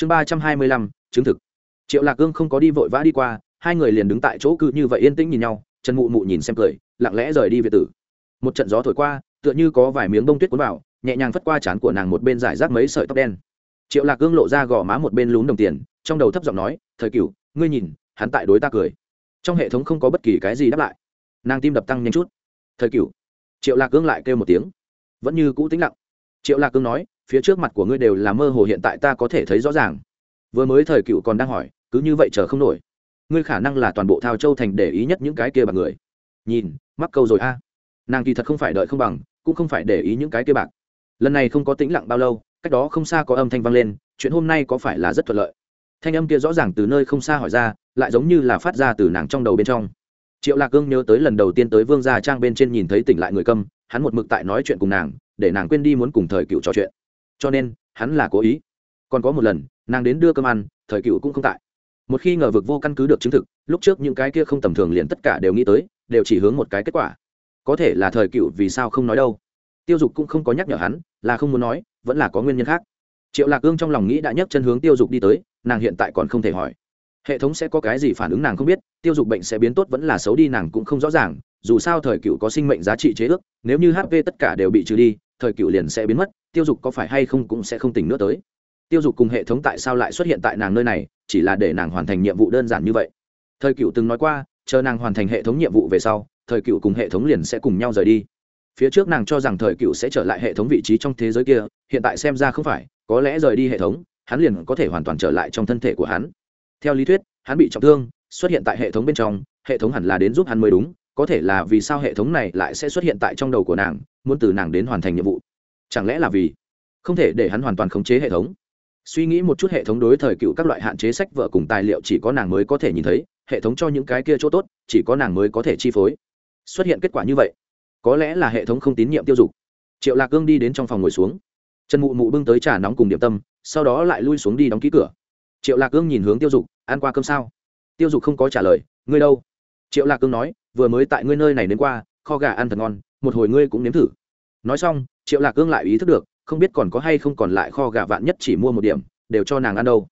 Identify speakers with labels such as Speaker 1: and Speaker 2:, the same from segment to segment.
Speaker 1: chương ba trăm hai mươi lăm, chứng thực. Triệu lạc gương không có đi vội vã đi qua, hai người liền đứng tại chỗ cự như vậy yên tĩnh nhìn nhau, trần mụ mụ nhìn xem cười, lặng lẽ rời đi về tử. Một trận gió thổi qua, tựa như có vài miếng bông tuyết cuốn vào, nhẹ nhàng phất qua trán của nàng một bên giải rác mấy sợi tóc đen. Triệu lạc gương lộ ra gò má một bên lún đồng tiền, trong đầu thấp giọng nói, thời cửu, ngươi nhìn, hắn tại đối ta cười. Trong hệ thống không có bất kỳ cái gì đáp lại. Nàng tim đập tăng nhanh chút. Thời cửu. Triệu lạc gương lại kêu một tiếng. Vẫn như cũ tĩnh lặng. Triệu lạc cương nói phía trước mặt của ngươi đều là mơ hồ hiện tại ta có thể thấy rõ ràng. Vừa mới thời cựu còn đang hỏi, cứ như vậy chờ không nổi. Ngươi khả năng là toàn bộ thao châu thành để ý nhất những cái kia bạc người. Nhìn, mắc câu rồi a. Nàng kỳ thật không phải đợi không bằng, cũng không phải để ý những cái kia bạc. Lần này không có tĩnh lặng bao lâu, cách đó không xa có âm thanh vang lên, chuyện hôm nay có phải là rất thuận lợi? Thanh âm kia rõ ràng từ nơi không xa hỏi ra, lại giống như là phát ra từ nàng trong đầu bên trong. Triệu lạc cương nhớ tới lần đầu tiên tới vương gia trang bên trên nhìn thấy tỉnh lại người câm, hắn một mực tại nói chuyện cùng nàng, để nàng quên đi muốn cùng thời cựu trò chuyện cho nên, hắn là cố ý. Còn có một lần, nàng đến đưa cơm ăn, thời cựu cũng không tại. Một khi ngờ vực vô căn cứ được chứng thực, lúc trước những cái kia không tầm thường liền tất cả đều nghĩ tới, đều chỉ hướng một cái kết quả. Có thể là thời cựu vì sao không nói đâu. Tiêu dục cũng không có nhắc nhở hắn, là không muốn nói, vẫn là có nguyên nhân khác. Triệu lạc ương trong lòng nghĩ đã nhấc chân hướng tiêu dục đi tới, nàng hiện tại còn không thể hỏi. Hệ thống sẽ có cái gì phản ứng nàng không biết, tiêu dục bệnh sẽ biến tốt vẫn là xấu đi nàng cũng không rõ ràng dù sao thời cựu có sinh mệnh giá trị chế ước, nếu như hp tất cả đều bị trừ đi, thời cựu liền sẽ biến mất, tiêu dục có phải hay không cũng sẽ không tỉnh nữa tới. Tiêu dục cùng hệ thống tại sao lại xuất hiện tại nàng nơi này, chỉ là để nàng hoàn thành nhiệm vụ đơn giản như vậy. Thời cựu từng nói qua, chờ nàng hoàn thành hệ thống nhiệm vụ về sau, thời cựu cùng hệ thống liền sẽ cùng nhau rời đi. Phía trước nàng cho rằng thời cựu sẽ trở lại hệ thống vị trí trong thế giới kia, hiện tại xem ra không phải, có lẽ rời đi hệ thống, hắn liền có thể hoàn toàn trở lại trong thân thể của hắn. Theo lý thuyết, hắn bị trọng thương, xuất hiện tại hệ thống bên trong, hệ thống hẳn là đến giúp hắn mới đúng có thể là vì sao hệ thống này lại sẽ xuất hiện tại trong đầu của nàng, muốn từ nàng đến hoàn thành nhiệm vụ. Chẳng lẽ là vì không thể để hắn hoàn toàn khống chế hệ thống? Suy nghĩ một chút hệ thống đối thời cựu các loại hạn chế sách vợ cùng tài liệu chỉ có nàng mới có thể nhìn thấy, hệ thống cho những cái kia chỗ tốt, chỉ có nàng mới có thể chi phối. Xuất hiện kết quả như vậy, có lẽ là hệ thống không tín nhiệm tiêu dục. Triệu lạc cương đi đến trong phòng ngồi xuống. Trần mụ mụ bưng tới trà nóng cùng điểm tâm, sau đó lại lui xuống đi đóng ký cửa. Triệu lạc cương nhìn hướng tiêu dục, ăn qua cơm sao? Tiêu dục không có trả lời, ngươi đâu? Triệu lạc cương nói vừa mới tại ngươi nơi này đến qua, kho gà ăn thật ngon, một hồi ngươi cũng nếm thử. Nói xong, triệu lạc cương lại ý thức được, không biết còn có hay không còn lại kho gà vạn nhất chỉ mua một điểm, đều cho nàng ăn đâu.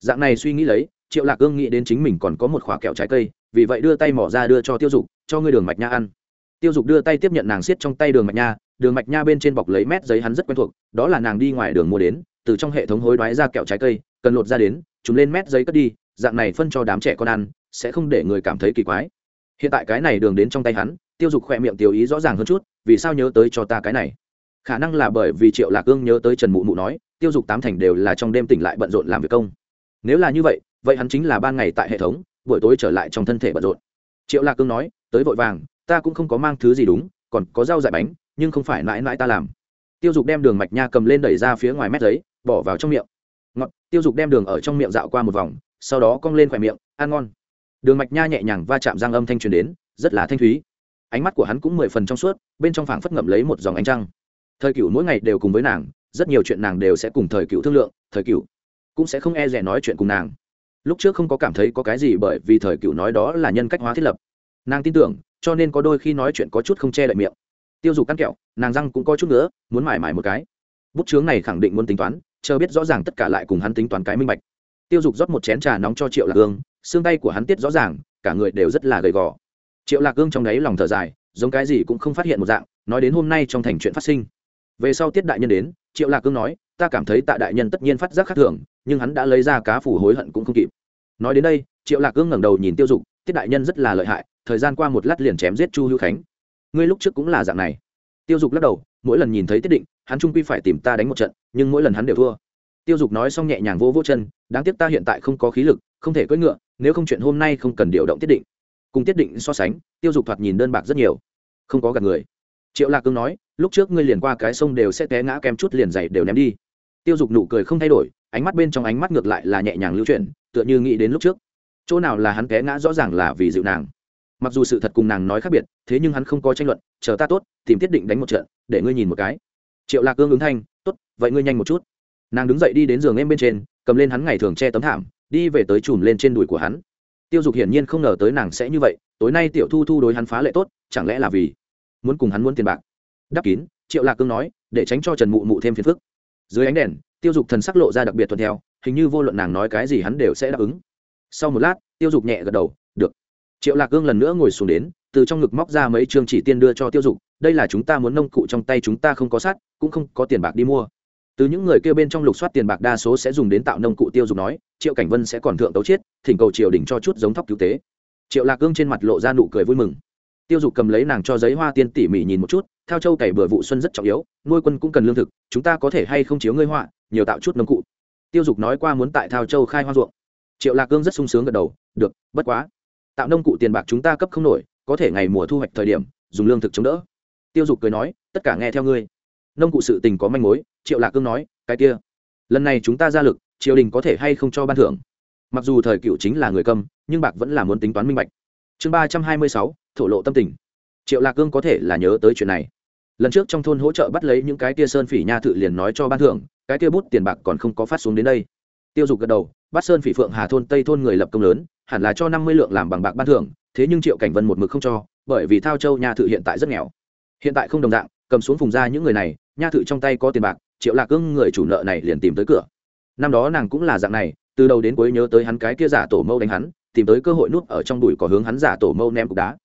Speaker 1: Dạng này suy nghĩ lấy, triệu lạc cương nghĩ đến chính mình còn có một khoả kẹo trái cây, vì vậy đưa tay mỏ ra đưa cho tiêu dục, cho ngươi đường mạch nha ăn. Tiêu dục đưa tay tiếp nhận nàng xiết trong tay đường mạch nha, đường mạch nha bên trên bọc lấy mét giấy hắn rất quen thuộc, đó là nàng đi ngoài đường mua đến, từ trong hệ thống hối đoái ra kẹo trái cây, cần lột ra đến chúng lên mét giấy cất đi, dạng này phân cho đám trẻ con ăn, sẽ không để người cảm thấy kỳ quái hiện tại cái này đường đến trong tay hắn, tiêu dục khỏe miệng tiêu ý rõ ràng hơn chút, vì sao nhớ tới cho ta cái này? Khả năng là bởi vì triệu lạc cương nhớ tới trần mụ mụ nói, tiêu dục tám thành đều là trong đêm tỉnh lại bận rộn làm việc công. Nếu là như vậy vậy hắn chính là ban ngày tại hệ thống, buổi tối trở lại trong thân thể bận rộn. Triệu lạc cương nói, tới vội vàng, ta cũng không có mang thứ gì đúng, còn có rau dại bánh, nhưng không phải mãi mãi ta làm. Tiêu dục đem đường mạch nha cầm lên đẩy ra phía ngoài mét giấy, bỏ vào trong miệng. Ngọt, tiêu dục đem đường ở trong miệng dạo qua một vòng, sau đó cong lên khỏe miệng, ăn ngon đường mạch nha nhẹ nhàng va chạm răng âm thanh truyền đến, rất là thanh thúy. Ánh mắt của hắn cũng mười phần trong suốt, bên trong phảng phất ngậm lấy một dòng ánh trăng. Thời cựu mỗi ngày đều cùng với nàng, rất nhiều chuyện nàng đều sẽ cùng thời cựu thương lượng, thời cựu cũng sẽ không e rẻ nói chuyện cùng nàng. Lúc trước không có cảm thấy có cái gì bởi vì thời cựu nói đó là nhân cách hóa thiết lập. Nàng tin tưởng, cho nên có đôi khi nói chuyện có chút không che đậy miệng. Tiêu dục căn kẹo, nàng răng cũng có chút nữa muốn mải mải một cái. Bút chướng này khẳng định muốn tính toán, chờ biết rõ ràng tất cả lại cùng hắn tính toán cái minh bạch. Tiêu dục rót một chén trà nóng cho triệu lạc hương xương tay của hắn tiết rõ ràng, cả người đều rất là gầy gò. Triệu lạc gương trong đáy lòng thở dài, giống cái gì cũng không phát hiện một dạng, nói đến hôm nay trong thành chuyện phát sinh. Về sau tiết đại nhân đến, triệu lạc cương nói, ta cảm thấy tạ đại nhân tất nhiên phát giác khác thường, nhưng hắn đã lấy ra cá phủ hối hận cũng không kịp. Nói đến đây, triệu lạc cương ngẩng đầu nhìn tiêu dục, tiết đại nhân rất là lợi hại, thời gian qua một lát liền chém giết chu hữu khánh. Ngươi lúc trước cũng là dạng này. Tiêu dục lắc đầu, mỗi lần nhìn thấy tiết định, hắn trung quy phải tìm ta đánh một trận, nhưng mỗi lần hắn đều thua. Tiêu dục nói xong nhẹ nhàng vô vô chân, đáng tiếc ta hiện tại không có khí lực, không thể cưỡi ngựa nếu không chuyện hôm nay không cần điều động tiết định. Cùng tiết định so sánh, tiêu dục thoạt nhìn đơn bạc rất nhiều. Không có gặp người. Triệu lạc cương nói, lúc trước ngươi liền qua cái sông đều sẽ té ngã kem chút liền dày đều ném đi. Tiêu dục nụ cười không thay đổi, ánh mắt bên trong ánh mắt ngược lại là nhẹ nhàng lưu chuyển, tựa như nghĩ đến lúc trước. Chỗ nào là hắn té ngã rõ ràng là vì dịu nàng. Mặc dù sự thật cùng nàng nói khác biệt, thế nhưng hắn không có tranh luận, chờ ta tốt, tìm tiết định đánh một trận, để ngươi nhìn một cái. Triệu lạc cương ứng thanh, tốt, vậy ngươi nhanh một chút. Nàng đứng dậy đi đến giường em bên trên, cầm lên hắn ngày thường che tấm thảm đi về tới chùm lên trên đùi của hắn. Tiêu dục hiển nhiên không ngờ tới nàng sẽ như vậy, tối nay tiểu thu thu đối hắn phá lệ tốt, chẳng lẽ là vì muốn cùng hắn muốn tiền bạc? Đắp kín, triệu lạc cương nói, để tránh cho trần mụ mụ thêm phiền phức. Dưới ánh đèn, tiêu dục thần sắc lộ ra đặc biệt thuận theo, hình như vô luận nàng nói cái gì hắn đều sẽ đáp ứng. Sau một lát, tiêu dục nhẹ gật đầu, được. Triệu lạc cương lần nữa ngồi xuống đến, từ trong ngực móc ra mấy chương chỉ tiên đưa cho tiêu dục, đây là chúng ta muốn nông cụ trong tay chúng ta không có sát cũng không có tiền bạc đi mua từ những người kêu bên trong lục soát tiền bạc đa số sẽ dùng đến tạo nông cụ tiêu dùng nói, triệu cảnh vân sẽ còn thượng tấu chiết, thỉnh cầu triều đình cho chút giống thóc cứu tế. Triệu lạc gương trên mặt lộ ra nụ cười vui mừng. Tiêu dục cầm lấy nàng cho giấy hoa tiên tỉ mỉ nhìn một chút theo châu cày bừa vụ xuân rất trọng yếu, nuôi quân cũng cần lương thực, chúng ta có thể hay không chiếu ngươi họa, nhiều tạo chút nông cụ. Tiêu dục nói qua muốn tại thao châu khai hoa ruộng. Triệu lạc cương rất sung sướng gật đầu, được, bất quá, tạo nông cụ tiền bạc chúng ta cấp không nổi, có thể ngày mùa thu hoạch thời điểm, dùng lương thực chống đỡ. Tiêu dục cười nói, tất cả nghe theo ngươi. Nông cụ sự tình có manh mối triệu lạc cương nói cái kia lần này chúng ta ra lực triều đình có thể hay không cho ban thưởng? Mặc dù thời cựu chính là người cầm, nhưng bạc vẫn là muốn tính toán minh bạch. Chương ba trăm hai mươi sáu thổ lộ tâm tình. Triệu lạc cương có thể là nhớ tới chuyện này. Lần trước trong thôn hỗ trợ bắt lấy những cái kia sơn phỉ nha thự liền nói cho ban thưởng cái kia bút tiền bạc còn không có phát xuống đến đây. Tiêu dục gật đầu bắt sơn phỉ phượng hà thôn tây thôn người lập công lớn hẳn là cho năm mươi lượng làm bằng bạc ban thưởng thế nhưng triệu cảnh vân một mực không cho bởi vì thao châu nha thự hiện tại rất nghèo. Hiện tại không đồng dạng cầm xuống phùng ra những người này nha thự trong tay có tiền bạc triệu lạc cương người chủ nợ này liền tìm tới cửa. Năm đó nàng cũng là dạng này, từ đầu đến cuối nhớ tới hắn cái kia giả tổ mâu đánh hắn, tìm tới cơ hội nuốt ở trong đùi có hướng hắn giả tổ mâu ném cục đá.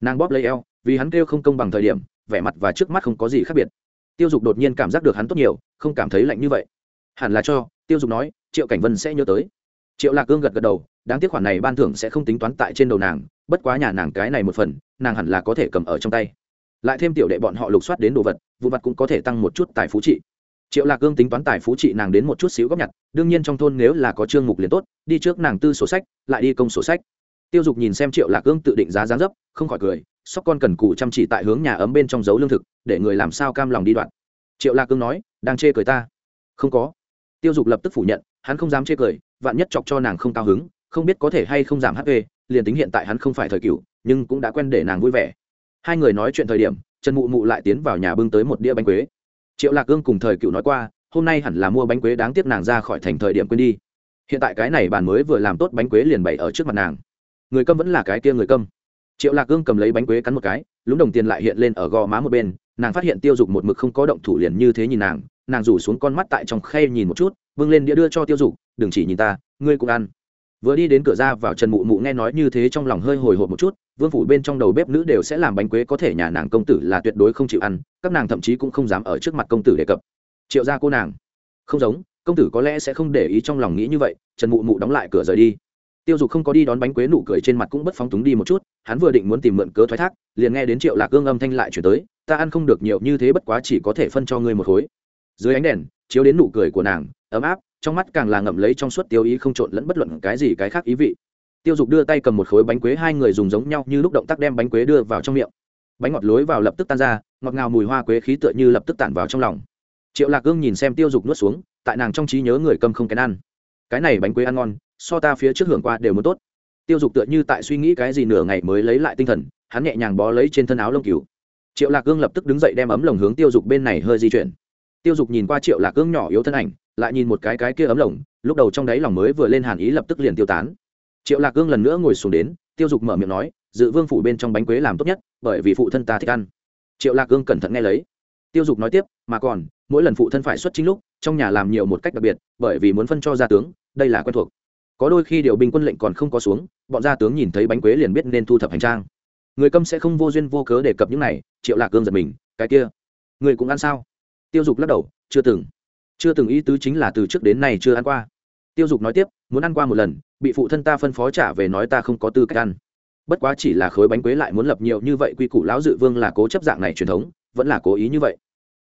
Speaker 1: Nàng bóp lấy eo, vì hắn kêu không công bằng thời điểm, vẻ mặt và trước mắt không có gì khác biệt. Tiêu dục đột nhiên cảm giác được hắn tốt nhiều, không cảm thấy lạnh như vậy. Hẳn là cho, tiêu dục nói, triệu cảnh vân sẽ nhớ tới. Triệu lạc cương gật gật đầu, đáng tiếc khoản này ban thưởng sẽ không tính toán tại trên đầu nàng, bất quá nhà nàng cái này một phần, nàng hẳn là có thể cầm ở trong tay. Lại thêm tiểu đệ bọn họ lục soát đến đồ vật, vụ vật cũng có thể tăng một chút tài phú trị triệu lạc cương tính toán tài phú trị nàng đến một chút xíu góp nhặt, đương nhiên trong thôn nếu là có chương mục liền tốt, đi trước nàng tư sổ sách, lại đi công sổ sách. Tiêu dục nhìn xem triệu lạc cương tự định giá giá dấp, không khỏi cười, sóc con cần cụ chăm chỉ tại hướng nhà ấm bên trong giấu lương thực, để người làm sao cam lòng đi đoạn. Triệu lạc cương nói, đang chê cười ta. Không có. Tiêu dục lập tức phủ nhận, hắn không dám chê cười, vạn nhất chọc cho nàng không cao hứng, không biết có thể hay không giảm hp liền tính hiện tại hắn không phải thời cựu, nhưng cũng đã quen để nàng vui vẻ. Hai người nói chuyện thời điểm, trần mụ mụ lại tiến vào nhà bưng tới một đĩa bánh quế triệu lạc cương cùng thời cựu nói qua, hôm nay hẳn là mua bánh quế đáng tiếc nàng ra khỏi thành thời điểm quên đi. Hiện tại cái này bàn mới vừa làm tốt bánh quế liền bày ở trước mặt nàng. Người câm vẫn là cái kia người câm. Triệu lạc cương cầm lấy bánh quế cắn một cái, lúng đồng tiền lại hiện lên ở gò má một bên, nàng phát hiện tiêu dục một mực không có động thủ liền như thế nhìn nàng nàng rủ xuống con mắt tại trong khay nhìn một chút vâng lên đĩa đưa cho tiêu dục, đừng chỉ nhìn ta, ngươi cũng ăn. Vừa đi đến cửa ra vào trần mụ mụ nghe nói như thế trong lòng hơi hồi hộp một chút vương phủ bên trong đầu bếp nữ đều sẽ làm bánh quế, có thể nhà nàng công tử là tuyệt đối không chịu ăn, các nàng thậm chí cũng không dám ở trước mặt công tử đề cập. Triệu ra cô nàng. Không giống, công tử có lẽ sẽ không để ý trong lòng nghĩ như vậy, trần mụ mụ đóng lại cửa rời đi. Tiêu dục không có đi đón bánh quế, nụ cười trên mặt cũng bất phóng túng đi một chút, hắn vừa định muốn tìm mượn cớ thoái thác, liền nghe đến triệu lạc gương âm thanh lại chuyển tới, ta ăn không được nhiều như thế bất quá chỉ có thể phân cho ngươi một khối. Dưới ánh đèn, chiếu đến nụ cười của nàng, ấm áp, trong mắt càng là ngậm lấy trong suốt tiêu ý không trộn lẫn bất luận cái gì cái khác ý vị tiêu dục đưa tay cầm một khối bánh quế, hai người dùng giống nhau như lúc động tác đem bánh quế đưa vào trong miệng. Bánh ngọt lối vào lập tức tan ra, ngọt ngào mùi hoa quế khí tựa như lập tức tản vào trong lòng. Triệu lạc gương nhìn xem tiêu dục nuốt xuống, tại nàng trong trí nhớ người cầm không kén ăn. Cái này bánh quế ăn ngon, so ta phía trước hưởng qua đều muốn tốt. Tiêu dục tựa như tại suy nghĩ cái gì nửa ngày mới lấy lại tinh thần, hắn nhẹ nhàng bó lấy trên thân áo lông cừu. Triệu lạc gương lập tức đứng dậy đem ấm lồng hướng tiêu dục bên này hơi di chuyển. Tiêu dục nhìn qua triệu lạc gương nhỏ yếu thân ảnh, lại nhìn một cái cái kia ấm lồng, lúc đầu trong đáy lòng mới vừa lên hàn ý lập tức liền tiêu tán triệu lạc gương lần nữa ngồi xuống đến, tiêu dục mở miệng nói, dự vương phủ bên trong bánh quế làm tốt nhất, bởi vì phụ thân ta thích ăn. Triệu lạc gương cẩn thận nghe lấy. Tiêu dục nói tiếp, mà còn, mỗi lần phụ thân phải xuất chính lúc, trong nhà làm nhiều một cách đặc biệt, bởi vì muốn phân cho gia tướng, đây là quen thuộc. Có đôi khi điều binh quân lệnh còn không có xuống, bọn gia tướng nhìn thấy bánh quế liền biết nên thu thập hành trang. Người câm sẽ không vô duyên vô cớ đề cập những này. Triệu lạc cương giật mình, cái kia, người cũng ăn sao? Tiêu dục lắc đầu, chưa từng. Chưa từng ý tứ chính là từ trước đến nay chưa ăn qua tiêu dục nói tiếp, muốn ăn qua một lần, bị phụ thân ta phân phó trả về nói ta không có tư cách ăn. Bất quá chỉ là khối bánh quế lại muốn lập nhiều như vậy, quy củ lão dự vương là cố chấp dạng này truyền thống, vẫn là cố ý như vậy.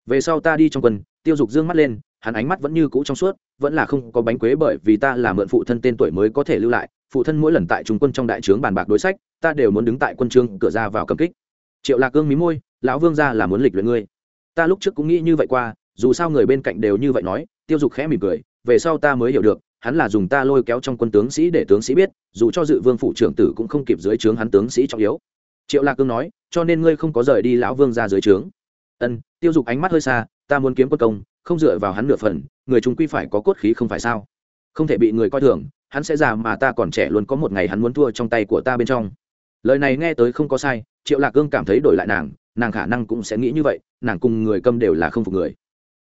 Speaker 1: Về sau ta đi trong quân, tiêu dục dương mắt lên, hắn ánh mắt vẫn như cũ trong suốt, vẫn là không có bánh quế bởi vì ta là mượn phụ thân tên tuổi mới có thể lưu lại, phụ thân mỗi lần tại trung quân trong đại trướng bàn bạc đối sách, ta đều muốn đứng tại quân trương, cửa ra vào cầm kích. Triệu lạc cương mí môi, lão vương ra là muốn lịch luyện ngươi. Ta lúc trước cũng nghĩ như vậy qua, dù sao người bên cạnh đều như vậy nói, tiêu dục khẽ mỉm cười, về sau ta mới hiểu được hắn là dùng ta lôi kéo trong quân tướng sĩ để tướng sĩ biết, dù cho dự vương phụ trưởng tử cũng không kịp dưới trướng hắn tướng sĩ trọng yếu. Triệu lạc cương nói, cho nên ngươi không có rời đi lão vương ra dưới trướng. Ân, tiêu dục ánh mắt hơi xa, ta muốn kiếm quân công, không dựa vào hắn nửa phần, người chúng quy phải có cốt khí không phải sao? Không thể bị người coi thường, hắn sẽ già mà ta còn trẻ luôn có một ngày hắn muốn thua trong tay của ta bên trong. Lời này nghe tới không có sai, triệu lạc cương cảm thấy đổi lại nàng nàng khả năng cũng sẽ nghĩ như vậy, nàng cùng người câm đều là không phục người.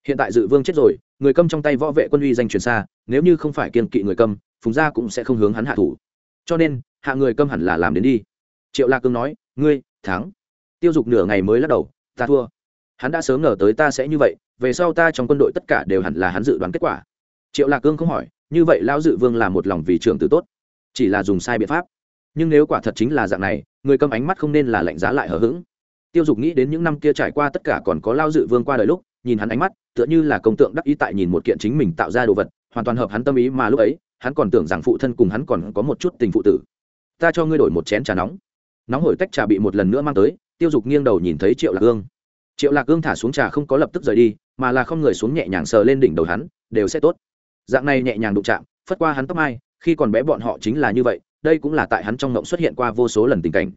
Speaker 1: Hiện tại dự vương chết rồi người câm trong tay võ vệ quân uy danh truyền xa, nếu như không phải kiên kỵ người câm, phùng gia cũng sẽ không hướng hắn hạ thủ. Cho nên, hạ người câm hẳn là làm đến đi. Triệu lạc cương nói, ngươi, thắng. Tiêu dục nửa ngày mới lắc đầu, ta thua. Hắn đã sớm ngờ tới ta sẽ như vậy, về sau ta trong quân đội tất cả đều hẳn là hắn dự đoán kết quả. Triệu lạc cương không hỏi, như vậy lão dự vương là một lòng vì trưởng tử tốt, chỉ là dùng sai biện pháp. Nhưng nếu quả thật chính là dạng này, người cầm ánh mắt không nên là lạnh giá lại hờ hững. Tiêu dục nghĩ đến những năm kia trải qua tất cả còn có lao dự vương qua đời lúc nhìn hắn ánh mắt, tựa như là công tượng đắc ý tại nhìn một kiện chính mình tạo ra đồ vật, hoàn toàn hợp hắn tâm ý mà lúc ấy, hắn còn tưởng rằng phụ thân cùng hắn còn có một chút tình phụ tử. Ta cho ngươi đổi một chén trà nóng. Nóng hổi tách trà bị một lần nữa mang tới, tiêu dục nghiêng đầu nhìn thấy triệu lạc ương. Triệu lạc ương thả xuống trà không có lập tức rời đi, mà là không người xuống nhẹ nhàng sờ lên đỉnh đầu hắn, đều sẽ tốt. Dạng này nhẹ nhàng đụng chạm, phất qua hắn tóc mai, khi còn bé bọn họ chính là như vậy, đây cũng là tại hắn trong ngộng xuất hiện qua vô số lần tình cảnh.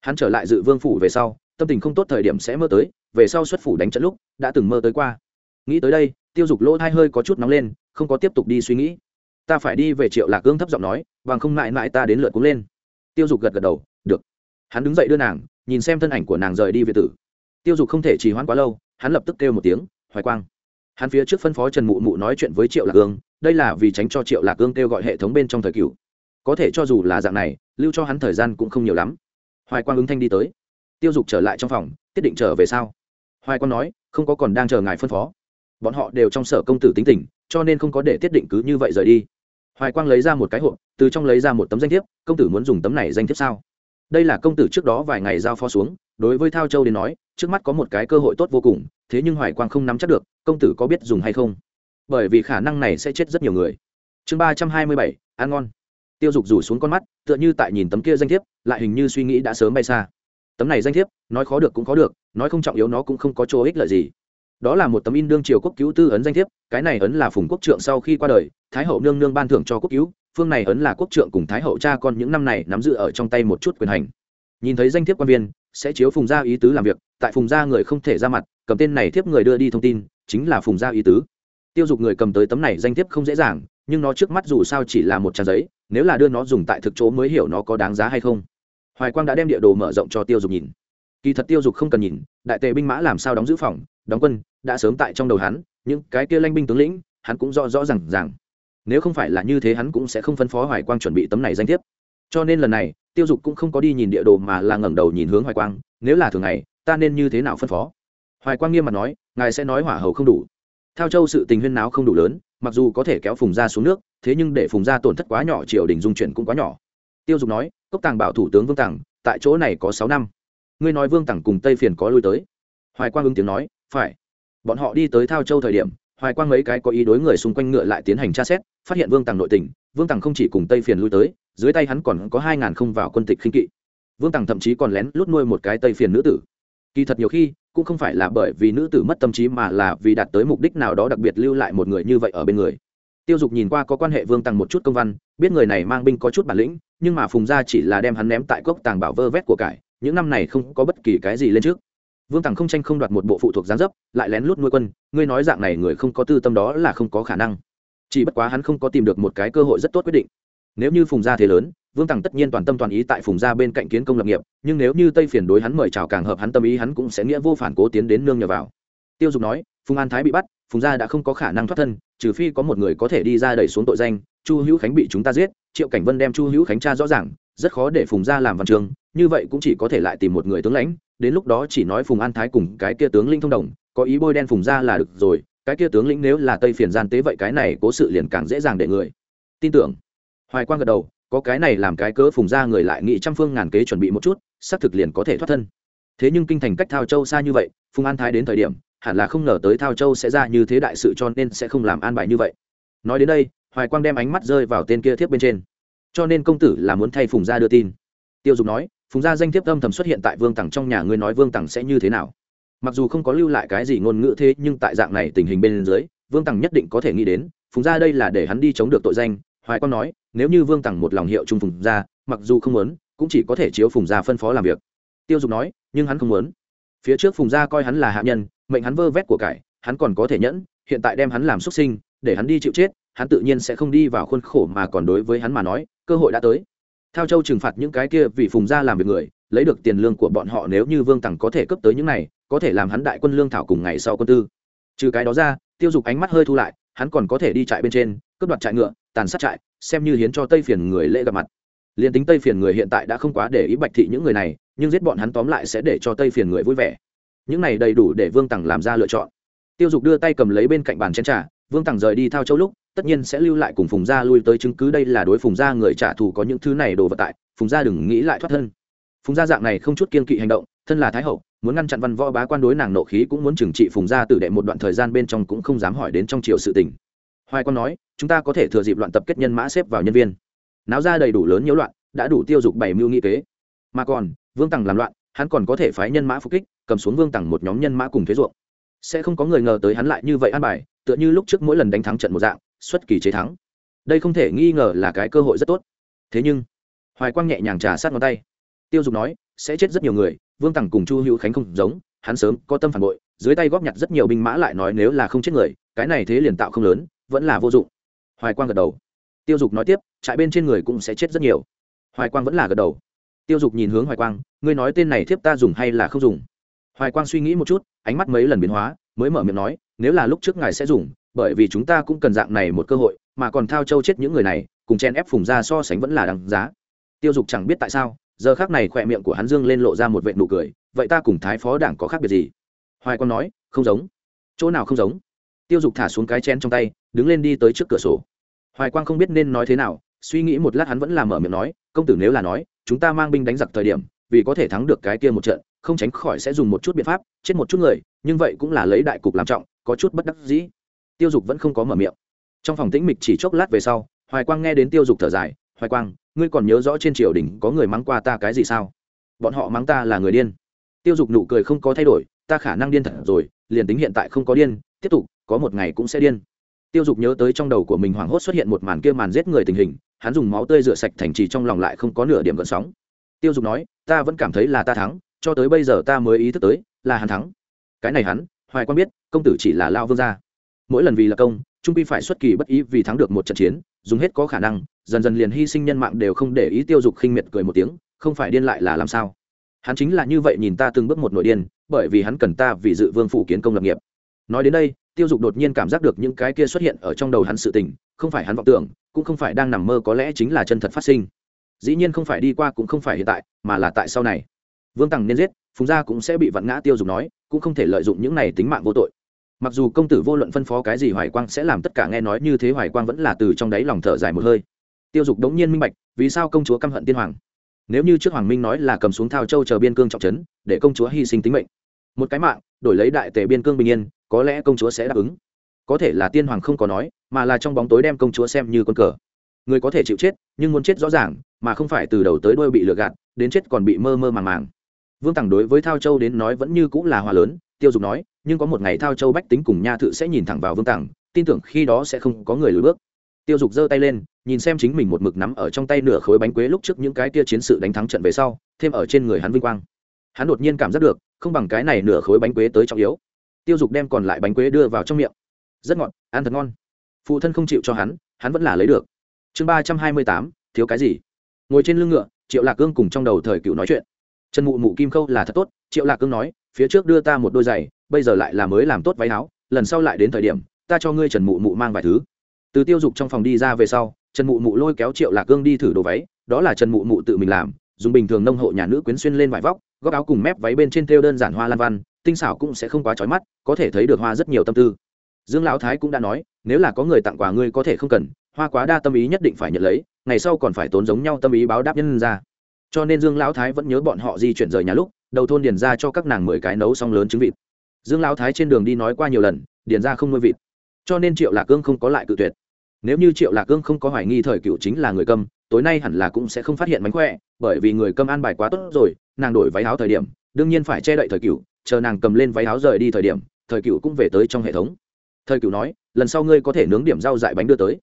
Speaker 1: Hắn trở lại dự vương phủ về sau, tâm tình không tốt thời điểm sẽ mơ tới về sau xuất phủ đánh trận lúc, đã từng mơ tới qua. Nghĩ tới đây, tiêu dục lỗ thai hơi có chút nóng lên, không có tiếp tục đi suy nghĩ. Ta phải đi về triệu lạc gương thấp giọng nói, bằng không mãi mãi ta đến lượt cũng lên. Tiêu dục gật gật đầu, được. Hắn đứng dậy đưa nàng, nhìn xem thân ảnh của nàng rời đi về tử. Tiêu dục không thể trì hoãn quá lâu, hắn lập tức kêu một tiếng, hoài quang. Hắn phía trước phân phó trần mụ mụ nói chuyện với triệu lạc gương, đây là vì tránh cho triệu lạc gương kêu gọi hệ thống bên trong thời cựu. Có thể cho dù là dạng này, lưu cho hắn thời gian cũng không nhiều lắm. Hoài quang ứng thanh đi tới. Tiêu dục trở lại trong phòng tiết định trở về sau hoài quang nói, không có còn đang chờ ngài phân phó. Bọn họ đều trong sở công tử tính tình, cho nên không có để tiết định cứ như vậy rời đi. Hoài quang lấy ra một cái hộp, từ trong lấy ra một tấm danh thiếp, công tử muốn dùng tấm này danh thiếp sao? Đây là công tử trước đó vài ngày giao phó xuống, đối với thao châu đến nói, trước mắt có một cái cơ hội tốt vô cùng, thế nhưng hoài quang không nắm chắc được, công tử có biết dùng hay không? Bởi vì khả năng này sẽ chết rất nhiều người. Chương ba trăm hai mươi bảy, ăn ngon. Tiêu dục rủ xuống con mắt, tựa như tại nhìn tấm kia danh thiếp, lại hình như suy nghĩ đã sớm bay xa tấm này danh thiếp, nói khó được cũng khó được, nói không trọng yếu nó cũng không có chỗ ích lợi gì. Đó là một tấm in đương triều quốc cứu tư ấn danh thiếp, cái này ấn là phùng quốc trượng sau khi qua đời, thái hậu nương nương ban thưởng cho quốc cứu, phương này ấn là quốc trượng cùng thái hậu cha con những năm này nắm giữ ở trong tay một chút quyền hành. Nhìn thấy danh thiếp quan viên, sẽ chiếu phùng gia ý tứ làm việc, tại phùng gia người không thể ra mặt, cầm tên này thiếp người đưa đi thông tin, chính là phùng gia ý tứ. Tiêu dục người cầm tới tấm này danh thiếp không dễ dàng, nhưng nó trước mắt dù sao chỉ là một trang giấy, nếu là đưa nó dùng tại thực chỗ mới hiểu nó có đáng giá hay không hoài quang đã đem địa đồ mở rộng cho tiêu dục nhìn. Kỳ thật tiêu dục không cần nhìn, đại tề binh mã làm sao đóng giữ phòng, đóng quân, đã sớm tại trong đầu hắn, những cái kia lanh binh tướng lĩnh, hắn cũng rõ rõ r à n g rằng nếu không phải là như thế hắn cũng sẽ không phân phó hoài quang chuẩn bị tấm này danh thiếp. Cho nên lần này, tiêu dục cũng không có đi nhìn địa đồ mà là ngẩng đầu nhìn hướng hoài quang, nếu là thường ngày, ta nên như thế nào phân phó? Hoài quang nghiêm mặt nói, ngài sẽ nói hỏa hầu không đủ. Theo châu sự tình huyên náo không đủ lớn, mặc dù có thể kéo phùng ra xuống nước, thế nhưng để phùng ra tổn thất quá nhỏ triều đình dung chuyển cũng quá nhỏ tiêu dục nói, cốc tàng bảo thủ tướng vương tàng tại chỗ này có sáu năm. Ngươi nói vương tàng cùng tây phiền có lui tới. Hoài quang ứng tiếng nói, phải. Bọn họ đi tới thao châu thời điểm, hoài quang mấy cái có ý đối người xung quanh ngựa lại tiến hành tra xét, phát hiện vương tàng nội tình, vương tàng không chỉ cùng tây phiền lui tới, dưới tay hắn còn có hai ngàn không vào quân tịch khinh kỵ. Vương tàng thậm chí còn lén lút nuôi một cái tây phiền nữ tử. Kỳ thật nhiều khi, cũng không phải là bởi vì nữ tử mất tâm trí mà là vì đạt tới mục đích nào đó đặc biệt lưu lại một người như vậy ở bên người. Tiêu dục nhìn qua có quan hệ vương tàng một chút công văn, biết người này mang binh có chút bản lĩnh nhưng mà phùng gia chỉ là đem hắn ném tại cốc tàng bảo vơ vét của cải, những năm này không có bất kỳ cái gì lên trước. Vương tàng không tranh không đoạt một bộ phụ thuộc gián dấp, lại lén lút nuôi quân, ngươi nói dạng này người không có tư tâm đó là không có khả năng. Chỉ bất quá hắn không có tìm được một cái cơ hội rất tốt quyết định. Nếu như phùng gia thế lớn, vương tằng tất nhiên toàn tâm toàn ý tại phùng gia bên cạnh kiến công lập nghiệp, nhưng nếu như tây phiền đối hắn mời chào càng hợp hắn tâm ý, hắn cũng sẽ nghĩa vô phản cố tiến đến nương nhờ vào. Tiêu dục nói, phùng an thái bị bắt, phùng gia đã không có khả năng thoát thân, trừ phi có một người có thể đi ra đẩy xuống tội danh, chu hữu khánh bị chúng ta giết triệu cảnh vân đem chu hữu khánh tra rõ ràng, rất khó để phùng gia làm văn trường như vậy cũng chỉ có thể lại tìm một người tướng lãnh, đến lúc đó chỉ nói phùng an thái cùng cái kia tướng linh thông đồng, có ý bôi đen phùng gia là được rồi, cái kia tướng lĩnh nếu là tây phiền gian tế vậy cái này cố sự liền càng dễ dàng để người. Tin tưởng. Hoài quang gật đầu, có cái này làm cái cớ phùng ra người lại nghị trăm phương ngàn kế chuẩn bị một chút, xác thực liền có thể thoát thân. Thế nhưng kinh thành cách thao châu xa như vậy, phùng an thái đến thời điểm, hẳn là không ngờ tới thao châu sẽ ra như thế đại sự cho nên sẽ không làm an bài như vậy. Nói đến đây hoài quang đem ánh mắt rơi vào tên kia thiếp bên trên. Cho nên công tử là muốn thay phùng gia đưa tin. Tiêu dục nói, phùng gia danh thiếp âm thầm xuất hiện tại vương tằng trong nhà, ngươi nói vương tằng sẽ như thế nào? Mặc dù không có lưu lại cái gì ngôn ngữ thế, nhưng tại dạng này tình hình bên dưới, vương tằng nhất định có thể nghĩ đến, phùng gia đây là để hắn đi chống được tội danh. Hoài quang nói, nếu như vương tằng một lòng hiệu trung phùng gia, mặc dù không muốn, cũng chỉ có thể chiếu phùng gia phân phó làm việc. Tiêu dục nói, nhưng hắn không muốn. Phía trước phùng gia coi hắn là hạ nhân, mệnh hắn vơ vét của cải, hắn còn có thể nhẫn, hiện tại đem hắn làm xuất sinh, để hắn đi chịu chết hắn tự nhiên sẽ không đi vào khuôn khổ mà còn đối với hắn mà nói, cơ hội đã tới. Thao châu trừng phạt những cái kia vì phùng gia làm việc người, lấy được tiền lương của bọn họ nếu như vương tằng có thể cấp tới những này, có thể làm hắn đại quân lương thảo cùng ngày sau quân tư. Trừ cái đó ra, tiêu dục ánh mắt hơi thu lại, hắn còn có thể đi trại bên trên, cướp đoạt trại ngựa, tàn sát trại, xem như hiến cho tây phiền người lễ gặp mặt. Liền tính tây phiền người hiện tại đã không quá để ý bạch thị những người này, nhưng giết bọn hắn tóm lại sẽ để cho tây phiền người vui vẻ. Những này đầy đủ để vương tằng làm ra lựa chọn. Tiêu dục đưa tay cầm lấy bên cạnh bàn chén trà, vương tằng rời đi thao châu lúc tất nhiên sẽ lưu lại cùng phùng gia lui tới chứng cứ, đây là đối phùng gia người trả thù có những thứ này đồ vật tại, phùng gia đừng nghĩ lại thoát thân. Phùng gia dạng này không chút kiên kỵ hành động, thân là thái hậu, muốn ngăn chặn văn võ bá quan đối nàng nộ khí cũng muốn trừng trị phùng gia tử đệ một đoạn thời gian bên trong cũng không dám hỏi đến trong triều sự tình. Hoài quan nói, chúng ta có thể thừa dịp loạn tập kết nhân mã xếp vào nhân viên. Náo ra đầy đủ lớn nhiễu loạn, đã đủ tiêu dục bảy mưu nghi kế. Mà còn, vương tằng làm loạn, hắn còn có thể phái nhân mã phục kích, cầm xuống vương tằng một nhóm nhân mã cùng thuế ruộng. Sẽ không có người ngờ tới hắn lại như vậy an bài, tựa như lúc trước mỗi lần đánh thắng trận một dạng xuất kỳ chế thắng. Đây không thể nghi ngờ là cái cơ hội rất tốt. Thế nhưng, hoài quang nhẹ nhàng trà sát ngón tay. Tiêu dục nói, sẽ chết rất nhiều người, vương tằng cùng chu hữu khánh không giống, hắn sớm có tâm phản bội, dưới tay góp nhặt rất nhiều binh mã lại nói nếu là không chết người, cái này thế liền tạo không lớn, vẫn là vô dụng. Hoài quang gật đầu. Tiêu dục nói tiếp, trại bên trên người cũng sẽ chết rất nhiều. Hoài quang vẫn là gật đầu. Tiêu dục nhìn hướng hoài quang, ngươi nói tên này thiếp ta dùng hay là không dùng? Hoài quang suy nghĩ một chút, ánh mắt mấy lần biến hóa, mới mở miệng nói, nếu là lúc trước ngài sẽ dùng bởi vì chúng ta cũng cần dạng này một cơ hội, mà còn thao châu chết những người này, cùng chen ép phùng ra so sánh vẫn là đằng giá. Tiêu dục chẳng biết tại sao, giờ khác này khỏe miệng của hắn dương lên lộ ra một vệ nụ cười, vậy ta cùng thái phó đảng có khác biệt gì? Hoài quang nói, không giống. Chỗ nào không giống? Tiêu dục thả xuống cái chén trong tay, đứng lên đi tới trước cửa sổ. Hoài quang không biết nên nói thế nào, suy nghĩ một lát hắn vẫn làm mở miệng nói, công tử nếu là nói, chúng ta mang binh đánh giặc thời điểm, vì có thể thắng được cái kia một trận, không tránh khỏi sẽ dùng một chút biện pháp, chết một chút người, nhưng vậy cũng là lấy đại cục làm trọng, có chút bất đắc dĩ tiêu dục vẫn không có mở miệng. Trong phòng tĩnh mịch chỉ chốc lát về sau, hoài quang nghe đến tiêu dục thở dài, hoài quang, ngươi còn nhớ rõ trên triều đình có người mắng qua ta cái gì sao? Bọn họ mắng ta là người điên. Tiêu dục nụ cười không có thay đổi, ta khả năng điên thật rồi, liền tính hiện tại không có điên, tiếp tục, có một ngày cũng sẽ điên. Tiêu dục nhớ tới trong đầu của mình hoảng hốt xuất hiện một màn kia màn giết người tình hình, hắn dùng máu tươi rửa sạch thành trì trong lòng lại không có nửa điểm gợn sóng. Tiêu dục nói, ta vẫn cảm thấy là ta thắng, cho tới bây giờ ta mới ý thức tới là hắn thắng. Cái này hắn, hoài quan biết, công tử chỉ là lao vương gia mỗi lần vì là công, trung pi phải xuất kỳ bất ý vì thắng được một trận chiến, dùng hết có khả năng, dần dần liền hy sinh nhân mạng đều không để ý tiêu dục khinh miệt cười một tiếng, không phải điên lại là làm sao? Hắn chính là như vậy nhìn ta từng bước một nội điên, bởi vì hắn cần ta vì dự vương phụ kiến công lập nghiệp. Nói đến đây, tiêu dục đột nhiên cảm giác được những cái kia xuất hiện ở trong đầu hắn sự tình, không phải hắn vọng tưởng, cũng không phải đang nằm mơ có lẽ chính là chân thật phát sinh. Dĩ nhiên không phải đi qua cũng không phải hiện tại, mà là tại sau này. Vương tằng nên giết, phùng gia cũng sẽ bị vặn ngã tiêu dục nói, cũng không thể lợi dụng những này tính mạng vô tội mặc dù công tử vô luận phân phó cái gì hoài quang sẽ làm tất cả nghe nói như thế, hoài quang vẫn là từ trong đáy lòng thở dài một hơi. Tiêu dục đống nhiên minh bạch, vì sao công chúa căm hận tiên hoàng? Nếu như trước hoàng minh nói là cầm xuống thao châu chờ biên cương trọng trấn, để công chúa hy sinh tính mệnh, một cái mạng, đổi lấy đại tề biên cương bình yên, có lẽ công chúa sẽ đáp ứng. Có thể là tiên hoàng không có nói, mà là trong bóng tối đem công chúa xem như con cờ. Người có thể chịu chết, nhưng muốn chết rõ ràng, mà không phải từ đầu tới đuôi bị lừa gạt, đến chết còn bị mơ mơ màng màng. Vương tằng đối với thao châu đến nói vẫn như cũng là hòa lớn, tiêu dục nói nhưng có một ngày thao châu bách tính cùng nha thự sẽ nhìn thẳng vào vương tàng, tin tưởng khi đó sẽ không có người lùi bước. Tiêu dục giơ tay lên, nhìn xem chính mình một mực nắm ở trong tay nửa khối bánh quế lúc trước những cái kia chiến sự đánh thắng trận về sau, thêm ở trên người hắn vinh quang. Hắn đột nhiên cảm giác được, không bằng cái này nửa khối bánh quế tới trọng yếu. Tiêu dục đem còn lại bánh quế đưa vào trong miệng. Rất ngọt, ăn thật ngon. Phụ thân không chịu cho hắn hắn vẫn là lấy được. Chương ba trăm hai mươi tám, thiếu cái gì? Ngồi trên lưng ngựa, triệu lạc cương cùng trong đầu thời cựu nói chuyện. Trần mụ mụ kim khâu là thật tốt, triệu lạc cương nói phía trước đưa ta một đôi giày, bây giờ lại là mới làm tốt váy áo, lần sau lại đến thời điểm, ta cho ngươi trần mụ mụ mang vài thứ. Từ tiêu dục trong phòng đi ra về sau, trần mụ mụ lôi kéo triệu lạc cương đi thử đồ váy, đó là trần mụ mụ tự mình làm, dùng bình thường nông hộ nhà nữ quyến xuyên lên vải vóc, góc áo cùng mép váy bên trên thêu đơn giản hoa lan văn, tinh xảo cũng sẽ không quá trói mắt, có thể thấy được hoa rất nhiều tâm tư. Dương lão thái cũng đã nói, nếu là có người tặng quà ngươi có thể không cần, hoa quá đa tâm ý nhất định phải nhận lấy, ngày sau còn phải tốn giống nhau tâm ý báo đáp nhân ra. Cho nên dương lão thái vẫn nhớ bọn họ di chuyển rời nhà lúc đầu thôn điền ra cho các nàng mười cái nấu xong lớn trứng vịt. Dương lão thái trên đường đi nói qua nhiều lần, điền ra không nuôi vịt. Cho nên triệu lạc cương không có lại cự tuyệt. Nếu như triệu lạc cương không có hoài nghi thời cựu chính là người câm, tối nay hẳn là cũng sẽ không phát hiện mánh khỏe, bởi vì người câm an bài quá tốt rồi, nàng đổi váy áo thời điểm, đương nhiên phải che đậy thời cựu, chờ nàng cầm lên váy áo rời đi thời điểm, thời cựu cũng về tới trong hệ thống. Thời cựu nói, lần sau ngươi có thể nướng điểm rau dại bánh đưa tới.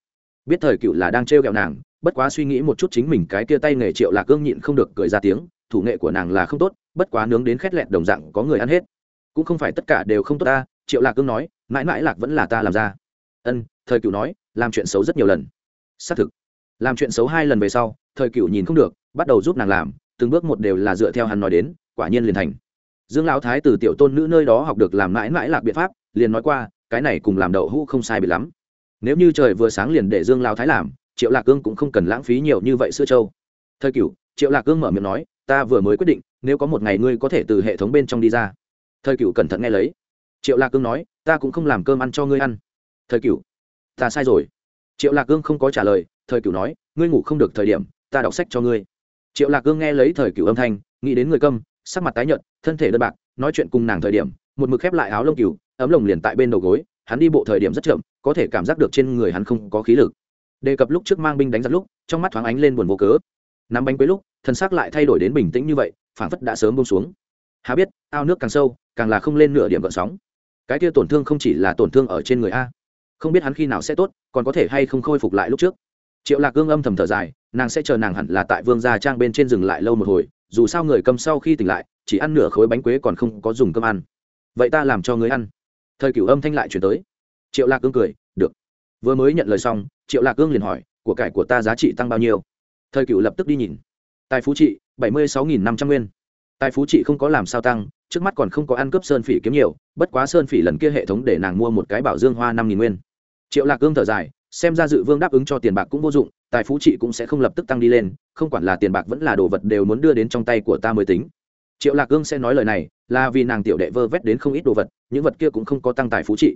Speaker 1: Biết thời cựu là đang trêu ghẹo nàng, bất quá suy nghĩ một chút chính mình cái kia tay nghề triệu lạc cương nhịn không được cười ra tiếng, thủ nghệ của nàng là không tốt bất quá nướng đến khét lẹt đồng dạng có người ăn hết. Cũng không phải tất cả đều không tốt ta, triệu lạc cương nói, mãi mãi lạc vẫn là ta làm ra. Ân, thời cựu nói, làm chuyện xấu rất nhiều lần. Xác thực. Làm chuyện xấu hai lần về sau, thời cựu nhìn không được, bắt đầu giúp nàng làm, từng bước một đều là dựa theo hắn nói đến, quả nhiên liền thành. Dương lão thái từ tiểu tôn nữ nơi đó học được làm mãi mãi lạc biện pháp, liền nói qua, cái này cùng làm đậu hũ không sai bị lắm. Nếu như trời vừa sáng liền để dương lão thái làm, triệu lạc cương cũng không cần lãng phí nhiều như vậy sữa trâu. Thời cửu, triệu lạc cương mở miệng nói, ta vừa mới quyết định nếu có một ngày ngươi có thể từ hệ thống bên trong đi ra. Thời cửu cẩn thận nghe lấy. Triệu lạc cương nói, ta cũng không làm cơm ăn cho ngươi ăn. Thời cửu, ta sai rồi. Triệu lạc cương không có trả lời, thời cửu nói, ngươi ngủ không được thời điểm, ta đọc sách cho ngươi. Triệu lạc cương nghe lấy thời cửu âm thanh, nghĩ đến người câm, sắc mặt tái nhợt, thân thể đơn bạc, nói chuyện cùng nàng thời điểm, một mực khép lại áo lông cừu ấm lồng liền tại bên đầu gối, hắn đi bộ thời điểm rất chậm, có thể cảm giác được trên người hắn không có khí lực. Đề cập lúc trước mang binh đánh giặc lúc, trong mắt thoáng ánh lên buồn vô cớ. Nắm bánh quấy lúc thân xác lại thay đổi đến bình tĩnh như vậy, phảng phất đã sớm bông xuống. Hà biết, ao nước càng sâu, càng là không lên nửa điểm gợn sóng. Cái kia tổn thương không chỉ là tổn thương ở trên người a. Không biết hắn khi nào sẽ tốt, còn có thể hay không khôi phục lại lúc trước. Triệu lạc gương âm thầm thở dài, nàng sẽ chờ nàng hẳn là tại vương gia trang bên trên dừng lại lâu một hồi, dù sao người cầm sau khi tỉnh lại, chỉ ăn nửa khối bánh quế còn không có dùng cơm ăn. Vậy ta làm cho người ăn. Thời cửu âm thanh lại chuyển tới. Triệu lạc cương cười, được. Vừa mới nhận lời xong, triệu lạc cương liền hỏi, của cải của ta giá trị tăng bao nhiêu? Thời cửu lập tức đi nhìn tài phú trị, bảy mươi sáu nghìn năm trăm nguyên. Tài phú trị không có làm sao tăng, trước mắt còn không có ăn cướp sơn phỉ kiếm nhiều, bất quá sơn phỉ lần kia hệ thống để nàng mua một cái bảo dương hoa năm nghìn nguyên. Triệu lạc cương thở dài, xem ra dự vương đáp ứng cho tiền bạc cũng vô dụng, tài phú trị cũng sẽ không lập tức tăng đi lên, không quản là tiền bạc vẫn là đồ vật đều muốn đưa đến trong tay của ta mới tính. Triệu lạc cương sẽ nói lời này, là vì nàng tiểu đệ vơ vét đến không ít đồ vật, những vật kia cũng không có tăng tài phú trị.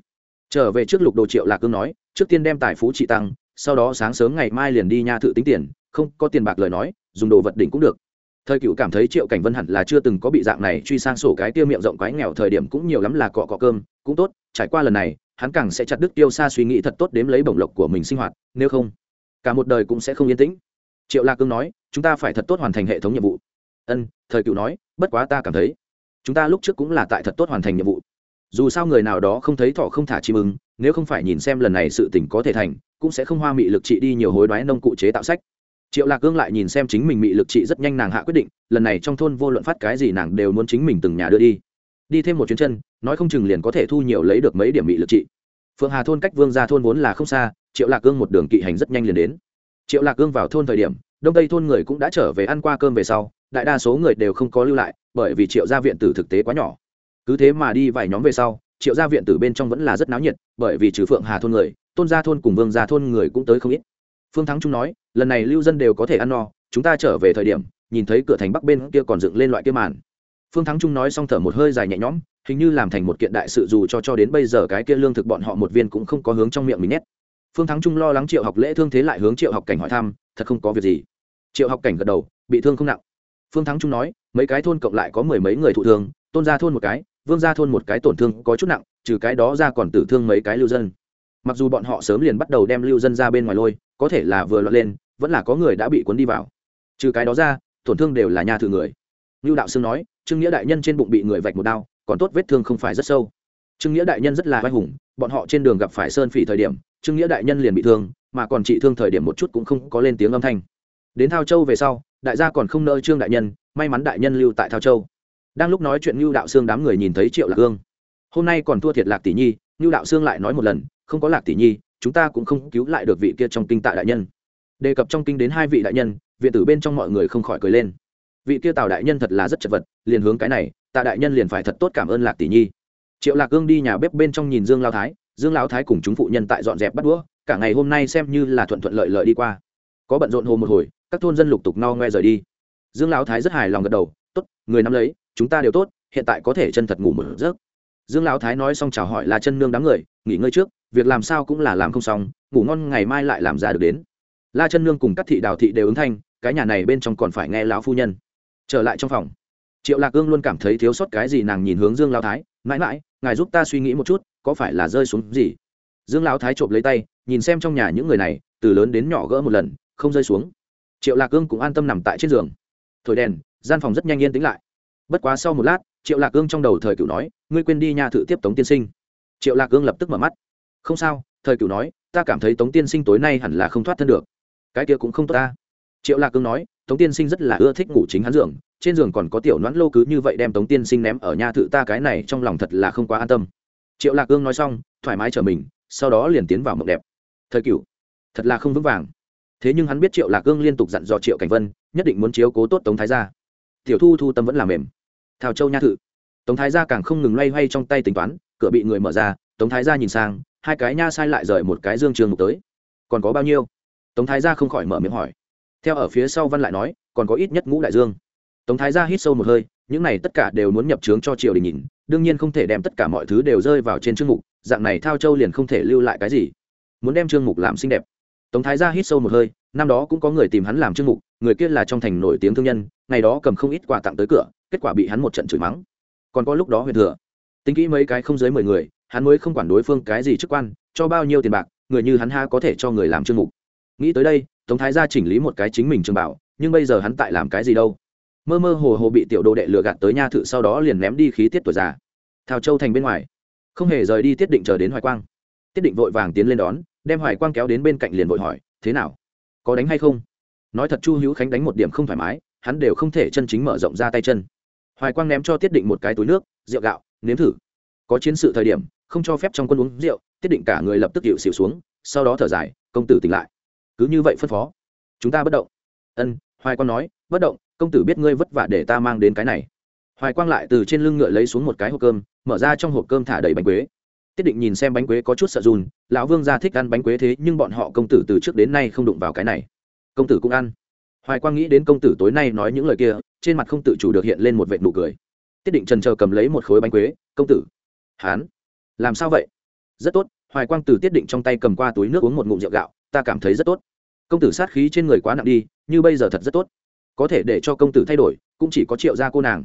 Speaker 1: Trở về trước lục đồ triệu lạc cương nói, trước tiên đem tài phú trị tăng, sau đó sáng sớm ngày mai liền đi nha thự tính tiền, không có tiền bạc lời nói dùng đồ vật đỉnh cũng được. Thời cựu cảm thấy triệu cảnh vân hẳn là chưa từng có bị dạng này truy sang sổ cái tiêu miệng rộng quái nghèo thời điểm cũng nhiều lắm là cọ cọ cơm, cũng tốt, trải qua lần này, hắn càng sẽ chặt đứt tiêu xa suy nghĩ thật tốt đếm lấy bổng lộc của mình sinh hoạt, nếu không, cả một đời cũng sẽ không yên tĩnh. Triệu lạc cương nói, chúng ta phải thật tốt hoàn thành hệ thống nhiệm vụ. Ân, thời cựu nói, bất quá ta cảm thấy, chúng ta lúc trước cũng là tại thật tốt hoàn thành nhiệm vụ. Dù sao người nào đó không thấy thọ không thả chim ứng nếu không phải nhìn xem lần này sự tỉnh có thể thành, cũng sẽ không hoa mị lực trị đi nhiều hối đoái nông cụ chế tạo sách triệu lạc cương lại nhìn xem chính mình mị lực trị rất nhanh nàng hạ quyết định, lần này trong thôn vô luận phát cái gì nàng đều muốn chính mình từng nhà đưa đi. Đi thêm một chuyến chân, nói không chừng liền có thể thu nhiều lấy được mấy điểm mị lực trị. Phượng hà thôn cách vương ra thôn vốn là không xa, triệu lạc cương một đường kỵ hành rất nhanh liền đến. Triệu lạc cương vào thôn thời điểm, đông tây thôn người cũng đã trở về ăn qua cơm về sau, đại đa số người đều không có lưu lại, bởi vì triệu gia viện tử thực tế quá nhỏ. Cứ thế mà đi vài nhóm về sau, triệu gia viện tử bên trong vẫn là rất náo nhiệt, bởi vì trừ phượng hà thôn người, tôn gia thôn cùng vương gia thôn người cũng tới không ít. Phương thắng trung nói lần này lưu dân đều có thể ăn no, chúng ta trở về thời điểm, nhìn thấy cửa thành bắc bên kia còn dựng lên loại kia màn. Phương thắng trung nói xong thở một hơi dài nhẹ nhõm, hình như làm thành một kiện đại sự dù cho cho đến bây giờ cái kia lương thực bọn họ một viên cũng không có hướng trong miệng mình nhét. Phương thắng trung lo lắng triệu học lễ thương thế lại hướng triệu học cảnh hỏi thăm, thật không có việc gì. Triệu học cảnh gật đầu, bị thương không nặng. Phương thắng trung nói, mấy cái thôn cộng lại có mười mấy người thụ thương, tôn gia thôn một cái, vương gia thôn một cái tổn thương có chút nặng, trừ cái đó ra còn tử thương mấy cái lưu dân mặc dù bọn họ sớm liền bắt đầu đem lưu dân ra bên ngoài lôi, có thể là vừa lọt lên, vẫn là có người đã bị cuốn đi vào. Trừ cái đó ra, tổn thương đều là nhà thử người. Lưu đạo sương nói, trương nghĩa đại nhân trên bụng bị người vạch một đao, còn tốt vết thương không phải rất sâu. Trương nghĩa đại nhân rất là vai hùng, bọn họ trên đường gặp phải sơn phỉ thời điểm, trương nghĩa đại nhân liền bị thương, mà còn trị thương thời điểm một chút cũng không có lên tiếng âm thanh. Đến thao châu về sau, đại gia còn không nỡ trương đại nhân, may mắn đại nhân lưu tại thao châu. Đang lúc nói chuyện ngưu đạo sương đám người nhìn thấy triệu lạc hương. Hôm nay còn thua thiệt lạc tỷ nhi ngưu đạo sương lại nói một lần không có lạc tỷ nhi, chúng ta cũng không cứu lại được vị kia trong kinh tạ đại nhân. Đề cập trong kinh đến hai vị đại nhân, viện tử bên trong mọi người không khỏi cười lên. Vị kia tào đại nhân thật là rất chật vật, liền hướng cái này, tạ đại nhân liền phải thật tốt cảm ơn lạc tỷ nhi. Triệu lạc gương đi nhà bếp bên trong nhìn dương lao thái, dương lao thái cùng chúng phụ nhân tại dọn dẹp bắt đũa, cả ngày hôm nay xem như là thuận thuận lợi lợi đi qua. Có bận rộn hồ một hồi, các thôn dân lục tục no ngoe rời đi. Dương lão thái rất hài lòng gật đầu, tốt, người nắm lấy, chúng ta đều tốt, hiện tại có thể chân thật ngủ một giấc. Dương lão thái nói xong chào hỏi là chân nương đám người, nghỉ ngơi trước việc làm sao cũng là làm không xong, ngủ ngon ngày mai lại làm ra được đến. La chân nương cùng các thị đào thị đều ứng thanh, cái nhà này bên trong còn phải nghe lão phu nhân. Trở lại trong phòng, triệu lạc ương luôn cảm thấy thiếu sót cái gì nàng nhìn hướng dương lão thái, mãi mãi, ngài giúp ta suy nghĩ một chút, có phải là rơi xuống gì? Dương lão thái trộm lấy tay, nhìn xem trong nhà những người này, từ lớn đến nhỏ gỡ một lần, không rơi xuống. Triệu lạc ương cũng an tâm nằm tại trên giường. Thổi đèn, gian phòng rất nhanh yên tĩnh lại. Bất quá sau một lát, triệu lạc ương trong đầu thời cựu nói, ngươi quên đi nhà thự tiếp tống tiên sinh. Triệu lạc ương lập tức mở mắt không sao, thời cựu nói, ta cảm thấy tống tiên sinh tối nay hẳn là không thoát thân được. Cái kia cũng không tốt ta. Triệu lạc cương nói, tống tiên sinh rất là ưa thích ngủ chính hắn giường, trên giường còn có tiểu noãn lô cứ như vậy đem tống tiên sinh ném ở nhà thự ta cái này trong lòng thật là không quá an tâm. Triệu lạc cương nói xong, thoải mái trở mình, sau đó liền tiến vào mộng đẹp. Thời cựu thật là không vững vàng. Thế nhưng hắn biết triệu lạc cương liên tục dặn dò triệu cảnh vân, nhất định muốn chiếu cố tốt tống thái gia. Tiểu thu thu tâm vẫn là mềm. Thảo châu nha thự. Tống thái gia càng không ngừng loay hoay trong tay tính toán, cửa bị người mở ra, tống thái gia nhìn sang hai cái nha sai lại rời một cái dương trường mục tới. Còn có bao nhiêu? Tống thái gia không khỏi mở miệng hỏi. Theo ở phía sau văn lại nói, còn có ít nhất ngũ đại dương. Tống thái gia hít sâu một hơi, những này tất cả đều muốn nhập trướng cho triều đình nhìn, đương nhiên không thể đem tất cả mọi thứ đều rơi vào trên chương mục, dạng này thao châu liền không thể lưu lại cái gì. Muốn đem chương mục làm xinh đẹp. Tống thái gia hít sâu một hơi, năm đó cũng có người tìm hắn làm chương mục, người kia là trong thành nổi tiếng thương nhân, ngày đó cầm không ít quà tặng tới cửa, kết quả bị hắn một trận chửi mắng. Còn có lúc đó huyền thừa. Tính kỹ mấy cái không dưới mười người hắn mới không quản đối phương cái gì chức quan, cho bao nhiêu tiền bạc, người như hắn ha có thể cho người làm chương mục. Nghĩ tới đây, tống thái gia chỉnh lý một cái chính mình trường bảo, nhưng bây giờ hắn tại làm cái gì đâu? Mơ mơ hồ hồ bị tiểu đồ đệ lừa gạt tới nha thự sau đó liền ném đi khí tiết tuổi già. Thào châu thành bên ngoài, không hề rời đi tiết định chờ đến hoài quang. Tiết định vội vàng tiến lên đón, đem hoài quang kéo đến bên cạnh liền vội hỏi, thế nào? Có đánh hay không? Nói thật chu hữu khánh đánh một điểm không thoải mái, hắn đều không thể chân chính mở rộng ra tay chân. Hoài quang ném cho tiết định một cái túi nước, rượu gạo, nếm thử. Có chiến sự thời điểm không cho phép trong quân uống rượu, tiết định cả người lập tức hiệu xỉu xuống, sau đó thở dài, công tử tỉnh lại. Cứ như vậy phân phó. Chúng ta bất động. Ân, hoài quang nói, bất động, công tử biết ngươi vất vả để ta mang đến cái này. Hoài quang lại từ trên lưng ngựa lấy xuống một cái hộp cơm, mở ra trong hộp cơm thả đầy bánh quế. Tiết định nhìn xem bánh quế có chút sợ dùn lão vương gia thích ăn bánh quế thế, nhưng bọn họ công tử từ trước đến nay không đụng vào cái này. Công tử cũng ăn. Hoài quang nghĩ đến công tử tối nay nói những lời kia, trên mặt không tự chủ được hiện lên một vệt nụ cười. Tiết định trần chờ cầm lấy một khối bánh quế, công tử, hán làm sao vậy? Rất tốt, hoài quang từ tiết định trong tay cầm qua túi nước uống một ngụm rượu gạo, ta cảm thấy rất tốt. Công tử sát khí trên người quá nặng đi, như bây giờ thật rất tốt. Có thể để cho công tử thay đổi, cũng chỉ có triệu gia cô nàng.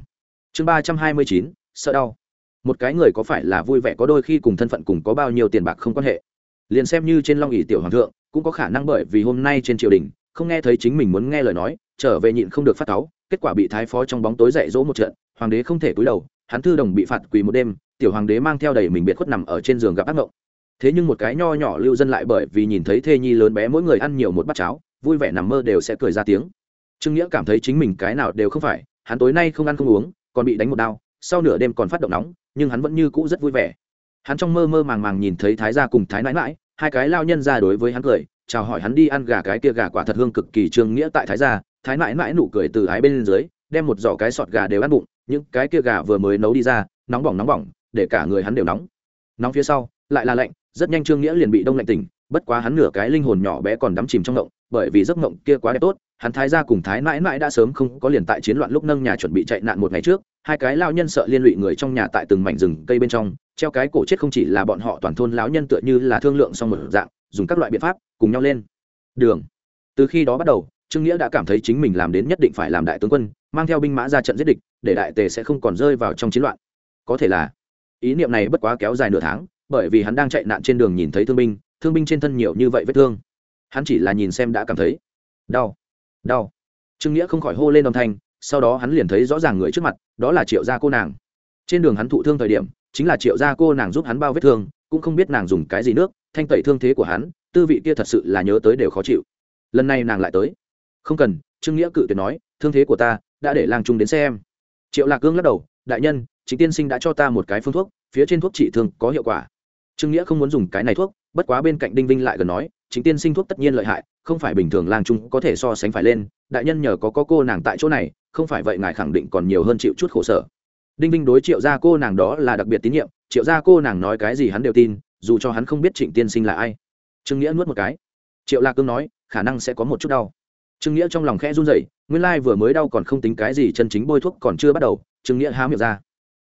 Speaker 1: Chương ba trăm hai mươi chín, sợ đau. Một cái người có phải là vui vẻ có đôi khi cùng thân phận cùng có bao nhiêu tiền bạc không quan hệ. Liền xem như trên long ỷ tiểu hoàng thượng, cũng có khả năng bởi vì hôm nay trên triều đình, không nghe thấy chính mình muốn nghe lời nói, trở về nhịn không được phát táo kết quả bị thái phó trong bóng tối dạy dỗ một trận, hoàng đế không thể cúi đầu, hắn thư đồng bị phạt quỳ một đêm tiểu hoàng đế mang theo đầy mình biệt khuất nằm ở trên giường gặp ác mộng thế nhưng một cái nho nhỏ lưu dân lại bởi vì nhìn thấy thê nhi lớn bé mỗi người ăn nhiều một bát cháo, vui vẻ nằm mơ đều sẽ cười ra tiếng. Trương nghĩa cảm thấy chính mình cái nào đều không phải, hắn tối nay không ăn không uống, còn bị đánh một đau, sau nửa đêm còn phát động nóng, nhưng hắn vẫn như cũ rất vui vẻ. Hắn trong mơ mơ màng màng nhìn thấy thái gia cùng thái nãi mãi hai cái lao nhân ra đối với hắn cười, chào hỏi hắn đi ăn gà cái kia gà quả thật hương cực kỳ trương nghĩa tại thái gia, thái nãi mãi nụ cười từ ái bên dưới, đem một giỏ cái sọt gà đều ăn bụng, những cái kia gà vừa mới nấu đi ra, nóng bỏng nóng bỏng để cả người hắn đều nóng. Nóng phía sau, lại là lạnh, rất nhanh trương nghĩa liền bị đông lạnh tỉnh, bất quá hắn nửa cái linh hồn nhỏ bé còn đắm chìm trong ngộng, bởi vì giấc ngộng kia quá đẹp tốt, hắn thái gia cùng thái mãi mãi đã sớm không có liền tại chiến loạn lúc nâng nhà chuẩn bị chạy nạn một ngày trước, hai cái lao nhân sợ liên lụy người trong nhà tại từng mảnh rừng cây bên trong, treo cái cổ chết không chỉ là bọn họ toàn thôn lão nhân tựa như là thương lượng xong một dạng, dùng các loại biện pháp cùng nhau lên. Đường. Từ khi đó bắt đầu, trương nghĩa đã cảm thấy chính mình làm đến nhất định phải làm đại tướng quân, mang theo binh mã ra trận giết địch, để đại tề sẽ không còn rơi vào trong chiến loạn. Có thể là ý niệm này bất quá kéo dài nửa tháng, bởi vì hắn đang chạy nạn trên đường nhìn thấy thương binh thương binh trên thân nhiều như vậy vết thương. Hắn chỉ là nhìn xem đã cảm thấy đau đau. Trương nghĩa không khỏi hô lên âm thanh, sau đó hắn liền thấy rõ ràng người trước mặt, đó là triệu gia cô nàng. Trên đường hắn thụ thương thời điểm, chính là triệu gia cô nàng giúp hắn bao vết thương, cũng không biết nàng dùng cái gì nước, thanh tẩy thương thế của hắn, tư vị kia thật sự là nhớ tới đều khó chịu. Lần này nàng lại tới. Không cần, trương nghĩa cự tuyệt nói, thương thế của ta đã để lang trung đến xem. Triệu lạc cương lắc đầu, đại nhân chính tiên sinh đã cho ta một cái phương thuốc phía trên thuốc trị thương có hiệu quả. Trương nghĩa không muốn dùng cái này thuốc bất quá bên cạnh đinh vinh lại gần nói chính tiên sinh thuốc tất nhiên lợi hại không phải bình thường lang trung có thể so sánh phải lên đại nhân nhờ có, có cô nàng tại chỗ này không phải vậy ngài khẳng định còn nhiều hơn chịu chút khổ sở. Đinh vinh đối triệu gia cô nàng đó là đặc biệt tín nhiệm triệu gia cô nàng nói cái gì hắn đều tin dù cho hắn không biết trịnh tiên sinh là ai. Trương nghĩa nuốt một cái. Triệu lạc cương nói khả năng sẽ có một chút đau. Trương nghĩa trong lòng khẽ run rẩy nguyên lai vừa mới đau còn không tính cái gì chân chính bôi thuốc còn chưa bắt đầu trương nghĩa há miệng ra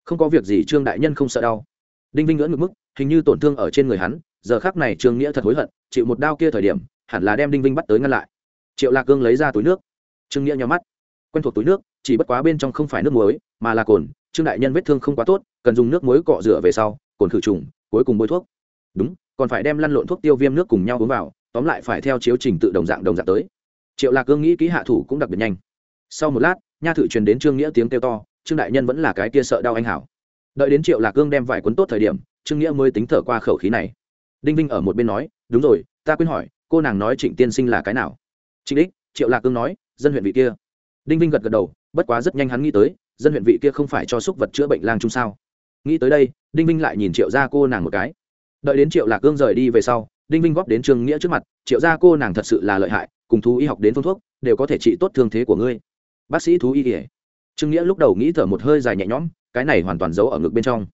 Speaker 1: không có việc gì, trương đại nhân không sợ đau. Đinh vinh ngưỡng ngực mức, hình như tổn thương ở trên người hắn, giờ khác này trương nghĩa thật hối hận, chịu một đao kia thời điểm, hẳn là đem đinh vinh bắt tới ngăn lại. Triệu lạc cương lấy ra túi nước. Trương nghĩa nhau mắt. Quen thuộc túi nước, chỉ bất quá bên trong không phải nước muối, mà là cồn, trương đại nhân vết thương không quá tốt, cần dùng nước muối cọ rửa về sau, cồn khử trùng, cuối cùng bôi thuốc. Đúng, còn phải đem lăn lộn thuốc tiêu viêm nước cùng nhau uống vào, tóm lại phải theo chiếu trình tự đồng dạng đồng dạng tới. Triệu lạc cương nghĩ ký hạ thủ cũng đặc biệt nhanh. Sau một lát, nha thự truyền đến trương nghĩa tiếng kêu to trương đại nhân vẫn là cái kia sợ đau anh hảo. Đợi đến triệu lạc cương đem vải cuốn tốt thời điểm, trương nghĩa mới tính thở qua khẩu khí này. Đinh vinh ở một bên nói, đúng rồi, ta quên hỏi, cô nàng nói trịnh tiên sinh là cái nào? Trịnh đích, triệu lạc cương nói, dân huyện vị kia. Đinh vinh gật gật đầu, bất quá rất nhanh hắn nghĩ tới, dân huyện vị kia không phải cho xúc vật chữa bệnh lang chung sao. Nghĩ tới đây, đinh vinh lại nhìn triệu ra cô nàng một cái. Đợi đến triệu lạc cương rời đi về sau, đinh vinh góp đến trương nghĩa trước mặt, triệu ra cô nàng thật sự là lợi hại, cùng thú y học đến phương thuốc, đều có thể trị tốt thương thế của ngươi. Bác sĩ thú y kể trương nghĩa lúc đầu nghĩ thở một hơi dài nhẹ nhõm, cái này hoàn toàn giấu ở ngực bên trong.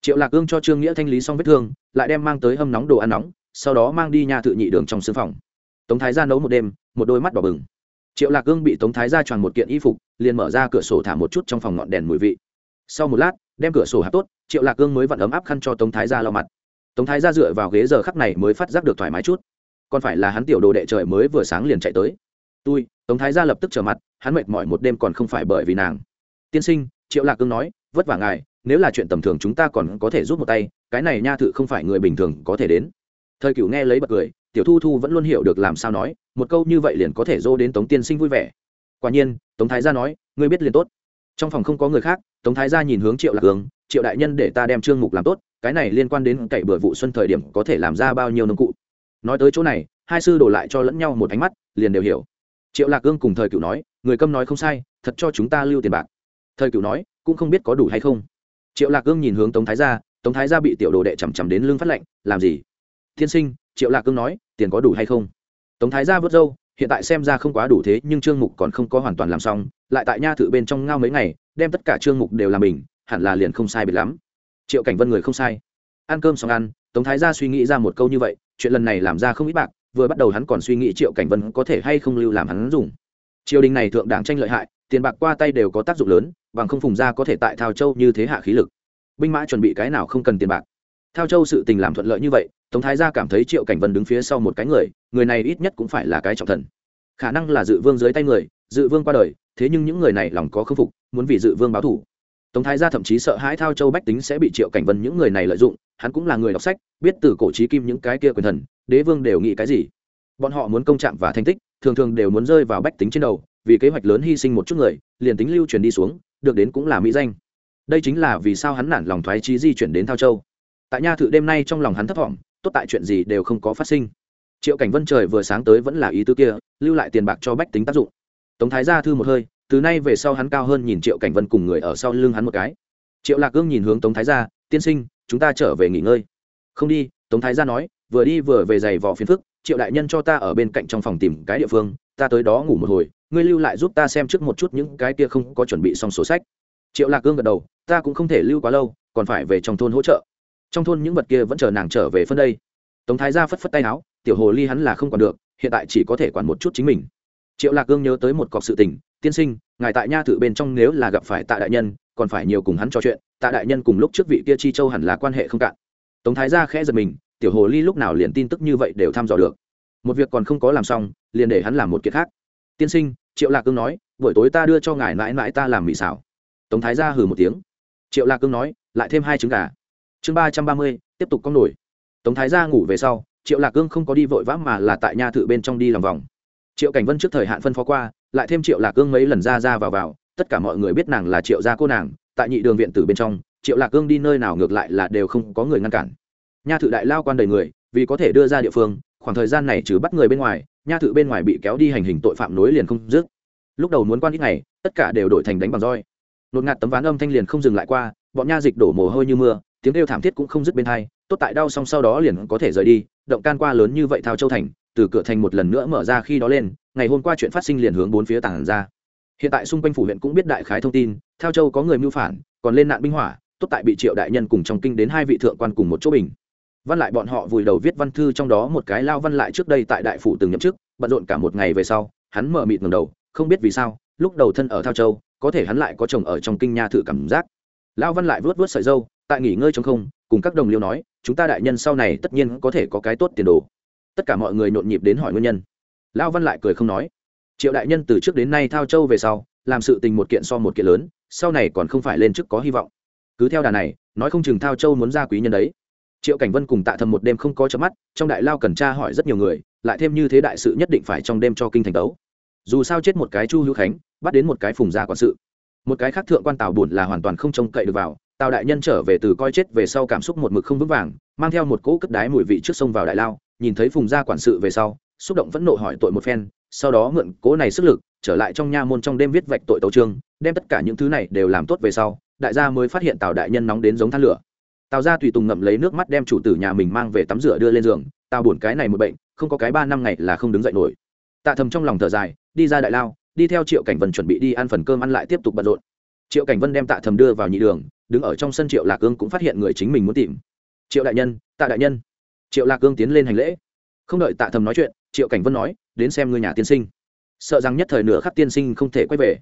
Speaker 1: Triệu lạc ương cho trương nghĩa thanh lý xong vết thương, lại đem mang tới hâm nóng đồ ăn nóng, sau đó mang đi nhà tự nhị đường trong xương phòng. Tống thái ra nấu một đêm, một đôi mắt đỏ bừng. Triệu lạc ương bị tống thái ra tròn một kiện y phục, liền mở ra cửa sổ thả một chút trong phòng ngọn đèn mùi vị. Sau một lát, đem cửa sổ hạ tốt, triệu lạc ương mới vặn ấm áp khăn cho tống thái ra lau mặt. Tống thái ra dựa vào ghế giờ khắc này mới phát giác được thoải mái chút. Còn phải là hắn tiểu đồ đệ trời mới vừa sáng liền chạy tới. Tôi tống thái ra lập tức trở mặt, hắn mệt mỏi một đêm còn không phải bởi vì nàng tiên sinh, triệu lạc cương nói, vất vả ngài, nếu là chuyện tầm thường chúng ta còn có thể rút một tay, cái này nha thự không phải người bình thường có thể đến. Thời cửu nghe lấy bật cười, tiểu thu thu vẫn luôn hiểu được làm sao nói, một câu như vậy liền có thể dô đến tống tiên sinh vui vẻ. Quả nhiên, tống thái gia nói, ngươi biết liền tốt. Trong phòng không có người khác, tống thái gia nhìn hướng triệu lạc cương, triệu đại nhân để ta đem trương mục làm tốt, cái này liên quan đến cậy bừa vụ xuân thời điểm có thể làm ra bao nhiêu nông cụ? Nói tới chỗ này, hai sư đổ lại cho lẫn nhau một ánh mắt, liền đều hiểu. Triệu lạc cương cùng thời cựu nói, người câm nói không sai, thật cho chúng ta lưu tiền bạc thời cựu nói, cũng không biết có đủ hay không. Triệu lạc cương nhìn hướng tống thái gia, tống thái gia bị tiểu đồ đệ chằm chằm đến lưng phát lệnh làm gì? Thiên sinh, triệu lạc cương nói, tiền có đủ hay không? Tống thái gia vớt râu, hiện tại xem ra không quá đủ thế, nhưng trương mục còn không có hoàn toàn làm xong, lại tại nha thự bên trong ngao mấy ngày, đem tất cả trương mục đều làm mình, hẳn là liền không sai biệt lắm. Triệu cảnh vân người không sai. Ăn cơm xong ăn, tống thái gia suy nghĩ ra một câu như vậy, chuyện lần này làm ra không ít bạc, vừa bắt đầu hắn còn suy nghĩ triệu cảnh vân có thể hay không lưu làm hắn dùng. Triều đình này thượng đảng tranh lợi hại, tiền bạc qua tay đều có tác dụng lớn bằng không phùng ra có thể tại thao châu như thế hạ khí lực. Binh mã chuẩn bị cái nào không cần tiền bạc. Thao châu sự tình làm thuận lợi như vậy, tống thái gia cảm thấy triệu cảnh vân đứng phía sau một cái người người này ít nhất cũng phải là cái trọng thần. Khả năng là dự vương dưới tay người, dự vương qua đời, thế nhưng những người này lòng có khâm phục, muốn vì dự vương báo thủ. Tống thái gia thậm chí sợ hãi thao châu bách tính sẽ bị triệu cảnh vân những người này lợi dụng, hắn cũng là người đọc sách, biết từ cổ trí kim những cái kia quyền thần, đế vương đều nghĩ cái gì. Bọn họ muốn công trạng và thành tích, thường thường đều muốn rơi vào bách tính trên đầu, vì kế hoạch lớn hy sinh một chút người, liền tính lưu truyền đi xuống được đến cũng là mỹ danh. Đây chính là vì sao hắn nản lòng thoái trí di chuyển đến thao châu. Tại nha thự đêm nay trong lòng hắn thấp thỏm, tốt tại chuyện gì đều không có phát sinh. Triệu cảnh vân trời vừa sáng tới vẫn là ý tư kia, lưu lại tiền bạc cho bách tính tác dụng. Tống thái gia thư một hơi, từ nay về sau hắn cao hơn nhìn triệu cảnh vân cùng người ở sau lưng hắn một cái. Triệu lạc gương nhìn hướng tống thái gia, tiên sinh, chúng ta trở về nghỉ ngơi. Không đi, tống thái gia nói, vừa đi vừa về giày vò phiền phức, triệu đại nhân cho ta ở bên cạnh trong phòng tìm cái địa phương, ta tới đó ngủ một hồi ngươi lưu lại giúp ta xem trước một chút những cái kia không có chuẩn bị xong sổ sách. Triệu lạc Cương gật đầu, ta cũng không thể lưu quá lâu, còn phải về trong thôn hỗ trợ. Trong thôn những vật kia vẫn chờ nàng trở về phân đây. Tống thái gia phất phất tay áo, tiểu hồ ly hắn là không còn được, hiện tại chỉ có thể quản một chút chính mình. Triệu lạc Cương nhớ tới một cọc sự tình, tiên sinh, ngài tại nha thự bên trong nếu là gặp phải tạ đại nhân, còn phải nhiều cùng hắn trò chuyện, tạ đại nhân cùng lúc trước vị kia chi châu hẳn là quan hệ không cạn. Tống thái gia khẽ giật mình, tiểu hồ ly lúc nào liền tin tức như vậy đều thăm dò được. Một việc còn không có làm xong, liền để hắn làm một kiệt khác. Tiên sinh triệu lạc cương nói, buổi tối ta đưa cho ngài mãi mãi ta làm mì xào. Tống thái gia hừ một tiếng. Triệu lạc cương nói, lại thêm hai trứng gà. Chương ba trăm ba mươi, tiếp tục con nổi. Tống thái gia ngủ về sau, triệu lạc cương không có đi vội vã mà là tại nha thự bên trong đi làm vòng. Triệu cảnh vân trước thời hạn phân phó qua, lại thêm triệu lạc cương mấy lần ra ra vào vào, tất cả mọi người biết nàng là triệu gia cô nàng, tại nhị đường viện tử bên trong, triệu lạc cương đi nơi nào ngược lại là đều không có người ngăn cản. Nha thự đại lao quan đầy người, vì có thể đưa ra địa phương khoảng thời gian này trừ bắt người bên ngoài, nha thự bên ngoài bị kéo đi hành hình tội phạm nối liền không dứt. Lúc đầu muốn quan ít ngày, tất cả đều đổi thành đánh bằng roi. Nột ngạt tấm ván âm thanh liền không dừng lại qua, bọn nha dịch đổ mồ hôi như mưa, tiếng kêu thảm thiết cũng không dứt bên thai tốt tại đau xong sau đó liền có thể rời đi, động can qua lớn như vậy thao châu thành, từ cửa thành một lần nữa mở ra khi đó lên, ngày hôm qua chuyện phát sinh liền hướng bốn phía tảng ra. Hiện tại xung quanh phủ huyện cũng biết đại khái thông tin theo châu có người mưu phản, còn lên nạn binh hỏa, tốt tại bị triệu đại nhân cùng trong kinh đến hai vị thượng quan cùng một chỗ bình văn lại bọn họ vùi đầu viết văn thư trong đó một cái lao văn lại trước đây tại đại phủ từng nhậm chức, bận rộn cả một ngày về sau, hắn mở mịt ngầm đầu, không biết vì sao, lúc đầu thân ở thao châu, có thể hắn lại có chồng ở trong kinh nha thự cảm giác. Lao văn lại vớt vớt sợi dâu, tại nghỉ ngơi trong không, cùng các đồng liêu nói, chúng ta đại nhân sau này tất nhiên có thể có cái tốt tiền đồ. Tất cả mọi người nhộn nhịp đến hỏi nguyên nhân. Lao văn lại cười không nói. Triệu đại nhân từ trước đến nay thao châu về sau, làm sự tình một kiện so một kiện lớn, sau này còn không phải lên chức có hy vọng. Cứ theo đà này, nói không chừng thao châu muốn ra quý nhân đấy triệu cảnh vân cùng tạ thầm một đêm không có chớp mắt, trong đại lao cần tra hỏi rất nhiều người, lại thêm như thế đại sự nhất định phải trong đêm cho kinh thành tấu dù sao chết một cái chu hữu khánh, bắt đến một cái phùng gia quản sự. Một cái khác thượng quan tào buồn là hoàn toàn không trông cậy được vào, tào đại nhân trở về từ coi chết về sau cảm xúc một mực không vững vàng, mang theo một cỗ cất đái mùi vị trước sông vào đại lao, nhìn thấy phùng gia quản sự về sau, xúc động vẫn nộ hỏi tội một phen, sau đó mượn cỗ này sức lực, trở lại trong nha môn trong đêm viết vạch tội tấu trương đem tất cả những thứ này đều làm tốt về sau, đại gia mới phát hiện tào đại nhân nóng đến giống than lửa tào gia tùy tùng ngậm lấy nước mắt đem chủ tử nhà mình mang về tắm rửa đưa lên giường, tào buồn cái này một bệnh, không có cái ba năm ngày là không đứng dậy nổi. Tạ thầm trong lòng thở dài, đi ra đại lao, đi theo triệu cảnh vân chuẩn bị đi ăn phần cơm ăn lại tiếp tục bận rộn. Triệu cảnh vân đem tạ thầm đưa vào nhị đường, đứng ở trong sân triệu lạc ương cũng phát hiện người chính mình muốn tìm. Triệu đại nhân, tạ đại nhân. Triệu lạc ương tiến lên hành lễ. Không đợi tạ thầm nói chuyện, triệu cảnh vân nói, đến xem ngôi nhà tiên sinh. Sợ rằng nhất thời nửa khắc tiên sinh không thể quay về.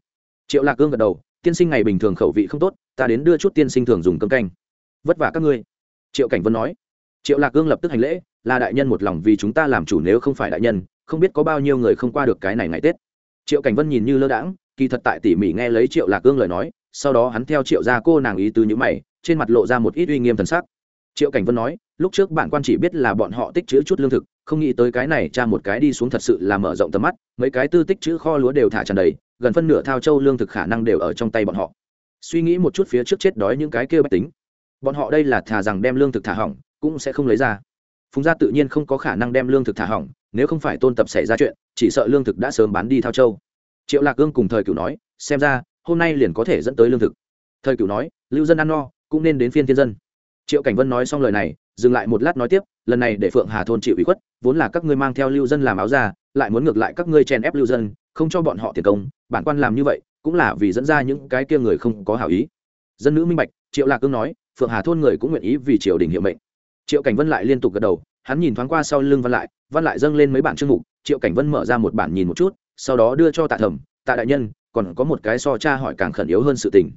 Speaker 1: Triệu lạc ương gật đầu, tiên sinh ngày bình thường khẩu vị không tốt, ta đến đưa chút tiên sinh thường dùng cơm canh vất vả các ngươi. Triệu cảnh vân nói. Triệu lạc gương lập tức hành lễ, là đại nhân một lòng vì chúng ta làm chủ nếu không phải đại nhân, không biết có bao nhiêu người không qua được cái này ngày tết. Triệu cảnh vân nhìn như lơ đãng, kỳ thật tại tỉ mỉ nghe lấy triệu lạc gương lời nói, sau đó hắn theo triệu gia cô nàng ý tứ nhữ mày, trên mặt lộ ra một ít uy nghiêm thần sắc. Triệu cảnh vân nói, lúc trước bạn quan chỉ biết là bọn họ tích chữ chút lương thực, không nghĩ tới cái này cha một cái đi xuống thật sự là mở rộng tầm mắt, mấy cái tư tích chữ kho lúa đều thả tràn đầy, gần phân nửa thao châu lương thực khả năng đều ở trong tay bọn họ. Suy nghĩ một chút phía trước chết đói những cái kia bách tính bọn họ đây là thà rằng đem lương thực thả hỏng, cũng sẽ không lấy ra. Phùng gia tự nhiên không có khả năng đem lương thực thả hỏng, nếu không phải tôn tập xảy ra chuyện, chỉ sợ lương thực đã sớm bán đi thao châu. Triệu lạc cương cùng thời cửu nói, xem ra, hôm nay liền có thể dẫn tới lương thực. Thời cửu nói, lưu dân ăn no, cũng nên đến phiên thiên dân. Triệu cảnh vân nói xong lời này, dừng lại một lát nói tiếp, lần này để phượng hà thôn chịu ủy khuất, vốn là các ngươi mang theo lưu dân làm áo ra, lại muốn ngược lại các ngươi chèn ép lưu dân, không cho bọn họ tiền công, bản quan làm như vậy, cũng là vì dẫn ra những cái kia người không có hảo ý. Dân nữ minh bạch, triệu lạc cương nói phượng hà thôn người cũng nguyện ý vì triều đình hiệu mệnh. Triệu cảnh vân lại liên tục gật đầu, hắn nhìn thoáng qua sau lưng văn lại văn lại dâng lên mấy bản chương mục, triệu cảnh vân mở ra một bản nhìn một chút, sau đó đưa cho tạ thẩm, tạ đại nhân, còn có một cái so cha hỏi càng khẩn yếu hơn sự tình.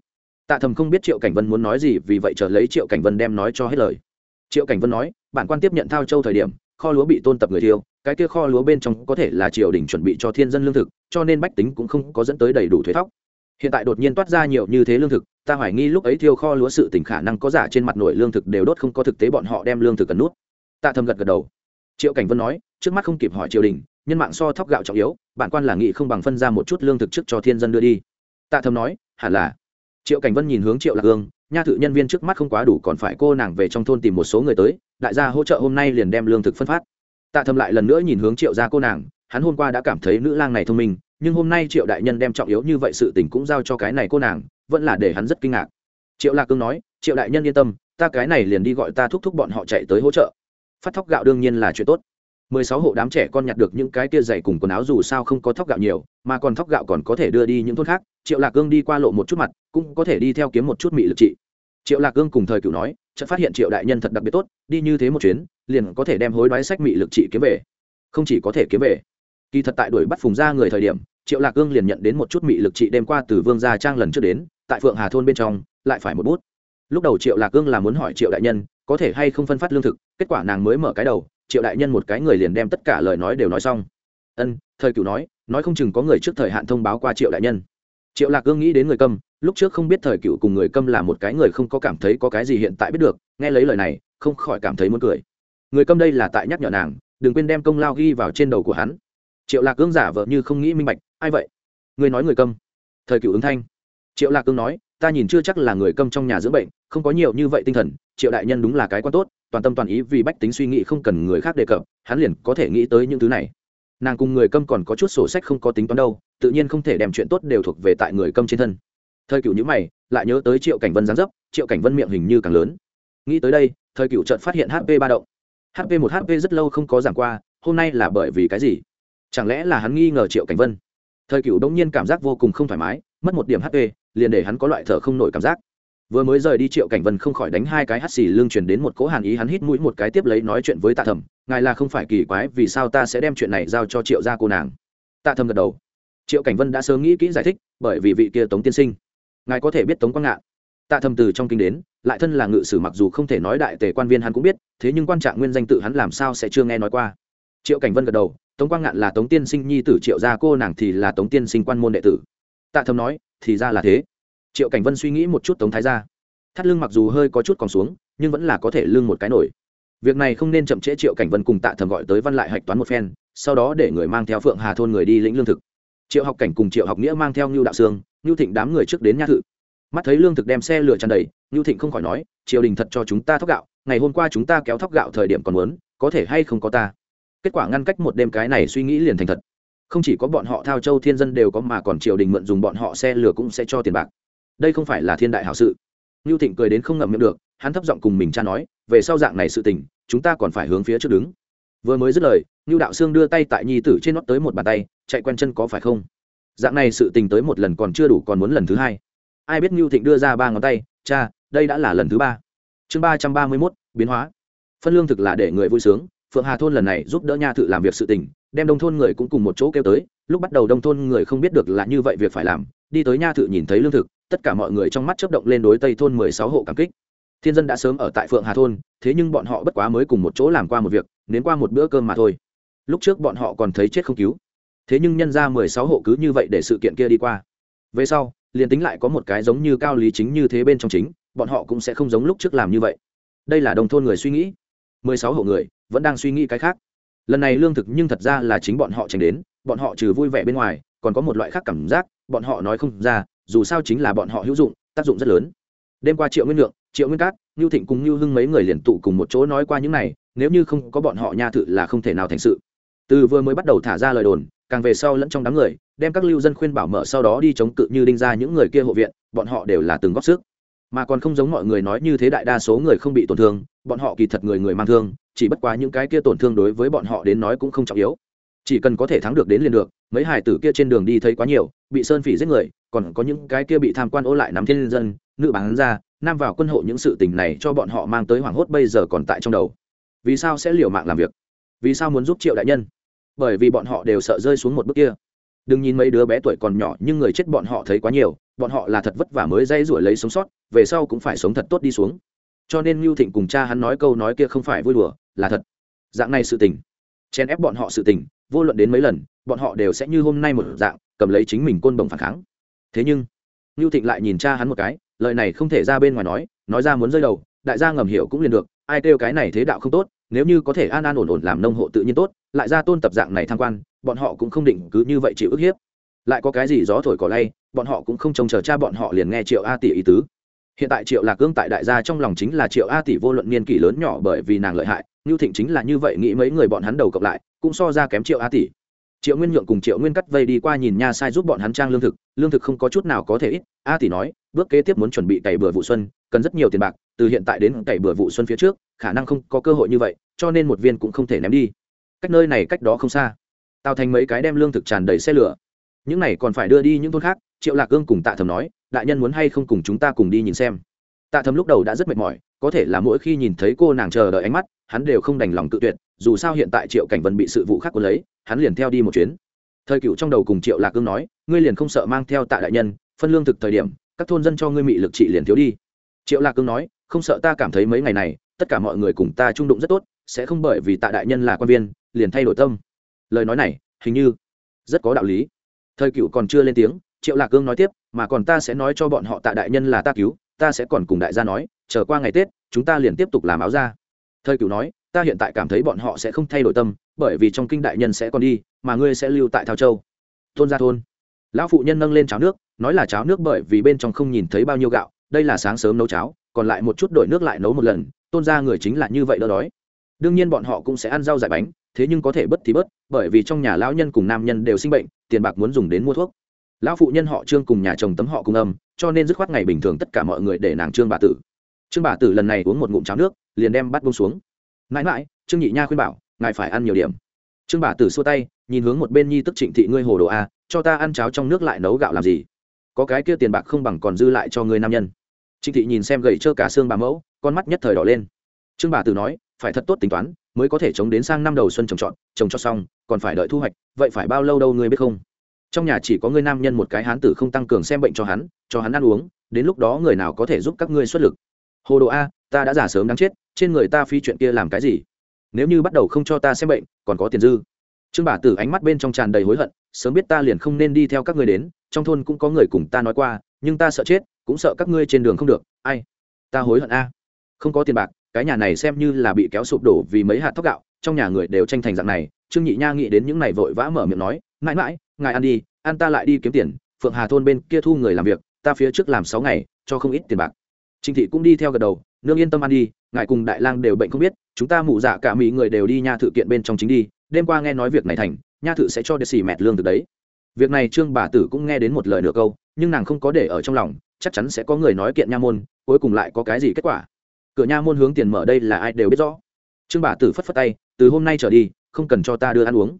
Speaker 1: Tạ thầm không biết triệu cảnh vân muốn nói gì, vì vậy chờ lấy triệu cảnh vân đem nói cho hết lời. Triệu cảnh vân nói, bản quan tiếp nhận thao châu thời điểm, kho lúa bị tôn tập người thiêu, cái kia kho lúa bên trong có thể là triều đình chuẩn bị cho thiên dân lương thực, cho nên bách tính cũng không có dẫn tới đầy đủ thuế thóc hiện tại đột nhiên toát ra nhiều như thế lương thực, ta hoài nghi lúc ấy thiêu kho lúa sự tỉnh khả năng có giả trên mặt nổi lương thực đều đốt không có thực tế bọn họ đem lương thực cần nút. Tạ thầm gật gật đầu. Triệu cảnh vân nói, trước mắt không kịp hỏi triều đình, nhân mạng so thóc gạo trọng yếu, bản quan là nghị không bằng phân ra một chút lương thực trước cho thiên dân đưa đi. Tạ thầm nói, hẳn là. Triệu cảnh vân nhìn hướng triệu lạc hương, nha thự nhân viên trước mắt không quá đủ còn phải cô nàng về trong thôn tìm một số người tới, đại gia hỗ trợ hôm nay liền đem lương thực phân phát. Tạ thầm lại lần nữa nhìn hướng triệu gia cô nàng, hắn hôm qua đã cảm thấy nữ lang này thông minh nhưng hôm nay triệu đại nhân đem trọng yếu như vậy sự tình cũng giao cho cái này cô nàng, vẫn là để hắn rất kinh ngạc. Triệu lạc cương nói, triệu đại nhân yên tâm, ta cái này liền đi gọi ta thúc thúc bọn họ chạy tới hỗ trợ. Phát thóc gạo đương nhiên là chuyện tốt. Mười sáu hộ đám trẻ con nhặt được những cái tia dày cùng quần áo dù sao không có thóc gạo nhiều, mà còn thóc gạo còn có thể đưa đi những thôn khác. Triệu lạc cương đi qua lộ một chút mặt, cũng có thể đi theo kiếm một chút mị lực trị. Triệu lạc cương cùng thời cửu nói, chợt phát hiện triệu đại nhân thật đặc biệt tốt, đi như thế một chuyến, liền có thể đem hối đoái sách mị lực trị kiếm về. Không chỉ có thể kiếm về. Kỳ thật tại đuổi bắt phùng ra người thời điểm triệu lạc cương liền nhận đến một chút mị lực trị đêm qua từ vương gia trang lần trước đến, tại phượng hà thôn bên trong, lại phải một bút. Lúc đầu triệu lạc cương là muốn hỏi triệu đại nhân, có thể hay không phân phát lương thực, kết quả nàng mới mở cái đầu, triệu đại nhân một cái người liền đem tất cả lời nói đều nói xong. Ân, thời cửu nói nói không chừng có người trước thời hạn thông báo qua triệu đại nhân. Triệu lạc cương nghĩ đến người câm, lúc trước không biết thời cựu cùng người câm là một cái người không có cảm thấy có cái gì hiện tại biết được, nghe lấy lời này, không khỏi cảm thấy muốn cười. Người câm đây là tại nhắc nhở nàng, đừng quên đem công lao ghi vào trên đầu của hắn. Triệu lạc cương giả vợ như không nghĩ minh bạch ai vậy? Người nói người câm. Thời cựu ứng thanh. Triệu lạc cương nói, ta nhìn chưa chắc là người câm trong nhà dưỡng bệnh, không có nhiều như vậy tinh thần, triệu đại nhân đúng là cái quan tốt, toàn tâm toàn ý vì bách tính suy nghĩ không cần người khác đề cập, hắn liền có thể nghĩ tới những thứ này. Nàng cùng người câm còn có chút sổ sách không có tính toán đâu, tự nhiên không thể đem chuyện tốt đều thuộc về tại người câm trên thân. Thời cựu nhữ mày, lại nhớ tới triệu cảnh vân gián dấp, triệu cảnh vân miệng hình như càng lớn. Nghĩ tới đây, thời cựu chợt phát hiện hp ba động. Hp một hp rất lâu không có giảm qua, hôm nay là bởi vì cái gì? Chẳng lẽ là hắn nghi ngờ triệu cảnh vân? Thời cựu đông nhiên cảm giác vô cùng không thoải mái, mất một điểm hp liền để hắn có loại thở không nổi cảm giác. Vừa mới rời đi triệu cảnh vân không khỏi đánh hai cái hắt xì lương truyền đến một cỗ hàn ý, hắn hít mũi một cái tiếp lấy nói chuyện với tạ thẩm ngài là không phải kỳ quái, vì sao ta sẽ đem chuyện này giao cho triệu gia cô nàng? Tạ thẩm gật đầu. Triệu cảnh vân đã sớm nghĩ kỹ giải thích, bởi vì vị kia tống tiên sinh. Ngài có thể biết tống quang ngạn. Tạ thẩm từ trong kinh đến, lại thân là ngự sử mặc dù không thể nói đại tề quan viên hắn cũng biết, thế nhưng quan trạng nguyên danh tự hắn làm sao sẽ chưa nghe nói qua. Triệu cảnh vân gật đầu tống quang ngạn là tống tiên sinh nhi tử triệu gia cô nàng thì là tống tiên sinh quan môn đệ tử. Tạ Thầm nói thì ra là thế. Triệu cảnh vân suy nghĩ một chút tống thái gia, thắt lưng mặc dù hơi có chút còn xuống nhưng vẫn là có thể lưng một cái nổi. Việc này không nên chậm trễ triệu cảnh vân cùng tạ thầm gọi tới văn lại hạch toán một phen sau đó để người mang theo phượng hà thôn người đi lĩnh lương thực. Triệu học cảnh cùng triệu học nghĩa mang theo ngưu đạo sương ngưu thịnh đám người trước đến nha thự. Mắt thấy lương thực đem xe lửa tràn đầy ngưu thịnh không khỏi nói triều đình thật cho chúng ta thóc gạo ngày hôm qua chúng ta kéo thóc gạo thời điểm còn muốn có thể hay không có ta? Kết quả ngăn cách một đêm cái này suy nghĩ liền thành thật. Không chỉ có bọn họ thao châu thiên dân đều có mà còn triều đình mượn dùng bọn họ xe lửa cũng sẽ cho tiền bạc. Đây không phải là thiên đại hảo sự. Ngưu thịnh cười đến không ngậm miệng được, hắn thấp giọng cùng mình cha nói, về sau dạng này sự tình, chúng ta còn phải hướng phía trước đứng. Vừa mới dứt lời, ngưu đạo sương đưa tay tại nhi tử trên nót tới một bàn tay, chạy quen chân có phải không? Dạng này sự tình tới một lần còn chưa đủ còn muốn lần thứ hai. Ai biết ngưu thịnh đưa ra ba ngón tay, cha, đây đã là lần thứ ba. Chương ba trăm ba mươi mốt, biến hóa. Phân lương thực là để người vui sướng phượng hà thôn lần này giúp đỡ nha thự làm việc sự tình, đem đông thôn người cũng cùng một chỗ kêu tới, lúc bắt đầu đông thôn người không biết được là như vậy việc phải làm, đi tới nha thự nhìn thấy lương thực, tất cả mọi người trong mắt chấp động lên đối tây thôn mười sáu hộ cảm kích. Thiên dân đã sớm ở tại phượng hà thôn, thế nhưng bọn họ bất quá mới cùng một chỗ làm qua một việc nến qua một bữa cơm mà thôi. Lúc trước bọn họ còn thấy chết không cứu. Thế nhưng nhân ra mười sáu hộ cứ như vậy để sự kiện kia đi qua. Về sau, liền tính lại có một cái giống như cao lý chính như thế bên trong chính, bọn họ cũng sẽ không giống lúc trước làm như vậy. Đây là đồng thôn người suy nghĩ. mười sáu hộ người vẫn đang suy nghĩ cái khác. Lần này lương thực nhưng thật ra là chính bọn họ tránh đến, bọn họ trừ vui vẻ bên ngoài, còn có một loại khác cảm giác, bọn họ nói không ra, dù sao chính là bọn họ hữu dụng, tác dụng rất lớn. Đêm qua triệu nguyên lượng, triệu nguyên cát, ngưu thịnh cùng ngưu hưng mấy người liền tụ cùng một chỗ nói qua những này, nếu như không có bọn họ nha thự là không thể nào thành sự. Từ vừa mới bắt đầu thả ra lời đồn, càng về sau lẫn trong đám người, đem các lưu dân khuyên bảo mở sau đó đi chống cự như đinh ra những người kia hộ viện, bọn họ đều là từng góp sức mà còn không giống mọi người nói như thế đại đa số người không bị tổn thương, bọn họ kỳ thật người người mang thương, chỉ bất quá những cái kia tổn thương đối với bọn họ đến nói cũng không trọng yếu. Chỉ cần có thể thắng được đến liền được, mấy hải tử kia trên đường đi thấy quá nhiều, bị sơn phỉ giết người, còn có những cái kia bị tham quan ô lại nắm thiên dân, nữ bán ra, nam vào quân hộ những sự tình này cho bọn họ mang tới hoảng hốt bây giờ còn tại trong đầu. Vì sao sẽ liều mạng làm việc? Vì sao muốn giúp triệu đại nhân? Bởi vì bọn họ đều sợ rơi xuống một bước kia đừng nhìn mấy đứa bé tuổi còn nhỏ nhưng người chết bọn họ thấy quá nhiều bọn họ là thật vất vả mới dây rủi lấy sống sót về sau cũng phải sống thật tốt đi xuống cho nên Lưu Thịnh cùng cha hắn nói câu nói kia không phải vui đùa, là thật. Dạng này sự tình, chen ép bọn họ sự tình, vô luận đến mấy lần, bọn họ đều sẽ như hôm nay một dạng, cầm lấy chính mình côn bồng phản kháng. Thế nhưng, Lưu Thịnh lại nhìn cha hắn một cái, lời này không thể ra bên ngoài nói, nói ra muốn rơi đầu, đại gia ngầm hiểu cũng liền được, ai kêu cái này thế đạo không tốt, nếu như có thể an an ổn ổn làm nông hộ tự nhiên tốt, lại ra tôn tập dạng này tham quan, bọn họ cũng không định cứ như vậy chịu ức hiếp. Lại có cái gì gió thổi cỏ lay, bọn họ cũng không trông chờ cha bọn họ liền nghe Triệu A tỷ ý tứ hiện tại triệu lạc cương tại đại gia trong lòng chính là triệu a tỷ vô luận niên kỷ lớn nhỏ bởi vì nàng lợi hại như thịnh chính là như vậy nghĩ mấy người bọn hắn đầu cộng lại cũng so ra kém triệu a tỷ triệu nguyên nhượng cùng triệu nguyên cắt vây đi qua nhìn nha sai giúp bọn hắn trang lương thực lương thực không có chút nào có thể ít a tỷ nói bước kế tiếp muốn chuẩn bị cày bừa vụ xuân cần rất nhiều tiền bạc từ hiện tại đến cày bừa vụ xuân phía trước khả năng không có cơ hội như vậy cho nên một viên cũng không thể ném đi. Cách nơi này cách đó không xa. Tạo thành mấy cái đem lương thực tràn đầy xe lửa. Những này còn phải đưa đi những thôn khác, triệu lạc cương cùng tạ thầm nói, đại nhân muốn hay không cùng chúng ta cùng đi nhìn xem? Tạ thầm lúc đầu đã rất mệt mỏi, có thể là mỗi khi nhìn thấy cô nàng chờ đợi ánh mắt, hắn đều không đành lòng tự tuyệt, dù sao hiện tại triệu cảnh vân bị sự vụ khác quân lấy, hắn liền theo đi một chuyến. Thời cựu trong đầu cùng triệu lạc cương nói, ngươi liền không sợ mang theo tạ đại nhân, phân lương thực thời điểm, các thôn dân cho ngươi mị lực trị liền thiếu đi. Triệu lạc cương nói, không sợ ta cảm thấy mấy ngày này, tất cả mọi người cùng ta trung đụng rất tốt sẽ không bởi vì tạ đại nhân là quan viên, liền thay đổi tâm. Lời nói này, hình như rất có đạo lý. Thời cựu còn chưa lên tiếng, triệu lạc cương nói tiếp, mà còn ta sẽ nói cho bọn họ tạ đại nhân là ta cứu, ta sẽ còn cùng đại gia nói, chờ qua ngày tết, chúng ta liền tiếp tục làm áo ra thời cựu nói, ta hiện tại cảm thấy bọn họ sẽ không thay đổi tâm, bởi vì trong kinh đại nhân sẽ còn đi, mà ngươi sẽ lưu tại thao châu. Thôn ra thôn. Lão phụ nhân nâng lên cháo nước, nói là cháo nước bởi vì bên trong không nhìn thấy bao nhiêu gạo, đây là sáng sớm nấu cháo, còn lại một chút đổi nước lại nấu một lần, tôn ra người chính là như vậy đỡ đói đương nhiên bọn họ cũng sẽ ăn rau dại bánh, thế nhưng có thể bớt thì bớt, bởi vì trong nhà lão nhân cùng nam nhân đều sinh bệnh, tiền bạc muốn dùng đến mua thuốc. Lão phụ nhân họ trương cùng nhà chồng tấm họ cùng âm, cho nên dứt khoát ngày bình thường tất cả mọi người để nàng trương bà tử. Trương bà tử lần này uống một ngụm cháo nước, liền đem bắt bông xuống. Mãi mãi, trương nhị nha khuyên bảo, ngài phải ăn nhiều điểm. Trương bà tử xua tay, nhìn hướng một bên nhi tức trịnh thị, ngươi hồ đồ a, cho ta ăn cháo trong nước lại nấu gạo làm gì? Có cái kia tiền bạc không bằng còn dư lại cho người nam nhân. Trịnh thị nhìn xem gầy trơ cả xương bà mẫu, con mắt nhất thời đỏ lên. Trương bà tử nói phải thật tốt tính toán, mới có thể chống đến sang năm đầu xuân trồng trọt, trồng cho xong, còn phải đợi thu hoạch, vậy phải bao lâu đâu ngươi biết không? Trong nhà chỉ có ngươi nam nhân một cái hán tử không tăng cường xem bệnh cho hắn cho hắn ăn uống, đến lúc đó người nào có thể giúp các ngươi xuất lực? Hồ đồ a, ta đã giả sớm đáng chết, trên người ta phi chuyện kia làm cái gì? Nếu như bắt đầu không cho ta xem bệnh, còn có tiền dư. Trương bà tử ánh mắt bên trong tràn đầy hối hận, sớm biết ta liền không nên đi theo các ngươi đến, trong thôn cũng có người cùng ta nói qua, nhưng ta sợ chết, cũng sợ các ngươi trên đường không được. Ai? Ta hối hận a. Không có tiền bạc cái nhà này xem như là bị kéo sụp đổ vì mấy hạt thóc gạo, trong nhà người đều tranh thành dạng này. Trương nhị nha nghĩ đến những này vội vã mở miệng nói, mãi mãi, ngài ăn đi, ăn ta lại đi kiếm tiền, phượng hà thôn bên kia thu người làm việc, ta phía trước làm sáu ngày, cho không ít tiền bạc. Trịnh thị cũng đi theo gật đầu, nương yên tâm ăn đi, ngài cùng đại lang đều bệnh không biết, chúng ta mụ dạ cả mỹ người đều đi nha thự kiện bên trong chính đi, đêm qua nghe nói việc này thành, nha thự sẽ cho đệ xì mẹt lương từ đấy. Việc này trương bà tử cũng nghe đến một lời nửa câu, nhưng nàng không có để ở trong lòng, chắc chắn sẽ có người nói kiện nha môn, cuối cùng lại có cái gì kết quả cửa nha môn hướng tiền mở đây là ai đều biết rõ. Trương bà tử phất phất tay, từ hôm nay trở đi, không cần cho ta đưa ăn uống.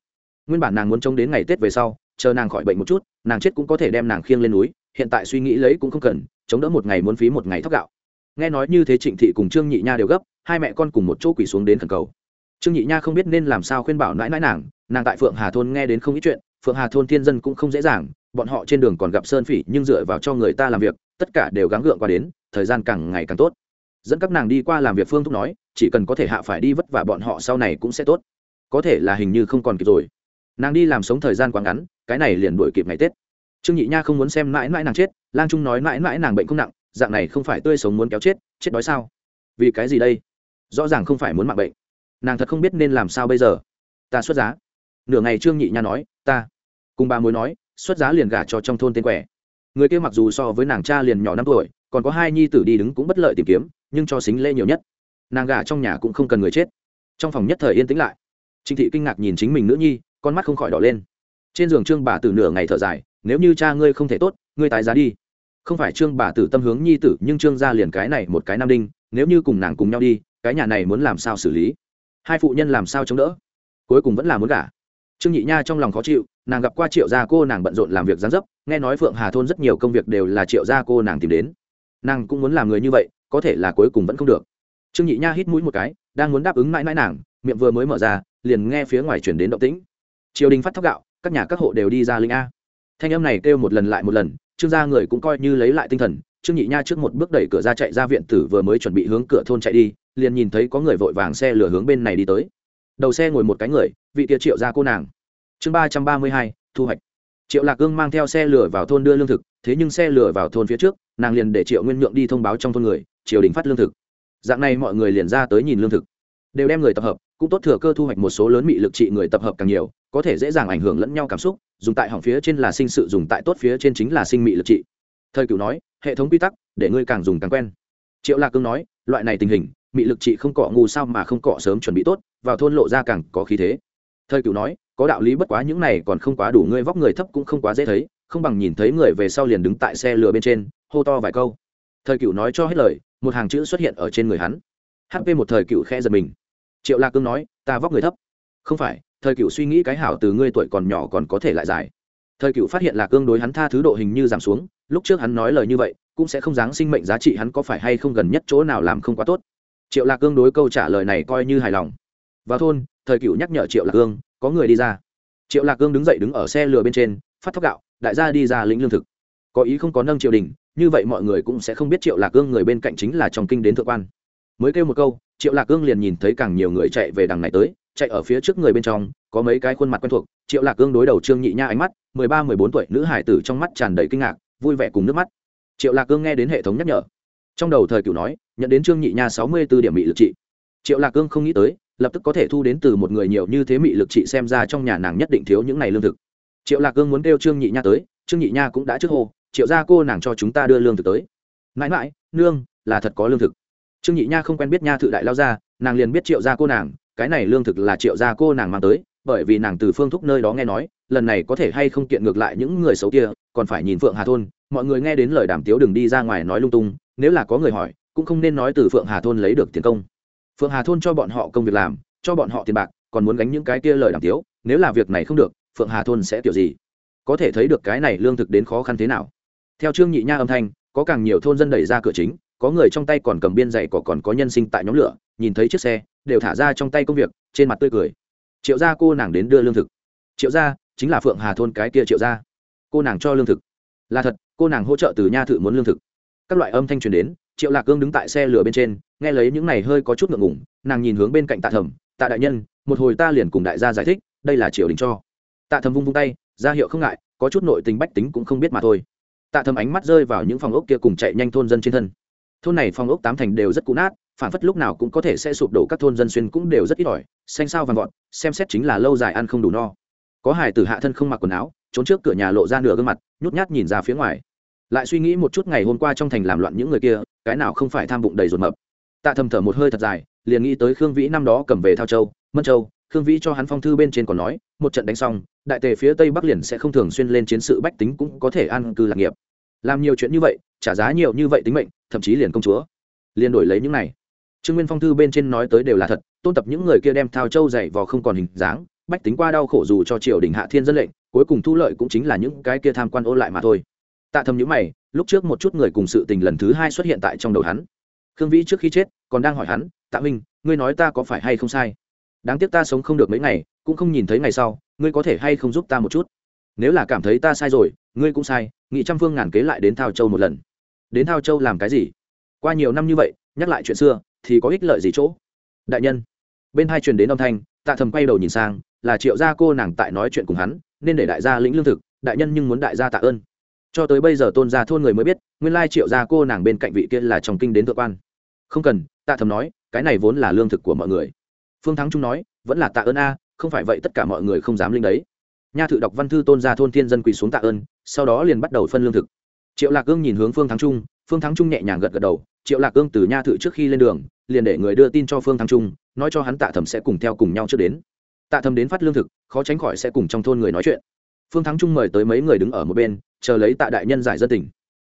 Speaker 1: Nguyên bản nàng muốn trông đến ngày tết về sau, chờ nàng khỏi bệnh một chút, nàng chết cũng có thể đem nàng khiêng lên núi, hiện tại suy nghĩ lấy cũng không cần, chống đỡ một ngày muốn phí một ngày thóc gạo. Nghe nói như thế trịnh thị cùng trương nhị nha đều gấp, hai mẹ con cùng một chỗ quỳ xuống đến khẩn cầu. Trương nhị nha không biết nên làm sao khuyên bảo nãi nãi nàng nàng tại phượng hà thôn nghe đến không ít chuyện, phượng hà thôn thiên dân cũng không dễ dàng, bọn họ trên đường còn gặp sơn phỉ nhưng dựa vào cho người ta làm việc, tất cả đều gắng gượng qua đến, thời gian càng ngày càng tốt dẫn các nàng đi qua làm việc phương thúc nói, chỉ cần có thể hạ phải đi vất vả bọn họ sau này cũng sẽ tốt. Có thể là hình như không còn kịp rồi. Nàng đi làm sống thời gian quá ngắn, cái này liền đuổi kịp ngày tết. Trương nhị nha không muốn xem mãi mãi nàng chết, lang trung nói mãi mãi nàng bệnh không nặng, dạng này không phải tươi sống muốn kéo chết chết đói sao? Vì cái gì đây? Rõ ràng không phải muốn mạng bệnh. Nàng thật không biết nên làm sao bây giờ. Ta xuất giá. Nửa ngày trương nhị nha nói, ta. Cùng bà mối nói, xuất giá liền gả cho trong thôn tên quẻ. Người kia mặc dù so với nàng cha liền nhỏ năm tuổi, còn có hai nhi tử đi đứng cũng bất lợi tìm kiếm nhưng cho xính lễ nhiều nhất. Nàng gả trong nhà cũng không cần người chết. Trong phòng nhất thời yên tĩnh lại. Trịnh thị kinh ngạc nhìn chính mình nữ nhi, con mắt không khỏi đỏ lên. Trên giường trương bà tử nửa ngày thở dài, nếu như cha ngươi không thể tốt, ngươi tái giá đi. Không phải trương bà tử tâm hướng nhi tử, nhưng trương gia liền cái này một cái nam đinh, nếu như cùng nàng cùng nhau đi, cái nhà này muốn làm sao xử lý? Hai phụ nhân làm sao chống đỡ? Cuối cùng vẫn là muốn gả. Trương nhị nha trong lòng khó chịu, nàng gặp qua triệu gia cô nàng bận rộn làm việc gián dấp, nghe nói phượng hà thôn rất nhiều công việc đều là triệu gia cô nàng tìm đến. Nàng cũng muốn làm người như vậy có thể là cuối cùng vẫn không được. Trương nhị nha hít mũi một cái, đang muốn đáp ứng mãi mãi nàng, miệng vừa mới mở ra, liền nghe phía ngoài chuyển đến động tĩnh. Triều đình phát thóc gạo, các nhà các hộ đều đi ra linh a. Thanh âm này kêu một lần lại một lần, trương gia người cũng coi như lấy lại tinh thần, trương nhị nha trước một bước đẩy cửa ra chạy ra viện tử vừa mới chuẩn bị hướng cửa thôn chạy đi, liền nhìn thấy có người vội vàng xe lửa hướng bên này đi tới. Đầu xe ngồi một cái người, vị kia triệu ra cô nàng. Chương ba trăm ba mươi hai, thu hoạch triệu lạc cương mang theo xe lửa vào thôn đưa lương thực, thế nhưng xe lửa vào thôn phía trước, nàng liền để triệu nguyên nhượng đi thông báo trong thôn người, triều đình phát lương thực. Dạng này mọi người liền ra tới nhìn lương thực. Đều đem người tập hợp, cũng tốt thừa cơ thu hoạch một số lớn mị lực trị người tập hợp càng nhiều, có thể dễ dàng ảnh hưởng lẫn nhau cảm xúc, dùng tại hỏng phía trên là sinh sự, dùng tại tốt phía trên chính là sinh mị lực trị. Thời Cựu nói, hệ thống quy tắc, để ngươi càng dùng càng quen. Triệu lạc cương nói, loại này tình hình, mị lực trị không cọ ngu sao mà không cọ sớm chuẩn bị tốt, vào thôn lộ ra càng có khí thế. Thời Cựu nói có đạo lý bất quá những này còn không quá đủ, ngươi vóc người thấp cũng không quá dễ thấy, không bằng nhìn thấy người về sau liền đứng tại xe lửa bên trên, hô to vài câu. Thời cựu nói cho hết lời, một hàng chữ xuất hiện ở trên người hắn. Hp một thời cựu khe giật mình. Triệu lạc cương nói, ta vóc người thấp. Không phải, thời cựu suy nghĩ cái hảo từ ngươi tuổi còn nhỏ còn có thể lại dài. Thời cựu phát hiện là cương đối hắn tha thứ độ hình như giảm xuống, lúc trước hắn nói lời như vậy, cũng sẽ không dáng sinh mệnh giá trị hắn có phải hay không gần nhất chỗ nào làm không quá tốt. Triệu lạc cương đối câu trả lời này coi như hài lòng. Vào thôn, thời cựu nhắc nhở triệu lạc cương có người đi ra. Triệu lạc cương đứng dậy đứng ở xe lừa bên trên, phát thóc gạo, đại gia đi ra lĩnh lương thực. Có ý không có nâng triều đình, như vậy mọi người cũng sẽ không biết triệu lạc cương người bên cạnh chính là trong kinh đến thượng quan. Mới kêu một câu, triệu lạc cương liền nhìn thấy càng nhiều người chạy về đằng này tới, chạy ở phía trước người bên trong, có mấy cái khuôn mặt quen thuộc, triệu lạc cương đối đầu trương nhị nha ánh mắt, mười ba, mười bốn tuổi nữ hải tử trong mắt tràn đầy kinh ngạc, vui vẻ cùng nước mắt. Triệu lạc cương nghe đến hệ thống nhắc nhở, trong đầu thời cửu nói, nhận đến trương nhị nha sáu mươi b ố điểm bị lực trị. Triệu lạc cương không nghĩ tới lập tức có thể thu đến từ một người nhiều như thế mị lực trị xem ra trong nhà nàng nhất định thiếu những này lương thực. Triệu lạc cương muốn kêu trương nhị nha tới, trương nhị nha cũng đã trước hô, triệu ra cô nàng cho chúng ta đưa lương thực tới. Mãi mãi, nương, là thật có lương thực. Trương nhị nha không quen biết nha thự đại lao ra, nàng liền biết triệu gia cô nàng, cái này lương thực là triệu gia cô nàng mang tới, bởi vì nàng từ phương thúc nơi đó nghe nói, lần này có thể hay không kiện ngược lại những người xấu kia, còn phải nhìn phượng hà thôn, mọi người nghe đến lời đàm tiếu đừng đi ra ngoài nói lung tung, nếu là có người hỏi, cũng không nên nói từ phượng hà thôn lấy được tiền công phượng hà thôn cho bọn họ công việc làm, cho bọn họ tiền bạc, còn muốn gánh những cái kia lời đàm tiếu, nếu là việc này không được, phượng hà thôn sẽ kiểu gì? Có thể thấy được cái này lương thực đến khó khăn thế nào. Theo trương nhị nha âm thanh, có càng nhiều thôn dân đẩy ra cửa chính, có người trong tay còn cầm biên dày cỏ còn có nhân sinh tại nhóm lửa, nhìn thấy chiếc xe, đều thả ra trong tay công việc, trên mặt tươi cười. Triệu gia cô nàng đến đưa lương thực. Triệu gia, chính là phượng hà thôn cái kia triệu gia. Cô nàng cho lương thực. Là thật, cô nàng hỗ trợ từ nha thự muốn lương thực. Các loại âm thanh truyền đến triệu lạc cương đứng tại xe lửa bên trên, nghe lấy những này hơi có chút ngượng ngủng nàng nhìn hướng bên cạnh tạ thẩm, tạ đại nhân, một hồi ta liền cùng đại gia giải thích, đây là triều đình cho. Tạ thẩm vung vung tay, ra hiệu không ngại, có chút nội tình bách tính cũng không biết mà thôi. Tạ thẩm ánh mắt rơi vào những phòng ốc kia cùng chạy nhanh thôn dân trên thân. Thôn này phòng ốc tám thành đều rất cũ nát, phản phất lúc nào cũng có thể sẽ sụp đổ các thôn dân xuyên cũng đều rất ít ỏi, xanh sao vàng vọt, xem xét chính là lâu dài ăn không đủ no. Có hải tử hạ thân không mặc quần áo, trốn trước cửa nhà lộ ra nửa gương mặt, nhút nhát nhìn ra phía ngoài lại suy nghĩ một chút ngày hôm qua trong thành làm loạn những người kia, cái nào không phải tham bụng đầy ruột mập. Tạ thầm thở một hơi thật dài, liền nghĩ tới khương vĩ năm đó cầm về thao châu, mân châu, khương vĩ cho hắn phong thư bên trên còn nói, một trận đánh xong, đại tề phía tây bắc liền sẽ không thường xuyên lên chiến sự bách tính cũng có thể an cư lạc nghiệp. Làm nhiều chuyện như vậy, trả giá nhiều như vậy tính mệnh, thậm chí liền công chúa. Liền đổi lấy những này. Trương nguyên phong thư bên trên nói tới đều là thật, tôn tập những người kia đem thao châu dày vò không còn hình dáng, bách tính qua đau khổ dù cho triều đình hạ thiên dân lệnh, cuối cùng thu lợi cũng chính là những cái kia tham quan ô lại mà thôi tạ thầm nhữ mày, lúc trước một chút người cùng sự tình lần thứ hai xuất hiện tại trong đầu hắn. Khương vĩ trước khi chết, còn đang hỏi hắn, tạ minh ngươi nói ta có phải hay không sai? Đáng tiếc ta sống không được mấy ngày, cũng không nhìn thấy ngày sau, ngươi có thể hay không giúp ta một chút? Nếu là cảm thấy ta sai rồi, ngươi cũng sai, nghị trăm phương ngàn kế lại đến thao châu một lần. Đến thao châu làm cái gì? Qua nhiều năm như vậy, nhắc lại chuyện xưa, thì có ích lợi gì chỗ? Đại nhân. Bên hai truyền đến âm thanh, tạ thầm quay đầu nhìn sang, là triệu gia cô nàng tại nói chuyện cùng hắn, nên để đại gia lĩnh lương thực, đại nhân nhưng muốn đại gia tạ ơn cho tới bây giờ tôn gia thôn người mới biết, nguyên lai triệu gia cô nàng bên cạnh vị kia là trong kinh đến thượng quan. Không cần, tạ thầm nói, cái này vốn là lương thực của mọi người. Phương thắng trung nói, vẫn là tạ ơn a, không phải vậy tất cả mọi người không dám linh đấy. Nha thự đọc văn thư tôn gia thôn thiên dân quỳ xuống tạ ơn, sau đó liền bắt đầu phân lương thực. Triệu lạc cương nhìn hướng phương thắng trung, phương thắng trung nhẹ nhàng gật gật đầu, triệu lạc cương từ nha thự trước khi lên đường, liền để người đưa tin cho phương thắng trung, nói cho hắn tạ thầm sẽ cùng theo cùng nhau trước đến. Tạ thầm đến phát lương thực, khó tránh khỏi sẽ cùng trong thôn người nói chuyện. Phương thắng trung mời tới mấy người đứng ở một bên chờ lấy tạ đại nhân giải dân tình.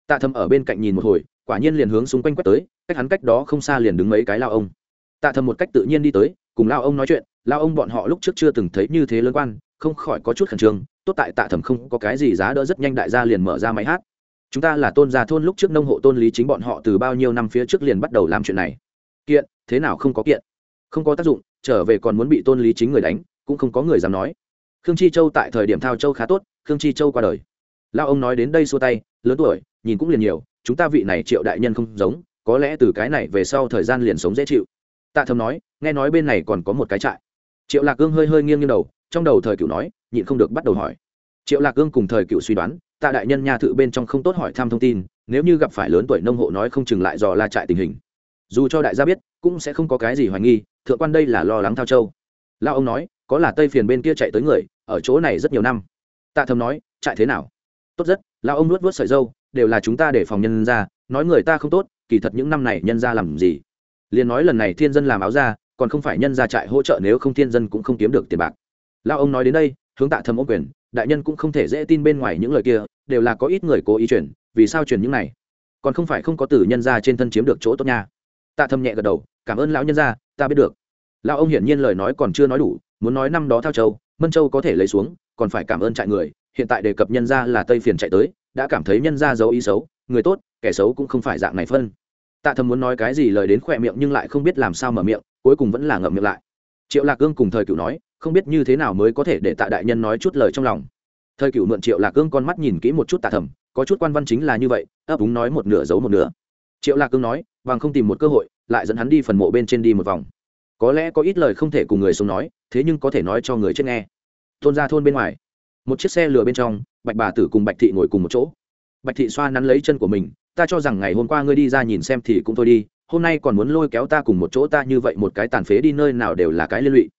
Speaker 1: Tạ thầm ở bên cạnh nhìn một hồi, quả nhiên liền hướng xung quanh quét tới, cách hắn cách đó không xa liền đứng mấy cái lao ông. Tạ thầm một cách tự nhiên đi tới, cùng lao ông nói chuyện, lao ông bọn họ lúc trước chưa từng thấy như thế lớn quan, không khỏi có chút khẩn trương, tốt tại tạ thầm không có cái gì giá đỡ rất nhanh đại gia liền mở ra máy hát. Chúng ta là tôn gia thôn lúc trước nông hộ tôn lý chính bọn họ từ bao nhiêu năm phía trước liền bắt đầu làm chuyện này. Kiện, thế nào không có kiện? Không có tác dụng, trở về còn muốn bị tôn lý chính người đánh, cũng không có người dám nói. Khương chi châu tại thời điểm thao châu khá tốt, khương chi châu qua đời lao ông nói đến đây xua tay, lớn tuổi, nhìn cũng liền nhiều, chúng ta vị này triệu đại nhân không giống, có lẽ từ cái này về sau thời gian liền sống dễ chịu. Tạ thầm nói, nghe nói bên này còn có một cái trại. Triệu lạc cương hơi hơi nghiêng nghiêng đầu, trong đầu thời cựu nói, nhịn không được bắt đầu hỏi. Triệu lạc cương cùng thời cựu suy đoán, tạ đại nhân nhà thự bên trong không tốt hỏi thăm thông tin, nếu như gặp phải lớn tuổi nông hộ nói không chừng lại dò la trại tình hình. Dù cho đại gia biết, cũng sẽ không có cái gì hoài nghi, thượng quan đây là lo lắng thao châu. Lao ông nói, có là tây phiền bên kia chạy tới người, ở chỗ này rất nhiều năm. Tạ thầm nói, trại thế nào? Tốt rất lao ông nuốt vớt sợi dâu, đều là chúng ta để phòng nhân ra, nói người ta không tốt, kỳ thật những năm này nhân ra làm gì? Liền nói lần này thiên dân làm áo ra, còn không phải nhân ra trại hỗ trợ nếu không thiên dân cũng không kiếm được tiền bạc. Lao ông nói đến đây, hướng tạ thầm ô quyền, đại nhân cũng không thể dễ tin bên ngoài những lời kia, đều là có ít người cố ý chuyển, vì sao chuyển những này? Còn không phải không có tử nhân ra trên thân chiếm được chỗ tốt nha. Tạ thầm nhẹ gật đầu, cảm ơn lão nhân ra, ta biết được. Lão ông hiển nhiên lời nói còn chưa nói đủ, muốn nói năm đó thao châu, mân châu có thể lấy xuống, còn phải cảm ơn trại người hiện tại đề cập nhân ra là tây phiền chạy tới, đã cảm thấy nhân ra giấu ý xấu, người tốt, kẻ xấu cũng không phải dạng này phân. Tạ thầm muốn nói cái gì lời đến khỏe miệng nhưng lại không biết làm sao mở miệng, cuối cùng vẫn là ngậm miệng lại. Triệu lạc cương cùng thời cựu nói, không biết như thế nào mới có thể để tạ đại nhân nói chút lời trong lòng. Thời cựu mượn triệu lạc cương con mắt nhìn kỹ một chút tạ thầm, có chút quan văn chính là như vậy, ấp úng nói một nửa giấu một nửa. Triệu lạc cương nói, bằng không tìm một cơ hội, lại dẫn hắn đi phần mộ bên trên đi một vòng. Có lẽ có ít lời không thể cùng người sống nói, thế nhưng có thể nói cho người chết nghe. Thôn ra thôn bên ngoài một chiếc xe lừa bên trong, bạch bà tử cùng bạch thị ngồi cùng một chỗ. Bạch thị xoa nắn lấy chân của mình, ta cho rằng ngày hôm qua ngươi đi ra nhìn xem thì cũng thôi đi, hôm nay còn muốn lôi kéo ta cùng một chỗ ta như vậy một cái tàn phế đi nơi nào đều là cái liên lụy.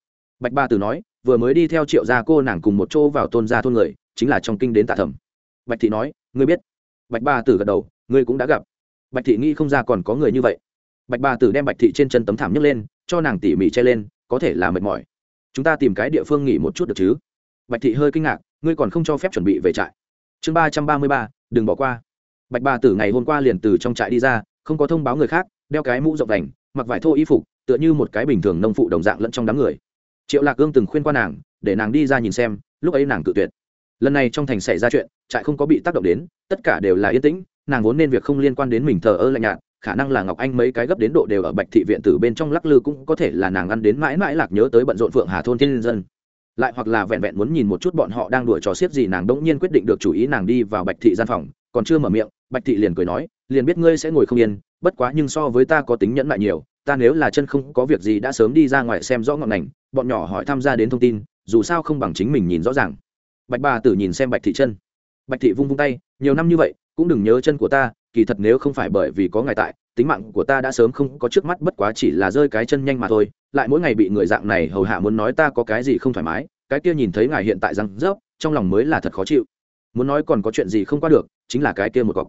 Speaker 1: Bạch bà tử nói, vừa mới đi theo triệu gia cô nàng cùng một chỗ vào tôn gia thôn người, chính là trong kinh đến tạ thẩm. Bạch thị nói, ngươi biết. Bạch bà tử gật đầu, ngươi cũng đã gặp. Bạch thị nghĩ không ra còn có người như vậy. Bạch bà tử đem bạch thị trên chân tấm thảm nhấc lên, cho nàng tỉ mỉ che lên, có thể là mệt mỏi. Chúng ta tìm cái địa phương nghỉ một chút được chứ? Bạch thị hơi kinh ngạc ngươi còn không cho phép chuẩn bị về trại. Chương ba trăm ba mươi ba, đừng bỏ qua. Bạch bà tử ngày hôm qua liền từ trong trại đi ra, không có thông báo người khác, đeo cái mũ rộng đành mặc vải thô y phục, tựa như một cái bình thường nông phụ đồng dạng lẫn trong đám người. Triệu lạc cương từng khuyên qua nàng, để nàng đi ra nhìn xem, lúc ấy nàng tự tuyệt. Lần này trong thành xảy ra chuyện, trại không có bị tác động đến, tất cả đều là yên tĩnh, nàng vốn nên việc không liên quan đến mình thờ ơ lạnh nhạt, khả năng là ngọc anh mấy cái gấp đến độ đều ở bạch thị viện tử bên trong lắc lư cũng có thể là nàng ăn đến mãi mãi lạc nhớ tới bận rộn phượng hà thôn thiên dân lại hoặc là vẹn vẹn muốn nhìn một chút bọn họ đang đuổi trò xiết gì, nàng đỗng nhiên quyết định được chủ ý, nàng đi vào bạch thị gian phòng, còn chưa mở miệng, bạch thị liền cười nói, liền biết ngươi sẽ ngồi không yên, bất quá nhưng so với ta có tính nhẫn lại nhiều, ta nếu là chân không có việc gì đã sớm đi ra ngoài xem rõ ngọn ngành bọn nhỏ hỏi tham gia đến thông tin, dù sao không bằng chính mình nhìn rõ ràng. Bạch bà tử nhìn xem bạch thị chân. Bạch thị vung vung tay, nhiều năm như vậy, cũng đừng nhớ chân của ta, kỳ thật nếu không phải bởi vì có ngài tại tính mạng của ta đã sớm không có trước mắt, bất quá chỉ là rơi cái chân nhanh mà thôi, lại mỗi ngày bị người dạng này hầu hạ muốn nói ta có cái gì không thoải mái, cái kia nhìn thấy ngài hiện tại răng rớp, trong lòng mới là thật khó chịu. Muốn nói còn có chuyện gì không qua được, chính là cái kia một cọc.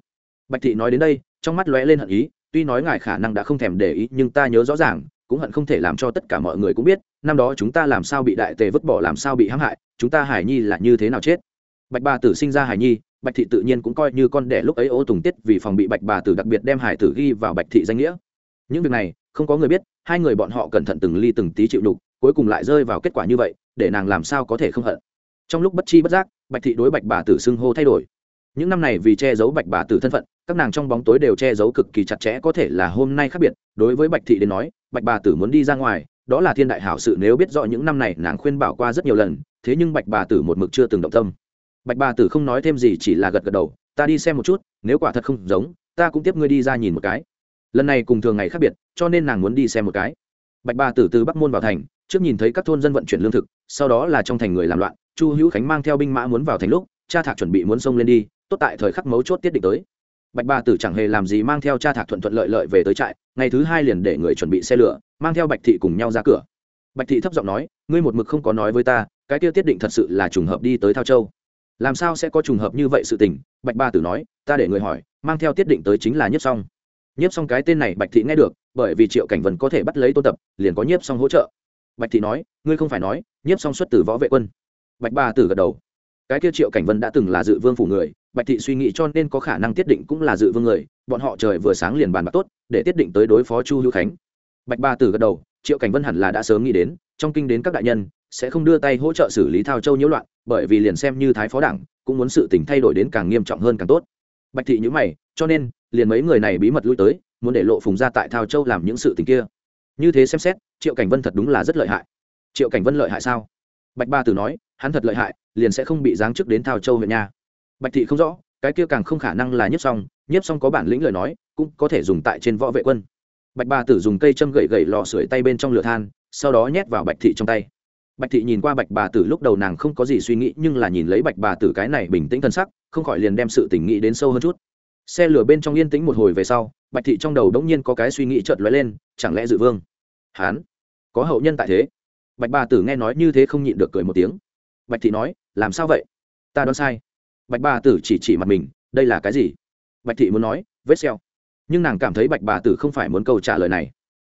Speaker 1: Bạch thị nói đến đây, trong mắt lóe lên hận ý, tuy nói ngài khả năng đã không thèm để ý, nhưng ta nhớ rõ ràng, cũng hận không thể làm cho tất cả mọi người cũng biết, năm đó chúng ta làm sao bị đại tề vứt bỏ, làm sao bị hãm hại, chúng ta hải nhi là như thế nào chết? Bạch ba tử sinh ra hải nhi bạch thị tự nhiên cũng coi như con đẻ lúc ấy ô tùng tiết vì phòng bị bạch bà tử đặc biệt đem hải tử ghi vào bạch thị danh nghĩa. Những việc này, không có người biết, hai người bọn họ cẩn thận từng ly từng tí chịu đục cuối cùng lại rơi vào kết quả như vậy, để nàng làm sao có thể không hận. Trong lúc bất chi bất giác, bạch thị đối bạch bà tử xưng hô thay đổi. Những năm này vì che giấu bạch bà tử thân phận, các nàng trong bóng tối đều che giấu cực kỳ chặt chẽ, có thể là hôm nay khác biệt. Đối với bạch thị đến nói, bạch bà tử muốn đi ra ngoài, đó là thiên đại hảo sự, nếu biết rõ những năm này nàng khuyên bảo qua rất nhiều lần, thế nhưng bạch bà tử một mực chưa từng động tâm bạch bà tử không nói thêm gì, chỉ là gật gật đầu, ta đi xem một chút, nếu quả thật không giống, ta cũng tiếp ngươi đi ra nhìn một cái. Lần này cùng thường ngày khác biệt, cho nên nàng muốn đi xem một cái. Bạch bà tử từ bắc môn vào thành, trước nhìn thấy các thôn dân vận chuyển lương thực, sau đó là trong thành người làm loạn, chu hữu khánh mang theo binh mã muốn vào thành lúc, cha thạc chuẩn bị muốn xông lên đi, tốt tại thời khắc mấu chốt tiết định tới. Bạch bà tử chẳng hề làm gì mang theo cha thạc thuận thuận lợi lợi về tới trại, ngày thứ hai liền để người chuẩn bị xe lửa, mang theo bạch thị cùng nhau ra cửa. Bạch thị thấp giọng nói, ngươi một mực không có nói với ta, cái kia tiết định thật sự là trùng hợp đi tới thao châu làm sao sẽ có trùng hợp như vậy sự tình? Bạch ba tử nói, ta để người hỏi, mang theo tiết định tới chính là nhiếp xong nhiếp xong cái tên này bạch thị nghe được, bởi vì triệu cảnh vân có thể bắt lấy tôn tập, liền có nhiếp xong hỗ trợ. Bạch thị nói, ngươi không phải nói, nhiếp xong xuất từ võ vệ quân. Bạch ba tử gật đầu. Cái kia triệu cảnh vân đã từng là dự vương phủ người, bạch thị suy nghĩ cho nên có khả năng tiết định cũng là dự vương người, bọn họ trời vừa sáng liền bàn bạc tốt, để tiết định tới đối phó chu hữu khánh. Bạch ba tử gật đầu, triệu cảnh vân hẳn là đã sớm nghĩ đến, trong kinh đến các đại nhân sẽ không đưa tay hỗ trợ xử lý thao châu nhiễu loạn, bởi vì liền xem như thái phó đảng, cũng muốn sự tình thay đổi đến càng nghiêm trọng hơn càng tốt. Bạch thị nhữ mày, cho nên, liền mấy người này bí mật lui tới, muốn để lộ phùng ra tại thao châu làm những sự tình kia. Như thế xem xét, triệu cảnh vân thật đúng là rất lợi hại. Triệu cảnh vân lợi hại sao? Bạch ba tử nói, hắn thật lợi hại, liền sẽ không bị giáng chức đến thao châu huyện nha. Bạch thị không rõ, cái kia càng không khả năng là nhiếp xong nhiếp xong có bản lĩnh lời nói, cũng có thể dùng tại trên võ vệ quân. Bạch ba tử dùng cây châm gậy gậy lò sưởi tay bên trong lửa than, sau đó nhét vào bạch thị trong tay bạch thị nhìn qua bạch bà tử lúc đầu nàng không có gì suy nghĩ, nhưng là nhìn lấy bạch bà tử cái này bình tĩnh thân sắc, không khỏi liền đem sự tỉnh nghĩ đến sâu hơn chút. Xe lửa bên trong yên tĩnh một hồi về sau, bạch thị trong đầu đống nhiên có cái suy nghĩ chợt lóe lên, chẳng lẽ dự vương, hán, có hậu nhân tại thế? Bạch bà tử nghe nói như thế không nhịn được cười một tiếng. Bạch thị nói, làm sao vậy? Ta đoán sai. Bạch bà tử chỉ chỉ mặt mình, đây là cái gì? Bạch thị muốn nói, vết xeo. Nhưng nàng cảm thấy bạch bà tử không phải muốn câu trả lời này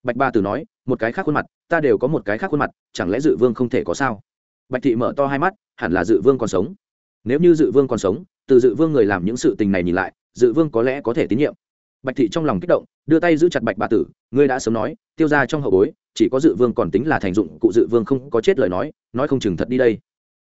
Speaker 1: bạch Ba tử nói, một cái khác khuôn mặt, ta đều có một cái khác khuôn mặt, chẳng lẽ dự vương không thể có sao? Bạch thị mở to hai mắt, hẳn là dự vương còn sống. Nếu như dự vương còn sống, từ dự vương người làm những sự tình này nhìn lại, dự vương có lẽ có thể tín nhiệm. Bạch thị trong lòng kích động, đưa tay giữ chặt bạch bà tử, ngươi đã sớm nói, tiêu ra trong hậu bối, chỉ có dự vương còn tính là thành dụng, cụ dự vương không có chết lời nói nói không chừng thật đi đây.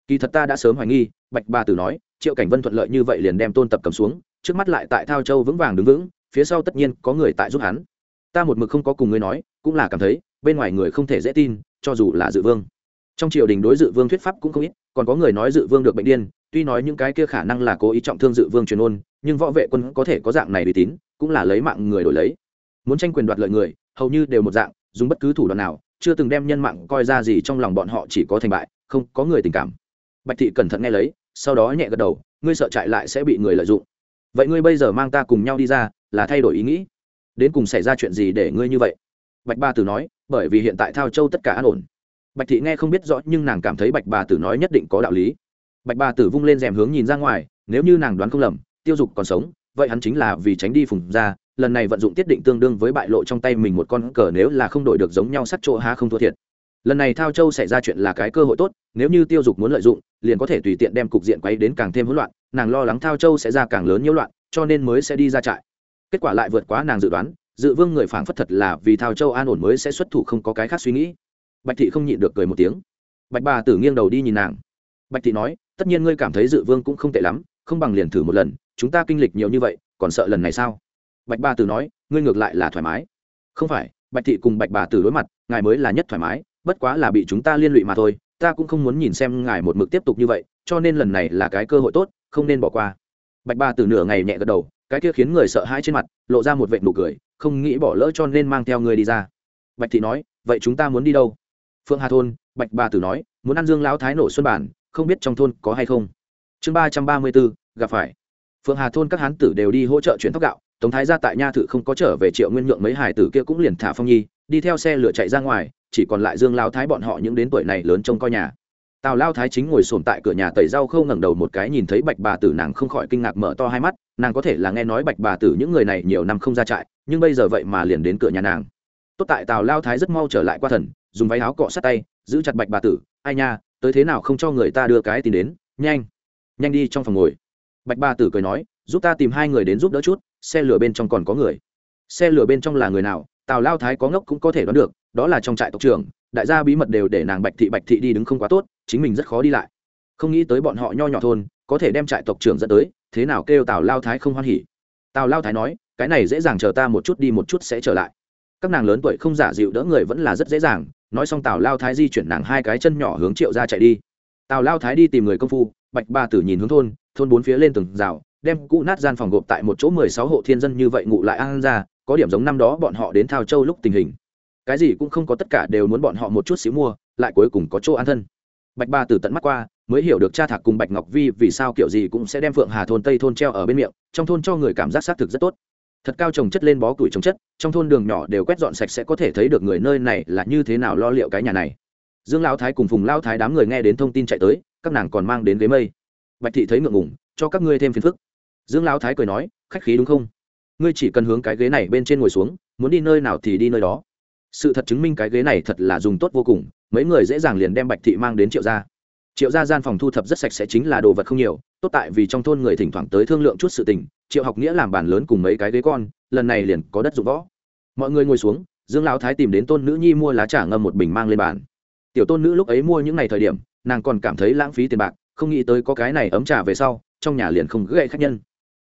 Speaker 1: Kỳ thật ta đã sớm hoài nghi, bạch bà tử nói, triệu cảnh vân thuận lợi như vậy liền đem tôn tập cầm xuống, trước mắt lại tại thao châu vững vàng đứng vững, phía sau tất nhiên có người tại giúp hắn. Ta một mực không có cùng ngươi nói cũng là cảm thấy bên ngoài người không thể dễ tin, cho dù là dự vương. Trong triều đình đối dự vương thuyết pháp cũng không ít, còn có người nói dự vương được bệnh điên, tuy nói những cái kia khả năng là cố ý trọng thương dự vương truyền ôn, nhưng võ vệ quân có thể có dạng này uy tín, cũng là lấy mạng người đổi lấy. Muốn tranh quyền đoạt lợi người, hầu như đều một dạng, dùng bất cứ thủ đoạn nào, chưa từng đem nhân mạng coi ra gì trong lòng bọn họ chỉ có thành bại, không có người tình cảm. Bạch thị cẩn thận nghe lấy, sau đó nhẹ gật đầu, ngươi sợ chạy lại sẽ bị người lợi dụng. Vậy ngươi bây giờ mang ta cùng nhau đi ra, là thay đổi ý nghĩ. Đến cùng xảy ra chuyện gì để ngươi như vậy? Bạch ba tử nói, bởi vì hiện tại thao châu tất cả an ổn. Bạch thị nghe không biết rõ, nhưng nàng cảm thấy bạch bà tử nói nhất định có đạo lý. Bạch bà tử vung lên rèm hướng nhìn ra ngoài, nếu như nàng đoán không lầm, tiêu dục còn sống, vậy hắn chính là vì tránh đi phùng ra lần này vận dụng tiết định tương đương với bại lộ trong tay mình một con cờ nếu là không đổi được giống nhau sắc chỗ há không thua thiệt. Lần này thao châu xảy ra chuyện là cái cơ hội tốt, nếu như tiêu dục muốn lợi dụng, liền có thể tùy tiện đem cục diện quay đến càng thêm hỗn loạn, nàng lo lắng thao châu sẽ ra càng lớn nhiễu loạn, cho nên mới sẽ đi ra trại. Kết quả lại vượt quá nàng dự đoán dự vương người phảng phất thật là vì thao châu an ổn mới sẽ xuất thủ không có cái khác suy nghĩ. Bạch thị không nhịn được cười một tiếng. Bạch bà tử nghiêng đầu đi nhìn nàng. Bạch thị nói, tất nhiên ngươi cảm thấy dự vương cũng không tệ lắm, không bằng liền thử một lần, chúng ta kinh lịch nhiều như vậy, còn sợ lần này sao? Bạch bà tử nói, ngươi ngược lại là thoải mái. Không phải. Bạch thị cùng bạch bà tử đối mặt, ngài mới là nhất thoải mái, bất quá là bị chúng ta liên lụy mà thôi, ta cũng không muốn nhìn xem ngài một mực tiếp tục như vậy, cho nên lần này là cái cơ hội tốt, không nên bỏ qua. Bạch bà tử nửa ngày nhẹ gật đầu, cái kia khiến người sợ hãi trên mặt, lộ ra một vệ nụ cười không nghĩ bỏ lỡ cho nên mang theo người đi ra. Bạch thị nói, vậy chúng ta muốn đi đâu? Phượng hà thôn, bạch bà tử nói, muốn ăn dương lão thái nổ xuân bản, không biết trong thôn có hay không? Chương ba trăm ba mươi bốn, gặp phải. Phượng hà thôn các hán tử đều đi hỗ trợ chuyển thóc gạo, tống thái ra tại nha thự không có trở về triệu nguyên nhượng mấy hải tử kia cũng liền thả phong nhi, đi theo xe lửa chạy ra ngoài, chỉ còn lại dương lao thái bọn họ những đến tuổi này lớn trông coi nhà tào lao thái chính ngồi sồn tại cửa nhà tẩy rau khâu ngẩng đầu một cái nhìn thấy bạch bà tử nàng không khỏi kinh ngạc mở to hai mắt, nàng có thể là nghe nói bạch bà tử những người này nhiều năm không ra trại, nhưng bây giờ vậy mà liền đến cửa nhà nàng. Tốt tại tào lao thái rất mau trở lại qua thần, dùng váy áo cọ sát tay, giữ chặt bạch bà tử, ai nha, tới thế nào không cho người ta đưa cái tin đến? Nhanh nhanh đi trong phòng ngồi. Bạch bà tử cười nói, giúp ta tìm hai người đến giúp đỡ chút, xe lửa bên trong còn có người. Xe lửa bên trong là người nào? Tào lao thái có ngốc cũng có thể đoán được, đó là trong trại tộc trưởng, đại gia bí mật đều để nàng bạch thị bạch thị đi đứng không quá tốt chính mình rất khó đi lại. Không nghĩ tới bọn họ nho nhỏ thôn, có thể đem trại tộc trưởng dẫn tới, thế nào kêu tào lao thái không hoan hỉ. Tào lao thái nói, cái này dễ dàng chờ ta một chút đi một chút sẽ trở lại. Các nàng lớn tuổi không giả dịu đỡ người vẫn là rất dễ dàng, nói xong tào lao thái di chuyển nàng hai cái chân nhỏ hướng triệu ra chạy đi. Tào lao thái đi tìm người công phu, bạch ba tử nhìn hướng thôn thôn bốn phía lên từng rào, đem cũ nát gian phòng gộp tại một chỗ mười sáu hộ thiên dân như vậy ngụ lại an ra, có điểm giống năm đó bọn họ đến thao châu lúc tình hình. Cái gì cũng không có tất cả đều muốn bọn họ một chút xíu mua, lại cuối cùng có chỗ an thân bạch ba tử tận mắt qua, mới hiểu được cha thạc cùng bạch ngọc vi vì sao kiểu gì cũng sẽ đem phượng hà thôn tây thôn treo ở bên miệng, trong thôn cho người cảm giác xác thực rất tốt. Thật cao trồng chất lên bó củi trồng chất, trong thôn đường nhỏ đều quét dọn sạch sẽ có thể thấy được người nơi này là như thế nào lo liệu cái nhà này. Dương lão thái cùng phùng lao thái đám người nghe đến thông tin chạy tới, các nàng còn mang đến ghế mây. Bạch thị thấy ngượng ngủng cho các ngươi thêm phiền phức. Dương lão thái cười nói, khách khí đúng không? Ngươi chỉ cần hướng cái ghế này bên trên ngồi xuống, muốn đi nơi nào thì đi nơi đó sự thật chứng minh cái ghế này thật là dùng tốt vô cùng, mấy người dễ dàng liền đem bạch thị mang đến triệu gia. Triệu gia gian phòng thu thập rất sạch sẽ chính là đồ vật không nhiều, tốt tại vì trong thôn người thỉnh thoảng tới thương lượng chút sự tình, triệu học nghĩa làm bàn lớn cùng mấy cái ghế con, lần này liền có đất dụng võ. Mọi người ngồi xuống, dương lão thái tìm đến tôn nữ nhi mua lá trà ngâm một bình mang lên bàn. Tiểu tôn nữ lúc ấy mua những ngày thời điểm, nàng còn cảm thấy lãng phí tiền bạc, không nghĩ tới có cái này ấm trà về sau, trong nhà liền không gậy khách nhân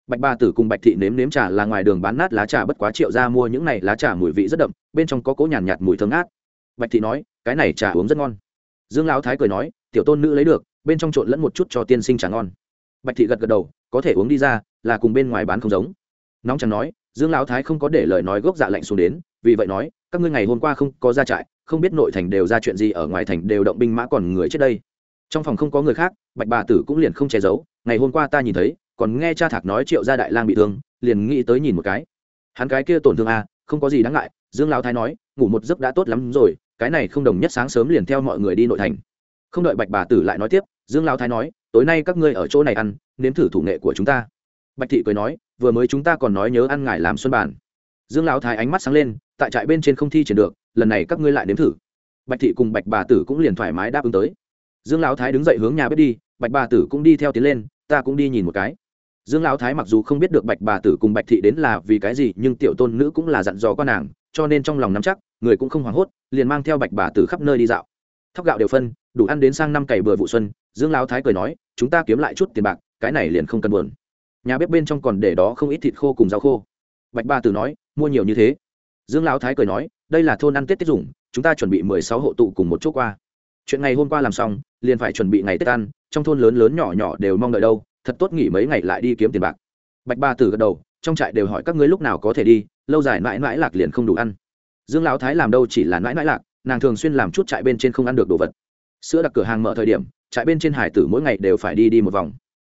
Speaker 1: bạch ba tử cùng bạch thị nếm nếm trà là ngoài đường bán nát lá trà bất quá triệu ra mua những này lá trà mùi vị rất đậm bên trong có cỗ nhàn nhạt, nhạt mùi thơm ngát. Bạch thị nói cái này trà uống rất ngon. Dương lão thái cười nói tiểu tôn nữ lấy được bên trong trộn lẫn một chút cho tiên sinh trà ngon. Bạch thị gật gật đầu có thể uống đi ra là cùng bên ngoài bán không giống. Nóng chẳng nói dương lão thái không có để lời nói gốc dạ lạnh xuống đến vì vậy nói các ngươi ngày hôm qua không có ra trại không biết nội thành đều ra chuyện gì ở ngoài thành đều động binh mã còn người chết đây. Trong phòng không có người khác bạch bà tử cũng liền không che giấu ngày hôm qua ta nhìn thấy còn nghe cha thạc nói triệu gia đại lang bị thương, liền nghĩ tới nhìn một cái. Hắn cái kia tổn thương à không có gì đáng ngại, dương lão thái nói, ngủ một giấc đã tốt lắm rồi, cái này không đồng nhất sáng sớm liền theo mọi người đi nội thành. Không đợi bạch bà tử lại nói tiếp, dương lão thái nói, tối nay các ngươi ở chỗ này ăn, nếm thử thủ nghệ của chúng ta. Bạch thị cười nói, vừa mới chúng ta còn nói nhớ ăn ngài làm xuân bản dương lão thái ánh mắt sáng lên, tại trại bên trên không thi triển được, lần này các ngươi lại nếm thử. Bạch thị cùng bạch bà tử cũng liền thoải mái đáp ứng tới. Dương lão thái đứng dậy hướng nhà bếp đi, bạch bà tử cũng đi theo tiến lên, ta cũng đi nhìn một cái dương lão thái mặc dù không biết được bạch bà tử cùng bạch thị đến là vì cái gì, nhưng tiểu tôn nữ cũng là dặn dò con nàng, cho nên trong lòng nắm chắc, người cũng không hoảng hốt, liền mang theo bạch bà tử khắp nơi đi dạo. Thóc gạo đều phân, đủ ăn đến sang năm cày bừa vụ xuân, dương lão thái cười nói, chúng ta kiếm lại chút tiền bạc, cái này liền không cần buồn. Nhà bếp bên trong còn để đó không ít thịt khô cùng rau khô. Bạch bà tử nói, mua nhiều như thế. Dương lão thái cười nói, đây là thôn ăn tết tiết dùng, chúng ta chuẩn bị mười sáu hộ tụ cùng một chỗ qua. Chuyện ngày hôm qua làm xong, liền phải chuẩn bị ngày tết ăn, trong thôn lớn lớn nhỏ nhỏ đều mong đợi đâu thật tốt nghỉ mấy ngày lại đi kiếm tiền bạc. Bạch ba tử gật đầu, trong trại đều hỏi các ngươi lúc nào có thể đi, lâu dài mãi mãi lạc liền không đủ ăn. Dương lão thái làm đâu chỉ là mãi mãi lạc, nàng thường xuyên làm chút trại bên trên không ăn được đồ vật. Sữa đặc cửa hàng mở thời điểm, trại bên trên hải tử mỗi ngày đều phải đi đi một vòng.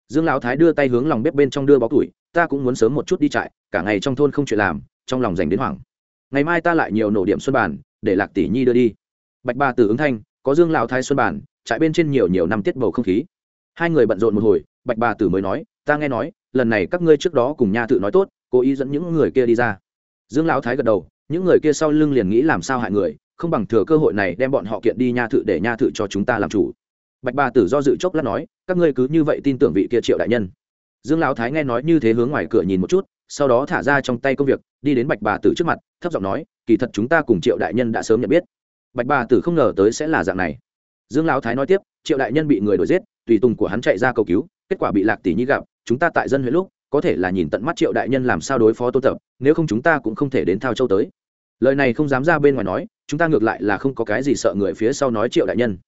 Speaker 1: Dương lão thái đưa tay hướng lòng bếp bên trong đưa bó tuổi ta cũng muốn sớm một chút đi trại, cả ngày trong thôn không chuyện làm, trong lòng dành đến hoảng. Ngày mai ta lại nhiều nổ điểm xuân bản để lạc tỷ nhi đưa đi. Bạch ba tử ứng thanh, có dương lão thái xuân bản trại bên trên nhiều nhiều năm tiết bầu không khí. Hai người bận rộn một hồi bạch bà tử mới nói, ta nghe nói, lần này các ngươi trước đó cùng nha tự nói tốt, cố ý dẫn những người kia đi ra. Dương lão thái gật đầu, những người kia sau lưng liền nghĩ làm sao hại người, không bằng thừa cơ hội này đem bọn họ kiện đi nha thự để nha thự cho chúng ta làm chủ. Bạch bà tử do dự chốc lát nói, các ngươi cứ như vậy tin tưởng vị kia triệu đại nhân. Dương lão thái nghe nói như thế hướng ngoài cửa nhìn một chút, sau đó thả ra trong tay công việc, đi đến bạch bà tử trước mặt, thấp giọng nói, kỳ thật chúng ta cùng triệu đại nhân đã sớm nhận biết. Bạch bà tử không ngờ tới sẽ là dạng này. Dương lão thái nói tiếp, triệu đại nhân bị người đuổi giết, tùy tùng của hắn chạy ra cầu cứu kết quả bị lạc tỷ nhi gặp, chúng ta tại dân huyện lúc, có thể là nhìn tận mắt triệu đại nhân làm sao đối phó tôn tập, nếu không chúng ta cũng không thể đến thao châu tới. Lời này không dám ra bên ngoài nói, chúng ta ngược lại là không có cái gì sợ người phía sau nói triệu đại nhân.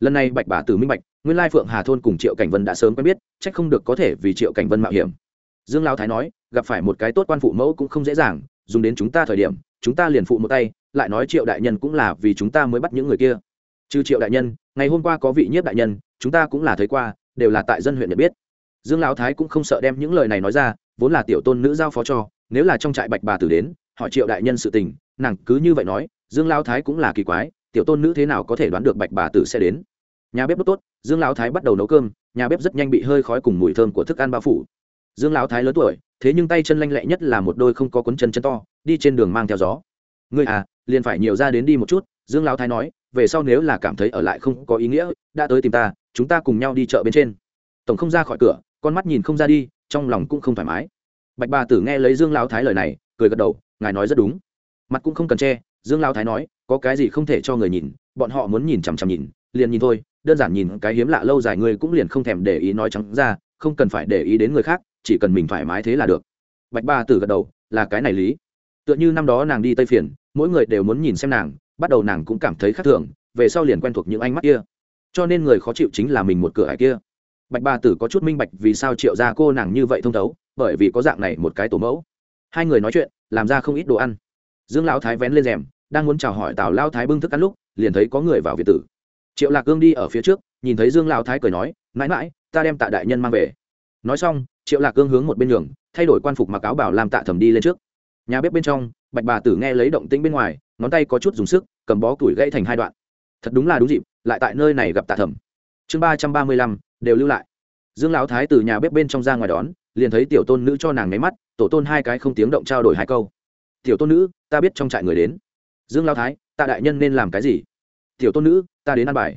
Speaker 1: Lần này bạch bà tử minh bạch, nguyên lai phượng hà thôn cùng triệu cảnh vân đã sớm quen biết trách không được có thể vì triệu cảnh vân mạo hiểm. Dương lao thái nói, gặp phải một cái tốt quan phụ mẫu cũng không dễ dàng, dùng đến chúng ta thời điểm, chúng ta liền phụ một tay, lại nói triệu đại nhân cũng là vì chúng ta mới bắt những người kia. Trừ triệu đại nhân, ngày hôm qua có vị nhiếp đại nhân, chúng ta cũng là thấy qua đều là tại dân huyện nhận biết. Dương lão thái cũng không sợ đem những lời này nói ra, vốn là tiểu tôn nữ giao phó cho, nếu là trong trại bạch bà tử đến họ triệu đại nhân sự tình, nàng cứ như vậy nói, dương lão thái cũng là kỳ quái, tiểu tôn nữ thế nào có thể đoán được bạch bà tử sẽ đến. Nhà bếp đốt tốt, dương lão thái bắt đầu nấu cơm, nhà bếp rất nhanh bị hơi khói cùng mùi thơm của thức ăn bao phủ. Dương lão thái lớn tuổi, thế nhưng tay chân lanh lẹ nhất là một đôi không có cuốn chân chân to, đi trên đường mang theo gió. Ngươi à liền phải nhiều ra đến đi một chút, dương lão thái nói, về sau nếu là cảm thấy ở lại không có ý nghĩa, đã tới tìm ta chúng ta cùng nhau đi chợ bên trên. Tổng không ra khỏi cửa, con mắt nhìn không ra đi, trong lòng cũng không thoải mái. Bạch bà tử nghe lấy dương lao thái lời này, cười gật đầu, ngài nói rất đúng. Mặt cũng không cần che, dương lao thái nói, có cái gì không thể cho người nhìn, bọn họ muốn nhìn chằm chằm nhìn, liền nhìn thôi, đơn giản nhìn cái hiếm lạ lâu dài người cũng liền không thèm để ý nói trắng ra, không cần phải để ý đến người khác, chỉ cần mình thoải mái thế là được. Bạch ba tử gật đầu, là cái này lý. Tựa như năm đó nàng đi tây phiền, mỗi người đều muốn nhìn xem nàng, bắt đầu nàng cũng cảm thấy khác thường, về sau liền quen thuộc những ánh mắt kia cho nên người khó chịu chính là mình một cửa hải kia. Bạch ba tử có chút minh bạch vì sao triệu ra cô nàng như vậy thông thấu, bởi vì có dạng này một cái tổ mẫu. Hai người nói chuyện, làm ra không ít đồ ăn. Dương lão thái vén lên rèm, đang muốn chào hỏi tào lao thái bưng thức ăn lúc, liền thấy có người vào việt tử. Triệu lạc cương đi ở phía trước, nhìn thấy dương lão thái cười nói, mãi mãi, ta đem tạ đại nhân mang về. Nói xong, triệu lạc cương hướng một bên đường thay đổi quan phục mặc áo bảo làm tạ thầm đi lên trước. Nhà bếp bên trong, bạch bà tử nghe lấy động tĩnh bên ngoài, ngón tay có chút dùng sức, cầm bó củi gãy thành hai đoạn thật đúng là đúng dịp, lại tại nơi này gặp tạ thẩm chương ba trăm ba mươi lăm, đều lưu lại. Dương lão thái từ nhà bếp bên trong ra ngoài đón, liền thấy tiểu tôn nữ cho nàng nháy mắt, tổ tôn hai cái không tiếng động trao đổi hai câu. Tiểu tôn nữ, ta biết trong trại người đến. Dương lão thái, tạ đại nhân nên làm cái gì? Tiểu tôn nữ, ta đến ăn bài.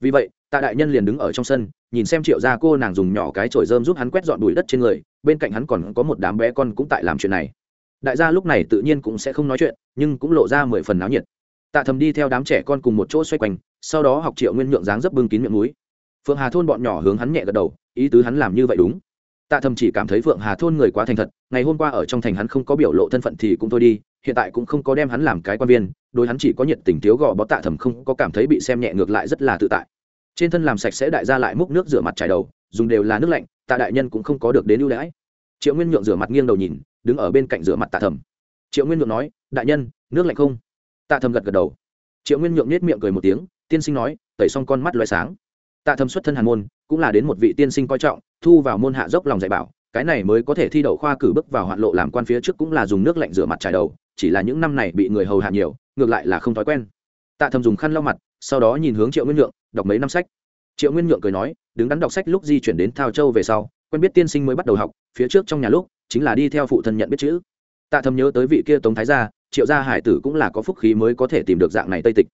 Speaker 1: Vì vậy, tạ đại nhân liền đứng ở trong sân, nhìn xem triệu gia cô nàng dùng nhỏ cái chổi rơm giúp hắn quét dọn bụi đất trên người, bên cạnh hắn còn có một đám bé con cũng tại làm chuyện này. Đại gia lúc này tự nhiên cũng sẽ không nói chuyện, nhưng cũng lộ ra mười phần náo nhiệt tạ thầm đi theo đám trẻ con cùng một chỗ xoay quanh, sau đó học triệu nguyên nhượng dáng dấp bưng kín miệng núi. Phượng hà thôn bọn nhỏ hướng hắn nhẹ gật đầu, ý tứ hắn làm như vậy đúng. Tạ thầm chỉ cảm thấy phượng hà thôn người quá thành thật, ngày hôm qua ở trong thành hắn không có biểu lộ thân phận thì cũng thôi đi, hiện tại cũng không có đem hắn làm cái quan viên, đối hắn chỉ có nhiệt tình thiếu gò bó tạ thầm không có cảm thấy bị xem nhẹ ngược lại rất là tự tại. Trên thân làm sạch sẽ đại gia lại múc nước rửa mặt trải đầu, dùng đều là nước lạnh, tạ đại nhân cũng không có được đến ưu đãi. Triệu nguyên nhượng rửa mặt nghiêng đầu nhìn, đứng ở bên cạnh rửa mặt tạ thầm. Triệu nguyên nhượng nói, đại nhân, nước lạnh không? Tạ thầm gật gật đầu. Triệu nguyên nhượng nết miệng cười một tiếng, tiên sinh nói, tẩy xong con mắt loại sáng. Tạ thầm xuất thân hàn môn, cũng là đến một vị tiên sinh coi trọng, thu vào môn hạ dốc lòng dạy bảo, cái này mới có thể thi đậu khoa cử bước vào hoạn lộ làm quan phía trước cũng là dùng nước lạnh rửa mặt trải đầu, chỉ là những năm này bị người hầu hạ nhiều, ngược lại là không thói quen. Tạ thầm dùng khăn lau mặt, sau đó nhìn hướng triệu nguyên nhượng, đọc mấy năm sách. Triệu nguyên nhượng cười nói, đứng đắn đọc sách lúc di chuyển đến thao châu về sau, quen biết tiên sinh mới bắt đầu học, phía trước trong nhà lúc, chính là đi theo phụ thân nhận biết chữ. Tạ thầm nhớ tới vị kia tống thái gia triệu gia hải tử cũng là có phúc khí mới có thể tìm được dạng này tây tịch.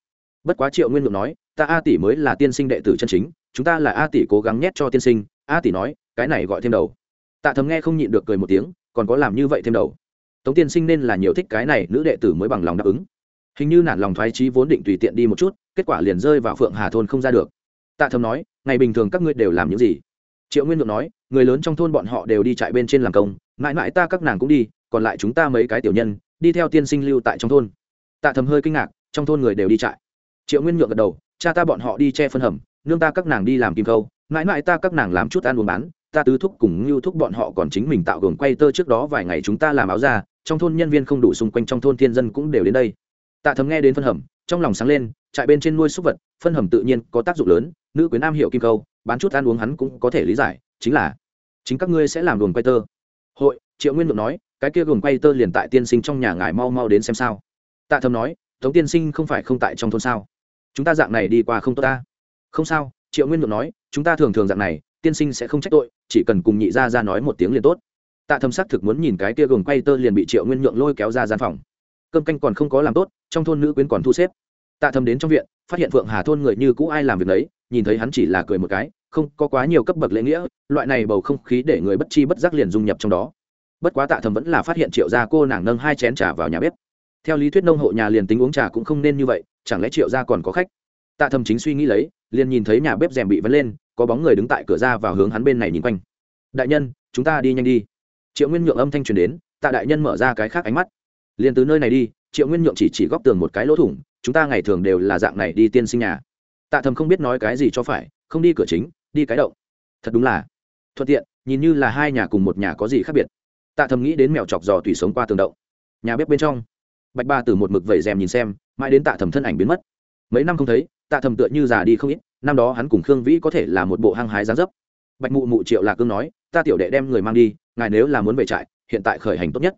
Speaker 1: Bất quá triệu nguyên nhượng nói, ta a tỷ mới là tiên sinh đệ tử chân chính, chúng ta là a tỷ cố gắng nhét cho tiên sinh. A tỷ nói, cái này gọi thêm đầu. Tạ thầm nghe không nhịn được cười một tiếng, còn có làm như vậy thêm đầu? Tống tiên sinh nên là nhiều thích cái này, nữ đệ tử mới bằng lòng đáp ứng. Hình như nản lòng thoái trí vốn định tùy tiện đi một chút, kết quả liền rơi vào phượng hà thôn không ra được. Tạ thầm nói, ngày bình thường các ngươi đều làm những gì? Triệu nguyên nhượng nói, người lớn trong thôn bọn họ đều đi trại bên trên làm công, mãi mãi ta các nàng cũng đi, còn lại chúng ta mấy cái tiểu nhân đi theo tiên sinh lưu tại trong thôn. Tạ thầm hơi kinh ngạc, trong thôn người đều đi trại. Triệu nguyên nhượng gật đầu, cha ta bọn họ đi che phân hầm, nương ta các nàng đi làm kim khâu mãi mãi ta các nàng làm chút ăn buôn bán, ta tứ thúc cùng ngưu thúc bọn họ còn chính mình tạo gồm quay tơ trước đó vài ngày chúng ta làm áo ra, trong thôn nhân viên không đủ xung quanh trong thôn thiên dân cũng đều đến đây. Tạ thầm nghe đến phân hầm, trong lòng sáng lên, trại bên trên nuôi súc vật, phân hầm tự nhiên có tác dụng lớn, nữ quyến nam hiệu kim khâu bán chút ăn uống hắn cũng có thể lý giải, chính là, chính các ngươi sẽ làm gồm quay tơ. Hội triệu nguyên ngượng nói, cái kia gồng quay tơ liền tại tiên sinh trong nhà ngài mau mau đến xem sao. Tạ thầm nói, tống tiên sinh không phải không tại trong thôn sao? Chúng ta dạng này đi qua không tốt ta. Không sao, triệu nguyên ngượng nói, chúng ta thường thường dạng này, tiên sinh sẽ không trách tội, chỉ cần cùng nhị ra ra nói một tiếng liền tốt. Tạ thầm xác thực muốn nhìn cái kia gồng quay tơ liền bị triệu nguyên nhượng lôi kéo ra gian phòng. Cơm canh còn không có làm tốt, trong thôn nữ quyến còn thu xếp. Tạ thầm đến trong viện, phát hiện phượng hà thôn người như cũ ai làm việc đấy nhìn thấy hắn chỉ là cười một cái, không có quá nhiều cấp bậc lễ nghĩa, loại này bầu không khí để người bất chi bất giác liền dung nhập trong đó bất quá tạ thầm vẫn là phát hiện triệu gia cô nàng nâng hai chén trà vào nhà bếp. Theo lý thuyết nông hộ nhà liền tính uống trà cũng không nên như vậy, chẳng lẽ triệu gia còn có khách? Tạ thầm chính suy nghĩ lấy, liền nhìn thấy nhà bếp rèm bị vấn lên, có bóng người đứng tại cửa ra vào hướng hắn bên này nhìn quanh. Đại nhân, chúng ta đi nhanh đi. Triệu nguyên nhượng âm thanh truyền đến, tạ đại nhân mở ra cái khác ánh mắt. Liền từ nơi này đi, triệu nguyên nhượng chỉ chỉ góc tường một cái lỗ thủng, chúng ta ngày thường đều là dạng này đi tiên sinh nhà. Tạ thầm không biết nói cái gì cho phải, không đi cửa chính, đi cái động. Thật đúng là, thuận tiện, nhìn như là hai nhà cùng một nhà có gì khác biệt tạ thầm nghĩ đến mèo chọc giò tùy sống qua tường động. Nhà bếp bên trong, bạch ba từ một mực vẩy rèm nhìn xem, mãi đến tạ thầm thân ảnh biến mất. Mấy năm không thấy, tạ thầm tựa như già đi không ít, năm đó hắn cùng khương vĩ có thể là một bộ hăng hái giá dấp. Bạch mụ mụ triệu lạc cương nói, ta tiểu đệ đem người mang đi, ngài nếu là muốn về trại, hiện tại khởi hành tốt nhất.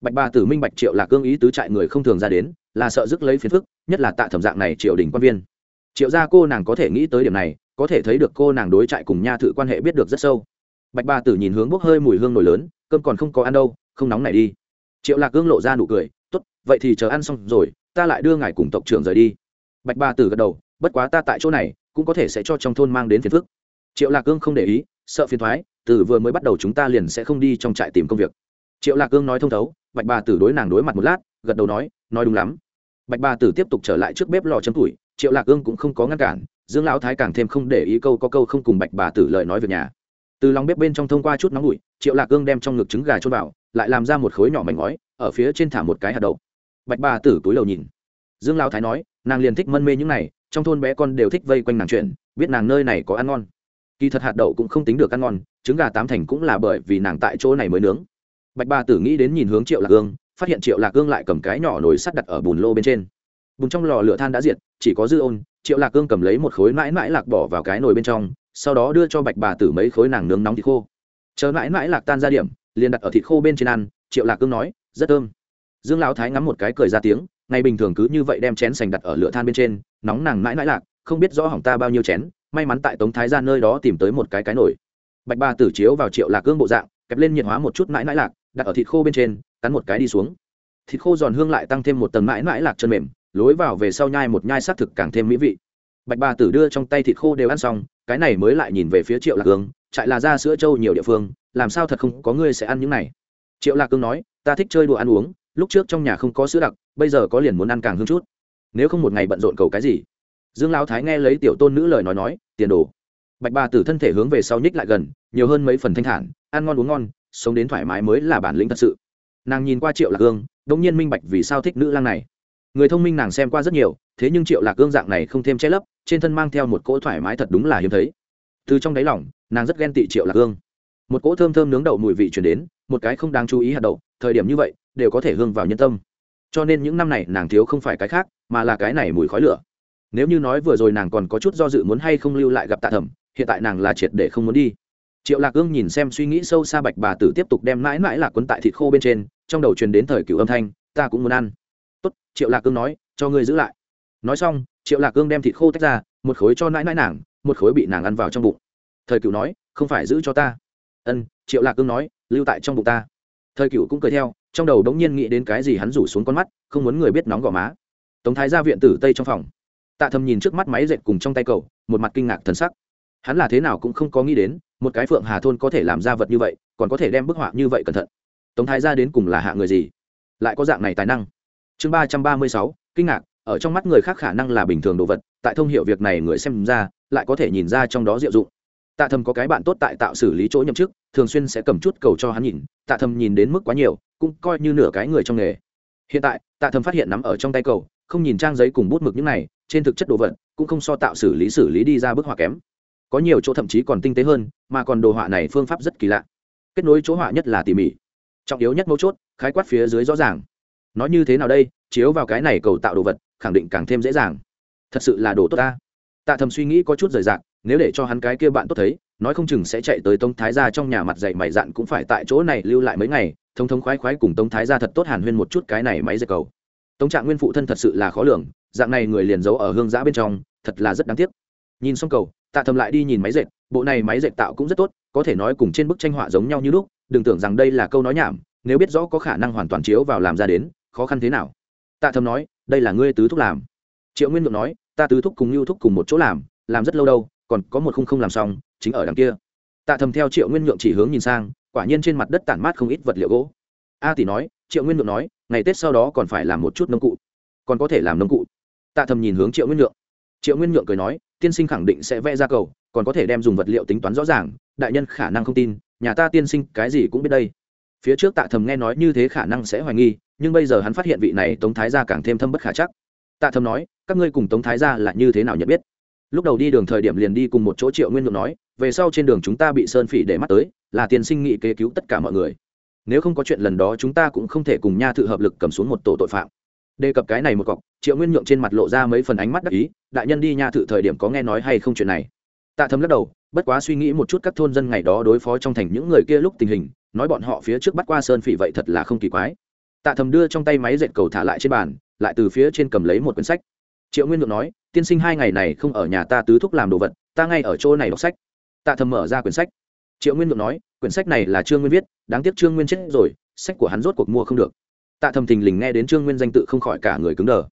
Speaker 1: Bạch ba tử minh bạch triệu lạc cương ý tứ trại người không thường ra đến, là sợ rước lấy phiền phức, nhất là tạ thẩm dạng này triệu đình quan viên. Triệu gia cô nàng có thể nghĩ tới điểm này, có thể thấy được cô nàng đối trại cùng nha thự quan hệ biết được rất sâu bạch ba tử nhìn hướng bốc hơi mùi hương nổi lớn, cơm còn không có ăn đâu, không nóng này đi. Triệu lạc cương lộ ra nụ cười, tốt, vậy thì chờ ăn xong rồi, ta lại đưa ngài cùng tộc trưởng rời đi. Bạch ba tử gật đầu, bất quá ta tại chỗ này, cũng có thể sẽ cho trong thôn mang đến phiền phức. Triệu lạc cương không để ý, sợ phiền thoái từ vừa mới bắt đầu chúng ta liền sẽ không đi trong trại tìm công việc. Triệu lạc cương nói thông thấu, bạch bà tử đối nàng đối mặt một lát, gật đầu nói nói đúng lắm. Bạch bà tử tiếp tục trở lại trước bếp lò chấm tuổi, triệu lạc Cương cũng không có ngăn cản, dương lão thái càng thêm không để ý câu có câu không cùng bạch bà tử lời nói về nhà từ lòng bếp bên trong thông qua chút nóng bụi, triệu lạc cương đem trong ngực trứng gà trôn vào, lại làm ra một khối nhỏ mảnh ngói, ở phía trên thả một cái hạt đậu. Bạch bà tử túi lầu nhìn. Dương lao thái nói, nàng liền thích mân mê những này, trong thôn bé con đều thích vây quanh nàng chuyện, biết nàng nơi này có ăn ngon. Kỳ thật hạt đậu cũng không tính được ăn ngon, trứng gà tám thành cũng là bởi vì nàng tại chỗ này mới nướng. Bạch bà tử nghĩ đến nhìn hướng triệu lạc gương phát hiện triệu lạc gương lại cầm cái nhỏ nồi sắt đặt ở bùn lô bên trên. Bùn trong lò lửa than đã diệt, chỉ có dư ôn, triệu lạc gương cầm lấy một khối mãi mãi lạc bỏ vào cái nồi bên trong sau đó đưa cho bạch bà tử mấy khối nàng nướng nóng thịt khô. Chờ mãi mãi lạc tan ra điểm, liền đặt ở thịt khô bên trên ăn, triệu lạc cương nói, rất thơm. Dương lão thái ngắm một cái cười ra tiếng, ngày bình thường cứ như vậy đem chén sành đặt ở lửa than bên trên, nóng nàng mãi mãi lạc, không biết rõ hỏng ta bao nhiêu chén, may mắn tại tống thái ra nơi đó tìm tới một cái cái nổi bạch bà tử chiếu vào triệu lạc cương bộ dạng, kẹp lên nhiệt hóa một chút mãi mãi lạc, đặt ở thịt khô bên trên, cắn một cái đi xuống. Thịt khô giòn hương lại tăng thêm một tầng mãi mãi lạc chân mềm, lối vào về sau nhai một nhai xác thực càng thêm mỹ vị. Bạch bà tử đưa trong tay thịt khô đều ăn xong cái này mới lại nhìn về phía triệu lạc cương chạy là ra sữa trâu nhiều địa phương, làm sao thật không có ngươi sẽ ăn những này? Triệu lạc cương nói, ta thích chơi đùa ăn uống, lúc trước trong nhà không có sữa đặc, bây giờ có liền muốn ăn càng hương chút. Nếu không một ngày bận rộn cầu cái gì? Dương lão thái nghe lấy tiểu tôn nữ lời nói nói, tiền đồ. Bạch bà tử thân thể hướng về sau nhích lại gần, nhiều hơn mấy phần thanh thản, ăn ngon uống ngon, sống đến thoải mái mới là bản lĩnh thật sự. Nàng nhìn qua triệu lạc cương đống nhiên minh bạch vì sao thích nữ lang này người thông minh nàng xem qua rất nhiều, thế nhưng triệu lạc gương dạng này không thêm che lấp, trên thân mang theo một cỗ thoải mái thật đúng là hiếm thấy. Từ trong đáy lỏng nàng rất ghen tị triệu lạc gương một cỗ thơm thơm nướng đậu mùi vị chuyển đến, một cái không đáng chú ý hạt đậu, thời điểm như vậy, đều có thể hương vào nhân tâm. Cho nên những năm này nàng thiếu không phải cái khác, mà là cái này mùi khói lửa. Nếu như nói vừa rồi nàng còn có chút do dự muốn hay không lưu lại gặp tạ thẩm, hiện tại nàng là triệt để không muốn đi. Triệu lạc ương nhìn xem suy nghĩ sâu xa bạch bà tử tiếp tục đem mãi mãi lạc quấn tại thịt khô bên trên, trong đầu truyền đến thời cựu âm thanh, ta cũng muốn ăn tốt, triệu lạc Cương nói, cho ngươi giữ lại. Nói xong, triệu lạc Cương đem thịt khô tách ra, một khối cho nãi nãi nàng, một khối bị nàng ăn vào trong bụng. Thời cựu nói, không phải giữ cho ta. Ân, triệu lạc cương nói, lưu tại trong bụng ta. Thời cựu cũng cười theo, trong đầu đống nhiên nghĩ đến cái gì hắn rủ xuống con mắt, không muốn người biết nóng gò má. Tống thái ra viện tử tây trong phòng. Tạ thầm nhìn trước mắt máy dệt cùng trong tay cầu một mặt kinh ngạc thần sắc. Hắn là thế nào cũng không có nghĩ đến, một cái phượng hà thôn có thể làm ra vật như vậy, còn có thể đem bức họa như vậy cẩn thận. Tống thái ra đến cùng là hạ người gì? Lại có dạng này tài năng chương ba trăm ba mươi sáu, kinh ngạc, ở trong mắt người khác khả năng là bình thường đồ vật, tại thông hiệu việc này người xem ra, lại có thể nhìn ra trong đó diệu dụng. Tạ thầm có cái bạn tốt tại tạo xử lý chỗ nhậm chức, thường xuyên sẽ cầm chút cầu cho hắn nhìn, tạ thầm nhìn đến mức quá nhiều, cũng coi như nửa cái người trong nghề. Hiện tại, tạ thầm phát hiện nắm ở trong tay cầu, không nhìn trang giấy cùng bút mực những này, trên thực chất đồ vật, cũng không so tạo xử lý xử lý đi ra bức họa kém. Có nhiều chỗ thậm chí còn tinh tế hơn, mà còn đồ họa này phương pháp rất kỳ lạ. Kết nối chỗ họa nhất là tỉ mỉ. Trọng yếu nhất mấu chốt, khái quát phía dưới rõ ràng nói như thế nào đây, chiếu vào cái này cầu tạo đồ vật, khẳng định càng thêm dễ dàng. Thật sự là đồ tốt ta. Tạ thầm suy nghĩ có chút rời rạc, nếu để cho hắn cái kia bạn tốt thấy, nói không chừng sẽ chạy tới Tông thái gia trong nhà mặt dạy mày dạn cũng phải tại chỗ này lưu lại mấy ngày, thông thống khoái khoái cùng Tông thái gia thật tốt hàn huyên một chút cái này máy dạy cầu. Tống trạng nguyên phụ thân thật sự là khó lường, dạng này người liền giấu ở hương giã bên trong, thật là rất đáng tiếc. Nhìn xong cầu, tạ thầm lại đi nhìn máy dệt, bộ này máy dệt tạo cũng rất tốt, có thể nói cùng trên bức tranh họa giống nhau như lúc, đừng tưởng rằng đây là câu nói nhảm, nếu biết rõ có khả năng hoàn toàn chiếu vào làm ra đến khó khăn thế nào? Tạ thầm nói, đây là ngươi tứ thúc làm. Triệu nguyên Nhượng nói, ta tứ thúc cùng lưu thúc cùng một chỗ làm làm rất lâu đâu, còn có một khung không làm xong, chính ở đằng kia. Tạ thầm theo triệu nguyên nhượng chỉ hướng nhìn sang, quả nhiên trên mặt đất tản mát không ít vật liệu gỗ. A tỷ nói, triệu nguyên nhượng nói, ngày tết sau đó còn phải làm một chút nông cụ. Còn có thể làm nông cụ. Tạ thầm nhìn hướng triệu nguyên nhượng triệu nguyên nhượng cười nói, tiên sinh khẳng định sẽ vẽ ra cầu, còn có thể đem dùng vật liệu tính toán rõ ràng, đại nhân khả năng không tin, nhà ta tiên sinh cái gì cũng biết đây. Phía trước tạ thầm nghe nói như thế khả năng sẽ hoài nghi nhưng bây giờ hắn phát hiện vị này tống thái gia càng thêm thâm bất khả chắc. Tạ thâm nói, các ngươi cùng tống thái gia là như thế nào nhận biết? Lúc đầu đi đường thời điểm liền đi cùng một chỗ triệu nguyên nhượng nói, về sau trên đường chúng ta bị sơn phỉ để mắt tới, là tiền sinh nghị kế cứu tất cả mọi người. Nếu không có chuyện lần đó chúng ta cũng không thể cùng nha thự hợp lực cầm xuống một tổ tội phạm. Đề cập cái này một cọc, triệu nguyên nhượng trên mặt lộ ra mấy phần ánh mắt đắc ý, đại nhân đi nha thự thời điểm có nghe nói hay không chuyện này? Tạ thấm lắc đầu, bất quá suy nghĩ một chút các thôn dân ngày đó đối phó trong thành những người kia lúc tình hình, nói bọn họ phía trước bắt qua sơn phỉ vậy thật là không kỳ quái tạ thầm đưa trong tay máy dệt cầu thả lại trên bàn, lại từ phía trên cầm lấy một quyển sách. Triệu nguyên nhượng nói, tiên sinh hai ngày này không ở nhà ta tứ thúc làm đồ vật, ta ngay ở chỗ này đọc sách. Tạ thầm mở ra quyển sách. Triệu nguyên nhượng nói, quyển sách này là trương nguyên viết, đáng tiếc trương nguyên chết rồi, sách của hắn rốt cuộc mua không được. Tạ thầm thình lình nghe đến trương nguyên danh tự không khỏi cả người cứng đờ.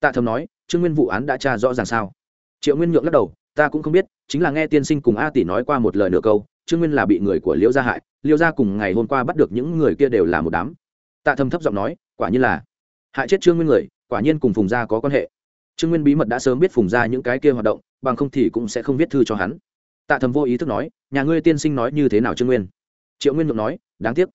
Speaker 1: Tạ thầm nói, trương nguyên vụ án đã tra rõ ràng sao? Triệu nguyên nhượng lắc đầu, ta cũng không biết, chính là nghe tiên sinh cùng a tỷ nói qua một lời nửa câu, trương nguyên là bị người của liễu gia hại, liễu gia cùng ngày hôm qua bắt được những người kia đều là một đám tạ thầm thấp giọng nói, quả nhiên là. Hại chết trương nguyên người, quả nhiên cùng phùng gia có quan hệ. Trương nguyên bí mật đã sớm biết phùng gia những cái kia hoạt động, bằng không thì cũng sẽ không viết thư cho hắn. Tạ thầm vô ý thức nói, nhà ngươi tiên sinh nói như thế nào trương nguyên? Triệu nguyên nhượng nói, đáng tiếc.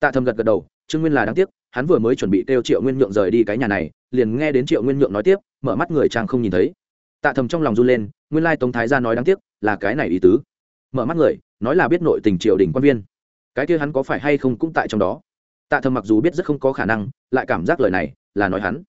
Speaker 1: Tạ thầm gật gật đầu, trương nguyên là đáng tiếc, hắn vừa mới chuẩn bị kêu triệu nguyên nhượng rời đi cái nhà này, liền nghe đến triệu nguyên nhượng nói tiếp, mở mắt người trang không nhìn thấy. Tạ thầm trong lòng run lên, nguyên lai tống thái gia nói đáng tiếc, là cái này ý tứ. Mở mắt người, nói là biết nội tình triều đình quan viên. Cái kia hắn có phải hay không cũng tại trong đó tạ thầm mặc dù biết rất không có khả năng, lại cảm giác lời này là nói hắn.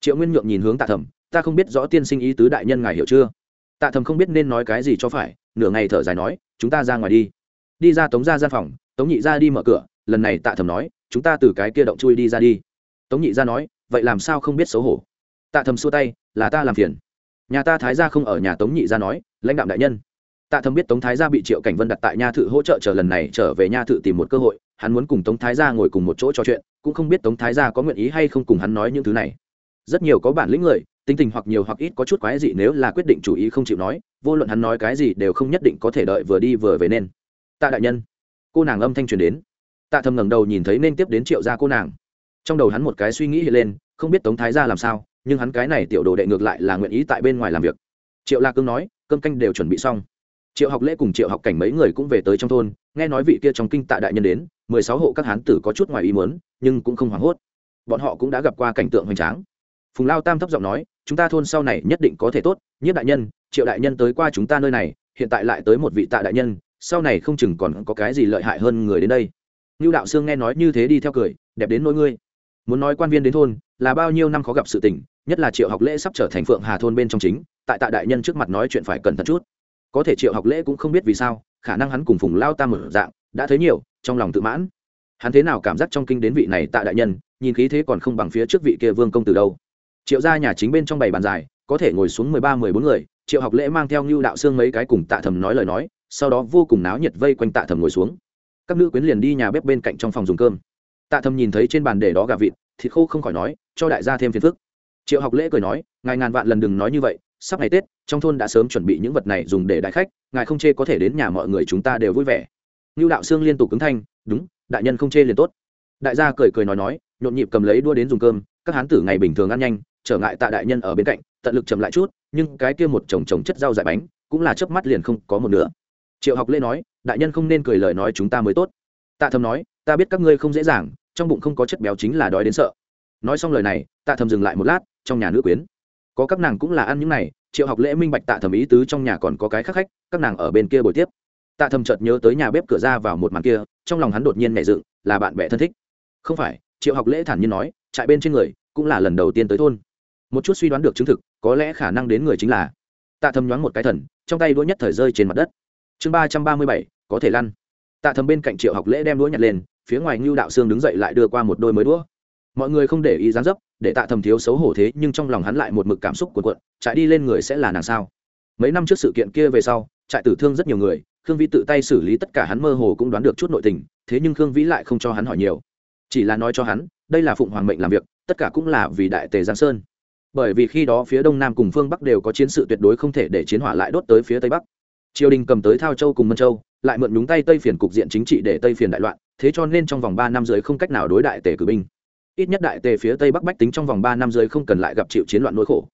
Speaker 1: Triệu nguyên nhượng nhìn hướng tạ thầm, ta không biết rõ tiên sinh ý tứ đại nhân ngài hiểu chưa? Tạ thầm không biết nên nói cái gì cho phải, nửa ngày thở dài nói, chúng ta ra ngoài đi. Đi ra tống ra gian phòng, tống nhị ra đi mở cửa, lần này tạ thầm nói, chúng ta từ cái kia động chui đi ra đi. Tống nhị ra nói, vậy làm sao không biết xấu hổ? Tạ thầm xua tay, là ta làm phiền. Nhà ta thái gia không ở nhà tống nhị ra nói, lãnh đạo đại nhân tạ Thâm biết tống thái gia bị triệu cảnh vân đặt tại nha thự hỗ trợ chờ lần này trở về nha thự tìm một cơ hội, hắn muốn cùng tống thái gia ngồi cùng một chỗ trò chuyện, cũng không biết tống thái gia có nguyện ý hay không cùng hắn nói những thứ này. Rất nhiều có bản lĩnh người tinh tình hoặc nhiều hoặc ít có chút quái gì nếu là quyết định chủ ý không chịu nói, vô luận hắn nói cái gì đều không nhất định có thể đợi vừa đi vừa về nên. Tạ đại nhân, cô nàng âm thanh truyền đến. Tạ Thâm ngẩng đầu nhìn thấy nên tiếp đến triệu gia cô nàng. Trong đầu hắn một cái suy nghĩ hiện lên, không biết tống thái gia làm sao, nhưng hắn cái này tiểu đồ đệ ngược lại là nguyện ý tại bên ngoài làm việc. Triệu la cương nói, cơm canh đều chuẩn bị xong triệu học lễ cùng triệu học cảnh mấy người cũng về tới trong thôn, nghe nói vị kia trong kinh tạ đại nhân đến, mười sáu hộ các hán tử có chút ngoài ý muốn, nhưng cũng không hoảng hốt. Bọn họ cũng đã gặp qua cảnh tượng hoành tráng. Phùng lao tam thấp giọng nói, chúng ta thôn sau này nhất định có thể tốt nhất đại nhân, triệu đại nhân tới qua chúng ta nơi này, hiện tại lại tới một vị tạ đại nhân, sau này không chừng còn có cái gì lợi hại hơn người đến đây. Ngưu đạo sương nghe nói như thế đi theo cười, đẹp đến nỗi ngươi. Muốn nói quan viên đến thôn, là bao nhiêu năm khó gặp sự tình, nhất là triệu học lễ sắp trở thành phượng hà thôn bên trong chính, tại tạ đại nhân trước mặt nói chuyện phải cẩn thận chút có thể triệu học lễ cũng không biết vì sao, khả năng hắn cùng phùng lao tam mở dạng, đã thấy nhiều, trong lòng tự mãn. Hắn thế nào cảm giác trong kinh đến vị này tạ đại nhân, nhìn khí thế còn không bằng phía trước vị kia vương công từ đâu. Triệu gia nhà chính bên trong bảy bàn dài, có thể ngồi xuống mười ba, mười bốn người, triệu học lễ mang theo ngưu đạo xương mấy cái cùng tạ thầm nói lời nói, sau đó vô cùng náo nhiệt vây quanh tạ thầm ngồi xuống. Các nữ quyến liền đi nhà bếp bên cạnh trong phòng dùng cơm. Tạ thầm nhìn thấy trên bàn để đó gà vịt, thịt khô không khỏi nói, cho đại gia thêm phiền phức. Triệu học lễ cười nói, ngài ngàn vạn lần đừng nói như vậy sắp ngày tết, trong thôn đã sớm chuẩn bị những vật này dùng để đại khách, ngài không chê có thể đến nhà mọi người chúng ta đều vui vẻ. Ngưu đạo sương liên tục cứng thanh, đúng, đại nhân không chê liền tốt. Đại gia cười cười nói nói, nhộn nhịp cầm lấy đua đến dùng cơm, các hán tử ngày bình thường ăn nhanh, trở ngại tạ đại nhân ở bên cạnh, tận lực chậm lại chút, nhưng cái kia một chồng chồng chất rau dại bánh, cũng là chớp mắt liền không có một nửa. Triệu học lễ nói, đại nhân không nên cười lời nói chúng ta mới tốt. Tạ thầm nói, ta biết các ngươi không dễ dàng, trong bụng không có chất béo chính là đói đến sợ. Nói xong lời này, tạ thầm dừng lại một lát, trong nhà nữ quyến có các nàng cũng là ăn những này, triệu học lễ minh bạch tạ thầm ý tứ trong nhà còn có cái khác khách, các nàng ở bên kia buổi tiếp. Tạ thầm chợt nhớ tới nhà bếp cửa ra vào một màn kia, trong lòng hắn đột nhiên nhảy dựng, là bạn bè thân thích. Không phải, triệu học lễ thản nhiên nói, trại bên trên người, cũng là lần đầu tiên tới thôn. Một chút suy đoán được chứng thực, có lẽ khả năng đến người chính là. Tạ thầm nhoáng một cái thần, trong tay đũa nhất thời rơi trên mặt đất. Chương ba trăm ba mươi bảy, có thể lăn. Tạ thầm bên cạnh triệu học lễ đem đũa nhặt lên, phía ngoài ngưu đạo sương đứng dậy lại đưa qua một đôi mới đũa mọi người không để ý dáng dấp, để tạ thầm thiếu xấu hổ thế, nhưng trong lòng hắn lại một mực cảm xúc cuộn cuộn trại đi lên người sẽ là nàng sao? Mấy năm trước sự kiện kia về sau, trại tử thương rất nhiều người, khương vĩ tự tay xử lý tất cả hắn mơ hồ cũng đoán được chút nội tình, thế nhưng khương vĩ lại không cho hắn hỏi nhiều. Chỉ là nói cho hắn, đây là phụng hoàng mệnh làm việc, tất cả cũng là vì đại tề giang sơn. Bởi vì khi đó phía đông nam cùng phương bắc đều có chiến sự tuyệt đối không thể để chiến hỏa lại đốt tới phía tây bắc. Triều đình cầm tới thao châu cùng mân châu, lại mượn nhúng tay tây phiền cục diện chính trị để tây phiền đại loạn, thế cho nên trong vòng ba năm dưới không cách nào đối đại tề cử binh ít nhất đại tề phía tây bắc bách tính trong vòng ba năm dưới không cần lại gặp chịu chiến loạn nỗi khổ.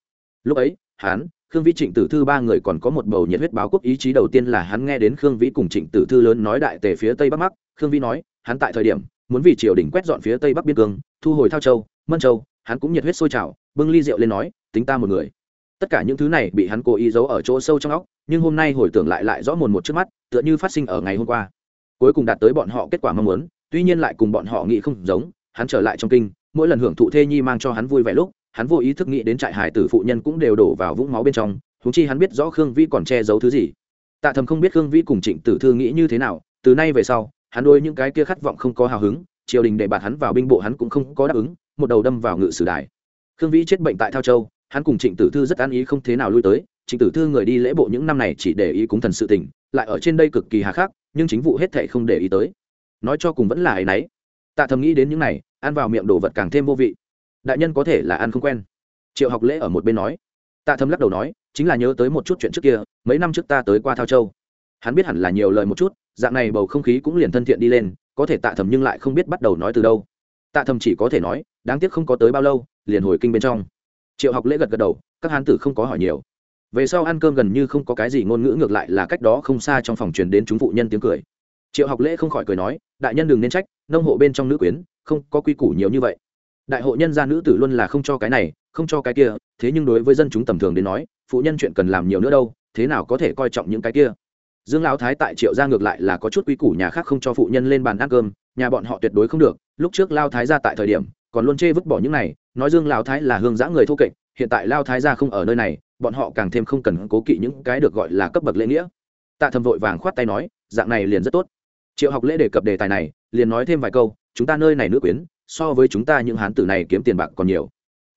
Speaker 1: Lúc ấy hán khương vĩ trịnh tử thư ba người còn có một bầu nhiệt huyết báo quốc ý chí đầu tiên là hắn nghe đến khương vĩ cùng trịnh tử thư lớn nói đại tề phía tây bắc bắc khương vĩ nói, hắn tại thời điểm, muốn vì triều đình quét dọn phía tây bắc biên cương, thu hồi thao châu, mân châu, hắn cũng nhiệt huyết sôi trào, bưng ly rượu lên nói, tính ta một người. Tất cả những thứ này bị hắn cố ý giấu ở chỗ sâu trong óc, nhưng hôm nay hồi tưởng lại lại rõ mồn một trước mắt, tựa như phát sinh ở ngày hôm qua. Cuối cùng đạt tới bọn họ kết quả mong muốn, tuy nhiên lại cùng bọn họ nghĩ không giống hắn trở lại trong kinh, mỗi lần hưởng thụ thê nhi mang cho hắn vui vẻ lúc, hắn vô ý thức nghĩ đến trại hải tử phụ nhân cũng đều đổ vào vũng máu bên trong thúng chi hắn biết rõ khương vĩ còn che giấu thứ gì. Tạ thầm không biết khương vĩ cùng trịnh tử thư nghĩ như thế nào, từ nay về sau, hắn đôi những cái kia khát vọng không có hào hứng, triều đình để bạt hắn vào binh bộ hắn cũng không có đáp ứng, một đầu đâm vào ngự sử đài. Khương vĩ chết bệnh tại thao châu, hắn cùng trịnh tử thư rất an ý không thế nào lui tới, trịnh tử thư người đi lễ bộ những năm này chỉ để ý cúng thần sự tình, lại ở trên đây cực kỳ hà khắc, nhưng chính vụ hết thệ không để ý tới. Nói cho cùng vẫn là ấy nấy tạ thầm nghĩ đến những này, ăn vào miệng đồ vật càng thêm vô vị. Đại nhân có thể là ăn không quen. Triệu học lễ ở một bên nói. Tạ thầm lắc đầu nói, chính là nhớ tới một chút chuyện trước kia, mấy năm trước ta tới qua thao châu. Hắn biết hẳn là nhiều lời một chút, dạng này bầu không khí cũng liền thân thiện đi lên, có thể tạ thầm nhưng lại không biết bắt đầu nói từ đâu. Tạ thầm chỉ có thể nói, đáng tiếc không có tới bao lâu, liền hồi kinh bên trong. Triệu học lễ gật gật đầu, các hán tử không có hỏi nhiều. Về sau ăn cơm gần như không có cái gì ngôn ngữ ngược lại là cách đó không xa trong phòng truyền đến chúng phụ nhân tiếng cười triệu học lễ không khỏi cười nói, đại nhân đừng nên trách, nông hộ bên trong nữ quyến, không có quy củ nhiều như vậy. Đại hội nhân gia nữ tử luôn là không cho cái này, không cho cái kia, thế nhưng đối với dân chúng tầm thường đến nói, phụ nhân chuyện cần làm nhiều nữa đâu, thế nào có thể coi trọng những cái kia? Dương lão thái tại triệu gia ngược lại là có chút quy củ nhà khác không cho phụ nhân lên bàn ăn cơm, nhà bọn họ tuyệt đối không được, lúc trước lao thái ra tại thời điểm, còn luôn chê vứt bỏ những này, nói dương lão thái là hương giã người thô kệch, hiện tại lao thái ra không ở nơi này, bọn họ càng thêm không cần cố kỵ những cái được gọi là cấp bậc lễ nghĩa. Tạ thầm vội vàng khoát tay nói, dạng này liền rất tốt triệu học lễ đề cập đề tài này, liền nói thêm vài câu, chúng ta nơi này nữ quyến, so với chúng ta những hán tử này kiếm tiền bạc còn nhiều.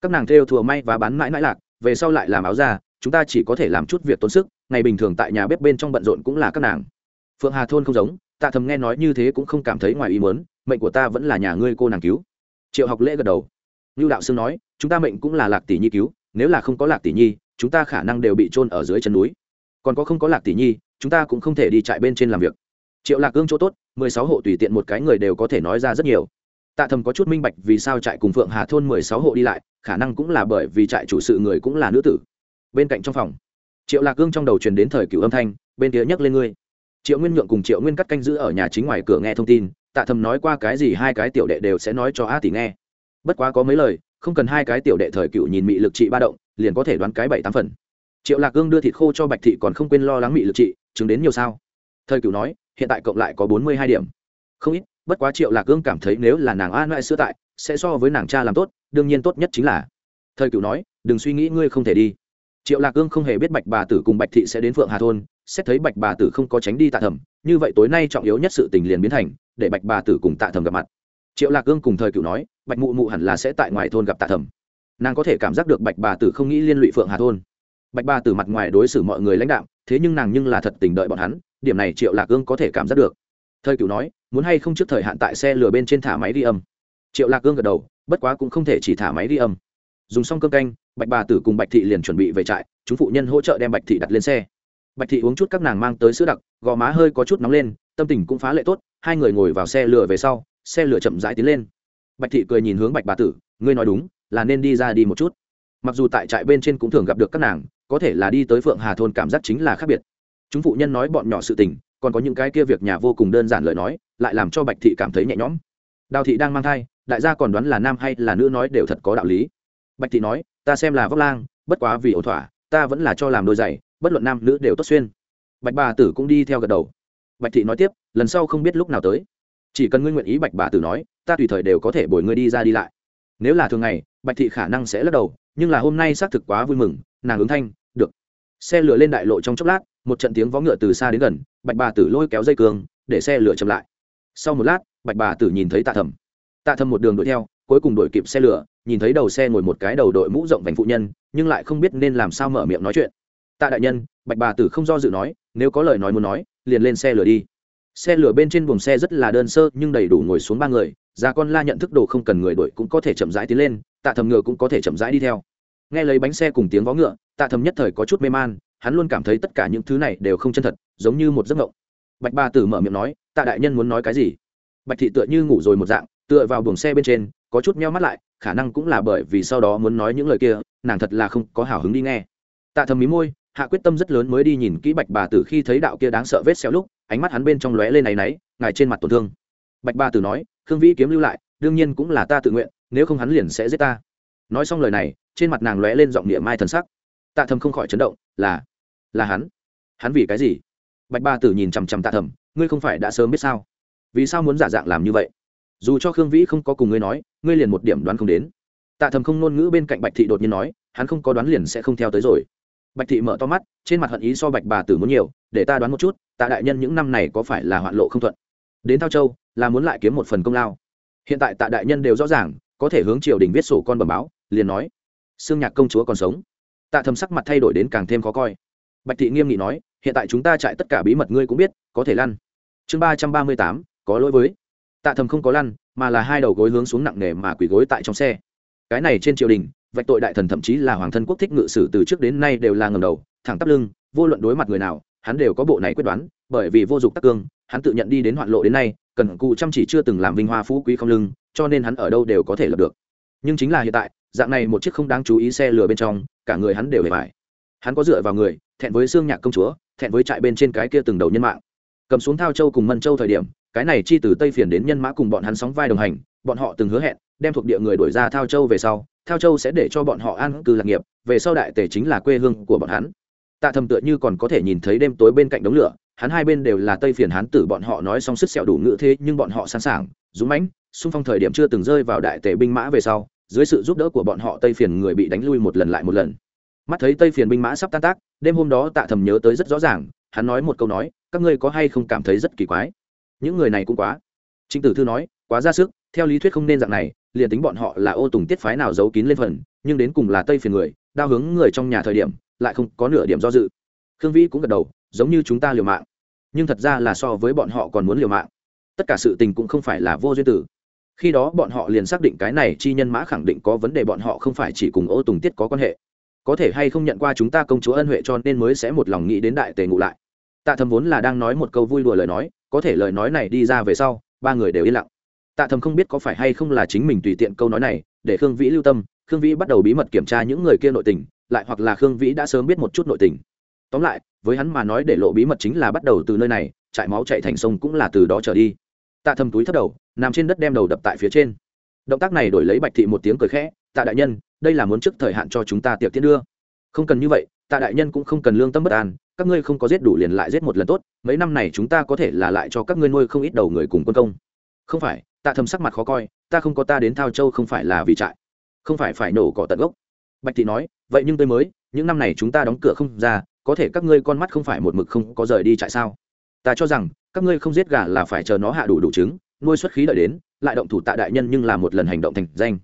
Speaker 1: Các nàng theo thùa may và bán mãi mãi lạc, về sau lại làm áo ra chúng ta chỉ có thể làm chút việc tốn sức, ngày bình thường tại nhà bếp bên trong bận rộn cũng là các nàng. Phượng hà thôn không giống, tạ thầm nghe nói như thế cũng không cảm thấy ngoài ý muốn, mệnh của ta vẫn là nhà ngươi cô nàng cứu. Triệu học lễ gật đầu. Như đạo sương nói, chúng ta mệnh cũng là lạc tỷ nhi cứu, nếu là không có lạc tỷ nhi, chúng ta khả năng đều bị trôn ở dưới chân núi. Còn có không có lạc tỷ nhi, chúng ta cũng không thể đi chạy bên trên làm việc triệu lạc Cương chỗ tốt, mười sáu hộ tùy tiện một cái người đều có thể nói ra rất nhiều. Tạ thầm có chút minh bạch vì sao trại cùng phượng hà thôn mười sáu hộ đi lại, khả năng cũng là bởi vì trại chủ sự người cũng là nữ tử. Bên cạnh trong phòng, triệu lạc Cương trong đầu truyền đến thời cựu âm thanh, bên kia nhắc lên ngươi. Triệu nguyên nhượng cùng triệu nguyên cắt canh giữ ở nhà chính ngoài cửa nghe thông tin, tạ thầm nói qua cái gì hai cái tiểu đệ đều sẽ nói cho a tỷ nghe. Bất quá có mấy lời, không cần hai cái tiểu đệ thời cựu nhìn mị lực trị ba động, liền có thể đoán cái bảy tám phần. Triệu lạc Cương đưa thịt khô cho bạch thị còn không quên lo lắng mị lực trị, chứng đến nhiều sao? Thời cửu nói, hiện tại cộng lại có bốn mươi hai điểm. Không ít, bất quá triệu lạc ương cảm thấy nếu là nàng a loại sữa tại, sẽ so với nàng cha làm tốt, đương nhiên tốt nhất chính là. Thời cửu nói, đừng suy nghĩ ngươi không thể đi. Triệu lạc ương không hề biết bạch bà tử cùng bạch thị sẽ đến phượng hà thôn, xét thấy bạch bà tử không có tránh đi tạ thẩm, như vậy tối nay trọng yếu nhất sự tình liền biến thành, để bạch bà tử cùng tạ thẩm gặp mặt. Triệu lạc ương cùng thời cửu nói, bạch mụ mụ hẳn là sẽ tại ngoài thôn gặp tạ thẩm. Nàng có thể cảm giác được bạch bà tử không nghĩ liên lụy phượng hà thôn. Bạch bà tử mặt ngoài đối xử mọi người lãnh đạo thế nhưng nàng nhưng là thật tình đợi bọn hắn điểm này triệu lạc ương có thể cảm giác được. Thời cựu nói, muốn hay không trước thời hạn tại xe lửa bên trên thả máy đi âm. Triệu lạc ương gật đầu, bất quá cũng không thể chỉ thả máy đi âm. Dùng xong cơm canh, bạch bà tử cùng bạch thị liền chuẩn bị về trại, chúng phụ nhân hỗ trợ đem bạch thị đặt lên xe. Bạch thị uống chút các nàng mang tới sữa đặc, gò má hơi có chút nóng lên, tâm tình cũng phá lệ tốt, hai người ngồi vào xe lửa về sau, xe lửa chậm rãi tiến lên. Bạch thị cười nhìn hướng bạch bà tử, ngươi nói đúng, là nên đi ra đi một chút. Mặc dù tại trại bên trên cũng thường gặp được các nàng, có thể là đi tới phượng hà thôn cảm giác chính là khác biệt chúng phụ nhân nói bọn nhỏ sự tình, còn có những cái kia việc nhà vô cùng đơn giản lời nói, lại làm cho bạch thị cảm thấy nhẹ nhõm. Đào thị đang mang thai, đại gia còn đoán là nam hay là nữ nói đều thật có đạo lý. Bạch thị nói, ta xem là vóc lang, bất quá vì ổ thỏa, ta vẫn là cho làm đôi giày, bất luận nam nữ đều tốt xuyên. Bạch bà tử cũng đi theo gật đầu. Bạch thị nói tiếp, lần sau không biết lúc nào tới. Chỉ cần ngươi nguyện ý, bạch bà tử nói, ta tùy thời đều có thể bồi ngươi đi ra đi lại. Nếu là thường ngày, bạch thị khả năng sẽ lắc đầu, nhưng là hôm nay xác thực quá vui mừng, nàng ứng thanh, được. Xe lửa lên đại lộ trong chốc lát một trận tiếng vó ngựa từ xa đến gần, bạch bà tử lôi kéo dây cường để xe lửa chậm lại. Sau một lát, bạch bà tử nhìn thấy tạ thầm tạ thầm một đường đuổi theo, cuối cùng đuổi kịp xe lửa, nhìn thấy đầu xe ngồi một cái đầu đội mũ rộng vành phụ nhân, nhưng lại không biết nên làm sao mở miệng nói chuyện. Tạ đại nhân, bạch bà tử không do dự nói, nếu có lời nói muốn nói, liền lên xe lửa đi. Xe lửa bên trên buồng xe rất là đơn sơ, nhưng đầy đủ ngồi xuống ba người, già con la nhận thức đồ không cần người đuổi cũng có thể chậm rãi tiến lên, tạ thầm ngựa cũng có thể chậm rãi đi theo. Nghe lấy bánh xe cùng tiếng vó ngựa, tạ thầm nhất thời có chút mê man hắn luôn cảm thấy tất cả những thứ này đều không chân thật, giống như một giấc mộng. bạch ba tử mở miệng nói, tạ đại nhân muốn nói cái gì? Bạch thị tựa như ngủ rồi một dạng, tựa vào buồng xe bên trên, có chút meo mắt lại, khả năng cũng là bởi vì sau đó muốn nói những lời kia, nàng thật là không có hào hứng đi nghe. Tạ thầm mí môi, hạ quyết tâm rất lớn mới đi nhìn kỹ bạch bà tử khi thấy đạo kia đáng sợ vết xéo lúc, ánh mắt hắn bên trong lóe lên này náy, ngài trên mặt tổn thương. Bạch bà tử nói, khương vĩ kiếm lưu lại, đương nhiên cũng là ta tự nguyện, nếu không hắn liền sẽ giết ta. Nói xong lời này, trên mặt nàng lóe lên giọng địa mai thần sắc tạ thầm không khỏi chấn động, là là hắn. Hắn vì cái gì? Bạch ba tử nhìn chằm chằm tạ thầm, ngươi không phải đã sớm biết sao? Vì sao muốn giả dạng làm như vậy? Dù cho khương vĩ không có cùng ngươi nói, ngươi liền một điểm đoán không đến. Tạ thầm không ngôn ngữ bên cạnh bạch thị đột nhiên nói, hắn không có đoán liền sẽ không theo tới rồi. Bạch thị mở to mắt, trên mặt hận ý so bạch bà tử muốn nhiều, để ta đoán một chút, tạ đại nhân những năm này có phải là hoạn lộ không thuận? Đến thao châu, là muốn lại kiếm một phần công lao. Hiện tại tạ đại nhân đều rõ ràng, có thể hướng triều đình viết sổ con bẩm báo, liền nói xương nhạc công chúa còn sống tạ thầm sắc mặt thay đổi đến càng thêm khó coi. Bạch thị nghiêm nghị nói, hiện tại chúng ta chạy tất cả bí mật ngươi cũng biết, có thể lăn. Chương ba trăm ba mươi tám, có lỗi với. Tạ thầm không có lăn, mà là hai đầu gối hướng xuống nặng nề mà quỳ gối tại trong xe. Cái này trên triều đình, vạch tội đại thần thậm chí là hoàng thân quốc thích ngự sử từ trước đến nay đều là ngầm đầu, thẳng tắp lưng, vô luận đối mặt người nào, hắn đều có bộ này quyết đoán, bởi vì vô dụng tắc cương, hắn tự nhận đi đến hoạn lộ đến nay, cần cụ chăm chỉ chưa từng làm vinh hoa phú quý không lưng, cho nên hắn ở đâu đều có thể lập được. Nhưng chính là hiện tại dạng này một chiếc không đáng chú ý xe lừa bên trong, cả người hắn đều hề phải hắn có dựa vào người, thẹn với xương nhạc công chúa, thẹn với trại bên trên cái kia từng đầu nhân mạng. Cầm xuống thao châu cùng mân châu thời điểm, cái này chi từ tây phiền đến nhân mã cùng bọn hắn sóng vai đồng hành, bọn họ từng hứa hẹn, đem thuộc địa người đổi ra thao châu về sau, thao châu sẽ để cho bọn họ an cư lạc nghiệp, về sau đại tề chính là quê hương của bọn hắn. Tạ thầm tựa như còn có thể nhìn thấy đêm tối bên cạnh đống lửa, hắn hai bên đều là tây phiền hán tử bọn họ nói xong sức sẹo đủ ngữ thế nhưng bọn họ sẵn sàng, dũng mãnh, xung phong thời điểm chưa từng rơi vào đại tề binh mã về sau dưới sự giúp đỡ của bọn họ tây phiền người bị đánh lui một lần lại một lần. Mắt thấy tây phiền binh mã sắp tan tác, đêm hôm đó tạ thầm nhớ tới rất rõ ràng, hắn nói một câu nói, các ngươi có hay không cảm thấy rất kỳ quái? Những người này cũng quá. Trịnh tử thư nói, quá ra sức, theo lý thuyết không nên dạng này, liền tính bọn họ là ô tùng tiết phái nào giấu kín lên phần, nhưng đến cùng là tây phiền người, đao hướng người trong nhà thời điểm, lại không có nửa điểm do dự. Khương vĩ cũng gật đầu, giống như chúng ta liều mạng, nhưng thật ra là so với bọn họ còn muốn liều mạng. Tất cả sự tình cũng không phải là vô duyên tử khi đó bọn họ liền xác định cái này chi nhân mã khẳng định có vấn đề, bọn họ không phải chỉ cùng ô tùng tiết có quan hệ. Có thể hay không nhận qua chúng ta công chúa ân huệ cho nên mới sẽ một lòng nghĩ đến đại tề ngụ lại. Tạ thầm vốn là đang nói một câu vui đùa lời nói, có thể lời nói này đi ra về sau, ba người đều yên lặng. Tạ thầm không biết có phải hay không là chính mình tùy tiện câu nói này, để khương vĩ lưu tâm, khương vĩ bắt đầu bí mật kiểm tra những người kia nội tình, lại hoặc là khương vĩ đã sớm biết một chút nội tình. Tóm lại, với hắn mà nói để lộ bí mật chính là bắt đầu từ nơi này chạy máu chạy thành sông cũng là từ đó trở đi tạ thầm túi thất đầu, nằm trên đất đem đầu đập tại phía trên. Động tác này đổi lấy bạch thị một tiếng cười khẽ, tạ đại nhân, đây là muốn trước thời hạn cho chúng ta tiệc tiễn đưa. Không cần như vậy, tạ đại nhân cũng không cần lương tâm bất an, các ngươi không có giết đủ liền lại giết một lần tốt, mấy năm này chúng ta có thể là lại cho các ngươi nuôi không ít đầu người cùng quân công. Không phải. Tạ thầm sắc mặt khó coi, ta không có ta đến thao châu không phải là vì trại, không phải phải nổ cỏ tận gốc. Bạch thị nói, vậy nhưng tôi mới, những năm này chúng ta đóng cửa không ra, có thể các ngươi con mắt không phải một mực không có rời đi trại sao? Ta cho rằng các ngươi không giết gà là phải chờ nó hạ đủ đủ trứng, nuôi xuất khí đợi đến, lại động thủ tạ đại nhân nhưng là một lần hành động thành danh.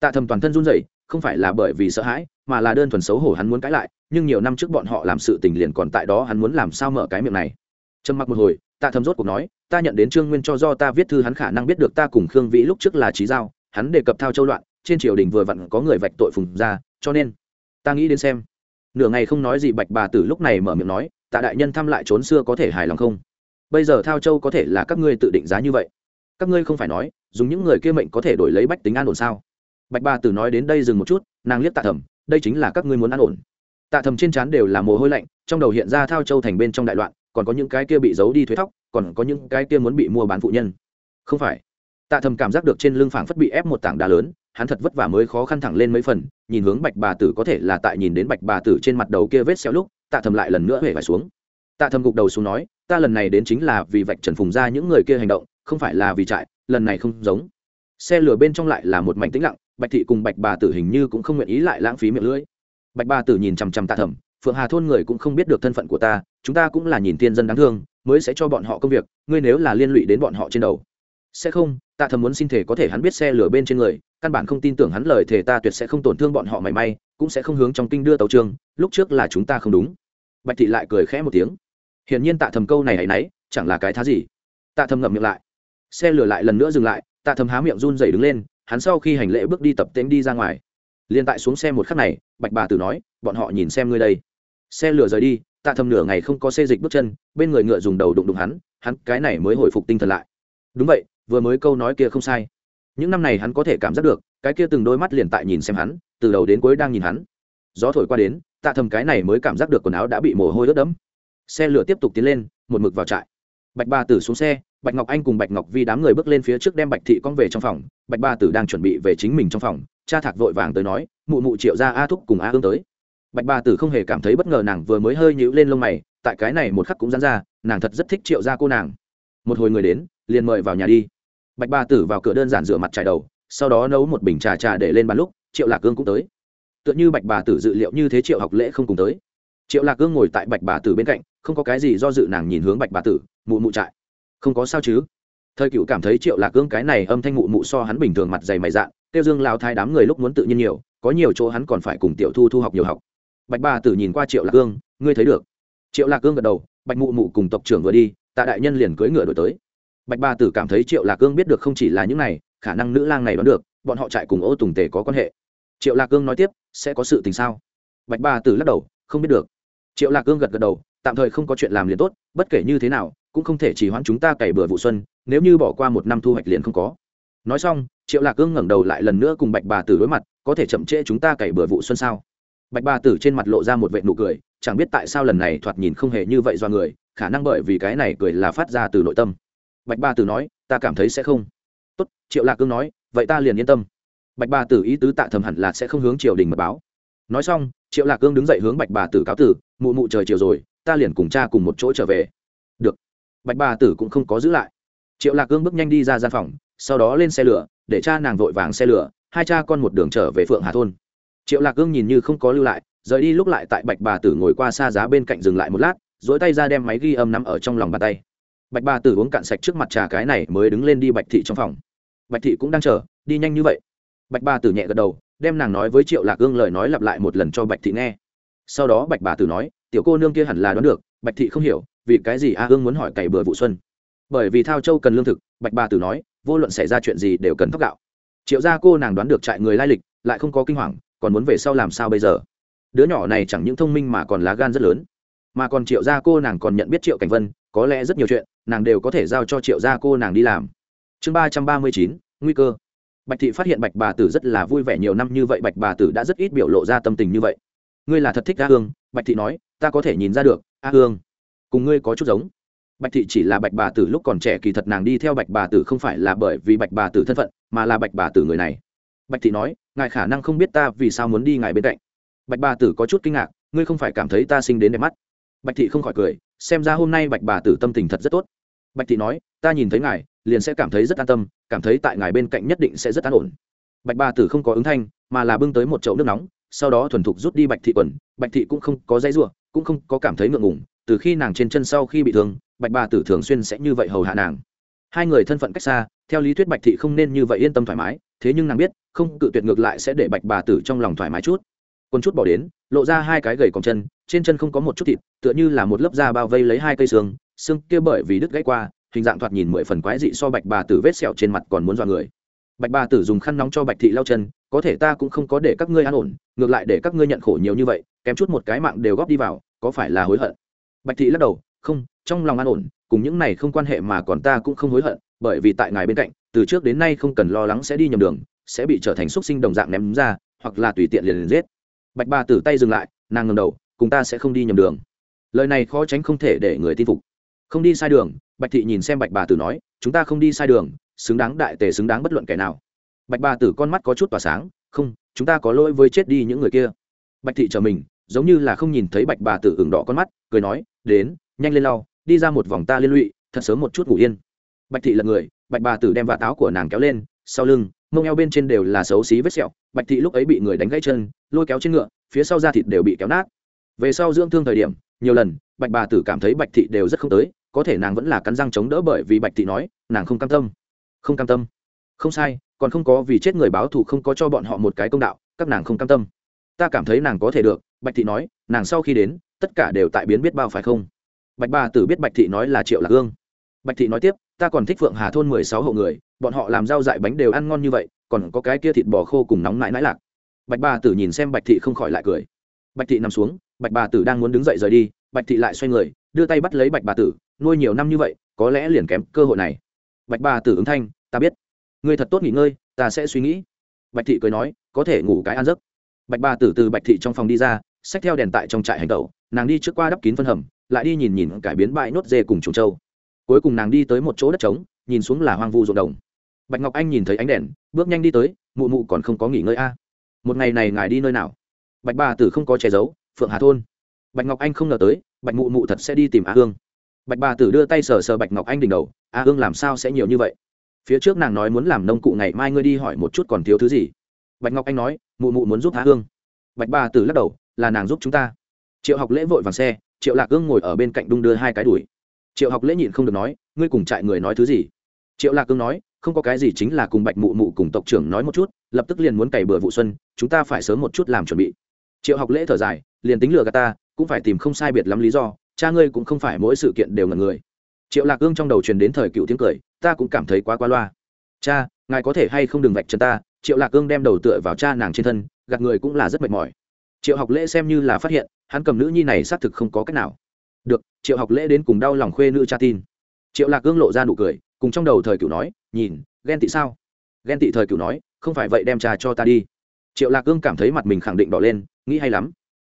Speaker 1: Tạ thầm toàn thân run rẩy, không phải là bởi vì sợ hãi, mà là đơn thuần xấu hổ hắn muốn cãi lại, nhưng nhiều năm trước bọn họ làm sự tình liền còn tại đó hắn muốn làm sao mở cái miệng này. Trầm mặc một hồi, tạ thầm rốt cuộc nói, ta nhận đến trương nguyên cho do ta viết thư hắn khả năng biết được ta cùng khương vĩ lúc trước là trí giao, hắn đề cập thao châu loạn, trên triều đình vừa vặn có người vạch tội phùng ra cho nên, ta nghĩ đến xem. Nửa ngày không nói gì bạch bà tử lúc này mở miệng nói, tạ đại nhân thăm lại trốn xưa có thể hài lòng không? Bây giờ thao châu có thể là các ngươi tự định giá như vậy. Các ngươi không phải nói, dùng những người kia mệnh có thể đổi lấy bách tính an ổn sao? Bạch bà tử nói đến đây dừng một chút, nàng liếc tạ thầm đây chính là các ngươi muốn an ổn. Tạ thầm trên trán đều là mồ hôi lạnh, trong đầu hiện ra thao châu thành bên trong đại loạn, còn có những cái kia bị giấu đi thuế thóc, còn có những cái kia muốn bị mua bán phụ nhân. Không phải. Tạ thầm cảm giác được trên lưng phảng phất bị ép một tảng đá lớn, hắn thật vất vả mới khó khăn thẳng lên mấy phần, nhìn hướng bạch bà tử có thể là tại nhìn đến bạch bà tử trên mặt đầu kia vết xéo lúc, tạ thầm lại lần nữa hề phải xuống tạ thầm gục đầu xuống nói, ta lần này đến chính là vì vạch trần phùng ra những người kia hành động, không phải là vì trại, lần này không giống. Xe lửa bên trong lại là một mảnh tĩnh lặng, bạch thị cùng bạch bà tử hình như cũng không nguyện ý lại lãng phí miệng lưỡi. Bạch bà tử nhìn chằm chằm tạ thầm phượng hà thôn người cũng không biết được thân phận của ta, chúng ta cũng là nhìn tiên dân đáng thương, mới sẽ cho bọn họ công việc, ngươi nếu là liên lụy đến bọn họ trên đầu. Sẽ không, tạ thầm muốn xin thể có thể hắn biết xe lửa bên trên người, căn bản không tin tưởng hắn lời thể ta tuyệt sẽ không tổn thương bọn họ mảy may, cũng sẽ không hướng trong kinh đưa tàu trường, lúc trước là chúng ta không đúng. Bạch thị lại cười khẽ một tiếng hiển nhiên tạ thầm câu này hay náy, chẳng là cái thá gì. Tạ thầm ngậm miệng lại. Xe lửa lại lần nữa dừng lại, tạ thầm há miệng run rẩy đứng lên, hắn sau khi hành lễ bước đi tập tễnh đi ra ngoài. Liền tại xuống xe một khắc này, bạch bà tử nói, bọn họ nhìn xem ngươi đây. Xe lửa rời đi, tạ thầm nửa ngày không có xê dịch bước chân, bên người ngựa dùng đầu đụng đụng hắn hắn cái này mới hồi phục tinh thần lại. Đúng vậy, vừa mới câu nói kia không sai. Những năm này hắn có thể cảm giác được, cái kia từng đôi mắt liền tại nhìn xem hắn, từ đầu đến cuối đang nhìn hắn. Gió thổi qua đến, tạ thầm cái này mới cảm giác được quần áo đã bị mồ hôi ướt đẫm xe lửa tiếp tục tiến lên, một mực vào trại. Bạch ba tử xuống xe, bạch ngọc anh cùng bạch ngọc vi đám người bước lên phía trước đem bạch thị con về trong phòng. Bạch ba tử đang chuẩn bị về chính mình trong phòng, cha thạc vội vàng tới nói, mụ mụ triệu ra a thúc cùng a ương tới. Bạch ba tử không hề cảm thấy bất ngờ nàng vừa mới hơi nhũ lên lông mày, tại cái này một khắc cũng dán ra, nàng thật rất thích triệu ra cô nàng. Một hồi người đến, liền mời vào nhà đi. Bạch ba tử vào cửa đơn giản rửa mặt trải đầu, sau đó nấu một bình trà trà để lên bàn lúc, triệu lạc cương cũng tới. Tựa như bạch bà tử dự liệu như thế triệu học lễ không cùng tới triệu lạc cương ngồi tại bạch bà tử bên cạnh, không có cái gì do dự nàng nhìn hướng bạch bà tử, mụ mụ trại. Không có sao chứ? Thời cựu cảm thấy triệu lạc cương cái này âm thanh mụ mụ so hắn bình thường mặt dày mày dạn, tiêu dương lao thái đám người lúc muốn tự nhiên nhiều, có nhiều chỗ hắn còn phải cùng tiểu thu thu học nhiều học. Bạch bà tử nhìn qua triệu lạc cương, ngươi thấy được? Triệu lạc cương gật đầu, bạch mụ mụ cùng tộc trưởng vừa đi, tạ đại nhân liền cưỡi ngựa đổi tới. Bạch bà tử cảm thấy triệu lạc cương biết được không chỉ là những này, khả năng nữ lang này đoán được, bọn họ chạy cùng ô tùng tề có quan hệ. Triệu lạc cương nói tiếp, sẽ có sự tình sao? Bạch bà tử lắc đầu, không biết được triệu lạc cương gật gật đầu, tạm thời không có chuyện làm liền tốt, bất kể như thế nào, cũng không thể chỉ hoãn chúng ta cày bừa vụ xuân, nếu như bỏ qua một năm thu hoạch liền không có. Nói xong, triệu lạc cương ngẩng đầu lại lần nữa cùng bạch bà tử đối mặt, có thể chậm trễ chúng ta cày bừa vụ xuân sao? Bạch bà tử trên mặt lộ ra một vệ nụ cười, chẳng biết tại sao lần này thoạt nhìn không hề như vậy do người, khả năng bởi vì cái này cười là phát ra từ nội tâm. Bạch Bà tử nói, ta cảm thấy sẽ không. Tốt, triệu lạc cương nói, vậy ta liền yên tâm. Bạch bà tử ý tứ tạ thầm hẳn là sẽ không hướng triều đình mật báo nói xong, triệu lạc cương đứng dậy hướng bạch bà tử cáo tử, mụ mụ trời chiều rồi, ta liền cùng cha cùng một chỗ trở về. Được. Bạch bà tử cũng không có giữ lại. Triệu lạc cương bước nhanh đi ra gian phòng, sau đó lên xe lửa, để cha nàng vội vàng xe lửa, hai cha con một đường trở về phượng hà thôn. Triệu lạc cương nhìn như không có lưu lại, rời đi lúc lại tại bạch bà tử ngồi qua xa giá bên cạnh dừng lại một lát dỗi tay ra đem máy ghi âm nắm ở trong lòng bàn tay. Bạch bà tử uống cạn sạch trước mặt trà cái này mới đứng lên đi bạch thị trong phòng. Bạch thị cũng đang chờ, đi nhanh như vậy. Bạch bà tử nhẹ gật đầu đem nàng nói với triệu lạc ương lời nói lặp lại một lần cho bạch thị nghe. Sau đó bạch bà tử nói, tiểu cô nương kia hẳn là đoán được, bạch thị không hiểu, vì cái gì a ương muốn hỏi cày bừa vụ xuân? Bởi vì thao châu cần lương thực, bạch bà tử nói, vô luận xảy ra chuyện gì đều cần thóc gạo. Triệu gia cô nàng đoán được trại người lai lịch, lại không có kinh hoàng, còn muốn về sau làm sao bây giờ? Đứa nhỏ này chẳng những thông minh mà còn lá gan rất lớn. Mà còn triệu gia cô nàng còn nhận biết triệu cảnh vân, có lẽ rất nhiều chuyện nàng đều có thể giao cho triệu gia cô nàng đi làm. Chương ba trăm ba mươi chín, nguy cơ bạch thị phát hiện bạch bà tử rất là vui vẻ nhiều năm như vậy, bạch bà tử đã rất ít biểu lộ ra tâm tình như vậy. Ngươi là thật thích a hương, bạch thị nói, ta có thể nhìn ra được, a hương, cùng ngươi có chút giống. Bạch thị chỉ là bạch bà tử lúc còn trẻ kỳ thật nàng đi theo bạch bà tử không phải là bởi vì bạch bà tử thân phận, mà là bạch bà tử người này. Bạch thị nói, ngài khả năng không biết ta vì sao muốn đi ngài bên cạnh. Bạch bà tử có chút kinh ngạc, ngươi không phải cảm thấy ta sinh đến đẹp mắt. Bạch thị không khỏi cười, xem ra hôm nay bạch bà tử tâm tình thật rất tốt. Bạch thị nói, ta nhìn thấy ngài liền sẽ cảm thấy rất an tâm, cảm thấy tại ngài bên cạnh nhất định sẽ rất an ổn. Bạch ba tử không có ứng thanh, mà là bưng tới một chậu nước nóng, sau đó thuần thục rút đi bạch thị quần, bạch thị cũng không có dây ruộng cũng không có cảm thấy ngượng ngùng, từ khi nàng trên chân sau khi bị thương, bạch ba tử thường xuyên sẽ như vậy hầu hạ nàng. Hai người thân phận cách xa, theo lý thuyết bạch thị không nên như vậy yên tâm thoải mái, thế nhưng nàng biết, không cự tuyệt ngược lại sẽ để bạch bà tử trong lòng thoải mái chút. Quân chút bỏ đến, lộ ra hai cái gầy còng chân, trên chân không có một chút thịt, tựa như là một lớp da bao vây lấy hai cây xương xương kia bởi vì đứt gãy qua hình dạng thoạt nhìn mười phần quái dị so bạch bà tử vết sẹo trên mặt còn muốn dọa người. Bạch bà tử dùng khăn nóng cho bạch thị lau chân, có thể ta cũng không có để các ngươi an ổn, ngược lại để các ngươi nhận khổ nhiều như vậy, kém chút một cái mạng đều góp đi vào, có phải là hối hận? Bạch thị lắc đầu, không, trong lòng an ổn, cùng những này không quan hệ mà còn ta cũng không hối hận, bởi vì tại ngài bên cạnh, từ trước đến nay không cần lo lắng sẽ đi nhầm đường, sẽ bị trở thành xúc sinh đồng dạng ném ra, hoặc là tùy tiện liền liền giết. Bạch bà tử tay dừng lại, nàng ngầm đầu, cùng ta sẽ không đi nhầm đường. Lời này khó tránh không thể để người tin phục không đi sai đường, bạch thị nhìn xem bạch bà tử nói, chúng ta không đi sai đường, xứng đáng đại tề, xứng đáng bất luận kẻ nào. Bạch bà tử con mắt có chút tỏa sáng, không, chúng ta có lỗi với chết đi những người kia. Bạch thị chờ mình, giống như là không nhìn thấy bạch bà tử ửng đỏ con mắt, cười nói, đến, nhanh lên lau, đi ra một vòng ta liên lụy, thật sớm một chút ngủ yên. Bạch thị lật người, bạch bà tử đem vạt áo của nàng kéo lên, sau lưng, mông eo bên trên đều là xấu xí vết sẹo. Bạch thị lúc ấy bị người đánh gãy chân, lôi kéo trên ngựa, phía sau da thịt đều bị kéo nát. Về sau dưỡng thương thời điểm, nhiều lần, bạch bà tử cảm thấy bạch thị đều rất không tới có thể nàng vẫn là cắn răng chống đỡ bởi vì bạch thị nói, nàng không cam tâm. Không cam tâm. Không sai, còn không có vì chết người báo thù không có cho bọn họ một cái công đạo, các nàng không cam tâm. Ta cảm thấy nàng có thể được, bạch thị nói, nàng sau khi đến, tất cả đều tại biến biết bao phải không? Bạch bà tử biết bạch thị nói là triệu lạc hương. Bạch thị nói tiếp, ta còn thích phượng hà thôn mười sáu hộ người, bọn họ làm rau dại bánh đều ăn ngon như vậy, còn có cái kia thịt bò khô cùng nóng nãi nãi lạc. Bạch bà tử nhìn xem bạch thị không khỏi lại cười. Bạch thị nằm xuống, bạch bà tử đang muốn đứng dậy rời đi, bạch thị lại xoay người, đưa tay bắt lấy bạch bà tử nuôi nhiều năm như vậy, có lẽ liền kém cơ hội này. Bạch bà tử ứng thanh, ta biết. Ngươi thật tốt nghỉ ngơi, ta sẽ suy nghĩ. Bạch thị cười nói, có thể ngủ cái ăn giấc. Bạch bà tử từ bạch thị trong phòng đi ra, xách theo đèn tại trong trại hành tẩu, nàng đi trước qua đắp kín phân hầm, lại đi nhìn nhìn cải biến bãi nốt dê cùng trùng châu cuối cùng nàng đi tới một chỗ đất trống, nhìn xuống là hoang vu ruộng đồng. Bạch ngọc anh nhìn thấy ánh đèn, bước nhanh đi tới, mụ mụ còn không có nghỉ ngơi a? Một ngày này ngài đi nơi nào? Bạch bà tử không có che giấu, phượng hà thôn. Bạch ngọc anh không ngờ tới, bạch mụ mụ thật sẽ đi tìm a hương bạch bà tử đưa tay sờ sờ bạch ngọc anh đỉnh đầu, a hương, làm sao sẽ nhiều như vậy? Phía trước nàng nói muốn làm nông cụ ngày mai ngươi đi hỏi một chút còn thiếu thứ gì? Bạch ngọc anh nói, mụ mụ muốn giúp a hương. Bạch bà tử lắc đầu, là nàng giúp chúng ta. Triệu học lễ vội vàng xe, triệu lạc ương ngồi ở bên cạnh đung đưa hai cái đùi. Triệu học lễ nhịn không được nói, ngươi cùng trại người nói thứ gì? Triệu lạc ương nói, không có cái gì chính là cùng bạch mụ mụ cùng tộc trưởng nói một chút, lập tức liền muốn cày bừa vụ xuân, chúng ta phải sớm một chút làm chuẩn bị. Triệu học lễ thở dài, liền tính lừa gạt ta, cũng phải tìm không sai biệt lắm lý do cha ngươi cũng không phải mỗi sự kiện đều ngần người. Triệu lạc ương trong đầu truyền đến thời cựu tiếng cười, ta cũng cảm thấy quá qua loa. Cha, ngài có thể hay không đừng vạch chân ta? Triệu lạc ương đem đầu tựa vào cha nàng trên thân, gạt người cũng là rất mệt mỏi. Triệu học lễ xem như là phát hiện, hắn cầm nữ nhi này xác thực không có cách nào. Được, triệu học lễ đến cùng đau lòng khuê nữ cha tin. Triệu lạc ương lộ ra nụ cười, cùng trong đầu thời cựu nói, nhìn, ghen tị sao? Ghen tị thời cựu nói, không phải vậy đem trà cho ta đi. Triệu lạc ương cảm thấy mặt mình khẳng định đỏ lên, nghĩ hay lắm.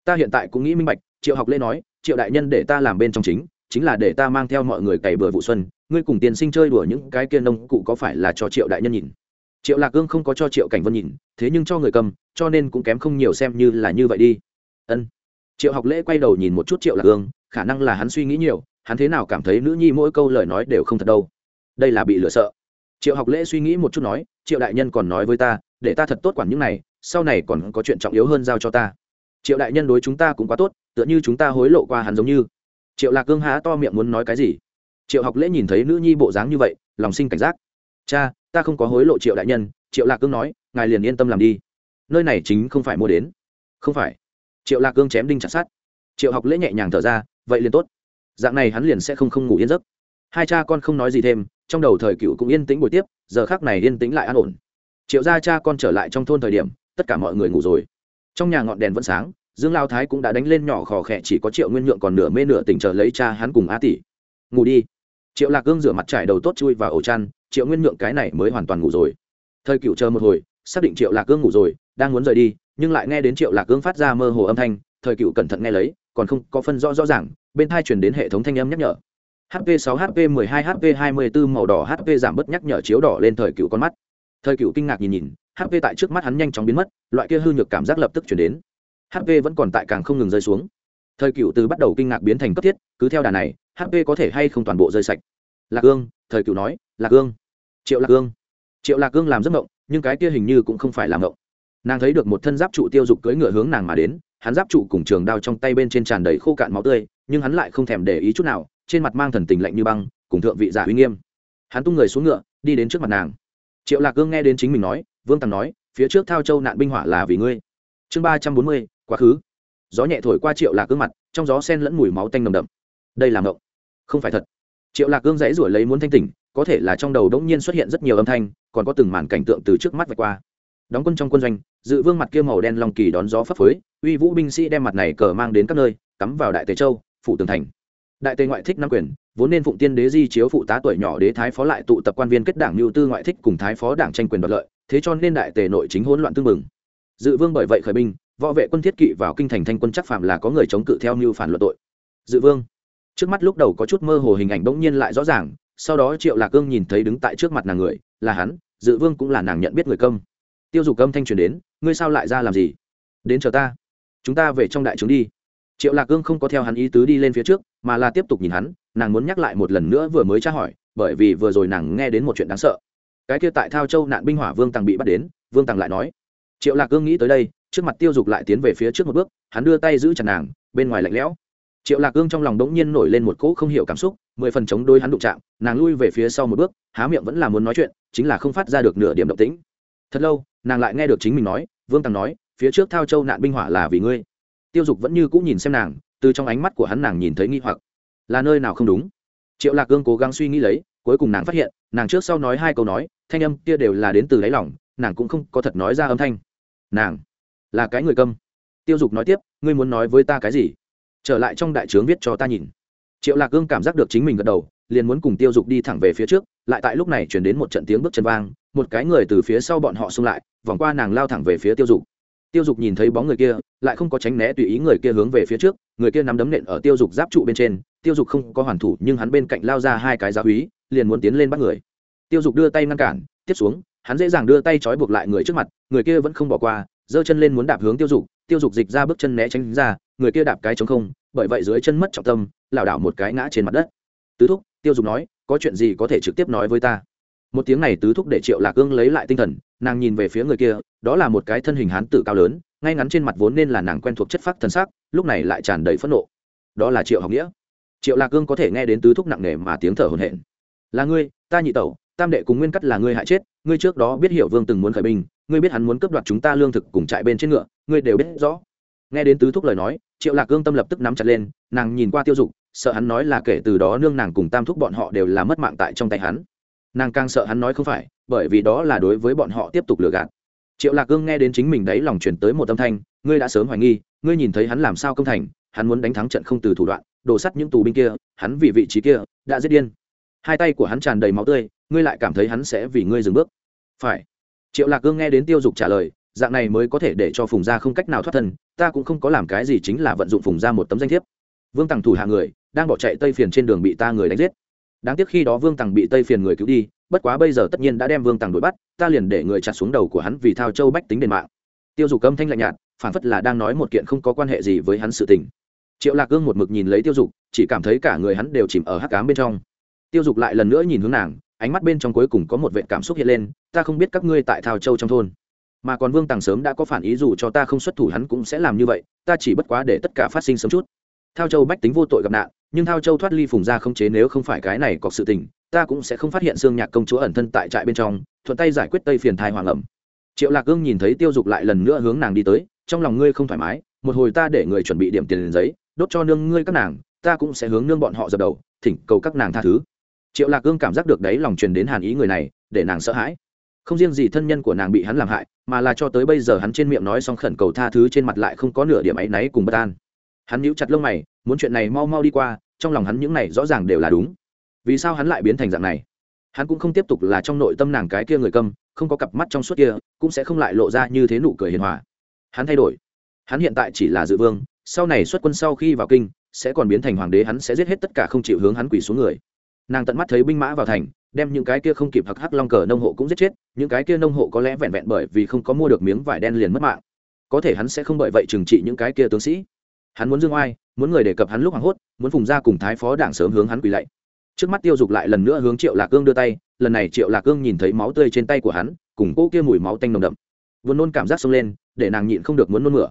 Speaker 1: Ta hiện tại cũng nghĩ minh bạch, triệu học lễ nói triệu đại nhân để ta làm bên trong chính chính là để ta mang theo mọi người cày bừa vụ xuân, ngươi cùng tiền sinh chơi đùa những cái kia nông cụ có phải là cho triệu đại nhân nhìn? Triệu lạc gương không có cho triệu cảnh vân nhìn, thế nhưng cho người cầm, cho nên cũng kém không nhiều xem như là như vậy đi. Ân. Triệu học lễ quay đầu nhìn một chút triệu lạc gương khả năng là hắn suy nghĩ nhiều, hắn thế nào cảm thấy nữ nhi mỗi câu lời nói đều không thật đâu. Đây là bị lừa sợ. Triệu học lễ suy nghĩ một chút nói, triệu đại nhân còn nói với ta, để ta thật tốt quản những này, sau này còn có chuyện trọng yếu hơn giao cho ta triệu đại nhân đối chúng ta cũng quá tốt, tựa như chúng ta hối lộ qua hắn giống như. Triệu lạc cương há to miệng muốn nói cái gì? Triệu học lễ nhìn thấy nữ nhi bộ dáng như vậy, lòng sinh cảnh giác. Cha, ta không có hối lộ triệu đại nhân, triệu lạc cương nói, ngài liền yên tâm làm đi. Nơi này chính không phải mua đến. Không phải. Triệu lạc cương chém đinh chặt sát triệu học lễ nhẹ nhàng thở ra, vậy liền tốt. Dạng này hắn liền sẽ không không ngủ yên giấc. Hai cha con không nói gì thêm, trong đầu thời cựu cũng yên tĩnh buổi tiếp, giờ khác này yên tĩnh lại an ổn. Triệu gia cha con trở lại trong thôn thời điểm, tất cả mọi người ngủ rồi trong nhà ngọn đèn vẫn sáng, dương lao thái cũng đã đánh lên nhỏ khò khẽ chỉ có triệu nguyên nhượng còn nửa mê nửa tỉnh chờ lấy cha hắn cùng a tỷ. Ngủ đi. Triệu lạc gương rửa mặt trải đầu tốt chui vào ổ chăn, triệu nguyên nhượng cái này mới hoàn toàn ngủ rồi. Thời cựu chờ một hồi, xác định triệu lạc gương ngủ rồi, đang muốn rời đi, nhưng lại nghe đến triệu lạc gương phát ra mơ hồ âm thanh, thời cựu cẩn thận nghe lấy, còn không có phân rõ rõ ràng, bên thai chuyển đến hệ thống thanh âm nhắc nhở. Hp 6 hp 12 hp 24 màu đỏ hp giảm bớt nhắc nhở chiếu đỏ lên thời cựu con mắt. Thời cựu kinh ngạc nhìn nhìn hp tại trước mắt hắn nhanh chóng biến mất, loại kia hư nhược cảm giác lập tức chuyển đến. Hp vẫn còn tại càng không ngừng rơi xuống. Thời cựu từ bắt đầu kinh ngạc biến thành cấp thiết, cứ theo đà này hp có thể hay không toàn bộ rơi sạch? Lạc ương, thời cựu nói, lạc ương. Triệu lạc ương. Triệu lạc ương làm giấc mộng, nhưng cái kia hình như cũng không phải là mộng. Nàng thấy được một thân giáp trụ tiêu dục cưỡi ngựa hướng nàng mà đến, hắn giáp trụ cùng trường đao trong tay bên trên tràn đầy khô cạn máu tươi, nhưng hắn lại không thèm để ý chút nào, trên mặt mang thần tình lạnh như băng, cùng thượng vị giả uy nghiêm. Hắn tung người xuống ngựa, đi đến trước mặt nàng. Triệu lạc cương nghe đến chính mình nói vương tằng nói, phía trước thao châu nạn binh hỏa là vì ngươi. Chương ba trăm bốn mươi, quá khứ. Gió nhẹ thổi qua triệu lạc cương mặt, trong gió sen lẫn mùi máu tanh nồng đậm. Đây là ngộng không phải thật. Triệu lạc cương dãy rủi lấy muốn thanh tỉnh, có thể là trong đầu đống nhiên xuất hiện rất nhiều âm thanh, còn có từng màn cảnh tượng từ trước mắt vạch qua. Đóng quân trong quân doanh, dự vương mặt kia màu đen long kỳ đón gió phấp phới, uy vũ binh sĩ đem mặt này cờ mang đến các nơi, cắm vào đại tề châu, phủ tường thành. Đại tề ngoại thích nam quyền vốn nên phụng tiên đế di chiếu phụ tá tuổi nhỏ đế thái phó lại tụ tập quan viên kết đảng lưu tư ngoại thích cùng thái phó đảng tranh quyền đoạt lợi, thế cho nên đại tề nội chính hỗn loạn tương mừng. Dự vương bởi vậy khởi binh, võ vệ quân thiết kỵ vào kinh thành thanh quân chắc phạm là có người chống cự theo mưu phản luận tội. Dự vương, trước mắt lúc đầu có chút mơ hồ hình ảnh bỗng nhiên lại rõ ràng, sau đó triệu lạc cương nhìn thấy đứng tại trước mặt nàng người, là hắn, dự vương cũng là nàng nhận biết người công tiêu dục âm thanh truyền đến, ngươi sao lại ra làm gì? Đến chờ ta. Chúng ta về trong đại trướng đi triệu lạc cương không có theo hắn ý tứ đi lên phía trước, mà là tiếp tục nhìn hắn, nàng muốn nhắc lại một lần nữa vừa mới tra hỏi, bởi vì vừa rồi nàng nghe đến một chuyện đáng sợ. Cái kia tại thao châu nạn binh hỏa vương tàng bị bắt đến, vương tàng lại nói, triệu lạc cương nghĩ tới đây, trước mặt tiêu dục lại tiến về phía trước một bước, hắn đưa tay giữ chặt nàng, bên ngoài lạnh lẽo. Triệu lạc cương trong lòng đống nhiên nổi lên một cỗ không hiểu cảm xúc, mười phần chống đôi hắn đụng chạm, nàng lui về phía sau một bước, há miệng vẫn là muốn nói chuyện, chính là không phát ra được nửa điểm động tĩnh. Thật lâu, nàng lại nghe được chính mình nói, vương tàng nói, phía trước thao châu nạn binh hỏa là vì ngươi tiêu dục vẫn như cũng nhìn xem nàng, từ trong ánh mắt của hắn nàng nhìn thấy nghi hoặc. Là nơi nào không đúng? Triệu lạc cương cố gắng suy nghĩ lấy, cuối cùng nàng phát hiện, nàng trước sau nói hai câu nói, thanh âm kia đều là đến từ đáy lòng, nàng cũng không có thật nói ra âm thanh. Nàng là cái người câm. Tiêu dục nói tiếp, ngươi muốn nói với ta cái gì? Trở lại trong đại trướng viết cho ta nhìn. Triệu lạc cương cảm giác được chính mình gật đầu, liền muốn cùng tiêu dục đi thẳng về phía trước, lại tại lúc này chuyển đến một trận tiếng bước chân vang, một cái người từ phía sau bọn họ xung lại, vòng qua nàng lao thẳng về phía tiêu dục tiêu dục nhìn thấy bóng người kia, lại không có tránh né tùy ý người kia hướng về phía trước, người kia nắm đấm nện ở tiêu dục giáp trụ bên trên, tiêu dục không có hoàn thủ, nhưng hắn bên cạnh lao ra hai cái giáo húy, liền muốn tiến lên bắt người. Tiêu dục đưa tay ngăn cản, tiếp xuống, hắn dễ dàng đưa tay trói buộc lại người trước mặt, người kia vẫn không bỏ qua, giơ chân lên muốn đạp hướng tiêu dục tiêu dục dịch ra bước chân né tránh ra, người kia đạp cái chống không, bởi vậy dưới chân mất trọng tâm, lảo đảo một cái ngã trên mặt đất. Tứ thúc, tiêu dục nói, có chuyện gì có thể trực tiếp nói với ta? Một tiếng này tứ thúc để triệu lạc ương lấy lại tinh thần, nàng nhìn về phía người kia, đó là một cái thân hình hán tử cao lớn, ngay ngắn trên mặt vốn nên là nàng quen thuộc chất phác thân xác lúc này lại tràn đầy phẫn nộ. Đó là triệu học nghĩa. Triệu lạc ương có thể nghe đến tứ thúc nặng nề mà tiếng thở hồn hển. Là ngươi, ta nhị tẩu, tam đệ cùng nguyên cắt là ngươi hại chết, ngươi trước đó biết hiểu vương từng muốn khởi binh, ngươi biết hắn muốn cướp đoạt chúng ta lương thực cùng trại bên trên ngựa, ngươi đều biết rõ. Nghe đến tứ thúc lời nói, triệu lạc ương tâm lập tức nắm chặt lên, nàng nhìn qua tiêu dục, sợ hắn nói là kể từ đó nương nàng cùng tam thúc bọn họ đều là mất mạng tại trong tay hắn nàng càng sợ hắn nói không phải, bởi vì đó là đối với bọn họ tiếp tục lừa gạt. Triệu lạc cương nghe đến chính mình đấy lòng chuyển tới một âm thanh, ngươi đã sớm hoài nghi, ngươi nhìn thấy hắn làm sao công thành, hắn muốn đánh thắng trận không từ thủ đoạn, đổ sắt những tù binh kia, hắn vì vị trí kia đã giết điên. Hai tay của hắn tràn đầy máu tươi, ngươi lại cảm thấy hắn sẽ vì ngươi dừng bước. Phải. Triệu lạc cương nghe đến tiêu dục trả lời, dạng này mới có thể để cho phùng gia không cách nào thoát thân, ta cũng không có làm cái gì chính là vận dụng phùng gia một tấm danh thiếp. Vương tằng thủ hạ người, đang bỏ chạy tây phiền trên đường bị ta người đánh giết đáng tiếc khi đó vương tằng bị tây phiền người cứu đi, bất quá bây giờ tất nhiên đã đem vương tàng đuổi bắt, ta liền để người chặt xuống đầu của hắn vì thao châu bách tính đền mạng. Tiêu dục âm thanh lạnh nhạt phản phất là đang nói một kiện không có quan hệ gì với hắn sự tình. Triệu lạc gương một mực nhìn lấy tiêu dục, chỉ cảm thấy cả người hắn đều chìm ở hắc cám bên trong. Tiêu dục lại lần nữa nhìn hướng nàng, ánh mắt bên trong cuối cùng có một vệ cảm xúc hiện lên, ta không biết các ngươi tại thao châu trong thôn. Mà còn vương tàng sớm đã có phản ý dù cho ta không xuất thủ hắn cũng sẽ làm như vậy, ta chỉ bất quá để tất cả phát sinh sớm chút thao châu bách tính vô tội gặp nạn, nhưng thao châu thoát ly phùng ra không chế nếu không phải cái này có sự tình, ta cũng sẽ không phát hiện xương nhạc công chúa ẩn thân tại trại bên trong, thuận tay giải quyết tây phiền thai hoàng ẩm. Triệu lạc gương nhìn thấy tiêu dục lại lần nữa hướng nàng đi tới, trong lòng ngươi không thoải mái, một hồi ta để người chuẩn bị điểm tiền giấy, đốt cho nương ngươi các nàng, ta cũng sẽ hướng nương bọn họ dập đầu, thỉnh cầu các nàng tha thứ. Triệu lạc gương cảm giác được đấy lòng truyền đến hàn ý người này, để nàng sợ hãi. Không riêng gì thân nhân của nàng bị hắn làm hại, mà là cho tới bây giờ hắn trên miệng nói xong khẩn cầu tha thứ trên mặt lại không có nửa điểm áy náy cùng bất an hắn nhíu chặt lông mày, muốn chuyện này mau mau đi qua, trong lòng hắn những này rõ ràng đều là đúng. Vì sao hắn lại biến thành dạng này? Hắn cũng không tiếp tục là trong nội tâm nàng cái kia người câm, không có cặp mắt trong suốt kia, cũng sẽ không lại lộ ra như thế nụ cười hiền hòa. Hắn thay đổi. Hắn hiện tại chỉ là dự vương, sau này xuất quân sau khi vào kinh, sẽ còn biến thành hoàng đế, hắn sẽ giết hết tất cả không chịu hướng hắn quỳ xuống người. Nàng tận mắt thấy binh mã vào thành, đem những cái kia không kịp hặc hắc long cờ nông hộ cũng giết chết, những cái kia nông hộ có lẽ vẹn vẹn bởi vì không có mua được miếng vải đen liền mất mạng. Có thể hắn sẽ không bởi vậy trừng trị những cái kia tướng sĩ hắn muốn dương oai, muốn người đề cập hắn lúc hoảng hốt, muốn phùng ra cùng thái phó đảng sớm hướng hắn quỳ lạy. Trước mắt tiêu dục lại lần nữa hướng triệu lạc cương đưa tay, lần này triệu lạc cương nhìn thấy máu tươi trên tay của hắn, cùng cỗ kia mùi máu tanh nồng đậm. Vốn nôn cảm giác sông lên, để nàng nhịn không được muốn nôn mửa.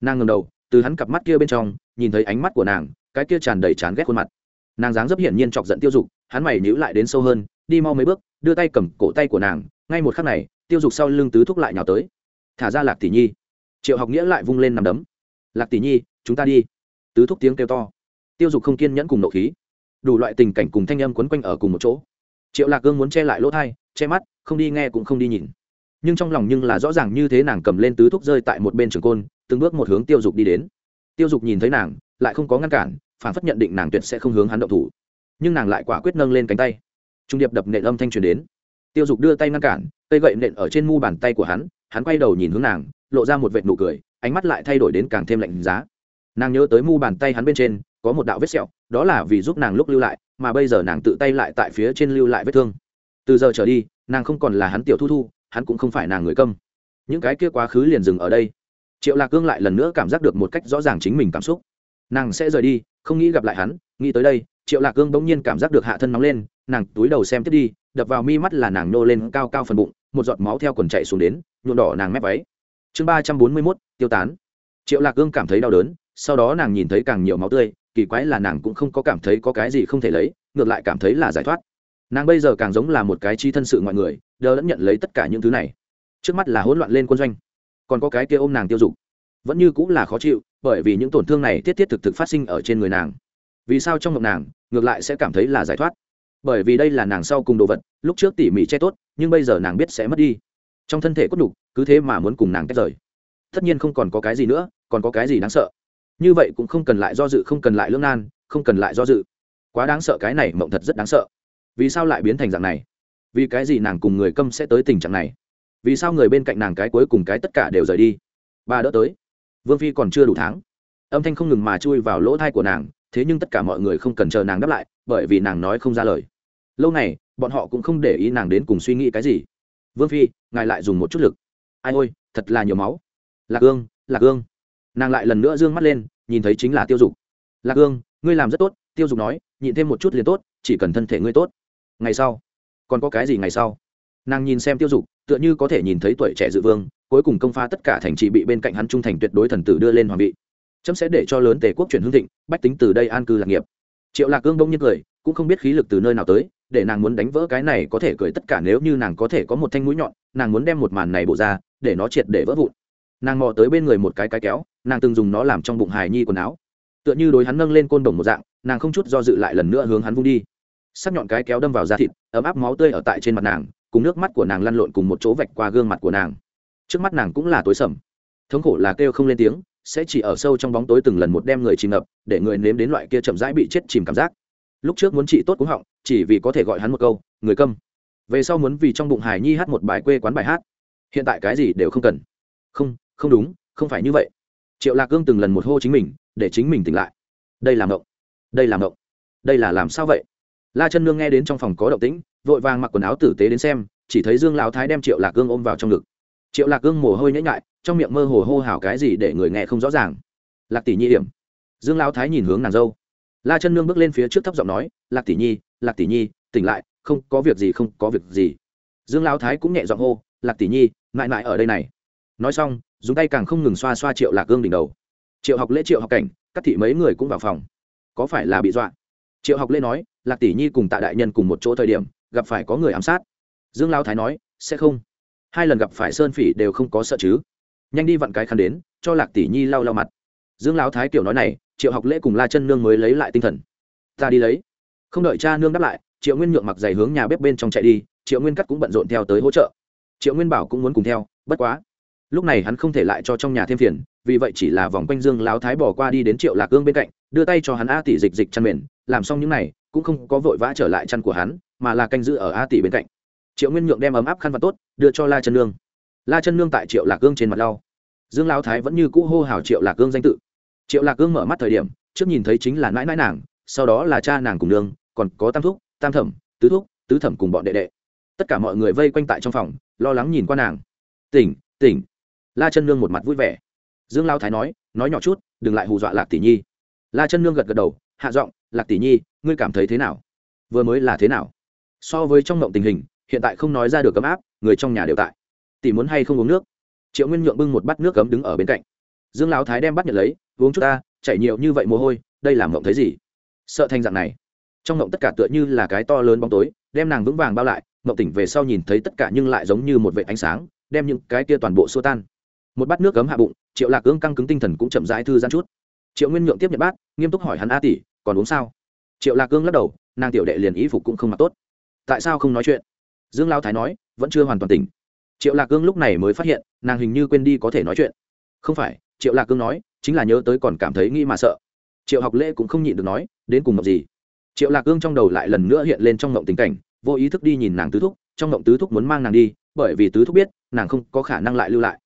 Speaker 1: Nàng ngầm đầu, từ hắn cặp mắt kia bên trong, nhìn thấy ánh mắt của nàng, cái kia tràn đầy chán ghét khuôn mặt. Nàng dáng dấp hiển nhiên chọc giận tiêu dục, hắn mày nhíu lại đến sâu hơn, đi mau mấy bước, đưa tay cầm cổ tay của nàng, ngay một khắc này, tiêu dục sau lưng tứ thúc lại nhào tới. Thả ra lạc tỷ nhi. Triệu học nghĩa lại vung lên nằm đấm. Lạc tỷ nhi chúng ta đi. Tứ thúc tiếng kêu to. Tiêu dục không kiên nhẫn cùng nộ khí. Đủ loại tình cảnh cùng thanh âm quấn quanh ở cùng một chỗ. Triệu lạc gương muốn che lại lỗ thai che mắt, không đi nghe cũng không đi nhìn. Nhưng trong lòng nhưng là rõ ràng như thế nàng cầm lên tứ thúc rơi tại một bên trường côn, từng bước một hướng tiêu dục đi đến. Tiêu dục nhìn thấy nàng, lại không có ngăn cản, phản phất nhận định nàng tuyệt sẽ không hướng hắn động thủ. Nhưng nàng lại quả quyết nâng lên cánh tay. Trung điệp đập nện âm thanh truyền đến. Tiêu dục đưa tay ngăn cản, cây gậy nện ở trên mu bàn tay của hắn hắn quay đầu nhìn hướng nàng, lộ ra một vệt nụ cười, ánh mắt lại thay đổi đến càng thêm lạnh giá nàng nhớ tới mu bàn tay hắn bên trên có một đạo vết sẹo, đó là vì giúp nàng lúc lưu lại, mà bây giờ nàng tự tay lại tại phía trên lưu lại vết thương. Từ giờ trở đi, nàng không còn là hắn tiểu thu thu, hắn cũng không phải nàng người câm. Những cái kia quá khứ liền dừng ở đây. Triệu lạc cương lại lần nữa cảm giác được một cách rõ ràng chính mình cảm xúc. Nàng sẽ rời đi, không nghĩ gặp lại hắn, nghĩ tới đây, triệu lạc cương bỗng nhiên cảm giác được hạ thân nóng lên, nàng túi đầu xem tiếp đi, đập vào mi mắt là nàng nô lên cao cao phần bụng, một giọt máu theo quần chạy xuống đến, nhuộm đỏ nàng mép váy. Chương ba trăm bốn mươi mốt, tiêu tán. Triệu lạc cương cảm thấy đau đớn sau đó nàng nhìn thấy càng nhiều máu tươi, kỳ quái là nàng cũng không có cảm thấy có cái gì không thể lấy, ngược lại cảm thấy là giải thoát. Nàng bây giờ càng giống là một cái chi thân sự mọi người, đờ lẫn nhận lấy tất cả những thứ này. Trước mắt là hỗn loạn lên quân doanh, còn có cái kia ôm nàng tiêu dục. Vẫn như cũng là khó chịu, bởi vì những tổn thương này thiết thiết thực thực phát sinh ở trên người nàng. Vì sao trong ngọc nàng, ngược lại sẽ cảm thấy là giải thoát? Bởi vì đây là nàng sau cùng đồ vật, lúc trước tỉ mỉ che tốt, nhưng bây giờ nàng biết sẽ mất đi. Trong thân thể cốt đục, cứ thế mà muốn cùng nàng tách rời. Tất nhiên không còn có cái gì nữa, còn có cái gì đáng sợ như vậy cũng không cần lại do dự, không cần lại lương nan, không cần lại do dự. Quá đáng sợ, cái này mộng thật rất đáng sợ. Vì sao lại biến thành dạng này? Vì cái gì nàng cùng người câm sẽ tới tình trạng này? Vì sao người bên cạnh nàng cái cuối cùng cái tất cả đều rời đi? Ba đỡ tới. Vương phi còn chưa đủ tháng. Âm thanh không ngừng mà chui vào lỗ thai của nàng, thế nhưng tất cả mọi người không cần chờ nàng đáp lại, bởi vì nàng nói không ra lời. Lâu này bọn họ cũng không để ý nàng đến cùng suy nghĩ cái gì. Vương phi, ngài lại dùng một chút lực. Ai ôi, thật là nhiều máu. Lạc ương lạc ương nàng lại lần nữa d ư ơ n g mắt lên, nhìn thấy chính là tiêu dục. Lạc hương, ngươi làm rất tốt, tiêu dục nói, nhịn thêm một chút liền tốt, chỉ cần thân thể ngươi tốt. Ngày sau, còn có cái gì ngày sau? Nàng nhìn xem tiêu dục, tựa như có thể nhìn thấy tuổi trẻ dự vương, cuối cùng công pha tất cả thành trì bị bên cạnh hắn trung thành tuyệt đối thần tử đưa lên hoàng vị. Chấm sẽ để cho lớn tề quốc chuyển hương thịnh, bách tính từ đây an cư lạc nghiệp. Triệu lạc cương đông nhiên cười, cũng không biết khí lực từ nơi nào tới, để nàng muốn đánh vỡ cái này có thể cười tất cả nếu như nàng có thể có một thanh mũi nhọn, nàng muốn đem một màn này bổ ra, để nó triệt để vỡ vụn nàng mò tới bên người một cái cái kéo, nàng từng dùng nó làm trong bụng hài nhi quần áo. Tựa như đối hắn nâng lên côn đồng một dạng, nàng không chút do dự lại lần nữa hướng hắn vung đi. Sắc nhọn cái kéo đâm vào da thịt, ấm áp máu tươi ở tại trên mặt nàng, cùng nước mắt của nàng lăn lộn cùng một chỗ vạch qua gương mặt của nàng. Trước mắt nàng cũng là tối sầm. Thống khổ là kêu không lên tiếng, sẽ chỉ ở sâu trong bóng tối từng lần một đem người chìm ngập, để người nếm đến loại kia chậm rãi bị chết chìm cảm giác. Lúc trước muốn trị tốt cũng họng, chỉ vì có thể gọi hắn một câu, người câm. Về sau muốn vì trong bụng hải nhi hát một bài quê quán bài hát. Hiện tại cái gì đều không cần. Không không đúng, không phải như vậy. Triệu lạc Cương từng lần một hô chính mình, để chính mình tỉnh lại. Đây là mộng. Đây là mộng. Đây là làm sao vậy? La chân nương nghe đến trong phòng có động tĩnh, vội vàng mặc quần áo tử tế đến xem, chỉ thấy dương lão thái đem triệu lạc cương ôm vào trong ngực. Triệu lạc cương mồ hôi nhễ nhại, trong miệng mơ hồ hô hào cái gì để người nghe không rõ ràng. Lạc tỷ nhi điểm dương lão thái nhìn hướng nàng dâu. La chân nương bước lên phía trước thấp giọng nói, lạc tỷ nhi, lạc tỷ nhi, tỉnh lại, không có việc gì, không có việc gì. Dương lão thái cũng nhẹ giọng hô, lạc tỷ nhi, mãi mãi ở đây này. Nói xong dùng tay càng không ngừng xoa xoa triệu lạc gương đỉnh đầu. Triệu học lễ, triệu học cảnh, các thị mấy người cũng vào phòng. Có phải là bị dọa? Triệu học lễ nói, lạc tỷ nhi cùng tạ đại nhân cùng một chỗ thời điểm, gặp phải có người ám sát. Dương lao thái nói, sẽ không. Hai lần gặp phải sơn phỉ đều không có sợ chứ. Nhanh đi vặn cái khăn đến, cho lạc tỷ nhi lau lau mặt. Dương lão thái kiểu nói này, triệu học lễ cùng la chân nương mới lấy lại tinh thần. Ta đi lấy. Không đợi cha nương đáp lại, triệu nguyên nhượng mặc giày hướng nhà bếp bên trong chạy đi, triệu nguyên cắt cũng bận rộn theo tới hỗ trợ. Triệu nguyên bảo cũng muốn cùng theo, bất quá lúc này hắn không thể lại cho trong nhà thêm phiền, vì vậy chỉ là vòng quanh dương lão thái bỏ qua đi đến triệu lạc ương bên cạnh, đưa tay cho hắn a tỷ dịch dịch chăn mền, làm xong những này, cũng không có vội vã trở lại chăn của hắn, mà là canh giữ ở a tỷ bên cạnh. Triệu nguyên nhượng đem ấm áp khăn và tốt, đưa cho la chân nương. La chân nương tại triệu lạc ương trên mặt lau. Dương lão thái vẫn như cũ hô hào triệu lạc ương danh tự. Triệu lạc ương mở mắt thời điểm, trước nhìn thấy chính là nãi nãi nàng, sau đó là cha nàng cùng nương, còn có tam thúc, tam thẩm, tứ thúc, tứ thẩm cùng bọn đệ đệ. Tất cả mọi người vây quanh tại trong phòng, lo lắng nhìn qua nàng. Tỉnh tỉnh la chân nương một mặt vui vẻ. Dương lao thái nói nói nhỏ chút, đừng lại hù dọa lạc tỷ nhi. La chân nương gật gật đầu, hạ giọng, lạc tỷ nhi, ngươi cảm thấy thế nào? Vừa mới là thế nào? So với trong mộng tình hình, hiện tại không nói ra được ấm áp, người trong nhà đều tại. Tỷ muốn hay không uống nước? Triệu nguyên nhượng bưng một bát nước cấm đứng ở bên cạnh. Dương lão thái đem bắt nhận lấy, uống chút ta, chảy nhiều như vậy mồ hôi, đây làm mộng thấy gì? Sợ thành dạng này. Trong mộng tất cả tựa như là cái to lớn bóng tối, đem nàng vững vàng bao lại, mộng tỉnh về sau nhìn thấy tất cả nhưng lại giống như một vệ ánh sáng, đem những cái kia toàn bộ xua tan một bát nước cấm hạ bụng, triệu lạc ương căng cứng tinh thần cũng chậm rãi thư giãn chút. Triệu nguyên nhượng tiếp nhận bát, nghiêm túc hỏi hắn, a tỷ, còn uống sao? Triệu lạc ương lắc đầu, nàng tiểu đệ liền ý phục cũng không mặc tốt. Tại sao không nói chuyện? Dương lao thái nói, vẫn chưa hoàn toàn tỉnh. Triệu lạc cương lúc này mới phát hiện, nàng hình như quên đi có thể nói chuyện. Không phải, triệu lạc cương nói, chính là nhớ tới còn cảm thấy nghĩ mà sợ. Triệu học lễ cũng không nhịn được nói, đến cùng mộng gì? Triệu lạc cương trong đầu lại lần nữa hiện lên trong mộng tình cảnh, vô ý thức đi nhìn nàng tứ thúc, trong mộng tứ thúc muốn mang nàng đi, bởi vì tứ thúc biết, nàng không có khả năng lại lưu lại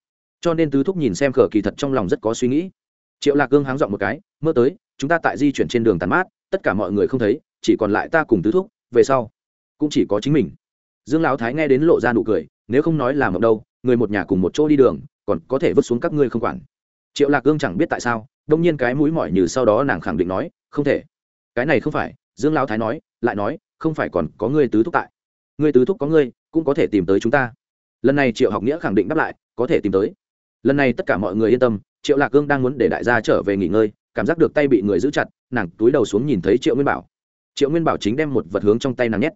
Speaker 1: cho nên tứ thúc nhìn xem khở kỳ thật trong lòng rất có suy nghĩ. Triệu lạc cương háng dọn một cái, mơ tới, chúng ta tại di chuyển trên đường tàn mát, tất cả mọi người không thấy, chỉ còn lại ta cùng tứ thúc, về sau cũng chỉ có chính mình. Dương lão thái nghe đến lộ ra nụ cười, nếu không nói là mộng đâu, người một nhà cùng một chỗ đi đường, còn có thể vứt xuống các ngươi không quản. Triệu lạc cương chẳng biết tại sao, đông nhiên cái mũi mỏi như sau đó nàng khẳng định nói, không thể. Cái này không phải. Dương lão thái nói, lại nói, không phải còn có ngươi tứ thúc tại. Ngươi tứ thúc có ngươi, cũng có thể tìm tới chúng ta. Lần này triệu học nghĩa khẳng định đáp lại, có thể tìm tới lần này tất cả mọi người yên tâm, triệu lạc cương đang muốn để đại gia trở về nghỉ ngơi, cảm giác được tay bị người giữ chặt, nàng túi đầu xuống nhìn thấy triệu nguyên bảo. Triệu nguyên bảo chính đem một vật hướng trong tay nàng nhét.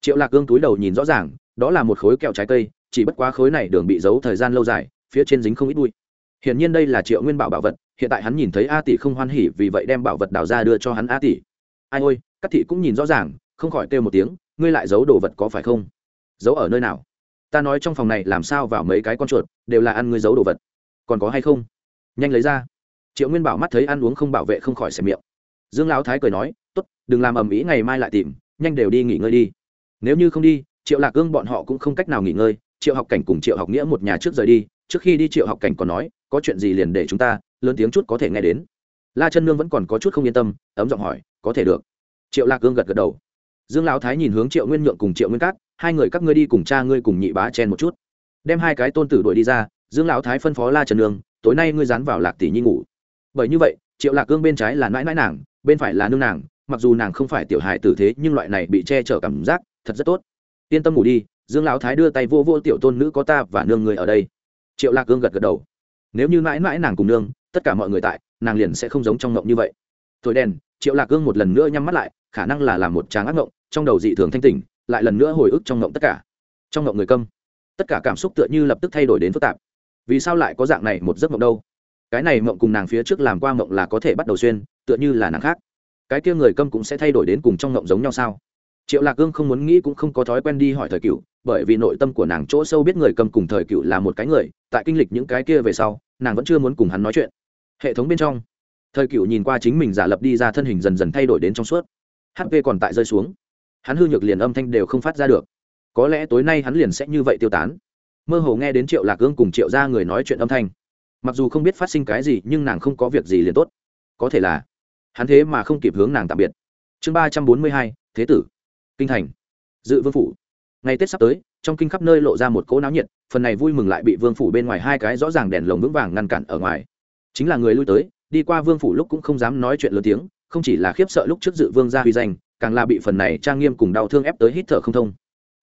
Speaker 1: Triệu lạc cương túi đầu nhìn rõ ràng, đó là một khối kẹo trái cây, chỉ bất quá khối này đường bị giấu thời gian lâu dài, phía trên dính không ít bụi. Hiển nhiên đây là triệu nguyên bảo bảo vật, hiện tại hắn nhìn thấy a tỷ không hoan hỉ vì vậy đem bảo vật đào ra đưa cho hắn a tỷ. Ai ôi, các thị cũng nhìn rõ ràng, không khỏi kêu một tiếng, ngươi lại giấu đồ vật có phải không? Giấu ở nơi nào? Ta nói trong phòng này làm sao vào mấy cái con chuột, đều là ăn ngươi giấu đồ vật còn có hay không? Nhanh lấy ra. Triệu nguyên bảo mắt thấy ăn uống không bảo vệ không khỏi xẻ miệng. Dương lão thái cười nói t ố t đừng làm ầm ĩ ngày mai lại tìm, nhanh đều đi nghỉ ngơi đi. Nếu như không đi, triệu lạc gương bọn họ cũng không cách nào nghỉ ngơi, triệu học cảnh cùng triệu học nghĩa một nhà trước rời đi, trước khi đi triệu học cảnh còn nói, có chuyện gì liền để chúng ta, lớn tiếng chút có thể nghe đến. La chân nương vẫn còn có chút không yên tâm, ấm giọng hỏi, có thể được. Triệu lạc gương gật gật đầu. Dương lão thái nhìn hướng triệu nguyên nhượng cùng triệu nguyên cát, hai người các ngươi đi cùng cha ngươi cùng nhị bá chen một chút, đem hai cái tôn tử đuổi đi ra dương lão thái phân phó la trần nương, tối nay ngươi dán vào lạc tỷ nhi ngủ. Bởi như vậy, triệu lạc cương bên trái là nãi nãi nàng, bên phải là nương nàng, mặc dù nàng không phải tiểu hài tử thế, nhưng loại này bị che chở cảm giác thật rất tốt. Yên tâm ngủ đi, dương lão thái đưa tay vô vô tiểu tôn nữ có ta và nương người ở đây. Triệu lạc cương gật gật đầu. Nếu như mãi mãi nàng cùng nương, tất cả mọi người tại, nàng liền sẽ không giống trong ngộng như vậy. Thổi đèn, triệu lạc cương một lần nữa nhắm mắt lại, khả năng là làm một tráng ác ngộng, trong đầu dị thường thanh tỉnh, lại lần nữa hồi ức trong ngộng tất cả. Trong ngộng người câm, tất cả cảm xúc tựa như lập tức thay đổi đến phức tạp vì sao lại có dạng này một giấc mộng đâu? Cái này mộng cùng nàng phía trước làm qua mộng là có thể bắt đầu xuyên, tựa như là nàng khác. Cái kia người câm cũng sẽ thay đổi đến cùng trong mộng giống nhau sao? Triệu lạc cương không muốn nghĩ cũng không có thói quen đi hỏi thời cựu, bởi vì nội tâm của nàng chỗ sâu biết người câm cùng thời cựu là một cái người, tại kinh lịch những cái kia về sau, nàng vẫn chưa muốn cùng hắn nói chuyện. Hệ thống bên trong, thời cựu nhìn qua chính mình giả lập đi ra thân hình dần dần thay đổi đến trong suốt. Hp còn tại rơi xuống. Hắn hư nhược liền âm thanh đều không phát ra được. Có lẽ tối nay hắn liền sẽ như vậy tiêu tán mơ hồ nghe đến triệu lạc gương cùng triệu ra người nói chuyện âm thanh. Mặc dù không biết phát sinh cái gì, nhưng nàng không có việc gì liền tốt. Có thể là, hắn thế mà không kịp hướng nàng tạm biệt. Chương ba trăm bốn mươi hai, thế tử. Kinh thành. Dự vương phủ. Ngày tết sắp tới, trong kinh khắp nơi lộ ra một cỗ náo nhiệt, phần này vui mừng lại bị vương phủ bên ngoài hai cái rõ ràng đèn lồng vững vàng ngăn cản ở ngoài. Chính là người lui tới, đi qua vương phủ lúc cũng không dám nói chuyện lớn tiếng, không chỉ là khiếp sợ lúc trước dự vương gia huy danh, càng là bị phần này trang nghiêm cùng đau thương ép tới hít thở không thông.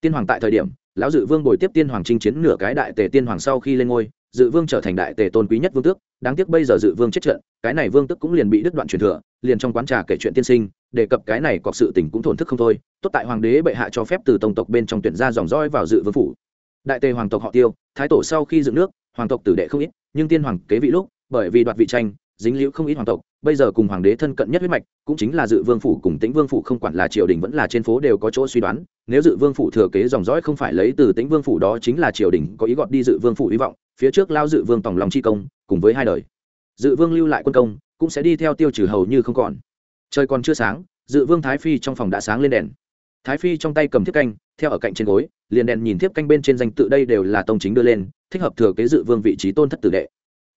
Speaker 1: Tiên hoàng tại thời điểm lão dự vương bồi tiếp tiên hoàng chinh chiến nửa cái đại tề tiên hoàng sau khi lên ngôi, dự vương trở thành đại tề tôn quý nhất vương tước, đáng tiếc bây giờ dự vương chết trận, cái này vương tước cũng liền bị đứt đoạn truyền thừa, liền trong quán trà kể chuyện tiên sinh, đề cập cái này cọc sự tình cũng thổn thức không thôi, tốt tại hoàng đế bệ hạ cho phép từ tổng tộc bên trong tuyển ra dòng roi vào dự vương phủ. Đại tề hoàng tộc họ tiêu, thái tổ sau khi dựng nước, hoàng tộc tử đệ không ít, nhưng tiên hoàng kế vị lúc, bởi vì đoạt vị tranh, dính liễu không ít hoàng tộc bây giờ cùng hoàng đế thân cận nhất huyết mạch, cũng chính là dự vương phủ cùng tĩnh vương phủ không quản là triều đình vẫn là trên phố đều có chỗ suy đoán. Nếu dự vương phủ thừa kế dòng dõi không phải lấy từ tĩnh vương phủ đó chính là triều đình có ý gọt đi dự vương phủ hy vọng, phía trước lao dự vương tổng lòng chi công, cùng với hai đời. Dự vương lưu lại quân công, cũng sẽ đi theo tiêu trừ hầu như không còn. Trời còn chưa sáng, dự vương thái phi trong phòng đã sáng lên đèn. Thái phi trong tay cầm thiếp canh, theo ở cạnh trên gối, liền đèn nhìn thiếp canh bên trên danh tự đây đều là tông chính đưa lên, thích hợp thừa kế dự vương vị trí tôn thất tử đệ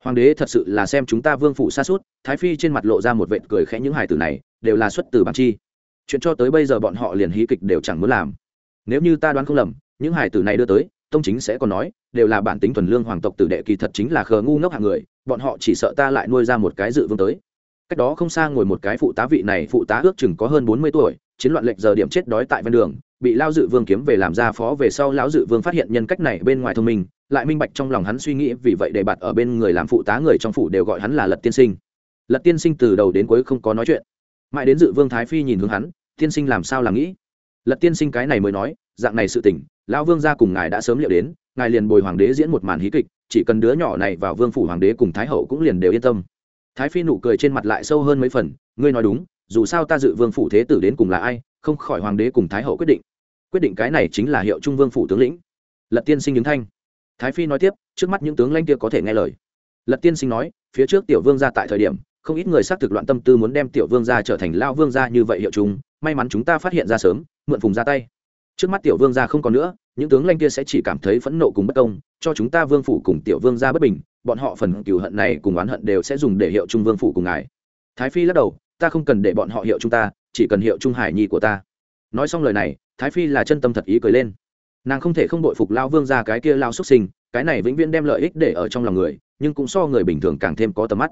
Speaker 1: hoàng đế thật sự là xem chúng ta vương phủ xa suốt, thái phi trên mặt lộ ra một vệt cười khẽ những hài tử này, đều là xuất từ bản chi. Chuyện cho tới bây giờ bọn họ liền hí kịch đều chẳng muốn làm. Nếu như ta đoán không lầm, những hài tử này đưa tới, tông chính sẽ còn nói, đều là bản tính thuần lương hoàng tộc tử đệ kỳ thật chính là khờ ngu ngốc hạng người, bọn họ chỉ sợ ta lại nuôi ra một cái dự vương tới. Cách đó không xa ngồi một cái phụ tá vị này, phụ tá ước chừng có hơn bốn mươi tuổi, chiến loạn lệnh giờ điểm chết đói tại ven đường bị lao dự vương kiếm về làm ra phó về sau lão dự vương phát hiện nhân cách này bên ngoài thông minh, lại minh bạch trong lòng hắn suy nghĩ, vì vậy để bạt ở bên người làm phụ tá người trong phủ đều gọi hắn là lật tiên sinh. Lật tiên sinh từ đầu đến cuối không có nói chuyện. Mãi đến dự vương thái phi nhìn hướng hắn, tiên sinh làm sao làm nghĩ? Lật tiên sinh cái này mới nói, dạng này sự tỉnh lão vương gia cùng ngài đã sớm liệu đến, ngài liền bồi hoàng đế diễn một màn hí kịch, chỉ cần đứa nhỏ này vào vương phủ hoàng đế cùng thái hậu cũng liền đều yên tâm. Thái phi nụ cười trên mặt lại sâu hơn mấy phần, ngươi nói đúng, dù sao ta dự vương phủ thế tử đến cùng là ai, không khỏi hoàng đế cùng thái hậu quyết định quyết định cái này chính là hiệu trung vương phủ tướng lĩnh. Lật tiên sinh đứng thanh. Thái phi nói tiếp, trước mắt những tướng lãnh kia có thể nghe lời. Lật tiên sinh nói, phía trước tiểu vương ra tại thời điểm, không ít người xác thực loạn tâm tư muốn đem tiểu vương gia trở thành lao vương gia như vậy hiệu chúng may mắn chúng ta phát hiện ra sớm, mượn phùng ra tay. Trước mắt tiểu vương gia không còn nữa, những tướng lãnh kia sẽ chỉ cảm thấy phẫn nộ cùng bất công, cho chúng ta vương phủ cùng tiểu vương gia bất bình, bọn họ phần cửu hận này cùng oán hận đều sẽ dùng để hiệu trung vương phủ cùng ngài. Thái phi lắc đầu, ta không cần để bọn họ hiệu chúng ta, chỉ cần hiệu trung hải nhi của ta. Nói xong lời này thái phi là chân tâm thật ý cười lên. Nàng không thể không đội phục lao vương ra cái kia lao xuất sinh, cái này vĩnh viễn đem lợi ích để ở trong lòng người, nhưng cũng so người bình thường càng thêm có tầm mắt.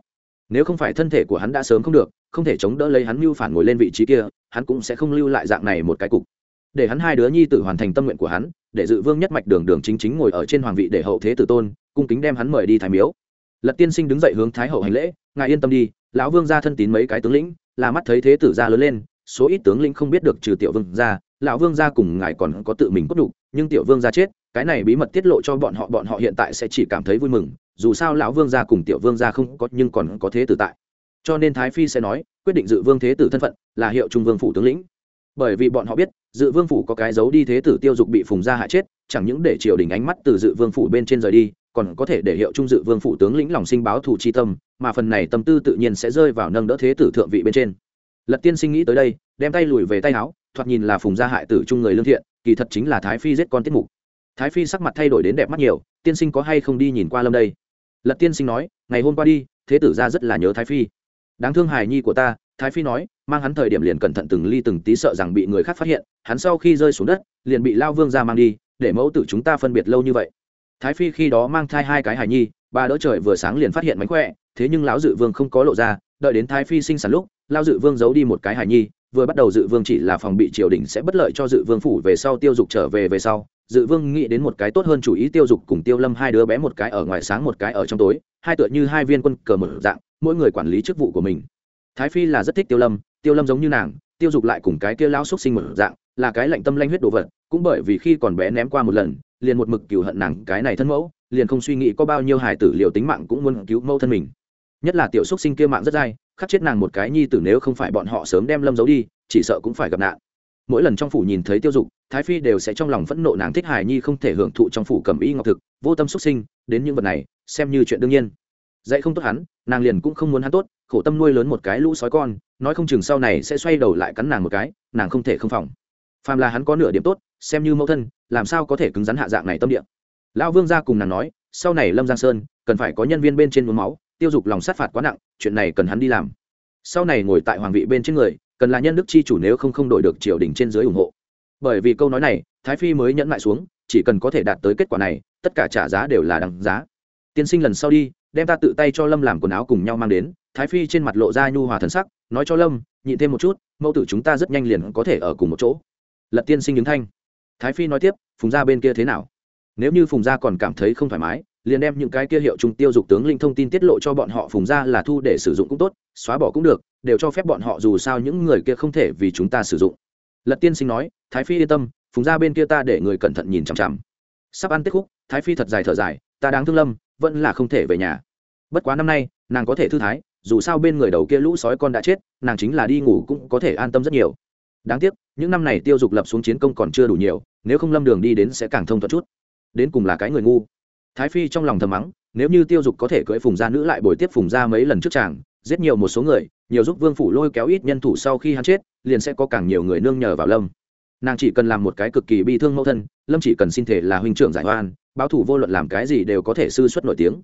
Speaker 1: Nếu không phải thân thể của hắn đã sớm không được, không thể chống đỡ lấy hắn mưu phản ngồi lên vị trí kia, hắn cũng sẽ không lưu lại dạng này một cái cục. Để hắn hai đứa nhi tử hoàn thành tâm nguyện của hắn, để dự vương nhất mạch đường đường chính chính ngồi ở trên hoàng vị để hậu thế tử tôn, cung kính đem hắn mời đi thái miếu. Lật tiên sinh đứng dậy hướng thái hậu hành lễ, ngài yên tâm đi, lão vương ra thân tín mấy cái tướng lĩnh, là mắt thấy thế tử ra lớn lên, số ít tướng lĩnh không biết được trừ tiểu vương ra lão vương gia cùng ngài còn có tự mình cốt đủ nhưng tiểu vương gia chết, cái này bí mật tiết lộ cho bọn họ bọn họ hiện tại sẽ chỉ cảm thấy vui mừng, dù sao lão vương gia cùng tiểu vương gia không có, nhưng còn có thế tử tại. Cho nên thái phi sẽ nói, quyết định dự vương thế tử thân phận là hiệu trung vương phủ tướng lĩnh. Bởi vì bọn họ biết, dự vương phủ có cái dấu đi thế tử tiêu dục bị phùng gia hại chết, chẳng những để triều đình ánh mắt từ dự vương phủ bên trên rời đi, còn có thể để hiệu trung dự vương phủ tướng lĩnh lòng sinh báo thù chi tâm, mà phần này tâm tư tự nhiên sẽ rơi vào nâng đỡ thế tử thượng vị bên trên. Lật tiên sinh nghĩ tới đây, đem tay lùi về tay áo thoạt nhìn là phùng gia hại tử chung người lương thiện, kỳ thật chính là thái phi giết con tiết mục. Thái phi sắc mặt thay đổi đến đẹp mắt nhiều, tiên sinh có hay không đi nhìn qua lâm đây? Lật tiên sinh nói, ngày hôm qua đi, thế tử ra rất là nhớ thái phi. Đáng thương hài nhi của ta, thái phi nói, mang hắn thời điểm liền cẩn thận từng ly từng tí sợ rằng bị người khác phát hiện, hắn sau khi rơi xuống đất, liền bị lao vương ra mang đi, để mẫu tử chúng ta phân biệt lâu như vậy. Thái phi khi đó mang thai hai cái hài nhi ba đỡ trời vừa sáng liền phát hiện mánh khỏe, thế nhưng lão dự vương không có lộ ra, đợi đến thái phi sinh sản lúc, lao dự vương giấu đi một cái hài nhi vừa bắt đầu dự vương chỉ là phòng bị triều đình sẽ bất lợi cho dự vương phủ về sau, tiêu dục trở về về sau, dự vương nghĩ đến một cái tốt hơn chủ ý, tiêu dục cùng tiêu lâm hai đứa bé một cái ở ngoài sáng một cái ở trong tối, hai tựa như hai viên quân cờ một dạng, mỗi người quản lý chức vụ của mình. Thái phi là rất thích tiêu lâm tiêu lâm giống như nàng, tiêu dục lại cùng cái kia lao xúc sinh một dạng, là cái lạnh tâm lanh huyết đồ vật, cũng bởi vì khi còn bé ném qua một lần, liền một mực cừu hận nàng, cái này thân mẫu, liền không suy nghĩ có bao nhiêu hài tử liệu tính mạng cũng muốn cứu mẫu thân mình. Nhất là tiểu xúc sinh kia mạng rất dai khắc chết nàng một cái nhi tử nếu không phải bọn họ sớm đem lâm giấu đi, chỉ sợ cũng phải gặp nạn. Mỗi lần trong phủ nhìn thấy tiêu dục, thái phi đều sẽ trong lòng phẫn nộ nàng thích hài nhi không thể hưởng thụ trong phủ cầm y ngọc thực, vô tâm xuất sinh, đến những vật này, xem như chuyện đương nhiên. Dạy không tốt hắn, nàng liền cũng không muốn hắn tốt, khổ tâm nuôi lớn một cái lũ sói con, nói không chừng sau này sẽ xoay đầu lại cắn nàng một cái, nàng không thể không phòng. Phàm là hắn có nửa điểm tốt, xem như mẫu thân, làm sao có thể cứng rắn hạ dạng này tâm địa? Lão vương ra cùng nàng nói, sau này lâm giang sơn, cần phải có nhân viên bên trên mướm máu tiêu dục lòng sát phạt quá nặng, chuyện này cần hắn đi làm. Sau này ngồi tại hoàng vị bên trên người, cần là nhân đức chi chủ nếu không không đổi được triều đình trên dưới ủng hộ. Bởi vì câu nói này, thái phi mới nhẫn lại xuống, chỉ cần có thể đạt tới kết quả này, tất cả trả giá đều là đằng giá. Tiên sinh lần sau đi, đem ta tự tay cho lâm làm quần áo cùng nhau mang đến, thái phi trên mặt lộ ra nhu hòa thần sắc, nói cho lâm, nhịn thêm một chút, mẫu tử chúng ta rất nhanh liền có thể ở cùng một chỗ. Lật tiên sinh đứng thanh. Thái phi nói tiếp, phùng gia bên kia thế nào? Nếu như phùng gia còn cảm thấy không thoải mái liền đem những cái kia hiệu trung tiêu dục tướng linh thông tin tiết lộ cho bọn họ phùng gia là thu để sử dụng cũng tốt, xóa bỏ cũng được, đều cho phép bọn họ dù sao những người kia không thể vì chúng ta sử dụng. Lật tiên sinh nói, thái phi yên tâm, phùng gia bên kia ta để người cẩn thận nhìn chằm chằm. Sắp ăn tết khúc, thái phi thật dài thở dài, ta đáng thương lâm, vẫn là không thể về nhà. Bất quá năm nay, nàng có thể thư thái, dù sao bên người đầu kia lũ sói con đã chết, nàng chính là đi ngủ cũng có thể an tâm rất nhiều. Đáng tiếc, những năm này tiêu dục lập xuống chiến công còn chưa đủ nhiều, nếu không lâm đường đi đến sẽ càng thông thuận chút. Đến cùng là cái người ngu thái phi trong lòng thầm mắng, nếu như tiêu dục có thể cưỡi phùng gia nữ lại bồi tiếp phùng gia mấy lần trước chàng, giết nhiều một số người, nhiều giúp vương phủ lôi kéo ít nhân thủ sau khi hắn chết, liền sẽ có càng nhiều người nương nhờ vào lâm. Nàng chỉ cần làm một cái cực kỳ bi thương mẫu thân, lâm chỉ cần xin thể là huynh trưởng giải oan, báo thủ vô luận làm cái gì đều có thể sư xuất nổi tiếng.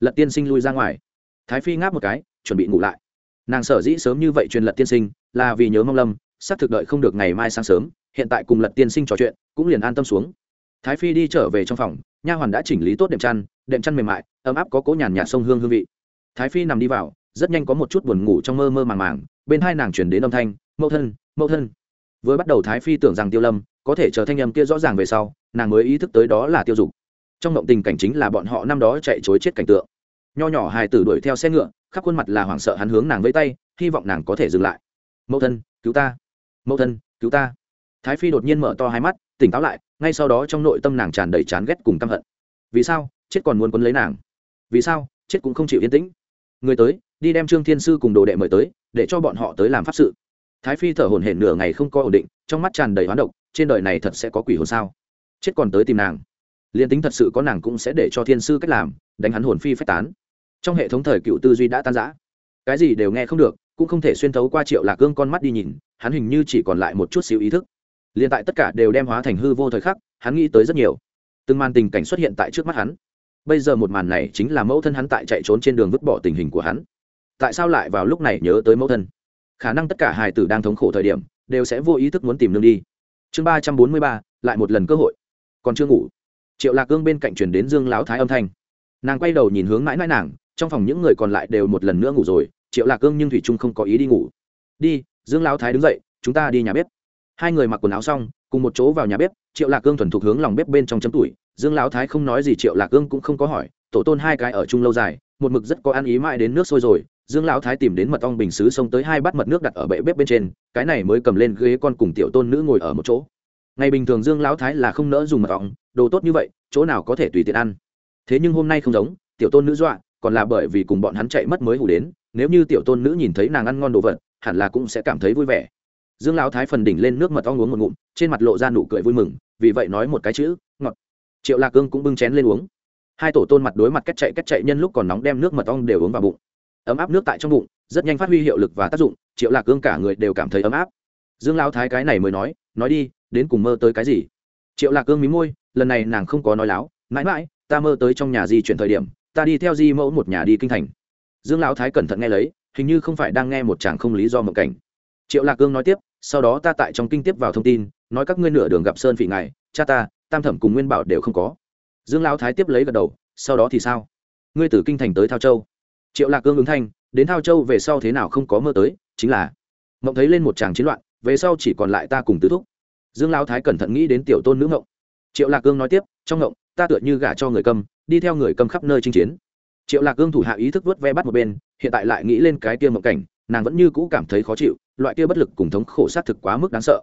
Speaker 1: Lật tiên sinh lui ra ngoài. Thái phi ngáp một cái, chuẩn bị ngủ lại. Nàng sở dĩ sớm như vậy truyền lật tiên sinh, là vì nhớ mong lâm, sắp thực đợi không được ngày mai sáng sớm, hiện tại cùng lật tiên sinh trò chuyện, cũng liền an tâm xuống. Thái phi đi trở về trong phòng nha hoàn đã chỉnh lý tốt đệm chăn đệm chăn mềm mại, ấm áp có cỗ nhàn nhạt sông hương hương vị. Thái phi nằm đi vào, rất nhanh có một chút buồn ngủ trong mơ mơ màng màng, bên hai nàng chuyển đến âm thanh, mẫu thân mẫu thân. Vừa bắt đầu thái phi tưởng rằng tiêu lâm có thể chờ thanh âm kia rõ ràng về sau, nàng mới ý thức tới đó là tiêu dục. Trong động tình cảnh chính là bọn họ năm đó chạy chối chết cảnh tượng. Nho nhỏ hài tử đuổi theo xe ngựa, khắp khuôn mặt là hoảng sợ hắn hướng nàng vẫy tay, hy vọng nàng có thể dừng lại. Mẫu thân, cứu ta, mẫu thân, cứu ta thái phi đột nhiên mở to hai mắt, tỉnh táo lại, ngay sau đó trong nội tâm nàng tràn đầy chán ghét cùng căm hận. Vì sao? Chết còn muốn quấn lấy nàng. Vì sao? Chết cũng không chịu yên tĩnh. Người tới, đi đem trương thiên sư cùng đồ đệ mời tới, để cho bọn họ tới làm pháp sự. Thái phi thở hổn hển nửa ngày không có ổn định, trong mắt tràn đầy hoán độc, trên đời này thật sẽ có quỷ hồn sao? Chết còn tới tìm nàng. Liền tính thật sự có nàng cũng sẽ để cho thiên sư cách làm, đánh hắn hồn phi phách tán. Trong hệ thống thời cựu tư duy đã tan rã. Cái gì đều nghe không được, cũng không thể xuyên thấu qua triệu lạc gương con mắt đi nhìn, hắn hình như chỉ còn lại một chút xíu ý thức liền tại tất cả đều đem hóa thành hư vô thời khắc, hắn nghĩ tới rất nhiều. Từng màn tình cảnh xuất hiện tại trước mắt hắn. Bây giờ một màn này chính là mẫu thân hắn tại chạy trốn trên đường vứt bỏ tình hình của hắn. Tại sao lại vào lúc này nhớ tới mẫu thân? Khả năng tất cả hài tử đang thống khổ thời điểm, đều sẽ vô ý thức muốn tìm lương đi. Chương ba trăm bốn mươi ba, lại một lần cơ hội. Còn chưa ngủ. Triệu lạc gương bên cạnh truyền đến dương lão thái âm thanh. Nàng quay đầu nhìn hướng mãi mãi nàng, trong phòng những người còn lại đều một lần nữa ngủ rồi, triệu lạc gương nhưng thủy trung không có ý đi ngủ. Đi, dương lão thái đứng dậy, chúng ta đi nhà bếp hai người mặc quần áo xong, cùng một chỗ vào nhà bếp, triệu lạc cương thuần thục hướng lòng bếp bên trong chấm tuổi dương lão thái không nói gì, triệu lạc cương cũng không có hỏi. Tổ tôn hai cái ở chung lâu dài, một mực rất có ăn ý mãi đến nước sôi rồi. Dương lão thái tìm đến mật ong bình xứ xông tới hai bát mật nước đặt ở bệ bếp bên trên, cái này mới cầm lên ghế con cùng tiểu tôn nữ ngồi ở một chỗ. Ngày bình thường dương lão thái là không nỡ dùng mật ong, đồ tốt như vậy, chỗ nào có thể tùy tiện ăn. Thế nhưng hôm nay không giống, tiểu tôn nữ dọa, còn là bởi vì cùng bọn hắn chạy mất mới hủ đến, nếu như tiểu tôn nữ nhìn thấy nàng ăn ngon đồ vật, hẳn là cũng sẽ cảm thấy vui vẻ dương lão thái phần đỉnh lên nước mật ong uống một ngụm, trên mặt lộ ra nụ cười vui mừng, vì vậy nói một cái chữ, ngọt. Triệu lạc cương cũng bưng chén lên uống. Hai tổ tôn mặt đối mặt cách chạy cách chạy nhân lúc còn nóng đem nước mật ong đều uống vào bụng. Ấm áp nước tại trong bụng, rất nhanh phát huy hiệu lực và tác dụng, triệu lạc cương cả người đều cảm thấy ấm áp. Dương lão thái cái này mới nói nói đi, đến cùng mơ tới cái gì? Triệu lạc cương mí môi, lần này nàng không có nói láo, mãi mãi, ta mơ tới trong nhà di chuyển thời điểm, ta đi theo di mẫu một nhà đi kinh thành. Dương lão thái cẩn thận nghe lấy, hình như không phải đang nghe một chàng không lý do mộng cảnh triệu lạc cương nói tiếp, sau đó ta tại trong kinh tiếp vào thông tin, nói các ngươi nửa đường gặp sơn phỉ ngài, cha ta, tam thẩm cùng nguyên bảo đều không có. Dương lão thái tiếp lấy gật đầu, sau đó thì sao? Ngươi từ kinh thành tới thao châu. Triệu lạc cương ứng thanh, đến thao châu về sau thế nào không có mơ tới, chính là mộng thấy lên một tràng chiến loạn, về sau chỉ còn lại ta cùng tứ thúc. Dương lão thái cẩn thận nghĩ đến tiểu tôn nữ mộng. Triệu lạc cương nói tiếp, trong mộng, ta tựa như gả cho người cầm, đi theo người cầm khắp nơi chinh chiến. Triệu lạc cương thủ hạ ý thức vớt ve bắt một bên, hiện tại lại nghĩ lên cái kia mộng cảnh, nàng vẫn như cũ cảm thấy khó chịu loại kia bất lực cùng thống khổ sát thực quá mức đáng sợ.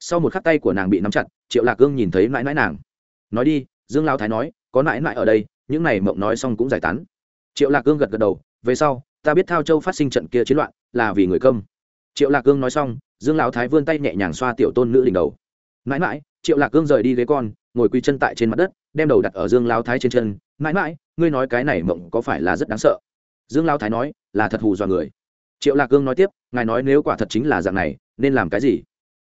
Speaker 1: Sau một khắc tay của nàng bị nắm chặt, triệu lạc gương nhìn thấy mãi mãi nàng. Nói đi, dương lao thái nói, có mãi mãi ở đây, những này mộng nói xong cũng giải tán. Triệu lạc gương gật gật đầu, về sau, ta biết thao châu phát sinh trận kia chiến loạn là vì người công triệu lạc gương nói xong, dương lão thái vươn tay nhẹ nhàng xoa tiểu tôn nữ đỉnh đầu. Mãi mãi, triệu lạc gương rời đi ghế con, ngồi quy chân tại trên mặt đất, đem đầu đặt ở dương lao thái trên chân. Mãi mãi, ngươi nói cái này mộng có phải là rất đáng sợ? Dương lao thái nói, là thật hù dọa người triệu lạc cương nói tiếp, ngài nói nếu quả thật chính là dạng này, nên làm cái gì?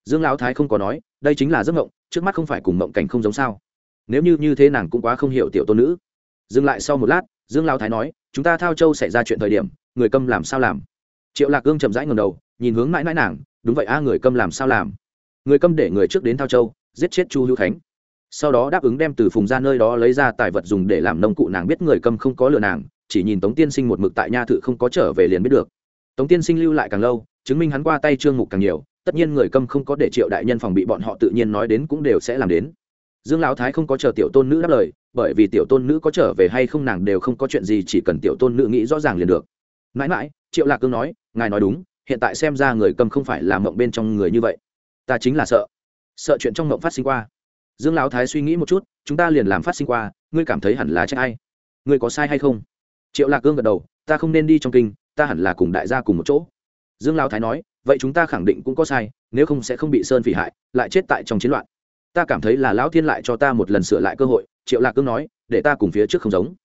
Speaker 1: Dương lão thái không có nói, đây chính là giấc mộng, trước mắt không phải cùng mộng cảnh không giống sao? Nếu như như thế nàng cũng quá không hiểu tiểu tôn nữ. Dừng lại sau một lát, dương lão thái nói, chúng ta thao châu xảy ra chuyện thời điểm, người câm làm sao làm? Triệu lạc cương chậm rãi ngầm đầu, nhìn hướng mãi mãi nàng, đúng vậy a, người câm làm sao làm? Người câm để người trước đến thao châu, giết chết chu hữu khánh. Sau đó đáp ứng đem từ phùng ra nơi đó lấy ra tài vật dùng để làm nông cụ, nàng biết người câm không có lừa nàng, chỉ nhìn tống tiên sinh một mực tại nha thự không có trở về liền biết được tống tiên sinh lưu lại càng lâu, chứng minh hắn qua tay trương mục càng nhiều, tất nhiên người câm không có để triệu đại nhân phòng bị bọn họ tự nhiên nói đến cũng đều sẽ làm đến. Dương lão thái không có chờ tiểu tôn nữ đáp lời, bởi vì tiểu tôn nữ có trở về hay không nàng đều không có chuyện gì, chỉ cần tiểu tôn nữ nghĩ rõ ràng liền được. Mãi mãi, triệu lạc cương nói, ngài nói đúng, hiện tại xem ra người cầm không phải là mộng bên trong người như vậy. Ta chính là sợ. Sợ chuyện trong mộng phát sinh qua. Dương lão thái suy nghĩ một chút, chúng ta liền làm phát sinh qua, ngươi cảm thấy hẳn là trách ai? Ngươi có sai hay không? Triệu lạc cương gật đầu, ta không nên đi trong kinh ta hẳn là cùng đại gia cùng một chỗ. Dương lão thái nói, vậy chúng ta khẳng định cũng có sai, nếu không sẽ không bị sơn phỉ hại, lại chết tại trong chiến loạn. Ta cảm thấy là lão thiên lại cho ta một lần sửa lại cơ hội, triệu lạc cương nói, để ta cùng phía trước không giống.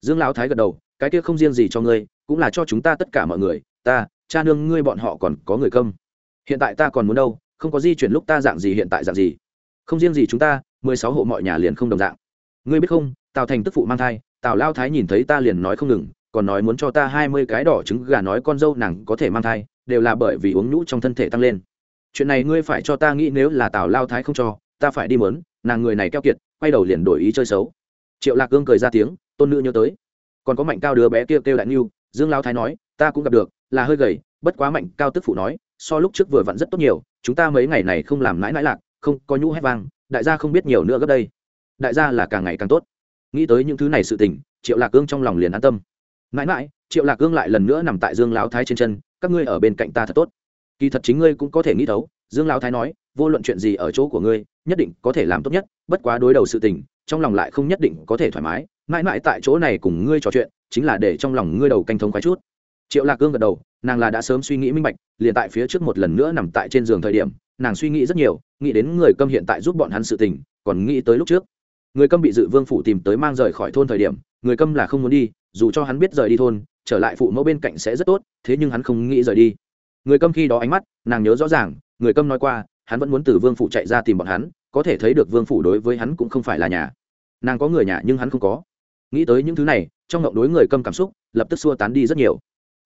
Speaker 1: Dương lão thái gật đầu, cái kia không riêng gì cho ngươi, cũng là cho chúng ta tất cả mọi người, ta, cha nương ngươi bọn họ còn có người công hiện tại ta còn muốn đâu, không có di chuyển lúc ta dạng gì hiện tại dạng gì. Không riêng gì chúng ta, mười sáu hộ mọi nhà liền không đồng dạng. Ngươi biết không, tào thành tức phụ mang thai, tào lao thái nhìn thấy ta liền nói không ngừng còn nói muốn cho ta hai mươi cái đỏ trứng gà nói con dâu nàng có thể mang thai, đều là bởi vì uống nhũ trong thân thể tăng lên. Chuyện này ngươi phải cho ta nghĩ nếu là tào lao thái không cho, ta phải đi mớn, nàng người này keo kiệt, quay đầu liền đổi ý chơi xấu. Triệu lạc cương cười ra tiếng, tôn nữ nhớ tới. Còn có mạnh cao đứa bé kia kêu đại niu dương lao thái nói, ta cũng gặp được, là hơi gầy, bất quá mạnh cao tức phụ nói, so lúc trước vừa vặn rất tốt nhiều, chúng ta mấy ngày này không làm nãi nãi lạc, không, có nhũ hét vang, đại gia không biết nhiều nữa gấp đây. Đại gia là càng ngày càng tốt. Nghĩ tới những thứ này sự tình, triệu lạc cương trong lòng liền an tâm mãi mãi, triệu lạc cương lại lần nữa nằm tại dương lão thái trên chân, các ngươi ở bên cạnh ta thật tốt. Kỳ thật chính ngươi cũng có thể nghĩ thấu, dương lão thái nói, vô luận chuyện gì ở chỗ của ngươi, nhất định có thể làm tốt nhất, bất quá đối đầu sự tình, trong lòng lại không nhất định có thể thoải mái. Mãi mãi tại chỗ này cùng ngươi trò chuyện, chính là để trong lòng ngươi đầu canh thông khoái chút. Triệu lạc cương gật đầu, nàng là đã sớm suy nghĩ minh bạch, liền tại phía trước một lần nữa nằm tại trên giường thời điểm, nàng suy nghĩ rất nhiều, nghĩ đến người câm hiện tại giúp bọn hắn sự tình, còn nghĩ tới lúc trước. Người câm bị dự vương phủ tìm tới mang rời khỏi thôn thời điểm, người câm là không muốn đi dù cho hắn biết rời đi thôn, trở lại phụ mẫu bên cạnh sẽ rất tốt, thế nhưng hắn không nghĩ rời đi. Người câm khi đó ánh mắt, nàng nhớ rõ ràng, người câm nói qua, hắn vẫn muốn từ vương phủ chạy ra tìm bọn hắn, có thể thấy được vương phủ đối với hắn cũng không phải là nhà. Nàng có người nhà nhưng hắn không có. Nghĩ tới những thứ này, trong ngộng đối người câm cảm xúc lập tức xua tán đi rất nhiều.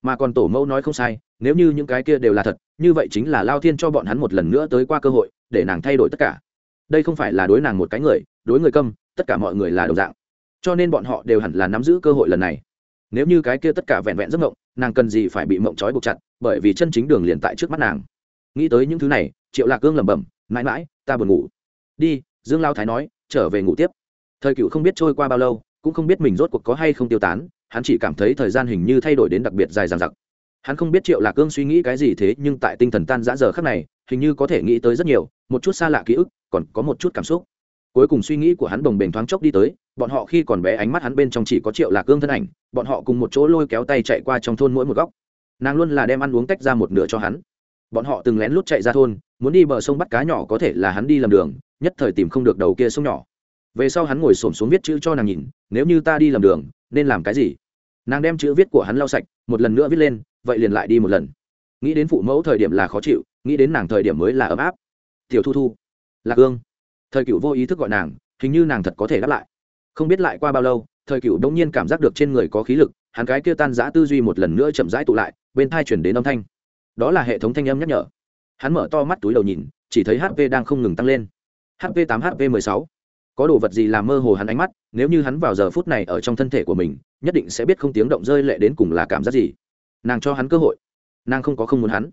Speaker 1: Mà còn tổ mẫu nói không sai, nếu như những cái kia đều là thật, như vậy chính là lao thiên cho bọn hắn một lần nữa tới qua cơ hội, để nàng thay đổi tất cả. Đây không phải là đối nàng một cái người, đối người câm, tất cả mọi người là đồng dạng cho nên bọn họ đều hẳn là nắm giữ cơ hội lần này. Nếu như cái kia tất cả vẹn vẹn giấc mộng, nàng cần gì phải bị mộng trói buộc chặt, bởi vì chân chính đường liền tại trước mắt nàng. Nghĩ tới những thứ này, triệu lạc cương lẩm bẩm, mãi mãi, ta buồn ngủ. Đi, dương lao thái nói, trở về ngủ tiếp. Thời cựu không biết trôi qua bao lâu, cũng không biết mình rốt cuộc có hay không tiêu tán, hắn chỉ cảm thấy thời gian hình như thay đổi đến đặc biệt dài dằng dặc. Hắn không biết triệu lạc cương suy nghĩ cái gì thế, nhưng tại tinh thần tan giã giờ khác này, hình như có thể nghĩ tới rất nhiều, một chút xa lạ ký ức, còn có một chút cảm xúc. Cuối cùng suy nghĩ của hắn bồng bềnh thoáng chốc đi tới bọn họ khi còn bé ánh mắt hắn bên trong chỉ có triệu lạc cương thân ảnh bọn họ cùng một chỗ lôi kéo tay chạy qua trong thôn mỗi một góc. Nàng luôn là đem ăn uống tách ra một nửa cho hắn. Bọn họ từng lén lút chạy ra thôn muốn đi bờ sông bắt cá nhỏ có thể là hắn đi lầm đường nhất thời tìm không được đầu kia sông nhỏ. Về sau hắn ngồi xổm xuống viết chữ cho nàng nhìn nếu như ta đi lầm đường nên làm cái gì? Nàng đem chữ viết của hắn lau sạch một lần nữa viết lên vậy liền lại đi một lần. Nghĩ đến phụ mẫu thời điểm là khó chịu nghĩ đến nàng thời điểm mới là ấm áp. Tiểu thu thu lạc hương, thời cựu vô ý thức gọi nàng hình như nàng thật có thể đáp lại không biết lại qua bao lâu, thời cựu đông nhiên cảm giác được trên người có khí lực, hắn cái kia tan giã tư duy một lần nữa chậm rãi tụ lại, bên thai chuyển đến âm thanh. Đó là hệ thống thanh âm nhắc nhở. Hắn mở to mắt túi đầu nhìn, chỉ thấy hp đang không ngừng tăng lên. hp tám hp m ộ sáu. Có đồ vật gì làm mơ hồ hắn ánh mắt, nếu như hắn vào giờ phút này ở trong thân thể của mình, nhất định sẽ biết không tiếng động rơi lệ đến cùng là cảm giác gì. Nàng cho hắn cơ hội. Nàng không có không muốn hắn.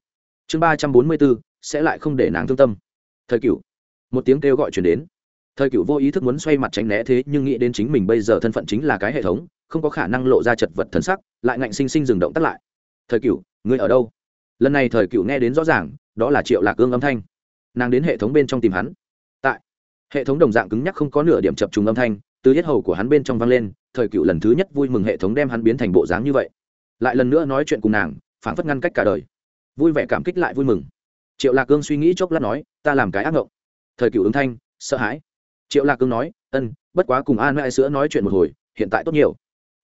Speaker 1: Chương ba trăm bốn mươi bốn, sẽ lại không để nàng thương tâm. Thời cựu. Một tiếng kêu gọi chuyển đến thời cựu vô ý thức muốn xoay mặt tránh né thế, nhưng nghĩ đến chính mình bây giờ thân phận chính là cái hệ thống, không có khả năng lộ ra chật vật thân sắc, lại ngạnh sinh sinh dừng động tắt lại. Thời cựu người ở đâu? Lần này thời cựu nghe đến rõ ràng, đó là triệu lạc ương âm thanh. Nàng đến hệ thống bên trong tìm hắn. Tại hệ thống đồng dạng cứng nhắc không có nửa điểm chập trùng âm thanh, từ hết hầu của hắn bên trong vang lên, thời cựu lần thứ nhất vui mừng hệ thống đem hắn biến thành bộ dáng như vậy. Lại lần nữa nói chuyện cùng nàng phản phất ngăn cách cả đời. Vui vẻ cảm kích lại vui mừng. Triệu lạc cương suy nghĩ chốc lát nói, ta làm cái ác ngộng. Thời cựu ứng thanh, sợ hãi triệu lạc cương nói, ân, bất quá cùng an mãi sữa nói chuyện một hồi, hiện tại tốt nhiều.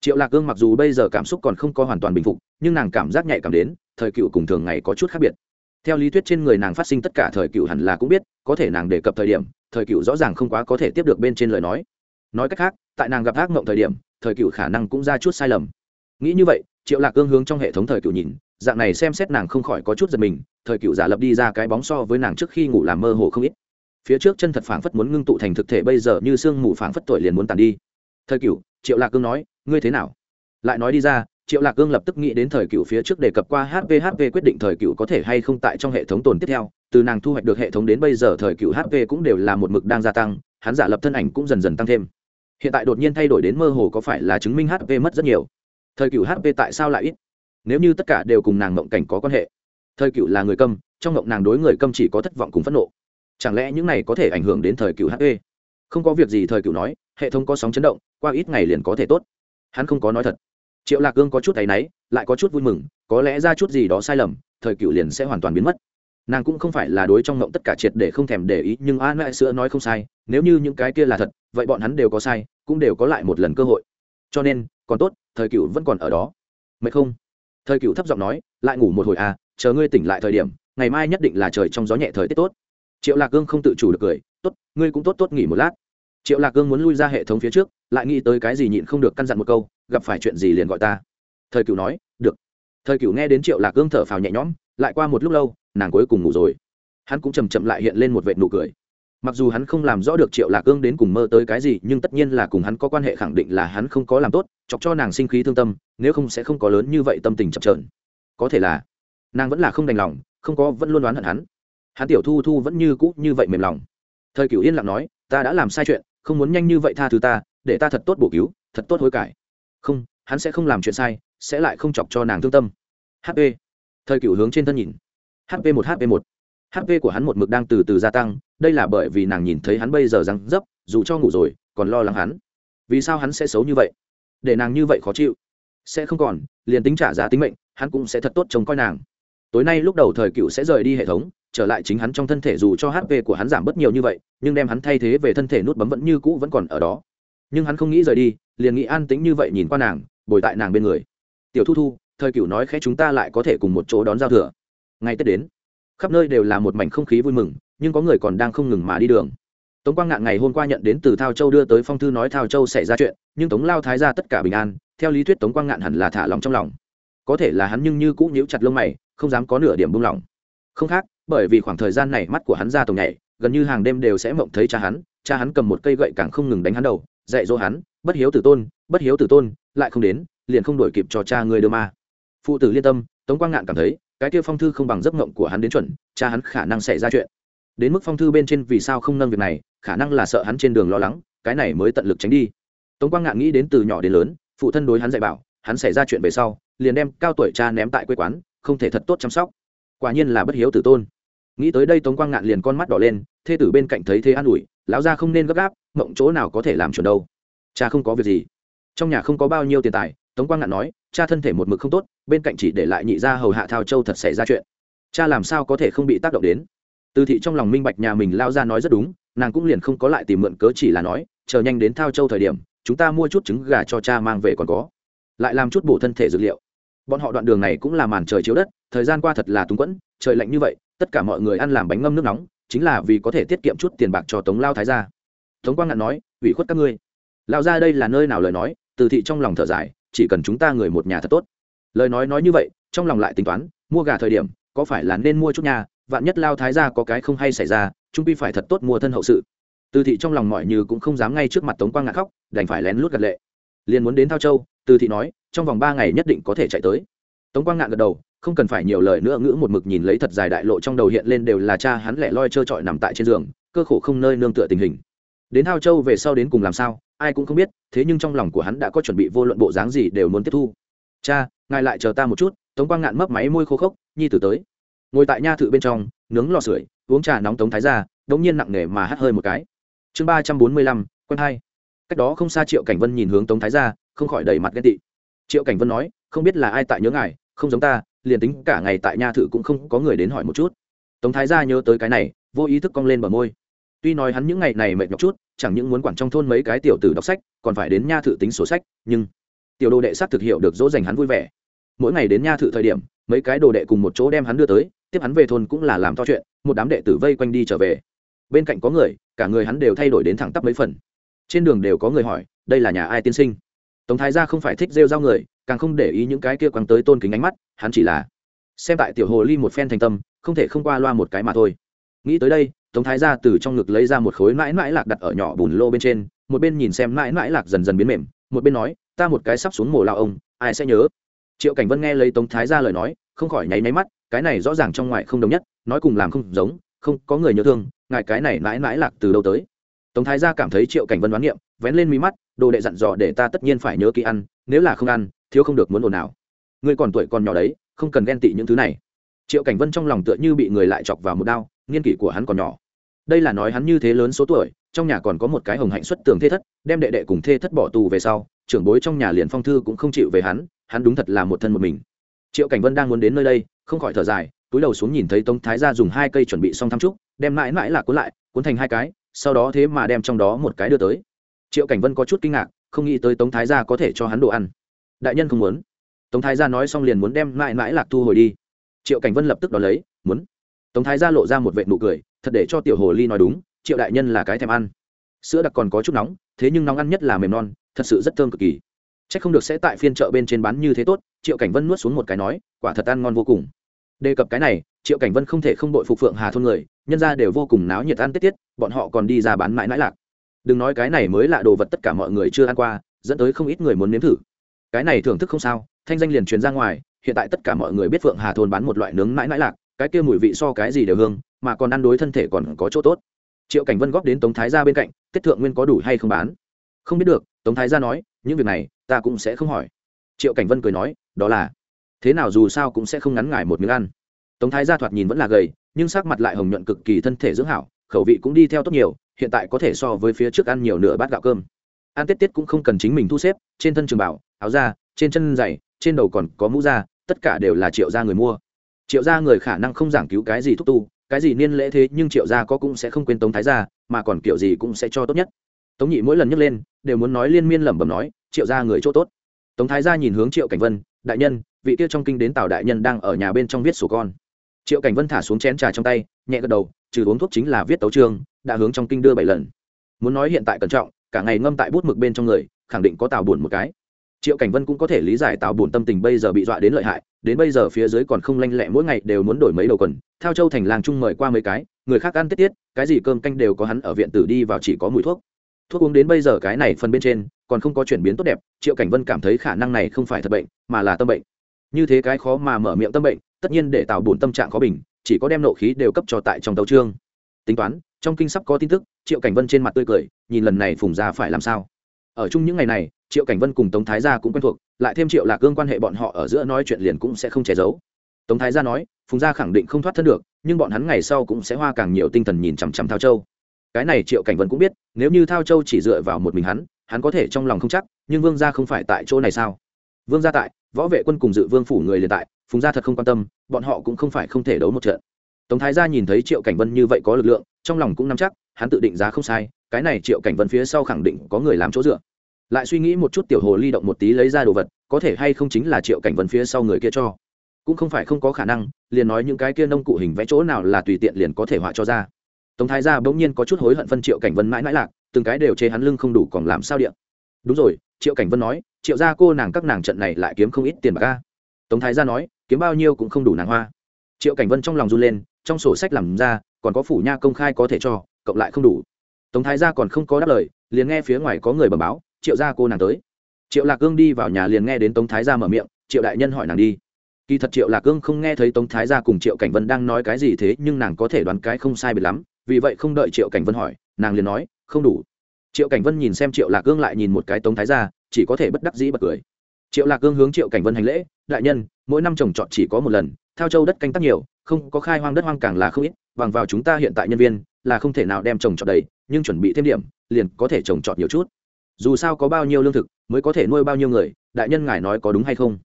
Speaker 1: Triệu lạc cương mặc dù bây giờ cảm xúc còn không có hoàn toàn bình phục, nhưng nàng cảm giác nhạy cảm đến, thời cựu cùng thường ngày có chút khác biệt. Theo lý thuyết trên người nàng phát sinh tất cả thời cựu hẳn là cũng biết, có thể nàng đề cập thời điểm, thời cựu rõ ràng không quá có thể tiếp được bên trên lời nói. Nói cách khác, tại nàng gặp ác mộng thời điểm, thời cựu khả năng cũng ra chút sai lầm. Nghĩ như vậy, triệu lạc cương hướng trong hệ thống thời cựu nhìn, dạng này xem xét nàng không khỏi có chút giật mình, thời cựu giả lập đi ra cái bóng so với nàng trước khi ngủ làm mơ hồ không ít phía trước chân thật phảng phất muốn ngưng tụ thành thực thể bây giờ như sương mù phảng phất tuổi liền muốn tàn đi. Thời cựu triệu lạc cương nói, ngươi thế nào? Lại nói đi ra, triệu lạc cương lập tức nghĩ đến thời cựu phía trước đề cập qua hvhv quyết định thời cựu có thể hay không tại trong hệ thống tồn tiếp theo. Từ nàng thu hoạch được hệ thống đến bây giờ thời cựu hp cũng đều là một mực đang gia tăng, hắn giả lập thân ảnh cũng dần dần tăng thêm. Hiện tại đột nhiên thay đổi đến mơ hồ có phải là chứng minh hp mất rất nhiều? Thời cựu hp tại sao lại ít? Nếu như tất cả đều cùng nàng mộng cảnh có quan hệ, thời cựu là người câm, trong mộng nàng đối người câm chỉ có thất vọng cùng phẫn nộ chẳng lẽ những này có thể ảnh hưởng đến thời cựu hp không có việc gì thời cựu nói, hệ thống có sóng chấn động, qua ít ngày liền có thể tốt. Hắn không có nói thật. Triệu lạc cương có chút thấy náy, lại có chút vui mừng, có lẽ ra chút gì đó sai lầm, thời cựu liền sẽ hoàn toàn biến mất. Nàng cũng không phải là đối trong mộng tất cả triệt để không thèm để ý, nhưng an mẹ sữa nói không sai, nếu như những cái kia là thật, vậy bọn hắn đều có sai, cũng đều có lại một lần cơ hội. Cho nên, còn tốt, thời cựu vẫn còn ở đó. Mệt không? Thời cựu thấp giọng nói, lại ngủ một hồi à chờ ngươi tỉnh lại thời điểm, ngày mai nhất định là trời trong gió nhẹ thời tiết tốt triệu lạc cương không tự chủ được cười, tốt, ngươi cũng tốt tốt nghỉ một lát. Triệu lạc cương muốn lui ra hệ thống phía trước, lại nghĩ tới cái gì nhịn không được căn dặn một câu, gặp phải chuyện gì liền gọi ta. Thời cựu nói, được. Thời cựu nghe đến triệu lạc cương thở phào nhẹ nhõm, lại qua một lúc lâu, nàng cuối cùng ngủ rồi. Hắn cũng chầm chậm lại hiện lên một vệ nụ cười. Mặc dù hắn không làm rõ được triệu lạc cương đến cùng mơ tới cái gì, nhưng tất nhiên là cùng hắn có quan hệ khẳng định là hắn không có làm tốt, chọc cho nàng sinh khí thương tâm, nếu không sẽ không có lớn như vậy tâm tình chập trờn có thể là, nàng vẫn là không đành lòng, không có, vẫn luôn đoán hận hắn hắn tiểu thu thu vẫn như cũ như vậy mềm lòng. Thời cửu yên lặng nói, ta đã làm sai chuyện, không muốn nhanh như vậy tha thứ ta, để ta thật tốt bổ cứu, thật tốt hối cải. Không, hắn sẽ không làm chuyện sai, sẽ lại không chọc cho nàng thương tâm. Hp thời cửu hướng trên thân nhìn. Hp một hp một. Hp của hắn một mực đang từ từ gia tăng, đây là bởi vì nàng nhìn thấy hắn bây giờ răng dấp, dù cho ngủ rồi, còn lo lắng hắn. Vì sao hắn sẽ xấu như vậy? Để nàng như vậy khó chịu. Sẽ không còn, liền tính trả giá tính mệnh, hắn cũng sẽ thật tốt trông coi nàng. Tối nay lúc đầu thời cựu sẽ rời đi hệ thống trở lại chính hắn trong thân thể dù cho hp của hắn giảm bớt nhiều như vậy, nhưng đem hắn thay thế về thân thể nút bấm vẫn như cũ vẫn còn ở đó. Nhưng hắn không nghĩ rời đi, liền nghĩ an tĩnh như vậy nhìn qua nàng, bồi tại nàng bên người. Tiểu thu thu, thời cựu nói khẽ chúng ta lại có thể cùng một chỗ đón giao thừa. Ngày tết đến, khắp nơi đều là một mảnh không khí vui mừng, nhưng có người còn đang không ngừng mà đi đường. Tống quang ngạn ngày hôm qua nhận đến từ thao châu đưa tới phong thư nói thao châu xảy ra chuyện, nhưng tống lao thái ra tất cả bình an, theo lý thuyết tống quang ngạn hẳn là thả lòng trong lòng. Có thể là hắn nhưng như cũ nhíu chặt lông mày, không dám có nửa điểm buông lỏng. Không khác bởi vì khoảng thời gian này mắt của hắn ra tổng nhảy, gần như hàng đêm đều sẽ mộng thấy cha hắn cha hắn cầm một cây gậy càng không ngừng đánh hắn đầu, dạy dỗ hắn, bất hiếu tử tôn, bất hiếu tử tôn, lại không đến, liền không đổi kịp cho cha người đưa ma. Phụ tử liên tâm, tống quang ngạn cảm thấy, cái kia phong thư không bằng giấc mộng của hắn đến chuẩn, cha hắn khả năng xảy ra chuyện. Đến mức phong thư bên trên vì sao không nâng việc này, khả năng là sợ hắn trên đường lo lắng, cái này mới tận lực tránh đi. Tống quang ngạn nghĩ đến từ nhỏ đến lớn, phụ thân đối hắn dạy bảo, hắn xảy ra chuyện về sau, liền đem cao tuổi cha ném tại quê quán, không thể thật tốt chăm sóc. Quả nhiên là bất hiếu tử tôn nghĩ tới đây tống quang ngạn liền con mắt đỏ lên, thê tử bên cạnh thấy thế an ủi, lão gia không nên gấp gáp, mộng chỗ nào có thể làm chuẩn đâu. Cha không có việc gì. Trong nhà không có bao nhiêu tiền tài, tống quang ngạn nói, cha thân thể một mực không tốt, bên cạnh chỉ để lại nhị gia hầu hạ thao châu thật xảy ra chuyện. Cha làm sao có thể không bị tác động đến? Từ thị trong lòng minh bạch nhà mình lao ra nói rất đúng, nàng cũng liền không có lại tìm mượn cớ chỉ là nói, chờ nhanh đến thao châu thời điểm, chúng ta mua chút trứng gà cho cha mang về còn có. Lại làm chút bổ thân thể dược liệu. Bọn họ đoạn đường này cũng là màn trời chiếu đất, thời gian qua thật là túng quẫn, trời lạnh như vậy tất cả mọi người ăn làm bánh ngâm nước nóng, chính là vì có thể tiết kiệm chút tiền bạc cho tống lao thái gia. Tống quang ngạn nói, ủy khuất các ngươi. Lao ra đây là nơi nào lời nói, từ thị trong lòng thở dài, chỉ cần chúng ta người một nhà thật tốt. Lời nói nói như vậy, trong lòng lại tính toán, mua gà thời điểm, có phải là nên mua chút nhà, vạn nhất lao thái gia có cái không hay xảy ra trung pi phải thật tốt mua thân hậu sự. Từ thị trong lòng mọi như cũng không dám ngay trước mặt tống quang ngạn khóc, đành phải lén lút gật lệ. Liền muốn đến thao châu, từ thị nói, trong vòng ba ngày nhất định có thể chạy tới. Tống quang ngạn gật đầu không cần phải nhiều lời nữa, ngữ một mực nhìn lấy thật dài đại lộ trong đầu hiện lên đều là cha hắn lẻ loi trơ trọi nằm tại trên giường, cơ khổ không nơi nương tựa tình hình. Đến thao châu về sau đến cùng làm sao, ai cũng không biết, thế nhưng trong lòng của hắn đã có chuẩn bị vô luận bộ dáng gì đều muốn tiếp thu. Cha, ngài lại chờ ta một chút. Tống quang ngạn mấp máy môi khô khốc, nhi tử tới. Ngồi tại nha thự bên trong, nướng lò sưởi, uống trà nóng tống thái ra đống nhiên nặng nề mà hắt hơi một cái. Chương ba trăm bốn mươi lăm, quân hai. Cách đó không xa triệu cảnh vân nhìn hướng tống thái ra không khỏi đầy mặt ghen tị. Triệu cảnh vân nói, không biết là ai tại nhớ ngài, không giống ta liền tính cả ngày tại nha thự cũng không có người đến hỏi một chút. Tống thái gia nhớ tới cái này, vô ý thức cong lên bờ môi. Tuy nói hắn những ngày này mệt nhọc chút, chẳng những muốn quản trong thôn mấy cái tiểu tử đọc sách, còn phải đến nha thự tính sổ sách, nhưng tiểu đồ đệ s thực hiểu được dỗ dành hắn vui vẻ. Mỗi ngày đến nha thự thời điểm, mấy cái đồ đệ cùng một chỗ đem hắn đưa tới, tiếp hắn về thôn cũng là làm to chuyện, một đám đệ tử vây quanh đi trở về. Bên cạnh có người, cả người hắn đều thay đổi đến thẳng tắp mấy phần. Trên đường đều có người hỏi, đây là nhà ai tiên sinh? Tống thái gia không phải thích rêu rao người càng không để ý những cái kia quăng tới tôn kính ánh mắt, hắn chỉ là xem tại tiểu hồ ly một phen thành tâm, không thể không qua loa một cái mà thôi. Nghĩ tới đây, tống thái gia từ trong ngực lấy ra một khối mãi mãi lạc đặt ở nhỏ bùn lô bên trên, một bên nhìn xem mãi mãi lạc dần dần biến mềm, một bên nói, ta một cái sắp xuống mồ lao ông, ai sẽ nhớ? Triệu cảnh vân nghe lấy tống thái gia lời nói, không khỏi nháy nháy mắt, cái này rõ ràng trong ngoài không đồng nhất, nói cùng làm không giống, không có người nhớ thương ngại cái này mãi mãi lạc từ đâu tới? Tống thái gia cảm thấy triệu cảnh vân đoán niệm, vén lên mí mắt, đồ đệ dặn dò để ta tất nhiên phải nhớ kỹ ăn, nếu là không ăn thiếu không được muốn ồn nào ngươi còn tuổi còn nhỏ đấy, không cần ghen tị những thứ này. Triệu cảnh vân trong lòng tựa như bị người lại chọc vào một đao, nghiên kỷ của hắn còn nhỏ. Đây là nói hắn như thế lớn số tuổi, trong nhà còn có một cái hồng hạnh xuất tường thê thất, đem đệ đệ cùng thê thất bỏ tù về sau, trưởng bối trong nhà liền phong thư cũng không chịu về hắn hắn đúng thật là một thân một mình. Triệu cảnh vân đang muốn đến nơi đây, không khỏi thở dài, túi đầu xuống nhìn thấy tống thái gia dùng hai cây chuẩn bị xong thăm trúc, đem mãi mãi là cuốn lại, cuốn thành hai cái, sau đó thế mà đem trong đó một cái đưa tới. Triệu cảnh vân có chút kinh ngạc, không nghĩ tới tống thái gia có thể cho hắn đồ ăn đại nhân không muốn. Tống thái gia nói xong liền muốn đem mãi mãi lạc thu hồi đi. Triệu cảnh vân lập tức đón lấy, muốn. Tống thái gia lộ ra một vệ nụ cười, thật để cho tiểu hồ ly nói đúng, triệu đại nhân là cái thèm ăn. Sữa đặc còn có chút nóng, thế nhưng nóng ăn nhất là mềm non, thật sự rất thơm cực kỳ. C h ắ c không được sẽ tại phiên chợ bên trên bán như thế tốt, triệu cảnh vân nuốt xuống một cái nói, quả thật ăn ngon vô cùng. Đề cập cái này, triệu cảnh vân không thể không đội phục phượng hà thôn người, nhân ra đều vô cùng náo nhiệt ăn tết tiết, bọn họ còn đi ra bán mãi mãi lạc. Đừng nói cái này mới là đồ vật tất cả mọi người chưa ăn qua, dẫn tới không ít người muốn nếm thử cái này thưởng thức không sao, thanh danh liền truyền ra ngoài, hiện tại tất cả mọi người biết phượng hà thôn bán một loại nướng mãi mãi lạc, cái kia mùi vị so cái gì đều hương, mà còn ăn đối thân thể còn có chỗ tốt. Triệu cảnh vân góp đến tống thái gia bên cạnh, tiết thượng nguyên có đủ hay không bán? Không biết được, tống thái gia nói, những việc này, ta cũng sẽ không hỏi. Triệu cảnh vân cười nói, đó là, thế nào dù sao cũng sẽ không ngắn ngải một miếng ăn. Tống thái gia thoạt nhìn vẫn là gầy, nhưng sắc mặt lại hồng nhuận cực kỳ, thân thể dưỡng hảo, khẩu vị cũng đi theo tốt nhiều, hiện tại có thể so với phía trước ăn nhiều nửa bát gạo cơm. Ăn tết tiết cũng không cần chính mình thu xếp, trên thân trường bảo áo da, trên chân giày, trên đầu còn có mũ da, tất cả đều là triệu gia người mua. Triệu gia người khả năng không giảng cứu cái gì thúc tu, cái gì niên lễ thế nhưng triệu gia có cũng sẽ không quên tống thái gia, mà còn kiểu gì cũng sẽ cho tốt nhất. Tống nhị mỗi lần nhấc lên, đều muốn nói liên miên lẩm bẩm nói, triệu gia người chỗ tốt. Tống thái gia nhìn hướng triệu cảnh vân, đại nhân, vị tiêu trong kinh đến tào đại nhân đang ở nhà bên trong viết sổ con. Triệu cảnh vân thả xuống chén trà trong tay, nhẹ gật đầu, trừ uống thuốc chính là viết tấu trương đã hướng trong kinh đưa bảy lần. Muốn nói hiện tại cẩn trọng, cả ngày ngâm tại bút mực bên trong người, khẳng định có tào buồn một cái triệu cảnh vân cũng có thể lý giải tào buồn tâm tình bây giờ bị dọa đến lợi hại, đến bây giờ phía dưới còn không lanh lẹ mỗi ngày đều muốn đổi mấy đầu quần theo châu thành làng chung mời qua mấy cái, người khác ăn tiết tiết, cái gì cơm canh đều có hắn ở viện tử đi vào chỉ có mùi thuốc. Thuốc uống đến bây giờ cái này phần bên trên, còn không có chuyển biến tốt đẹp, triệu cảnh vân cảm thấy khả năng này không phải thật bệnh, mà là tâm bệnh. Như thế cái khó mà mở miệng tâm bệnh, tất nhiên để tạo bổn tâm trạng khó bình, chỉ có đem nộ khí đều cấp cho tại trong tấu trương. Tính toán, trong kinh sắp có tin tức, triệu cảnh vân trên mặt tươi cười, nhìn lần này phùng gia phải làm sao. Ở chung những ngày này triệu cảnh vân cùng tống thái gia cũng quen thuộc, lại thêm triệu lạc cương quan hệ bọn họ ở giữa nói chuyện liền cũng sẽ không che giấu. Tống thái gia nói, phùng gia khẳng định không thoát thân được, nhưng bọn hắn ngày sau cũng sẽ hoa càng nhiều tinh thần nhìn chằm chằm thao châu. Cái này triệu cảnh vân cũng biết, nếu như thao châu chỉ dựa vào một mình hắn hắn có thể trong lòng không chắc, nhưng vương gia không phải tại chỗ này sao? Vương gia tại, võ vệ quân cùng dự vương phủ người liền tại, phùng gia thật không quan tâm, bọn họ cũng không phải không thể đấu một trận. Tống thái gia nhìn thấy triệu cảnh vân như vậy có lực lượng, trong lòng cũng nắm chắc, hắn tự định giá không sai, cái này triệu cảnh vân phía sau khẳng định có người làm chỗ dựa lại suy nghĩ một chút tiểu hồ ly động một tí lấy ra đồ vật, có thể hay không chính là triệu cảnh vân phía sau người kia cho. Cũng không phải không có khả năng, liền nói những cái kia nông cụ hình vẽ chỗ nào là tùy tiện liền có thể họa cho ra. Tống thái gia bỗng nhiên có chút hối hận phân triệu cảnh vân mãi mãi lạc, từng cái đều chê hắn lưng không đủ còn làm sao điện đúng rồi, triệu cảnh vân nói, triệu gia cô nàng các nàng trận này lại kiếm không ít tiền bạc ca tống thái gia nói, kiếm bao nhiêu cũng không đủ nàng hoa. Triệu cảnh vân trong lòng run lên, trong sổ sách làm ra, còn có phủ nha công khai có thể cho, cộng lại không đủ. Tống thái gia còn không có đáp lời, liền nghe phía ngoài có người bẩm báo triệu gia cô nàng tới. Triệu lạc cương đi vào nhà liền nghe đến tống thái gia mở miệng, triệu đại nhân hỏi nàng đi. Kỳ thật triệu lạc cương không nghe thấy tống thái gia cùng triệu cảnh vân đang nói cái gì thế, nhưng nàng có thể đoán cái không sai biệt lắm, vì vậy không đợi triệu cảnh vân hỏi, nàng liền nói, không đủ. Triệu cảnh vân nhìn xem triệu lạc cương lại nhìn một cái tống thái gia, chỉ có thể bất đắc dĩ bật cười. Triệu lạc cương hướng triệu cảnh vân hành lễ, đại nhân, mỗi năm trồng trọt chỉ có một lần theo châu đất canh tác nhiều, không có khai hoang đất hoang càng là không ít, bằng vào chúng ta hiện tại nhân viên, là không thể nào đem trồng trọt đầy, nhưng chuẩn bị thêm điểm, liền có thể trồng trọt nhiều chút dù sao có bao nhiêu lương thực, mới có thể nuôi bao nhiêu người, đại nhân ngài nói có đúng hay không?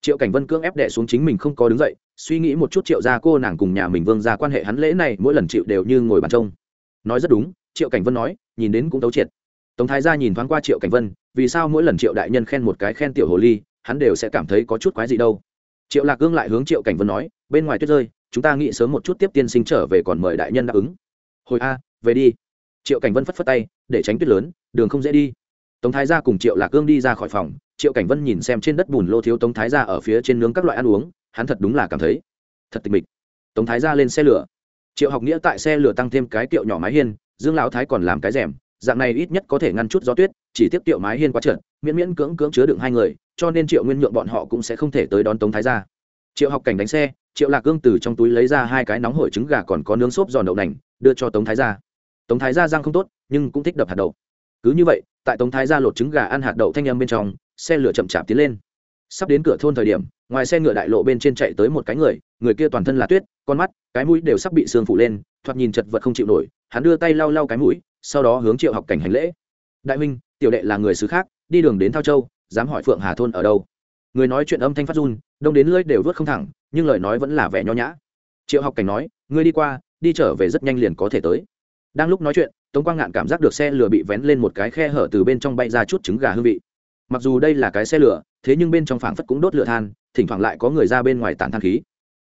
Speaker 1: Triệu cảnh vân cưỡng ép đệ xuống chính mình không có đứng dậy, suy nghĩ một chút triệu gia cô nàng cùng nhà mình vương ra quan hệ hắn lễ này mỗi lần chịu đều như ngồi bàn trông. Nói rất đúng, triệu cảnh vân nói, nhìn đến cũng tấu triệt. Tống thái gia nhìn thoáng qua triệu cảnh vân, vì sao mỗi lần triệu đại nhân khen một cái khen tiểu hồ ly, hắn đều sẽ cảm thấy có chút quái gì đâu. Triệu lạc gương lại hướng triệu cảnh vân nói, bên ngoài tuyết rơi, chúng ta nghĩ sớm một chút tiếp tiên sinh trở về còn mời đại nhân đáp ứng. Hồi a, về đi. Triệu cảnh vân phất phất tay, để tránh tuyết lớn, đường không dễ đi tống thái gia cùng triệu lạc cương đi ra khỏi phòng, triệu cảnh vân nhìn xem trên đất bùn lô thiếu tống thái gia ở phía trên nướng các loại ăn uống, hắn thật đúng là cảm thấy thật tịch mịch tống thái gia lên xe lửa triệu học nghĩa tại xe lửa tăng thêm cái tiệu nhỏ mái hiên, dương lão thái còn làm cái rèm, dạng này ít nhất có thể ngăn chút gió tuyết, chỉ tiếp tiệu mái hiên quá trượt, miễn miễn cưỡng cưỡng chứa đựng hai người, cho nên triệu nguyên nhượng bọn họ cũng sẽ không thể tới đón tống thái gia. triệu học cảnh đánh xe, triệu lạc cương từ trong túi lấy ra hai cái nóng hổi trứng gà còn có nướng xốp giòn đậu nành, đưa cho tống thái gia. tống thái gia răng không tốt, nhưng cũng thích đập hạt đậu cứ như vậy, tại tống thái ra lột trứng gà ăn hạt đậu thanh âm bên trong, xe lửa chậm chạp tiến lên. Sắp đến cửa thôn thời điểm, ngoài xe ngựa đại lộ bên trên chạy tới một cái người người kia toàn thân là tuyết, con mắt, cái mũi đều sắp bị sương phủ lên, thoạt nhìn chật vật không chịu nổi, hắn đưa tay lau lau cái mũi, sau đó hướng triệu học cảnh hành lễ. Đại minh tiểu đệ là người xứ khác, đi đường đến thao châu, dám hỏi phượng hà thôn ở đâu? Người nói chuyện âm thanh phát run, đông đến lưỡi đều vớt không thẳng, nhưng lời nói vẫn là vẻ nho nhã. Triệu học cảnh nói, ngươi đi qua, đi trở về rất nhanh liền có thể tới đang lúc nói chuyện, tống quang ngạn cảm giác được xe lửa bị vén lên một cái khe hở từ bên trong bay ra chút trứng gà hương vị. Mặc dù đây là cái xe lửa, thế nhưng bên trong phảng phất cũng đốt lửa than, thỉnh thoảng lại có người ra bên ngoài tản than khí.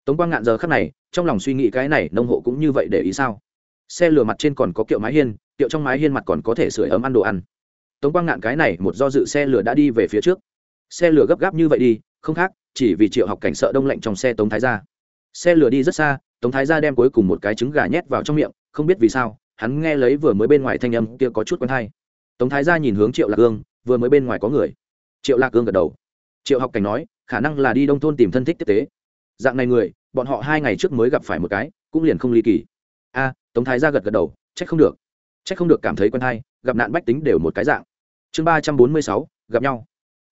Speaker 1: Tống quang ngạn giờ khắc này, trong lòng suy nghĩ cái này, nông hộ cũng như vậy để ý sao? Xe lửa mặt trên còn có kiệu mái hiên, kiệu trong mái hiên mặt còn có thể sửa ấm ăn đồ ăn. Tống quang ngạn cái này, một do dự xe lửa đã đi về phía trước. Xe lửa gấp gáp như vậy đi, không khác, chỉ vì triệu học cảnh sợ đông lạnh trong xe tống thái gia. Xe lửa đi rất xa, tống thái gia đem cuối cùng một cái trứng gà nhét vào trong miệng, không biết vì sao hắn nghe lấy vừa mới bên ngoài thanh âm kia có chút quen hay tống thái gia nhìn hướng triệu lạc ương, vừa mới bên ngoài có người. Triệu lạc ương gật đầu. Triệu học cảnh nói, khả năng là đi đông thôn tìm thân thích tiếp tế. Dạng này người, bọn họ hai ngày trước mới gặp phải một cái, cũng liền không ly kỳ. A, tống thái gia gật gật đầu, trách không được. Trách không được cảm thấy quen hay gặp nạn bách tính đều một cái dạng. Chương ba trăm bốn mươi sáu, gặp nhau.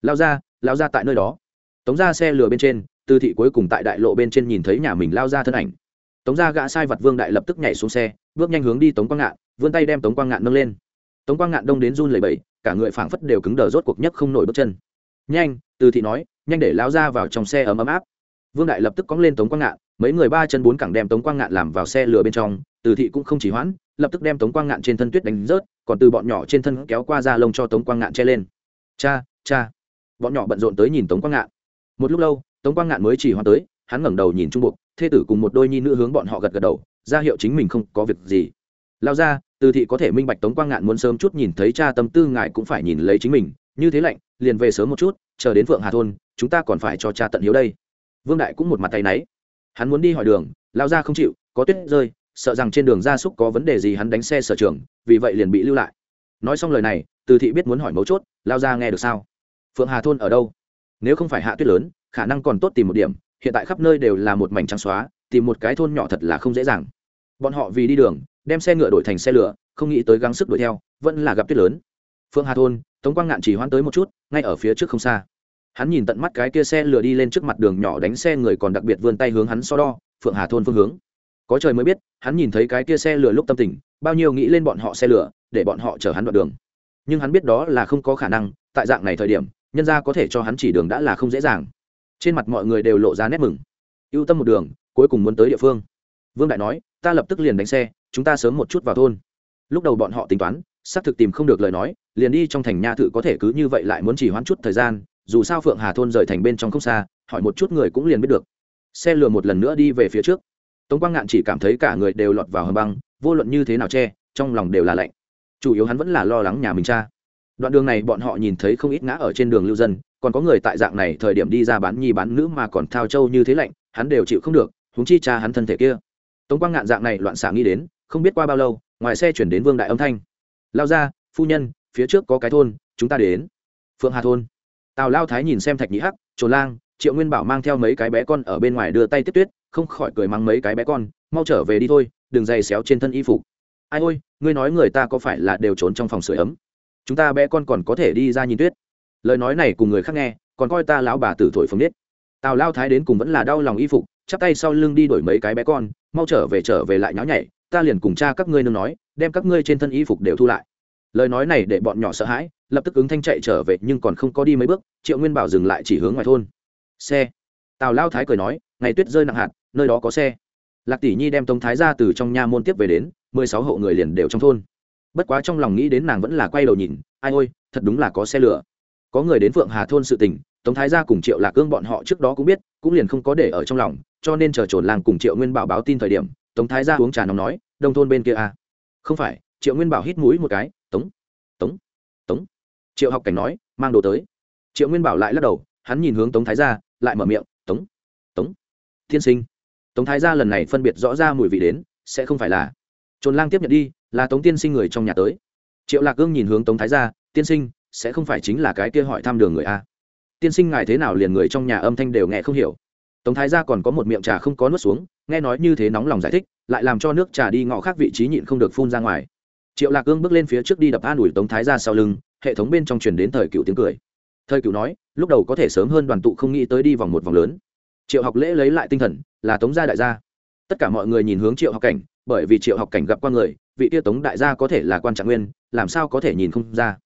Speaker 1: Lao ra lao ra tại nơi đó. Tống ra xe lừa bên trên tư thị cuối cùng tại đại lộ bên trên nhìn thấy nhà mình lao ra thân ảnh. Tống ra gã sai vật vương đại lập tức nhảy xuống xe bước nhanh hướng đi tống quang ngạn, vươn tay đem tống quang ngạn nâng lên. Tống quang ngạn đông đến run lẩy bẩy, cả người phảng phất đều cứng đờ rốt cuộc nhất không nổi bước chân. Nhanh! Từ thị nói, nhanh để lao ra vào trong xe ấm ấm áp. Vương đại lập tức cóng lên tống quang ngạn, mấy người ba chân bốn cẳng đem tống quang ngạn làm vào xe lừa bên trong, từ thị cũng không chỉ hoãn, lập tức đem tống quang ngạn trên thân tuyết đánh rớt, còn từ bọn nhỏ trên thân kéo qua da lông cho tống quang ngạn che lên. Cha cha! Bọn nhỏ bận rộn tới nhìn tống quang ngạn. Một lúc lâu, tống quang ngạn mới chỉ hoãn tới, hắn ngẩng đầu nhìn trung buộc thê tử cùng một đôi nhi nữ hướng bọn họ gật gật đầu ra hiệu chính mình không có việc gì. Lao ra, từ thị có thể minh bạch tống quang ngạn muốn sớm chút nhìn thấy cha tâm tư ngài cũng phải nhìn lấy chính mình. Như thế lạnh, liền về sớm một chút, chờ đến phượng hà thôn, chúng ta còn phải cho cha tận hiếu đây. Vương đại cũng một mặt tay náy. Hắn muốn đi hỏi đường, lao ra không chịu, có tuyết rơi, sợ rằng trên đường gia súc có vấn đề gì hắn đánh xe sở trường, vì vậy liền bị lưu lại. Nói xong lời này, từ thị biết muốn hỏi mấu chốt, lao ra nghe được sao? Phượng hà thôn ở đâu? Nếu không phải hạ tuyết lớn, khả năng còn tốt tìm một điểm, hiện tại khắp nơi đều là một mảnh trắng xóa tìm một cái thôn nhỏ thật là không dễ dàng. Bọn họ vì đi đường, đem xe ngựa đổi thành xe lửa, không nghĩ tới gắng sức đuổi theo, vẫn là gặp tuyết lớn. Phương hà thôn, tống quang ngạn chỉ hoãn tới một chút, ngay ở phía trước không xa. Hắn nhìn tận mắt cái kia xe lửa đi lên trước mặt đường nhỏ đánh xe người còn đặc biệt vươn tay hướng hắn so đo, phượng hà thôn phương hướng. Có trời mới biết, hắn nhìn thấy cái kia xe lửa lúc tâm tình, bao nhiêu nghĩ lên bọn họ xe lửa, để bọn họ chở hắn đoạn đường. Nhưng hắn biết đó là không có khả năng, tại dạng này thời điểm, nhân ra có thể cho hắn chỉ đường đã là không dễ dàng. Trên mặt mọi người đều lộ ra nét mừng. Ưu tâm một đường cuối cùng muốn tới địa phương. Vương đại nói, ta lập tức liền đánh xe, chúng ta sớm một chút vào thôn. Lúc đầu bọn họ tính toán, xác thực tìm không được lời nói, liền đi trong thành nha thự có thể cứ như vậy lại muốn chỉ hoãn chút thời gian, dù sao phượng hà thôn rời thành bên trong không xa, hỏi một chút người cũng liền biết được. Xe lừa một lần nữa đi về phía trước. Tống quang ngạn chỉ cảm thấy cả người đều lọt vào hầm băng, vô luận như thế nào che, trong lòng đều là lạnh. Chủ yếu hắn vẫn là lo lắng nhà mình cha. Đoạn đường này bọn họ nhìn thấy không ít ngã ở trên đường lưu dân, còn có người tại dạng này thời điểm đi ra bán nhi bán nữ mà còn thao châu như thế lạnh, hắn đều chịu không được huống chi cha hắn thân thể kia. Tống quang ngạn dạng này loạn xạ nghĩ đến, không biết qua bao lâu, ngoài xe chuyển đến vương đại âm thanh. Lao ra, phu nhân, phía trước có cái thôn, chúng ta đến. Phượng hà thôn. Tào lao thái nhìn xem thạch nhĩ hắc trồn lang, triệu nguyên bảo mang theo mấy cái bé con ở bên ngoài đưa tay tiếp tuyết, không khỏi cười mắng mấy cái bé con, mau trở về đi thôi, đừng dày xéo trên thân y phục. Ai ôi, ngươi nói người ta có phải là đều trốn trong phòng sửa ấm? Chúng ta bé con còn có thể đi ra nhìn tuyết. Lời nói này cùng người khác nghe, còn coi ta lão bà tử thổi phồng nết. Tào lao thái đến cùng vẫn là đau lòng y phục chắp tay sau lưng đi đổi mấy cái bé con, mau trở về trở về lại nháo nhảy, ta liền cùng cha các ngươi nương nói, đem các ngươi trên thân y phục đều thu lại. Lời nói này để bọn nhỏ sợ hãi, lập tức ứng thanh chạy trở về nhưng còn không có đi mấy bước, triệu nguyên bảo dừng lại chỉ hướng ngoài thôn. Xe. Tào lao thái cười nói, ngày tuyết rơi nặng hạt, nơi đó có xe. Lạc tỷ nhi đem tống thái ra từ trong nha môn tiếp về đến, mười sáu hộ người liền đều trong thôn. Bất quá trong lòng nghĩ đến nàng vẫn là quay đầu nhìn, ai ôi, thật đúng là có xe lửa. Có người đến phượng hà thôn sự tình, tống thái gia cùng triệu lạc cương bọn họ trước đó cũng biết, cũng liền không có để ở trong lòng cho nên chờ trồn làng cùng triệu nguyên bảo báo tin thời điểm, tống thái gia uống trà nóng nói, đông thôn bên kia à. không phải, triệu nguyên bảo hít mũi một cái, tống tống tống. Triệu học cảnh nói, mang đồ tới. Triệu nguyên bảo lại lắc đầu, hắn nhìn hướng tống thái gia, lại mở miệng, tống tống tiên sinh. Tống thái gia lần này phân biệt rõ ra mùi vị đến, sẽ không phải là, trồn lang tiếp nhận đi, là tống tiên sinh người trong nhà tới. Triệu lạc gương nhìn hướng tống thái gia, tiên sinh, sẽ không phải chính là cái kia hỏi thăm đường người a tiên sinh ngài thế nào liền người trong nhà âm thanh đều nghe không hiểu tống thái gia còn có một miệng trà không có nuốt xuống, nghe nói như thế nóng lòng giải thích, lại làm cho nước trà đi ngọ khác vị trí nhịn không được phun ra ngoài. Triệu lạc ương bước lên phía trước đi đập an ủi tống thái gia sau lưng, hệ thống bên trong truyền đến thời cựu tiếng cười. Thời cựu nói, lúc đầu có thể sớm hơn đoàn tụ không nghĩ tới đi vòng một vòng lớn. Triệu học lễ lấy lại tinh thần, là tống gia đại gia. Tất cả mọi người nhìn hướng triệu học cảnh, bởi vì triệu học cảnh gặp qua người, vị tia tống đại gia có thể là quan trạng nguyên, làm sao có thể nhìn không ra.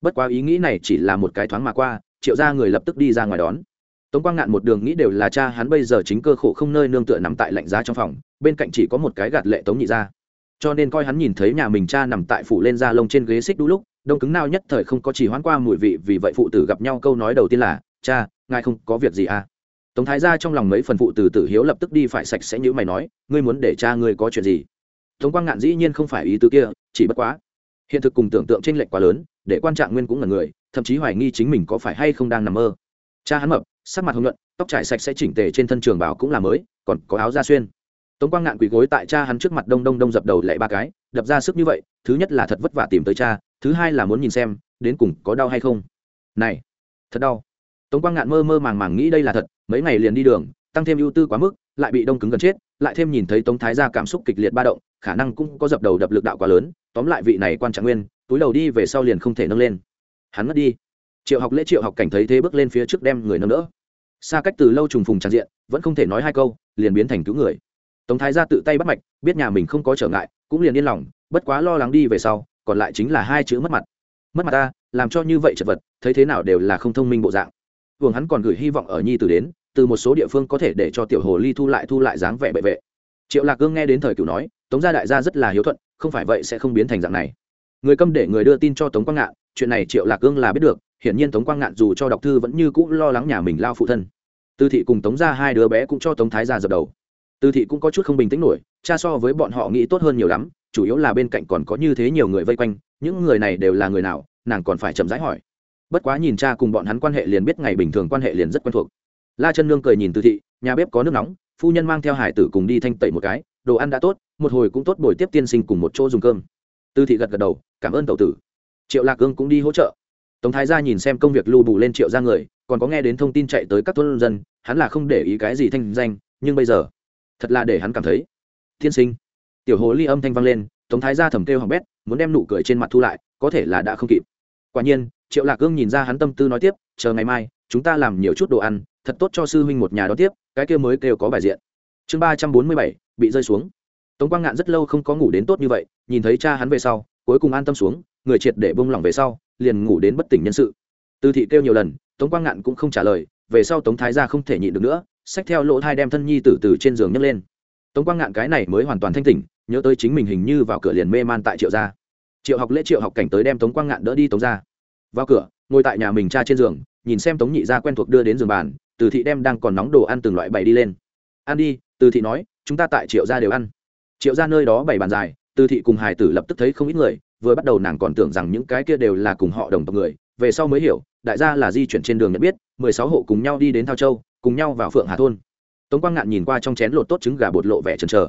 Speaker 1: Bất quá ý nghĩ này chỉ là một cái thoáng mà qua, triệu gia người lập tức đi ra ngoài đón tống quang ngạn một đường nghĩ đều là cha hắn bây giờ chính cơ khổ không nơi nương tựa nằm tại lạnh giá trong phòng, bên cạnh chỉ có một cái gạt lệ tống nhị ra cho nên coi hắn nhìn thấy nhà mình cha nằm tại phủ lên da lông trên ghế xích đu lúc, đông cứng nao nhất thời không có chỉ hoãn qua mùi vị, vì vậy phụ tử gặp nhau câu nói đầu tiên là, cha, ngài không có việc gì à? Tống thái ra trong lòng mấy phần phụ tử tử hiếu lập tức đi phải sạch sẽ như mày nói, ngươi muốn để cha ngươi có chuyện gì? Tống quang ngạn dĩ nhiên không phải ý tứ kia, chỉ bất quá. Hiện thực cùng tưởng tượng tranh lệch quá lớn, để quan trạng nguyên cũng là người, thậm chí hoài nghi chính mình có phải hay không đang nằm mơ. Cha hắn mập sắc mặt hồng nhuận, tóc trải sạch sẽ chỉnh tề trên thân trường bảo cũng là mới, còn có áo da xuyên. Tống quang ngạn quỳ gối tại cha hắn trước mặt đông đông đông dập đầu lại ba cái, đập ra sức như vậy, thứ nhất là thật vất vả tìm tới cha, thứ hai là muốn nhìn xem, đến cùng có đau hay không. Này, thật đau. Tống quang ngạn mơ mơ màng màng nghĩ đây là thật, mấy ngày liền đi đường, tăng thêm ưu tư quá mức, lại bị đông cứng gần chết, lại thêm nhìn thấy tống thái ra cảm xúc kịch liệt ba động, khả năng cũng có dập đầu đập lực đạo quá lớn, tóm lại vị này quan trạng nguyên, túi đầu đi về sau liền không thể nâng lên. Hắn mất đi. Triệu học lễ triệu học cảnh thấy thế bước lên phía trước đem người nâng đỡ xa cách từ lâu trùng phùng tràn diện, vẫn không thể nói hai câu, liền biến thành cứu người. Tống thái ra tự tay bắt mạch, biết nhà mình không có trở ngại, cũng liền yên lòng, bất quá lo lắng đi về sau, còn lại chính là hai chữ mất mặt. Mất mặt ta, làm cho như vậy chật vật, thấy thế nào đều là không thông minh bộ dạng. Vương hắn còn gửi hy vọng ở nhi từ đến, từ một số địa phương có thể để cho tiểu hồ ly thu lại thu lại dáng vẻ bệ vệ. Triệu lạc cương nghe đến thời cửu nói, tống gia đại gia rất là hiếu thuận, không phải vậy sẽ không biến thành dạng này. Người câm để người đưa tin cho tống quang ngạn, chuyện này triệu lạc cương là biết được hiển nhiên tống quang ngạn dù cho đọc thư vẫn như cũ lo lắng nhà mình lao phụ thân. Tư thị cùng tống ra hai đứa bé cũng cho tống thái ra dập đầu. Tư thị cũng có chút không bình tĩnh nổi, cha so với bọn họ nghĩ tốt hơn nhiều lắm, chủ yếu là bên cạnh còn có như thế nhiều người vây quanh, những người này đều là người nào, nàng còn phải chậm rãi hỏi. Bất quá nhìn cha cùng bọn hắn quan hệ liền biết ngày bình thường quan hệ liền rất quen thuộc. La chân nương cười nhìn tư thị, nhà bếp có nước nóng, phu nhân mang theo hải tử cùng đi thanh tẩy một cái, đồ ăn đã tốt, một hồi cũng tốt buổi tiếp tiên sinh cùng một chỗ dùng cơm. Tư thị gật gật đầu, cảm ơn tẩu tử. Triệu lạc cương cũng đi hỗ trợ tống thái gia nhìn xem công việc lưu bù lên triệu ra người, còn có nghe đến thông tin chạy tới các thôn dân, hắn là không để ý cái gì thanh danh, nhưng bây giờ, thật là để hắn cảm thấy thiên sinh. Tiểu hồ ly âm thanh vang lên, tống thái gia thầm kêu hỏng bét, muốn đem nụ cười trên mặt thu lại, có thể là đã không kịp. Quả nhiên, triệu lạc cương nhìn ra hắn tâm tư nói tiếp, chờ ngày mai, chúng ta làm nhiều chút đồ ăn, thật tốt cho sư huynh một nhà đó tiếp, cái kia mới kêu có bài diện. Chương ba trăm bốn mươi bảy, bị rơi xuống. Tống quang ngạn rất lâu không có ngủ đến tốt như vậy, nhìn thấy cha hắn về sau, cuối cùng an tâm xuống, người triệt để bông lỏng về sau liền ngủ đến bất tỉnh nhân sự. Từ thị kêu nhiều lần, tống quang ngạn cũng không trả lời, về sau tống thái gia không thể nhịn được nữa, xách theo lỗ thai đem thân nhi tử từ trên giường nhấc lên. Tống quang ngạn cái này mới hoàn toàn thanh tỉnh, nhớ tới chính mình hình như vào cửa liền mê man tại triệu gia. Triệu học lễ triệu học cảnh tới đem tống quang ngạn đỡ đi tống ra vào cửa, ngồi tại nhà mình cha trên giường, nhìn xem tống nhị gia quen thuộc đưa đến giường bàn, từ thị đem đang còn nóng đồ ăn từng loại bày đi lên. Ăn đi, từ thị nói, chúng ta tại triệu gia đều ăn. Triệu gia nơi đó bày bàn dài từ thị cùng hải tử lập tức thấy không ít người, vừa bắt đầu nàng còn tưởng rằng những cái kia đều là cùng họ đồng tộc người, về sau mới hiểu, đại gia là di chuyển trên đường nhận biết, mười sáu hộ cùng nhau đi đến thao châu, cùng nhau vào phượng hà thôn. Tống quang ngạn nhìn qua trong chén lột tốt trứng gà bột lộ vẻ chần chờ.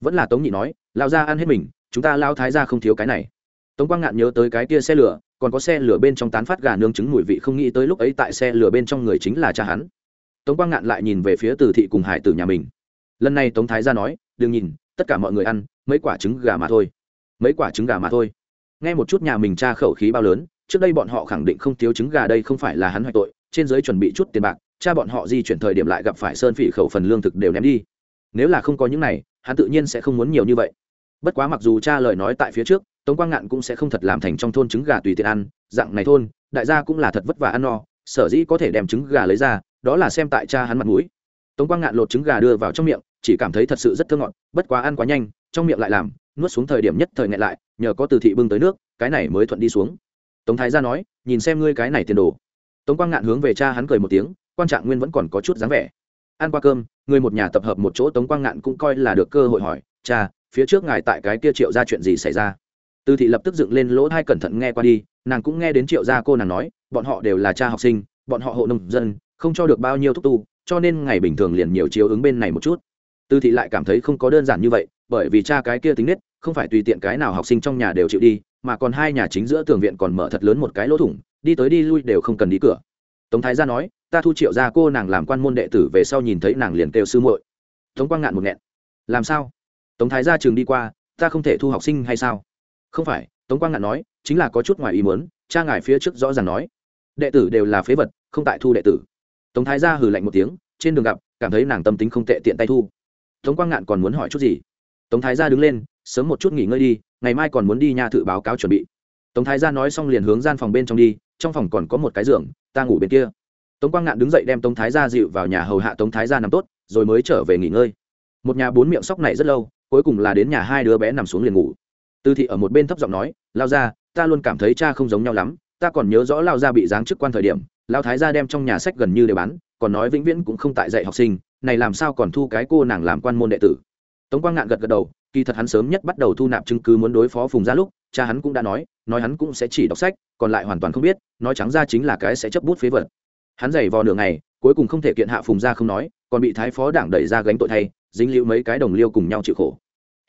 Speaker 1: Vẫn là tống nhị nói lao ra ăn hết mình, chúng ta lao thái ra không thiếu cái này. Tống quang ngạn nhớ tới cái kia xe lửa, còn có xe lửa bên trong tán phát gà nướng trứng mùi vị không nghĩ tới lúc ấy tại xe lửa bên trong người chính là cha hắn. Tống quang ngạn lại nhìn về phía từ thị cùng hải tử nhà mình. Lần này tống thái ra nói, đừng nhìn, tất cả mọi người ăn mấy quả trứng gà mà thôi. Mấy quả trứng gà mà thôi. Nghe một chút nhà mình cha khẩu khí bao lớn, trước đây bọn họ khẳng định không thiếu trứng gà đây không phải là hắn hoại tội, trên giới chuẩn bị chút tiền bạc, cha bọn họ di chuyển thời điểm lại gặp phải sơn phỉ khẩu phần lương thực đều ném đi. Nếu là không có những này, hắn tự nhiên sẽ không muốn nhiều như vậy. Bất quá mặc dù cha lời nói tại phía trước, tống quang ngạn cũng sẽ không thật làm thành trong thôn trứng gà tùy tiện ăn, dạng này thôn, đại gia cũng là thật vất vả ăn no, sở dĩ có thể đem trứng gà lấy ra, đó là xem tại cha hắn mặt mũi. Tống quang ngạn lột trứng gà đưa vào trong miệng, chỉ cảm thấy thật sự rất thơ ngọt, bất quá ăn quá nhanh trong miệng lại làm, nuốt xuống thời điểm nhất thời ngại lại, nhờ có từ thị bưng tới nước, cái này mới thuận đi xuống. Tống thái gia nói, nhìn xem ngươi cái này tiền đồ. Tống quang ngạn hướng về cha hắn cười một tiếng, quan trạng nguyên vẫn còn có chút dáng vẻ. Ăn qua cơm, người một nhà tập hợp một chỗ, tống quang ngạn cũng coi là được cơ hội hỏi, cha, phía trước ngài tại cái kia triệu ra chuyện gì xảy ra? Tư thị lập tức dựng lên lỗ thai cẩn thận nghe qua đi, nàng cũng nghe đến triệu gia cô nàng nói, bọn họ đều là cha học sinh, bọn họ hộ nông dân, không cho được bao nhiêu thúc tu, cho nên ngày bình thường liền nhiều chiếu ứng bên này một chút. Tư thị lại cảm thấy không có đơn giản như vậy bởi vì cha cái kia tính nết, không phải tùy tiện cái nào học sinh trong nhà đều chịu đi, mà còn hai nhà chính giữa tường viện còn mở thật lớn một cái lỗ thủng, đi tới đi lui đều không cần đi cửa. Tống thái gia nói, ta thu triệu ra cô nàng làm quan môn đệ tử về sau nhìn thấy nàng liền kêu sư muội. Tống quang ngạn một nghẹn. Làm sao? Tống thái gia trường đi qua, ta không thể thu học sinh hay sao? Không phải, tống quang ngạn nói, chính là có chút ngoài ý muốn, cha ngài phía trước rõ ràng nói, đệ tử đều là phế vật, không tại thu đệ tử. Tống thái gia hừ lạnh một tiếng, trên đường gặp, cảm thấy nàng tâm tính không tệ tiện tay thu. Tống quang ngạn còn muốn hỏi chút gì? Tống thái gia đứng lên, sớm một chút nghỉ ngơi đi, ngày mai còn muốn đi nhà thự báo cáo chuẩn bị. Tống thái gia nói xong liền hướng gian phòng bên trong đi, trong phòng còn có một cái giường, ta ngủ bên kia. Tống quang ngạn đứng dậy đem tống thái gia dịu vào nhà hầu hạ tống thái gia nằm tốt, rồi mới trở về nghỉ ngơi. Một nhà bốn miệng sóc này rất lâu, cuối cùng là đến nhà hai đứa bé nằm xuống liền ngủ. Tư thị ở một bên thấp giọng nói, lao ra ta luôn cảm thấy cha không giống nhau lắm, ta còn nhớ rõ lao ra bị giáng chức quan thời điểm, lao thái gia đem trong nhà sách gần như đều bán, còn nói vĩnh viễn cũng không tại dạy học sinh, này làm sao còn thu cái cô nàng làm quan môn đệ tử tống quang ngạn gật gật đầu, kỳ thật hắn sớm nhất bắt đầu thu nạp chứng cứ muốn đối phó phùng gia lúc, cha hắn cũng đã nói nói hắn cũng sẽ chỉ đọc sách, còn lại hoàn toàn không biết, nói trắng ra chính là cái sẽ chấp bút phế vật. Hắn giày vò nửa ngày, cuối cùng không thể kiện hạ phùng gia không nói, còn bị thái phó đảng đẩy ra gánh tội thay, dính liễu mấy cái đồng liêu cùng nhau chịu khổ.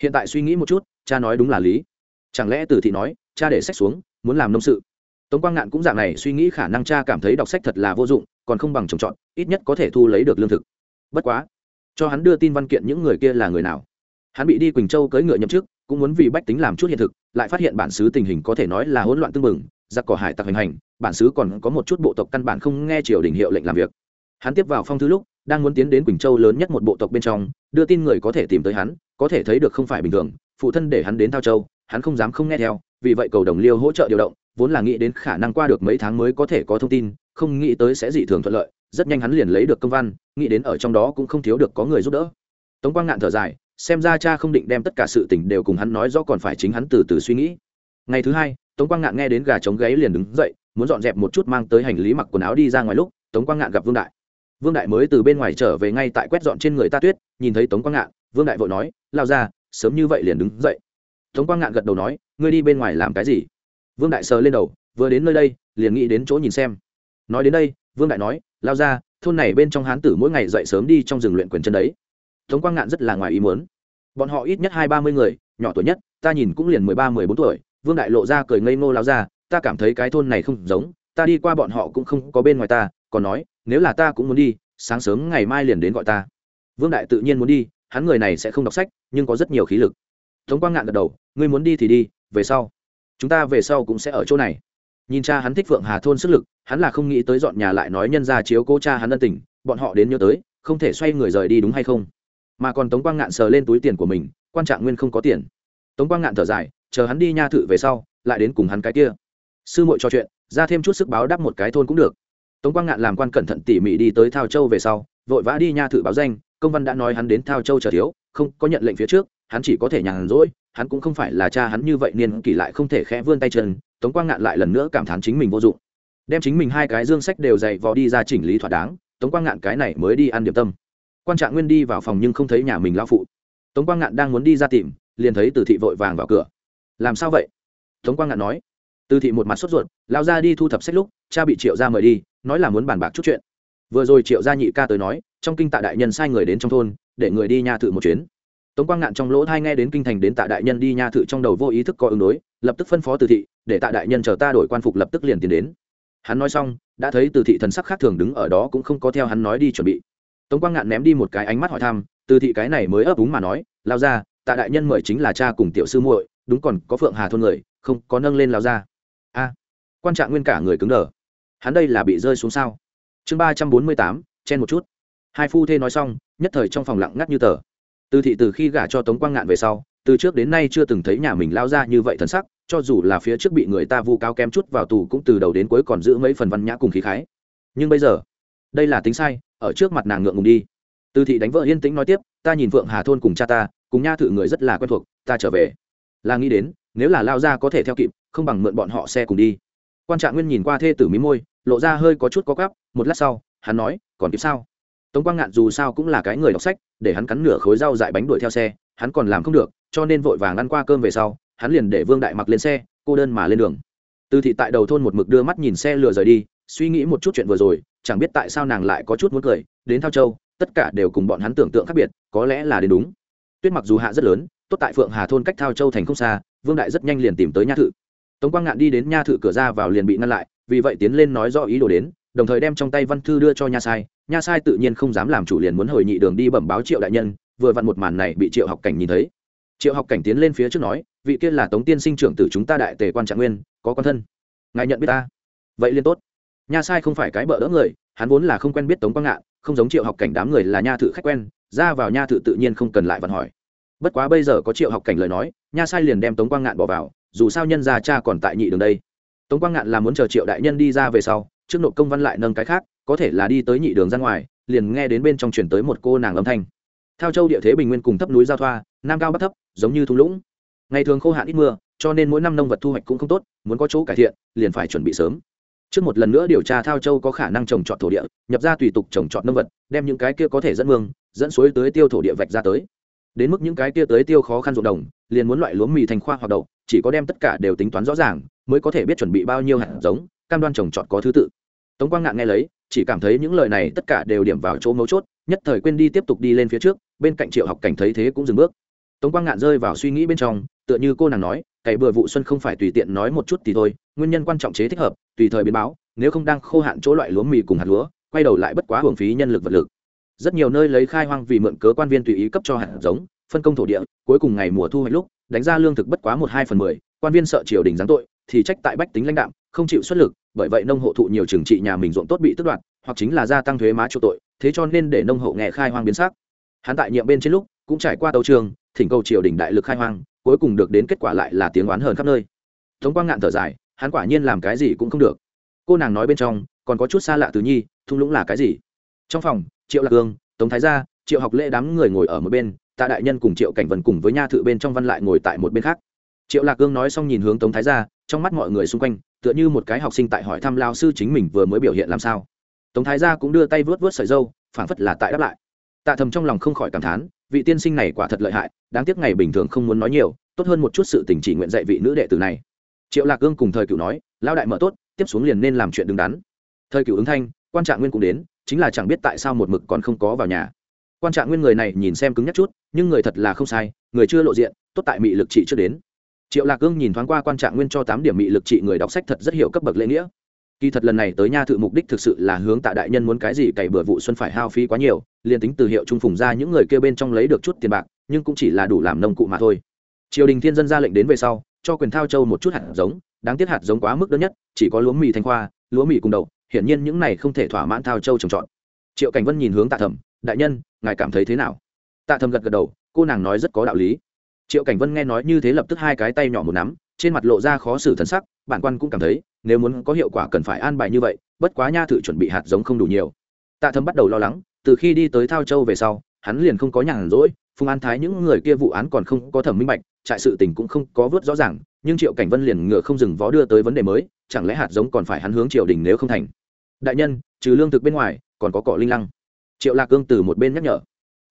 Speaker 1: Hiện tại suy nghĩ một chút, cha nói đúng là lý. Chẳng lẽ tử thị nói, cha để sách xuống, muốn làm nông sự? Tống quang ngạn cũng dạng này suy nghĩ khả năng cha cảm thấy đọc sách thật là vô dụng, còn không bằng trồng trọt, ít nhất có thể thu lấy được lương thực. Bất quá cho hắn đưa tin văn kiện những người kia là người nào. Hắn bị đi quỳnh châu cưỡi ngựa nhậm chức, cũng muốn vì bách tính làm chút hiện thực, lại phát hiện bản xứ tình hình có thể nói là hỗn loạn tương mừng giặc cỏ hải tặc hành hành, bản xứ còn có một chút bộ tộc căn bản không nghe triều đình hiệu lệnh làm việc. Hắn tiếp vào phong thư lúc, đang muốn tiến đến quỳnh châu lớn nhất một bộ tộc bên trong, đưa tin người có thể tìm tới hắn, có thể thấy được không phải bình thường, phụ thân để hắn đến thao châu, hắn không dám không nghe theo, vì vậy cầu đồng liêu hỗ trợ điều động, vốn là nghĩ đến khả năng qua được mấy tháng mới có thể có thông tin, không nghĩ tới sẽ dị thường thuận lợi rất nhanh hắn liền lấy được công văn, nghĩ đến ở trong đó cũng không thiếu được có người giúp đỡ. Tống quang ngạn thở dài, xem ra cha không định đem tất cả sự tình đều cùng hắn nói rõ còn phải chính hắn từ từ suy nghĩ. Ngày thứ hai, tống quang ngạn nghe đến gà trống gáy liền đứng dậy, muốn dọn dẹp một chút mang tới hành lý mặc quần áo đi ra ngoài lúc, tống quang ngạn gặp vương đại. Vương đại mới từ bên ngoài trở về ngay tại quét dọn trên người ta tuyết, nhìn thấy tống quang ngạn, vương đại vội nói lao ra sớm như vậy liền đứng dậy. Tống quang ngạn gật đầu nói, ngươi đi bên ngoài làm cái gì? Vương đại sờ lên đầu, vừa đến nơi đây, liền nghĩ đến chỗ nhìn xem. Nói đến đây, vương đại nói lao ra, thôn này bên trong hán tử mỗi ngày dậy sớm đi trong rừng luyện quyền chân đấy. Tống quang ngạn rất là ngoài ý muốn. Bọn họ ít nhất hai ba mươi người, nhỏ tuổi nhất, ta nhìn cũng liền mười ba, mười bốn tuổi, vương đại lộ ra cười ngây ngô lao ra, ta cảm thấy cái thôn này không giống, ta đi qua bọn họ cũng không có bên ngoài ta, còn nói, nếu là ta cũng muốn đi, sáng sớm ngày mai liền đến gọi ta. Vương đại tự nhiên muốn đi, hắn người này sẽ không đọc sách, nhưng có rất nhiều khí lực. Tống quang ngạn gật đầu, ngươi muốn đi thì đi, về sau. Chúng ta về sau cũng sẽ ở chỗ này nhìn cha hắn thích phượng hà thôn sức lực, hắn là không nghĩ tới dọn nhà lại nói nhân ra chiếu cố cha hắn ân tình, bọn họ đến nhớ tới, không thể xoay người rời đi đúng hay không? Mà còn tống quang ngạn sờ lên túi tiền của mình, quan trạng nguyên không có tiền. Tống quang ngạn thở dài, chờ hắn đi nha thự về sau, lại đến cùng hắn cái kia. Sư muội trò chuyện, ra thêm chút sức báo đắp một cái thôn cũng được. Tống quang ngạn làm quan cẩn thận tỉ mỉ đi tới thao châu về sau, vội vã đi nha thự báo danh, công văn đã nói hắn đến thao châu chờ thiếu, không có nhận lệnh phía trước, hắn chỉ có thể nhàn rỗi, hắn cũng không phải là cha hắn như vậy, niên kỷ lại không thể khẽ vươn tay chân tống quang ngạn lại lần nữa cảm thán chính mình vô dụng. Đem chính mình hai cái dương sách đều dày vò đi ra chỉnh lý thỏa đáng, tống quang ngạn cái này mới đi ăn điểm tâm. Quan trạng nguyên đi vào phòng nhưng không thấy nhà mình lao phụ. Tống quang ngạn đang muốn đi ra tìm, liền thấy từ thị vội vàng vào cửa. Làm sao vậy? Tống quang ngạn nói. Từ thị một mặt sốt ruột lao ra đi thu thập sách lúc, cha bị triệu ra mời đi, nói là muốn bàn bạc chút chuyện. Vừa rồi triệu gia nhị ca tới nói, trong kinh tạ đại nhân sai người đến trong thôn, để người đi nhà thự một chuyến tống quang ngạn trong lỗ thai nghe đến kinh thành đến tạ đại nhân đi nha thự trong đầu vô ý thức có ứng đối, lập tức phân phó từ thị, để tạ đại nhân chờ ta đổi quan phục lập tức liền tiến đến. Hắn nói xong, đã thấy từ thị thần sắc khác thường đứng ở đó cũng không có theo hắn nói đi chuẩn bị. Tống quang ngạn ném đi một cái ánh mắt hỏi thăm, từ thị cái này mới ấp úng mà nói, lao ra tạ đại nhân mời chính là cha cùng tiểu sư muội, đúng còn có phượng hà thôn người, không có nâng lên lao ra a. Quan trạng nguyên cả người cứng đờ. Hắn đây là bị rơi xuống sao? Chương ba trăm bốn mươi tám, chen một chút. Hai phu thê nói xong, nhất thời trong phòng lặng ngắt như tờ từ thị từ khi gả cho tống quang ngạn về sau, từ trước đến nay chưa từng thấy nhà mình lao ra như vậy thần sắc, cho dù là phía trước bị người ta vu cao kém chút vào tù cũng từ đầu đến cuối còn giữ mấy phần văn nhã cùng khí khái. Nhưng bây giờ, đây là tính sai, ở trước mặt nàng ngượng ngùng đi. Từ thị đánh vợ yên tĩnh nói tiếp, ta nhìn phượng hà thôn cùng cha ta, cùng nha thử người rất là quen thuộc, ta trở về. Là nghĩ đến, nếu là lao ra có thể theo kịp, không bằng mượn bọn họ xe cùng đi. Quan trạng nguyên nhìn qua thê tử mí môi, lộ ra hơi có chút có gắp một lát sau, hắn nói, còn kịp sao? Tống quang ngạn dù sao cũng là cái người đọc sách, để hắn cắn nửa khối rau dại bánh đuổi theo xe, hắn còn làm không được, cho nên vội vàng ăn qua cơm về sau, hắn liền để vương đại mặc lên xe, cô đơn mà lên đường. Từ thị tại đầu thôn một mực đưa mắt nhìn xe lừa rời đi, suy nghĩ một chút chuyện vừa rồi, chẳng biết tại sao nàng lại có chút muốn cười, đến thao châu, tất cả đều cùng bọn hắn tưởng tượng khác biệt, có lẽ là đến đúng. Tuyết mặc dù hạ rất lớn, tốt tại phượng hà thôn cách thao châu thành không xa, vương đại rất nhanh liền tìm tới nha thự. Tống quang ngạn đi đến nha thự cửa ra vào liền bị ngăn lại, vì vậy tiến lên nói rõ ý đồ đến, đồng thời đem trong tay văn thư đưa cho nha sai nha sai tự nhiên không dám làm chủ liền muốn hồi nhị đường đi bẩm báo triệu đại nhân, vừa vặn một màn này bị triệu học cảnh nhìn thấy. Triệu học cảnh tiến lên phía trước nói, vị kia là tống tiên sinh trưởng tử chúng ta đại tề quan trạng nguyên, có con thân. Ngài nhận biết ta? Vậy liên tốt. Nha sai không phải cái bợ đỡ người, hắn vốn là không quen biết tống quang ngạn không giống triệu học cảnh đám người là nha thự khách quen, ra vào nha thự tự nhiên không cần lại vận hỏi. Bất quá bây giờ có triệu học cảnh lời nói, nha sai liền đem tống quang ngạn bỏ vào, dù sao nhân gia cha còn tại nhị đường đây. Tống quang ngạn là muốn chờ triệu đại nhân đi ra về sau, trước nộp công văn lại nâng cái khác có thể là đi tới nhị đường ra ngoài, liền nghe đến bên trong chuyển tới một cô nàng âm thanh. Theo châu địa thế bình nguyên cùng thấp núi giao thoa, nam cao bắc thấp, giống như thung lũng. Ngày thường khô hạn ít mưa, cho nên mỗi năm nông vật thu hoạch cũng không tốt, muốn có chỗ cải thiện, liền phải chuẩn bị sớm. Trước một lần nữa điều tra thao châu có khả năng trồng trọt thổ địa, nhập ra tùy tục trồng trọt nông vật, đem những cái kia có thể dẫn mương, dẫn suối tới tiêu thổ địa vạch ra tới. Đến mức những cái kia tới tiêu khó khăn ruộng đồng, liền muốn loại lúa mì thành khoa hoặc đậu, chỉ có đem tất cả đều tính toán rõ ràng, mới có thể biết chuẩn bị bao nhiêu hạt giống, cam đoan trồng trọt có thứ tự. Tống quang ngạn nghe lấy chỉ cảm thấy những lời này tất cả đều điểm vào chỗ mấu chốt, nhất thời quên đi tiếp tục đi lên phía trước, bên cạnh triệu học cảnh thấy thế cũng dừng bước. Tống quang ngạn rơi vào suy nghĩ bên trong, tựa như cô nàng nói, cày bừa vụ xuân không phải tùy tiện nói một chút thì thôi, nguyên nhân quan trọng chế thích hợp, tùy thời biến báo, nếu không đang khô hạn chỗ loại lúa mì cùng hạt lúa, quay đầu lại bất quá hưởng phí nhân lực vật lực. Rất nhiều nơi lấy khai hoang vì mượn cớ quan viên tùy ý cấp cho hạt giống, phân công thổ địa, cuối cùng ngày mùa thu hoạch lúc, đánh ra lương thực bất quá một hai phần mười, quan viên sợ triều đình giáng tội, thì trách tại bách tính lãnh đạm không chịu xuất lực, bởi vậy nông hộ thụ nhiều trừng trị nhà mình ruộng tốt bị tước đoạt, hoặc chính là gia tăng thuế má chịu tội, thế cho nên để nông hộ nghề khai hoang biến sắc. Hắn tại nhiệm bên trên lúc, cũng trải qua tàu trường, thỉnh cầu triều đình đại lực khai hoang, cuối cùng được đến kết quả lại là tiếng oán hờn khắp nơi. Tống quang ngạn thở dài, hắn quả nhiên làm cái gì cũng không được. Cô nàng nói bên trong, còn có chút xa lạ từ nhi, thung lũng là cái gì? Trong phòng, triệu lạc cương tống thái gia, triệu học lễ đám người ngồi ở một bên, tạ đại nhân cùng triệu cảnh vân cùng với nha thự bên trong văn lại ngồi tại một bên khác. Triệu lạc cương nói xong nhìn hướng tống thái gia, trong mắt mọi người xung quanh tựa như một cái học sinh tại hỏi thăm lao sư chính mình vừa mới biểu hiện làm sao. Tống thái gia cũng đưa tay vớt vớt sợi dâu, phảng phất là tại đáp lại. Tạ thầm trong lòng không khỏi cảm thán, vị tiên sinh này quả thật lợi hại, đáng tiếc ngày bình thường không muốn nói nhiều, tốt hơn một chút sự tình chỉ nguyện dạy vị nữ đệ tử này. Triệu lạc cương cùng thời cựu nói lao đại mở tốt, tiếp xuống liền nên làm chuyện đứng đắn. Thời cựu ứng thanh, quan trạng nguyên cũng đến, chính là chẳng biết tại sao một mực còn không có vào nhà. Quan trạng nguyên người này nhìn xem cứng nhắc chút, nhưng người thật là không sai, người chưa lộ diện, tốt tại mị lực trị chưa đến triệu lạc cương nhìn thoáng qua quan trạng nguyên cho tám điểm mị lực trị người đọc sách thật rất hiểu cấp bậc lễ nghĩa. Kỳ thật lần này tới nha thự mục đích thực sự là hướng tạ đại nhân muốn cái gì cày bừa vụ xuân phải hao phí quá nhiều, liền tính từ hiệu trung phùng ra những người kêu bên trong lấy được chút tiền bạc, nhưng cũng chỉ là đủ làm nông cụ mà thôi. Triều đình thiên dân ra lệnh đến về sau, cho quyền thao châu một chút hạt giống, đáng tiếc hạt giống quá mức đơn nhất, chỉ có lúa mì thanh khoa, lúa mì cùng đầu hiển nhiên những này không thể thỏa mãn thao châu trồng trọt. Triệu cảnh vân nhìn hướng tạ thẩm, đại nhân, ngài cảm thấy thế nào? Tạ thẩm gật gật đầu, cô nàng nói rất có đạo lý triệu cảnh vân nghe nói như thế lập tức hai cái tay nhỏ một nắm, trên mặt lộ ra khó xử thân sắc, bản quan cũng cảm thấy, nếu muốn có hiệu quả cần phải an bài như vậy, bất quá nha thử chuẩn bị hạt giống không đủ nhiều. Tạ thấm bắt đầu lo lắng, từ khi đi tới thao châu về sau, hắn liền không có nhàn rỗi, phùng an thái những người kia vụ án còn không có thẩm minh bạch, trại sự tình cũng không có vớt rõ ràng, nhưng triệu cảnh vân liền ngựa không dừng vó đưa tới vấn đề mới, chẳng lẽ hạt giống còn phải hắn hướng triều đình nếu không thành? Đại nhân, trừ lương thực bên ngoài, còn có cỏ linh lăng. Triệu lạc cương từ một bên nhắc nhở.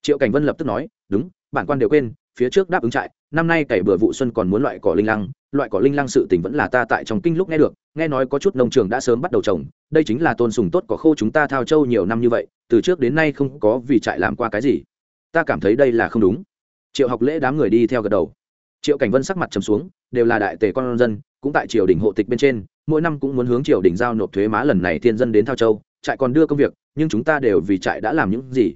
Speaker 1: Triệu cảnh vân lập tức nói, đúng, bản quan đều quên phía trước đáp ứng trại, năm nay cày bừa vụ xuân còn muốn loại cỏ linh lăng, loại cỏ linh lăng sự tình vẫn là ta tại trong kinh lúc nghe được, nghe nói có chút nông trường đã sớm bắt đầu trồng, đây chính là tôn sùng tốt cỏ khô chúng ta thao châu nhiều năm như vậy, từ trước đến nay không có vì trại làm qua cái gì. Ta cảm thấy đây là không đúng. Triệu học lễ đám người đi theo gật đầu. Triệu cảnh vân sắc mặt trầm xuống, đều là đại tề con dân, cũng tại triều đình hộ tịch bên trên, mỗi năm cũng muốn hướng triều đình giao nộp thuế má lần này thiên dân đến thao châu, trại còn đưa công việc, nhưng chúng ta đều vì trại đã làm những gì.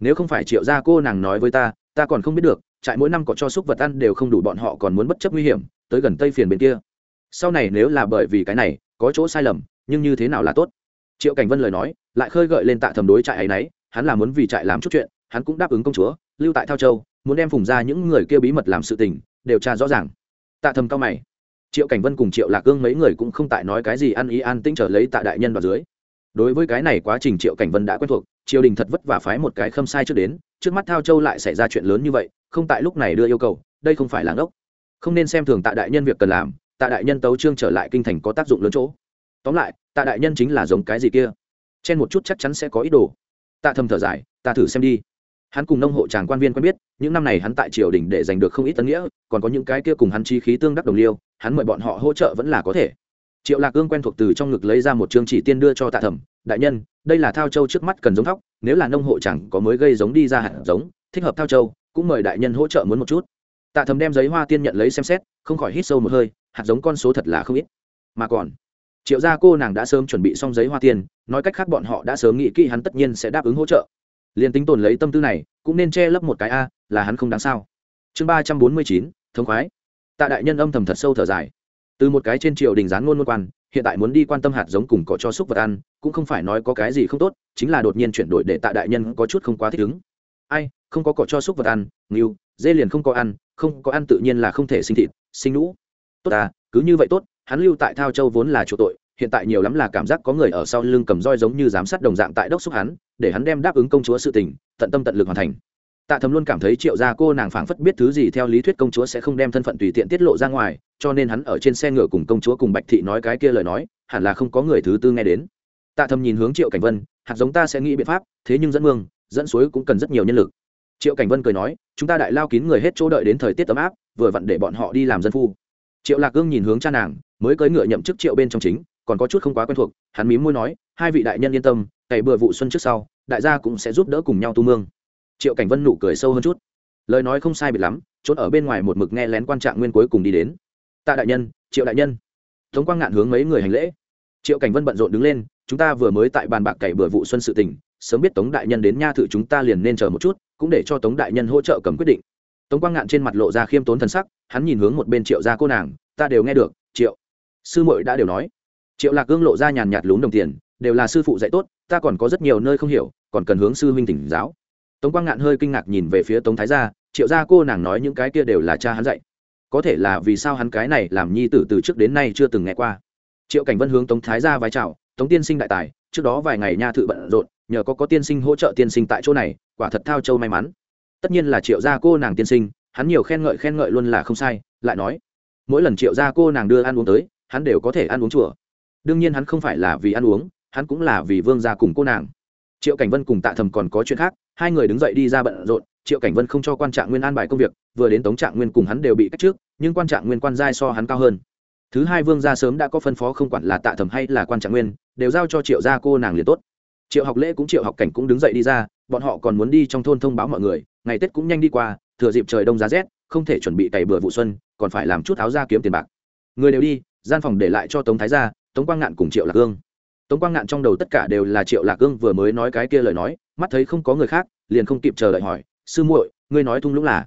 Speaker 1: Nếu không phải triệu gia cô nàng nói với ta ta còn không biết được trại mỗi năm có cho súc vật ăn đều không đủ bọn họ còn muốn bất chấp nguy hiểm, tới gần tây phiền bên kia. Sau này nếu là bởi vì cái này, có chỗ sai lầm, nhưng như thế nào là tốt? Triệu cảnh vân lời nói, lại khơi gợi lên tạ thầm đối trại ấy nấy, hắn là muốn vì trại làm chút chuyện, hắn cũng đáp ứng công chúa, lưu tại thao châu, muốn đem phùng ra những người kia bí mật làm sự tình điều tra rõ ràng. Tạ thầm cao mày. Triệu cảnh vân cùng triệu lạc cương mấy người cũng không tại nói cái gì, ăn ý an tĩnh trở lấy tạ đại nhân vào dưới. Đối với cái này quá trình triệu cảnh vân đã quen thuộc, triều đình thật vất vả phái một cái khâm sai trước đến, trước mắt thao châu lại xảy ra chuyện lớn như vậy không tại lúc này đưa yêu cầu, đây không phải là ngốc. Không nên xem thường tạ đại nhân việc cần làm, tạ đại nhân tấu trương trở lại kinh thành có tác dụng lớn chỗ. Tóm lại, tạ đại nhân chính là giống cái gì kia? Trên một chút chắc chắn sẽ có ý đồ. Tạ thầm thở dài, ta thử xem đi. Hắn cùng nông hộ tràng quan viên quen biết, những năm này hắn tại triều đình để giành được không ít tân nghĩa, còn có những cái kia cùng hắn chi khí tương đắc đồng liêu, hắn mời bọn họ hỗ trợ vẫn là có thể. Triệu lạc cương quen thuộc từ trong ngực lấy ra một chương chỉ tiên đưa cho tạ thẩm đại nhân, đây là thao châu trước mắt cần giống thóc, nếu là nông hộ chẳng có mới gây giống đi ra hạt giống, thích hợp thao châu cũng mời đại nhân hỗ trợ muốn một chút. Tạ thầm đem giấy hoa tiên nhận lấy xem xét, không khỏi hít sâu một hơi, hạt giống con số thật là không ít. Mà còn, triệu gia cô nàng đã sớm chuẩn bị xong giấy hoa tiên, nói cách khác bọn họ đã sớm nghĩ kỹ hắn tất nhiên sẽ đáp ứng hỗ trợ. Liền tính tồn lấy tâm tư này, cũng nên che lấp một cái a, là hắn không đáng sao. Chương ba trăm bốn mươi chín, thống khoái. Tạ đại nhân âm thầm thật sâu thở dài. Từ một cái trên triều đình gián ngôn ngôn quan, hiện tại muốn đi quan tâm hạt giống cùng cỏ cho súc vật ăn, cũng không phải nói có cái gì không tốt, chính là đột nhiên chuyển đổi để tạ đại nhân có chút không quá thích ứng. Ai không có cỏ cho súc vật ăn, ngưu, dê liền không có ăn, không có ăn tự nhiên là không thể sinh thịt, sinh lũ tốt à cứ như vậy tốt, hắn lưu tại thao châu vốn là chỗ tội, hiện tại nhiều lắm là cảm giác có người ở sau lưng cầm roi giống như giám sát đồng dạng tại đốc xúc hắn, để hắn đem đáp ứng công chúa sự tình, tận tâm tận lực hoàn thành. Tạ thầm luôn cảm thấy triệu gia cô nàng phảng phất biết thứ gì theo lý thuyết công chúa sẽ không đem thân phận tùy tiện tiết lộ ra ngoài, cho nên hắn ở trên xe ngựa cùng công chúa cùng bạch thị nói cái kia lời nói, hẳn là không có người thứ tư nghe đến. Tạ thầm nhìn hướng triệu cảnh vân, hạt giống ta sẽ nghĩ biện pháp, thế nhưng dẫn mương, dẫn suối cũng cần rất nhiều nhân lực triệu cảnh vân cười nói, chúng ta đại lao kín người hết chỗ đợi đến thời tiết ấm áp, vừa vặn để bọn họ đi làm dân phu. Triệu lạc cương nhìn hướng cha nàng, mới cưỡi ngựa nhậm chức triệu bên trong chính, còn có chút không quá quen thuộc, hắn mím môi nói, hai vị đại nhân yên tâm, cày bừa vụ xuân trước sau, đại gia cũng sẽ giúp đỡ cùng nhau tu mương. Triệu cảnh vân nụ cười sâu hơn chút. Lời nói không sai biệt lắm trốn ở bên ngoài một mực nghe lén quan trạng nguyên cuối cùng đi đến. Tạ đại nhân, triệu đại nhân. Tống quang ngạn hướng mấy người hành lễ. Triệu cảnh vân bận rộn đứng lên, chúng ta vừa mới tại bàn bạc cày bừa vụ xuân sự tình, sớm biết tống đại nhân đến nha thự chúng ta liền nên chờ một chút cũng để cho tống đại nhân hỗ trợ cầm quyết định. Tống quang ngạn trên mặt lộ ra khiêm tốn thần sắc, hắn nhìn hướng một bên triệu gia cô nàng, ta đều nghe được, triệu sư muội đã đều nói. Triệu lạc gương lộ ra nhàn nhạt lún đồng tiền, đều là sư phụ dạy tốt, ta còn có rất nhiều nơi không hiểu, còn cần hướng sư huynh tỉnh giáo. Tống quang ngạn hơi kinh ngạc nhìn về phía tống thái gia, triệu gia cô nàng nói những cái kia đều là cha hắn dạy. Có thể là vì sao hắn cái này làm nhi tử từ trước đến nay chưa từng nghe qua. Triệu cảnh vân hướng tống thái gia vai chào, tống tiên sinh đại tài trước đó vài ngày nha thự bận rộn, nhờ có có tiên sinh hỗ trợ tiên sinh tại chỗ này, quả thật thao châu may mắn. Tất nhiên là triệu gia cô nàng tiên sinh, hắn nhiều khen ngợi khen ngợi luôn là không sai, lại nói, mỗi lần triệu gia cô nàng đưa ăn uống tới, hắn đều có thể ăn uống chùa. Đương nhiên hắn không phải là vì ăn uống, hắn cũng là vì vương gia cùng cô nàng. Triệu cảnh vân cùng tạ thầm còn có chuyện khác, hai người đứng dậy đi ra bận rộn, triệu cảnh vân không cho quan trạng nguyên an bài công việc, vừa đến tống trạng nguyên cùng hắn đều bị cách trước, nhưng quan trạng nguyên quan giai so hắn cao hơn thứ hai vương gia sớm đã có phân phó không quản là tạ thẩm hay là quan trạng nguyên, đều giao cho triệu gia cô nàng liền tốt. Triệu học lễ cũng triệu học cảnh cũng đứng dậy đi ra, bọn họ còn muốn đi trong thôn thông báo mọi người, ngày tết cũng nhanh đi qua, thừa dịp trời đông giá rét, không thể chuẩn bị cày bừa vụ xuân, còn phải làm chút áo ra kiếm tiền bạc. Người đều đi, gian phòng để lại cho tống thái gia, tống quang ngạn cùng triệu lạc hương tống quang ngạn trong đầu tất cả đều là triệu lạc hương vừa mới nói cái kia lời nói, mắt thấy không có người khác, liền không kịp chờ đợi hỏi, sư muội, ngươi nói thung lũng là?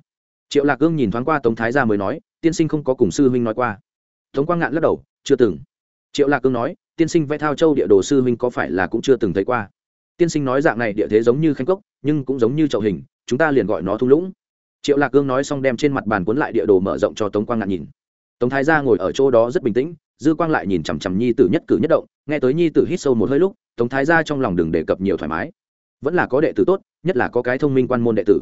Speaker 1: Triệu lạc hương nhìn thoáng qua tống thái gia mới nói, tiên sinh không có cùng sư huynh nói qua tống quang ngạn lắc đầu, chưa từng. Triệu lạc cương nói, tiên sinh vẽ thao châu địa đồ sư huynh có phải là cũng chưa từng thấy qua? Tiên sinh nói dạng này địa thế giống như khanh cốc, nhưng cũng giống như chậu hình, chúng ta liền gọi nó thung lũng. Triệu lạc cương nói xong đem trên mặt bàn cuốn lại địa đồ mở rộng cho tống quang ngạn nhìn. Tống thái gia ngồi ở chỗ đó rất bình tĩnh, dư quang lại nhìn chằm chằm nhi tử nhất cử nhất động, nghe tới nhi tử hít sâu một hơi lúc, tống thái gia trong lòng đừng đề cập nhiều thoải mái. Vẫn là có đệ tử tốt, nhất là có cái thông minh quan môn đệ tử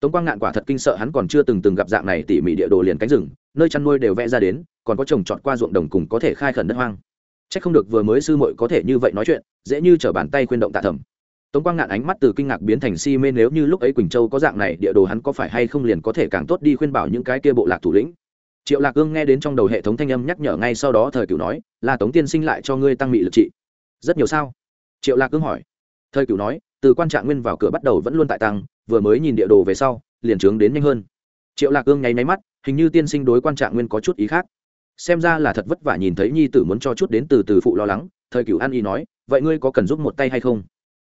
Speaker 1: tống quang ngạn quả thật kinh sợ hắn còn chưa từng từng gặp dạng này tỉ mỉ địa đồ liền cánh rừng, nơi chăn nuôi đều vẽ ra đến, còn có trồng trọt qua ruộng đồng cùng có thể khai khẩn đất hoang. C h ắ c không được vừa mới sư muội có thể như vậy nói chuyện, dễ như t r ở bàn tay khuyên động tạ thầm. Tống quang ngạn ánh mắt từ kinh ngạc biến thành si mê nếu như lúc ấy quỳnh châu có dạng này địa đồ hắn có phải hay không liền có thể càng tốt đi khuyên bảo những cái kia bộ lạc thủ lĩnh. Triệu lạc ương nghe đến trong đầu hệ thống thanh âm nhắc nhở ngay sau đó thời cửu nói là tống tiên sinh lại cho ngươi tăng mị lực trị. Rất nhiều sao? Triệu lạc ương hỏi. Thời cửu nói, từ quan trạng nguyên vào cửa bắt đầu vẫn luôn tại tăng vừa mới nhìn địa đồ về sau, liền trướng đến nhanh hơn. Triệu lạc ương nháy máy mắt, hình như tiên sinh đối quan trạng nguyên có chút ý khác. Xem ra là thật vất vả nhìn thấy nhi tử muốn cho chút đến từ từ phụ lo lắng, thời cửu an y nói, vậy ngươi có cần giúp một tay hay không?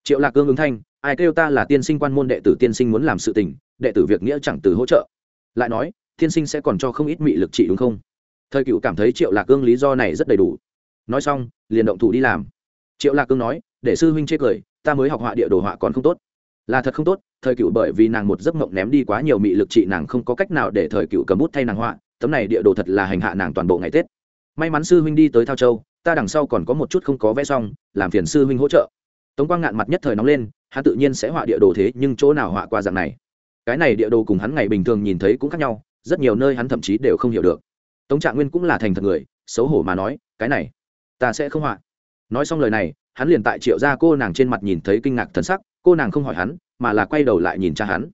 Speaker 1: Triệu lạc cương ứng thanh, ai kêu ta là tiên sinh quan môn đệ tử tiên sinh muốn làm sự tình, đệ tử việc nghĩa chẳng từ hỗ trợ. Lại nói, tiên sinh sẽ còn cho không ít mị lực trị đúng không? Thời cựu cảm thấy triệu lạc cương lý do này rất đầy đủ. Nói xong, liền động thủ đi làm. Triệu lạc cương nói, để sư huynh chê cười, ta mới học họa địa đồ họa còn không tốt là thật không tốt, thời cựu bởi vì nàng một giấc mộng ném đi quá nhiều mị lực trị nàng không có cách nào để thời cựu cầm bút thay nàng họa, tấm này địa đồ thật là hành hạ nàng toàn bộ ngày tết. May mắn sư huynh đi tới thao châu, ta đằng sau còn có một chút không có vẽ xong, làm phiền sư huynh hỗ trợ. Tống quang ngạn mặt nhất thời nóng lên, hắn tự nhiên sẽ họa địa đồ thế, nhưng chỗ nào họa qua dạng này? Cái này địa đồ cùng hắn ngày bình thường nhìn thấy cũng khác nhau, rất nhiều nơi hắn thậm chí đều không hiểu được. Tống trạng nguyên cũng là thành thật người, xấu hổ mà nói, cái này, ta sẽ không họa. Nói xong lời này, hắn liền tại triệu ra cô nàng trên mặt nhìn thấy kinh ngạc thần sắc cô nàng không hỏi hắn, mà là quay đầu lại nhìn cha hắn.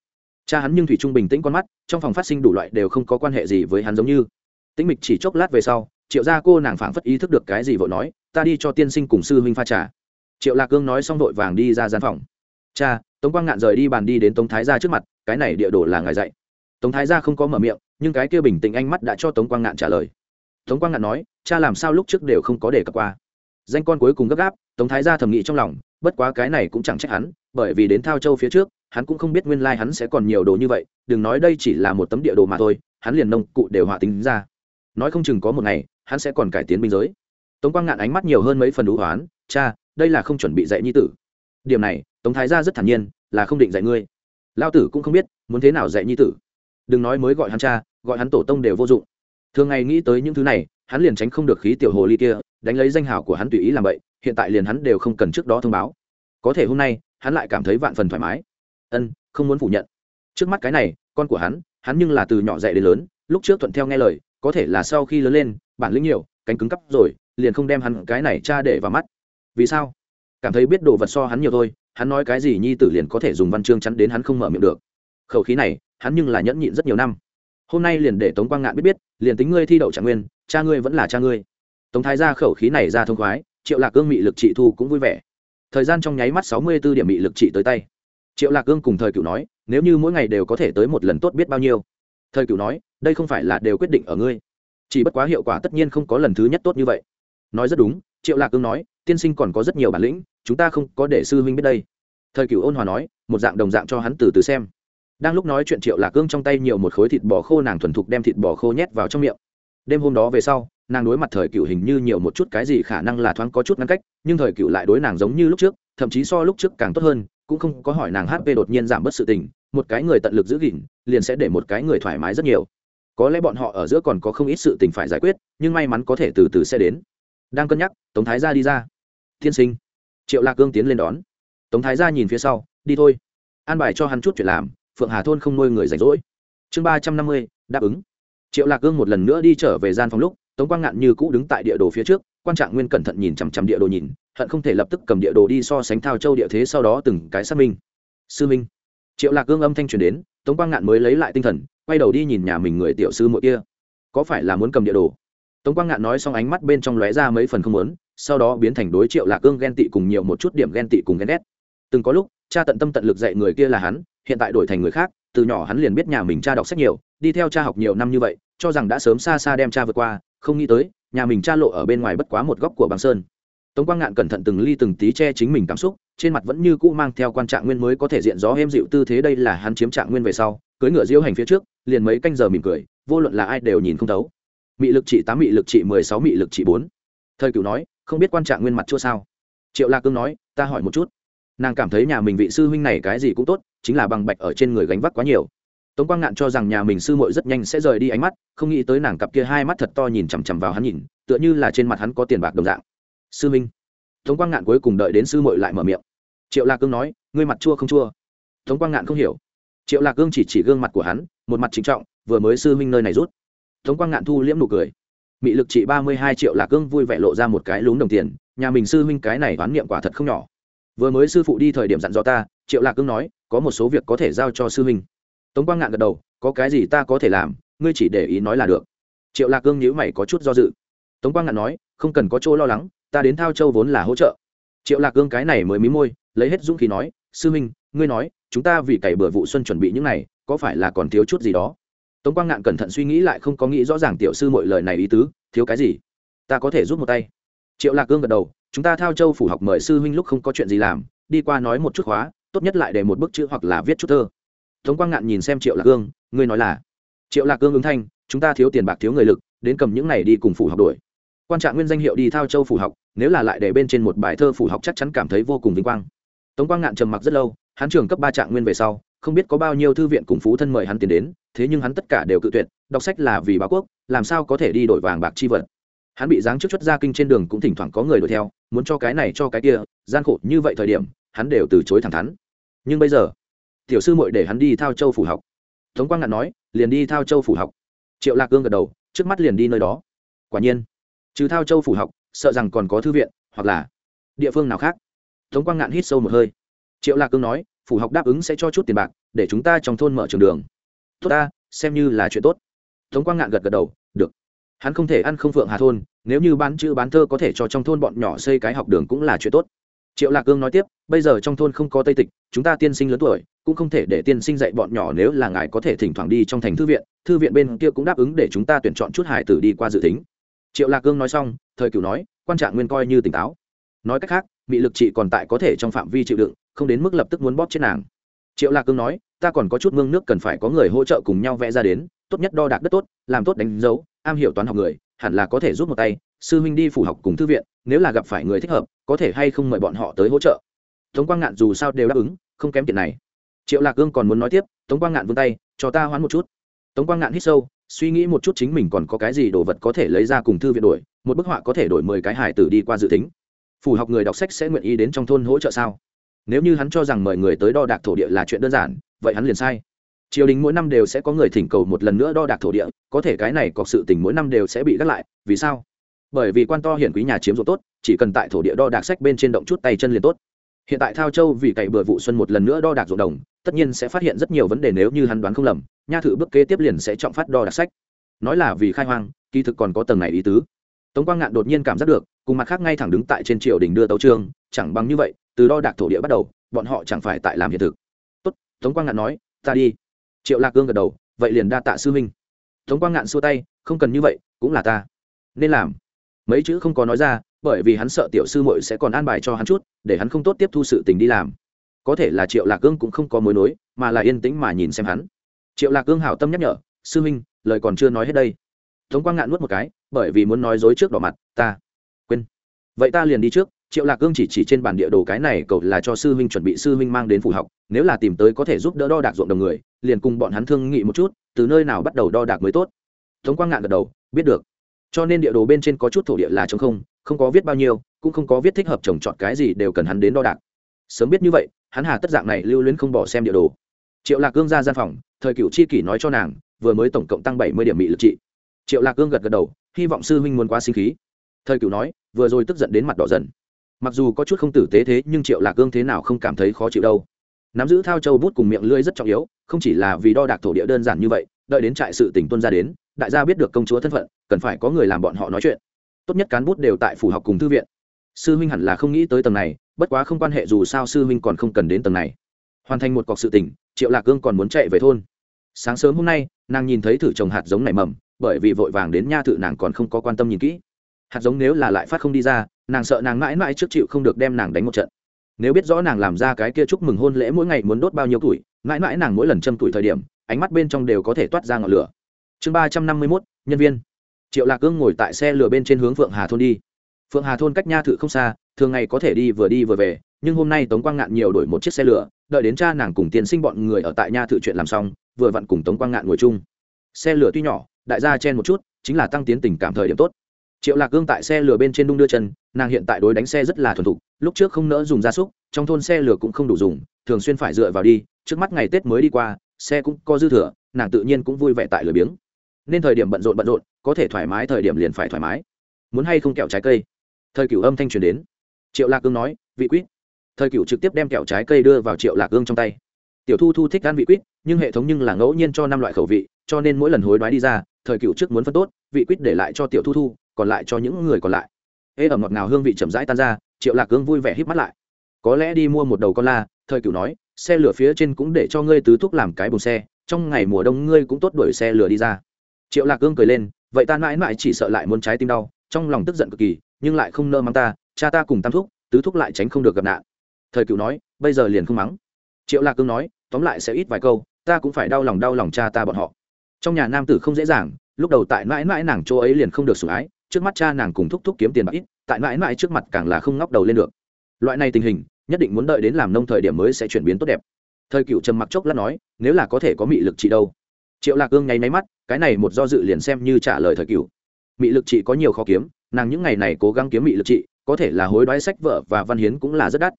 Speaker 1: Cha hắn nhưng thủy trung bình tĩnh con mắt, trong phòng phát sinh đủ loại đều không có quan hệ gì với hắn giống như. Tĩnh mịch chỉ chốc lát về sau, triệu ra cô nàng phảng phất ý thức được cái gì vội nói, ta đi cho tiên sinh cùng sư huynh pha trà. Triệu lạc cương nói xong vội vàng đi ra gian phòng. Cha, tống quang ngạn rời đi bàn đi đến tống thái ra trước mặt, cái này địa đồ là ngài dạy. Tống thái gia không có mở miệng, nhưng cái kia bình tĩnh ánh mắt đã cho tống quang ngạn trả lời. Tống quang ngạn nói, cha làm sao lúc trước đều không có đề cập qua. Danh con cuối cùng gấp gáp, tống thái gia thầm nghĩ trong lòng bất quá cái này cũng chẳng trách hắn, bởi vì đến thao châu phía trước, hắn cũng không biết nguyên lai hắn sẽ còn nhiều đồ như vậy, đừng nói đây chỉ là một tấm địa đồ mà thôi, hắn liền nông cụ đều hòa tính ra. Nói không chừng có một ngày, hắn sẽ còn cải tiến biên giới. Tống quang ngạn ánh mắt nhiều hơn mấy phần đủ hoán cha, đây là không chuẩn bị dạy nhi tử. Điểm này, tống thái gia rất thản nhiên, là không định dạy ngươi. Lao tử cũng không biết, muốn thế nào dạy nhi tử. Đừng nói mới gọi hắn cha, gọi hắn tổ tông đều vô dụng. Thường ngày nghĩ tới những thứ này, hắn liền tránh không được khí tiểu hồ ly kia, đánh lấy danh hào của hắn tùy ý làm vậy hiện tại liền hắn đều không cần trước đó thông báo. Có thể hôm nay, hắn lại cảm thấy vạn phần thoải mái. Ân, không muốn phủ nhận. Trước mắt cái này, con của hắn hắn nhưng là từ nhỏ dạy đến lớn, lúc trước thuận theo nghe lời, có thể là sau khi lớn lên, bản lĩnh nhiều, cánh cứng cắp rồi, liền không đem hắn cái này cha để vào mắt. Vì sao? Cảm thấy biết đồ vật so hắn nhiều thôi, hắn nói cái gì nhi tử liền có thể dùng văn chương chắn đến hắn không mở miệng được. Khẩu khí này, hắn nhưng là nhẫn nhịn rất nhiều năm. Hôm nay liền để tống quang ngạn biết biết, liền tính ngươi thi đậu trạng nguyên, cha ngươi vẫn là cha ngươi. Tống thái ra khẩu khí này ra thông khoái triệu lạc cương mị lực trị thu cũng vui vẻ. Thời gian trong nháy mắt sáu mươi b ố điểm mị lực trị tới tay. Triệu lạc cương cùng thời cựu nói, nếu như mỗi ngày đều có thể tới một lần tốt biết bao nhiêu? Thời cựu nói, đây không phải là đều quyết định ở ngươi. Chỉ bất quá hiệu quả tất nhiên không có lần thứ nhất tốt như vậy. Nói rất đúng, triệu lạc cương nói, tiên sinh còn có rất nhiều bản lĩnh, chúng ta không có để sư huynh biết đây. Thời cựu ôn hòa nói, một dạng đồng dạng cho hắn từ từ xem. Đang lúc nói chuyện triệu lạc cương trong tay nhiều một khối thịt bò khô nàng thuần thục đem thịt bò khô nhét vào trong miệng. Đêm hôm đó về sau nàng đối mặt thời cựu hình như nhiều một chút cái gì khả năng là thoáng có chút ngăn cách, nhưng thời cựu lại đối nàng giống như lúc trước, thậm chí so lúc trước càng tốt hơn, cũng không có hỏi nàng hp đột nhiên giảm bớt sự tình, một cái người tận lực giữ gìn, liền sẽ để một cái người thoải mái rất nhiều. Có lẽ bọn họ ở giữa còn có không ít sự tình phải giải quyết, nhưng may mắn có thể từ từ sẽ đến. Đang cân nhắc, tống thái gia đi ra. Tiên sinh. Triệu lạc cương tiến lên đón. Tống thái gia nhìn phía sau, đi thôi. An bài cho hắn chút chuyện làm, phượng hà thôn không nuôi người rảnh rỗi. Chương ba trăm năm mươi, đáp ứng. Triệu lạc cương một lần nữa đi trở về gian phòng lúc tống quang ngạn như cũ đứng tại địa đồ phía trước, quan trạng nguyên cẩn thận nhìn chằm chằm địa đồ nhìn, hận không thể lập tức cầm địa đồ đi so sánh thao châu địa thế sau đó từng cái xác minh. Sư minh. Triệu lạc cương âm thanh truyền đến, tống quang ngạn mới lấy lại tinh thần, quay đầu đi nhìn nhà mình người tiểu sư muội kia. Có phải là muốn cầm địa đồ? Tống quang ngạn nói xong ánh mắt bên trong lóe ra mấy phần không muốn, sau đó biến thành đối triệu lạc cương ghen tị cùng nhiều một chút điểm ghen tị cùng ghen ghét. Từng có lúc, cha tận tâm tận lực dạy người kia là hắn, hiện tại đổi thành người khác từ nhỏ hắn liền biết nhà mình cha đọc sách nhiều, đi theo cha học nhiều năm như vậy, cho rằng đã sớm xa xa đem cha vượt qua, không nghĩ tới, nhà mình cha lộ ở bên ngoài bất quá một góc của băng sơn. Tống quang ngạn cẩn thận từng ly từng tí che chính mình cảm xúc, trên mặt vẫn như cũ mang theo quan trạng nguyên mới có thể diện gió êm dịu tư thế đây là hắn chiếm trạng nguyên về sau cưới ngựa diễu hành phía trước, liền mấy canh giờ mỉm cười, vô luận là ai đều nhìn không thấu. Mị lực trị tám, mị lực trị mười sáu, mị lực trị bốn. Thời cửu nói, không biết quan trạng nguyên mặt chua sao. Triệu la cương nói, ta hỏi một chút nàng cảm thấy nhà mình vị sư huynh này cái gì cũng tốt, chính là bằng bạch ở trên người gánh vác quá nhiều. Tống quang ngạn cho rằng nhà mình sư muội rất nhanh sẽ rời đi ánh mắt, không nghĩ tới nàng cặp kia hai mắt thật to nhìn chằm chằm vào hắn nhìn, tựa như là trên mặt hắn có tiền bạc đồng dạng. Sư minh tống quang ngạn cuối cùng đợi đến sư muội lại mở miệng. Triệu lạc cương nói, ngươi mặt chua không chua? Tống quang ngạn không hiểu. Triệu lạc cương chỉ chỉ gương mặt của hắn, một mặt chính trọng, vừa mới sư minh nơi này rút. Tống quang ngạn thu liễm nụ cười. Mị lực trị ba mươi hai triệu lạc cương vui vẻ lộ ra một cái lún đồng tiền, nhà mình sư huynh cái này đoán niệm quả thật không nhỏ vừa mới sư phụ đi thời điểm dặn dò ta, triệu lạc cương nói, có một số việc có thể giao cho sư huynh. Tống quang ngạn gật đầu, có cái gì ta có thể làm, ngươi chỉ để ý nói là được. Triệu lạc cương nhữ mày có chút do dự. Tống quang ngạn nói, không cần có chỗ lo lắng, ta đến thao châu vốn là hỗ trợ. Triệu lạc cương cái này mới mí môi, lấy hết dũng khí nói, sư huynh, ngươi nói, chúng ta vì cày bừa vụ xuân chuẩn bị những này, có phải là còn thiếu chút gì đó? Tống quang ngạn cẩn thận suy nghĩ lại không có nghĩ rõ ràng tiểu sư mọi lời này ý tứ, thiếu cái gì? Ta có thể giúp một tay. Triệu lạc cương gật đầu chúng ta thao châu phủ học mời sư huynh lúc không có chuyện gì làm, đi qua nói một chút khóa, tốt nhất lại để một bức chữ hoặc là viết chút thơ. Tống quang ngạn nhìn xem triệu lạc cương ngươi nói là, triệu lạc cương ứng thanh, chúng ta thiếu tiền bạc thiếu người lực, đến cầm những này đi cùng phủ học đuổi. Quan trạng nguyên danh hiệu đi thao châu phủ học, nếu là lại để bên trên một bài thơ phủ học chắc chắn cảm thấy vô cùng vinh quang. Tống quang ngạn trầm mặc rất lâu, hắn trường cấp ba trạng nguyên về sau, không biết có bao nhiêu thư viện cùng phú thân mời hắn tiền đến, thế nhưng hắn tất cả đều cự tuyệt, đọc sách là vì báo quốc, làm sao có thể đi đổi vàng bạc chi vật hắn bị giáng trước chất ra kinh trên đường cũng thỉnh thoảng có người đuổi theo, muốn cho cái này cho cái kia, gian khổ như vậy thời điểm, hắn đều từ chối thẳng thắn. Nhưng bây giờ, tiểu sư muội để hắn đi thao châu phủ học. Tống quang ngạn nói, liền đi thao châu phủ học. Triệu lạc cương gật đầu, trước mắt liền đi nơi đó. Quả nhiên, trừ thao châu phủ học, sợ rằng còn có thư viện, hoặc là địa phương nào khác. Tống quang ngạn hít sâu một hơi. Triệu lạc cương nói, phủ học đáp ứng sẽ cho chút tiền bạc, để chúng ta trong thôn mở trường đường. Tốt ta, xem như là chuyện tốt. Tống quang ngạn gật gật đầu hắn không thể ăn không phượng hà thôn, nếu như bán chữ bán thơ có thể cho trong thôn bọn nhỏ xây cái học đường cũng là chuyện tốt. Triệu lạc cương nói tiếp, bây giờ trong thôn không có tây tịch, chúng ta tiên sinh lớn tuổi, cũng không thể để tiên sinh dạy bọn nhỏ nếu là ngài có thể thỉnh thoảng đi trong thành thư viện thư viện bên kia cũng đáp ứng để chúng ta tuyển chọn chút hải tử đi qua dự tính. Triệu lạc cương nói xong, thời cửu nói, quan trạng nguyên coi như tỉnh táo. Nói cách khác bị lực trị còn tại có thể trong phạm vi chịu đựng, không đến mức lập tức muốn bóp chết nàng. Triệu lạc cương nói, ta còn có chút mương nước cần phải có người hỗ trợ cùng nhau vẽ ra đến, tốt nhất đo đạc đất tốt, làm tốt đánh dấu am hiểu toán học người, hẳn là có thể giúp một tay, sư huynh đi phủ học cùng thư viện, nếu là gặp phải người thích hợp, có thể hay không mời bọn họ tới hỗ trợ. Tống quang ngạn dù sao đều đáp ứng, không kém tiền này. Triệu lạc cương còn muốn nói tiếp, tống quang ngạn vươn tay, cho ta hoán một chút. Tống quang ngạn hít sâu, suy nghĩ một chút chính mình còn có cái gì đồ vật có thể lấy ra cùng thư viện đổi, một bức họa có thể đổi mười cái hải tử đi qua dự tính. Phủ học người đọc sách sẽ nguyện ý đến trong thôn hỗ trợ sao? Nếu như hắn cho rằng mời người tới đo đạc thổ địa là chuyện đơn giản, vậy hắn liền sai triều đình mỗi năm đều sẽ có người thỉnh cầu một lần nữa đo đạc thổ địa, có thể cái này có sự tình mỗi năm đều sẽ bị gác lại, vì sao? Bởi vì quan to hiển quý nhà chiếm dụng tốt, chỉ cần tại thổ địa đo đạc sách bên trên động chút tay chân liền tốt. Hiện tại thao châu vì cày bừa vụ xuân một lần nữa đo đạc ruộng đồng, tất nhiên sẽ phát hiện rất nhiều vấn đề nếu như hắn đoán không lầm, nha thử bước kế tiếp liền sẽ trọng phát đo đạc sách. Nói là vì khai hoang, kỳ thực còn có tầng này ý tứ. Tống quang ngạn đột nhiên cảm giác được, cùng mặt khác ngay thẳng đứng tại trên triều đình đưa tấu trương, chẳng bằng như vậy, từ đo đạc thổ địa bắt đầu, bọn họ chẳng phải tại làm hiện thực. Tốt, tống quang ngạn nói, ta đi triệu lạc cương gật đầu, vậy liền đa tạ sư huynh. Tống quang ngạn xua tay, không cần như vậy, cũng là ta. Nên làm. Mấy chữ không có nói ra, bởi vì hắn sợ tiểu sư muội sẽ còn an bài cho hắn chút, để hắn không tốt tiếp thu sự tình đi làm. Có thể là triệu lạc cương cũng không có mối nối, mà là yên tĩnh mà nhìn xem hắn. Triệu lạc cương hảo tâm nhắc nhở, sư huynh, lời còn chưa nói hết đây. Tống quang ngạn nuốt một cái, bởi vì muốn nói dối trước đỏ mặt, ta quên. Vậy ta liền đi trước triệu lạc cương chỉ chỉ trên bản địa đồ cái này cậu là cho sư huynh chuẩn bị sư huynh mang đến phủ học, nếu là tìm tới có thể giúp đỡ đo đạc ruộng đồng người, liền cùng bọn hắn thương nghị một chút, từ nơi nào bắt đầu đo đạc mới tốt. Tống quang ngạn gật đầu, biết được. Cho nên địa đồ bên trên có chút thổ địa là t không không có viết bao nhiêu, cũng không có viết thích hợp trồng trọt cái gì đều cần hắn đến đo đạc. Sớm biết như vậy, hắn hà tất dạng này lưu luyến không bỏ xem địa đồ. Triệu lạc cương ra gian phòng, thời cựu chi kỷ nói cho nàng, vừa mới tổng cộng tăng bảy mươi điểm bị lực trị. Triệu lạc cương gật gật đầu, hy vọng sư huynh muốn quá sinh khí. Thời cựu nói, vừa rồi tức giận đến mặt đỏ dần mặc dù có chút không tử tế thế, nhưng triệu lạc cương thế nào không cảm thấy khó chịu đâu. Nắm giữ thao châu bút cùng miệng lưỡi rất trọng yếu, không chỉ là vì đo đạc thổ địa đơn giản như vậy, đợi đến trại sự tỉnh tuân ra đến, đại gia biết được công chúa thân phận, cần phải có người làm bọn họ nói chuyện. Tốt nhất cán bút đều tại phủ học cùng thư viện. Sư huynh hẳn là không nghĩ tới tầng này, bất quá không quan hệ dù sao sư huynh còn không cần đến tầng này. Hoàn thành một cọc sự tỉnh, triệu lạc cương còn muốn chạy về thôn. Sáng sớm hôm nay, nàng nhìn thấy thử trồng hạt giống này mầm, bởi vì vội vàng đến nha thự nàng còn không có quan tâm nhìn kỹ hạt giống nếu là lại phát không đi ra, nàng sợ nàng mãi mãi trước chịu không được đem nàng đánh một trận. Nếu biết rõ nàng làm ra cái kia chúc mừng hôn lễ mỗi ngày muốn đốt bao nhiêu tuổi, mãi mãi nàng mỗi lần châm tuổi thời điểm, ánh mắt bên trong đều có thể toát ra ngọn lửa. Chương ba trăm năm mươi mốt, nhân viên. Triệu lạc cương ngồi tại xe lửa bên trên hướng phượng hà thôn đi. Phượng hà thôn cách nha thự không xa, thường ngày có thể đi vừa đi vừa về, nhưng hôm nay tống quang ngạn nhiều đổi một chiếc xe lửa, đợi đến cha nàng cùng tiên sinh bọn người ở tại nha thự chuyện làm xong, vừa vặn cùng tống quang ngạn ngồi chung. Xe lửa tuy nhỏ, đại gia chen một chút, chính là tăng tiến tình cảm thời điểm tốt triệu lạc cương tại xe lửa bên trên đung đưa chân, nàng hiện tại đối đánh xe rất là thuần thục, lúc trước không nỡ dùng gia súc, trong thôn xe lửa cũng không đủ dùng, thường xuyên phải dựa vào đi, trước mắt ngày tết mới đi qua, xe cũng có dư thừa, nàng tự nhiên cũng vui vẻ tại lửa biếng. Nên thời điểm bận rộn bận rộn, có thể thoải mái thời điểm liền phải thoải mái. Muốn hay không kẹo trái cây? Thời cửu âm thanh truyền đến. Triệu lạc cương nói, vị quýt. Thời cửu trực tiếp đem kẹo trái cây đưa vào triệu lạc cương trong tay. Tiểu thu thu thích ăn vị quýt, nhưng hệ thống nhưng là ngẫu nhiên cho năm loại khẩu vị, cho nên mỗi lần hối đoái đi ra, thời cửu trước muốn phân tốt, vị quýt để lại cho tiểu thu thu còn lại cho những người còn lại. Ê, ẩm ngọt ngào hương vị chậm rãi tan ra, triệu lạc cương vui vẻ hít mắt lại. Có lẽ đi mua một đầu con la, thời cửu nói, xe lửa phía trên cũng để cho ngươi tứ thúc làm cái bùng xe, trong ngày mùa đông ngươi cũng tốt đuổi xe lửa đi ra. Triệu lạc cương cười lên, vậy ta mãi mãi chỉ sợ lại muốn trái tim đau, trong lòng tức giận cực kỳ, nhưng lại không nơ mắng ta, cha ta cùng tam thúc, tứ thúc lại tránh không được gặp nạn. Thời cựu nói, bây giờ liền không mắng. Triệu lạc cương nói, tóm lại sẽ ít vài câu, ta cũng phải đau lòng đau lòng cha ta bọn họ. Trong nhà nam tử không dễ dàng, lúc đầu tại mãi mãi nàng chỗ ấy liền không được sủng ái trước mắt cha nàng cùng thúc thúc kiếm tiền bạc ít, tại mãi mãi trước mặt càng là không ngóc đầu lên được. Loại này tình hình, nhất định muốn đợi đến làm nông thời điểm mới sẽ chuyển biến tốt đẹp. Thời cựu trầm mặc chốc lát nói, nếu là có thể có mị lực trị đâu? Triệu lạc ương nháy máy mắt, cái này một do dự liền xem như trả lời thời cựu. Mị lực trị có nhiều khó kiếm, nàng những ngày này cố gắng kiếm mị lực trị, có thể là hối đoái sách vợ và văn hiến cũng là rất đắt.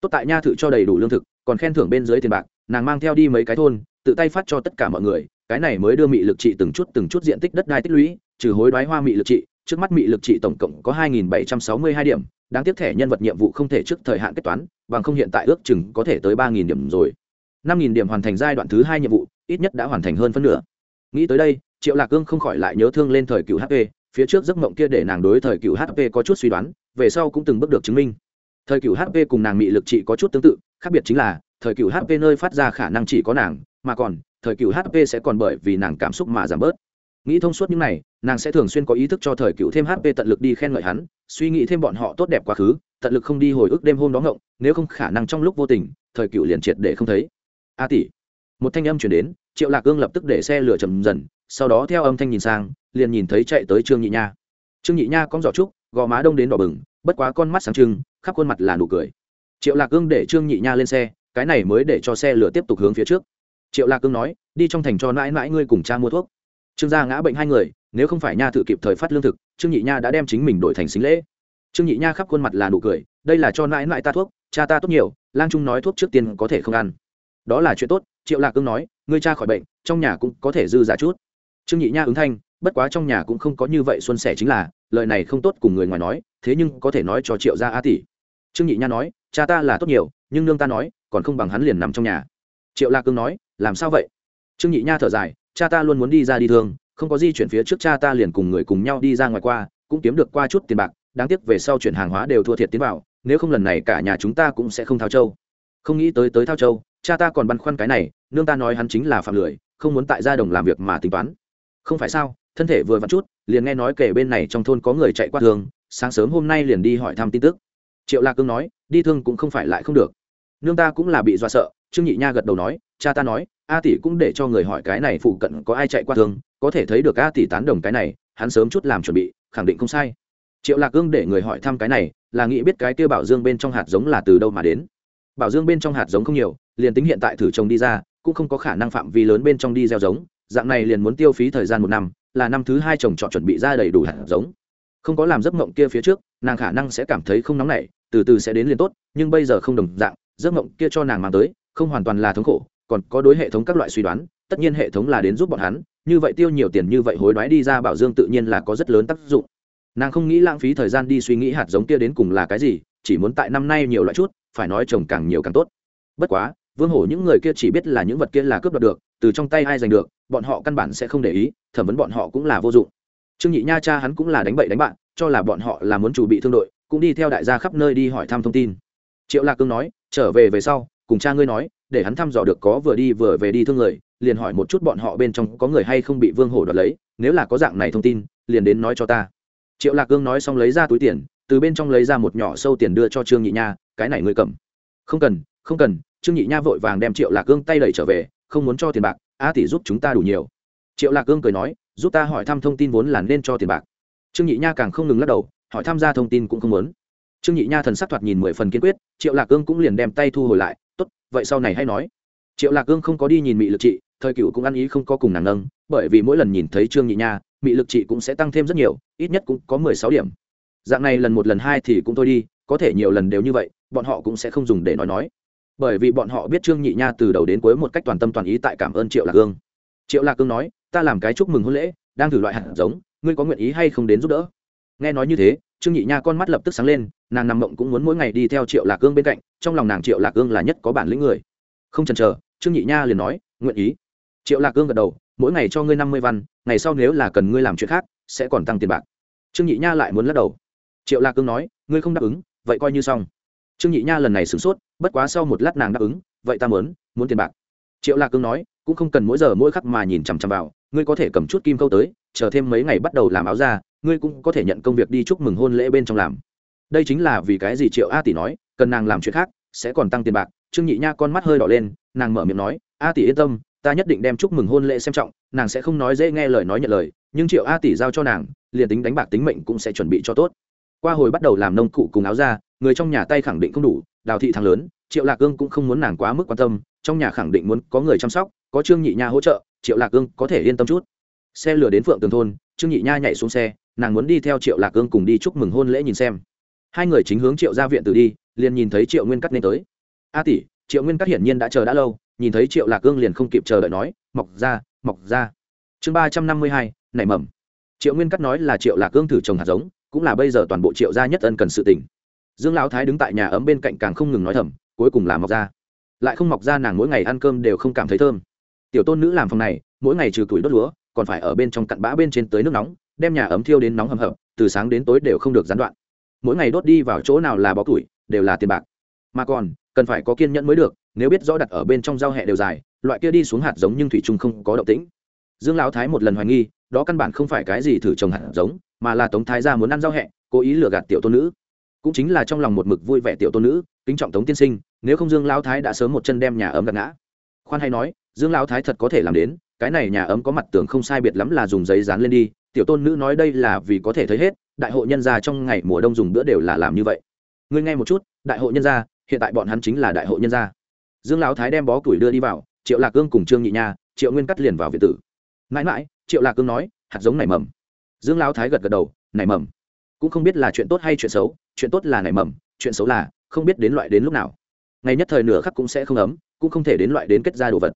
Speaker 1: Tốt tại nha thự cho đầy đủ lương thực, còn khen thưởng bên dưới tiền bạc, nàng mang theo đi mấy cái thôn, tự tay phát cho tất cả mọi người, cái này mới đưa mị lực trị từng chút từng chút diện tích đất đai tích lũy, trừ hối đoái hoa mị lực trị trước mắt mị lực trị tổng cộng có hai bảy trăm sáu mươi hai điểm, đáng tiếc thẻ nhân vật nhiệm vụ không thể trước thời hạn kết toán, bằng không hiện tại ước chừng có thể tới ba điểm rồi. năm điểm hoàn thành giai đoạn thứ hai nhiệm vụ, ít nhất đã hoàn thành hơn phân nửa. Nghĩ tới đây, triệu lạc cương không khỏi lại nhớ thương lên thời cựu hp phía trước giấc mộng kia để nàng đối thời cựu hp có chút suy đoán, về sau cũng từng bước được chứng minh. Thời cựu hp cùng nàng mị lực trị có chút tương tự, khác biệt chính là, thời cựu hp nơi phát ra khả năng chỉ có nàng, mà còn, thời cựu hp sẽ còn bởi vì nàng cảm xúc mà giảm bớt. Nghĩ thông suốt những này nàng sẽ thường xuyên có ý thức cho thời cựu thêm hp tận lực đi khen ngợi hắn, suy nghĩ thêm bọn họ tốt đẹp quá khứ, tận lực không đi hồi ức đêm hôm đó ngộng, nếu không khả năng trong lúc vô tình, thời cựu liền triệt để không thấy. A tỷ. Một thanh âm chuyển đến, triệu lạc cương lập tức để xe lửa chậm dần, sau đó theo âm thanh nhìn sang, liền nhìn thấy chạy tới trương nhị nha. Trương nhị nha con giỏ trúc, gò má đông đến đỏ bừng, bất quá con mắt sáng trưng, khắp khuôn mặt là nụ cười. Triệu lạc cương để trương nhị nha lên xe, cái này mới để cho xe lửa tiếp tục hướng phía trước. Triệu lạc cương nói, đi trong thành cho mãi mãi ngươi cùng cha mua thuốc. Trương gia ngã bệnh hai người nếu không phải nha thự kịp thời phát lương thực, trương nhị nha đã đem chính mình đổi thành xính lễ. Trương nhị nha khắp khuôn mặt là nụ cười, đây là cho mãi mãi ta thuốc, cha ta tốt nhiều, lang trung nói thuốc trước tiên có thể không ăn. Đó là chuyện tốt, triệu lạc cương nói, ngươi cha khỏi bệnh, trong nhà cũng có thể dư giả chút. Trương nhị nha ứng thanh, bất quá trong nhà cũng không có như vậy xuân sẻ chính là, lời này không tốt cùng người ngoài nói, thế nhưng có thể nói cho triệu gia a tỷ. Trương nhị nha nói, cha ta là tốt nhiều, nhưng nương ta nói, còn không bằng hắn liền nằm trong nhà. Triệu lạc cương nói, làm sao vậy? Trương nhị nha thở dài, cha ta luôn muốn đi ra đi thương không có di chuyển phía trước cha ta liền cùng người cùng nhau đi ra ngoài qua, cũng kiếm được qua chút tiền bạc, đáng tiếc về sau chuyển hàng hóa đều thua thiệt tiến vào, nếu không lần này cả nhà chúng ta cũng sẽ không thao châu. Không nghĩ tới tới thao châu, cha ta còn băn khoăn cái này, nương ta nói hắn chính là phạm lười, không muốn tại gia đồng làm việc mà tính toán. Không phải sao, thân thể vừa vặn chút, liền nghe nói kể bên này trong thôn có người chạy qua thường sáng sớm hôm nay liền đi hỏi thăm tin tức. Triệu lạc cương nói, đi thương cũng không phải lại không được. Nương ta cũng là bị dọa sợ, trương nhị nha gật đầu nói, cha ta nói, a tỷ cũng để cho người hỏi cái này phụ cận có ai chạy qua thương có thể thấy được a tỷ tán đồng cái này, hắn sớm chút làm chuẩn bị, khẳng định không sai. Triệu lạc cương để người hỏi thăm cái này, là nghĩ biết cái tiêu bảo dương bên trong hạt giống là từ đâu mà đến. Bảo dương bên trong hạt giống không nhiều, liền tính hiện tại thử trồng đi ra, cũng không có khả năng phạm vi lớn bên trong đi gieo giống, dạng này liền muốn tiêu phí thời gian một năm, là năm thứ hai trồng trọt chuẩn bị ra đầy đủ hạt giống. Không có làm giấc mộng kia phía trước, nàng khả năng sẽ cảm thấy không nóng nảy, từ từ sẽ đến liền tốt, nhưng bây giờ không đồng dạng, giấc mộng kia cho nàng mang tới, không hoàn toàn là thống khổ, còn có đối hệ thống các loại suy đoán, tất nhiên hệ thống là đến giúp bọn hắn như vậy tiêu nhiều tiền như vậy hối đoái đi ra bảo dương tự nhiên là có rất lớn tác dụng. Nàng không nghĩ lãng phí thời gian đi suy nghĩ hạt giống kia đến cùng là cái gì, chỉ muốn tại năm nay nhiều loại chút, phải nói trồng càng nhiều càng tốt. Bất quá, vương hổ những người kia chỉ biết là những vật kia là cướp đoạt được, từ trong tay ai giành được, bọn họ căn bản sẽ không để ý, thẩm vấn bọn họ cũng là vô dụng. Trương nhị nha cha hắn cũng là đánh bậy đánh bạn, cho là bọn họ là muốn chủ bị thương đội, cũng đi theo đại gia khắp nơi đi hỏi thăm thông tin. Triệu lạc cương nói, trở về về sau, cùng cha ngươi nói, để hắn thăm dò được có vừa đi vừa về đi thương người liền hỏi một chút bọn họ bên trong có người hay không bị vương hổ đoạt lấy, nếu là có dạng này thông tin, liền đến nói cho ta. Triệu lạc cương nói xong lấy ra túi tiền, từ bên trong lấy ra một nhỏ sâu tiền đưa cho trương nhị nha, cái này ngươi cầm. Không cần không cần. Trương nhị nha vội vàng đem triệu lạc cương tay đẩy trở về, không muốn cho tiền bạc, a tỷ giúp chúng ta đủ nhiều. Triệu lạc cương cười nói, giúp ta hỏi thăm thông tin vốn là nên cho tiền bạc. Trương nhị nha càng không ngừng lắc đầu, hỏi tham gia thông tin cũng không muốn. Trương nhị nha thần sắc thoạt nhìn mười phần kiên quyết, triệu lạc cương cũng liền đem tay thu hồi lại, tốt, vậy sau này hay nói. Triệu lạc cương không có đi nhìn mị lực trị thời cựu cũng ăn ý không có cùng nàng nâng, bởi vì mỗi lần nhìn thấy trương nhị nha, mị lực trị cũng sẽ tăng thêm rất nhiều, ít nhất cũng có mười sáu điểm. Dạng này lần một lần hai thì cũng thôi đi, có thể nhiều lần đều như vậy, bọn họ cũng sẽ không dùng để nói nói. Bởi vì bọn họ biết trương nhị nha từ đầu đến cuối một cách toàn tâm toàn ý tại cảm ơn triệu lạc cương. Triệu lạc cương nói, ta làm cái chúc mừng hôn lễ, đang thử loại hạt giống, ngươi có nguyện ý hay không đến giúp đỡ? Nghe nói như thế, trương nhị nha con mắt lập tức sáng lên, nàng nằm mộng cũng muốn mỗi ngày đi theo triệu lạc cương bên cạnh, trong lòng nàng triệu lạc cương là nhất có bản lĩnh người. Không chần chờ, trương nhị nha liền nói, nguyện ý triệu lạc cương gật đầu, mỗi ngày cho ngươi năm mươi văn, ngày sau nếu là cần ngươi làm chuyện khác, sẽ còn tăng tiền bạc. Trương nhị nha lại muốn lắc đầu. Triệu lạc cương nói, ngươi không đáp ứng, vậy coi như xong. Trương nhị nha lần này sửng sốt, bất quá sau một lát nàng đáp ứng, vậy ta muốn muốn tiền bạc. Triệu lạc cương nói, cũng không cần mỗi giờ mỗi khắc mà nhìn chằm chằm vào, ngươi có thể cầm chút kim câu tới, chờ thêm mấy ngày bắt đầu làm áo ra ngươi cũng có thể nhận công việc đi chúc mừng hôn lễ bên trong làm. Đây chính là vì cái gì triệu a tỷ nói, cần nàng làm chuyện khác, sẽ còn tăng tiền bạc. Trương nhị nha con mắt hơi đỏ lên, nàng mở miệng nói, a tỷ yên tâm ta nhất định đem chúc mừng hôn lễ xem trọng, nàng sẽ không nói dễ nghe lời nói nhận lời, nhưng triệu a tỷ giao cho nàng, liền tính đánh bạc tính mệnh cũng sẽ chuẩn bị cho tốt. Qua hồi bắt đầu làm nông cụ cùng áo ra người trong nhà tay khẳng định không đủ, đào thị thắng lớn, triệu lạc ương cũng không muốn nàng quá mức quan tâm, trong nhà khẳng định muốn có người chăm sóc, có trương nhị nha hỗ trợ, triệu lạc ương có thể yên tâm chút. Xe lửa đến phượng tường thôn, trương nhị nha nhảy xuống xe, nàng muốn đi theo triệu lạc ương cùng đi chúc mừng hôn lễ nhìn xem. Hai người chính hướng triệu ra viện từ đi, liền nhìn thấy triệu nguyên cắt nên tới. A tỷ, triệu nguyên cắt hiển nhiên đã chờ đã lâu nhìn thấy triệu lạc cương liền không kịp chờ đợi nói, mọc ra mọc ra. Chương ba trăm năm mươi hai, nảy mầm. Triệu nguyên cắt nói là triệu lạc cương thử trồng hạt giống, cũng là bây giờ toàn bộ triệu gia nhất ân cần sự tỉnh dương lão thái đứng tại nhà ấm bên cạnh càng không ngừng nói thầm, cuối cùng là mọc ra. Lại không mọc ra nàng mỗi ngày ăn cơm đều không cảm thấy thơm. Tiểu tôn nữ làm phòng này, mỗi ngày trừ tuổi đốt lúa, còn phải ở bên trong cặn bã bên trên tới nước nóng, đem nhà ấm thiêu đến nóng hầm hập, từ sáng đến tối đều không được gián đoạn. Mỗi ngày đốt đi vào chỗ nào là bó tuổi, đều là tiền bạc. Mà còn, cần phải có kiên nhẫn mới được nếu biết rõ đặt ở bên trong giao hẹ đều dài, loại kia đi xuống hạt giống nhưng thủy trung không có động tĩnh. Dương lão thái một lần hoài nghi, đó căn bản không phải cái gì thử trồng hạt giống, mà là tống thái gia muốn ăn giao hẹ cố ý lừa gạt tiểu tôn nữ. Cũng chính là trong lòng một mực vui vẻ tiểu tôn nữ, kính trọng tống tiên sinh, nếu không dương lão thái đã sớm một chân đem nhà ấm gạt ngã. Khoan hay nói, dương lão thái thật có thể làm đến, cái này nhà ấm có mặt tường không sai biệt lắm là dùng giấy dán lên đi, tiểu tôn nữ nói đây là vì có thể thấy hết, đại hội nhân gia trong ngày mùa đông dùng bữa đều là làm như vậy. Ngươi nghe một chút, đại hội nhân gia, hiện tại bọn hắn chính là đại hội nhân gia dương lão thái đem bó củi đưa đi vào, triệu lạc cương cùng trương nhị nha, triệu nguyên cắt liền vào việt tử. Mãi mãi, triệu lạc cương nói, hạt giống nảy mầm. Dương lão thái gật gật đầu, nảy mầm. Cũng không biết là chuyện tốt hay chuyện xấu, chuyện tốt là nảy mầm, chuyện xấu là không biết đến loại đến lúc nào. Ngày nhất thời nửa khắc cũng sẽ không ấm, cũng không thể đến loại đến kết ra đồ vật.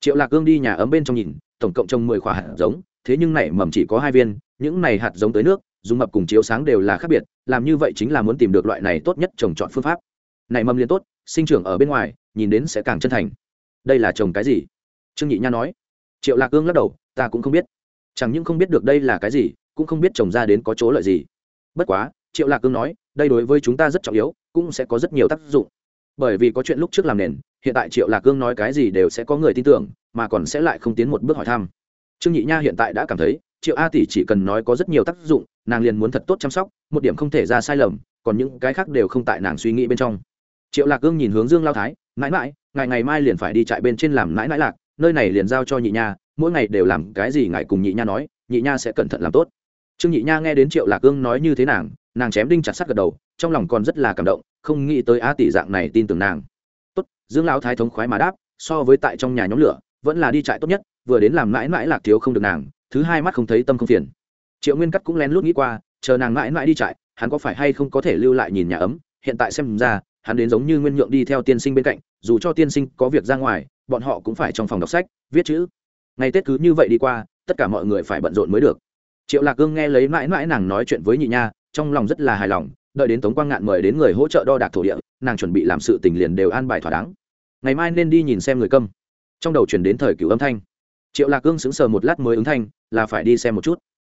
Speaker 1: Triệu lạc cương đi nhà ấm bên trong nhìn, tổng cộng trồng mười khỏa hạt giống, thế nhưng nảy mầm chỉ có hai viên, những này hạt giống tới nước, dùng mập cùng chiếu sáng đều là khác biệt, làm như vậy chính là muốn tìm được loại này tốt nhất trồng chọn phương pháp. Nảy mầm liền tốt, sinh trưởng ở bên ngoài nhìn đến sẽ càng chân thành. Đây là trồng cái gì? Trương nhị nha nói. Triệu lạc cương lắc đầu, ta cũng không biết. Chẳng những không biết được đây là cái gì, cũng không biết trồng ra đến có chỗ lợi gì. Bất quá, triệu lạc cương nói, đây đối với chúng ta rất trọng yếu, cũng sẽ có rất nhiều tác dụng. Bởi vì có chuyện lúc trước làm nền, hiện tại triệu lạc cương nói cái gì đều sẽ có người tin tưởng, mà còn sẽ lại không tiến một bước hỏi thăm. Trương nhị nha hiện tại đã cảm thấy, triệu a tỷ chỉ cần nói có rất nhiều tác dụng, nàng liền muốn thật tốt chăm sóc, một điểm không thể ra sai lầm, còn những cái khác đều không tại nàng suy nghĩ bên trong triệu lạc cương nhìn hướng dương lao thái mãi mãi ngày ngày mai liền phải đi trại bên trên làm mãi mãi lạc, nơi này liền giao cho nhị nha, mỗi ngày đều làm cái gì ngài cùng nhị nha nói, nhị nha sẽ cẩn thận làm tốt. Trương nhị nha nghe đến triệu lạc cương nói như thế nàng nàng chém đinh chặt sắt gật đầu, trong lòng còn rất là cảm động, không nghĩ tới a tỷ dạng này tin tưởng nàng. Tốt. Dương lão thái thống khoái mà đáp, so với tại trong nhà nhóm lửa, vẫn là đi trại tốt nhất, vừa đến làm mãi mãi lạc thiếu không được nàng, thứ hai mắt không thấy tâm không phiền. Triệu nguyên cắt cũng lén lút nghĩ qua, chờ nàng mãi mãi đi trại, hắn có phải hay không có thể lưu lại nhìn nhà ấm, hiện tại xem ra hắn đến giống như nguyên nhượng đi theo tiên sinh bên cạnh, dù cho tiên sinh có việc ra ngoài, bọn họ cũng phải trong phòng đọc sách, viết chữ. Ngày tết cứ như vậy đi qua, tất cả mọi người phải bận rộn mới được. Triệu lạc cương nghe lấy mãi mãi nàng nói chuyện với nhị nha, trong lòng rất là hài lòng, đợi đến tống quang ngạn mời đến người hỗ trợ đo đạc thổ địa, nàng chuẩn bị làm sự tình liền đều an bài thỏa đáng. Ngày mai nên đi nhìn xem người câm. Trong đầu chuyển đến thời cửu âm thanh. Triệu lạc cương sững sờ một lát mới ứng thanh, là phải đi xem một chút.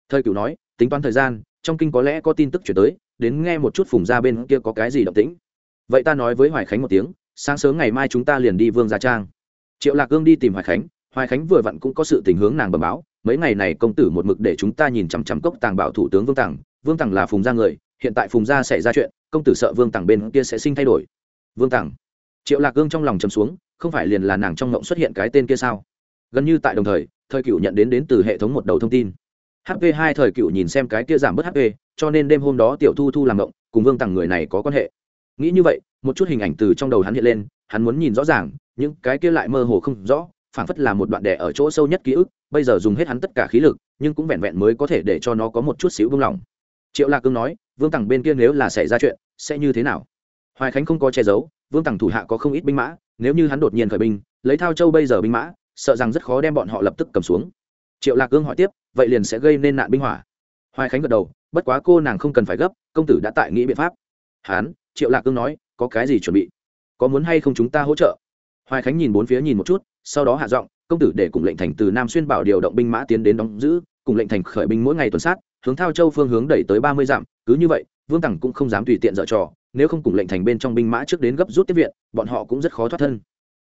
Speaker 1: Thời cửu nói, tính toán thời gian, trong kinh có lẽ có tin tức chuyển tới, đến nghe một chút phùng ra bên kia có cái gì động tĩnh vậy ta nói với hoài khánh một tiếng, sáng sớm ngày mai chúng ta liền đi vương gia trang. Triệu lạc cương đi tìm hoài khánh hoài khánh vừa vặn cũng có sự tình hướng nàng bẩm báo, mấy ngày này công tử một mực để chúng ta nhìn chằm chằm cốc tàng bảo thủ tướng vương tàng vương tàng là phùng gia người, hiện tại phùng gia xảy ra chuyện, công tử sợ vương tàng bên kia sẽ sinh thay đổi. Vương tàng triệu lạc cương trong lòng chầm xuống, không phải liền là nàng trong ngộng xuất hiện cái tên kia sao? Gần như tại đồng thời thời cựu nhận đến đến từ hệ thống một đầu thông tin. Hp hai thời cựu nhìn xem cái kia giảm bớt hp cho nên đêm hôm đó tiểu thu thu làm ngộng, cùng vương tàng người này có quan hệ nghĩ như vậy, một chút hình ảnh từ trong đầu hắn hiện lên, hắn muốn nhìn rõ ràng, những cái kia lại mơ hồ không rõ, phảng phất là một đoạn đẻ ở chỗ sâu nhất ký ức, bây giờ dùng hết hắn tất cả khí lực, nhưng cũng vẹn vẹn mới có thể để cho nó có một chút xíu vương lòng triệu lạc cương nói, vương tằng bên kia nếu là xảy ra chuyện, sẽ như thế nào? Hoài khánh không có che giấu, vương tằng thủ hạ có không ít binh mã, nếu như hắn đột nhiên khởi binh, lấy thao châu bây giờ binh mã, sợ rằng rất khó đem bọn họ lập tức cầm xuống. Triệu lạc cương hỏi tiếp, vậy liền sẽ gây nên nạn binh hỏa? Hoài khánh gật đầu, bất quá cô nàng không cần phải gấp, công tử đã tại nghĩ biện pháp. Hán triệu lạc cương nói, có cái gì chuẩn bị? Có muốn hay không chúng ta hỗ trợ? Hoài khánh nhìn bốn phía nhìn một chút, sau đó hạ giọng, công tử để cùng lệnh thành từ nam xuyên bảo điều động binh mã tiến đến đóng giữ, cùng lệnh thành khởi binh mỗi ngày tuần sát, hướng thao châu phương hướng đẩy tới ba mươi dặm, cứ như vậy, vương tằng cũng không dám tùy tiện dở trò, nếu không cùng lệnh thành bên trong binh mã trước đến gấp rút tiếp viện, bọn họ cũng rất khó thoát thân.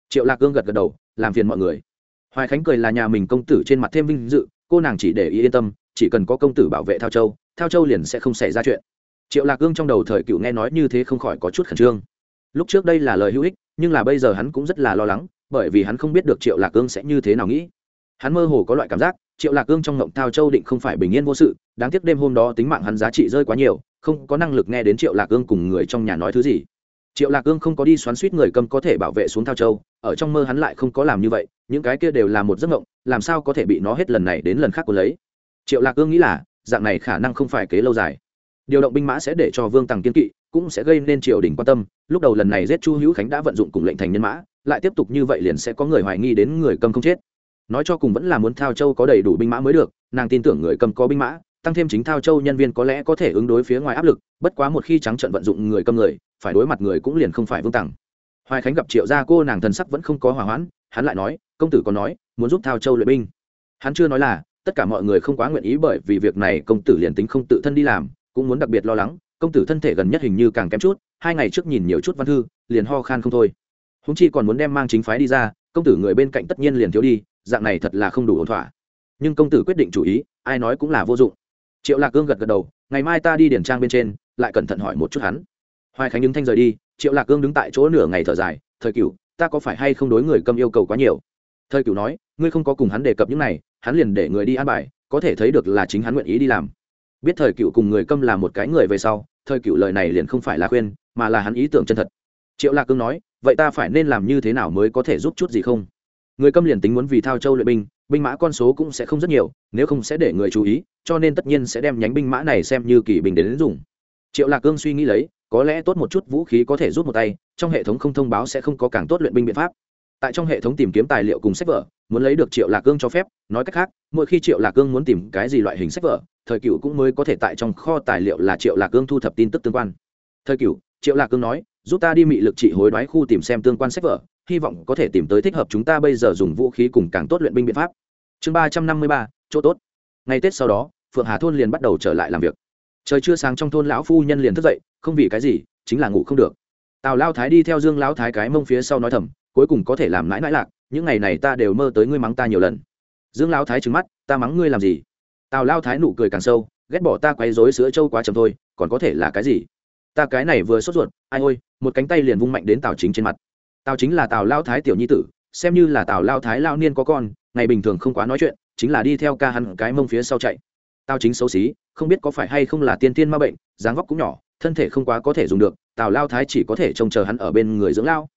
Speaker 1: Triệu lạc cương gật gật đầu, làm phiền mọi người. Hoài khánh cười là nhà mình công tử trên mặt thêm vinh dự, cô nàng chỉ để ý yên tâm, chỉ cần có công tử bảo vệ thao châu thao châu liền sẽ không xảy ra chuyện triệu lạc cương trong đầu thời cựu nghe nói như thế không khỏi có chút khẩn trương. Lúc trước đây là lời hữu ích, nhưng là bây giờ hắn cũng rất là lo lắng, bởi vì hắn không biết được triệu lạc cương sẽ như thế nào nghĩ. Hắn mơ hồ có loại cảm giác, triệu lạc cương trong ngộng thao châu định không phải bình yên vô sự, đáng tiếc đêm hôm đó tính mạng hắn giá trị rơi quá nhiều, không có năng lực nghe đến triệu lạc cương cùng người trong nhà nói thứ gì. Triệu lạc cương không có đi xoắn suýt người cầm có thể bảo vệ xuống thao châu, ở trong mơ hắn lại không có làm như vậy, những cái kia đều là một giấc mộng, làm sao có thể bị nó hết lần này đến lần khác của lấy. Triệu lạc cương nghĩ là, dạng này khả năng không phải kế lâu dài điều động binh mã sẽ để cho vương tàng kiên kỵ, cũng sẽ gây nên triều đình quan tâm. Lúc đầu lần này giết chu hữu khánh đã vận dụng cùng lệnh thành nhân mã, lại tiếp tục như vậy liền sẽ có người hoài nghi đến người cầm không chết. Nói cho cùng vẫn là muốn thao châu có đầy đủ binh mã mới được, nàng tin tưởng người cầm có binh mã, tăng thêm chính thao châu nhân viên có lẽ có thể ứng đối phía ngoài áp lực, bất quá một khi trắng trận vận dụng người cầm người, phải đối mặt người cũng liền không phải vương tàng hoài khánh gặp triệu gia cô nàng thần sắc vẫn không có hòa hoãn, hắn lại nói, công tử có nói, muốn giúp thao châu luyện binh. Hắn chưa nói là, tất cả mọi người không quá nguyện ý bởi vì việc này công tử liền tính không tự thân đi làm cũng muốn đặc biệt lo lắng, công tử thân thể gần nhất hình như càng kém chút, hai ngày trước nhìn nhiều chút văn thư, liền ho khan không thôi. Húng chi còn muốn đem mang chính phái đi ra, công tử người bên cạnh tất nhiên liền thiếu đi, dạng này thật là không đủ ổn thỏa. Nhưng công tử quyết định chủ ý, ai nói cũng là vô dụng. Triệu lạc cương gật gật đầu, ngày mai ta đi điển trang bên trên, lại cẩn thận hỏi một chút hắn. Hoài khánh đứng thanh rời đi, triệu lạc cương đứng tại chỗ nửa ngày thở dài, thời cửu, ta có phải hay không đối người cầm yêu cầu quá nhiều? Thời cửu nói, ngươi không có cùng hắn đề cập những này, hắn liền để người đi an bài, có thể thấy được là chính hắn nguyện ý đi làm biết thời cựu cùng người câm là một cái người về sau, thời cựu lời này liền không phải là khuyên, mà là hắn ý tưởng chân thật. Triệu lạc cương nói, vậy ta phải nên làm như thế nào mới có thể giúp chút gì không? Người câm liền tính muốn vì thao châu luyện binh binh mã con số cũng sẽ không rất nhiều, nếu không sẽ để người chú ý, cho nên tất nhiên sẽ đem nhánh binh mã này xem như kỳ bình đến dùng. Triệu lạc cương suy nghĩ lấy, có lẽ tốt một chút vũ khí có thể rút một tay, trong hệ thống không thông báo sẽ không có càng tốt luyện binh biện pháp. Tại trong hệ thống tìm kiếm tài liệu cùng sách vở, muốn lấy được triệu lạc cương cho phép, nói cách khác, mỗi khi triệu lạc cương muốn tìm cái gì loại hình sách vở thời cựu cũng mới có thể tại trong kho tài liệu là triệu lạc cương thu thập tin tức tương quan. Thời cựu, triệu lạc cương nói, giúp ta đi mị lực trị hối đoái khu tìm xem tương quan sách vở, hy vọng có thể tìm tới thích hợp chúng ta bây giờ dùng vũ khí cùng càng tốt luyện binh biện pháp. Chương ba trăm năm mươi ba, chỗ tốt. Ngày tết sau đó, phượng hà thôn liền bắt đầu trở lại làm việc. Trời chưa sáng trong thôn lão phu nhân liền thức dậy, không vì cái gì, chính là ngủ không được. Tào lao thái đi theo dương lão thái cái mông phía sau nói thầm, cuối cùng có thể làm mãi mãi lạc, những ngày này ta đều mơ tới ngươi mắng ta nhiều lần. Dương lão thái trừng mắt, ta mắng ngươi làm gì? Tào lao thái nụ cười càng sâu, ghét bỏ ta quấy rối sữa trâu quá chầm thôi, còn có thể là cái gì? Ta cái này vừa sốt ruột, ai ôi, một cánh tay liền vung mạnh đến tào chính trên mặt. Tào chính là tào lao thái tiểu nhi tử, xem như là tào lao thái lao niên có con, ngày bình thường không quá nói chuyện, chính là đi theo ca hắn cái mông phía sau chạy. Tào chính xấu xí, không biết có phải hay không là tiên tiên ma bệnh, dáng vóc cũng nhỏ, thân thể không quá có thể dùng được, tào lao thái chỉ có thể trông chờ hắn ở bên người dưỡng lao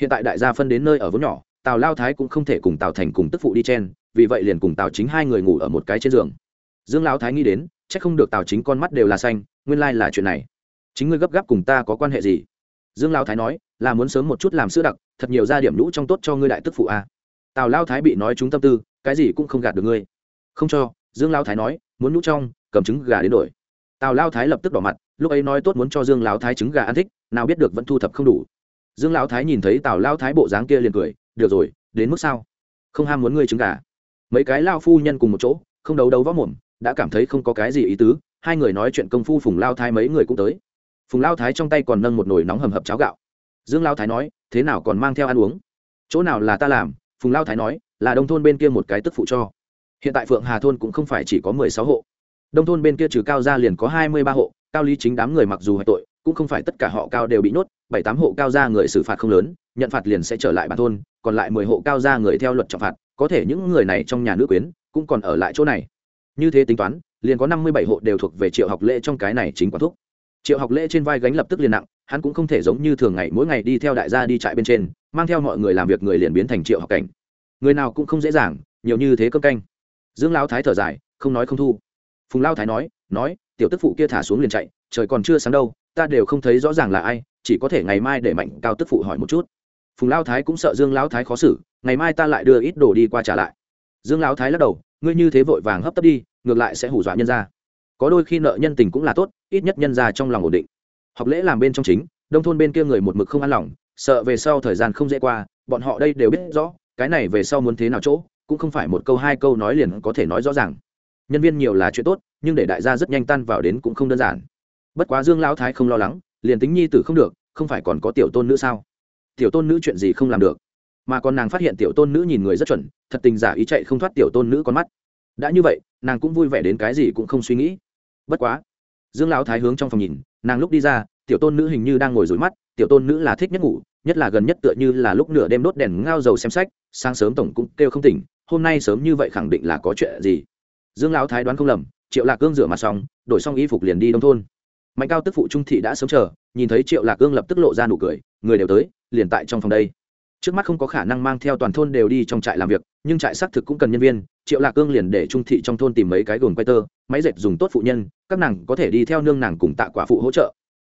Speaker 1: hiện tại đại gia phân đến nơi ở vốn nhỏ, tào lao thái cũng không thể cùng tào thành cùng tức phụ đi chen, vì vậy liền cùng tào chính hai người ngủ ở một cái trên giường dương lão thái nghĩ đến c h ắ c không được tào chính con mắt đều là xanh, nguyên lai là chuyện này. Chính ngươi gấp gáp cùng ta có quan hệ gì? Dương lão thái nói, là muốn sớm một chút làm sữa đặc, thật nhiều gia điểm lũ trong tốt cho ngươi đại tức phụ a. À. tào lao thái bị nói chúng tâm tư, cái gì cũng không gạt được ngươi. Không cho, dương lao thái nói, muốn lũ trong, cầm trứng gà đến đổi. Tào lao thái lập tức đỏ mặt, lúc ấy nói tốt muốn cho dương lao thái trứng gà ăn thích, nào biết được vẫn thu thập không đủ. Dương lão thái nhìn thấy tào lao thái bộ dáng kia liền cười, được rồi, đến mức sao? Không ham muốn ngươi trứng gà. Mấy cái lao phu nhân cùng một chỗ, không đấu đấu võ mồm đã cảm thấy không có cái gì ý tứ, hai người nói chuyện công phu phùng lao thái mấy người cũng tới. Phùng lao thái trong tay còn nâng một nồi nóng hầm hập cháo gạo. Dương lao thái nói, thế nào còn mang theo ăn uống? Chỗ nào là ta làm? Phùng lao thái nói, là đông thôn bên kia một cái tức phụ cho. Hiện tại phượng hà thôn cũng không phải chỉ có mười sáu hộ. Đông thôn bên kia trừ cao ra liền có hai mươi ba hộ, cao lý chính đám người mặc dù hay tội, cũng không phải tất cả họ cao đều bị nhốt, bảy tám hộ cao ra người xử phạt không lớn, nhận phạt liền sẽ trở lại bản thôn, còn lại mười hộ cao ra người theo luật trọng phạt, có thể những người này trong nhà nữ quyến cũng còn ở lại chỗ này như thế tính toán, liền có năm mươi bảy hộ đều thuộc về triệu học lễ trong cái này chính quản thúc. Triệu học lễ trên vai gánh lập tức liền nặng, hắn cũng không thể giống như thường ngày mỗi ngày đi theo đại gia đi trại bên trên, mang theo mọi người làm việc người liền biến thành triệu học cảnh. Người nào cũng không dễ dàng, nhiều như thế cơm canh. Dương lão thái thở dài, không nói không thu. Phùng lao thái nói nói, tiểu tức phụ kia thả xuống liền chạy, trời còn chưa sáng đâu, ta đều không thấy rõ ràng là ai, chỉ có thể ngày mai để mạnh cao tức phụ hỏi một chút. Phùng lao thái cũng sợ dương lão thái khó xử, ngày mai ta lại đưa ít đồ đi qua trả lại. Dương lão thái lắc đầu ngươi như thế vội vàng hấp tấp đi, ngược lại sẽ hủ dọa nhân ra có đôi khi nợ nhân tình cũng là tốt, ít nhất nhân ra trong lòng ổn định. Học lễ làm bên trong chính, đông thôn bên kia người một mực không an lòng, sợ về sau thời gian không dễ qua, bọn họ đây đều biết rõ, cái này về sau muốn thế nào chỗ, cũng không phải một câu hai câu nói liền có thể nói rõ ràng. Nhân viên nhiều là chuyện tốt, nhưng để đại gia rất nhanh tan vào đến cũng không đơn giản. Bất quá dương lão thái không lo lắng, liền tính nhi tử không được, không phải còn có tiểu tôn nữ sao? Tiểu tôn nữ chuyện gì không làm được? Mà còn nàng phát hiện tiểu tôn nữ nhìn người rất chuẩn, thật tình giả ý chạy không thoát tiểu tôn nữ con mắt. Đã như vậy, nàng cũng vui vẻ đến cái gì cũng không suy nghĩ. Bất quá, dương lão thái hướng trong phòng nhìn, nàng lúc đi ra, tiểu tôn nữ hình như đang ngồi rối mắt, tiểu tôn nữ là thích nhất ngủ, nhất là gần nhất tựa như là lúc nửa đêm đốt đèn ngao dầu xem sách, sáng sớm tổng cũng kêu không tỉnh, hôm nay sớm như vậy khẳng định là có chuyện gì. Dương lão thái đoán không lầm, triệu lạc cương rửa mặt xong, đổi xong y phục liền đi đông thôn. Mạnh cao tức phụ trung thị đã sớm chờ, nhìn thấy triệu lạc cương lập tức lộ ra nụ cười, người đều tới, liền tại trong phòng đây trước mắt không có khả năng mang theo toàn thôn đều đi trong trại làm việc, nhưng trại xác thực cũng cần nhân viên, triệu lạc cương liền để trung thị trong thôn tìm mấy cái gồm quay tơ, máy dệt dùng tốt phụ nhân, các nàng có thể đi theo nương nàng cùng tạ quả phụ hỗ trợ.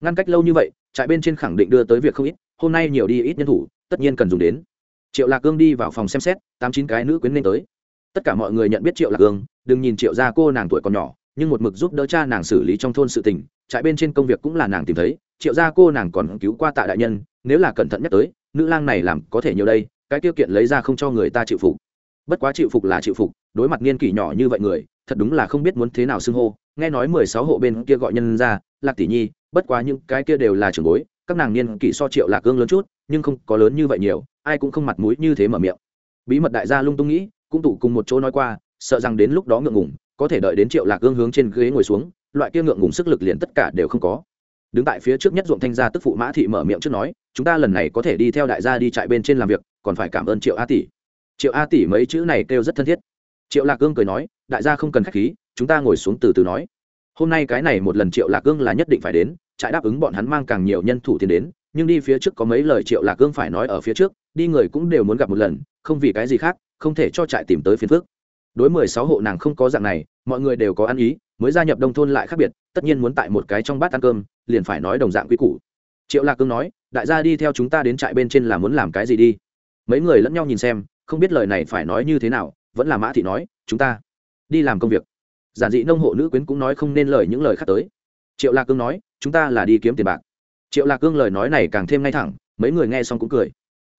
Speaker 1: Ngăn cách lâu như vậy, trại bên trên khẳng định đưa tới việc không ít, hôm nay nhiều đi ít nhân thủ, tất nhiên cần dùng đến. Triệu lạc cương đi vào phòng xem xét, tám chín cái nữ quyến nên tới. Tất cả mọi người nhận biết triệu lạc cương, đừng nhìn triệu gia cô nàng tuổi còn nhỏ, nhưng một mực giúp đỡ cha nàng xử lý trong thôn sự tình, trại bên trên công việc cũng là nàng tìm thấy, triệu gia cô nàng còn cứu qua tạ đại nhân, nếu là cẩn thận nhắc tới nữ lang này làm có thể nhiều đây, cái tiêu kiện lấy ra không cho người ta chịu phục. Bất quá chịu phục là chịu phục, đối mặt niên kỷ nhỏ như vậy người, thật đúng là không biết muốn thế nào xưng hô. Nghe nói mười sáu hộ bên kia gọi nhân ra, lạc tỷ nhi, bất quá những cái kia đều là trưởng bối, các nàng niên kỷ so triệu lạc gương lớn chút, nhưng không có lớn như vậy nhiều, ai cũng không mặt mũi như thế mở miệng. Bí mật đại gia lung tung nghĩ, cũng tụ cùng một chỗ nói qua, sợ rằng đến lúc đó ngượng ngùng, có thể đợi đến triệu lạc gương hướng trên ghế ngồi xuống, loại kia ngượng ngùng sức lực liền tất cả đều không có đứng tại phía trước nhất ruộng thanh gia tức phụ mã thị mở miệng trước nói, chúng ta lần này có thể đi theo đại gia đi trại bên trên làm việc, còn phải cảm ơn triệu a tỷ. Triệu a tỷ mấy chữ này kêu rất thân thiết. Triệu lạc cương cười nói, đại gia không cần k h á c h khí, chúng ta ngồi xuống từ từ nói. Hôm nay cái này một lần triệu lạc cương là nhất định phải đến, trại đáp ứng bọn hắn mang càng nhiều nhân thủ tiền đến, nhưng đi phía trước có mấy lời triệu lạc cương phải nói ở phía trước, đi người cũng đều muốn gặp một lần, không vì cái gì khác, không thể cho trại tìm tới phiền phước đối mười sáu hộ nàng không có dạng này, mọi người đều có ăn ý mới gia nhập đông thôn lại khác biệt, tất nhiên muốn tại một cái trong bát ăn cơm, liền phải nói đồng dạng quy củ. Triệu lạc cương nói, đại gia đi theo chúng ta đến trại bên trên là muốn làm cái gì đi? Mấy người lẫn nhau nhìn xem, không biết lời này phải nói như thế nào, vẫn là mã thị nói, chúng ta đi làm công việc. Giản dị nông hộ nữ quyến cũng nói không nên lời những lời khác tới. Triệu lạc cương nói, chúng ta là đi kiếm tiền bạc. Triệu lạc cương lời nói này càng thêm ngay thẳng, mấy người nghe xong cũng cười.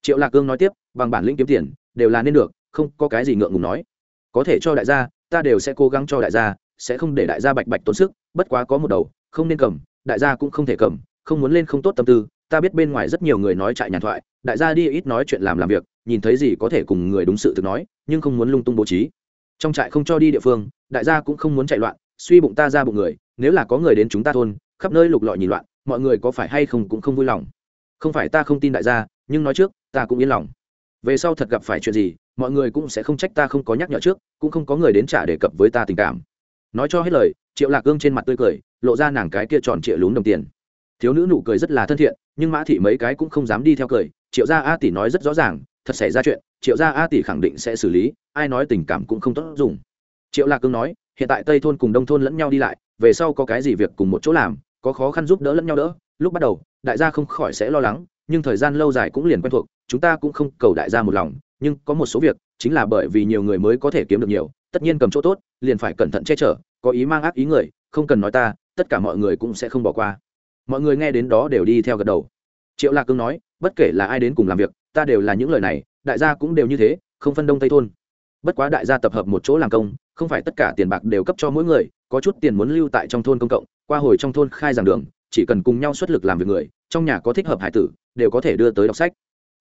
Speaker 1: Triệu lạc cương nói tiếp, bằng bản lĩnh kiếm tiền, đều là nên được, không có cái gì ngượng ngùng nói. Có thể cho đại gia, ta đều sẽ cố gắng cho đại gia sẽ không để đại gia bạch bạch tốn sức, bất quá có một đầu, không nên cầm, đại gia cũng không thể cầm, không muốn lên không tốt tâm tư. Ta biết bên ngoài rất nhiều người nói chạy nhàn thoại, đại gia đi ít nói chuyện làm làm việc, nhìn thấy gì có thể cùng người đúng sự thực nói, nhưng không muốn lung tung bố trí. Trong trại không cho đi địa phương, đại gia cũng không muốn chạy loạn, suy bụng ta ra bụng người, nếu là có người đến chúng ta thôn, khắp nơi lục lọi nhìn loạn, mọi người có phải hay không cũng không vui lòng. Không phải ta không tin đại gia, nhưng nói trước, ta cũng yên lòng. Về sau thật gặp phải chuyện gì, mọi người cũng sẽ không trách ta không có nhắc nhở trước, cũng không có người đến trả đề cập với ta tình cảm nói cho hết lời, triệu lạc gương trên mặt tươi cười, lộ ra nàng cái kia tròn trịa lún đồng tiền. Thiếu nữ nụ cười rất là thân thiện, nhưng mã thị mấy cái cũng không dám đi theo cười. Triệu gia a tỷ nói rất rõ ràng, thật xảy ra chuyện, triệu gia a tỷ khẳng định sẽ xử lý, ai nói tình cảm cũng không tốt dùng. Triệu lạc cương nói, hiện tại tây thôn cùng đông thôn lẫn nhau đi lại, về sau có cái gì việc cùng một chỗ làm, có khó khăn giúp đỡ lẫn nhau đỡ. Lúc bắt đầu, đại gia không khỏi sẽ lo lắng, nhưng thời gian lâu dài cũng liền quen thuộc, chúng ta cũng không cầu đại gia một lòng, nhưng có một số việc, chính là bởi vì nhiều người mới có thể kiếm được nhiều, tất nhiên cầm chỗ tốt liền phải cẩn thận che chở, có ý mang ác ý người, không cần nói ta, tất cả mọi người cũng sẽ không bỏ qua. Mọi người nghe đến đó đều đi theo gật đầu. Triệu lạc cương nói, bất kể là ai đến cùng làm việc, ta đều là những lời này, đại gia cũng đều như thế, không phân đông tây thôn. Bất quá đại gia tập hợp một chỗ làm công, không phải tất cả tiền bạc đều cấp cho mỗi người, có chút tiền muốn lưu tại trong thôn công cộng, qua hồi trong thôn khai giảng đường, chỉ cần cùng nhau xuất lực làm việc người, trong nhà có thích hợp hải tử, đều có thể đưa tới đọc sách.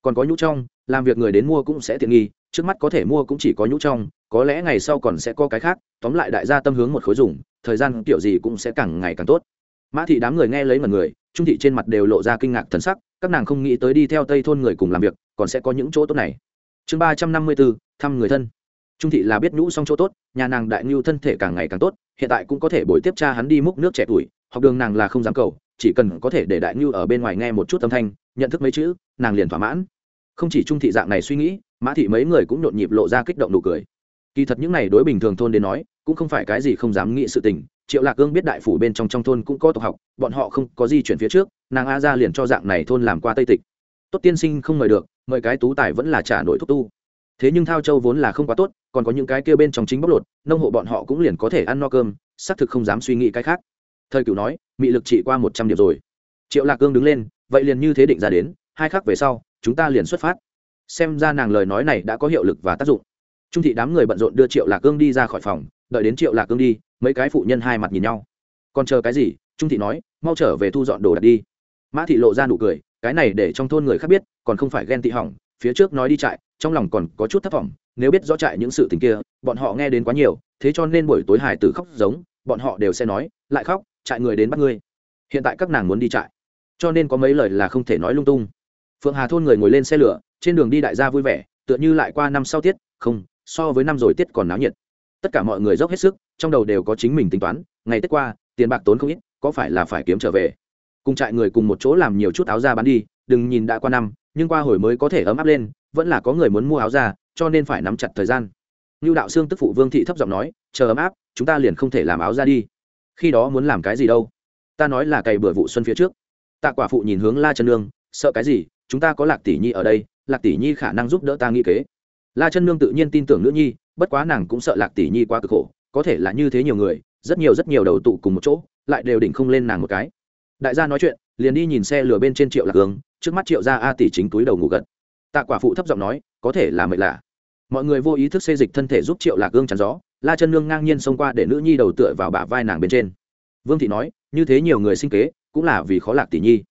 Speaker 1: Còn có nhũ trong, làm việc người đến mua cũng sẽ tiện nghi trước mắt có thể mua cũng chỉ có nhũ trong, có lẽ ngày sau còn sẽ có cái khác, tóm lại đại gia tâm hướng một khối dùng, thời gian kiểu gì cũng sẽ càng ngày càng tốt. Mã thị đám người nghe lấy mật người, trung thị trên mặt đều lộ ra kinh ngạc thần sắc, các nàng không nghĩ tới đi theo tây thôn người cùng làm việc, còn sẽ có những chỗ tốt này. Chương ba trăm năm mươi bốn thăm người thân. Trung thị là biết nhũ xong chỗ tốt, nhà nàng đại ngưu thân thể càng ngày càng tốt, hiện tại cũng có thể bồi tiếp cha hắn đi múc nước trẻ tuổi, học đường nàng là không dám cầu, chỉ cần có thể để đại ngưu ở bên ngoài nghe một chút âm thanh, nhận thức mấy chữ, nàng liền thỏa mãn. Không chỉ trung thị dạng này suy nghĩ mã thị mấy người cũng nhộn nhịp lộ ra kích động nụ cười. Kỳ thật những này đối bình thường thôn đến nói, cũng không phải cái gì không dám nghĩ sự tình. Triệu lạc Cương biết đại phủ bên trong trong thôn cũng có tộc học, bọn họ không có di chuyển phía trước, nàng a ra liền cho dạng này thôn làm qua tây tịch. Tốt tiên sinh không mời được, mời cái tú tài vẫn là trả nổi thúc tu. Thế nhưng thao châu vốn là không quá tốt, còn có những cái kia bên trong chính bóc lột, nông hộ bọn họ cũng liền có thể ăn no cơm, xác thực không dám suy nghĩ cái khác. Thời cựu nói, mị lực trị qua một trăm điểm rồi. Triệu lạc cương đứng lên, vậy liền như thế định ra đến, hai khắc về sau, chúng ta liền xuất phát xem ra nàng lời nói này đã có hiệu lực và tác dụng. Trung thị đám người bận rộn đưa triệu lạc cương đi ra khỏi phòng, đợi đến triệu lạc cương đi, mấy cái phụ nhân hai mặt nhìn nhau. Còn chờ cái gì? Trung thị nói, mau trở về thu dọn đồ đạc đi. Mã thị lộ ra nụ cười, cái này để trong thôn người khác biết, còn không phải ghen tị hỏng, phía trước nói đi trại, trong lòng còn có chút thất vọng nếu biết rõ trại những sự tình kia, bọn họ nghe đến quá nhiều, thế cho nên buổi tối hải tử khóc giống, bọn họ đều sẽ nói, lại khóc, trại người đến bắt ngươi. Hiện tại các nàng muốn đi trại. Cho nên có mấy lời là không thể nói lung tung. Phượng hà thôn người ngồi lên xe lửa trên đường đi đại gia vui vẻ, tựa như lại qua năm sau tiết, không, so với năm rồi tiết còn náo nhiệt. Tất cả mọi người dốc hết sức, trong đầu đều có chính mình tính toán, ngày tết qua, tiền bạc tốn không ít, có phải là phải kiếm trở về. Cùng trại người cùng một chỗ làm nhiều chút áo ra bán đi, đừng nhìn đã qua năm, nhưng qua hồi mới có thể ấm áp lên, vẫn là có người muốn mua áo ra cho nên phải nắm chặt thời gian. Như đạo sương tức phụ vương thị thấp giọng nói, chờ ấm áp, chúng ta liền không thể làm áo ra đi. Khi đó muốn làm cái gì đâu? Ta nói là cày bừa vụ xuân phía trước. Tạ quả phụ nhìn hướng la chân nương, sợ cái gì? Chúng ta có lạc tỷ nhi ở đây lạc tỷ nhi khả năng giúp đỡ ta nghĩ kế. La chân nương tự nhiên tin tưởng nữ nhi, bất quá nàng cũng sợ lạc tỷ nhi quá cực khổ, có thể là như thế nhiều người, rất nhiều rất nhiều đầu tụ cùng một chỗ, lại đều đỉnh không lên nàng một cái. Đại gia nói chuyện, liền đi nhìn xe lửa bên trên triệu lạc hướng trước mắt triệu gia a tỷ chính túi đầu ngủ gật. Tạ quả phụ thấp giọng nói, có thể là mệt lạ. Mọi người vô ý thức xê dịch thân thể giúp triệu lạc gương chắn gió, la chân nương ngang nhiên xông qua để nữ nhi đầu tựa vào bả vai nàng bên trên. Vương thị nói, như thế nhiều người sinh kế, cũng là vì khó lạc tỷ nhi.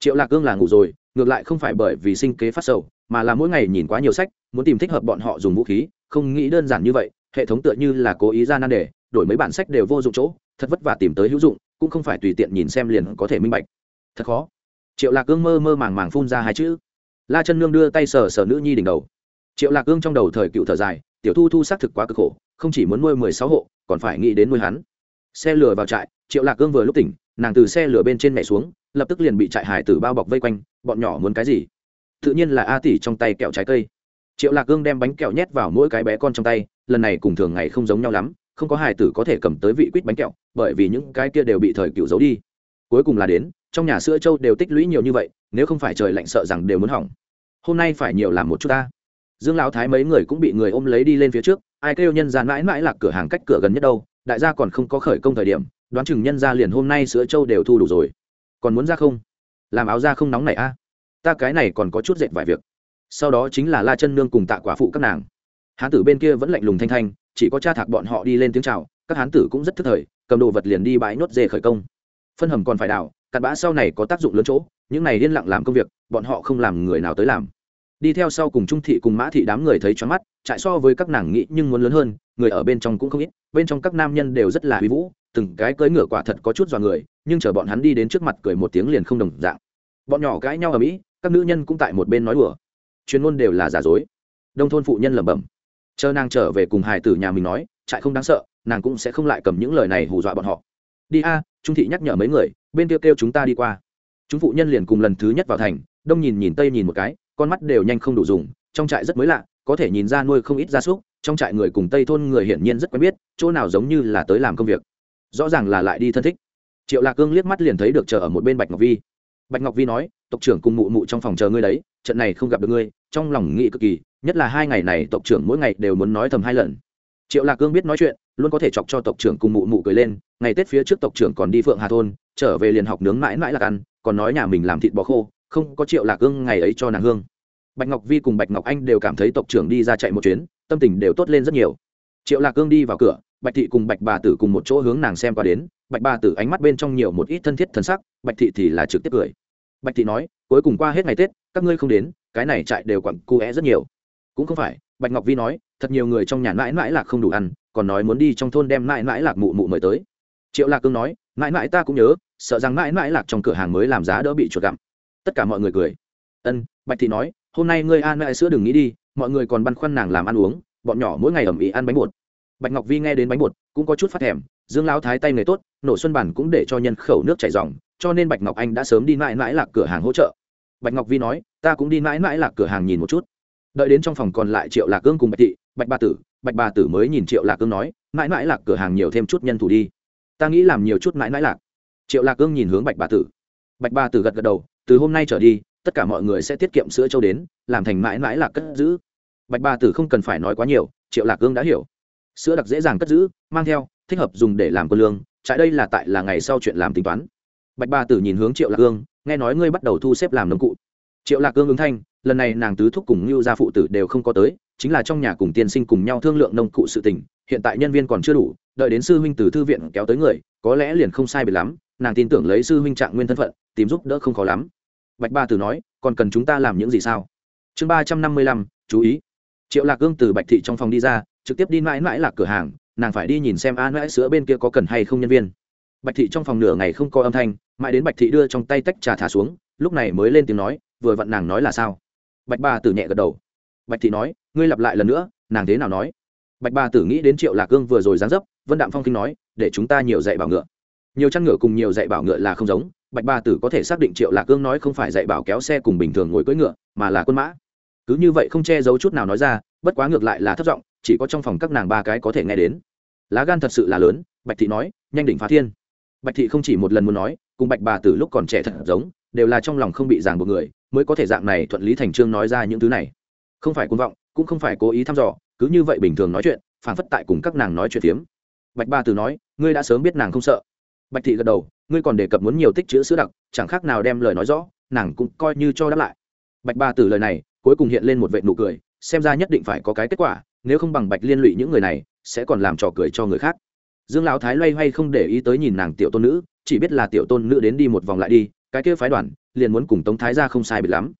Speaker 1: Triệu lạc cương là ngủ rồi, ngược lại không phải bởi vì sinh kế phát sầu mà là mỗi ngày nhìn quá nhiều sách, muốn tìm thích hợp bọn họ dùng vũ khí, không nghĩ đơn giản như vậy, hệ thống tựa như là cố ý ra nan đề, đổi mấy bản sách đều vô dụng chỗ, thật vất vả tìm tới hữu dụng, cũng không phải tùy tiện nhìn xem liền có thể minh bạch. Thật khó. Triệu lạc cương mơ mơ màng màng phun ra hai chữ. La chân nương đưa tay sờ sờ nữ nhi đỉnh đầu. Triệu lạc cương trong đầu thời cựu thở dài, tiểu thu thu xác thực quá cực khổ, không chỉ muốn nuôi mười sáu hộ, còn phải nghĩ đến nuôi hắn. Xe lửa vào trại, triệu lạc cương vừa lúc tỉnh, nàng từ xe lửa bên trên mẹ xuống, lập tức liền bị trại hải tử bao bọc vây quanh, bọn nhỏ muốn cái gì? Tự nhiên là a tỷ trong tay kẹo trái cây. Triệu lạc cương đem bánh kẹo nhét vào mỗi cái bé con trong tay, lần này cùng thường ngày không giống nhau lắm, không có hải tử có thể cầm tới vị quýt bánh kẹo, bởi vì những cái kia đều bị thời cựu giấu đi. Cuối cùng là đến, trong nhà sữa trâu đều tích lũy nhiều như vậy, nếu không phải trời lạnh sợ rằng đều muốn hỏng. Hôm nay phải nhiều làm một chút ta. Dương lão thái mấy người cũng bị người ôm lấy đi lên phía trước, ai kêu nhân ra mãi mãi là cửa hàng cách cửa gần nhất đâu, đại gia còn không có khởi công thời điểm, đoán chừng nhân ra liền hôm nay sữa trâu đều thu đủ rồi. Còn muốn ra không? Làm áo ra không nóng này a ta cái này còn có chút dệt vài việc. Sau đó chính là la chân nương cùng tạ quả phụ các nàng. Hán tử bên kia vẫn lạnh lùng thanh thanh, chỉ có cha thạc bọn họ đi lên tiếng chào, các hán tử cũng rất thức thời, cầm đồ vật liền đi bãi nốt dê khởi công. Phân hầm còn phải đào, cặn bã sau này có tác dụng lớn chỗ, những này liên lặng làm công việc, bọn họ không làm người nào tới làm. Đi theo sau cùng trung thị cùng mã thị đám người thấy choáng mắt chạy so với các nàng nghĩ nhưng muốn lớn hơn, người ở bên trong cũng không ít, bên trong các nam nhân đều rất là uy vũ, từng cái cưỡi ngựa quả thật có chút dọa người, nhưng chờ bọn hắn đi đến trước mặt cười một tiếng liền không đồng dạng. Bọn nhỏ cãi nhau ở mỹ các nữ nhân cũng tại một bên nói đùa. Chuyên môn đều là giả dối. Đông thôn phụ nhân lẩm bẩm. Chờ nàng trở về cùng hải tử nhà mình nói trại không đáng sợ nàng cũng sẽ không lại cầm những lời này hù dọa bọn họ. Đi a trung thị nhắc nhở mấy người bên kia kêu, kêu chúng ta đi qua. Chúng phụ nhân liền cùng lần thứ nhất vào thành đông nhìn nhìn tây nhìn một cái con mắt đều nhanh không đủ dùng trong trại rất mới lạ có thể nhìn ra nuôi không ít gia súc trong trại người cùng tây thôn người hiển nhiên rất quen biết chỗ nào giống như là tới làm công việc. Rõ ràng là lại đi thân thích. Triệu lạc cương liếc mắt liền thấy được chờ ở một bên bạch ngọc vi bạch ngọc vi nói, tộc trưởng cùng mụ mụ trong phòng chờ ngươi đấy, trận này không gặp được ngươi, trong lòng nghĩ cực kỳ, nhất là hai ngày này tộc trưởng mỗi ngày đều muốn nói thầm hai lần. Triệu lạc cương biết nói chuyện, luôn có thể chọc cho tộc trưởng cùng mụ mụ cười lên, ngày tết phía trước tộc trưởng còn đi phượng hà thôn, trở về liền học nướng mãi mãi lạc ăn, còn nói nhà mình làm thịt bò khô, không có triệu lạc cương ngày ấy cho nàng hương. Bạch ngọc vi cùng bạch ngọc anh đều cảm thấy tộc trưởng đi ra chạy một chuyến, tâm tình đều tốt lên rất nhiều. Triệu lạc cương đi vào cửa, bạch thị cùng bạch bà tử cùng một chỗ hướng nàng xem qua đến, bạch bà tử ánh mắt bên trong nhiều một ít thân thiết thân sắc, bạch thị thì là trực tiếp cười bạch thị nói, cuối cùng qua hết ngày tết, các ngươi không đến, cái này trại đều quặn cu é rất nhiều. Cũng không phải, bạch ngọc vi nói, thật nhiều người trong nhà mãi mãi lạc không đủ ăn, còn nói muốn đi trong thôn đem mãi mãi lạc mụ mụ mời tới. Triệu lạc cương nói, mãi mãi ta cũng nhớ, sợ rằng mãi mãi lạc trong cửa hàng mới làm giá đỡ bị chuột gặm. Tất cả mọi người cười. Ân, bạch thị nói, hôm nay ngươi an mãi sữa đừng nghĩ đi, mọi người còn băn khoăn nàng làm ăn uống, bọn nhỏ mỗi ngày ẩm ý ăn bánh bột. Bạch ngọc vi nghe đến bánh bột, cũng có chút phát thèm, dương lão thái tay người tốt, nổ xuân bản cũng để cho nhân khẩu nước chảy dòng cho nên bạch ngọc anh đã sớm đi mãi mãi lạc cửa hàng hỗ trợ. Bạch ngọc vi nói, ta cũng đi mãi mãi lạc cửa hàng nhìn một chút. Đợi đến trong phòng còn lại triệu lạc cương cùng bạch thị, bạch ba tử, bạch ba tử mới nhìn triệu lạc cương nói, mãi mãi lạc cửa hàng nhiều thêm chút nhân thủ đi. Ta nghĩ làm nhiều chút mãi mãi lạc. Triệu lạc cương nhìn hướng bạch ba tử. Bạch ba tử gật gật đầu, từ hôm nay trở đi, tất cả mọi người sẽ tiết kiệm sữa châu đến, làm thành mãi mãi lạc cất giữ. Bạch ba tử không cần phải nói quá nhiều, triệu lạc cương đã hiểu. Sữa đặc dễ dàng cất giữ, mang theo, thích hợp dùng để làm quân lương, trại đây là tại là ngày sau chuyện làm tính toán bạch ba tử nhìn hướng triệu lạc cương nghe nói ngươi bắt đầu thu xếp làm nông cụ. Triệu lạc cương ứng thanh, lần này nàng tứ thúc cùng ngưu gia phụ tử đều không có tới, chính là trong nhà cùng tiên sinh cùng nhau thương lượng nông cụ sự tình, hiện tại nhân viên còn chưa đủ, đợi đến sư huynh từ thư viện kéo tới người, có lẽ liền không sai biệt lắm, nàng tin tưởng lấy sư huynh trạng nguyên thân phận, tìm giúp đỡ không khó lắm. Bạch ba tử nói, còn cần chúng ta làm những gì sao? Chương ba trăm năm mươi lăm, chú ý. Triệu lạc cương từ bạch thị trong phòng đi ra, trực tiếp đi mãi mãi lạc cửa hàng, nàng phải đi nhìn xem a mãi sữa bên kia có cần hay không nhân viên bạch thị trong phòng nửa ngày không có âm thanh mãi đến bạch thị đưa trong tay tách trà thả xuống lúc này mới lên tiếng nói vừa vặn nàng nói là sao? Bạch ba tử nhẹ gật đầu. Bạch thị nói ngươi lặp lại lần nữa nàng thế nào nói? Bạch ba tử nghĩ đến triệu lạc cương vừa rồi dáng dấp vân đạm phong kinh nói để chúng ta nhiều dạy bảo ngựa. Nhiều chăn ngựa cùng nhiều dạy bảo ngựa là không giống bạch ba tử có thể xác định triệu lạc cương nói không phải dạy bảo kéo xe cùng bình thường ngồi cưỡi ngựa mà là quân mã. Cứ như vậy không che giấu chút nào nói ra bất quá ngược lại là thất vọng, chỉ có trong phòng các nàng ba cái có thể nghe đến. Lá gan thật sự là lớn bạch thị nói nhanh đỉnh phá thiên bạch thị không chỉ một lần muốn nói, cùng bạch bà tử lúc còn trẻ thật giống, đều là trong lòng không bị ràng buộc người, mới có thể dạng này thuận lý thành trương nói ra những thứ này. Không phải cuồng vọng, cũng không phải cố ý thăm dò, cứ như vậy bình thường nói chuyện phản phất tại cùng các nàng nói chuyện tiếm. bạch ba tử nói, ngươi đã sớm biết nàng không sợ. Bạch thị gật đầu, ngươi còn đề cập muốn nhiều tích chữ sữa đặc, chẳng khác nào đem lời nói rõ, nàng cũng coi như cho đáp lại. Bạch ba tử lời này, cuối cùng hiện lên một vệ nụ cười, xem ra nhất định phải có cái kết quả, nếu không bằng bạch liên lụy những người này, sẽ còn làm trò cười cho người khác dương lão thái loay hoay không để ý tới nhìn nàng tiểu tôn nữ, chỉ biết là tiểu tôn nữ đến đi một vòng lại đi, cái kia phái đoàn, liền muốn cùng tống thái ra không sai bịt lắm.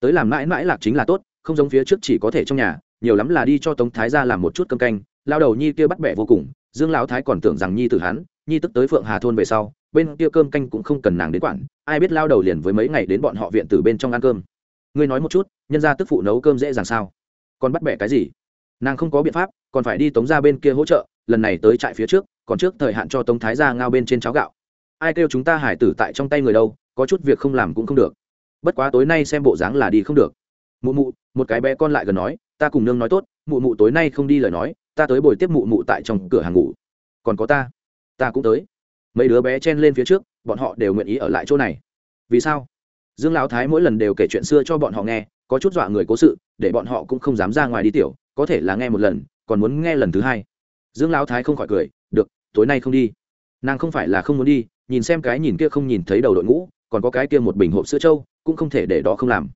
Speaker 1: Tới làm mãi mãi lạc chính là tốt, không giống phía trước chỉ có thể trong nhà, nhiều lắm là đi cho tống thái ra làm một chút cơm canh, lao đầu nhi kia bắt bẻ vô cùng, dương lão thái còn tưởng rằng nhi tử hắn, nhi tức tới phượng hà thôn về sau, bên kia cơm canh cũng không cần nàng đến quản, ai biết lao đầu liền với mấy ngày đến bọn họ viện từ bên trong ăn cơm. Ngươi nói một chút, nhân ra tức phụ nấu cơm dễ dàng sao? Còn bắt bẻ cái gì? Nàng không có biện pháp, còn phải đi tống ra bên kia hỗ trợ lần này tới trại phía trước, còn trước thời hạn cho tống thái ra ngao bên trên cháo gạo. Ai kêu chúng ta hải tử tại trong tay người đâu, có chút việc không làm cũng không được. Bất quá tối nay xem bộ dáng là đi không được. Mụ mụ, một cái bé con lại gần nói, ta cùng nương nói tốt, mụ mụ tối nay không đi lời nói, ta tới bồi tiếp mụ mụ tại trong cửa hàng ngủ. Còn có ta ta cũng tới. Mấy đứa bé chen lên phía trước, bọn họ đều nguyện ý ở lại chỗ này. Vì sao? Dương lão thái mỗi lần đều kể chuyện xưa cho bọn họ nghe, có chút dọa người cố sự, để bọn họ cũng không dám ra ngoài đi tiểu, có thể là nghe một lần, còn muốn nghe lần thứ hai dương lão thái không khỏi cười, được, tối nay không đi. Nàng không phải là không muốn đi, nhìn xem cái nhìn kia không nhìn thấy đầu đội ngũ, còn có cái kia một bình hộp sữa trâu, cũng không thể để đó không làm.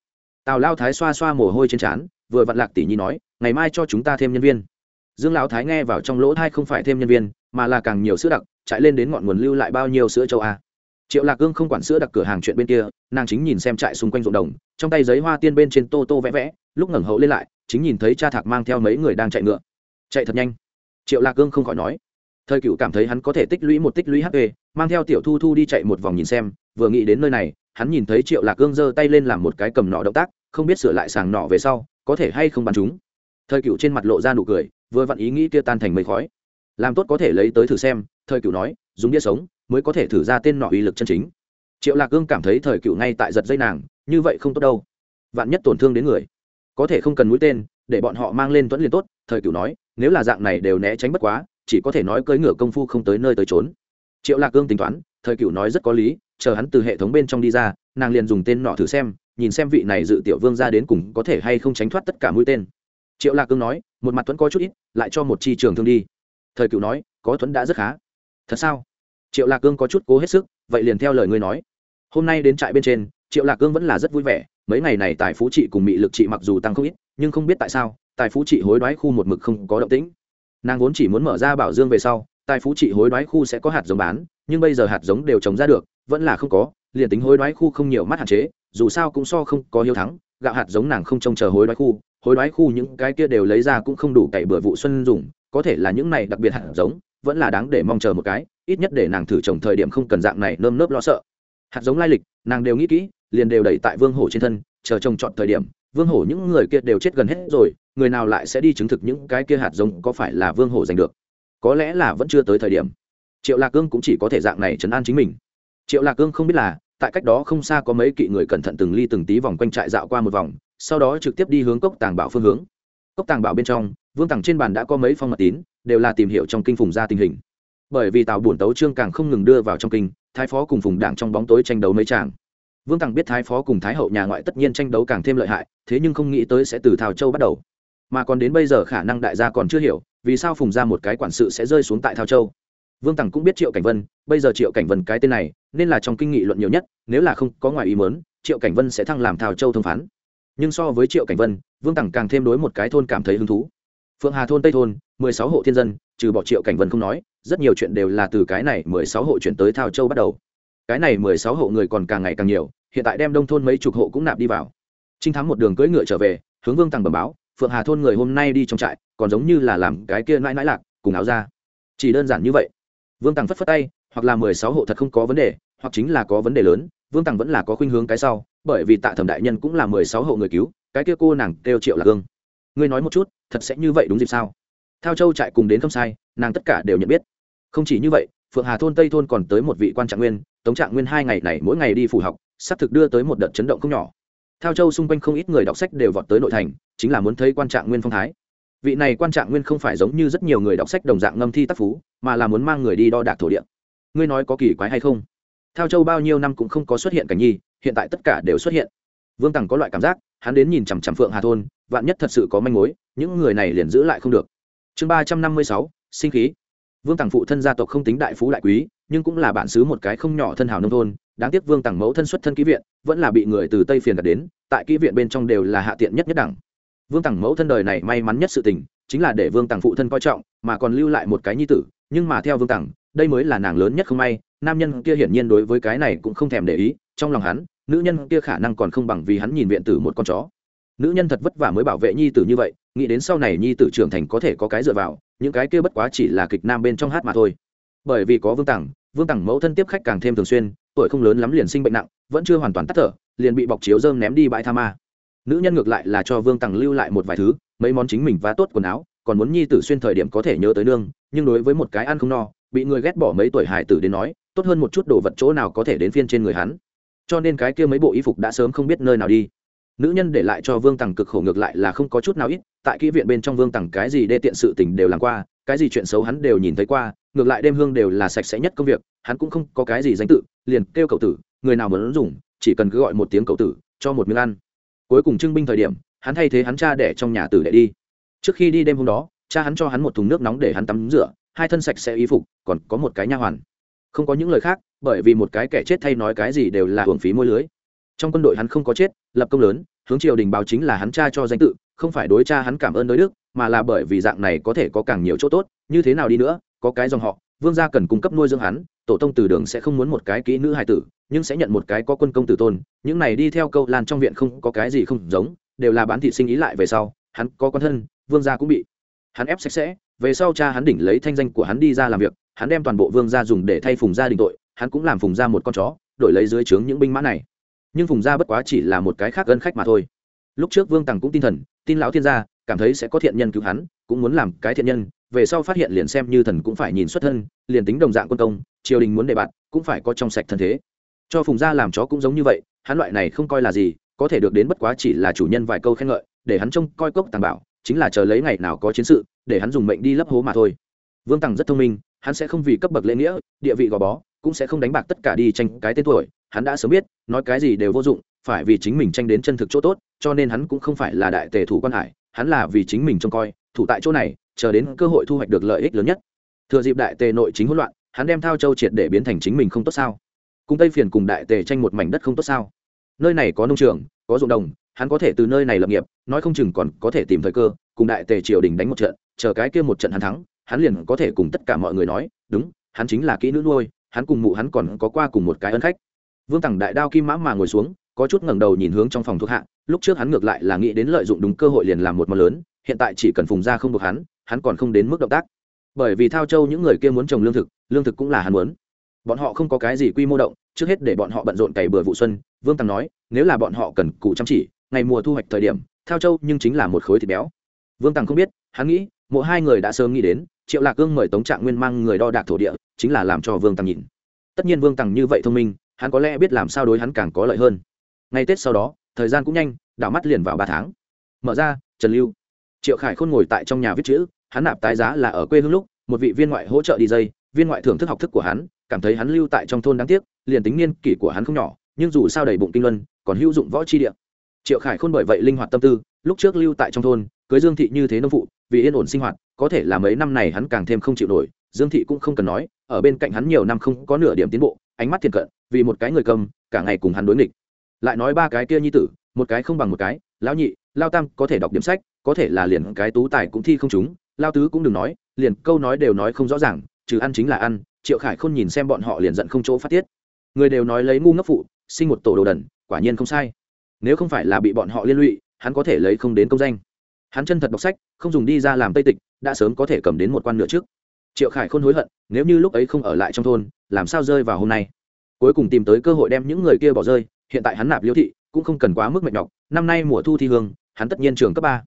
Speaker 1: Tào lao thái xoa xoa mồ hôi trên trán, vừa vặn lạc tỷ nhi nói, ngày mai cho chúng ta thêm nhân viên. Dương lão thái nghe vào trong lỗ thai không phải thêm nhân viên, mà là càng nhiều sữa đặc, chạy lên đến ngọn nguồn lưu lại bao nhiêu sữa châu a. Triệu lạc cương không quản sữa đặc cửa hàng chuyện bên kia, nàng chính nhìn xem trại xung quanh ruộng đồng, trong tay giấy hoa tiên bên trên tô tô vẽ vẽ, lúc ngẩng hậu lên lại, chính nhìn thấy cha thạc mang theo mấy người đang chạy ngựa. Chạy thật nhanh triệu lạc cương không khỏi nói, thời cựu cảm thấy hắn có thể tích lũy một tích lũy hp mang theo tiểu thu thu đi chạy một vòng nhìn xem, vừa nghĩ đến nơi này, hắn nhìn thấy triệu lạc cương giơ tay lên làm một cái cầm nọ động tác, không biết sửa lại sàng nọ về sau, có thể hay không bắn chúng. Thời cựu trên mặt lộ ra nụ cười, vừa vặn ý nghĩ kia tan thành mây khói. Làm tốt có thể lấy tới thử xem, thời cựu nói, dùng đĩa sống, mới có thể thử ra tên nọ uy lực chân chính. Triệu lạc cương cảm thấy thời cựu ngay tại giật dây nàng, như vậy không tốt đâu. Vạn nhất tổn thương đến người, có thể không cần mũi tên, để bọn họ mang lên tuấn liền tốt, thời cựu nói nếu là dạng này đều né tránh bất quá, chỉ có thể nói cưỡi ngựa công phu không tới nơi tới trốn. Triệu lạc cương tính toán, thời cựu nói rất có lý, chờ hắn từ hệ thống bên trong đi ra, nàng liền dùng tên nọ thử xem, nhìn xem vị này dự tiểu vương ra đến cùng có thể hay không tránh thoát tất cả mũi tên. Triệu lạc cương nói, một mặt tuấn có chút ít, lại cho một chi trường thương đi. Thời cựu nói, có tuấn đã rất khá. Thật sao? Triệu lạc cương có chút cố hết sức, vậy liền theo lời ngươi nói. Hôm nay đến trại bên trên, triệu lạc cương vẫn là rất vui vẻ, mấy ngày này tài phú trị cùng mị lực trị mặc dù tăng không ít, nhưng không biết tại sao tài phú trị hối đoái khu một mực không có động tĩnh. Nàng vốn chỉ muốn mở ra bảo dương về sau, tài phú trị hối đoái khu sẽ có hạt giống bán, nhưng bây giờ hạt giống đều trồng ra được, vẫn là không có, liền tính hối đoái khu không nhiều mắt hạn chế, dù sao cũng so không có hiếu thắng, gạo hạt giống nàng không trông chờ hối đoái khu, hối đoái khu những cái kia đều lấy ra cũng không đủ cày bừa vụ xuân dùng, có thể là những này đặc biệt hạt giống, vẫn là đáng để mong chờ một cái, ít nhất để nàng thử trồng thời điểm không cần dạng này nơm nớp lo sợ. Hạt giống lai lịch, nàng đều nghĩ kỹ, liền đều đẩy tại vương hổ trên thân, chờ trồng chọn thời điểm, vương hổ những người kia đều chết gần hết rồi người nào lại sẽ đi chứng thực những cái kia hạt giống có phải là vương hổ giành được? Có lẽ là vẫn chưa tới thời điểm. Triệu lạc cương cũng chỉ có thể dạng này chấn an chính mình. Triệu lạc cương không biết là, tại cách đó không xa có mấy kỵ người cẩn thận từng ly từng tí vòng quanh trại dạo qua một vòng, sau đó trực tiếp đi hướng cốc tàng bảo phương hướng. Cốc tàng bảo bên trong, vương tàng trên bàn đã có mấy phong mật tín, đều là tìm hiểu trong kinh phùng ra tình hình. Bởi vì tào bổn tấu trương càng không ngừng đưa vào trong kinh, thái phó cùng phùng đảng trong bóng tối tranh đấu mấy tràng. vương tàng biết thái phó cùng thái hậu nhà ngoại tất nhiên tranh đấu càng thêm lợi hại, thế nhưng không nghĩ tới sẽ từ thảo châu bắt đầu mà còn đến bây giờ khả năng đại gia còn chưa hiểu, vì sao phùng ra một cái quản sự sẽ rơi xuống tại thao châu? Vương tằng cũng biết triệu cảnh vân, bây giờ triệu cảnh vân cái tên này, nên là trong kinh nghị luận nhiều nhất, nếu là không có ngoài ý mớn triệu cảnh vân sẽ thăng làm thao châu thông phán. Nhưng so với triệu cảnh vân, vương tằng càng thêm đối một cái thôn cảm thấy hứng thú. Phượng hà thôn, tây thôn, mười sáu hộ thiên dân, trừ bỏ triệu cảnh vân không nói, rất nhiều chuyện đều là từ cái này mười sáu hộ chuyển tới thao châu bắt đầu. Cái này mười sáu hộ người còn càng ngày càng nhiều, hiện tại đem đông thôn mấy chục hộ cũng nạp đi vào. Trinh thám một đường cưỡi ngựa trở về, hướng vương tằng bẩm báo phượng hà thôn người hôm nay đi trong trại, còn giống như là làm cái kia mãi mãi lạc, cùng áo ra chỉ đơn giản như vậy. Vương tằng phất phất tay, hoặc là mười sáu hộ thật không có vấn đề, hoặc chính là có vấn đề lớn, vương tằng vẫn là có khuynh hướng cái sau, bởi vì tạ thẩm đại nhân cũng là mười sáu hộ người cứu, cái kia cô nàng kêu triệu là gương ngươi nói một chút, thật sẽ như vậy đúng dịp sao? Thao châu trại cùng đến không sai, nàng tất cả đều nhận biết. Không chỉ như vậy, phượng hà thôn tây thôn còn tới một vị quan trạng nguyên, tống trạng nguyên hai ngày này mỗi ngày đi phủ học, sắp thực đưa tới một đợt chấn động không nhỏ. Thao châu xung quanh không ít người đọc sách đều vọt tới nội thành, chính là muốn thấy quan trạng nguyên phong thái. Vị này quan trạng nguyên không phải giống như rất nhiều người đọc sách đồng dạng ngâm thi tác phú, mà là muốn mang người đi đo đạc thổ địa. Ngươi nói có kỳ quái hay không? Thao châu bao nhiêu năm cũng không có xuất hiện cảnh nhi, hiện tại tất cả đều xuất hiện. Vương tằng có loại cảm giác, hắn đến nhìn chằm chằm phượng hà thôn, vạn nhất thật sự có manh mối, những người này liền giữ lại không được. Chương ba trăm năm mươi sáu, sinh khí. Vương tằng phụ thân gia tộc không tính đại phú đại quý nhưng cũng là bản xứ một cái không nhỏ thân hào nông thôn, đáng tiếc vương tằng mẫu thân xuất thân ký viện, vẫn là bị người từ tây phiền đặt đến, tại ký viện bên trong đều là hạ tiện nhất nhất đẳng. Vương tằng mẫu thân đời này may mắn nhất sự tình, chính là để vương tằng phụ thân coi trọng, mà còn lưu lại một cái nhi tử, nhưng mà theo vương tằng, đây mới là nàng lớn nhất không may, nam nhân kia hiển nhiên đối với cái này cũng không thèm để ý, trong lòng hắn, nữ nhân kia khả năng còn không bằng vì hắn nhìn viện tử một con chó. Nữ nhân thật vất vả mới bảo vệ nhi tử như vậy, nghĩ đến sau này nhi tử trưởng thành có thể có cái dựa vào, những cái kia bất quá chỉ là kịch nam bên trong hát mà thôi bởi vì có vương tằng vương tằng mẫu thân tiếp khách càng thêm thường xuyên, tuổi không lớn lắm liền sinh bệnh nặng, vẫn chưa hoàn toàn tắt thở, liền bị bọc chiếu dơm ném đi bãi tha ma. Nữ nhân ngược lại là cho vương tằng lưu lại một vài thứ, mấy món chính mình vá tốt quần áo, còn muốn nhi tử xuyên thời điểm có thể nhớ tới nương, nhưng đối với một cái ăn không no, bị người ghét bỏ mấy tuổi hải tử đến nói, tốt hơn một chút đồ vật chỗ nào có thể đến phiên trên người hắn. Cho nên cái kia mấy bộ y phục đã sớm không biết nơi nào đi. Nữ nhân để lại cho vương tằng cực khổ ngược lại là không có chút nào ít, tại kỹ viện bên trong vương tằng cái gì đê tiện sự tình đều làm qua cái gì chuyện xấu hắn đều nhìn thấy qua, ngược lại đêm hương đều là sạch sẽ nhất công việc, hắn cũng không có cái gì danh tự, liền kêu cậu tử, người nào muốn dùng, chỉ cần cứ gọi một tiếng cậu tử, cho một miếng ăn. Cuối cùng trưng binh thời điểm, hắn thay thế hắn cha để trong nhà tử để đi. Trước khi đi đêm hôm đó, cha hắn cho hắn một thùng nước nóng để hắn tắm rửa, hai thân sạch sẽ y phục, còn có một cái nha hoàn. Không có những lời khác, bởi vì một cái kẻ chết thay nói cái gì đều là hưởng phí môi lưới. Trong quân đội hắn không có chết, lập công lớn, hướng triều đình báo chính là hắn cha cho danh tự, không phải đối cha hắn cảm ơn đối đức mà là bởi vì dạng này có thể có càng nhiều chỗ tốt, như thế nào đi nữa, có cái dòng họ, vương gia cần cung cấp nuôi dưỡng hắn, tổ tông từ đường sẽ không muốn một cái kỹ nữ hài tử, nhưng sẽ nhận một cái có quân công tử tôn, những này đi theo câu lan trong viện không có cái gì không giống, đều là bán thị sinh ý lại về sau, hắn có con thân, vương gia cũng bị hắn ép sạch sẽ, về sau cha hắn đỉnh lấy thanh danh của hắn đi ra làm việc, hắn đem toàn bộ vương gia dùng để thay phùng gia đình tội, hắn cũng làm phùng gia một con chó, đổi lấy dưới trướng những binh mã này. Nhưng phùng gia bất quá chỉ là một cái khác gân khách mà thôi. Lúc trước vương tằng cũng tin thần, tin lão thiên gia cảm thấy sẽ có thiện nhân cứu hắn, cũng muốn làm cái thiện nhân, về sau phát hiện liền xem như thần cũng phải nhìn xuất thân, liền tính đồng dạng quân công, triều đình muốn đề bạt, cũng phải có trong sạch thân thế. Cho phùng gia làm chó cũng giống như vậy, hắn loại này không coi là gì, có thể được đến bất quá chỉ là chủ nhân vài câu khen ngợi, để hắn trông coi cốc tàng bảo, chính là chờ lấy ngày nào có chiến sự, để hắn dùng mệnh đi lấp hố mà thôi. Vương tằng rất thông minh, hắn sẽ không vì cấp bậc lễ nghĩa, địa vị gò bó, cũng sẽ không đánh bạc tất cả đi tranh cái tên tuổi, hắn đã sớm biết, nói cái gì đều vô dụng, phải vì chính mình tranh đến chân thực chỗ tốt, cho nên hắn cũng không phải là đại tề thủ quan hải hắn là vì chính mình trông coi, thủ tại chỗ này, chờ đến cơ hội thu hoạch được lợi ích lớn nhất. Thừa dịp đại tề nội chính hỗn loạn, hắn đem thao châu triệt để biến thành chính mình không tốt sao? Cùng tây phiền cùng đại tề tranh một mảnh đất không tốt sao? Nơi này có nông trường, có ruộng đồng, hắn có thể từ nơi này lập nghiệp, nói không chừng còn có thể tìm thời cơ, cùng đại tề triều đình đánh một trận, chờ cái kia một trận hắn thắng, hắn liền có thể cùng tất cả mọi người nói, đúng, hắn chính là kỹ nữ nuôi, hắn cùng mụ hắn còn có qua cùng một cái ân khách. Vương tằng đại đao kim mã mà ngồi xuống có chút ngẩng đầu nhìn hướng trong phòng thuộc hạ, lúc trước hắn ngược lại là nghĩ đến lợi dụng đúng cơ hội liền làm một món lớn, hiện tại chỉ cần phùng ra không được hắn hắn còn không đến mức động tác. Bởi vì thao châu những người kia muốn trồng lương thực lương thực cũng là hắn muốn. Bọn họ không có cái gì quy mô động, trước hết để bọn họ bận rộn cày bừa vụ xuân, vương tằng nói, nếu là bọn họ cần cụ chăm chỉ, ngày mùa thu hoạch thời điểm, thao châu nhưng chính là một khối thịt béo. Vương tằng không biết, hắn nghĩ, mỗi hai người đã sớm nghĩ đến, triệu lạc cương mời tống trạng nguyên mang người đo đạc thổ địa, chính là làm cho vương tằng nhìn. Tất nhiên vương tằng như vậy thông minh, hắn có lẽ biết làm sao đối hắn càng có lợi hơn ngay tết sau đó, thời gian cũng nhanh, đảo mắt liền vào ba tháng. Mở ra, trần lưu. Triệu khải khôn ngồi tại trong nhà viết chữ, hắn nạp tái giá là ở quê hương lúc, một vị viên ngoại hỗ trợ đi dây, viên ngoại thưởng thức học thức của hắn, cảm thấy hắn lưu tại trong thôn đáng tiếc, liền tính niên kỷ của hắn không nhỏ, nhưng dù sao đầy bụng kinh luân, còn hữu dụng võ chi địa. Triệu khải khôn bởi vậy linh hoạt tâm tư, lúc trước lưu tại trong thôn, cưới dương thị như thế nông phụ, vì yên ổn sinh hoạt, có thể là mấy năm này hắn càng thêm không chịu nổi, dương thị cũng không cần nói, ở bên cạnh hắn nhiều năm không có nửa điểm tiến bộ, ánh mắt thiền cận, vì một cái người cầm, cả ngày cùng hắn đối nghịch lại nói ba cái kia nhi tử, một cái không bằng một cái, lão nhị lao tam có thể đọc điểm sách, có thể là liền cái tú tài cũng thi không chúng lao tứ cũng đừng nói, liền câu nói đều nói không rõ ràng, trừ ăn chính là ăn, triệu khải không nhìn xem bọn họ liền giận không chỗ phát tiết. Người đều nói lấy ngu ngốc phụ, sinh một tổ đồ đần, quả nhiên không sai. Nếu không phải là bị bọn họ liên lụy, hắn có thể lấy không đến công danh. Hắn chân thật đọc sách, không dùng đi ra làm tây tịch, đã sớm có thể cầm đến một quan nửa trước. Triệu khải không hối hận, nếu như lúc ấy không ở lại trong thôn, làm sao rơi vào hôm nay? Cuối cùng tìm tới cơ hội đem những người kia bỏ rơi hiện tại hắn nạp liêu thị cũng không cần quá mức mệt nhọc, năm nay mùa thu thi hương, hắn tất nhiên trường cấp ba.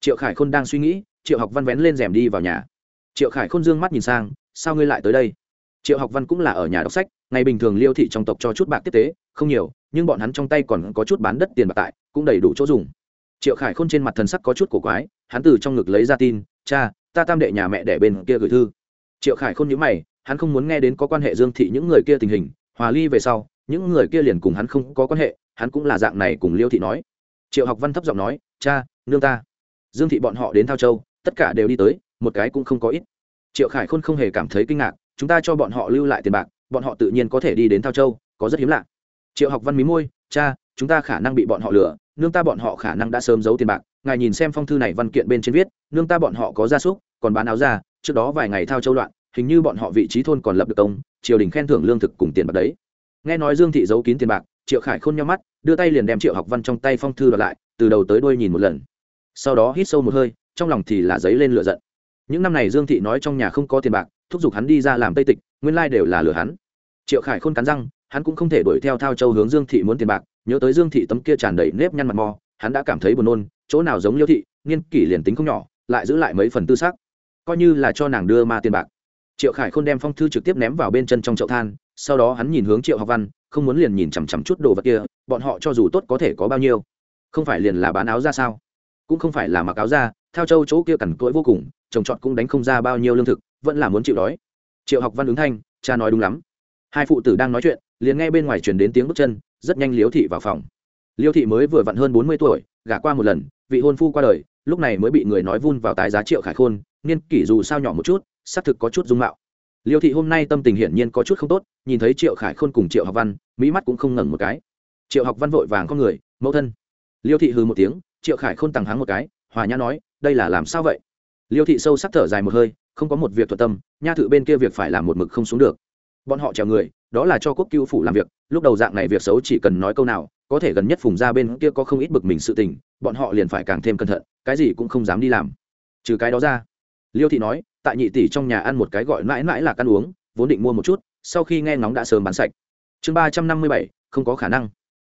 Speaker 1: Triệu khải khôn đang suy nghĩ, triệu học văn vén lên rèm đi vào nhà. Triệu khải khôn dương mắt nhìn sang, sao ngươi lại tới đây? Triệu học văn cũng là ở nhà đọc sách, ngày bình thường liêu thị trong tộc cho chút bạc tiếp tế, không nhiều, nhưng bọn hắn trong tay còn có chút bán đất tiền bạc tại, cũng đầy đủ chỗ dùng. Triệu khải khôn trên mặt thần sắc có chút cổ quái, hắn từ trong ngực lấy ra tin, cha, ta tam đệ nhà mẹ đẻ bên kia gửi thư. Triệu khải khôn nhữ mày, hắn không muốn nghe đến có quan hệ dương thị những người kia tình hình, hòa ly về sau những người kia liền cùng hắn không có quan hệ, hắn cũng là dạng này cùng liêu thị nói. Triệu học văn thấp giọng nói, cha, nương ta. Dương thị bọn họ đến thao châu, tất cả đều đi tới, một cái cũng không có ít. Triệu khải khôn không hề cảm thấy kinh ngạc, chúng ta cho bọn họ lưu lại tiền bạc, bọn họ tự nhiên có thể đi đến thao châu, có rất hiếm lạ. Triệu học văn mí môi, cha, chúng ta khả năng bị bọn họ lừa, nương ta bọn họ khả năng đã sớm giấu tiền bạc, ngài nhìn xem phong thư này văn kiện bên trên viết, nương ta bọn họ có gia súc, còn bán áo ra trước đó vài ngày thao châu loạn, hình như bọn họ vị trí thôn còn lập được công, triều đình khen thưởng lương thực cùng tiền bạc đấy nghe nói dương thị giấu kín tiền bạc, triệu khải khôn nhau mắt, đưa tay liền đem triệu học văn trong tay phong thư đoạt lại, từ đầu tới đuôi nhìn một lần. Sau đó hít sâu một hơi, trong lòng thì là giấy lên lửa giận. Những năm này dương thị nói trong nhà không có tiền bạc, thúc giục hắn đi ra làm tây tịch, nguyên lai đều là lừa hắn. Triệu khải khôn cắn răng, hắn cũng không thể đuổi theo thao châu hướng dương thị muốn tiền bạc, nhớ tới dương thị tấm kia tràn đầy nếp nhăn mặt mò, hắn đã cảm thấy buồn nôn, chỗ nào giống liêu thị, niên kỷ liền tính không nhỏ, lại giữ lại mấy phần tư xác coi như là cho nàng đưa ma tiền bạc. Triệu khải khôn đem phong thư trực tiếp ném vào bên chân trong chậu than sau đó hắn nhìn hướng triệu học văn, không muốn liền nhìn chằm chằm chút đồ vật kia, bọn họ cho dù tốt có thể có bao nhiêu, không phải liền là bán áo ra sao? Cũng không phải là mặc áo ra theo châu chỗ kia cằn cỗi vô cùng, trồng trọt cũng đánh không ra bao nhiêu lương thực, vẫn là muốn chịu đói. Triệu học văn ứng thanh, cha nói đúng lắm. Hai phụ tử đang nói chuyện, liền nghe bên ngoài truyền đến tiếng bước chân, rất nhanh liếu thị vào phòng. Liêu thị mới vừa vặn hơn bốn mươi tuổi, gả qua một lần, vị hôn phu qua đời, lúc này mới bị người nói vun vào tái giá triệu khải khôn, niên kỷ dù sao nhỏ một chút, xác thực có chút dung mạo liêu thị hôm nay tâm tình hiển nhiên có chút không tốt, nhìn thấy triệu khải khôn cùng triệu học văn, mỹ mắt cũng không ngẩng một cái. Triệu học văn vội vàng con người, mẫu thân. Liêu thị hừ một tiếng, triệu khải khôn tằng hắng một cái, hòa nhã nói, đây là làm sao vậy? Liêu thị sâu sắc thở dài một hơi, không có một việc thuận tâm, nha thự bên kia việc phải làm một mực không xuống được. Bọn họ trèo người, đó là cho quốc cứu phủ làm việc, lúc đầu dạng này việc xấu chỉ cần nói câu nào, có thể gần nhất phùng ra bên kia có không ít bực mình sự tình, bọn họ liền phải càng thêm cẩn thận, cái gì cũng không dám đi làm. Trừ cái đó ra liêu thị nói, tại nhị tỷ trong nhà ăn một cái gọi mãi mãi là ăn uống, vốn định mua một chút, sau khi nghe ngóng đã sớm bán sạch. Chương ba trăm năm mươi bảy, không có khả năng.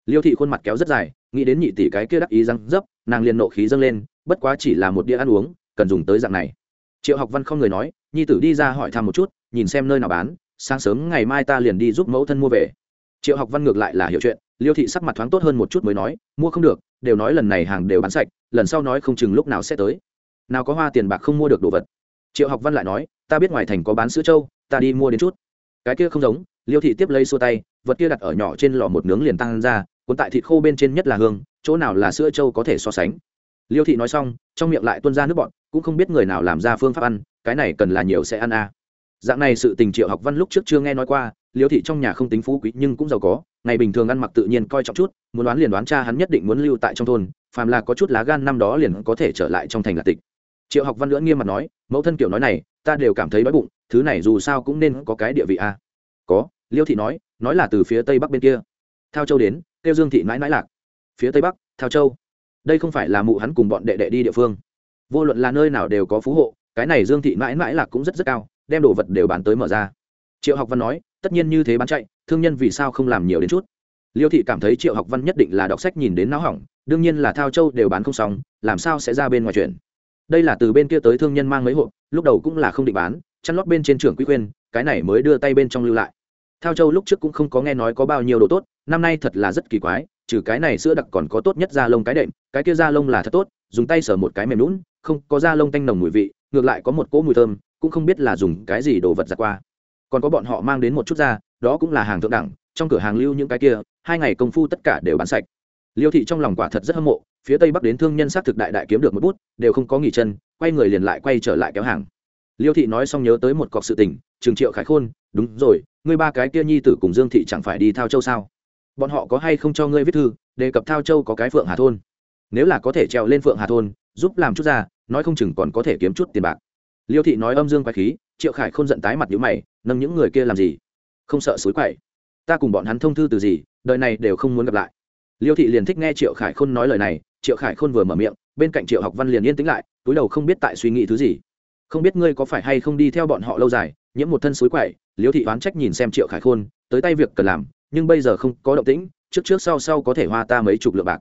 Speaker 1: Liêu thị khuôn mặt kéo rất dài, nghĩ đến nhị tỷ cái kia đắc ý răng dấp, nàng liền nộ khí dâng lên, bất quá chỉ là một đĩa ăn uống, cần dùng tới dạng này. Triệu học văn không người nói, nhi tử đi ra hỏi thăm một chút, nhìn xem nơi nào bán, sáng sớm ngày mai ta liền đi giúp mẫu thân mua về. Triệu học văn ngược lại là hiểu chuyện, liêu thị sắc mặt thoáng tốt hơn một chút mới nói, mua không được, đều nói lần này hàng đều bán sạch, lần sau nói không chừng lúc nào sẽ tới nào có hoa tiền bạc không mua được đồ vật. Triệu học văn lại nói, ta biết ngoài thành có bán sữa trâu, ta đi mua đến chút. Cái kia không giống, liêu thị tiếp lấy xua tay, vật kia đặt ở nhỏ trên lò một nướng liền tăng ra, cuốn tại thịt khô bên trên nhất là hương, chỗ nào là sữa trâu có thể so sánh. Liêu thị nói xong, trong miệng lại tuôn ra nước bọn cũng không biết người nào làm ra phương pháp ăn, cái này cần là nhiều sẽ ăn à. dạng này sự tình triệu học văn lúc trước chưa nghe nói qua, liêu thị trong nhà không tính phú quý nhưng cũng giàu có, ngày bình thường ăn mặc tự nhiên coi trọng chút, muốn đoán liền đoán cha hắn nhất định muốn lưu tại trong thôn, phàm là có chút lá gan năm đó liền có thể trở lại trong thành là tịch triệu học văn lưỡng nghiêm mặt nói, mẫu thân kiểu nói này, ta đều cảm thấy đói bụng, thứ này dù sao cũng nên có cái địa vị a à. có, liêu thị nói nói là từ phía tây bắc bên kia. Thao châu đến kêu dương thị mãi mãi lạc. Phía tây bắc, thao châu. Đây không phải là mụ hắn cùng bọn đệ đệ đi địa phương. Vô luận là nơi nào đều có phú hộ, cái này dương thị mãi mãi lạc cũng rất rất cao, đem đồ vật đều bán tới mở ra. Triệu học văn nói, tất nhiên như thế bán chạy, thương nhân vì sao không làm nhiều đến chút? Liêu thị cảm thấy triệu học văn nhất định là đọc sách nhìn đến não hỏng, đương nhiên là thao châu đều bán không xong, làm sao sẽ ra bên ngoài chuyện? Đây là từ bên kia tới thương nhân mang mấy hộp, lúc đầu cũng là không định bán, chăn lót bên trên trưởng quý khuyên, cái này mới đưa tay bên trong lưu lại. Thao châu lúc trước cũng không có nghe nói có bao nhiêu đồ tốt, năm nay thật là rất kỳ quái, trừ cái này sữa đặc còn có tốt nhất da lông cái đệm, cái kia da lông là thật tốt, dùng tay sờ một cái mềm lún không có da lông tanh nồng mùi vị, ngược lại có một cỗ mùi thơm, cũng không biết là dùng cái gì đồ vật giặt qua. Còn có bọn họ mang đến một chút da, đó cũng là hàng thượng đẳng, trong cửa hàng lưu những cái kia, hai ngày công phu tất cả đều bán sạch liêu thị trong lòng quả thật rất hâm mộ, phía tây bắc đến thương nhân sát thực đại đại kiếm được một bút, đều không có nghỉ chân, quay người liền lại quay trở lại kéo hàng. Liêu thị nói xong nhớ tới một cọc sự tình, trường triệu khải khôn, đúng rồi, ngươi ba cái kia nhi tử cùng dương thị chẳng phải đi thao châu sao? Bọn họ có hay không cho ngươi viết thư, đề cập thao châu có cái phượng hà thôn. Nếu là có thể trèo lên phượng hà thôn, giúp làm chút ra, nói không chừng còn có thể kiếm chút tiền bạc. Liêu thị nói âm dương quái khí, triệu khải khôn giận tái mặt nhữ mày, nâng những người kia làm gì? Không sợ suối quậy. Ta cùng bọn hắn thông thư từ gì, đời này đều không muốn gặp lại liêu thị liền thích nghe triệu khải khôn nói lời này, triệu khải khôn vừa mở miệng, bên cạnh triệu học văn liền yên tĩnh lại, túi đầu không biết tại suy nghĩ thứ gì. Không biết ngươi có phải hay không đi theo bọn họ lâu dài, nhiễm một thân suối quậy, liêu thị oán trách nhìn xem triệu khải khôn, tới tay việc cần làm, nhưng bây giờ không có động tĩnh, trước trước sau sau có thể hoa ta mấy chục lượng bạc.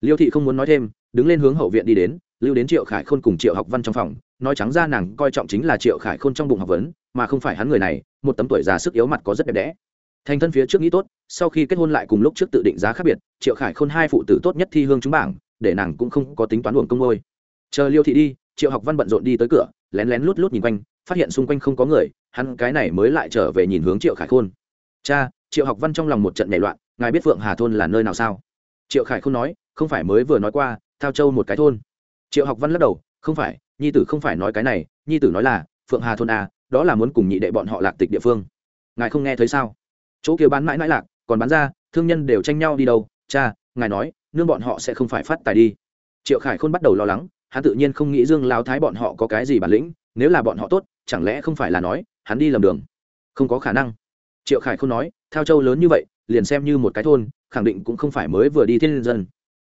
Speaker 1: Liêu thị không muốn nói thêm, đứng lên hướng hậu viện đi đến, lưu đến triệu khải khôn cùng triệu học văn trong phòng, nói trắng ra nàng coi trọng chính là triệu khải khôn trong bụng học vấn, mà không phải hắn người này, một tấm tuổi già sức yếu mặt có rất đẹp đẽ thành thân phía trước nghĩ tốt, sau khi kết hôn lại cùng lúc trước tự định giá khác biệt, triệu khải khôn hai phụ tử tốt nhất thi hương chúng bảng, để nàng cũng không có tính toán luồng công ngôi. Chờ liêu thị đi, triệu học văn bận rộn đi tới cửa, lén lén lút lút nhìn quanh, phát hiện xung quanh không có người, hắn cái này mới lại trở về nhìn hướng triệu khải khôn. Cha, triệu học văn trong lòng một trận nhảy loạn, ngài biết phượng hà thôn là nơi nào sao? Triệu khải Khôn nói, không phải mới vừa nói qua, thao châu một cái thôn. Triệu học văn lắc đầu, không phải, nhi tử không phải nói cái này, nhi tử nói là, phượng hà thôn à đó là muốn cùng nhị đệ bọn họ lạc tịch địa phương. Ngài không nghe thấy sao? Chỗ kia bán mãi mãi lạc, còn bán ra, thương nhân đều tranh nhau đi đâu, cha, ngài nói, nương bọn họ sẽ không phải phát tài đi. Triệu khải khôn bắt đầu lo lắng, hắn tự nhiên không nghĩ dương lao thái bọn họ có cái gì bản lĩnh, nếu là bọn họ tốt, chẳng lẽ không phải là nói, hắn đi lầm đường? Không có khả năng. Triệu khải khôn nói theo châu lớn như vậy, liền xem như một cái thôn, khẳng định cũng không phải mới vừa đi thiên dân.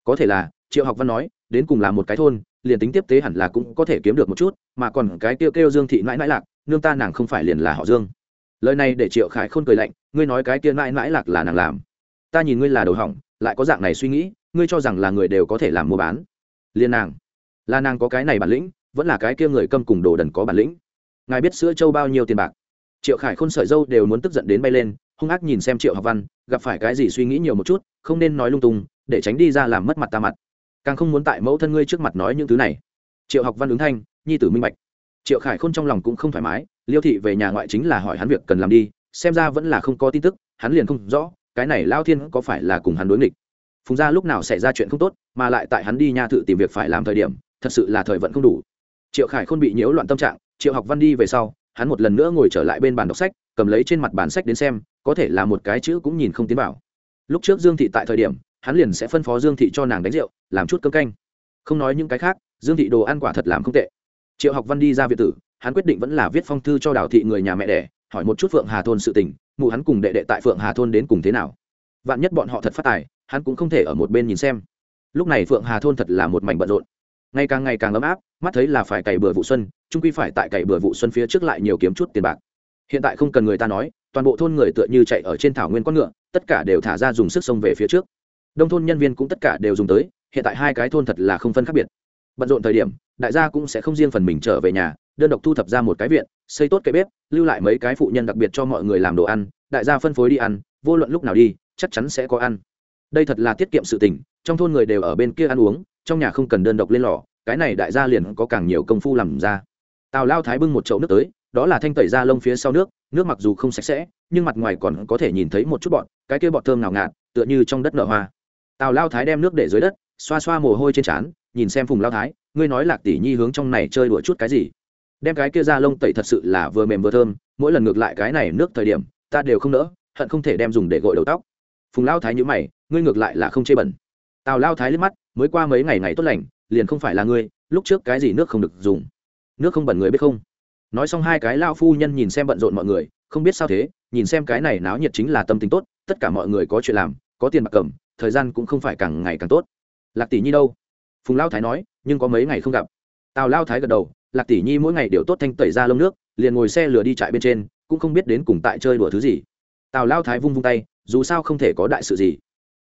Speaker 1: Có thể là, triệu học văn nói, đến cùng là một cái thôn, liền tính tiếp tế hẳn là cũng có thể kiếm được một chút, mà còn cái kêu kêu dương thị mãi mãi lạc, nương ta nàng không phải liền là họ dương. Lời này để triệu khải khôn cười lạnh ngươi nói cái kia mãi mãi lạc là nàng làm. Ta nhìn ngươi là đầu hỏng, lại có dạng này suy nghĩ, ngươi cho rằng là người đều có thể làm mua bán. Liên nàng. Là nàng có cái này bản lĩnh, vẫn là cái kia người câm cùng đồ đần có bản lĩnh. Ngài biết sữa châu bao nhiêu tiền bạc? Triệu khải khôn sợi dâu đều muốn tức giận đến bay lên, hung ác nhìn xem triệu học văn, gặp phải cái gì suy nghĩ nhiều một chút, không nên nói lung tung, để tránh đi ra làm mất mặt ta mặt. Càng không muốn tại mẫu thân ngươi trước mặt nói những thứ này. Triệu học văn ứng thanh, nhi tử minh bạch. Triệu khải khôn trong lòng cũng không thoải mái, liêu thị về nhà ngoại chính là hỏi hắn việc cần làm đi xem ra vẫn là không có tin tức, hắn liền không rõ, cái này lao thiên có phải là cùng hắn đối nghịch. Phùng gia lúc nào xảy ra chuyện không tốt, mà lại tại hắn đi nha thự tìm việc phải làm thời điểm, thật sự là thời vận không đủ. Triệu khải không bị nhiễu loạn tâm trạng, triệu học văn đi về sau, hắn một lần nữa ngồi trở lại bên bàn đọc sách, cầm lấy trên mặt bản sách đến xem, có thể là một cái chữ cũng nhìn không tiến vào. Lúc trước dương thị tại thời điểm, hắn liền sẽ phân phó dương thị cho nàng đánh rượu, làm chút cơm canh. Không nói những cái khác, dương thị đồ ăn quả thật làm không tệ. Triệu học văn đi ra việt tử, hắn quyết định vẫn là viết phong thư cho đào thị người nhà mẹ đẻ hỏi một chút phượng hà thôn sự tình, mụ hắn cùng đệ đệ tại phượng hà thôn đến cùng thế nào. Vạn nhất bọn họ thật phát tài, hắn cũng không thể ở một bên nhìn xem. Lúc này phượng hà thôn thật là một mảnh bận rộn. Ngày càng ngày càng ấm áp, mắt thấy là phải cày bừa vụ xuân trung quy phải tại cày bừa vụ xuân phía trước lại nhiều kiếm chút tiền bạc. Hiện tại không cần người ta nói, toàn bộ thôn người tựa như chạy ở trên thảo nguyên con ngựa, tất cả đều thả ra dùng sức sông về phía trước. Đông thôn nhân viên cũng tất cả đều dùng tới, hiện tại hai cái thôn thật là không phân khác biệt. Bận rộn thời điểm, đại gia cũng sẽ không riêng phần mình trở về nhà đơn độc thu thập ra một cái viện, xây tốt cái bếp, lưu lại mấy cái phụ nhân đặc biệt cho mọi người làm đồ ăn, đại gia phân phối đi ăn, vô luận lúc nào đi, chắc chắn sẽ có ăn. Đây thật là tiết kiệm sự tình, trong thôn người đều ở bên kia ăn uống, trong nhà không cần đơn độc lên lò, cái này đại gia liền có càng nhiều công phu làm ra. Tào lao thái bưng một chậu nước tới, đó là thanh tẩy ra lông phía sau nước nước mặc dù không sạch sẽ, nhưng mặt ngoài còn có thể nhìn thấy một chút bọt, cái kia bọt thơm nào ngạt, tựa như trong đất nở hoa. Tào lao thái đem nước để dưới đất, xoa xoa mồ hôi trên trán, nhìn xem phùng lao thái, ngươi nói lạc tỷ nhi hướng trong này chơi đùa chút cái gì? Đem cái kia ra lông tẩy thật sự là vừa mềm vừa thơm, mỗi lần ngược lại cái này nước thời điểm, ta đều không nỡ, hận không thể đem dùng để gội đầu tóc. Phùng lao thái nhữ mày, ngươi ngược lại là không chê bẩn. Tào lao thái liếc mắt, mới qua mấy ngày ngày tốt lành, liền không phải là ngươi, lúc trước cái gì nước không được dùng. Nước không bẩn người biết không? Nói xong hai cái lao phu nhân nhìn xem bận rộn mọi người, không biết sao thế, nhìn xem cái này náo nhiệt chính là tâm tính tốt, tất cả mọi người có chuyện làm, có tiền bạc cầm, thời gian cũng không phải càng ngày càng tốt. Lạc tỷ nhi đâu? Phùng lao thái nói, nhưng có mấy ngày không gặp. Tào lao thái gật đầu lạc tỷ nhi mỗi ngày đều tốt thanh tẩy ra lông nước, liền ngồi xe lửa đi trại bên trên, cũng không biết đến cùng tại chơi đùa thứ gì. Tào lao thái vung vung tay, dù sao không thể có đại sự gì.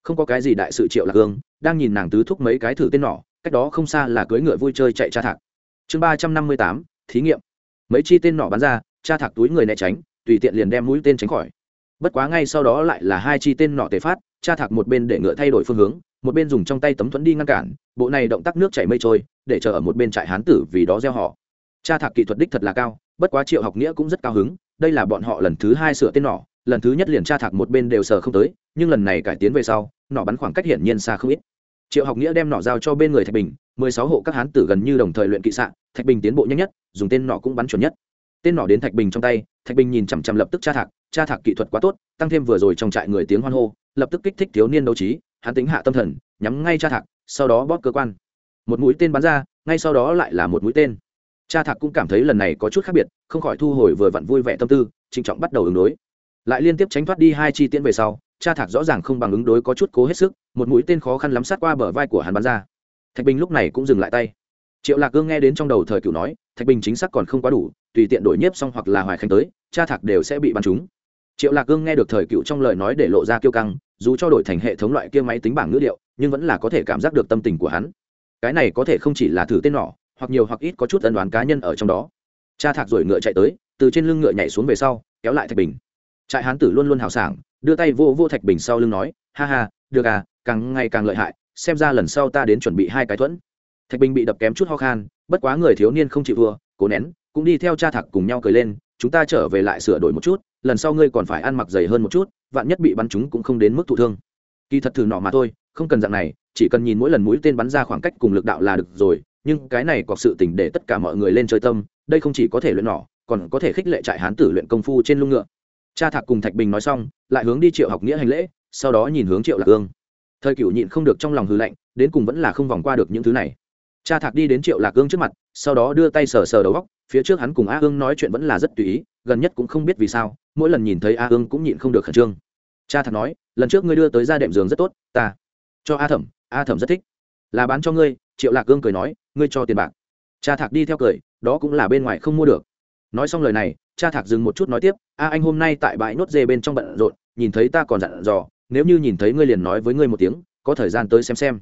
Speaker 1: Không có cái gì đại sự triệu lạc hương, đang nhìn nàng tứ thúc mấy cái thử tên nỏ cách đó không xa là cưới ngựa vui chơi chạy tra thạc. Chương ba trăm năm mươi tám, thí nghiệm. Mấy chi tên nỏ bắn ra, tra thạc túi người né tránh, tùy tiện liền đem mũi tên tránh khỏi. Bất quá ngay sau đó lại là hai chi tên nỏ tề phát, tra thạc một bên để ngựa thay đổi phương hướng một bên dùng trong tay tấm thuẫn đi ngăn cản, bộ này động tác nước chảy mây trôi, để chờ ở một bên trại hán tử vì đó gieo họ. Cha thạc kỹ thuật đích thật là cao, bất quá triệu học nghĩa cũng rất cao hứng, đây là bọn họ lần thứ hai sửa tên nỏ, lần thứ nhất liền cha thạc một bên đều sờ không tới, nhưng lần này cải tiến về sau, nỏ bắn khoảng cách hiển nhiên xa không ít. Triệu học nghĩa đem nỏ giao cho bên người thạch bình, mười sáu hộ các hán tử gần như đồng thời luyện kỵ sạn thạch bình tiến bộ nhanh nhất, dùng tên nỏ cũng bắn chuẩn nhất. Tên nỏ đến thạch bình trong tay, thạch bình nhìn chằm chằm lập tức cha thạc cha thạc kỹ thuật quá tốt, tăng thêm vừa rồi trong trại người tiếng hoan hô, lập tức kích thích thiếu niên đấu trí hắn tính hạ tâm thần, nhắm ngay cha thạc, sau đó bóp cơ quan. Một mũi tên bắn ra, ngay sau đó lại là một mũi tên. Cha thạc cũng cảm thấy lần này có chút khác biệt, không khỏi thu hồi vừa vặn vui vẻ tâm tư, trịnh trọng bắt đầu ứng đối. Lại liên tiếp tránh thoát đi hai chi tiễn về sau, cha thạc rõ ràng không bằng ứng đối có chút cố hết sức, một mũi tên khó khăn lắm sát qua bờ vai của hắn bắn ra. Thạch bình lúc này cũng dừng lại tay. Triệu lạc cương nghe đến trong đầu thời cựu nói, thạch bình chính xác còn không quá đủ, tùy tiện đổi nhiếp xong hoặc là hoài khánh tới, cha thạc đều sẽ bị bắn trúng triệu lạc cương nghe được thời cựu trong lời nói để lộ ra kiêu căng, dù cho đổi thành hệ thống loại kia máy tính bảng ngữ liệu, nhưng vẫn là có thể cảm giác được tâm tình của hắn. Cái này có thể không chỉ là thử tên nỏ hoặc nhiều hoặc ít có chút ân đoán cá nhân ở trong đó. Cha thạc rồi ngựa chạy tới, từ trên lưng ngựa nhảy xuống về sau, kéo lại thạch bình. Trại hán tử luôn luôn hào sảng, đưa tay vô vô thạch bình sau lưng nói, ha ha, được à càng ngày càng lợi hại, xem ra lần sau ta đến chuẩn bị hai cái thuẫn. Thạch bình bị đập kém chút ho khan, bất quá người thiếu niên không chịu vừa cố nén, cũng đi theo cha thạc cùng nhau cười lên, chúng ta trở về lại sửa đổi một chút lần sau ngươi còn phải ăn mặc dày hơn một chút, vạn nhất bị bắn chúng cũng không đến mức thụ thương. Kỳ thật thử nọ mà thôi, không cần dạng này, chỉ cần nhìn mỗi lần mũi tên bắn ra khoảng cách cùng lực đạo là được rồi, nhưng cái này có sự tỉnh để tất cả mọi người lên chơi tâm, đây không chỉ có thể luyện nỏ, còn có thể khích lệ trại hán tử luyện công phu trên lưng ngựa. Cha thạc cùng thạch bình nói xong, lại hướng đi triệu học nghĩa hành lễ, sau đó nhìn hướng triệu lạc ương. Thời cửu nhịn không được trong lòng hư lạnh, đến cùng vẫn là không vòng qua được những thứ này. Cha thạc đi đến triệu lạc ương trước mặt, sau đó đưa tay sờ sờ đầu góc phía trước hắn cùng a ương nói chuyện vẫn là rất tùy ý, gần nhất cũng không biết vì sao mỗi lần nhìn thấy a ương cũng nhịn không được khẩn trương. Cha thạc nói, lần trước ngươi đưa tới ra đệm giường rất tốt, ta cho a thẩm a thẩm rất thích. Là bán cho ngươi, triệu lạc cương cười nói, ngươi cho tiền bạc. Cha thạc đi theo cười, đó cũng là bên ngoài không mua được. Nói xong lời này, cha thạc dừng một chút nói tiếp, a anh hôm nay tại bãi nốt dê bên trong bận rộn, nhìn thấy ta còn dặn dò, nếu như nhìn thấy ngươi liền nói với ngươi một tiếng, có thời gian tới xem xem.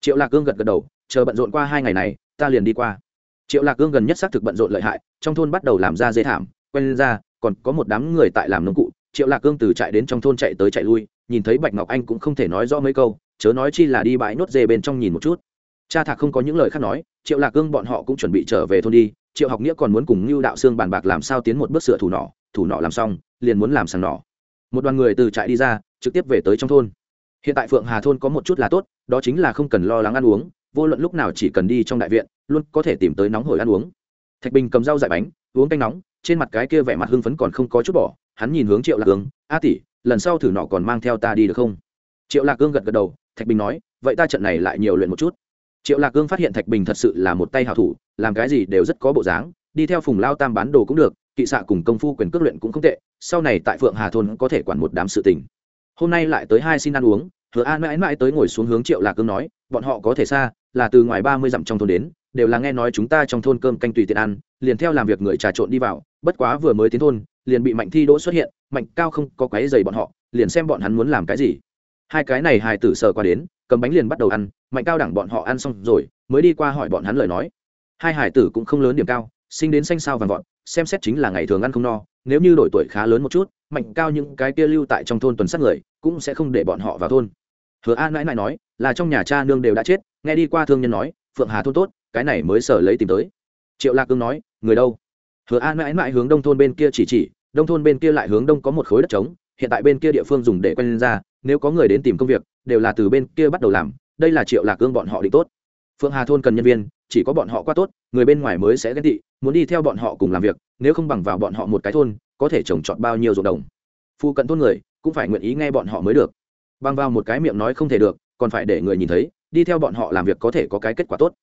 Speaker 1: Triệu lạc cương gật gật đầu, chờ bận rộn qua hai ngày này, ta liền đi qua. Triệu lạc cương gần nhất xác thực bận rộn lợi hại, trong thôn bắt đầu làm ra dê thảm, quen ra còn có một đám người tại làm nông cụ, triệu lạc cương từ chạy đến trong thôn chạy tới chạy lui, nhìn thấy bạch ngọc anh cũng không thể nói rõ mấy câu, chớ nói chi là đi bãi nốt dê bên trong nhìn một chút. Cha thạc không có những lời khác nói, triệu lạc cương bọn họ cũng chuẩn bị trở về thôn đi, triệu học nghĩa còn muốn cùng ngưu đạo sương bàn bạc làm sao tiến một bước sửa thủ nọ thủ nọ làm xong, liền muốn làm sàng nọ một đoàn người từ trại đi ra, trực tiếp về tới trong thôn. Hiện tại phượng hà thôn có một chút là tốt, đó chính là không cần lo lắng ăn uống, vô luận lúc nào chỉ cần đi trong đại viện, luôn có thể tìm tới nóng hổi ăn uống. Thạch bình cầm rau dại bánh, uống canh nóng trên mặt cái kia vẻ mặt hưng phấn còn không có chút bỏ, hắn nhìn hướng triệu lạc cương a tỷ, lần sau thử nọ còn mang theo ta đi được không? Triệu lạc cương gật gật đầu, thạch bình nói, vậy ta trận này lại nhiều luyện một chút. Triệu lạc cương phát hiện thạch bình thật sự là một tay hảo thủ, làm cái gì đều rất có bộ dáng, đi theo phùng lao tam bán đồ cũng được, kỵ xạ cùng công phu quyền cước luyện cũng không tệ, sau này tại phượng hà thôn có thể quản một đám sự tình. Hôm nay lại tới hai xin ăn uống, hứa an mãi mãi tới ngồi xuống hướng triệu lạc cương nói, bọn họ có thể xa, là từ ngoài ba mươi dặm trong thôn đến đều là nghe nói chúng ta trong thôn cơm canh tùy tiện ăn, liền theo làm việc người trà trộn đi vào, bất quá vừa mới tiến thôn, liền bị mạnh thi đỗ xuất hiện, mạnh cao không có quái dày bọn họ, liền xem bọn hắn muốn làm cái gì. Hai cái này hài tử sờ qua đến, cầm bánh liền bắt đầu ăn, mạnh cao đẳng bọn họ ăn xong rồi, mới đi qua hỏi bọn hắn lời nói. Hai hải tử cũng không lớn điểm cao, sinh đến xanh sao vàng vọt, xem xét chính là ngày thường ăn không no, nếu như đổi tuổi khá lớn một chút, mạnh cao những cái kia lưu tại trong thôn tuần sát người, cũng sẽ không để bọn họ vào thôn. Hứa an mãi mãi nói, là trong nhà cha nương đều đã chết, nghe đi qua thương nhân nói, phượng hà thôn tốt cái này mới sở lấy tìm tới. Triệu lạc cương nói, người đâu? Hứa an mãi mãi hướng đông thôn bên kia chỉ chỉ, đông thôn bên kia lại hướng đông có một khối đất trống, hiện tại bên kia địa phương dùng để quen lên ra, nếu có người đến tìm công việc, đều là từ bên kia bắt đầu làm, đây là triệu lạc cương bọn họ định tốt. Phượng hà thôn cần nhân viên, chỉ có bọn họ qua tốt, người bên ngoài mới sẽ ghen tị, muốn đi theo bọn họ cùng làm việc, nếu không bằng vào bọn họ một cái thôn, có thể trồng trọt bao nhiêu ruộng đồng. Phụ cận thôn người, cũng phải nguyện ý nghe bọn họ mới được. Bằng vào một cái miệng nói không thể được, còn phải để người nhìn thấy, đi theo bọn họ làm việc có thể có cái kết quả tốt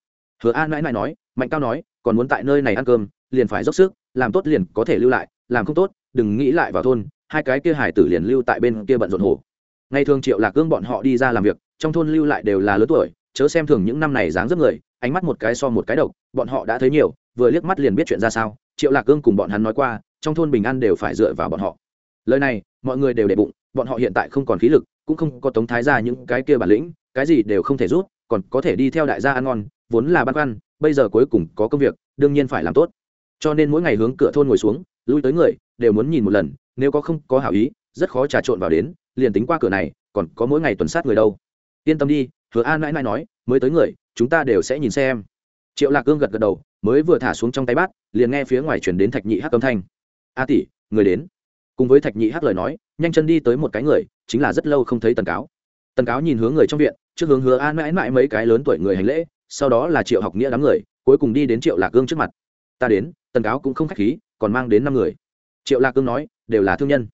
Speaker 1: hứa an mãi mãi nói, mạnh cao nói, còn muốn tại nơi này ăn cơm, liền phải dốc sức, làm tốt liền có thể lưu lại, làm không tốt, đừng nghĩ lại vào thôn, hai cái kia hải tử liền lưu tại bên kia bận rộn hồ. Ngày thường triệu lạc cương bọn họ đi ra làm việc, trong thôn lưu lại đều là lớn tuổi, chớ xem thường những năm này dáng dấp người, ánh mắt một cái so một cái độc, bọn họ đã thấy nhiều, vừa liếc mắt liền biết chuyện ra sao, triệu lạc cương cùng bọn hắn nói qua, trong thôn bình an đều phải dựa vào bọn họ. Lời này, mọi người đều để bụng, bọn họ hiện tại không còn khí lực, cũng không có tống thái ra những cái kia bản lĩnh, cái gì đều không thể rút, còn có thể đi theo đại gia ăn ngon vốn là băn khoăn, bây giờ cuối cùng có công việc, đương nhiên phải làm tốt. Cho nên mỗi ngày hướng cửa thôn ngồi xuống, lui tới người, đều muốn nhìn một lần, nếu có không có hảo ý, rất khó trà trộn vào đến, liền tính qua cửa này, còn có mỗi ngày tuần sát người đâu. Yên tâm đi, hứa an mãi mãi nói, mới tới người, chúng ta đều sẽ nhìn xem. Triệu lạc cương gật gật đầu, mới vừa thả xuống trong tay bát, liền nghe phía ngoài chuyển đến thạch nhị hắc âm thanh. A tỷ, người đến. Cùng với thạch nhị hắc lời nói, nhanh chân đi tới một cái người, chính là rất lâu không thấy tần cáo. Tần cáo nhìn hướng người trong viện, trước hướng hứa an mãi mãi mấy cái lớn tuổi người hành lễ sau đó là triệu học nghĩa đám người, cuối cùng đi đến triệu lạc cương trước mặt. Ta đến, tần cáo cũng không k h á c h khí, còn mang đến năm người. Triệu lạc cương nói, đều là thương nhân.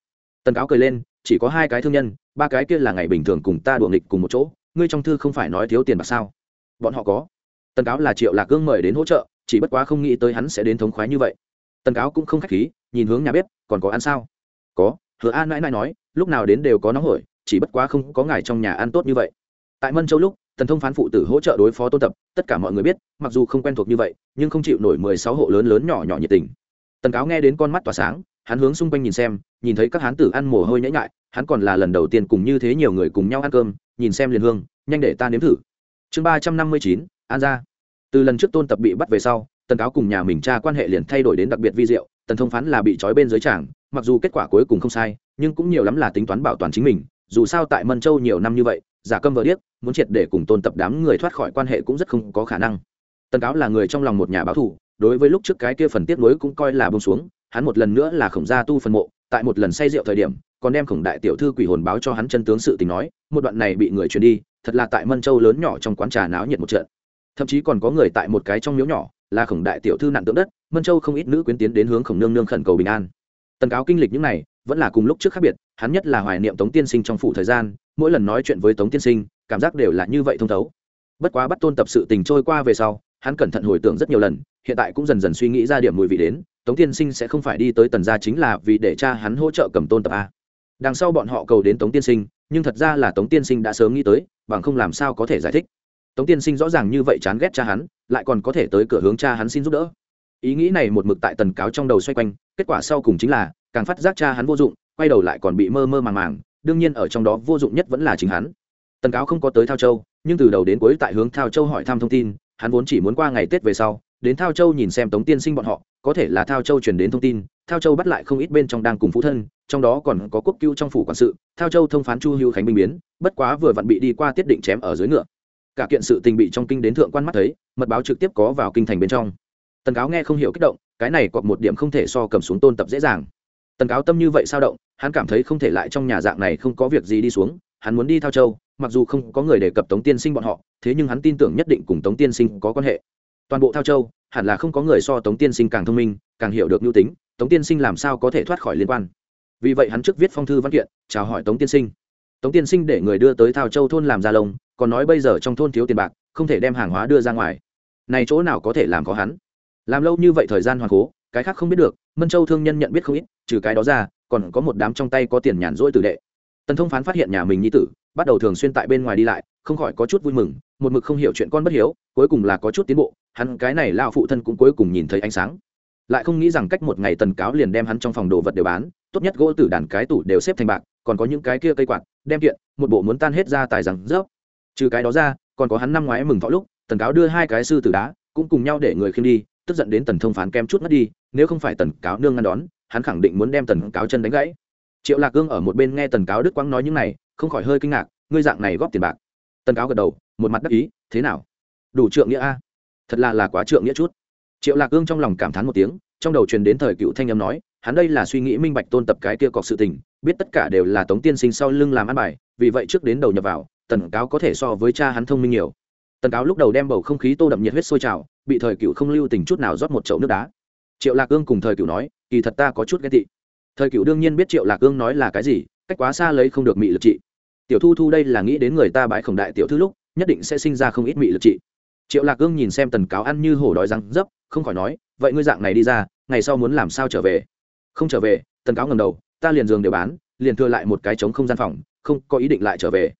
Speaker 1: Tần cáo cười lên, chỉ có hai cái thương nhân, ba cái kia là ngày bình thường cùng ta đùa nghịch cùng một chỗ, ngươi trong thư không phải nói thiếu tiền bạc sao? Bọn họ có. Tần cáo là triệu lạc cương mời đến hỗ trợ, chỉ bất quá không nghĩ tới hắn sẽ đến thống khoái như vậy. Tần cáo cũng không k h á c h khí, nhìn hướng nhà bếp, còn có ăn sao? Có. Hứa an mãi mãi nói, lúc nào đến đều có nóng hổi, chỉ bất quá không có ngài trong nhà ăn tốt như vậy. Tại mân châu lúc tần thông phán phụ tử hỗ trợ đối phó tôn tập, tất cả mọi người biết, mặc dù không quen thuộc như vậy, nhưng không chịu nổi mười sáu hộ lớn lớn nhỏ nhỏ nhiệt tình. Tần cáo nghe đến con mắt tỏa sáng, hắn hướng xung quanh nhìn xem, nhìn thấy các hán tử ăn mồ hôi nhễ nhại, hắn còn là lần đầu tiên cùng như thế nhiều người cùng nhau ăn cơm, nhìn xem liền hương, nhanh để ta nếm thử. Chương ba trăm năm mươi chín, an ra từ lần trước tôn tập bị bắt về sau, tần cáo cùng nhà mình cha quan hệ liền thay đổi đến đặc biệt vi diệu, tần thông phán là bị trói bên dưới trảng mặc dù kết quả cuối cùng không sai, nhưng cũng nhiều lắm là tính toán bảo toàn chính mình, dù sao tại mân châu nhiều năm như vậy giả câm vợ điếc, muốn triệt để cùng tôn tập đám người thoát khỏi quan hệ cũng rất không có khả năng. Tần cáo là người trong lòng một nhà báo thủ đối với lúc trước cái kia phần tiếp nối cũng coi là bông xuống, hắn một lần nữa là khổng gia tu phần mộ, tại một lần say rượu thời điểm, còn đem khổng đại tiểu thư quỷ hồn báo cho hắn chân tướng sự tình nói, một đoạn này bị người truyền đi, thật là tại mân châu lớn nhỏ trong quán trà náo nhiệt một trận. Thậm chí còn có người tại một cái trong miếu nhỏ, là khổng đại tiểu thư nạn tượng đất, mân châu không ít nữ quyến tiến đến hướng khổng nương nương khẩn cầu bình an. Tần cáo kinh lịch những này, vẫn là cùng lúc trước khác biệt, hắn nhất là hoài niệm tống tiên sinh trong phủ thời gian mỗi lần nói chuyện với tống tiên sinh, cảm giác đều là như vậy thông thấu. Bất quá bắt tôn tập sự tình trôi qua về sau, hắn cẩn thận hồi tưởng rất nhiều lần, hiện tại cũng dần dần suy nghĩ ra điểm mùi vị đến, tống tiên sinh sẽ không phải đi tới tần gia chính là vì để cha hắn hỗ trợ cầm tôn tập a. Đằng sau bọn họ cầu đến tống tiên sinh, nhưng thật ra là tống tiên sinh đã sớm nghĩ tới, bằng không làm sao có thể giải thích. Tống tiên sinh rõ ràng như vậy chán ghét cha hắn, lại còn có thể tới cửa hướng cha hắn xin giúp đỡ. Ý nghĩ này một mực tại tần cáo trong đầu xoay quanh, kết quả sau cùng chính là, càng phát giác cha hắn vô dụng, quay đầu lại còn bị mơ mơ màng màng đương nhiên ở trong đó vô dụng nhất vẫn là chính hắn. Tần cáo không có tới thao châu, nhưng từ đầu đến cuối tại hướng thao châu hỏi thăm thông tin, hắn vốn chỉ muốn qua ngày tết về sau, đến thao châu nhìn xem tống tiên sinh bọn họ, có thể là thao châu truyền đến thông tin, thao châu bắt lại không ít bên trong đang cùng phú thân, trong đó còn có quốc cưu trong phủ quản sự, thao châu thông phán chu hưu khánh binh biến, bất quá vừa vặn bị đi qua tiết định chém ở dưới ngựa. Cả kiện sự tình bị trong kinh đến thượng quan mắt thấy, mật báo trực tiếp có vào kinh thành bên trong. Tần cáo nghe không hiểu kích động, cái này cọp một điểm không thể so cầm xuống tôn tập dễ dàng. Tần cáo tâm như vậy sao động hắn cảm thấy không thể lại trong nhà dạng này không có việc gì đi xuống, hắn muốn đi thao châu, mặc dù không có người đề cập tống tiên sinh bọn họ, thế nhưng hắn tin tưởng nhất định cùng tống tiên sinh có quan hệ. Toàn bộ thao châu, hẳn là không có người so tống tiên sinh càng thông minh, càng hiểu được nhu tính, tống tiên sinh làm sao có thể thoát khỏi liên quan. Vì vậy hắn trước viết phong thư văn kiện, chào hỏi tống tiên sinh. Tống tiên sinh để người đưa tới thao châu thôn làm gia lông, còn nói bây giờ trong thôn thiếu tiền bạc, không thể đem hàng hóa đưa ra ngoài. Này chỗ nào có thể làm có hắn? Làm lâu như vậy thời gian hoàn cố, cái khác không biết được, mân châu thương nhân nhận biết không ít, trừ cái đó ra còn có một đám trong tay có tiền nhàn rỗi tử đệ. Tần thông phán phát hiện nhà mình nhi tử, bắt đầu thường xuyên tại bên ngoài đi lại, không khỏi có chút vui mừng, một mực không hiểu chuyện con bất hiếu, cuối cùng là có chút tiến bộ, hắn cái này lao phụ thân cũng cuối cùng nhìn thấy ánh sáng. Lại không nghĩ rằng cách một ngày tần cáo liền đem hắn trong phòng đồ vật đều bán, tốt nhất gỗ tử đàn cái tủ đều xếp thành bạc, còn có những cái kia cây quạt, đem kiện, một bộ muốn tan hết ra tài rằng rớp. Trừ cái đó ra, còn có hắn năm ngoái mừng thọ lúc, tần cáo đưa hai cái sư tử đá, cũng cùng nhau để người khiêm đi, tức giận đến tần thông phán kem chút mất đi, nếu không phải tần cáo nương ngăn đón hắn khẳng định muốn đem tần cáo chân đánh gãy. Triệu lạc gương ở một bên nghe tần cáo đức quang nói những này, không khỏi hơi kinh ngạc, ngươi dạng này góp tiền bạc. Tần cáo gật đầu, một mặt đắc ý, thế nào? Đủ trượng nghĩa a. Thật là là quá trượng nghĩa chút. Triệu lạc gương trong lòng cảm thán một tiếng, trong đầu truyền đến thời cựu thanh âm nói, hắn đây là suy nghĩ minh bạch tôn tập cái kia cọc sự tình, biết tất cả đều là tống tiên sinh sau lưng làm ăn bài, vì vậy trước đến đầu nhập vào, tần cáo có thể so với cha hắn thông minh nhiều. Tần cáo lúc đầu đem bầu không khí tô đậm nhiệt huyết sôi trào, bị thời cựu không lưu tình chút nào rót một chậu nước đá triệu lạc ương cùng thời cựu nói, kỳ thật ta có chút ghen tị. Thời cựu đương nhiên biết triệu lạc ương nói là cái gì, cách quá xa lấy không được mị lực trị. Tiểu thu thu đây là nghĩ đến người ta bãi khổng đại tiểu thư lúc, nhất định sẽ sinh ra không ít mị lực trị. Triệu lạc ương nhìn xem tần cáo ăn như hổ đói răng dấp, không khỏi nói, vậy ngươi dạng này đi ra, ngày sau muốn làm sao trở về? Không trở về, tần cáo ngầm đầu, ta liền giường đều bán, liền thừa lại một cái trống không gian phòng, không có ý định lại trở về.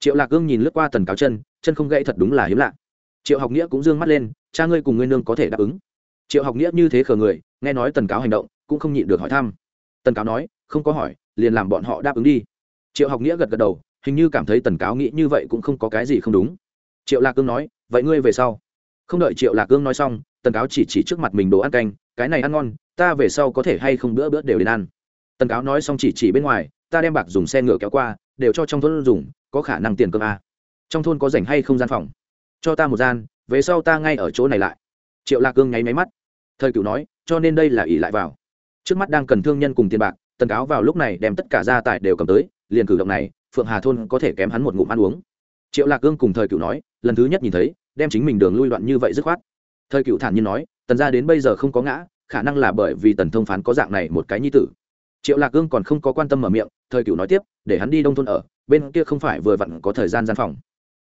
Speaker 1: Triệu lạc ương nhìn lướt qua tần cáo chân chân không gãy thật đúng là hiếm lạ. Triệu học nghĩa cũng d ư ơ n g mắt lên, cha ngươi cùng ngươi nương có thể đáp ứng triệu học nghĩa như thế khờ người, nghe nói tần cáo hành động, cũng không nhịn được hỏi thăm. Tần cáo nói, không có hỏi, liền làm bọn họ đáp ứng đi. Triệu học nghĩa gật gật đầu, hình như cảm thấy tần cáo nghĩ như vậy cũng không có cái gì không đúng. Triệu lạc cương nói, vậy ngươi về sau. Không đợi triệu lạc cương nói xong, tần cáo chỉ chỉ trước mặt mình đồ ăn canh, cái này ăn ngon, ta về sau có thể hay không bữa bữa đều đến ăn. Tần cáo nói xong chỉ chỉ bên ngoài, ta đem bạc dùng xe ngựa kéo qua, đều cho trong thôn dùng, có khả năng tiền cơm à. trong thôn có rảnh hay không gian phòng? Cho ta một gian, về sau ta ngay ở chỗ này lại. Triệu lạc cương nháy máy mắt thời cựu nói, cho nên đây là ỷ lại vào. Trước mắt đang cần thương nhân cùng tiền bạc, tần cáo vào lúc này đem tất cả gia tài đều cầm tới, liền cử động này, phượng hà thôn có thể kém hắn một ngụm ăn uống. Triệu lạc cương cùng thời cựu nói, lần thứ nhất nhìn thấy, đem chính mình đường lui đoạn như vậy dứt khoát. Thời cựu thản nhiên nói, tần gia đến bây giờ không có ngã, khả năng là bởi vì tần thông phán có dạng này một cái nhi tử. Triệu lạc cương còn không có quan tâm mở miệng, thời cựu nói tiếp, để hắn đi đông thôn ở, bên kia không phải vừa vặn có thời gian gian phòng.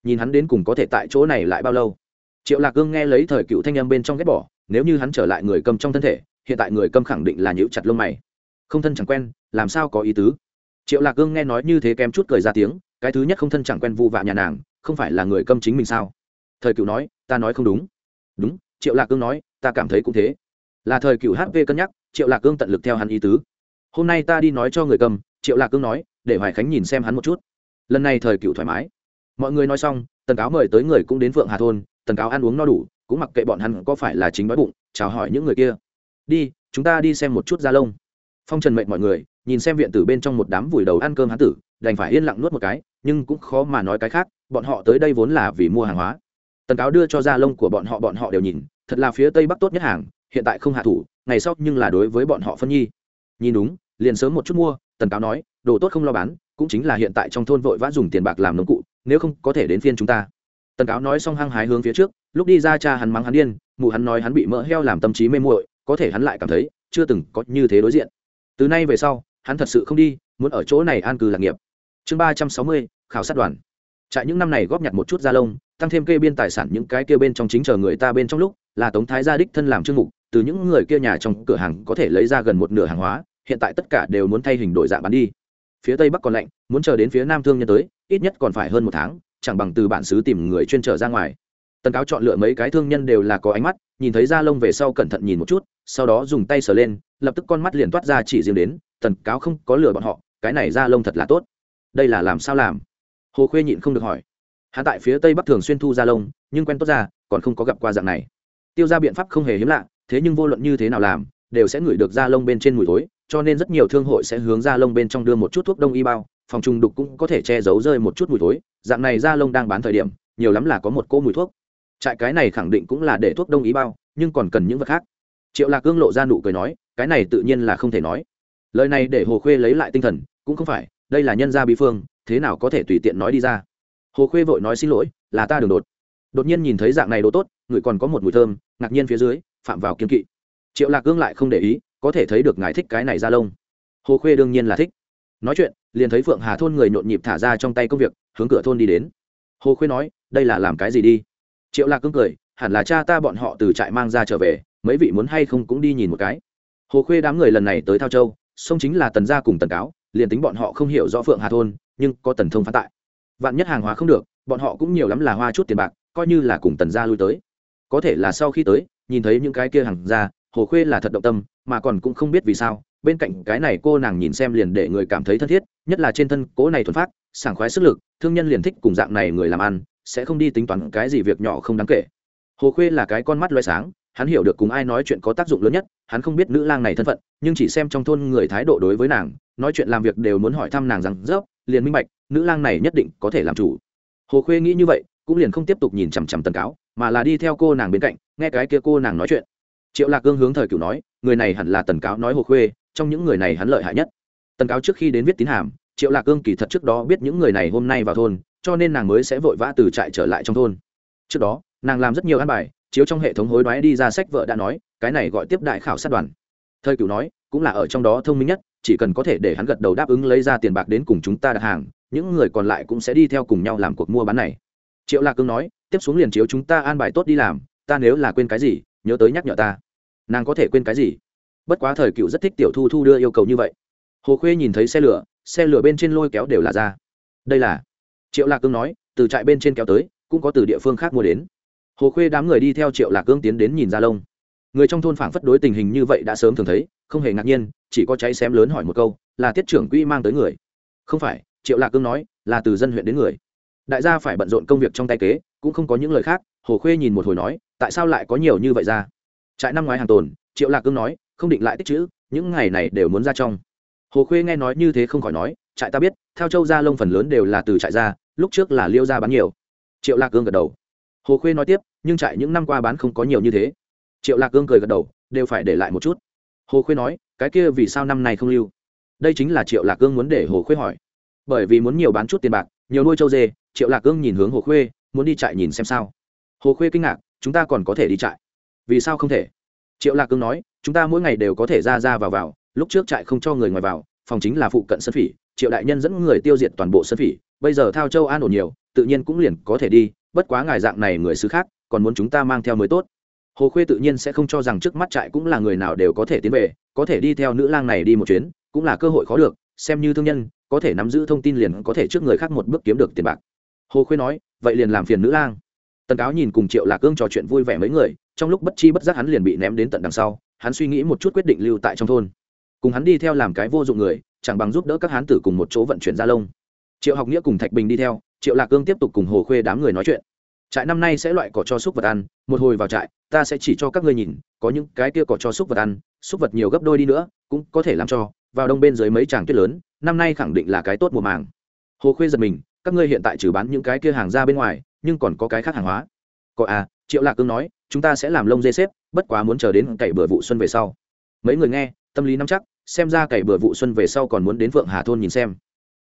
Speaker 1: Nhìn hắn đến cùng có thể tại chỗ này lại bao lâu. Triệu lạc cương nghe lấy thời cựu thanh âm bên trong ghét bỏ nếu như hắn trở lại người cầm trong thân thể, hiện tại người cầm khẳng định là nhữ chặt lông mày. Không thân chẳng quen, làm sao có ý tứ? Triệu lạc cương nghe nói như thế kém chút cười ra tiếng, cái thứ nhất không thân chẳng quen vụ vạ nhà nàng, không phải là người cầm chính mình sao? Thời cựu nói, ta nói không đúng. Đúng, triệu lạc cương nói, ta cảm thấy cũng thế. Là thời cựu hv cân nhắc, triệu lạc cương tận lực theo hắn ý tứ. Hôm nay ta đi nói cho người cầm, triệu lạc cương nói, để hoài khánh nhìn xem hắn một chút. Lần này thời cựu thoải mái. Mọi người nói xong, tần cáo mời tới người cũng đến phượng hà thôn, tần cáo ăn uống no đủ cũng mặc kệ bọn hắn có phải là chính đói bụng, chào hỏi những người kia. Đi, chúng ta đi xem một chút da lông. Phong trần mệnh mọi người, nhìn xem viện tử bên trong một đám vùi đầu ăn cơm hán tử, đành phải yên lặng nuốt một cái, nhưng cũng khó mà nói cái khác, bọn họ tới đây vốn là vì mua hàng hóa. Tần cáo đưa cho da lông của bọn họ bọn họ đều nhìn, thật là phía tây bắc tốt nhất hàng, hiện tại không hạ thủ, ngày sau nhưng là đối với bọn họ phân nhi. Nhìn đúng, liền sớm một chút mua, tần cáo nói, đồ tốt không lo bán, cũng chính là hiện tại trong thôn vội vã dùng tiền bạc làm nông cụ, nếu không có thể đến phiên chúng ta tần cáo nói xong hăng hái hướng phía trước, lúc đi ra cha hắn mắng hắn điên, mụ hắn nói hắn bị mỡ heo làm tâm trí mê muội, có thể hắn lại cảm thấy chưa từng có như thế đối diện. Từ nay về sau, hắn thật sự không đi, muốn ở chỗ này an cư lạc nghiệp. Chương ba trăm sáu mươi, khảo sát đoàn. Trại những năm này góp nhặt một chút da lông, tăng thêm kê biên tài sản những cái kia bên trong chính chờ người ta bên trong lúc, là tống thái gia đích thân làm chương mục, từ những người kia nhà trong cửa hàng có thể lấy ra gần một nửa hàng hóa, hiện tại tất cả đều muốn thay hình đổi dạng bán đi. Phía tây bắc còn lạnh, muốn chờ đến phía nam thương nhân tới, ít nhất còn phải hơn một tháng chẳng bằng từ bản xứ tìm người chuyên trở ra ngoài. Tần cáo chọn lựa mấy cái thương nhân đều là có ánh mắt, nhìn thấy da lông về sau cẩn thận nhìn một chút, sau đó dùng tay sờ lên, lập tức con mắt liền toát ra chỉ riêng đến, tần cáo không có lừa bọn họ, cái này da lông thật là tốt. Đây là làm sao làm? Hồ khuê nhịn không được hỏi. Hạ tại phía tây bắc thường xuyên thu da lông, nhưng quen tốt ra, còn không có gặp qua dạng này. Tiêu ra biện pháp không hề hiếm lạ, thế nhưng vô luận như thế nào làm đều sẽ ngửi được da lông bên trên mùi thối, cho nên rất nhiều thương hội sẽ hướng da lông bên trong đưa một chút thuốc đông y bao, phòng trùng đục cũng có thể che giấu rơi một chút mùi thối. Dạng này da lông đang bán thời điểm, nhiều lắm là có một cỗ mùi thuốc. Trại cái này khẳng định cũng là để thuốc đông y bao, nhưng còn cần những vật khác. Triệu lạc cương lộ ra nụ cười nói, cái này tự nhiên là không thể nói. Lời này để hồ khuê lấy lại tinh thần, cũng không phải, đây là nhân gia bí phương, thế nào có thể tùy tiện nói đi ra. Hồ khuê vội nói xin lỗi, là ta đường đột. Đột nhiên nhìn thấy dạng này đồ tốt, người còn có một mùi thơm, ngạc nhiên phía dưới, phạm vào kiên kỵ triệu lạc cương lại không để ý, có thể thấy được ngài thích cái này ra lông. Hồ khuê đương nhiên là thích. Nói chuyện, liền thấy phượng hà thôn người nhộn nhịp thả ra trong tay công việc, hướng cửa thôn đi đến. Hồ khuê nói, đây là làm cái gì đi? Triệu lạc cương cười, hẳn là cha ta bọn họ từ trại mang ra trở về, mấy vị muốn hay không cũng đi nhìn một cái. Hồ khuê đám người lần này tới thao châu sông chính là tần gia cùng tần cáo, liền tính bọn họ không hiểu rõ phượng hà thôn, nhưng có tần thông phán tại. Vạn nhất hàng hóa không được, bọn họ cũng nhiều lắm là hoa chút tiền bạc, coi như là cùng tần gia lui tới. Có thể là sau khi tới, nhìn thấy những cái kia hàng ra hồ khuê là thật động tâm, mà còn cũng không biết vì sao, bên cạnh cái này cô nàng nhìn xem liền để người cảm thấy thân thiết, nhất là trên thân, cố này thuần phát sảng khoái sức lực, thương nhân liền thích cùng dạng này người làm ăn, sẽ không đi tính toán cái gì việc nhỏ không đáng kể. Hồ khuê là cái con mắt loay sáng, hắn hiểu được cùng ai nói chuyện có tác dụng lớn nhất, hắn không biết nữ lang này thân phận, nhưng chỉ xem trong thôn người thái độ đối với nàng, nói chuyện làm việc đều muốn hỏi thăm nàng rằng rớp liền minh bạch, nữ lang này nhất định có thể làm chủ. Hồ khuê nghĩ như vậy, cũng liền không tiếp tục nhìn chằm chằm tần cáo, mà là đi theo cô nàng bên cạnh, nghe cái kia cô nàng nói chuyện triệu lạc cương hướng thời cửu nói, người này hẳn là tần cáo nói hồ khuê, trong những người này hắn lợi hại nhất. Tần cáo trước khi đến viết tín hàm, triệu lạc cương kỳ thật trước đó biết những người này hôm nay vào thôn, cho nên nàng mới sẽ vội vã từ trại trở lại trong thôn. Trước đó, nàng làm rất nhiều ăn bài, chiếu trong hệ thống hối đoái đi ra sách vợ đã nói, cái này gọi tiếp đại khảo sát đoàn. Thời cửu nói, cũng là ở trong đó thông minh nhất, chỉ cần có thể để hắn gật đầu đáp ứng lấy ra tiền bạc đến cùng chúng ta đặt hàng, những người còn lại cũng sẽ đi theo cùng nhau làm cuộc mua bán này. Triệu lạc cương nói, tiếp xuống liền chiếu chúng ta an bài tốt đi làm, ta nếu là quên cái gì nhớ tới nhắc nhở ta. Nàng có thể quên cái gì? Bất quá thời cựu rất thích tiểu thu thu đưa yêu cầu như vậy. Hồ khuê nhìn thấy xe lửa xe lửa bên trên lôi kéo đều là ra. Đây là, triệu lạc cương nói, từ trại bên trên kéo tới, cũng có từ địa phương khác mua đến. Hồ khuê đám người đi theo triệu lạc cương tiến đến nhìn ra lông. Người trong thôn phảng phất đối tình hình như vậy đã sớm thường thấy, không hề ngạc nhiên, chỉ có cháy xém lớn hỏi một câu, là tiết trưởng quỹ mang tới người? Không phải, triệu lạc cương nói, là từ dân huyện đến người. Đại gia phải bận rộn công việc trong tay kế, cũng không có những lời khác, hồ khuê nhìn một hồi nói tại sao lại có nhiều như vậy ra? Trại năm ngoái hàng tồn, triệu lạc cương nói, không định lại tích chữ, những ngày này đều muốn ra trong. Hồ khuê nghe nói như thế không khỏi nói, trại ta biết theo châu gia lông phần lớn đều là từ trại ra, lúc trước là liêu ra bán nhiều. Triệu lạc cương gật đầu. Hồ khuê nói tiếp, nhưng trại những năm qua bán không có nhiều như thế. Triệu lạc cương cười gật đầu, đều phải để lại một chút. Hồ khuê nói, cái kia vì sao năm nay không lưu? Đây chính là triệu lạc cương muốn để hồ khuê hỏi. Bởi vì muốn nhiều bán chút tiền bạc, nhiều nuôi châu dê, triệu lạc cương nhìn hướng hồ khuê, muốn đi trại nhìn xem sao. Hồ khuê kinh ngạc chúng ta còn có thể đi trại. Vì sao không thể? Triệu lạc cương nói, chúng ta mỗi ngày đều có thể ra ra vào vào, lúc trước trại không cho người ngoài vào, phòng chính là phụ cận sân phỉ, triệu đại nhân dẫn người tiêu diệt toàn bộ sân phỉ, bây giờ thao châu an ổn nhiều, tự nhiên cũng liền có thể đi, bất quá ngài dạng này người xứ khác, còn muốn chúng ta mang theo mới tốt. Hồ khuê tự nhiên sẽ không cho rằng trước mắt trại cũng là người nào đều có thể tiến về, có thể đi theo nữ lang này đi một chuyến, cũng là cơ hội khó được, xem như thương nhân, có thể nắm giữ thông tin liền có thể trước người khác một bước kiếm được tiền bạc. Hồ khuê nói, vậy liền làm phiền nữ lang tần cáo nhìn cùng triệu lạc cương trò chuyện vui vẻ mấy người, trong lúc bất chi bất giác hắn liền bị ném đến tận đằng sau, hắn suy nghĩ một chút quyết định lưu tại trong thôn. Cùng hắn đi theo làm cái vô dụng người, chẳng bằng giúp đỡ các hán tử cùng một chỗ vận chuyển gia lông. Triệu học nghĩa cùng thạch bình đi theo, triệu lạc cương tiếp tục cùng hồ khuê đám người nói chuyện. Trại năm nay sẽ loại cỏ cho súc vật ăn, một hồi vào trại, ta sẽ chỉ cho các ngươi nhìn, có những cái kia cỏ cho súc vật ăn, súc vật nhiều gấp đôi đi nữa, cũng có thể làm cho, vào đông bên dưới mấy tràng tuyết lớn, năm nay khẳng định là cái tốt mùa màng. Hồ khuê giật mình, các ngươi hiện tại trừ bán những cái kia hàng ra bên ngoài nhưng còn có cái khác hàng hóa. Có à triệu lạc cương nói, chúng ta sẽ làm lông dê xếp, bất quá muốn chờ đến cày bừa vụ xuân về sau. Mấy người nghe, tâm lý nắm chắc, xem ra cày bừa vụ xuân về sau còn muốn đến Vượng hà thôn nhìn xem.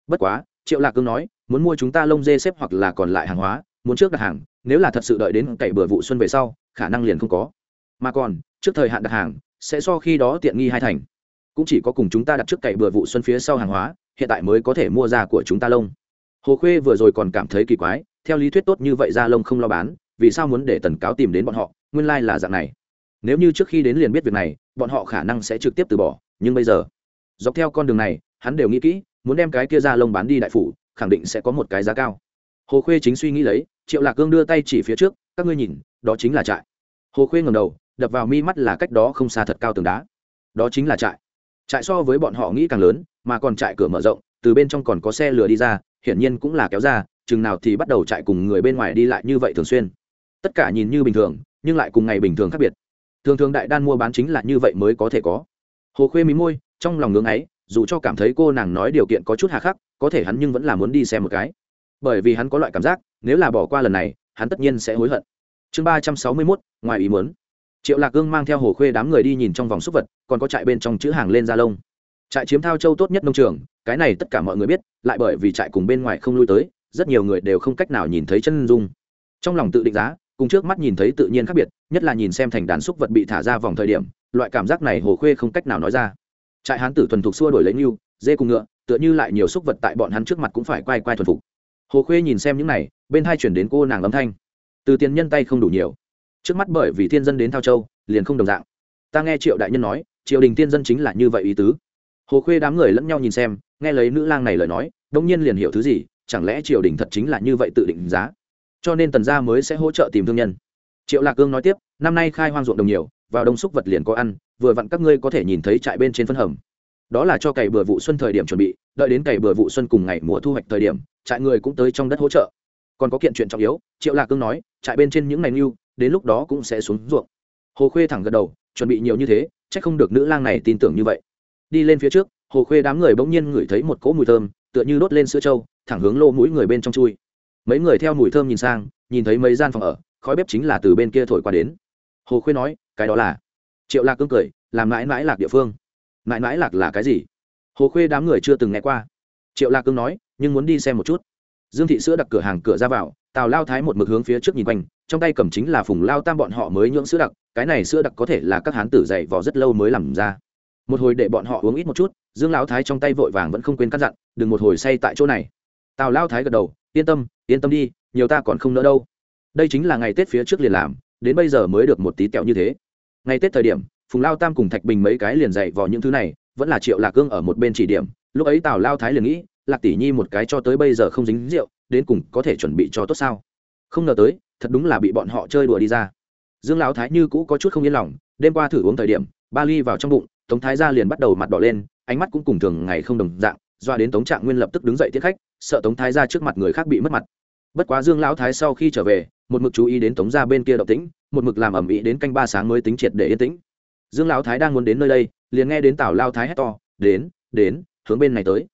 Speaker 1: Bất quá, triệu lạc cương nói, muốn mua chúng ta lông dê xếp hoặc là còn lại hàng hóa, muốn trước đặt hàng, nếu là thật sự đợi đến cày bừa vụ xuân về sau, khả năng liền không có. Mà còn, trước thời hạn đặt hàng, sẽ so khi đó tiện nghi hai thành. Cũng chỉ có cùng chúng ta đặt trước cày bừa vụ xuân phía sau hàng hóa, hiện tại mới có thể mua ra của chúng ta lông. Hồ khuê vừa rồi còn cảm thấy kỳ quái theo lý thuyết tốt như vậy ra lông không lo bán, vì sao muốn để tần cáo tìm đến bọn họ, nguyên lai、like、là dạng này. Nếu như trước khi đến liền biết việc này, bọn họ khả năng sẽ trực tiếp từ bỏ, nhưng bây giờ, dọc theo con đường này, hắn đều nghĩ kỹ, muốn đem cái kia ra lông bán đi đại phủ, khẳng định sẽ có một cái giá cao. Hồ khuê chính suy nghĩ lấy, triệu lạc cương đưa tay chỉ phía trước, các ngươi nhìn, đó chính là trại. Hồ khuê ngầm đầu, đập vào mi mắt là cách đó không xa thật cao tường đá. Đó chính là trại. Trại so với bọn họ nghĩ càng lớn, mà còn trại cửa mở rộng, từ bên trong còn có xe lửa đi ra, hiển nhiên cũng là kéo ra chừng nào thì bắt đầu chạy cùng người bên ngoài đi lại như vậy thường xuyên. Tất cả nhìn như bình thường, nhưng lại cùng ngày bình thường khác biệt. Thường thường đại đan mua bán chính là như vậy mới có thể có. Hồ khuê mí môi, trong lòng ngưỡng ấy, dù cho cảm thấy cô nàng nói điều kiện có chút hà khắc, có thể hắn nhưng vẫn là muốn đi xem một cái. Bởi vì hắn có loại cảm giác, nếu là bỏ qua lần này, hắn tất nhiên sẽ hối hận. Chương ba trăm sáu mươi mốt, ngoài ý muốn. Triệu lạc gương mang theo hồ khuê đám người đi nhìn trong vòng súc vật, còn có trại bên trong chữ hàng lên ra lông. Trại chiếm thao châu tốt nhất nông trường, cái này tất cả mọi người biết, lại bởi vì trại cùng bên ngoài không lui tới rất nhiều người đều không cách nào nhìn thấy chân dung. Trong lòng tự định giá, cùng trước mắt nhìn thấy tự nhiên khác biệt, nhất là nhìn xem thành đàn xúc vật bị thả ra vòng thời điểm, loại cảm giác này hồ khuê không cách nào nói ra. Trại hán tử thuần thục xua đổi lấy nghiêu dê cùng ngựa, tựa như lại nhiều xúc vật tại bọn hắn trước mặt cũng phải quay quay thuần phục. Hồ khuê nhìn xem những này, bên hai chuyển đến cô nàng âm thanh. Từ tiền nhân tay không đủ nhiều. Trước mắt bởi vì thiên dân đến thao châu, liền không đồng dạng. Ta nghe triệu đại nhân nói, triều đình tiên dân chính là như vậy ý tứ. Hồ khuê đám người lẫn nhau nhìn xem, nghe lấy nữ lang này lời nói, đông nhiên liền hiểu thứ gì chẳng lẽ triều đình thật chính là như vậy tự định giá? Cho nên tần gia mới sẽ hỗ trợ tìm thương nhân. Triệu lạc cương nói tiếp, năm nay khai hoang ruộng đồng nhiều, vào đông xúc vật liền có ăn, vừa vặn các ngươi có thể nhìn thấy trại bên trên phân hầm. Đó là cho cày bừa vụ xuân thời điểm chuẩn bị, đợi đến cày bừa vụ xuân cùng ngày mùa thu hoạch thời điểm, trại người cũng tới trong đất hỗ trợ. Còn có kiện chuyện trọng yếu, triệu lạc cương nói, trại bên trên những ngày mưu đến lúc đó cũng sẽ xuống ruộng. Hồ khuê thẳng gật đầu, chuẩn bị nhiều như thế c h ắ c không được nữ lang này tin tưởng như vậy. Đi lên phía trước, hồ khuê đám người bỗng nhiên ngửi thấy một cỗ mùi thơm, tựa như đốt lên sữa trâu thẳng hướng lô mũi người bên trong chui. Mấy người theo mùi thơm nhìn sang, nhìn thấy mấy gian phòng ở, khói bếp chính là từ bên kia thổi qua đến. Hồ khuê nói, cái đó là? Triệu lạc cương cười, làm mãi mãi lạc địa phương. Mãi mãi lạc là cái gì? Hồ khuê đám người chưa từng nghe qua. Triệu lạc cương nói, nhưng muốn đi xem một chút. Dương thị sữa đặt cửa hàng cửa ra vào, tào lao thái một mực hướng phía trước nhìn quanh, trong tay cầm chính là phùng lao tam bọn họ mới nhưỡng sữa đặc, cái này sữa đặc có thể là các hán tử dạy vò rất lâu mới làm ra. Một hồi để bọn họ uống ít một chút, dương lão thái trong tay vội vàng vẫn không quên cắt dặn, đừng một hồi say tại chỗ này tào lao thái gật đầu, yên tâm yên tâm đi, nhiều ta còn không nỡ đâu. Đây chính là ngày tết phía trước liền làm, đến bây giờ mới được một tí kẹo như thế. Ngày tết thời điểm, phùng lao tam cùng thạch bình mấy cái liền dạy vào những thứ này, vẫn là triệu lạc cương ở một bên chỉ điểm. Lúc ấy tào lao thái liền nghĩ, lạc tỷ nhi một cái cho tới bây giờ không dính rượu, đến cùng có thể chuẩn bị cho tốt sao? Không ngờ tới, thật đúng là bị bọn họ chơi đùa đi ra. Dương lão thái như cũ có chút không yên lòng, đêm qua thử uống thời điểm, ba ly vào trong bụng, tống thái gia liền bắt đầu mặt đỏ lên, ánh mắt cũng cùng thường ngày không đồng dạng, doa đến tống trạng nguyên lập tức đứng dậy tiết khách sợ tống thái ra trước mặt người khác bị mất mặt. Bất quá dương lão thái sau khi trở về, một mực chú ý đến tống gia bên kia động tĩnh, một mực làm ẩm ĩ đến canh ba sáng mới tính triệt để yên tĩnh. Dương lão thái đang muốn đến nơi đây, liền nghe đến tào lao thái hét to, đến đến, hướng bên này tới.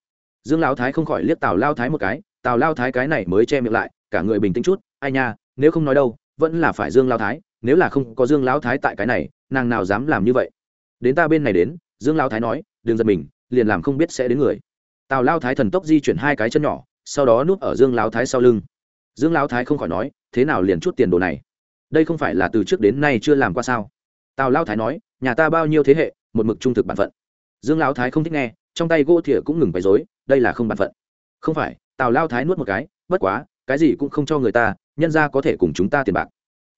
Speaker 1: Dương lão thái không khỏi liếc tào lao thái một cái, tào lao thái cái này mới che miệng lại, cả người bình tĩnh chút, ai nha, nếu không nói đâu, vẫn là phải dương lao thái, nếu là không có dương lão thái tại cái này, nàng nào dám làm như vậy? Đến ta bên này đến, dương Lão thái nói, đừng giật mình, liền làm không biết sẽ đến người tào lao thái thần tốc di chuyển hai cái chân nhỏ, sau đó núp ở dương lao thái sau lưng. Dương lao thái không khỏi nói, thế nào liền chút tiền đồ này? Đây không phải là từ trước đến nay chưa làm qua sao? Tào lao thái nói, nhà ta bao nhiêu thế hệ, một mực trung thực bản phận. Dương lao thái không thích nghe, trong tay gỗ thìa cũng ngừng bày dối đây là không bản phận. Không phải, tào lao thái nuốt một cái, bất quá, cái gì cũng không cho người ta, nhân ra có thể cùng chúng ta tiền bạc.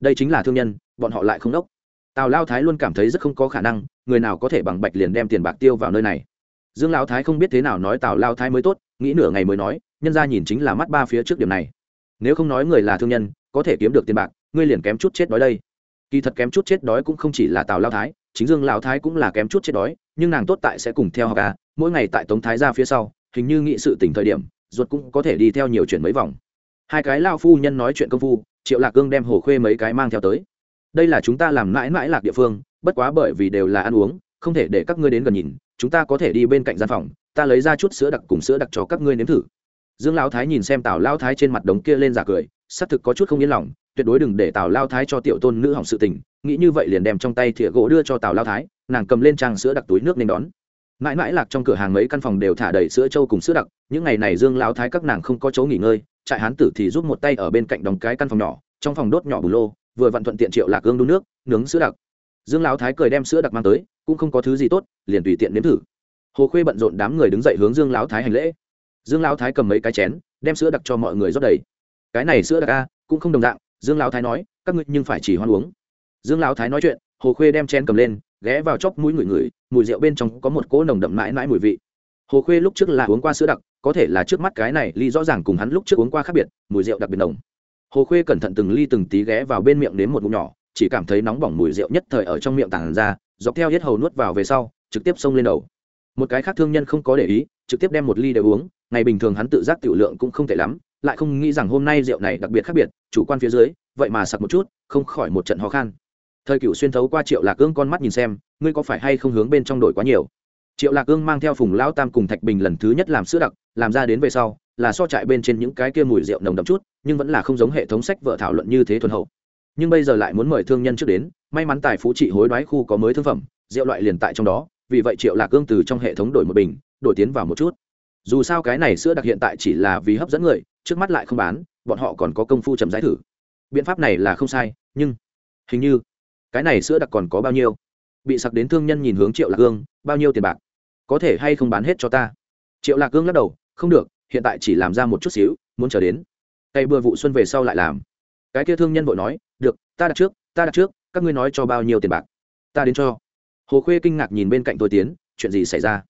Speaker 1: Đây chính là thương nhân, bọn họ lại không đốc. Tào lao thái luôn cảm thấy rất không có khả năng, người nào có thể bằng bạch liền đem tiền bạc tiêu vào nơi này dương Lão thái không biết thế nào nói tào lao thái mới tốt, nghĩ nửa ngày mới nói, nhân ra nhìn chính là mắt ba phía trước điểm này. Nếu không nói người là thương nhân, có thể kiếm được tiền bạc, ngươi liền kém chút chết đói đây. Kỳ thật kém chút chết đói cũng không chỉ là tào lao thái, chính dương lao thái cũng là kém chút chết đói, nhưng nàng tốt tại sẽ cùng theo học à mỗi ngày tại tống thái ra phía sau, hình như nghị sự tỉnh thời điểm, ruột cũng có thể đi theo nhiều chuyện mấy vòng. Hai cái lao phu nhân nói chuyện công phu, triệu lạc cương đem hồ khuê mấy cái mang theo tới. Đây là chúng ta làm mãi mãi lạc địa phương, bất quá bởi vì đều là ăn uống, không thể để các ngươi đến gần nhìn chúng ta có thể đi bên cạnh gian phòng, ta lấy ra chút sữa đặc cùng sữa đặc cho các ngươi nếm thử. Dương lão thái nhìn xem tào lao thái trên mặt đống kia lên giả cười, xác thực có chút không yên lòng, tuyệt đối đừng để tào lao thái cho tiểu tôn nữ hỏng sự tình, nghĩ như vậy liền đem trong tay thìa gỗ đưa cho tào lao thái, nàng cầm lên trang sữa đặc túi nước nên đón. Mãi mãi lạc trong cửa hàng mấy căn phòng đều thả đầy sữa trâu cùng sữa đặc, những ngày này dương lao thái các nàng không có chỗ nghỉ ngơi, trại hán tử thì giúp một tay ở bên cạnh đóng cái căn phòng nhỏ, trong phòng đốt nhỏ bù lô, vừa vặn thuận tiện triệu lạc gương đun nước, nướng sữa đặc dương lão thái cười đem sữa đặc mang tới, cũng không có thứ gì tốt, liền tùy tiện nếm thử. Hồ khuê bận rộn đám người đứng dậy hướng dương lão thái hành lễ. Dương lão thái cầm mấy cái chén, đem sữa đặc cho mọi người rót đầy. Cái này sữa đặc a, cũng không đồng dạng, dương lão thái nói, các ngươi nhưng phải chỉ hoan uống. Dương lão thái nói chuyện, hồ khuê đem chén cầm lên, ghé vào chóc mũi người người, mùi rượu bên trong có một cỗ nồng đậm mãi mãi mùi vị. Hồ khuê lúc trước là uống qua sữa đặc, có thể là trước mắt cái này ly rõ ràng cùng hắn lúc trước uống qua khác biệt, mùi rượu đặc biệt nồng. Hồ khuê cẩn thận từng ly từng tí ghé vào bên miệng đến một ngụm nhỏ chỉ cảm thấy nóng bỏng mùi rượu nhất thời ở trong miệng tàn ra, dọc theo hết hầu nuốt vào về sau, trực tiếp xông lên đầu. Một cái khác thương nhân không có để ý, trực tiếp đem một ly đều uống, ngày bình thường hắn tự giác tiểu lượng cũng không tệ lắm, lại không nghĩ rằng hôm nay rượu này đặc biệt khác biệt, chủ quan phía dưới, vậy mà sặc một chút, không khỏi một trận ho khan. Thời cựu xuyên thấu qua triệu lạc ương con mắt nhìn xem, ngươi có phải hay không hướng bên trong đổi quá nhiều? Triệu lạc ương mang theo phùng lão tam cùng thạch bình lần thứ nhất làm sữa đặc, làm ra đến về sau, là so trại bên trên những cái kia mùi rượu nồng đậm chút, nhưng vẫn là không giống hệ thống sách vợ thảo luận như thế thuần hậu nhưng bây giờ lại muốn mời thương nhân trước đến, may mắn tài phú trị hối đoái khu có mới thương phẩm, rượu loại liền tại trong đó, vì vậy triệu lạc cương từ trong hệ thống đổi một bình, đổi tiến vào một chút. Dù sao cái này sữa đặc hiện tại chỉ là vì hấp dẫn người, trước mắt lại không bán, bọn họ còn có công phu chậm giải thử. Biện pháp này là không sai, nhưng hình như cái này sữa đặc còn có bao nhiêu? Bị sặc đến thương nhân nhìn hướng triệu lạc cương, bao nhiêu tiền bạc? Có thể hay không bán hết cho ta? Triệu lạc cương lắc đầu, không được, hiện tại chỉ làm ra một chút xíu, muốn chờ đến. Tay bừa vụ xuân về sau lại làm cái kia thương nhân vội nói, được, ta đặt trước, ta đặt trước, các ngươi nói cho bao nhiêu tiền bạc? Ta đến cho. Hồ khuê kinh ngạc nhìn bên cạnh tôi tiến, chuyện gì xảy ra?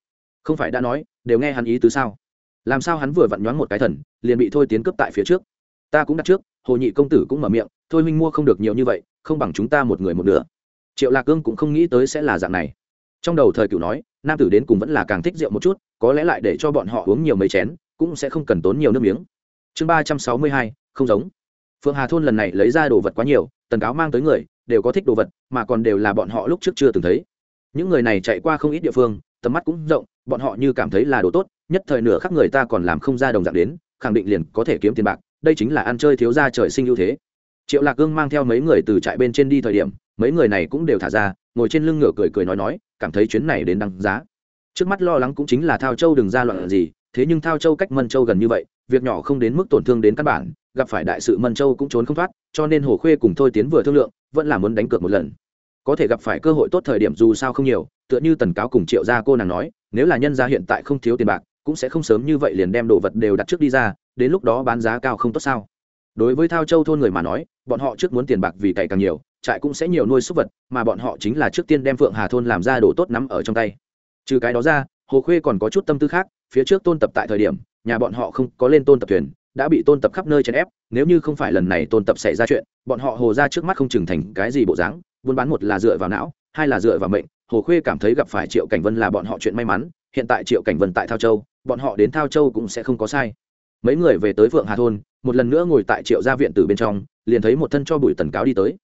Speaker 1: Không phải đã nói, đều nghe hắn ý tứ sao? Làm sao hắn vừa vặn nhoáng một cái thần, liền bị thôi tiến cướp tại phía trước? Ta cũng đặt trước. Hồ nhị công tử cũng mở miệng, thôi huynh mua không được nhiều như vậy, không bằng chúng ta một người một nửa. Triệu lạc cương cũng không nghĩ tới sẽ là dạng này. Trong đầu thời cựu nói, nam tử đến cùng vẫn là càng thích rượu một chút, có lẽ lại để cho bọn họ uống nhiều mấy chén, cũng sẽ không cần tốn nhiều nước miếng. Chương ba trăm sáu mươi hai, không giống phượng hà thôn lần này lấy ra đồ vật quá nhiều, tần cáo mang tới người, đều có thích đồ vật, mà còn đều là bọn họ lúc trước chưa từng thấy. Những người này chạy qua không ít địa phương, tầm mắt cũng rộng, bọn họ như cảm thấy là đồ tốt, nhất thời nửa khắc người ta còn làm không ra đồng dạng đến, khẳng định liền có thể kiếm tiền bạc, đây chính là ăn chơi thiếu gia trời sinh ưu thế. Triệu lạc gương mang theo mấy người từ trại bên trên đi thời điểm, mấy người này cũng đều thả ra, ngồi trên lưng ngựa cười cười nói nói, cảm thấy chuyến này đến đăng giá. Trước mắt lo lắng cũng chính là thao châu đừng ra loạn gì, thế nhưng thao châu cách mân châu gần như vậy việc nhỏ không đến mức tổn thương đến căn bản, gặp phải đại sự mân châu cũng trốn không thoát, cho nên hồ khuê cùng thôi tiến vừa thương lượng, vẫn là muốn đánh cược một lần. Có thể gặp phải cơ hội tốt thời điểm dù sao không nhiều, tựa như tần cáo cùng triệu gia cô nàng nói, nếu là nhân gia hiện tại không thiếu tiền bạc, cũng sẽ không sớm như vậy liền đem đồ vật đều đặt trước đi ra, đến lúc đó bán giá cao không tốt sao. Đối với thao châu thôn người mà nói, bọn họ trước muốn tiền bạc vì cày càng nhiều, trại cũng sẽ nhiều nuôi súc vật, mà bọn họ chính là trước tiên đem phượng hà thôn làm ra đồ tốt nắm ở trong tay. Trừ cái đó ra, hồ khuê còn có chút tâm tư khác, phía trước tôn tập tại thời điểm nhà bọn họ không có lên tôn tập thuyền, đã bị tôn tập khắp nơi chèn ép, nếu như không phải lần này tôn tập xảy ra chuyện, bọn họ hồ ra trước mắt không chừng thành cái gì bộ dáng, buôn bán một là dựa vào não, hai là dựa vào mệnh. Hồ khuê cảm thấy gặp phải triệu cảnh vân là bọn họ chuyện may mắn, hiện tại triệu cảnh vân tại thao châu, bọn họ đến thao châu cũng sẽ không có sai. Mấy người về tới phượng hà thôn, một lần nữa ngồi tại triệu gia viện từ bên trong, liền thấy một thân cho bùi tần cáo đi tới.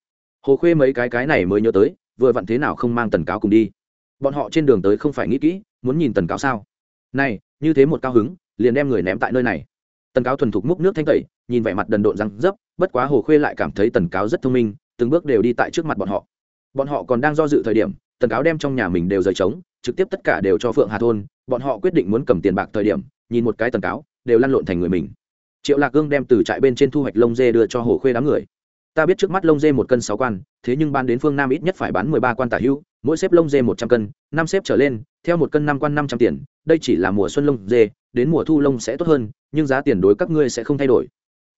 Speaker 1: Hồ khuê mấy cái cái này mới nhớ tới, vừa vặn thế nào không mang tần cáo cùng đi. Bọn họ trên đường tới không phải nghĩ kỹ, muốn nhìn tần cáo sao? Này, như thế một cao hứng liền đem người ném tại nơi này. Tần cáo thuần thục múc nước thanh tẩy, nhìn vẻ mặt đần độn răng dấp, bất quá hồ khuê lại cảm thấy tần cáo rất thông minh, từng bước đều đi tại trước mặt bọn họ. Bọn họ còn đang do dự thời điểm, tần cáo đem trong nhà mình đều rời trống, trực tiếp tất cả đều cho phượng hà thôn, bọn họ quyết định muốn cầm tiền bạc thời điểm, nhìn một cái tần cáo, đều lăn lộn thành người mình. Triệu lạc gương đem từ trại bên trên thu hoạch lông dê đưa cho hồ khuê đám người ta biết trước mắt lông dê một cân sáu quan, thế nhưng ban đến phương nam ít nhất phải bán mười ba quan tả hữu, mỗi xếp lông dê một trăm cân, năm xếp trở lên, theo một cân năm quan năm trăm tiền, đây chỉ là mùa xuân lông dê, đến mùa thu lông sẽ tốt hơn, nhưng giá tiền đối các ngươi sẽ không thay đổi.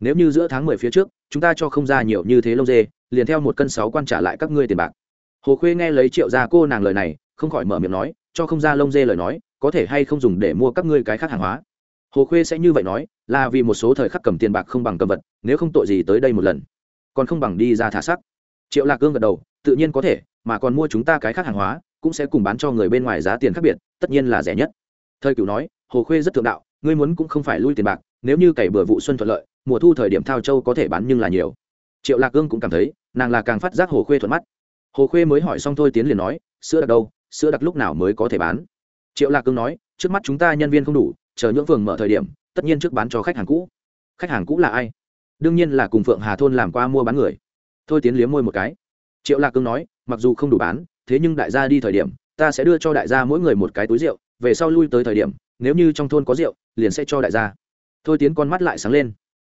Speaker 1: Nếu như giữa tháng mười phía trước, chúng ta cho không ra nhiều như thế lông dê, liền theo một cân sáu quan trả lại các ngươi tiền bạc. Hồ khuê nghe lấy triệu gia cô nàng lời này, không khỏi mở miệng nói, cho không ra lông dê lời nói, có thể hay không dùng để mua các ngươi cái khác hàng hóa? Hồ khuê sẽ như vậy nói, là vì một số thời khắc cầm tiền bạc không bằng cầm vật, nếu không tội gì tới đây một lần còn không bằng đi ra thả sắc triệu lạc cương gật đầu, tự nhiên có thể, mà còn mua chúng ta cái khác hàng hóa, cũng sẽ cùng bán cho người bên ngoài giá tiền khác biệt, tất nhiên là rẻ nhất. Thời cửu nói, hồ khuê rất thượng đạo, ngươi muốn cũng không phải lui tiền bạc, nếu như cày bừa vụ xuân thuận lợi, mùa thu thời điểm thao châu có thể bán nhưng là nhiều. Triệu lạc cương cũng cảm thấy, nàng là càng phát giác hồ khuê thuận mắt. Hồ khuê mới hỏi xong thôi tiến liền nói, sữa đặc đâu, sữa đặc lúc nào mới có thể bán? Triệu lạc cương nói, trước mắt chúng ta nhân viên không đủ, chờ nhưỡng phường mở thời điểm, tất nhiên trước bán cho khách hàng cũ. Khách hàng cũ là ai? Đương nhiên là cùng phượng hà thôn làm qua mua bán người thôi tiến liếm môi một cái triệu lạc cương nói mặc dù không đủ bán thế nhưng đại gia đi thời điểm ta sẽ đưa cho đại gia mỗi người một cái túi rượu về sau lui tới thời điểm nếu như trong thôn có rượu liền sẽ cho đại gia thôi tiến con mắt lại sáng lên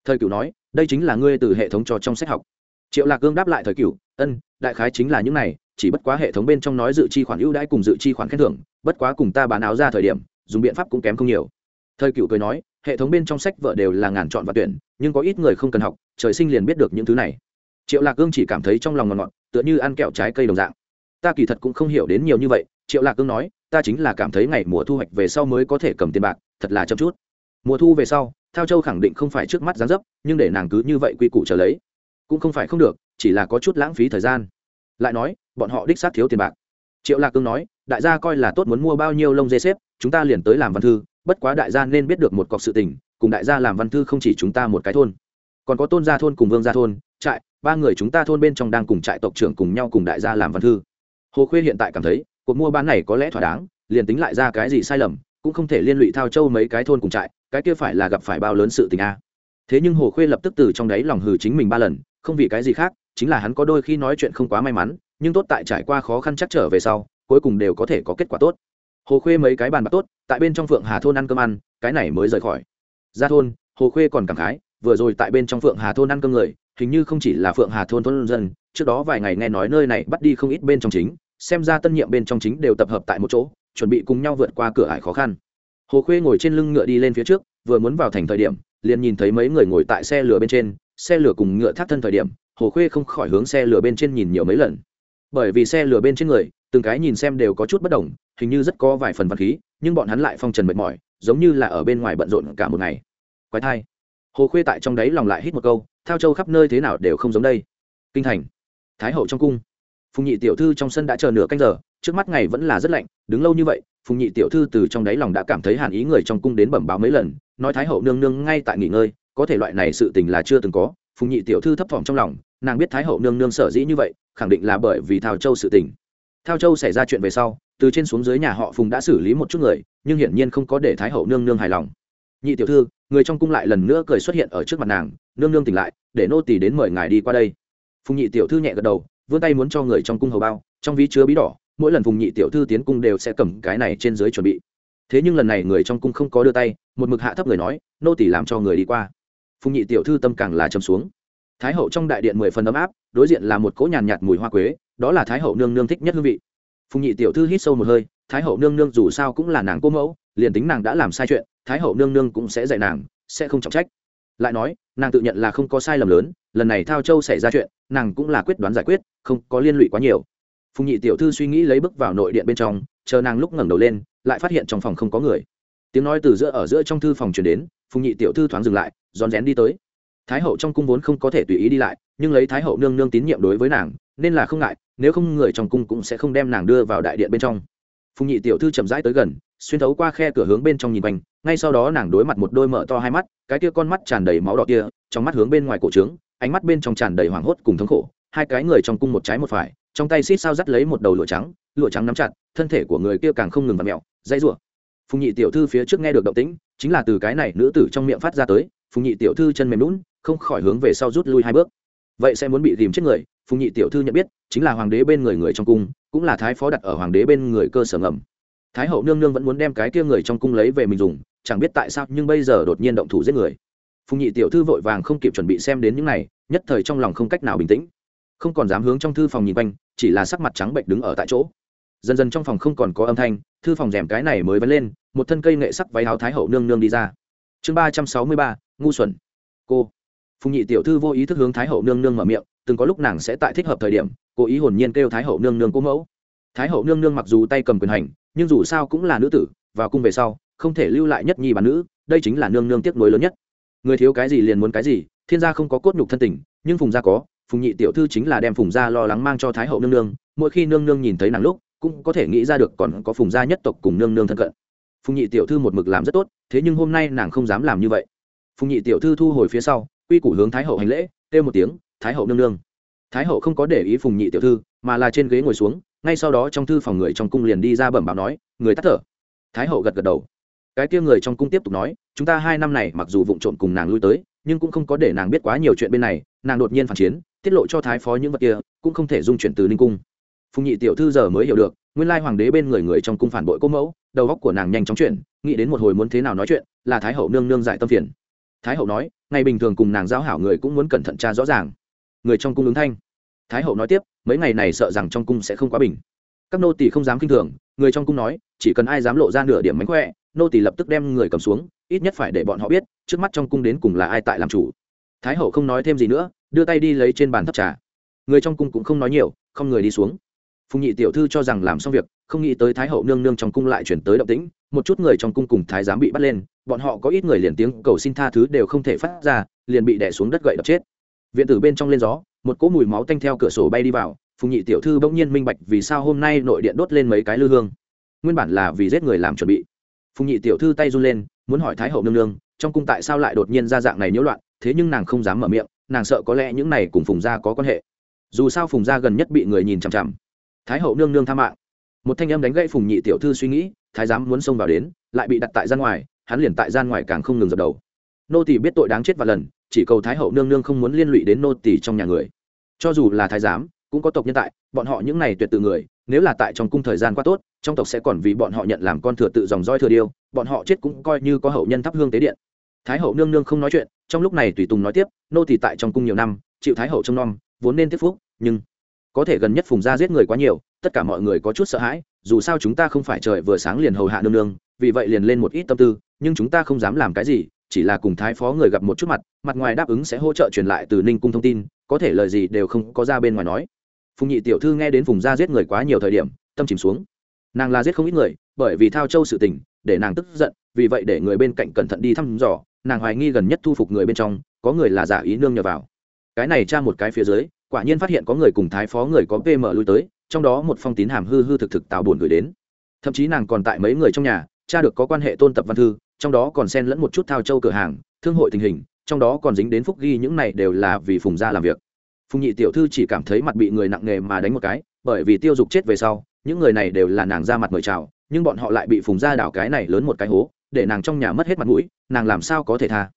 Speaker 1: thời cửu nói đây chính là ngươi từ hệ thống cho trong sách học triệu lạc cương đáp lại thời cửu ân đại khái chính là những này chỉ bất quá hệ thống bên trong nói dự chi khoản ưu đãi cùng dự chi khoản khen thưởng bất quá cùng ta bán áo ra thời điểm dùng biện pháp cũng kém không nhiều thời cựu cười nói hệ thống bên trong sách vợ đều là ngàn chọn và tuyển nhưng có ít người không cần học, trời sinh liền biết được những thứ này. Triệu lạc Cương chỉ cảm thấy trong lòng ngọt ngọt, tựa như ăn kẹo trái cây đồng dạng. Ta kỳ thật cũng không hiểu đến nhiều như vậy, triệu lạc cương nói, ta chính là cảm thấy ngày mùa thu hoạch về sau mới có thể cầm tiền bạc, thật là chậm chút. Mùa thu về sau, thao châu khẳng định không phải trước mắt gián dấp, nhưng để nàng cứ như vậy quy củ trở lấy, cũng không phải không được, chỉ là có chút lãng phí thời gian. Lại nói, bọn họ đích xác thiếu tiền bạc. Triệu lạc cương nói, đại gia coi là tốt muốn mua bao nhiêu lông dê xếp, chúng ta liền tới làm văn thư, bất quá đại gia nên biết được một cọc sự tình cùng đại gia làm văn thư không chỉ chúng ta một cái thôn. Còn có tôn gia thôn cùng vương gia thôn, trại, ba người chúng ta thôn bên trong đang cùng trại tộc trưởng cùng nhau cùng đại gia làm văn thư. Hồ khuê hiện tại cảm thấy, cuộc mua bán này có lẽ thỏa đáng, liền tính lại ra cái gì sai lầm, cũng không thể liên lụy thao châu mấy cái thôn cùng trại, cái kia phải là gặp phải bao lớn sự tình a. Thế nhưng hồ khuê lập tức từ trong đáy lòng hừ chính mình ba lần, không vì cái gì khác, chính là hắn có đôi khi nói chuyện không quá may mắn, nhưng tốt tại trải qua khó khăn chắc trở về sau, cuối cùng đều có thể có kết quả tốt. Hồ khuê mấy cái bàn bạc tốt, tại bên trong phượng hà thôn ăn cơm ăn, cái này mới rời khỏi ra thôn, hồ khuê còn cảm khái, vừa rồi tại bên trong phượng hà thôn ăn cơm người, hình như không chỉ là phượng hà thôn thôn dân, trước đó vài ngày nghe nói nơi này bắt đi không ít bên trong chính, xem ra tân nhiệm bên trong chính đều tập hợp tại một chỗ, chuẩn bị cùng nhau vượt qua cửa ải khó khăn. Hồ khuê ngồi trên lưng ngựa đi lên phía trước, vừa muốn vào thành thời điểm, liền nhìn thấy mấy người ngồi tại xe lửa bên trên, xe lửa cùng ngựa thác thân thời điểm, hồ khuê không khỏi hướng xe lửa bên trên nhìn nhiều mấy lần. Bởi vì xe lửa bên trên người, từng cái nhìn xem đều có chút bất đồng, hình như rất có vài phần vật khí, nhưng bọn hắn lại phong trần mệt mỏi giống như là ở bên ngoài bận rộn cả một ngày. Quái thai. Hồ khuê tại trong đấy lòng lại hít một câu, thao châu khắp nơi thế nào đều không giống đây. Kinh thành. Thái hậu trong cung. Phùng nhị tiểu thư trong sân đã chờ nửa canh giờ, trước mắt ngày vẫn là rất lạnh, đứng lâu như vậy, phùng nhị tiểu thư từ trong đáy lòng đã cảm thấy hàn ý người trong cung đến bẩm báo mấy lần, nói thái hậu nương nương ngay tại nghỉ ngơi, có thể loại này sự tình là chưa từng có, phùng nhị tiểu thư thấp thỏm trong lòng, nàng biết thái hậu nương nương sở dĩ như vậy, khẳng định là bởi vì thao châu sự tình thao châu xảy ra chuyện về sau, từ trên xuống dưới nhà họ phùng đã xử lý một chút người, nhưng hiển nhiên không có để thái hậu nương nương hài lòng. Nhị tiểu thư, người trong cung lại lần nữa cười xuất hiện ở trước mặt nàng, nương nương tỉnh lại, để nô tỳ đến mời ngài đi qua đây. Phùng nhị tiểu thư nhẹ gật đầu, vươn tay muốn cho người trong cung hầu bao, trong ví chứa bí đỏ, mỗi lần phùng nhị tiểu thư tiến cung đều sẽ cầm cái này trên dưới chuẩn bị. Thế nhưng lần này người trong cung không có đưa tay, một mực hạ thấp người nói, nô tỳ làm cho người đi qua. Phùng nhị tiểu thư tâm càng là châm xuống. Thái hậu trong đại điện mười phần ấm áp, đối diện là một cỗ nhàn nhạt mùi hoa quế đó là thái hậu nương nương thích nhất hương vị. Phùng nhị tiểu thư hít sâu một hơi, thái hậu nương nương dù sao cũng là nàng cô mẫu, liền tính nàng đã làm sai chuyện, thái hậu nương nương cũng sẽ dạy nàng, sẽ không trọng trách. Lại nói, nàng tự nhận là không có sai lầm lớn, lần này thao châu xảy ra chuyện, nàng cũng là quyết đoán giải quyết, không có liên lụy quá nhiều. Phùng nhị tiểu thư suy nghĩ lấy bước vào nội điện bên trong, chờ nàng lúc ngẩng đầu lên, lại phát hiện trong phòng không có người. Tiếng nói từ giữa ở giữa trong thư phòng chuyển đến, phùng nhị tiểu thư thoáng dừng lại, rón rén đi tới. Thái hậu trong cung vốn không có thể tùy ý đi lại, nhưng lấy thái hậu nương nương tín nhiệm đối với nàng, nên là không ngại nếu không người trong cung cũng sẽ không đem nàng đưa vào đại điện bên trong. Phùng nhị tiểu thư chậm rãi tới gần, xuyên thấu qua khe cửa hướng bên trong nhìn quanh, ngay sau đó nàng đối mặt một đôi mở to hai mắt, cái kia con mắt tràn đầy máu đỏ kia, trong mắt hướng bên ngoài cổ trướng, ánh mắt bên trong tràn đầy hoảng hốt cùng thống khổ, hai cái người trong cung một trái một phải, trong tay xít sao dắt lấy một đầu lụa trắng lụa trắng nắm chặt, thân thể của người kia càng không ngừng vặt mẹo dãy rủa. Phùng nhị tiểu thư phía trước nghe được động tĩnh, chính là từ cái này nữ tử trong miệng phát ra tới, phùng nhị tiểu thư chân mềm lún không khỏi hướng về sau rút lui hai bước. Vậy sẽ muốn bị tìm chết người phùng nhị tiểu thư nhận biết, chính là hoàng đế bên người người trong cung, cũng là thái phó đặt ở hoàng đế bên người cơ sở ngầm. Thái hậu nương nương vẫn muốn đem cái kia người trong cung lấy về mình dùng, chẳng biết tại sao, nhưng bây giờ đột nhiên động thủ giết người. Phùng nhị tiểu thư vội vàng không kịp chuẩn bị xem đến những này, nhất thời trong lòng không cách nào bình tĩnh. Không còn dám hướng trong thư phòng nhìn quanh, chỉ là sắc mặt trắng bệnh đứng ở tại chỗ. Dần dần trong phòng không còn có âm thanh, thư phòng rèm cái này mới vấn lên, một thân cây nghệ sắc váy áo thái hậu nương nương đi ra. Chương ba trăm sáu mươi ba, ngu xuẩn. Cô. Phùng nhị tiểu thư vô ý thức hướng thái hậu nương nương mở miệng từng có lúc nàng sẽ tại thích hợp thời điểm, cố ý hồn nhiên kêu thái hậu nương nương cố mẫu. Thái hậu nương nương mặc dù tay cầm quyền hành, nhưng dù sao cũng là nữ tử, vào cung về sau, không thể lưu lại nhất nhi bản nữ, đây chính là nương nương tiếc nuối lớn nhất. Người thiếu cái gì liền muốn cái gì, thiên gia không có cốt nhục thân tình, nhưng phùng gia có, phùng nhị tiểu thư chính là đem phùng gia lo lắng mang cho thái hậu nương nương, mỗi khi nương nương nhìn thấy nàng lúc, cũng có thể nghĩ ra được còn có phùng gia nhất tộc cùng nương nương thân cận. Phùng nhị tiểu thư một mực làm rất tốt, thế nhưng hôm nay nàng không dám làm như vậy. Phùng nhị tiểu thư thu hồi phía sau, quy củ hướng thái hậu hành lễ, kêu một tiếng thái hậu nương nương. Thái hậu không có để ý phùng nhị tiểu thư, mà là trên ghế ngồi xuống, ngay sau đó trong thư phòng người trong cung liền đi ra bẩm báo nói, người tắt thở. Thái hậu gật gật đầu. Cái kia người trong cung tiếp tục nói, chúng ta hai năm này mặc dù vụng trộm cùng nàng lui tới, nhưng cũng không có để nàng biết quá nhiều chuyện bên này, nàng đột nhiên phản chiến, tiết lộ cho thái phó những vật kia, cũng không thể dung chuyển từ ninh cung. Phùng nhị tiểu thư giờ mới hiểu được, nguyên lai hoàng đế bên người người trong cung phản bội cô mẫu, đầu góc của nàng nhanh chóng chuyển, nghĩ đến một hồi muốn thế nào nói chuyện, là thái hậu nương nương giải tâm phiền. Thái hậu nói, ngày bình thường cùng nàng giao hảo người cũng muốn cẩn thận tra rõ ràng người trong cung ứng thanh. Thái hậu nói tiếp, mấy ngày này sợ rằng trong cung sẽ không quá bình. Các nô tỳ không dám kinh thường, người trong cung nói, chỉ cần ai dám lộ ra nửa điểm mánh khỏe, nô tỳ lập tức đem người cầm xuống, ít nhất phải để bọn họ biết, trước mắt trong cung đến cùng là ai tại làm chủ. Thái hậu không nói thêm gì nữa, đưa tay đi lấy trên bàn thấp trà. Người trong cung cũng không nói nhiều, không người đi xuống. Phùng nhị tiểu thư cho rằng làm xong việc, không nghĩ tới thái hậu nương nương trong cung lại chuyển tới động tĩnh, một chút người trong cung cùng thái giám bị bắt lên, bọn họ có ít người liền tiếng cầu xin tha thứ đều không thể phát ra, liền bị đẻ xuống đất gậy đập chết viện tử bên trong lên gió, một cỗ mùi máu tanh theo cửa sổ bay đi vào, phùng nhị tiểu thư bỗng nhiên minh bạch vì sao hôm nay nội điện đốt lên mấy cái lư hương. Nguyên bản là vì giết người làm chuẩn bị. Phùng nhị tiểu thư tay run lên, muốn hỏi thái hậu nương nương, trong cung tại sao lại đột nhiên ra dạng này nhiễu loạn, thế nhưng nàng không dám mở miệng, nàng sợ có lẽ những này cùng phùng gia có quan hệ. Dù sao phùng gia gần nhất bị người nhìn chằm chằm. Thái hậu nương nương tha mạng. Một thanh âm đánh gãy phùng nhị tiểu thư suy nghĩ, thái giám muốn xông vào đến, lại bị đặt tại gian ngoài, hắn liền tại gian ngoài càng không ngừng dập đầu. Nô tỳ biết tội đáng chết và lần chỉ cầu thái hậu nương nương không muốn liên lụy đến nô tỳ trong nhà người. Cho dù là thái giám, cũng có tộc nhân tại, bọn họ những này tuyệt tự người, nếu là tại trong cung thời gian quá tốt, trong tộc sẽ còn vì bọn họ nhận làm con thừa tự dòng roi thừa điêu, bọn họ chết cũng coi như có hậu nhân thắp hương tế điện. Thái hậu nương nương không nói chuyện, trong lúc này tùy tùng nói tiếp, nô tỳ tại trong cung nhiều năm, chịu thái hậu trông nom, vốn nên tiếp phúc, nhưng có thể gần nhất phùng gia giết người quá nhiều, tất cả mọi người có chút sợ hãi, dù sao chúng ta không phải trời vừa sáng liền hầu hạ nương nương, vì vậy liền lên một ít tâm tư, nhưng chúng ta không dám làm cái gì chỉ là cùng thái phó người gặp một chút mặt mặt ngoài đáp ứng sẽ hỗ trợ truyền lại từ ninh cung thông tin, có thể lời gì đều không có ra bên ngoài nói. Phùng nhị tiểu thư nghe đến phùng gia giết người quá nhiều thời điểm, tâm chìm xuống. Nàng là giết không ít người, bởi vì thao châu sự tình, để nàng tức giận, vì vậy để người bên cạnh cẩn thận đi thăm dò, nàng hoài nghi gần nhất thu phục người bên trong, có người là giả ý nương nhờ vào. Cái này tra một cái phía dưới, quả nhiên phát hiện có người cùng thái phó người có pm lui tới, trong đó một phong tín hàm hư hư thực thực tạo buồn gửi đến. Thậm chí nàng còn tại mấy người trong nhà cha được có quan hệ tôn tập văn thư trong đó còn xen lẫn một chút thao châu cửa hàng, thương hội tình hình, trong đó còn dính đến phúc ghi, những này đều là vì phùng gia làm việc. Phùng nhị tiểu thư chỉ cảm thấy mặt bị người nặng nghề mà đánh một cái, bởi vì tiêu dục chết về sau, những người này đều là nàng ra mặt mời chào, nhưng bọn họ lại bị phùng gia đảo cái này lớn một cái hố, để nàng trong nhà mất hết mặt mũi, nàng làm sao có thể tha?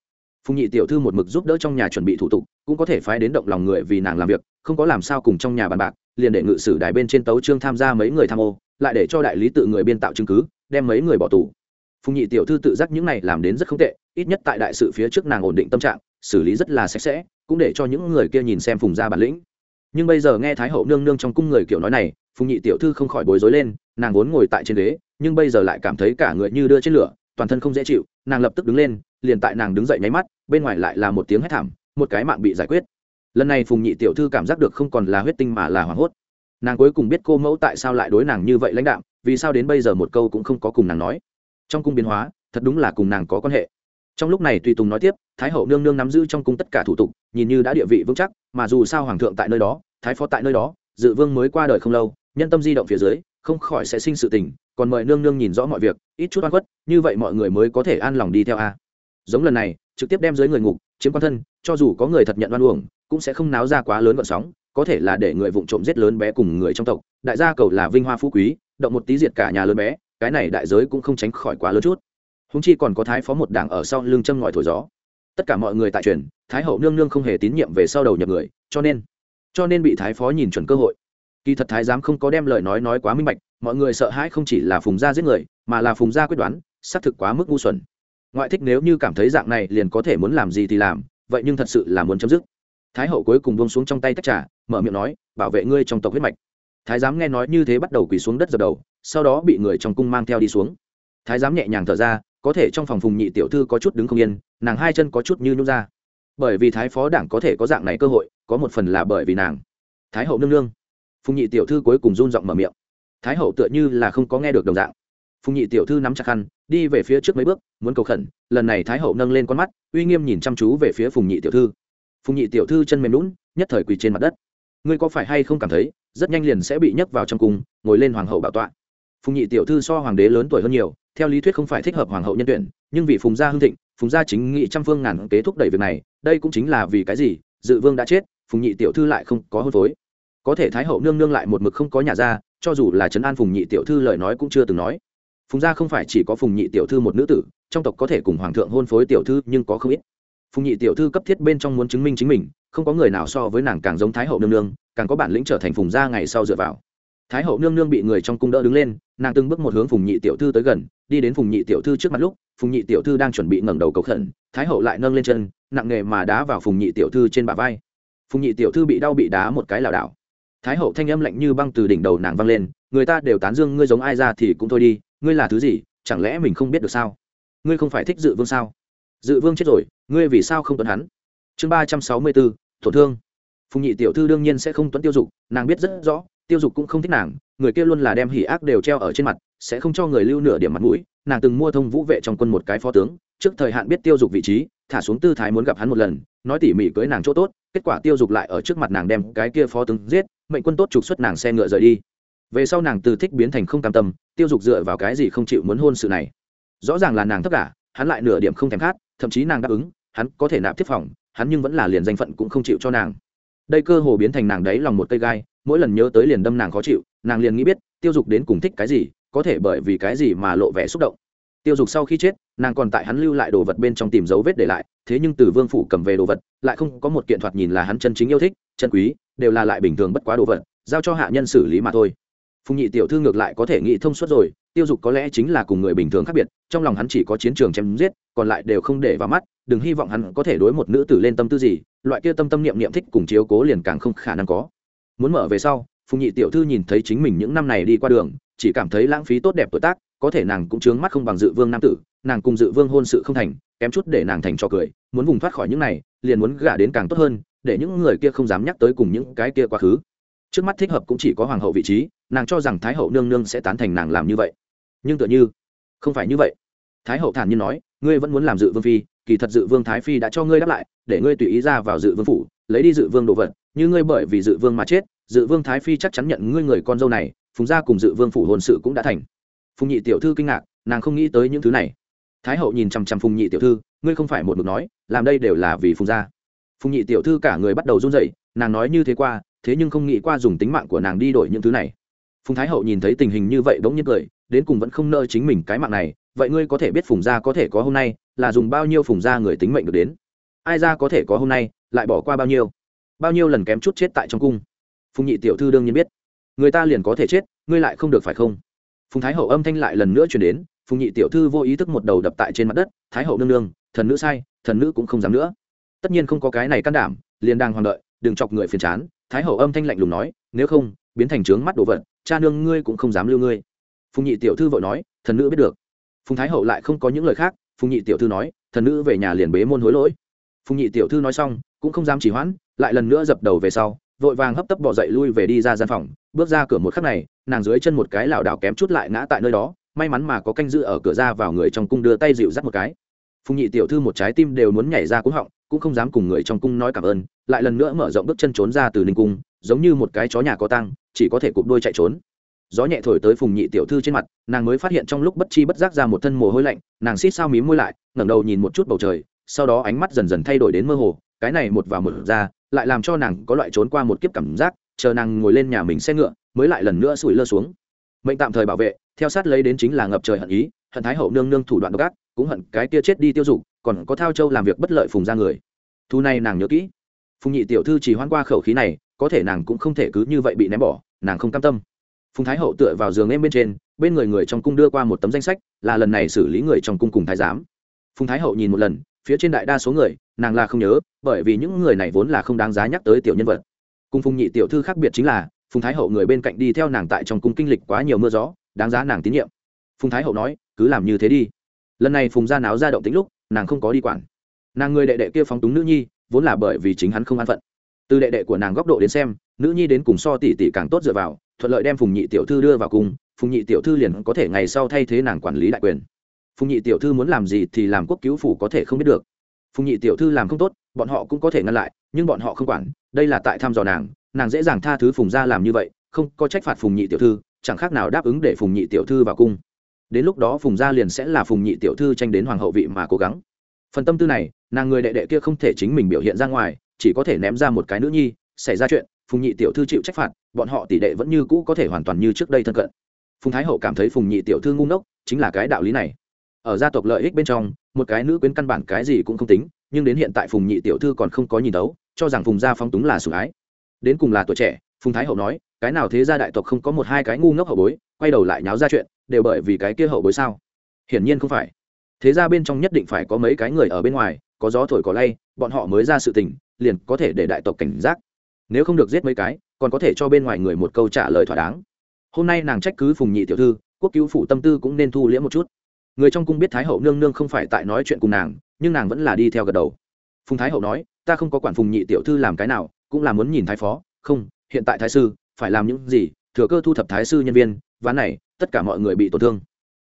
Speaker 1: Phùng nhị tiểu thư một mực giúp đỡ trong nhà chuẩn bị thủ tục, cũng có thể phái đến động lòng người vì nàng làm việc, không có làm sao cùng trong nhà bàn bạc, liền để ngự sử đài bên trên tấu trương tham gia mấy người tham ô, lại để cho đại lý tự người biên tạo chứng cứ, đem mấy người bỏ tù phùng nhị tiểu thư tự giác những này làm đến rất không tệ ít nhất tại đại sự phía trước nàng ổn định tâm trạng xử lý rất là sạch sẽ cũng để cho những người kia nhìn xem phùng gia bản lĩnh. Nhưng bây giờ nghe thái hậu nương nương trong cung người kiểu nói này phùng nhị tiểu thư không khỏi bối rối lên nàng vốn ngồi tại trên ghế nhưng bây giờ lại cảm thấy cả người như đưa trên lửa toàn thân không dễ chịu nàng lập tức đứng lên liền tại nàng đứng dậy nháy mắt bên ngoài lại là một tiếng hét thảm một cái mạng bị giải quyết. Lần này phùng nhị tiểu thư cảm giác được không còn là huyết tinh mà là hoảng hốt. Nàng cuối cùng biết cô mẫu tại sao lại đối nàng như vậy lãnh đạm, vì sao đến bây giờ một câu cũng không có cùng nàng nói trong cung biến hóa, thật đúng là cùng nàng có quan hệ. Trong lúc này tùy tùng nói tiếp, thái hậu nương nương nắm giữ trong cung tất cả thủ tục, nhìn như đã địa vị vững chắc, mà dù sao hoàng thượng tại nơi đó, thái phó tại nơi đó, dự vương mới qua đời không lâu, nhân tâm di động phía dưới, không khỏi sẽ sinh sự tình, còn mời nương nương nhìn rõ mọi việc, ít chút oan khuất, như vậy mọi người mới có thể an lòng đi theo a. Giống lần này, trực tiếp đem dưới người ngục, chiếm quan thân, cho dù có người thật nhận oan uổng, cũng sẽ không náo ra quá lớn vận sóng, có thể là để người vụng trộm giết lớn bé cùng người trong tộc. Đại gia cầu là vinh hoa phú quý, động một tí diệt cả nhà lớn bé cái này đại giới cũng không tránh khỏi quá lớn chút. Húng chi còn có thái phó một đảng ở sau lưng châm ngòi thổi gió. Tất cả mọi người tại truyền, thái hậu nương nương không hề tín nhiệm về sau đầu nhập người, cho nên cho nên bị thái phó nhìn chuẩn cơ hội. Kỳ thật thái giám không có đem lời nói nói quá minh bạch, mọi người sợ hãi không chỉ là phùng gia giết người, mà là phùng gia quyết đoán, xác thực quá mức ngu xuẩn. Ngoại thích nếu như cảm thấy dạng này liền có thể muốn làm gì thì làm, vậy nhưng thật sự là muốn chấm dứt. Thái hậu cuối cùng buông xuống trong tay tách trà, mở miệng nói, bảo vệ ngươi trong tộc huyết mạch. Thái giám nghe nói như thế bắt đầu quỳ xuống đất dập đầu sau đó bị người trong cung mang theo đi xuống. Thái giám nhẹ nhàng thở ra, có thể trong phòng phùng nhị tiểu thư có chút đứng không yên, nàng hai chân có chút như nhung ra. Bởi vì thái phó đảng có thể có dạng này cơ hội, có một phần là bởi vì nàng. Thái hậu nương nương. Phùng nhị tiểu thư cuối cùng run giọng mở miệng. Thái hậu tựa như là không có nghe được đồng dạng. Phùng nhị tiểu thư nắm chặt khăn, đi về phía trước mấy bước, muốn cầu khẩn, lần này thái hậu nâng lên con mắt, uy nghiêm nhìn chăm chú về phía phùng nhị tiểu thư. Phùng nhị tiểu thư chân mềm lún nhất thời quỳ trên mặt đất. Ngươi có phải hay không cảm thấy, rất nhanh liền sẽ bị nhấc vào trong cung, ngồi lên hoàng hậu bảo tọa phùng nhị tiểu thư so hoàng đế lớn tuổi hơn nhiều, theo lý thuyết không phải thích hợp hoàng hậu nhân tuyển, nhưng vì phùng gia hưng thịnh, phùng gia chính nghị trăm phương ngàn kế thúc đẩy việc này, đây cũng chính là vì cái gì, dự vương đã chết, phùng nhị tiểu thư lại không có hôn phối. Có thể thái hậu nương nương lại một mực không có nhà ra, cho dù là trấn an phùng nhị tiểu thư lời nói cũng chưa từng nói. Phùng gia không phải chỉ có phùng nhị tiểu thư một nữ tử, trong tộc có thể cùng hoàng thượng hôn phối tiểu thư nhưng có không ít. Phùng nhị tiểu thư cấp thiết bên trong muốn chứng minh chính mình, không có người nào so với nàng càng giống thái hậu nương nương, càng có bản lĩnh trở thành phùng gia ngày sau dựa vào thái hậu nương nương bị người trong cung đỡ đứng lên, nàng từng bước một hướng phùng nhị tiểu thư tới gần, đi đến phùng nhị tiểu thư trước mặt lúc, phùng nhị tiểu thư đang chuẩn bị ngẩng đầu cầu khẩn, thái hậu lại nâng lên chân, nặng nghề mà đá vào phùng nhị tiểu thư trên bả vai. Phùng nhị tiểu thư bị đau bị đá một cái lảo đảo. Thái hậu thanh âm lạnh như băng từ đỉnh đầu nàng văng lên, người ta đều tán dương ngươi giống ai ra thì cũng thôi đi, ngươi là thứ gì, chẳng lẽ mình không biết được sao? Ngươi không phải thích dự vương sao? Dự vương chết rồi, ngươi vì sao không tuấn hắn? Chương ba trăm sáu mươi bốn, tổn thương. Phùng nhị tiểu thư đương nhiên sẽ không tuấn tiêu dục, nàng biết rất rõ tiêu dục cũng không thích nàng, người kia luôn là đem hỉ ác đều treo ở trên mặt, sẽ không cho người lưu nửa điểm mặt mũi. Nàng từng mua thông vũ vệ trong quân một cái phó tướng, trước thời hạn biết tiêu dục vị trí, thả xuống tư thái muốn gặp hắn một lần, nói tỉ mỉ cưới nàng chỗ tốt, kết quả tiêu dục lại ở trước mặt nàng đem cái kia phó tướng giết, mệnh quân tốt trục xuất nàng xe ngựa rời đi. Về sau nàng từ thích biến thành không cam tâm, tiêu dục dựa vào cái gì không chịu muốn hôn sự này? Rõ ràng là nàng tất cả hắn lại nửa điểm không thèm khát, thậm chí nàng đáp ứng, hắn có thể nạp tiếp phòng, hắn nhưng vẫn là liền danh phận cũng không chịu cho nàng. Đây cơ hồ biến thành nàng đấy lòng một cây gai mỗi lần nhớ tới liền đâm nàng khó chịu, nàng liền nghĩ biết, tiêu dục đến cùng thích cái gì, có thể bởi vì cái gì mà lộ vẻ xúc động. Tiêu dục sau khi chết, nàng còn tại hắn lưu lại đồ vật bên trong tìm dấu vết để lại, thế nhưng từ vương phủ cầm về đồ vật, lại không có một kiện thoạt nhìn là hắn chân chính yêu thích, chân quý, đều là lại bình thường bất quá đồ vật, giao cho hạ nhân xử lý mà thôi. Phùng nhị tiểu thư ngược lại có thể nghĩ thông suốt rồi, tiêu dục có lẽ chính là cùng người bình thường khác biệt, trong lòng hắn chỉ có chiến trường chém giết, còn lại đều không để vào mắt, đừng hy vọng hắn có thể đối một nữ tử lên tâm tư gì, loại kia tâm tâm niệm niệm thích cùng chiếu cố liền càng không khả năng có muốn mở về sau, phùng nhị tiểu thư nhìn thấy chính mình những năm này đi qua đường, chỉ cảm thấy lãng phí tốt đẹp tuổi tác, có thể nàng cũng chướng mắt không bằng dự vương nam tử, nàng cùng dự vương hôn sự không thành, kém chút để nàng thành cho cười, muốn vùng thoát khỏi những này, liền muốn gả đến càng tốt hơn, để những người kia không dám nhắc tới cùng những cái kia quá khứ. Trước mắt thích hợp cũng chỉ có hoàng hậu vị trí, nàng cho rằng thái hậu nương nương sẽ tán thành nàng làm như vậy. Nhưng tựa như, không phải như vậy. Thái hậu thản nhiên nói, ngươi vẫn muốn làm dự vương phi, kỳ thật dự vương thái phi đã cho ngươi đáp lại, để ngươi tùy ý ra vào dự vương phủ, lấy đi dự vương đồ vật, như ngươi bởi vì dự vương mà chết dự vương thái phi chắc chắn nhận ngươi người con dâu này, phùng gia cùng dự vương phủ hôn sự cũng đã thành. Phùng nhị tiểu thư kinh ngạc, nàng không nghĩ tới những thứ này. Thái hậu nhìn chằm chằm phùng nhị tiểu thư, ngươi không phải một mực nói, làm đây đều là vì phùng gia. Phùng nhị tiểu thư cả người bắt đầu run rẩy, nàng nói như thế qua, thế nhưng không nghĩ qua dùng tính mạng của nàng đi đổi những thứ này. Phùng thái hậu nhìn thấy tình hình như vậy bỗng nhiên cười, đến cùng vẫn không nợ chính mình cái mạng này, vậy ngươi có thể biết phùng gia có thể có hôm nay, là dùng bao nhiêu phùng gia người tính mệnh được đến? Ai ra có thể có hôm nay, lại bỏ qua bao nhiêu? Bao nhiêu lần kém chút chết tại trong cung? Phùng nhị tiểu thư đương nhiên biết. Người ta liền có thể chết, ngươi lại không được phải không? Phùng thái hậu âm thanh lại lần nữa chuyển đến, phùng nhị tiểu thư vô ý thức một đầu đập tại trên mặt đất, thái hậu nương nương, thần nữ sai, thần nữ cũng không dám nữa. Tất nhiên không có cái này can đảm, liền đang hoàng đợi, đừng chọc người phiền chán, thái hậu âm thanh lạnh lùng nói, nếu không, biến thành trướng mắt đồ vật, cha nương ngươi cũng không dám lưu ngươi. Phùng nhị tiểu thư vội nói, thần nữ biết được. Phùng thái hậu lại không có những lời khác, phùng nhị tiểu thư nói, thần nữ về nhà liền bế môn hối lỗi. Phùng nhị tiểu thư nói xong, cũng không dám chỉ hoãn, lại lần nữa dập đầu về sau vội vàng hấp tấp bỏ dậy lui về đi ra gian phòng. Bước ra cửa một khắc này, nàng dưới chân một cái lảo đảo kém chút lại ngã tại nơi đó. May mắn mà có canh giữ ở cửa ra vào người trong cung đưa tay dịu dắt một cái. Phùng nhị tiểu thư một trái tim đều muốn nhảy ra cúng họng, cũng không dám cùng người trong cung nói cảm ơn, lại lần nữa mở rộng bước chân trốn ra từ ninh cung, giống như một cái chó nhà có tăng chỉ có thể cụp đôi chạy trốn. Gió nhẹ thổi tới phùng nhị tiểu thư trên mặt, nàng mới phát hiện trong lúc bất chi bất giác ra một thân mồ hôi lạnh, nàng xít sao mím môi lại, ngẩng đầu nhìn một chút bầu trời, sau đó ánh mắt dần dần thay đổi đến mơ hồ cái này một vào một ra, lại làm cho nàng có loại trốn qua một kiếp cảm giác, chờ nàng ngồi lên nhà mình xe ngựa, mới lại lần nữa sủi lơ xuống. Mệnh tạm thời bảo vệ, theo sát lấy đến chính là ngập trời hận ý, hận thái hậu nương nương thủ đoạn độc ác, cũng hận cái kia chết đi tiêu dục, còn có thao châu làm việc bất lợi phùng ra người. Thu này nàng nhớ kỹ. Phùng nhị tiểu thư chỉ hoan qua khẩu khí này, có thể nàng cũng không thể cứ như vậy bị ném bỏ, nàng không cam tâm. Phùng thái hậu tựa vào giường em bên trên, bên người người trong cung đưa qua một tấm danh sách, là lần này xử lý người trong cung cùng thái giám. Phùng thái hậu nhìn một lần, phía trên đại đa số người nàng là không nhớ, bởi vì những người này vốn là không đáng giá nhắc tới tiểu nhân vật. Cùng phùng nhị tiểu thư khác biệt chính là, phùng thái hậu người bên cạnh đi theo nàng tại trong cung kinh lịch quá nhiều mưa gió, đáng giá nàng tín nhiệm. Phùng thái hậu nói, cứ làm như thế đi. Lần này phùng ra náo ra động tính lúc, nàng không có đi quản. Nàng người đệ đệ kia phóng túng nữ nhi, vốn là bởi vì chính hắn không an phận. Từ đệ đệ của nàng góc độ đến xem, nữ nhi đến cùng so tỷ tỷ càng tốt dựa vào, thuận lợi đem phùng nhị tiểu thư đưa vào cùng phùng nhị tiểu thư liền có thể ngày sau thay thế nàng quản lý đại quyền. Phùng nhị tiểu thư muốn làm gì thì làm quốc cứu phủ có thể không biết được phùng nhị tiểu thư làm không tốt, bọn họ cũng có thể ngăn lại, nhưng bọn họ không quản, đây là tại thăm dò nàng nàng dễ dàng tha thứ phùng gia làm như vậy, không có trách phạt phùng nhị tiểu thư, chẳng khác nào đáp ứng để phùng nhị tiểu thư vào cung. Đến lúc đó phùng gia liền sẽ là phùng nhị tiểu thư tranh đến hoàng hậu vị mà cố gắng. Phần tâm tư này, nàng người đệ đệ kia không thể chính mình biểu hiện ra ngoài, chỉ có thể ném ra một cái nữ nhi, xảy ra chuyện, phùng nhị tiểu thư chịu trách phạt, bọn họ tỷ đệ vẫn như cũ có thể hoàn toàn như trước đây thân cận. Phùng thái hậu cảm thấy phùng nhị tiểu thư ngu ngốc, chính là cái đạo lý này ở gia tộc lợi ích bên trong, một cái nữ quyến căn bản cái gì cũng không tính, nhưng đến hiện tại phùng nhị tiểu thư còn không có nhìn đấu cho rằng phùng gia phong túng là sủng ái. Đến cùng là tuổi trẻ, phùng thái hậu nói, cái nào thế gia đại tộc không có một hai cái ngu ngốc hậu bối, quay đầu lại nháo ra chuyện, đều bởi vì cái kia hậu bối sao? Hiển nhiên không phải. Thế gia bên trong nhất định phải có mấy cái người ở bên ngoài, có gió thổi có lay, bọn họ mới ra sự tình, liền có thể để đại tộc cảnh giác. Nếu không được giết mấy cái, còn có thể cho bên ngoài người một câu trả lời thỏa đáng. Hôm nay nàng trách cứ phùng nhị tiểu thư, quốc cứu phủ tâm tư cũng nên thu liễm một chút người trong cung biết thái hậu nương nương không phải tại nói chuyện cùng nàng, nhưng nàng vẫn là đi theo gật đầu. Phùng thái hậu nói, ta không có quản phùng nhị tiểu thư làm cái nào, cũng là muốn nhìn thái phó. Không, hiện tại thái sư phải làm những gì, thừa cơ thu thập thái sư nhân viên, ván này, tất cả mọi người bị tổn thương.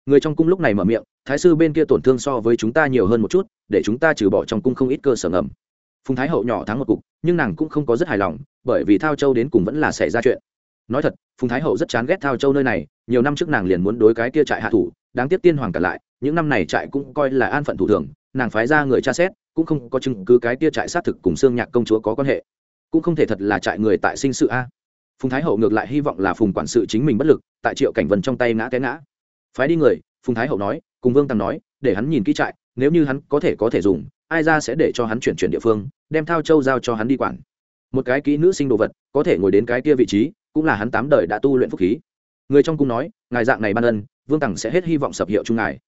Speaker 1: Người trong cung lúc này mở miệng, thái sư bên kia tổn thương so với chúng ta nhiều hơn một chút, để chúng ta trừ bỏ trong cung không ít cơ sở ngầm. Phùng thái hậu nhỏ thắng một cục, nhưng nàng cũng không có rất hài lòng, bởi vì thao châu đến cùng vẫn là xảy ra chuyện nói thật, phùng thái hậu rất chán ghét thao châu nơi này, nhiều năm trước nàng liền muốn đối cái kia trại hạ thủ, đáng tiếc tiên hoàng cả lại, những năm này trại cũng coi là an phận thủ thường, nàng phái ra người tra xét, cũng không có chứng cứ cái kia trại xác thực cùng xương nhạc công chúa có quan hệ. Cũng không thể thật là trại người tại sinh sự a. Phùng thái hậu ngược lại hy vọng là phùng quản sự chính mình bất lực, tại triệu cảnh vân trong tay ngã té ngã. Phái đi người, phùng thái hậu nói, cùng vương tăng nói, để hắn nhìn kỹ trại, nếu như hắn có thể có thể dùng, ai ra sẽ để cho hắn chuyển chuyển địa phương, đem thao châu giao cho hắn đi quản. Một cái kỹ nữ sinh đồ vật, có thể ngồi đến cái kia vị trí cũng là hắn tám đời đã tu luyện phúc khí. Người trong cung nói, ngài dạng này ban ân, vương tằng sẽ hết hy vọng sập hiệu chung ngài.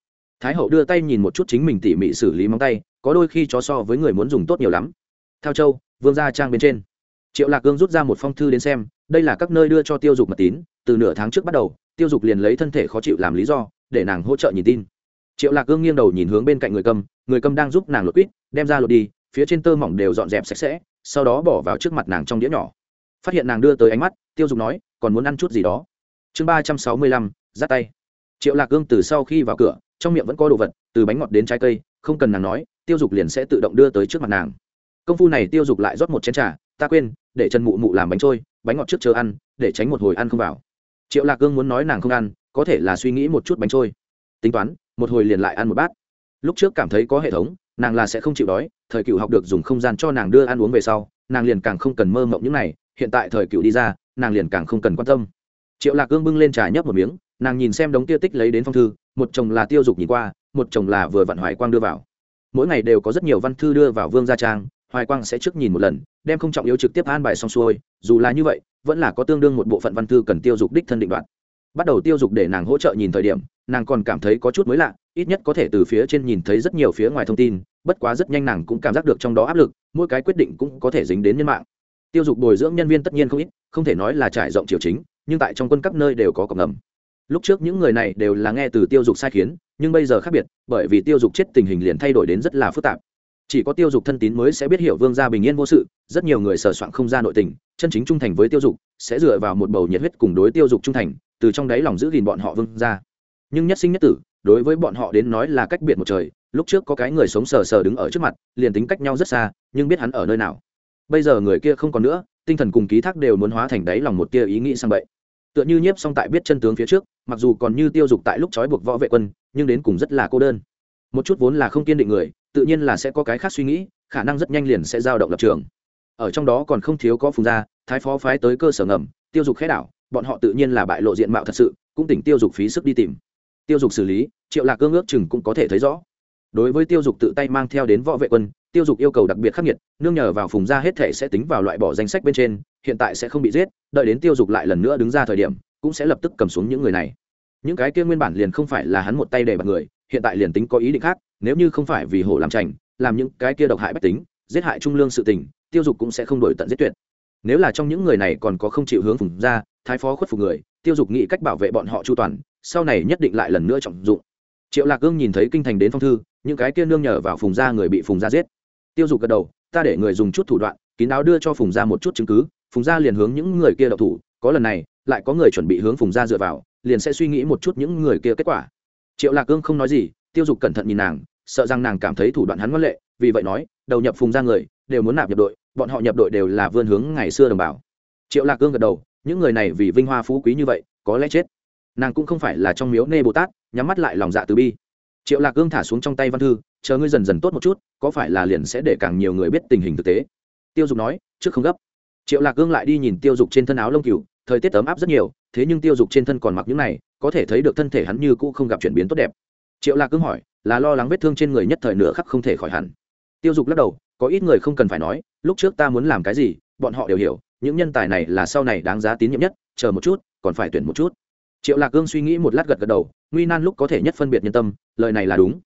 Speaker 1: Thái hậu đưa tay nhìn một chút chính mình tỉ mỉ xử lý móng tay, có đôi khi chó so với người muốn dùng tốt nhiều lắm. Theo châu, vương gia trang bên trên. Triệu lạc cương rút ra một phong thư đến xem, đây là các nơi đưa cho tiêu dục mật tín, từ nửa tháng trước bắt đầu, tiêu dục liền lấy thân thể khó chịu làm lý do, để nàng hỗ trợ nhìn tin. Triệu lạc cương nghiêng đầu nhìn hướng bên cạnh người cầm người cầm đang giúp nàng lột quýt, đem ra lột đi, phía trên tơ mỏng đều dọn dẹp sạch sẽ, sau đó bỏ vào trước mặt nàng trong đĩa nhỏ phát hiện nàng đưa tới ánh mắt, tiêu dục nói, còn muốn ăn chút gì đó? Chương ba trăm sáu mươi lăm dắt tay. Triệu lạc gương từ sau khi vào cửa, trong miệng vẫn có đồ vật, từ bánh ngọt đến trái cây, không cần nàng nói, tiêu dục liền sẽ tự động đưa tới trước mặt nàng. Công phu này tiêu dục lại rót một chén trà, ta quên, để trần mụ mụ làm bánh trôi, bánh ngọt trước chờ ăn, để tránh một hồi ăn không vào. Triệu lạc gương muốn nói nàng không ăn, có thể là suy nghĩ một chút bánh trôi. Tính toán, một hồi liền lại ăn một bát. Lúc trước cảm thấy có hệ thống, nàng là sẽ không chịu đói, thời cựu học được dùng không gian cho nàng đưa ăn uống về sau nàng liền càng không cần mơ mộng những này, hiện tại thời cựu đi ra, nàng liền càng không cần quan tâm. Triệu lạc cương bưng lên trà nhấp một miếng, nàng nhìn xem đống tia tích lấy đến phong thư, một chồng là tiêu dục nhìn qua, một chồng là vừa vặn hoài quang đưa vào. Mỗi ngày đều có rất nhiều văn thư đưa vào vương gia trang, hoài quang sẽ trước nhìn một lần, đem không trọng yếu trực tiếp an bài xong xuôi, dù là như vậy, vẫn là có tương đương một bộ phận văn thư cần tiêu dục đích thân định đoạt. Bắt đầu tiêu dục để nàng hỗ trợ nhìn thời điểm, nàng còn cảm thấy có chút mới lạ, ít nhất có thể từ phía trên nhìn thấy rất nhiều phía ngoài thông tin bất quá rất nhanh nàng cũng cảm giác được trong đó áp lực, mỗi cái quyết định cũng có thể dính đến nhân mạng. Tiêu dục bồi dưỡng nhân viên tất nhiên không ít, không thể nói là trải rộng triều chính, nhưng tại trong quân các nơi đều có cộng ngầm lúc trước những người này đều là nghe từ tiêu dục sai khiến, nhưng bây giờ khác biệt, bởi vì tiêu dục chết tình hình liền thay đổi đến rất là phức tạp. Chỉ có tiêu dục thân tín mới sẽ biết hiểu vương gia bình yên vô sự, rất nhiều người sờ soạn không ra nội tình, chân chính trung thành với tiêu dục, sẽ dựa vào một bầu nhiệt huyết cùng đối tiêu dục trung thành, từ trong đáy lòng giữ gìn bọn họ vương gia. Nhưng nhất sinh nhất tử đối với bọn họ đến nói là cách biệt một trời, lúc trước có cái người sống sờ sờ đứng ở trước mặt, liền tính cách nhau rất xa, nhưng biết hắn ở nơi nào. Bây giờ người kia không còn nữa, tinh thần cùng ký thác đều muốn hóa thành đáy lòng một tia ý nghĩ sang bậy. Tựa như nhiếp song tại biết chân tướng phía trước, mặc dù còn như tiêu dục tại lúc trói buộc võ vệ quân, nhưng đến cùng rất là cô đơn. Một chút vốn là không kiên định người, tự nhiên là sẽ có cái khác suy nghĩ, khả năng rất nhanh liền sẽ giao động lập trường. Ở trong đó còn không thiếu có phùng gia, thái phó phái tới cơ sở ngầm, tiêu dục khẽ đảo, bọn họ tự nhiên là bại lộ diện mạo thật sự, cũng tỉnh tiêu dục phí sức đi tìm tiêu dục xử lý, triệu lạc cương ước chừng cũng có thể thấy rõ. Đối với tiêu dục tự tay mang theo đến võ vệ quân, tiêu dục yêu cầu đặc biệt khắc nghiệt, nương nhờ vào phùng gia hết thể sẽ tính vào loại bỏ danh sách bên trên, hiện tại sẽ không bị giết, đợi đến tiêu dục lại lần nữa đứng ra thời điểm, cũng sẽ lập tức cầm xuống những người này. Những cái kia nguyên bản liền không phải là hắn một tay để bật người, hiện tại liền tính có ý định khác, nếu như không phải vì hổ làm trành làm những cái kia độc hại bách tính, giết hại trung lương sự tình, tiêu dục cũng sẽ không đổi tận giết tuyệt. Nếu là trong những người này còn có không chịu hướng phùng gia, thái phó khuất phục người, tiêu dục nghĩ cách bảo vệ bọn họ chu toàn sau này nhất định lại lần nữa trọng dụng. Triệu lạc cương nhìn thấy kinh thành đến phong thư, những cái kia nương nhờ vào phùng gia người bị phùng gia giết. Tiêu dục gật đầu, ta để người dùng chút thủ đoạn, kín đáo đưa cho phùng gia một chút chứng cứ, phùng gia liền hướng những người kia đậu thủ, có lần này, lại có người chuẩn bị hướng phùng gia dựa vào, liền sẽ suy nghĩ một chút những người kia kết quả. Triệu lạc cương không nói gì, tiêu dục cẩn thận nhìn nàng, sợ rằng nàng cảm thấy thủ đoạn hắn ngoan lệ, vì vậy nói, đầu nhập phùng gia người, đều muốn nạp nhập đội, bọn họ nhập đội đều là vươn hướng ngày xưa đồng bào. Triệu lạc cương gật đầu, những người này vì vinh hoa phú quý như vậy, có lẽ chết nàng cũng không phải là trong miếu nê bồ tát, nhắm mắt lại lòng dạ từ bi. Triệu lạc gương thả xuống trong tay văn thư, chờ ngươi dần dần tốt một chút, có phải là liền sẽ để càng nhiều người biết tình hình thực tế? Tiêu dục nói, trước không gấp. Triệu lạc gương lại đi nhìn tiêu dục trên thân áo lông cừu, thời tiết ấm áp rất nhiều, thế nhưng tiêu dục trên thân còn mặc những này, có thể thấy được thân thể hắn như cũ không gặp chuyển biến tốt đẹp. Triệu lạc gương hỏi, là lo lắng vết thương trên người nhất thời nửa khắc không thể khỏi hẳn? Tiêu dục lắc đầu, có ít người không cần phải nói, lúc trước ta muốn làm cái gì, bọn họ đều hiểu, những nhân tài này là sau này đáng giá tín nhiệm nhất, chờ một chút, còn phải tuyển một chút triệu lạc cương suy nghĩ một lát gật gật đầu, nguy nan lúc có thể nhất phân biệt nhân tâm, lời này là đúng.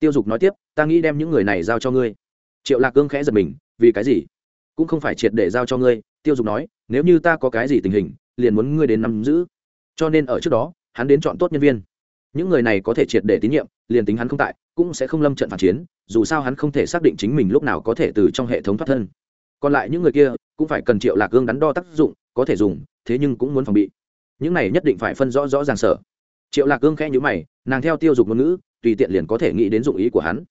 Speaker 1: Tiêu dục nói tiếp, ta nghĩ đem những người này giao cho ngươi. Triệu lạc cương khẽ giật mình, vì cái gì? Cũng không phải triệt để giao cho ngươi. Tiêu dục nói, nếu như ta có cái gì tình hình, liền muốn ngươi đến nắm giữ. Cho nên ở trước đó, hắn đến chọn tốt nhân viên. Những người này có thể triệt để tín nhiệm, liền tính hắn không tại, cũng sẽ không lâm trận phản chiến, dù sao hắn không thể xác định chính mình lúc nào có thể từ trong hệ thống thoát thân. Còn lại những người kia, cũng phải cần triệu lạc cương đắn đo tác dụng, có thể dùng, thế nhưng cũng muốn phòng bị những này nhất định phải phân rõ rõ ràng sở. Triệu lạc cương khẽ nhữ mày, nàng theo tiêu dục ngôn ngữ, tùy tiện liền có thể nghĩ đến dụng ý của hắn.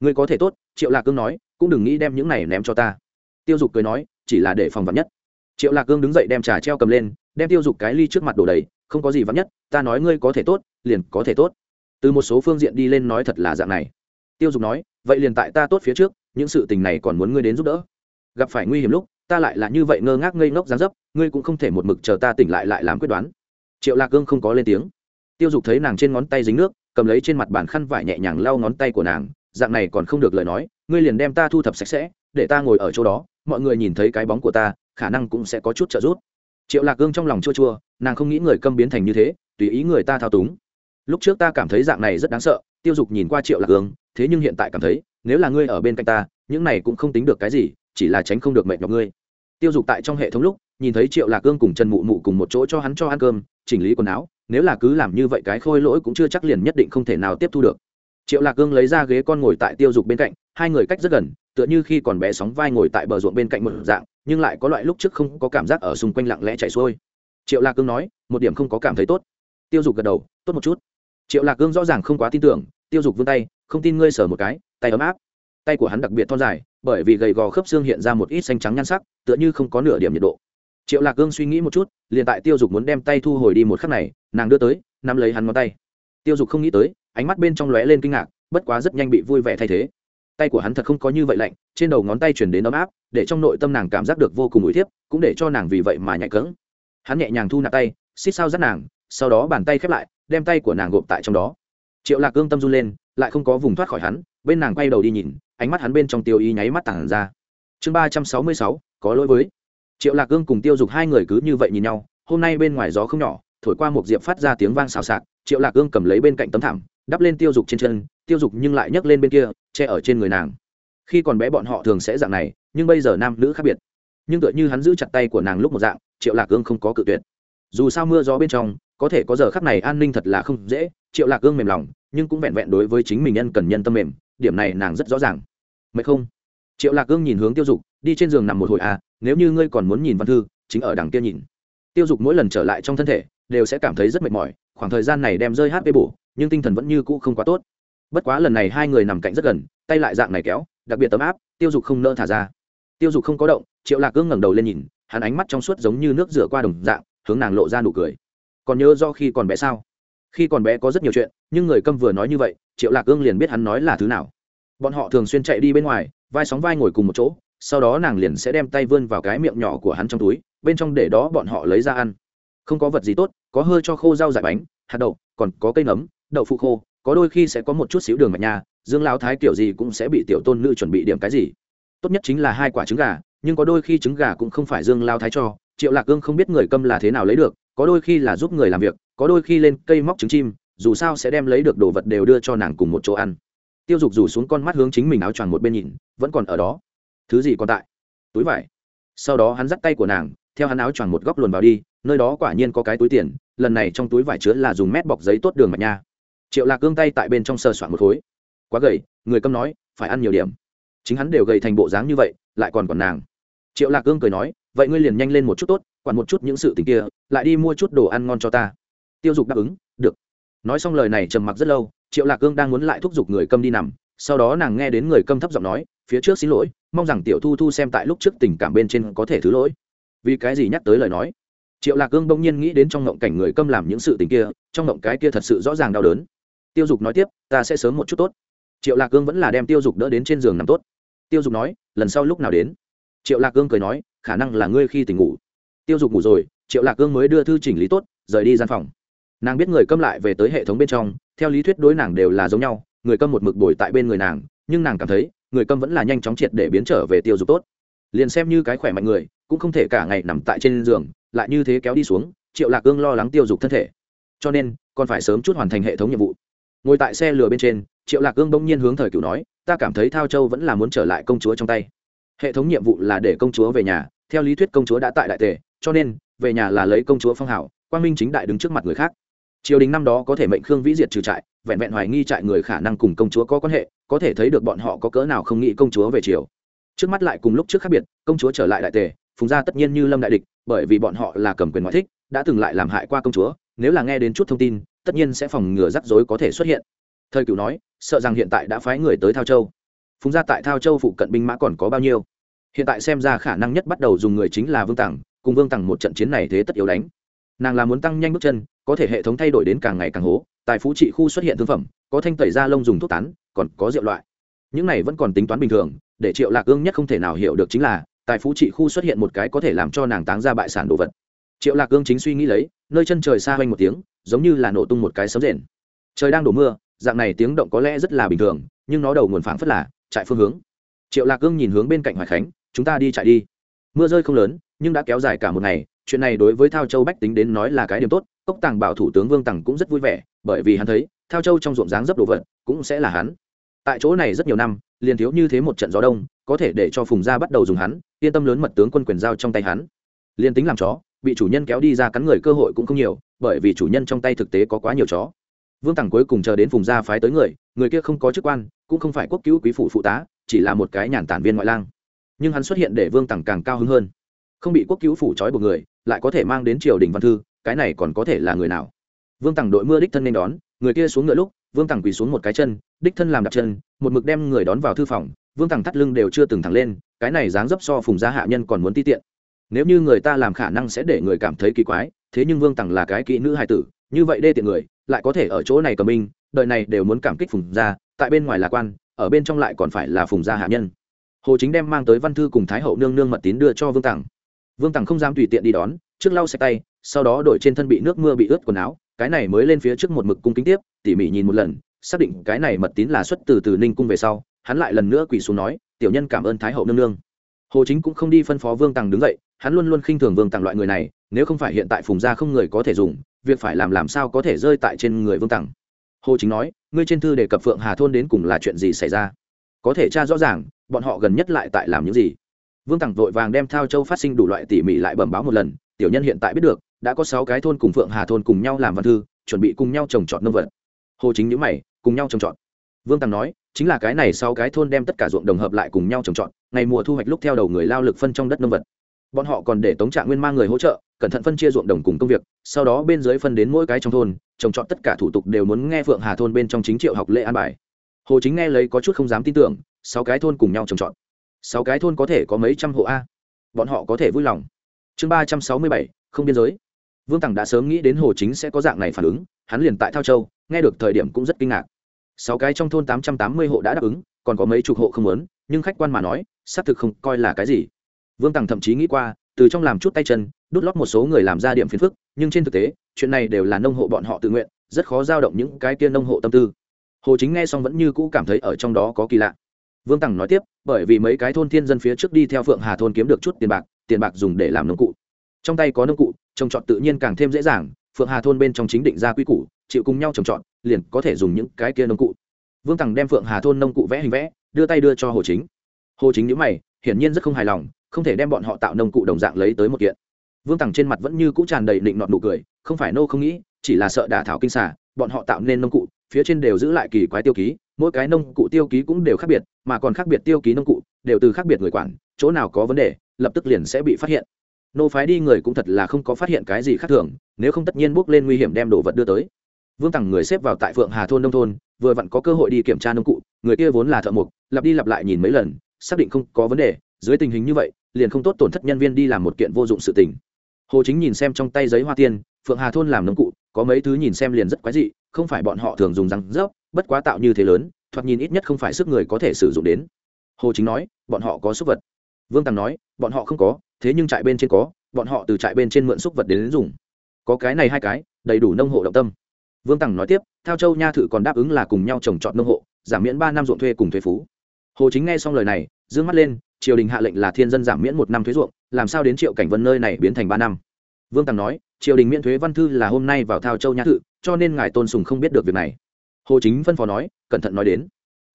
Speaker 1: Ngươi có thể tốt, triệu lạc cương nói, cũng đừng nghĩ đem những này ném cho ta. Tiêu dục cười nói, chỉ là để phòng vắn nhất. Triệu lạc cương đứng dậy đem trà treo cầm lên, đem tiêu dục cái ly trước mặt đổ đầy, không có gì vắn nhất, ta nói ngươi có thể tốt, liền có thể tốt. Từ một số phương diện đi lên nói thật là dạng này. Tiêu dục nói, vậy liền tại ta tốt phía trước, những sự tình này còn muốn ngươi đến giúp đỡ. Gặp phải nguy hiểm lúc ta lại là như vậy ngơ ngác ngây ngốc dán dấp, ngươi cũng không thể một mực chờ ta tỉnh lại lại làm quyết đoán. Triệu lạc cương không có lên tiếng. Tiêu dục thấy nàng trên ngón tay dính nước, cầm lấy trên mặt bàn khăn vải nhẹ nhàng lau ngón tay của nàng, dạng này còn không được lời nói, ngươi liền đem ta thu thập sạch sẽ, để ta ngồi ở chỗ đó, mọi người nhìn thấy cái bóng của ta, khả năng cũng sẽ có chút trợ giúp. Triệu lạc cương trong lòng chua chua, nàng không nghĩ người câm biến thành như thế, tùy ý người ta thao túng. Lúc trước ta cảm thấy dạng này rất đáng sợ, tiêu dục nhìn qua triệu lạc cương thế nhưng hiện tại cảm thấy, nếu là ngươi ở bên cạnh ta, những này cũng không tính được cái gì chỉ là tránh không được mệt nhọc ngươi. Tiêu dục tại trong hệ thống lúc, nhìn thấy triệu lạc cương cùng trần mụ mụ cùng một chỗ cho hắn cho ăn cơm, chỉnh lý quần áo, nếu là cứ làm như vậy cái khôi lỗi cũng chưa chắc liền nhất định không thể nào tiếp thu được. Triệu lạc cương lấy ra ghế con ngồi tại tiêu dục bên cạnh, hai người cách rất gần, tựa như khi còn bé sóng vai ngồi tại bờ ruộng bên cạnh một dạng, nhưng lại có loại lúc trước không có cảm giác ở xung quanh lặng lẽ chạy xuôi. Triệu lạc cương nói, một điểm không có cảm thấy tốt. Tiêu dục gật đầu, tốt một chút. Triệu lạc cương rõ ràng không quá tin tưởng, tiêu dục vươn tay, không tin ngươi sở một cái, tay ấm áp. Tay của hắn đặc biệt thon dài bởi vì gầy gò khớp xương hiện ra một ít xanh trắng nhan sắc, tựa như không có nửa điểm nhiệt độ. Triệu lạc cương suy nghĩ một chút, liền tại tiêu dục muốn đem tay thu hồi đi một khắc này, nàng đưa tới, nắm lấy hắn ngón tay. Tiêu dục không nghĩ tới, ánh mắt bên trong lóe lên kinh ngạc, bất quá rất nhanh bị vui vẻ thay thế. Tay của hắn thật không có như vậy lạnh, trên đầu ngón tay chuyển đến ấm áp, để trong nội tâm nàng cảm giác được vô cùng ủi thiếp cũng để cho nàng vì vậy mà nhạy cỡng. Hắn nhẹ nhàng thu nạp tay, xích sao dắt nàng, sau đó bàn tay khép lại, đem tay của nàng gộp tại trong đó. Triệu lạc cương tâm run lên, lại không có vùng thoát khỏi hắn bên nàng quay đầu đi nhìn, ánh mắt hắn bên trong tiêu ý nháy mắt tản ra. Chương ba trăm sáu mươi sáu, có lỗi với. Triệu lạc cương cùng tiêu dục hai người cứ như vậy nhìn nhau, hôm nay bên ngoài gió không nhỏ, thổi qua một diệp phát ra tiếng vang xào xạc, triệu lạc cương cầm lấy bên cạnh tấm thảm, đắp lên tiêu dục trên chân, tiêu dục nhưng lại nhấc lên bên kia, che ở trên người nàng. Khi còn bé bọn họ thường sẽ dạng này, nhưng bây giờ nam nữ khác biệt. Nhưng tựa như hắn giữ chặt tay của nàng lúc một dạng, triệu lạc cương không có cự tuyệt. Dù sao mưa gió bên trong, có thể có giờ khắc này an ninh thật là không dễ, triệu lạc cương mềm lòng, nhưng cũng vẹn vẹn đối với chính mình nhân cần nhân tâm mềm điểm này nàng rất rõ ràng. Mệt không? Triệu lạc cương nhìn hướng tiêu dục, đi trên giường nằm một hồi à nếu như ngươi còn muốn nhìn văn thư, chính ở đằng kia nhìn. Tiêu dục mỗi lần trở lại trong thân thể, đều sẽ cảm thấy rất mệt mỏi, khoảng thời gian này đem rơi hp bổ, nhưng tinh thần vẫn như cũ không quá tốt. Bất quá lần này hai người nằm cạnh rất gần, tay lại dạng này kéo, đặc biệt tấm áp, tiêu dục không nỡ thả ra. Tiêu dục không có động, triệu lạc cương ngẩng đầu lên nhìn, hắn ánh mắt trong suốt giống như nước rửa qua đồng dạng, hướng nàng lộ ra nụ cười. Còn nhớ do khi còn bé sao? Khi còn bé có rất nhiều chuyện, nhưng người câm vừa nói như vậy, triệu lạc ương liền biết hắn nói là thứ nào. Bọn họ thường xuyên chạy đi bên ngoài, vai sóng vai ngồi cùng một chỗ, sau đó nàng liền sẽ đem tay vươn vào cái miệng nhỏ của hắn trong túi, bên trong để đó bọn họ lấy ra ăn. Không có vật gì tốt, có hơi cho khô rau dại bánh, hạt đậu, còn có cây nấm, đậu phụ khô, có đôi khi sẽ có một chút xíu đường mạch nha, dương lao thái kiểu gì cũng sẽ bị tiểu tôn nữ chuẩn bị điểm cái gì. Tốt nhất chính là hai quả trứng gà, nhưng có đôi khi trứng gà cũng không phải dương lao thái cho, triệu lạc cương không biết người câm là thế nào lấy được có đôi khi là giúp người làm việc, có đôi khi lên cây móc trứng chim, dù sao sẽ đem lấy được đồ vật đều đưa cho nàng cùng một chỗ ăn. Tiêu dục rủ xuống con mắt hướng chính mình áo choàng một bên nhìn, vẫn còn ở đó. Thứ gì còn tại? Túi vải. Sau đó hắn dắt tay của nàng, theo hắn áo choàng một góc luồn vào đi, nơi đó quả nhiên có cái túi tiền, lần này trong túi vải chứa là dùng mét bọc giấy tốt đường mạch nha. Triệu lạc cương tay tại bên trong sờ soạn một khối. Quá gầy, người câm nói, phải ăn nhiều điểm. Chính hắn đều gầy thành bộ dáng như vậy, lại còn còn nàng triệu lạc cương cười nói, vậy ngươi liền nhanh lên một chút tốt, quản một chút những sự tình kia, lại đi mua chút đồ ăn ngon cho ta. Tiêu dục đáp ứng, được. Nói xong lời này trầm mặc rất lâu, triệu lạc cương đang muốn lại thúc giục người câm đi nằm, sau đó nàng nghe đến người câm thấp giọng nói, phía trước xin lỗi, mong rằng tiểu thu thu xem tại lúc trước tình cảm bên trên có thể thứ lỗi. Vì cái gì nhắc tới lời nói? Triệu lạc cương bỗng nhiên nghĩ đến trong ngộng cảnh người câm làm những sự tình kia, trong ngộng cái kia thật sự rõ ràng đau đớn. Tiêu dục nói tiếp, ta sẽ sớm một chút tốt. Triệu lạc cương vẫn là đem tiêu dục đỡ đến trên giường nằm tốt. Tiêu dục nói, lần sau lúc nào đến? Triệu lạc cương cười nói, khả năng là ngươi khi tỉnh ngủ. Tiêu dục ngủ rồi, triệu lạc cương mới đưa thư chỉnh lý tốt, rời đi gian phòng. Nàng biết người câm lại về tới hệ thống bên trong, theo lý thuyết đối nàng đều là giống nhau, người câm một mực bồi tại bên người nàng, nhưng nàng cảm thấy, người câm vẫn là nhanh chóng triệt để biến trở về tiêu dục tốt. Liền xem như cái khỏe mạnh người, cũng không thể cả ngày nằm tại trên giường, lại như thế kéo đi xuống, triệu lạc cương lo lắng tiêu dục thân thể. Cho nên, còn phải sớm chút hoàn thành hệ thống nhiệm vụ. Ngồi tại xe lừa bên trên, triệu lạc cương bỗng nhiên hướng thời cửu nói, ta cảm thấy thao châu vẫn là muốn trở lại công chúa trong tay hệ thống nhiệm vụ là để công chúa về nhà, theo lý thuyết công chúa đã tại đại tề, cho nên, về nhà là lấy công chúa phong hảo, quang minh chính đại đứng trước mặt người khác. Triều đình năm đó có thể mệnh khương vĩ diệt trừ trại, vẹn vẹn hoài nghi trại người khả năng cùng công chúa có quan hệ, có thể thấy được bọn họ có cỡ nào không nghĩ công chúa về triều. Trước mắt lại cùng lúc trước khác biệt, công chúa trở lại đại tề, phùng gia tất nhiên như lâm đại địch, bởi vì bọn họ là cầm quyền ngoại thích, đã từng lại làm hại qua công chúa, nếu là nghe đến chút thông tin, tất nhiên sẽ phòng ngừa rắc rối có thể xuất hiện. Thời cựu nói, sợ rằng hiện tại đã phái người tới thao châu. Phùng gia tại thao châu phụ cận binh mã còn có bao nhiêu? Hiện tại xem ra khả năng nhất bắt đầu dùng người chính là vương tằng, cùng vương tằng một trận chiến này thế tất yếu đánh. Nàng là muốn tăng nhanh bước chân, có thể hệ thống thay đổi đến càng ngày càng hố, tại phú trị khu xuất hiện thương phẩm, có thanh tẩy da lông dùng thuốc tán, còn có rượu loại. Những này vẫn còn tính toán bình thường, để triệu lạc ương nhất không thể nào hiểu được chính là, tại phú trị khu xuất hiện một cái có thể làm cho nàng táng ra bại sản đồ vật. Triệu lạc ương chính suy nghĩ lấy, nơi chân trời xa hoanh một tiếng, giống như là nổ tung một cái sấm rền. Trời đang đổ mưa, dạng này tiếng động có lẽ rất là bình thường, nhưng nó đầu nguồn phảng phất là trại phương hướng. Triệu lạc ương nhìn hướng bên cạnh hoài khánh chúng ta đi chạy đi. Mưa rơi không lớn, nhưng đã kéo dài cả một ngày, chuyện này đối với thao châu bách tính đến nói là cái điểm tốt, cốc tàng bảo thủ tướng vương tằng cũng rất vui vẻ, bởi vì hắn thấy, thao châu trong ruộng dáng dấp đồ vật cũng sẽ là hắn. Tại chỗ này rất nhiều năm, liền thiếu như thế một trận gió đông, có thể để cho phùng gia bắt đầu dùng hắn, yên tâm lớn mật tướng quân quyền giao trong tay hắn. Liền tính làm chó, bị chủ nhân kéo đi ra cắn người cơ hội cũng không nhiều, bởi vì chủ nhân trong tay thực tế có quá nhiều chó. Vương tằng cuối cùng chờ đến phùng gia phái tới người người kia không có chức quan, cũng không phải quốc cứu quý phụ phụ tá, chỉ là một cái nhàn tản viên ngoại lang nhưng hắn xuất hiện để vương tằng càng cao hứng hơn. Không bị quốc cứu phủ trói buộc người, lại có thể mang đến triều đình văn thư, cái này còn có thể là người nào? Vương tằng đội mưa đích thân nên đón, người kia xuống ngựa lúc, vương tằng quỳ xuống một cái chân, đích thân làm đặt chân, một mực đem người đón vào thư phòng, vương tằng thắt lưng đều chưa từng thẳng lên, cái này dáng dấp so phùng gia hạ nhân còn muốn ti tiện. Nếu như người ta làm khả năng sẽ để người cảm thấy kỳ quái, thế nhưng vương tằng là cái kỹ nữ hài tử, như vậy đê tiện người, lại có thể ở chỗ này cầm minh đợi này đều muốn cảm kích phùng gia, tại bên ngoài là quan, ở bên trong lại còn phải là phùng gia hạ nhân hồ chính đem mang tới văn thư cùng thái hậu nương nương mật tín đưa cho vương tằng. Vương tằng không dám tùy tiện đi đón, trước lau sạch tay, sau đó đổi trên thân bị nước mưa bị ướt quần áo, cái này mới lên phía trước một mực cung kính tiếp, tỉ mỉ nhìn một lần, xác định cái này mật tín là xuất từ từ ninh cung về sau, hắn lại lần nữa quỳ xuống nói, tiểu nhân cảm ơn thái hậu nương nương. Hồ chính cũng không đi phân phó vương tằng đứng dậy, hắn luôn luôn khinh thường vương tằng loại người này, nếu không phải hiện tại phùng gia không người có thể dùng, việc phải làm làm sao có thể rơi tại trên người vương tằng. Hồ chính nói, ngươi trên thư đề cập phượng hà thôn đến cùng là chuyện gì xảy ra? Có thể tra rõ ràng bọn họ gần nhất lại tại làm những gì? Vương tằng vội vàng đem thao châu phát sinh đủ loại tỉ mỉ lại bẩm báo một lần, tiểu nhân hiện tại biết được, đã có sáu cái thôn cùng phượng hà thôn cùng nhau làm văn thư, chuẩn bị cùng nhau trồng trọt nông vật. Hồ chính nhữ mày, cùng nhau trồng trọt. Vương tàng nói, chính là cái này sau cái thôn đem tất cả ruộng đồng hợp lại cùng nhau trồng trọt, ngày mùa thu hoạch lúc theo đầu người lao lực phân trong đất nông vật. Bọn họ còn để tống trạng nguyên mang người hỗ trợ, cẩn thận phân chia ruộng đồng cùng công việc, sau đó bên dưới phân đến mỗi cái trong thôn, trồng trọt tất cả thủ tục đều muốn nghe phượng hà thôn bên trong chính triệu học lễ an bài hồ chính nghe lấy có chút không dám tin tưởng, sáu cái thôn cùng nhau trồng trọt. Sáu cái thôn có thể có mấy trăm hộ a? Bọn họ có thể vui lòng. Chương ba trăm sáu mươi bảy, không biên giới. Vương tằng đã sớm nghĩ đến hồ chính sẽ có dạng này phản ứng, hắn liền tại thao châu, nghe được thời điểm cũng rất kinh ngạc. Sáu cái trong thôn tám trăm tám mươi hộ đã đáp ứng, còn có mấy chục hộ không muốn, nhưng khách quan mà nói, xác thực không coi là cái gì. Vương tằng thậm chí nghĩ qua, từ trong làm chút tay chân, đút lót một số người làm ra điểm phiền phức, nhưng trên thực tế, chuyện này đều là nông hộ bọn họ tự nguyện, rất khó giao động những cái kia nông hộ tâm tư hồ chính nghe xong vẫn như cũ cảm thấy ở trong đó có kỳ lạ. Vương tằng nói tiếp, bởi vì mấy cái thôn thiên dân phía trước đi theo phượng hà thôn kiếm được chút tiền bạc tiền bạc dùng để làm nông cụ. Trong tay có nông cụ, trồng trọt tự nhiên càng thêm dễ dàng, phượng hà thôn bên trong chính định ra quy củ, chịu cùng nhau trồng trọt, liền có thể dùng những cái kia nông cụ. Vương tằng đem phượng hà thôn nông cụ vẽ hình vẽ, đưa tay đưa cho hồ chính. Hồ chính nhữ mày, hiển nhiên rất không hài lòng, không thể đem bọn họ tạo nông cụ đồng dạng lấy tới một kiện. Vương tằng trên mặt vẫn như cũ tràn đầy định nọt nụ cười, không phải nô không nghĩ, chỉ là sợ đả thảo kinh xả bọn họ tạo nên nông cụ phía trên đều giữ lại kỳ quái tiêu ký, mỗi cái nông cụ tiêu ký cũng đều khác biệt, mà còn khác biệt tiêu ký nông cụ, đều từ khác biệt người quản, chỗ nào có vấn đề, lập tức liền sẽ bị phát hiện. Nô phái đi người cũng thật là không có phát hiện cái gì khác thường, nếu không tất nhiên bước lên nguy hiểm đem đồ vật đưa tới. Vương tằng người xếp vào tại phượng hà thôn nông thôn, vừa vặn có cơ hội đi kiểm tra nông cụ, người kia vốn là thợ mộc, lặp đi lặp lại nhìn mấy lần, xác định không có vấn đề, dưới tình hình như vậy, liền không tốt tổn thất nhân viên đi làm một kiện vô dụng sự tình. Hồ chính nhìn xem trong tay giấy hoa tiên, phượng hà thôn làm nông cụ, có mấy thứ nhìn xem liền rất quái dị không phải bọn họ thường dùng răng rớp bất quá tạo như thế lớn thoạt nhìn ít nhất không phải sức người có thể sử dụng đến. Hồ chính nói bọn họ có súc vật. Vương tàng nói bọn họ không có thế nhưng trại bên trên có bọn họ từ trại bên trên mượn súc vật đến, đến dùng. Có cái này hai cái đầy đủ nông hộ động tâm. Vương tằng nói tiếp theo châu nha thự còn đáp ứng là cùng nhau trồng trọt nông hộ giảm miễn ba năm ruộng thuê cùng thuế phú. Hồ chính nghe xong lời này d ư ơ n g mắt lên triều đình hạ lệnh là thiên dân giảm miễn một năm thuế ruộng làm sao đến triệu cảnh vân nơi này biến thành ba năm? Vương tằng nói, triều đình miễn thuế văn thư là hôm nay vào thao châu nha thự, cho nên ngài tôn sùng không biết được việc này. Hồ chính phân phó nói, cẩn thận nói đến.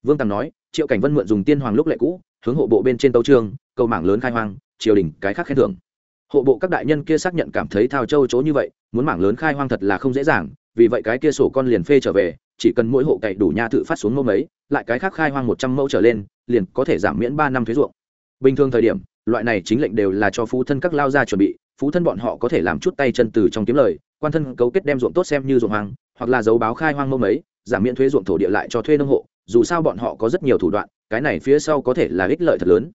Speaker 1: Vương tằng nói, triệu cảnh vân mượn dùng tiên hoàng lúc lệ cũ, hướng hộ bộ bên trên tấu trương, cầu mảng lớn khai hoang, triều đình cái khác khen thưởng. Hộ bộ các đại nhân kia xác nhận cảm thấy thao châu chỗ như vậy, muốn mảng lớn khai hoang thật là không dễ dàng, vì vậy cái kia sổ con liền phê trở về, chỉ cần mỗi hộ cậy đủ nha thự phát xuống mẫu mấy, lại cái khác khai hoang một trăm mẫu trở lên, liền có thể giảm miễn ba năm thuế ruộng. Bình thường thời điểm loại này chính lệnh đều là cho phú thân các lao ra chuẩn bị, phú thân bọn họ có thể làm chút tay chân từ trong kiếm lời, quan thân cấu kết đem ruộng tốt xem như ruộng hoang, hoặc là dấu báo khai hoang mông ấy giảm miễn thuế ruộng thổ địa lại cho thuê nông hộ, dù sao bọn họ có rất nhiều thủ đoạn, cái này phía sau có thể là ích lợi thật lớn.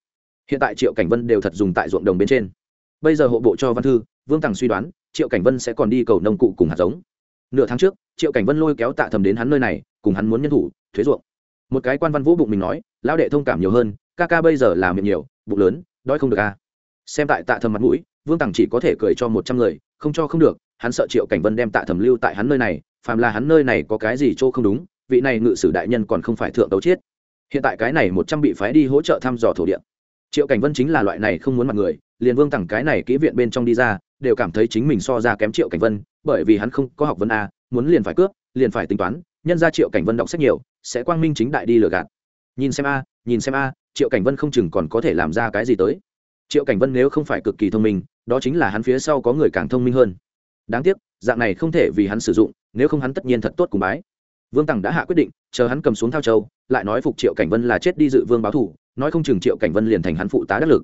Speaker 1: Hiện tại triệu cảnh vân đều thật dùng tại ruộng đồng bên trên. Bây giờ hộ bộ cho văn thư, vương tằng suy đoán, triệu cảnh vân sẽ còn đi cầu nông cụ cùng hạt giống. Nửa tháng trước, triệu cảnh vân lôi kéo tạ thầm đến hắn nơi này, cùng hắn muốn nhân thủ, thuế ruộng. Một cái quan văn vũ bụng mình nói, lão đệ thông cảm nhiều hơn, ca ca bây giờ làm miệng nhiều, bụng lớn đói không được à? xem tại tạ thầm mặt mũi, vương tằng chỉ có thể cười cho một trăm người, không cho không được, hắn sợ triệu cảnh vân đem tạ thầm lưu tại hắn nơi này, phàm là hắn nơi này có cái gì chỗ không đúng, vị này ngự sử đại nhân còn không phải thượng tấu chết hiện tại cái này một trăm bị phái đi hỗ trợ thăm dò thổ địa. Triệu cảnh vân chính là loại này không muốn mặt người, liền vương tặng cái này kỹ viện bên trong đi ra, đều cảm thấy chính mình so ra kém triệu cảnh vân, bởi vì hắn không có học vấn a, muốn liền phải cướp, liền phải tính toán, nhân ra triệu cảnh vân đọc sách nhiều, sẽ quang minh chính đại đi lừa gạt. Nhìn xem a, nhìn xem a triệu cảnh vân không chừng còn có thể làm ra cái gì tới. Triệu cảnh vân nếu không phải cực kỳ thông minh, đó chính là hắn phía sau có người càng thông minh hơn. Đáng tiếc, dạng này không thể vì hắn sử dụng, nếu không hắn tất nhiên thật tốt cùng bái. Vương tằng đã hạ quyết định, chờ hắn cầm xuống thao châu, lại nói phục triệu cảnh vân là chết đi dự vương báo thủ, nói không chừng triệu cảnh vân liền thành hắn phụ tá đắc lực.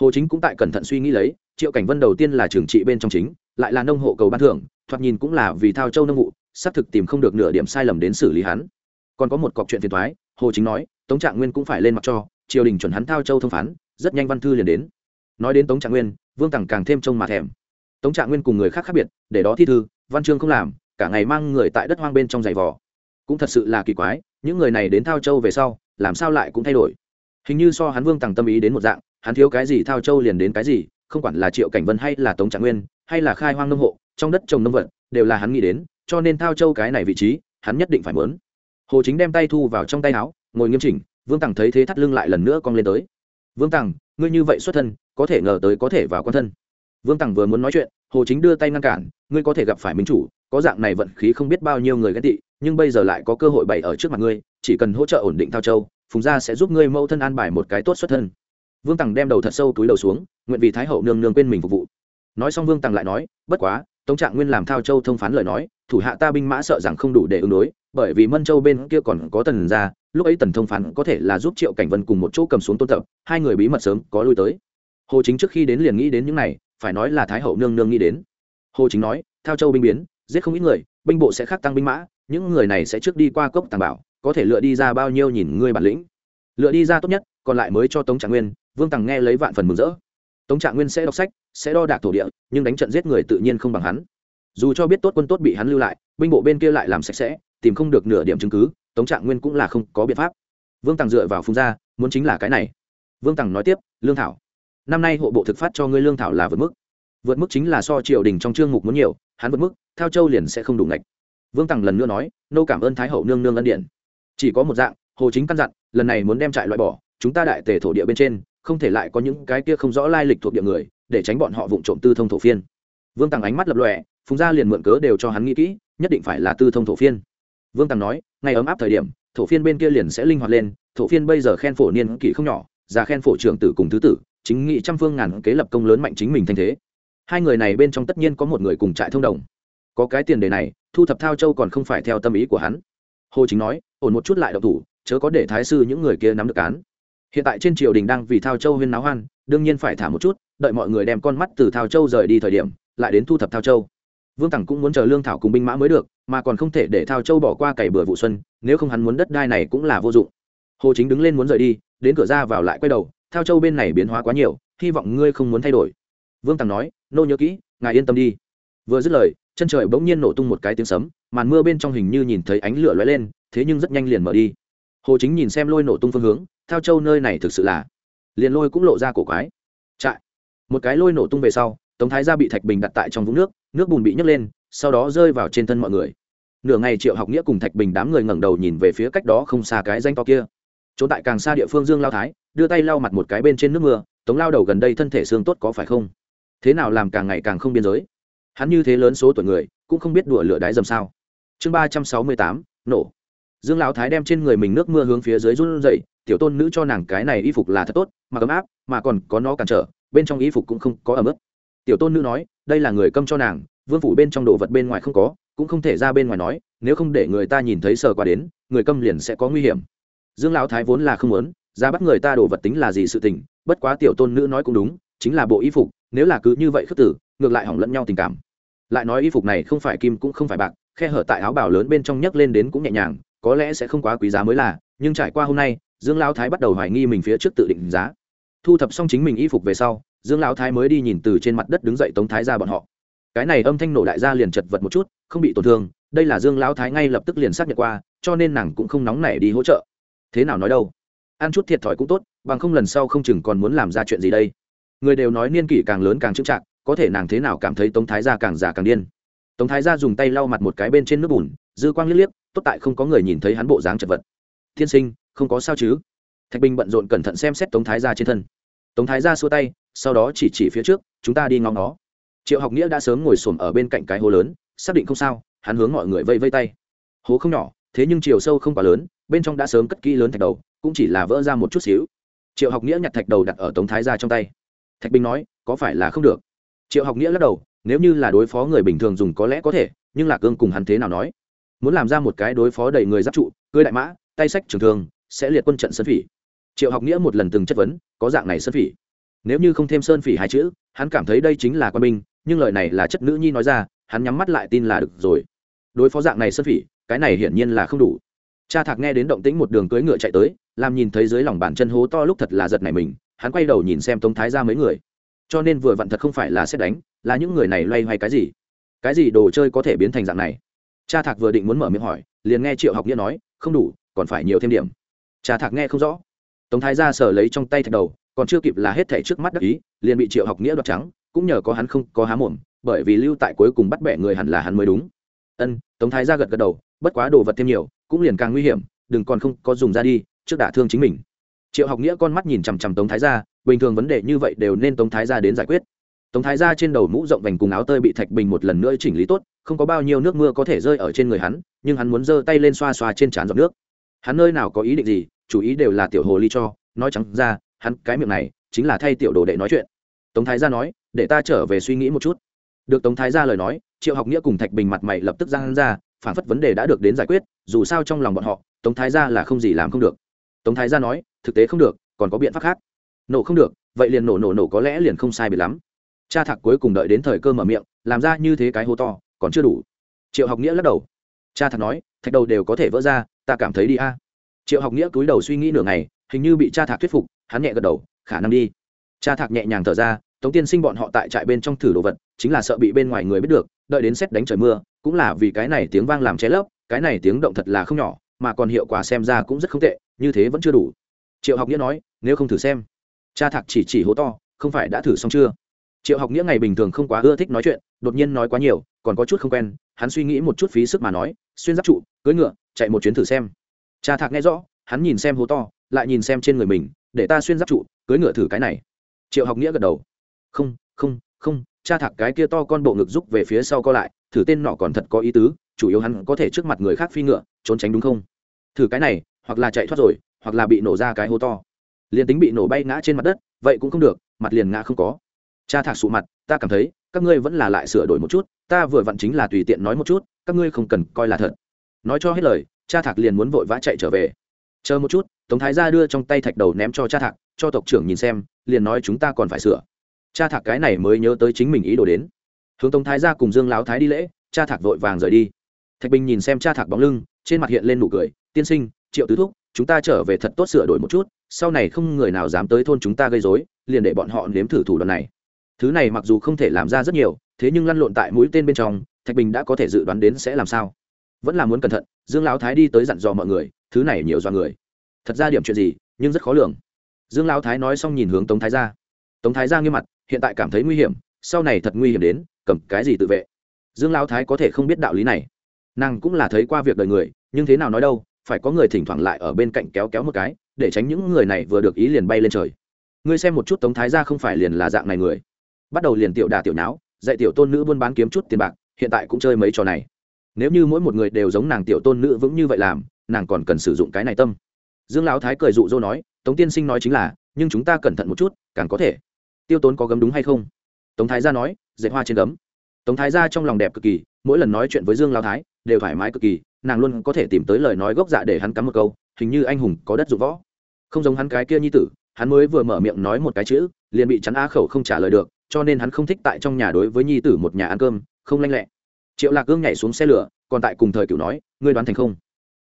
Speaker 1: Hồ chính cũng tại cẩn thận suy nghĩ lấy, triệu cảnh vân đầu tiên là trường trị bên trong chính, lại là nông hộ cầu ban thưởng, thoạt nhìn cũng là vì thao châu nông vụ, xác thực tìm không được nửa điểm sai lầm đến xử lý hắn. Còn có một cọc chuyện phiền thoái hồ chính nói, tống trạng nguyên cũng phải lên mặt cho triều đình chuẩn hắn thao châu thông phán, rất nhanh văn thư liền đến. Nói đến tống trạng nguyên, vương tằng càng thêm trông mà thèm. Tống trạng nguyên cùng người khác khác biệt, để đó thi thư, văn chương không làm, cả ngày mang người tại đất hoang bên trong giày vò. Cũng thật sự là kỳ quái, những người này đến thao châu về sau, làm sao lại cũng thay đổi. Hình như so hắn vương tằng tâm ý đến một dạng, hắn thiếu cái gì thao châu liền đến cái gì, không quản là triệu cảnh vân hay là tống trạng nguyên, hay là khai hoang nông hộ, trong đất trồng nông vật, đều là hắn nghĩ đến, cho nên thao châu cái này vị trí, hắn nhất định phải mớn hồ chính đem tay thu vào trong tay áo, ngồi nghiêm chỉnh vương tằng thấy thế thắt lưng lại lần nữa cong lên tới. Vương tằng, ngươi như vậy xuất thân, có thể ngờ tới có thể vào quan thân. Vương tằng vừa muốn nói chuyện, hồ chính đưa tay ngăn cản, ngươi có thể gặp phải minh chủ, có dạng này vận khí không biết bao nhiêu người ghét tị, nhưng bây giờ lại có cơ hội bày ở trước mặt ngươi, chỉ cần hỗ trợ ổn định thao châu, phùng gia sẽ giúp ngươi mẫu thân an bài một cái tốt xuất thân. Vương tằng đem đầu thật sâu túi đầu xuống, nguyện vì thái hậu nương nương quên mình phục vụ. Nói xong vương tằng lại nói, bất quá, tống trạng nguyên làm thao châu thông phán lời nói, thủ hạ ta binh mã sợ rằng không đủ để ứng đối, bởi vì mân châu bên kia còn có tần ra lúc ấy tần thông phán có thể là giúp triệu cảnh vân cùng một chỗ cầm xuống tôn tập, hai người bí mật sớm có lui tới. Hồ chính trước khi đến liền nghĩ đến những này, phải nói là thái hậu nương nương nghĩ đến. Hồ chính nói, thao châu binh biến, giết không ít người, binh bộ sẽ khắc tăng binh mã, những người này sẽ trước đi qua cốc tàng bảo, có thể lựa đi ra bao nhiêu nhìn ngươi bản lĩnh. Lựa đi ra tốt nhất, còn lại mới cho tống trạng nguyên, vương tằng nghe lấy vạn phần mừng rỡ. Tống trạng nguyên sẽ đọc sách, sẽ đo đạc thổ địa, nhưng đánh trận giết người tự nhiên không bằng hắn. Dù cho biết tốt quân tốt bị hắn lưu lại, binh bộ bên kia lại làm sạch sẽ, tìm không được nửa điểm chứng cứ tống trạng nguyên cũng là không có biện pháp. Vương tằng dựa vào phùng gia, muốn chính là cái này. Vương tằng nói tiếp, lương thảo, năm nay hộ bộ thực phát cho ngươi lương thảo là vượt mức. Vượt mức chính là so triều đình trong chương mục muốn nhiều, hắn vượt mức theo châu liền sẽ không đủ ngạch. Vương tằng lần nữa nói, nô cảm ơn thái hậu nương nương ân điện chỉ có một dạng, hồ chính căn dặn, lần này muốn đem trại loại bỏ, chúng ta đại tề thổ địa bên trên, không thể lại có những cái kia không rõ lai lịch thuộc địa người, để tránh bọn họ vụng trộm tư thông thổ phiên. Vương tằng ánh mắt lập lòe, phùng gia liền mượn cớ đều cho hắn nghĩ kỹ, nhất định phải là tư thông thổ phiên vương tằng nói, ngày ấm áp thời điểm, thổ phiên bên kia liền sẽ linh hoạt lên, thổ phiên bây giờ khen phổ niên kỷ không nhỏ, già khen phổ trưởng tử cùng thứ tử, chính nghị trăm phương ngàn kế lập công lớn mạnh chính mình thanh thế. Hai người này bên trong tất nhiên có một người cùng trại thông đồng. Có cái tiền đề này, thu thập thao châu còn không phải theo tâm ý của hắn. Hồ chính nói, ổn một chút lại độc thủ, chớ có để thái sư những người kia nắm được cán hiện tại trên triều đình đang vì thao châu huyên náo hoan, đương nhiên phải thả một chút, đợi mọi người đem con mắt từ thao châu rời đi thời điểm, lại đến thu thập thao châu vương tằng cũng muốn chờ lương thảo cùng binh mã mới được, mà còn không thể để thao châu bỏ qua cày bừa vụ xuân, nếu không hắn muốn đất đai này cũng là vô dụng. Hồ chính đứng lên muốn rời đi, đến cửa ra vào lại quay đầu, thao châu bên này biến hóa quá nhiều, hy vọng ngươi không muốn thay đổi. Vương tằng nói, nô nhớ kỹ, ngài yên tâm đi. Vừa dứt lời, chân trời bỗng nhiên nổ tung một cái tiếng sấm, màn mưa bên trong hình như nhìn thấy ánh lửa lóe lên, thế nhưng rất nhanh liền mở đi. Hồ chính nhìn xem lôi nổ tung phương hướng, Thao châu nơi này thực sự là liền lôi cũng lộ ra cổ quái. Trại. Một cái lôi nổ tung về sau tống thái gia bị thạch bình đặt tại trong vũng nước nước bùn bị nhấc lên, sau đó rơi vào trên thân mọi người. Nửa ngày triệu học nghĩa cùng thạch bình đám người ngẩng đầu nhìn về phía cách đó không xa cái danh to kia. Chỗ tại càng xa địa phương dương lao thái, đưa tay lau mặt một cái bên trên nước mưa, tống lao đầu gần đây thân thể xương tốt có phải không? Thế nào làm càng ngày càng không biên giới? Hắn như thế lớn số tuổi người, cũng không biết đùa lửa đáy dầm sao. Chương ba trăm sáu mươi tám, nổ. Dương lão thái đem trên người mình nước mưa hướng phía dưới run dậy tiểu tôn nữ cho nàng cái này y phục là thật tốt mà ấm áp, mà còn có nó cản trở, bên trong y phục cũng không có ấm ức tiểu tôn nữ nói, đây là người câm cho nàng, vương phủ bên trong đồ vật bên ngoài không có, cũng không thể ra bên ngoài nói, nếu không để người ta nhìn thấy sờ qua đến, người câm liền sẽ có nguy hiểm. Dương lão thái vốn là không muốn, ra bắt người ta đồ vật tính là gì sự tình, bất quá tiểu tôn nữ nói cũng đúng, chính là bộ y phục, nếu là cứ như vậy khước tử, ngược lại hỏng lẫn nhau tình cảm. Lại nói y phục này không phải kim cũng không phải bạc, khe hở tại áo bào lớn bên trong nhấc lên đến cũng nhẹ nhàng, có lẽ sẽ không quá quý giá mới là, nhưng trải qua hôm nay, dương lão thái bắt đầu hoài nghi mình phía trước tự định giá. Thu thập xong chính mình y phục về sau dương lão thái mới đi nhìn từ trên mặt đất đứng dậy tống thái ra bọn họ. Cái này âm thanh nổ đại gia liền chật vật một chút, không bị tổn thương, đây là dương lão thái ngay lập tức liền xác nhận qua, cho nên nàng cũng không nóng nảy đi hỗ trợ. Thế nào nói đâu? Ăn chút thiệt thòi cũng tốt, bằng không lần sau không chừng còn muốn làm ra chuyện gì đây. Người đều nói niên kỷ càng lớn càng trưng trạng có thể nàng thế nào cảm thấy tống thái gia càng già càng điên. Tống thái gia dùng tay lau mặt một cái bên trên nước bùn, dư quang liếc liếc, tốt tại không có người nhìn thấy hắn bộ dáng chật vật. Thiên sinh, không có sao chứ? Thạch bình bận rộn cẩn thận xem xét tống thái gia trên thân. Tống thái gia xua tay sau đó chỉ chỉ phía trước, chúng ta đi ngóng nó triệu học nghĩa đã sớm ngồi xổm ở bên cạnh cái hố lớn, xác định không sao, hắn hướng mọi người vây vây tay. Hố không nhỏ, thế nhưng chiều sâu không quá lớn, bên trong đã sớm cất kỹ lớn thạch đầu, cũng chỉ là vỡ ra một chút xíu. Triệu học nghĩa nhặt thạch đầu đặt ở tống thái gia trong tay. Thạch bình nói, có phải là không được? Triệu học nghĩa lắc đầu, nếu như là đối phó người bình thường dùng có lẽ có thể, nhưng lạc cương cùng hắn thế nào nói? Muốn làm ra một cái đối phó đầy người giáp trụ, cưới đại mã, tay sách trường thường sẽ liệt quân trận sơn phỉ. Triệu học nghĩa một lần từng chất vấn, có dạng này sơn phỉ? Nếu như không thêm sơn phỉ hai chữ, hắn cảm thấy đây chính là quân binh nhưng lời này là chất nữ nhi nói ra, hắn nhắm mắt lại tin là được rồi. Đối phó dạng này sơn phỉ, cái này hiển nhiên là không đủ. Cha thạc nghe đến động tĩnh một đường cưỡi ngựa chạy tới, làm nhìn thấy dưới lòng bàn chân hố to lúc thật là giật này mình, hắn quay đầu nhìn xem tống thái ra mấy người. Cho nên vừa vặn thật không phải là xét đánh, là những người này loay hoay cái gì? Cái gì đồ chơi có thể biến thành dạng này? Cha thạc vừa định muốn mở miệng hỏi, liền nghe triệu học nghĩa nói, không đủ, còn phải nhiều thêm điểm. Cha thạc nghe không rõ. Tống thái ra sở lấy trong tay thạch đầu còn chưa kịp là hết thảy trước mắt đắc ý liền bị triệu học nghĩa đoạt trắng cũng nhờ có hắn không có há mồm bởi vì lưu tại cuối cùng bắt bẻ người hẳn là hắn mới đúng. Ân tống thái ra gật gật đầu bất quá đồ vật thêm nhiều cũng liền càng nguy hiểm đừng còn không có dùng ra đi trước đả thương chính mình. Triệu học nghĩa con mắt nhìn chằm chằm tống thái gia, bình thường vấn đề như vậy đều nên tống thái gia đến giải quyết. Tống thái gia trên đầu mũ rộng vành cùng áo tơi bị thạch bình một lần nữa chỉnh lý tốt không có bao nhiêu nước mưa có thể rơi ở trên người hắn nhưng hắn muốn giơ tay lên xoa xoa trên trán giọt nước. Hắn nơi nào có ý định gì chủ ý đều là tiểu hồ ly cho nói trắng ra hắn cái miệng này chính là thay tiểu đồ đệ nói chuyện. Tống thái gia nói, để ta trở về suy nghĩ một chút. Được tống thái gia lời nói, triệu học nghĩa cùng thạch bình mặt mày lập tức ra hắn ra, phản phất vấn đề đã được đến giải quyết, dù sao trong lòng bọn họ, tống thái gia là không gì làm không được. Tống thái gia nói, thực tế không được, còn có biện pháp khác. Nổ không được, vậy liền nổ nổ nổ có lẽ liền không sai biệt lắm. Cha thạc cuối cùng đợi đến thời cơ mở miệng, làm ra như thế cái hô to, còn chưa đủ. Triệu học nghĩa lắc đầu. Cha thạc nói, thạch đầu đều có thể vỡ ra, ta cảm thấy đi a. Triệu học nghĩa cúi đầu suy nghĩ nửa ngày, hình như bị cha thạc thuyết phục hắn nhẹ gật đầu, khả năng đi. Cha thạc nhẹ nhàng thở ra, tống tiên sinh bọn họ tại trại bên trong thử đồ vật, chính là sợ bị bên ngoài người biết được, đợi đến xét đánh trời mưa, cũng là vì cái này tiếng vang làm cháy lấp, cái này tiếng động thật là không nhỏ, mà còn hiệu quả xem ra cũng rất không tệ, như thế vẫn chưa đủ. Triệu học nghĩa nói, nếu không thử xem. Cha thạc chỉ chỉ hố to, không phải đã thử xong chưa? Triệu học nghĩa ngày bình thường không quá ưa thích nói chuyện, đột nhiên nói quá nhiều, còn có chút không quen, hắn suy nghĩ một chút phí sức mà nói, xuyên giáp trụ, cưỡi ngựa, chạy một chuyến thử xem. Cha thạc nghe rõ, hắn nhìn xem hố to, lại nhìn xem trên người mình để ta xuyên giáp trụ, cưỡi ngựa thử cái này. Triệu học nghĩa gật đầu. Không không không, cha thạc cái kia to con bộ ngực rúc về phía sau co lại, thử tên nọ còn thật có ý tứ, chủ yếu hắn có thể trước mặt người khác phi ngựa, trốn tránh đúng không? Thử cái này, hoặc là chạy thoát rồi, hoặc là bị nổ ra cái hố to. Liền tính bị nổ bay ngã trên mặt đất, vậy cũng không được, mặt liền ngã không có. Cha thạc sụ mặt, ta cảm thấy, các ngươi vẫn là lại sửa đổi một chút, ta vừa vặn chính là tùy tiện nói một chút, các ngươi không cần coi là thật. Nói cho hết lời, cha thạc liền muốn vội vã chạy trở về chờ một chút, tống thái gia đưa trong tay thạch đầu ném cho cha thạc, cho tộc trưởng nhìn xem, liền nói chúng ta còn phải sửa. Cha thạc cái này mới nhớ tới chính mình ý đồ đến. Hướng tống thái gia cùng dương láo thái đi lễ, cha thạc vội vàng rời đi. Thạch bình nhìn xem cha thạc bóng lưng, trên mặt hiện lên nụ cười, tiên sinh, triệu tứ thúc, chúng ta trở về thật tốt sửa đổi một chút, sau này không người nào dám tới thôn chúng ta gây dối liền để bọn họ nếm thử thủ đoạn này. Thứ này mặc dù không thể làm ra rất nhiều, thế nhưng lăn lộn tại mũi tên bên trong, thạch bình đã có thể dự đoán đến sẽ làm sao. Vẫn là muốn cẩn thận, dương lão thái đi tới dặn dò mọi người thứ này nhiều do người. Thật ra điểm chuyện gì, nhưng rất khó lường. Dương lão thái nói xong nhìn hướng tống thái ra tống thái ra nghiêm mặt, hiện tại cảm thấy nguy hiểm, sau này thật nguy hiểm đến, cầm cái gì tự vệ? Dương lão thái có thể không biết đạo lý này. Nàng cũng là thấy qua việc đời người, nhưng thế nào nói đâu, phải có người thỉnh thoảng lại ở bên cạnh kéo kéo một cái, để tránh những người này vừa được ý liền bay lên trời. Ngươi xem một chút tống thái ra không phải liền là dạng này người. Bắt đầu liền tiểu đà tiểu náo dạy tiểu tôn nữ buôn bán kiếm chút tiền bạc, hiện tại cũng chơi mấy trò này. Nếu như mỗi một người đều giống nàng tiểu tôn nữ vững như vậy làm nàng còn cần sử dụng cái này tâm. Dương lão thái cười dụ dỗ nói, tống tiên sinh nói chính là, nhưng chúng ta cẩn thận một chút, càng có thể. Tiêu tốn có gấm đúng hay không? Tống thái gia nói dạy hoa trên gấm. Tống thái gia trong lòng đẹp cực kỳ, mỗi lần nói chuyện với dương lão thái, đều thoải mái cực kỳ, nàng luôn có thể tìm tới lời nói gốc dạ để hắn cắm một câu, hình như anh hùng có đất dụng võ. Không giống hắn cái kia nhi tử, hắn mới vừa mở miệng nói một cái chữ, liền bị chắn á khẩu không trả lời được, cho nên hắn không thích tại trong nhà đối với nhi tử một nhà ăn cơm, không lanh lẹ. Triệu lạc gương nhảy xuống xe lửa, còn tại cùng thời cựu nói, ngươi đoán thành không?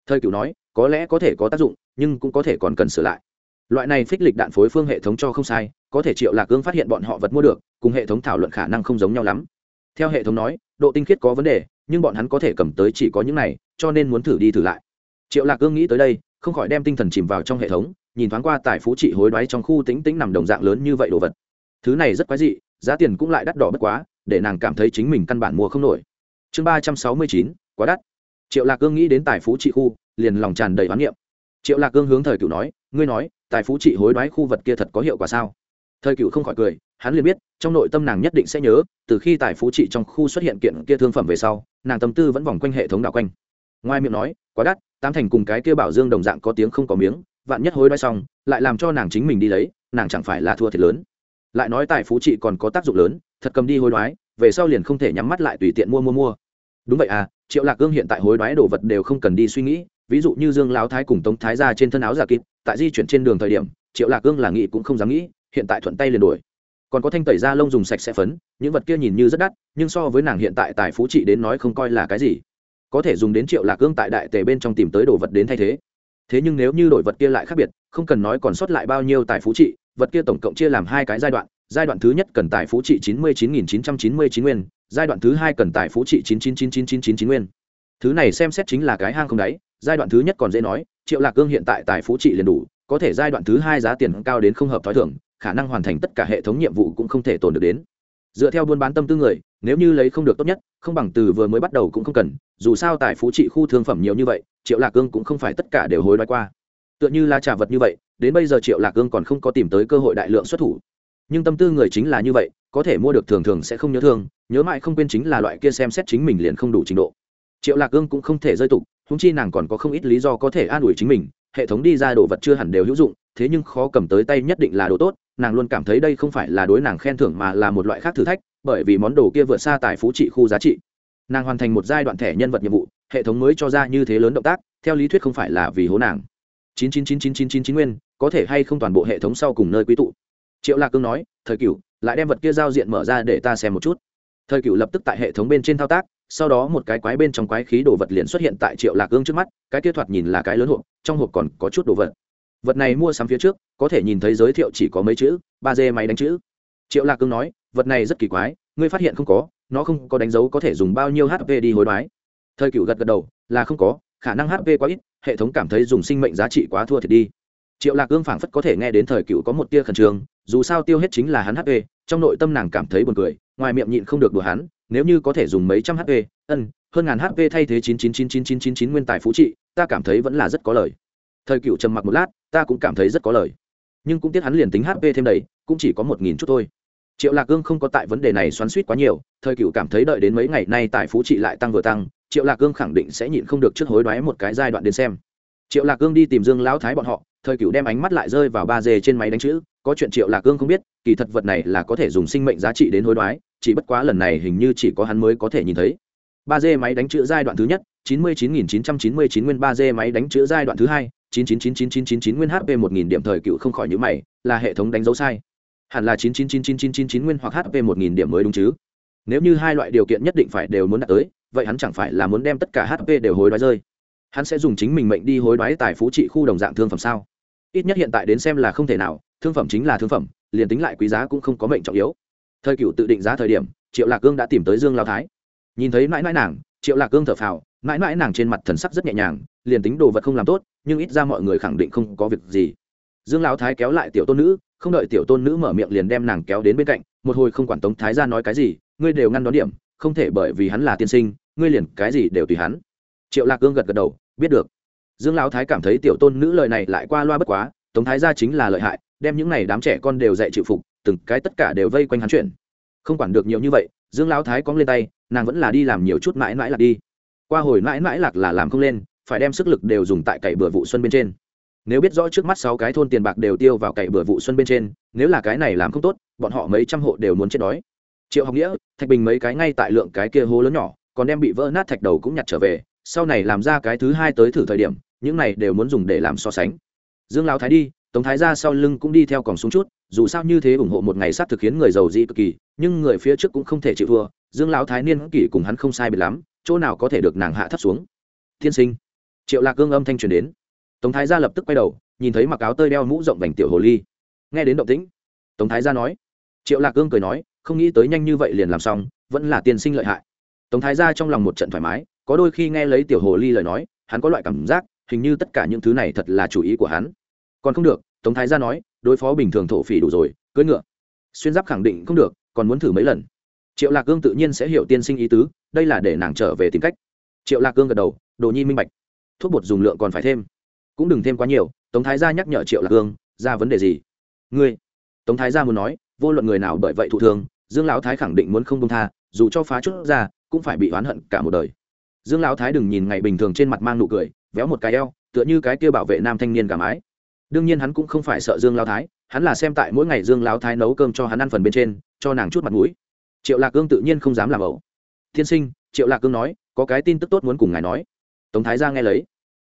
Speaker 1: Thời cửu nói, có lẽ có thể có tác dụng, nhưng cũng có thể còn cần sửa lại. Loại này phích lịch đạn phối phương hệ thống cho không sai, có thể triệu lạc cương phát hiện bọn họ vật mua được, cùng hệ thống thảo luận khả năng không giống nhau lắm. Theo hệ thống nói, độ tinh khiết có vấn đề, nhưng bọn hắn có thể cầm tới chỉ có những này, cho nên muốn thử đi thử lại. Triệu lạc cương nghĩ tới đây, không khỏi đem tinh thần chìm vào trong hệ thống, nhìn thoáng qua tài phú trị hối đoái trong khu tính tính nằm đồng dạng lớn như vậy đồ vật. Thứ này rất quái dị, giá tiền cũng lại đắt đỏ bất quá, để nàng cảm thấy chính mình căn bản mua không nổi. Chương ba trăm sáu mươi chín, quá đắt triệu lạc cương nghĩ đến tài phú trị khu, liền lòng tràn đầy oán niệm. Triệu lạc cương hướng thời cựu nói, ngươi nói, tài phú trị hối đoái khu vật kia thật có hiệu quả sao? Thời cựu không khỏi cười, hắn liền biết, trong nội tâm nàng nhất định sẽ nhớ, từ khi tài phú trị trong khu xuất hiện kiện kia thương phẩm về sau, nàng tâm tư vẫn vòng quanh hệ thống đạo quanh. Ngoài miệng nói, quá đắt, tám thành cùng cái kia bảo dương đồng dạng có tiếng không có miếng, vạn nhất hối đoái xong, lại làm cho nàng chính mình đi lấy, nàng chẳng phải là thua thiệt lớn. Lại nói tài phú trị còn có tác dụng lớn, thật cầm đi hối đoái, về sau liền không thể nhắm mắt lại tùy tiện mua mua mua đúng vậy à triệu lạc cương hiện tại hối đoái đồ vật đều không cần đi suy nghĩ, ví dụ như dương lão thái cùng tống thái ra trên thân áo giả kịp, tại di chuyển trên đường thời điểm, triệu lạc cương là nghĩ cũng không dám nghĩ, hiện tại thuận tay liền đổi còn có thanh tẩy da lông dùng sạch sẽ phấn, những vật kia nhìn như rất đắt, nhưng so với nàng hiện tại tài phú trị đến nói không coi là cái gì. Có thể dùng đến triệu lạc cương tại đại tề bên trong tìm tới đồ vật đến thay thế. Thế nhưng nếu như đổi vật kia lại khác biệt, không cần nói còn sót lại bao nhiêu tài phú trị, vật kia tổng cộng chia làm hai cái giai đoạn giai đoạn thứ nhất cần tài phú trị chín mươi chín nghìn chín trăm chín mươi chín nguyên giai đoạn thứ hai cần tài phú trị chín chín chín chín chín chín chín nguyên. Thứ này xem xét chính là cái hang không đáy, giai đoạn thứ nhất còn dễ nói, triệu lạc cương hiện tại tài phú trị liền đủ, có thể giai đoạn thứ hai giá tiền cao đến không hợp t h ó i thưởng khả năng hoàn thành tất cả hệ thống nhiệm vụ cũng không thể tồn được đến. Dựa theo buôn bán tâm tư người, nếu như lấy không được tốt nhất, không bằng từ vừa mới bắt đầu cũng không cần, dù sao tài phú trị khu thương phẩm nhiều như vậy, triệu lạc cương cũng không phải tất cả đều hối đoái qua. Tựa như là trả vật như vậy, đến bây giờ triệu lạc cương còn không có tìm tới cơ hội đại lượng xuất thủ nhưng tâm tư người chính là như vậy, có thể mua được thường thường sẽ không nhớ thương, nhớ mãi không quên chính là loại kia xem xét chính mình liền không đủ trình độ. Triệu lạc ương cũng không thể rơi tục húng chi nàng còn có không ít lý do có thể an ủi chính mình, hệ thống đi ra đồ vật chưa hẳn đều hữu dụng, thế nhưng khó cầm tới tay nhất định là đồ tốt, nàng luôn cảm thấy đây không phải là đối nàng khen thưởng mà là một loại khác thử thách, bởi vì món đồ kia vượt xa tài phú trị khu giá trị. Nàng hoàn thành một giai đoạn thẻ nhân vật nhiệm vụ, hệ thống mới cho ra như thế lớn động tác, theo lý thuyết không phải là vì hố nàng. chín chín chín chín chín chín chín nguyên, có thể hay không toàn bộ hệ thống sau cùng nơi quý tụ triệu lạc cương nói thời Cựu, lại đem vật kia giao diện mở ra để ta xem một chút. Thời Cựu lập tức tại hệ thống bên trên thao tác sau đó một cái quái bên trong quái khí đồ vật liền xuất hiện tại triệu lạc cương trước mắt cái kia thoạt nhìn là cái lớn hộp trong hộp còn có chút đồ vật. Vật này mua sắm phía trước có thể nhìn thấy giới thiệu chỉ có mấy chữ ba d máy đánh chữ. Triệu lạc cương nói vật này rất kỳ quái ngươi phát hiện không có nó không có đánh dấu có thể dùng bao nhiêu hp đi hối đoái. Thời Cựu gật gật đầu là không có khả năng hp quá ít hệ thống cảm thấy dùng sinh mệnh giá trị quá thua thiệt đi. Triệu lạc cương phảng phất có thể nghe đến thời cựu có một tia khẩn trương dù sao tiêu hết chính là hắn hp trong nội tâm nàng cảm thấy buồn cười, ngoài miệng nhịn không được đùa hắn, nếu như có thể dùng mấy trăm hp ân, hơn ngàn hp thay thế chín chín chín chín chín chín chín nguyên tài phú trị, ta cảm thấy vẫn là rất có lời. Thời cựu trầm mặc một lát, ta cũng cảm thấy rất có lời. Nhưng cũng tiếc hắn liền tính hp thêm đầy, cũng chỉ có một nghìn chút thôi. Triệu lạc cương không có tại vấn đề này xoắn suýt quá nhiều, thời cựu cảm thấy đợi đến mấy ngày nay tài phú trị lại tăng vừa tăng, triệu lạc cương khẳng định sẽ nhịn không được trước hối đoái một cái giai đoạn đến xem. Triệu lạc cương đi tìm dương lão thái bọn họ, thời cựu đem ánh mắt lại rơi vào ba dê trên máy đánh chữ có chuyện triệu lạc cương không biết kỳ thật vật này là có thể dùng sinh mệnh giá trị đến hối đoái chỉ bất quá lần này hình như chỉ có hắn mới có thể nhìn thấy ba dê máy đánh chữ giai đoạn thứ nhất chín mươi chín nghìn chín trăm chín mươi chín nguyên ba dê máy đánh chữ giai đoạn thứ hai chín chín chín chín chín chín chín nguyên hp một nghìn điểm thời cựu không khỏi nhữ mày là hệ thống đánh dấu sai hẳn là chín chín chín chín chín chín chín nguyên hoặc hp một nghìn điểm mới đúng chứ nếu như hai loại điều kiện nhất định phải đều muốn đạt tới vậy hắn chẳng phải là muốn đem tất cả hp đều hối đoái rơi hắn sẽ dùng chính mình mệnh đi hối đoái tài phú trị khu đồng dạng thương phẩm sao ít nhất hiện tại đến xem là không thể nào thương phẩm chính là thương phẩm, liền tính lại quý giá cũng không có mệnh trọng yếu. Thời cựu tự định giá thời điểm, triệu lạc cương đã tìm tới dương lao thái. Nhìn thấy mãi mãi nàng, triệu lạc cương thở phào, mãi mãi nàng trên mặt thần sắc rất nhẹ nhàng, liền tính đồ vật không làm tốt, nhưng ít ra mọi người khẳng định không có việc gì. Dương lão thái kéo lại tiểu tôn nữ, không đợi tiểu tôn nữ mở miệng liền đem nàng kéo đến bên cạnh, một hồi không quản tống thái ra nói cái gì, ngươi đều ngăn đón điểm, không thể bởi vì hắn là tiên sinh, ngươi liền cái gì đều tùy hắn. Triệu lạc cương gật gật đầu, biết được. Dương lão thái cảm thấy tiểu tôn nữ lời này lại qua loa bất quá, tống thái gia chính là lợi hại đem những này đám trẻ con đều dạy chịu phục, từng cái tất cả đều vây quanh hắn chuyện. Không quản được nhiều như vậy, dương lão thái cóng lên tay, nàng vẫn là đi làm nhiều chút mãi mãi lạc đi. Qua hồi mãi mãi lạc là làm không lên, phải đem sức lực đều dùng tại cày bừa vụ xuân bên trên. Nếu biết rõ trước mắt sáu cái thôn tiền bạc đều tiêu vào cày bừa vụ xuân bên trên, nếu là cái này làm không tốt, bọn họ mấy trăm hộ đều muốn chết đói. Triệu học nghĩa, thạch bình mấy cái ngay tại lượng cái kia hố lớn nhỏ, còn đem bị vỡ nát thạch đầu cũng nhặt trở về, sau này làm ra cái thứ hai tới thử thời điểm, những này đều muốn dùng để làm so sánh. Dương lão thái đi tống thái ra sau lưng cũng đi theo còn xuống chút, dù sao như thế ủng hộ một ngày sát thực khiến người giàu dị cực kỳ, nhưng người phía trước cũng không thể chịu thua, dương lão thái niên kỷ cùng hắn không sai biệt lắm, chỗ nào có thể được nàng hạ thấp xuống. Tiên sinh, triệu lạc gương âm thanh truyền đến. Tống thái gia lập tức quay đầu, nhìn thấy mặc áo tơi đeo mũ rộng vành tiểu hồ ly. Nghe đến động tĩnh, tống thái gia nói, triệu lạc gương cười nói, không nghĩ tới nhanh như vậy liền làm xong, vẫn là tiên sinh lợi hại. Tống thái gia trong lòng một trận thoải mái, có đôi khi nghe lấy tiểu hồ ly lời nói, hắn có loại cảm giác, hình như tất cả những thứ này thật là chủ ý của hắn còn không được, tống thái gia nói, đối phó bình thường thổ phỉ đủ rồi, cưỡi ngựa. Xuyên giáp khẳng định không được, còn muốn thử mấy lần. Triệu lạc cương tự nhiên sẽ hiểu tiên sinh ý tứ, đây là để nàng trở về tìm cách. Triệu lạc cương gật đầu, đồ nhi minh bạch. Thuốc bột dùng lượng còn phải thêm. Cũng đừng thêm quá nhiều, tống thái gia nhắc nhở triệu lạc cương, ra vấn đề gì? Ngươi. Tống thái gia muốn nói, vô luận người nào bởi vậy thụ thương, dương lão thái khẳng định muốn không công tha, dù cho phá chút ra, cũng phải bị oán hận cả một đời. Dương lão thái đừng nhìn ngày bình thường trên mặt mang nụ cười, véo một cái eo, tựa như cái kia bảo vệ nam thanh niên cả mái đương nhiên hắn cũng không phải sợ dương lão thái, hắn là xem tại mỗi ngày dương lão thái nấu cơm cho hắn ăn phần bên trên, cho nàng chút mặt mũi. Triệu lạc cương tự nhiên không dám làm ẩu. Tiên sinh, triệu lạc cương nói, có cái tin tức tốt muốn cùng ngài nói. Tống thái ra nghe lấy.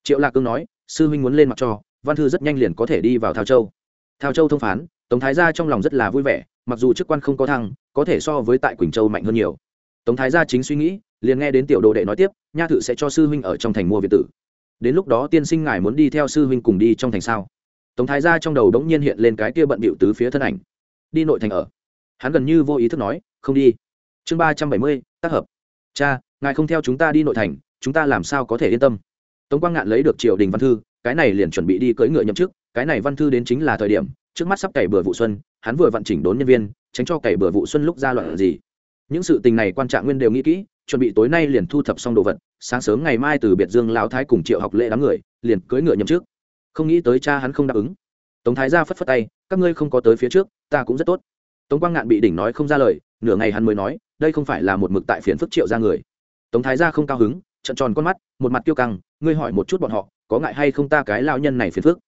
Speaker 1: Triệu lạc cương nói, sư huynh muốn lên mặt cho, văn thư rất nhanh liền có thể đi vào thao châu. Thao châu thông phán, tống thái ra trong lòng rất là vui vẻ, mặc dù chức quan không có thăng, có thể so với tại quỳnh châu mạnh hơn nhiều. Tống thái gia chính suy nghĩ, liền nghe đến tiểu đồ đệ nói tiếp, nha thự sẽ cho sư huynh ở trong thành mua việt tử. Đến lúc đó tiên sinh ngài muốn đi theo sư huynh cùng đi trong thành sao? Tống thái gia trong đầu đống nhiên hiện lên cái kia bận bịu tứ phía thân ảnh. Đi nội thành ở. Hắn gần như vô ý thức nói, không đi. Chương ba trăm bảy mươi, tác hợp. Cha, ngài không theo chúng ta đi nội thành, chúng ta làm sao có thể yên tâm? Tống quang ngạn lấy được triều đình văn thư, cái này liền chuẩn bị đi cưỡi ngựa nhậm chức, cái này văn thư đến chính là thời điểm, trước mắt sắp cày bừa vụ xuân, hắn vừa vận chỉnh đốn nhân viên, tránh cho cày bừa vụ xuân lúc ra loạn gì. Những sự tình này quan trạng nguyên đều nghĩ kỹ, chuẩn bị tối nay liền thu thập xong đồ vật, sáng sớm ngày mai từ biệt dương lão thái cùng triệu học lễ đám người, liền cưỡi ngựa nhậm chức không nghĩ tới cha hắn không đáp ứng. Tống thái ra phất phất tay, các ngươi không có tới phía trước, ta cũng rất tốt. Tống quang ngạn bị đỉnh nói không ra lời, nửa ngày hắn mới nói, đây không phải là một mực tại phiền phức triệu ra người. Tống thái ra không cao hứng trận tròn con mắt, một mặt kiêu căng, ngươi hỏi một chút bọn họ, có ngại hay không ta cái lao nhân này phiền phức?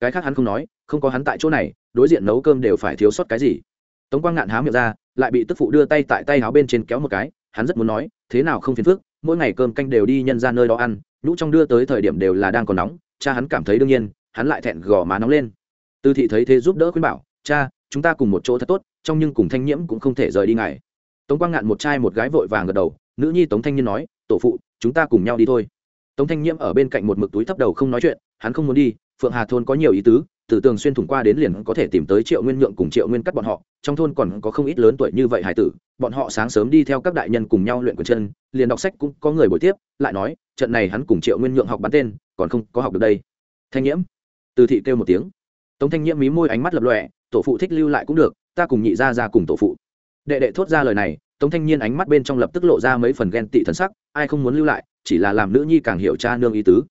Speaker 1: Cái khác hắn không nói, không có hắn tại chỗ này, đối diện nấu cơm đều phải thiếu sót cái gì. Tống quang ngạn há miệng ra, lại bị tức phụ đưa tay tại tay áo bên trên kéo một cái, hắn rất muốn nói, thế nào không phiền phức, mỗi ngày cơm canh đều đi nhân ra nơi đó ăn, nhũ trong đưa tới thời điểm đều là đang còn nóng cha hắn cảm thấy đương nhiên, hắn lại thẹn gò má nóng lên. Tư thị thấy thế giúp đỡ khuyên bảo, cha, chúng ta cùng một chỗ thật tốt, trong nhưng cùng thanh nhiễm cũng không thể rời đi ngài. Tống quang ngạn một trai một gái vội vàng gật đầu, nữ nhi tống thanh niên nói, tổ phụ, chúng ta cùng nhau đi thôi. Tống thanh nhiễm ở bên cạnh một mực túi thấp đầu không nói chuyện, hắn không muốn đi, phượng hà thôn có nhiều ý tứ, từ tường xuyên thủng qua đến liền có thể tìm tới triệu nguyên nhượng cùng triệu nguyên cắt bọn họ, trong thôn còn có không ít lớn tuổi như vậy hải tử, bọn họ sáng sớm đi theo các đại nhân cùng nhau luyện quần chân, liền đọc sách cũng có người buổi tiếp, lại nói, trận này hắn cùng triệu nguyên nhượng học bắn tên còn không có học được đây. Thanh nhiễm. Từ thị kêu một tiếng. Tống thanh nhiễm mí môi ánh mắt lập lọe tổ phụ thích lưu lại cũng được, ta cùng nhị ra ra cùng tổ phụ. Đệ đệ thốt ra lời này, tống thanh niên ánh mắt bên trong lập tức lộ ra mấy phần ghen tị thần sắc, ai không muốn lưu lại, chỉ là làm nữ nhi càng hiểu cha nương ý tứ.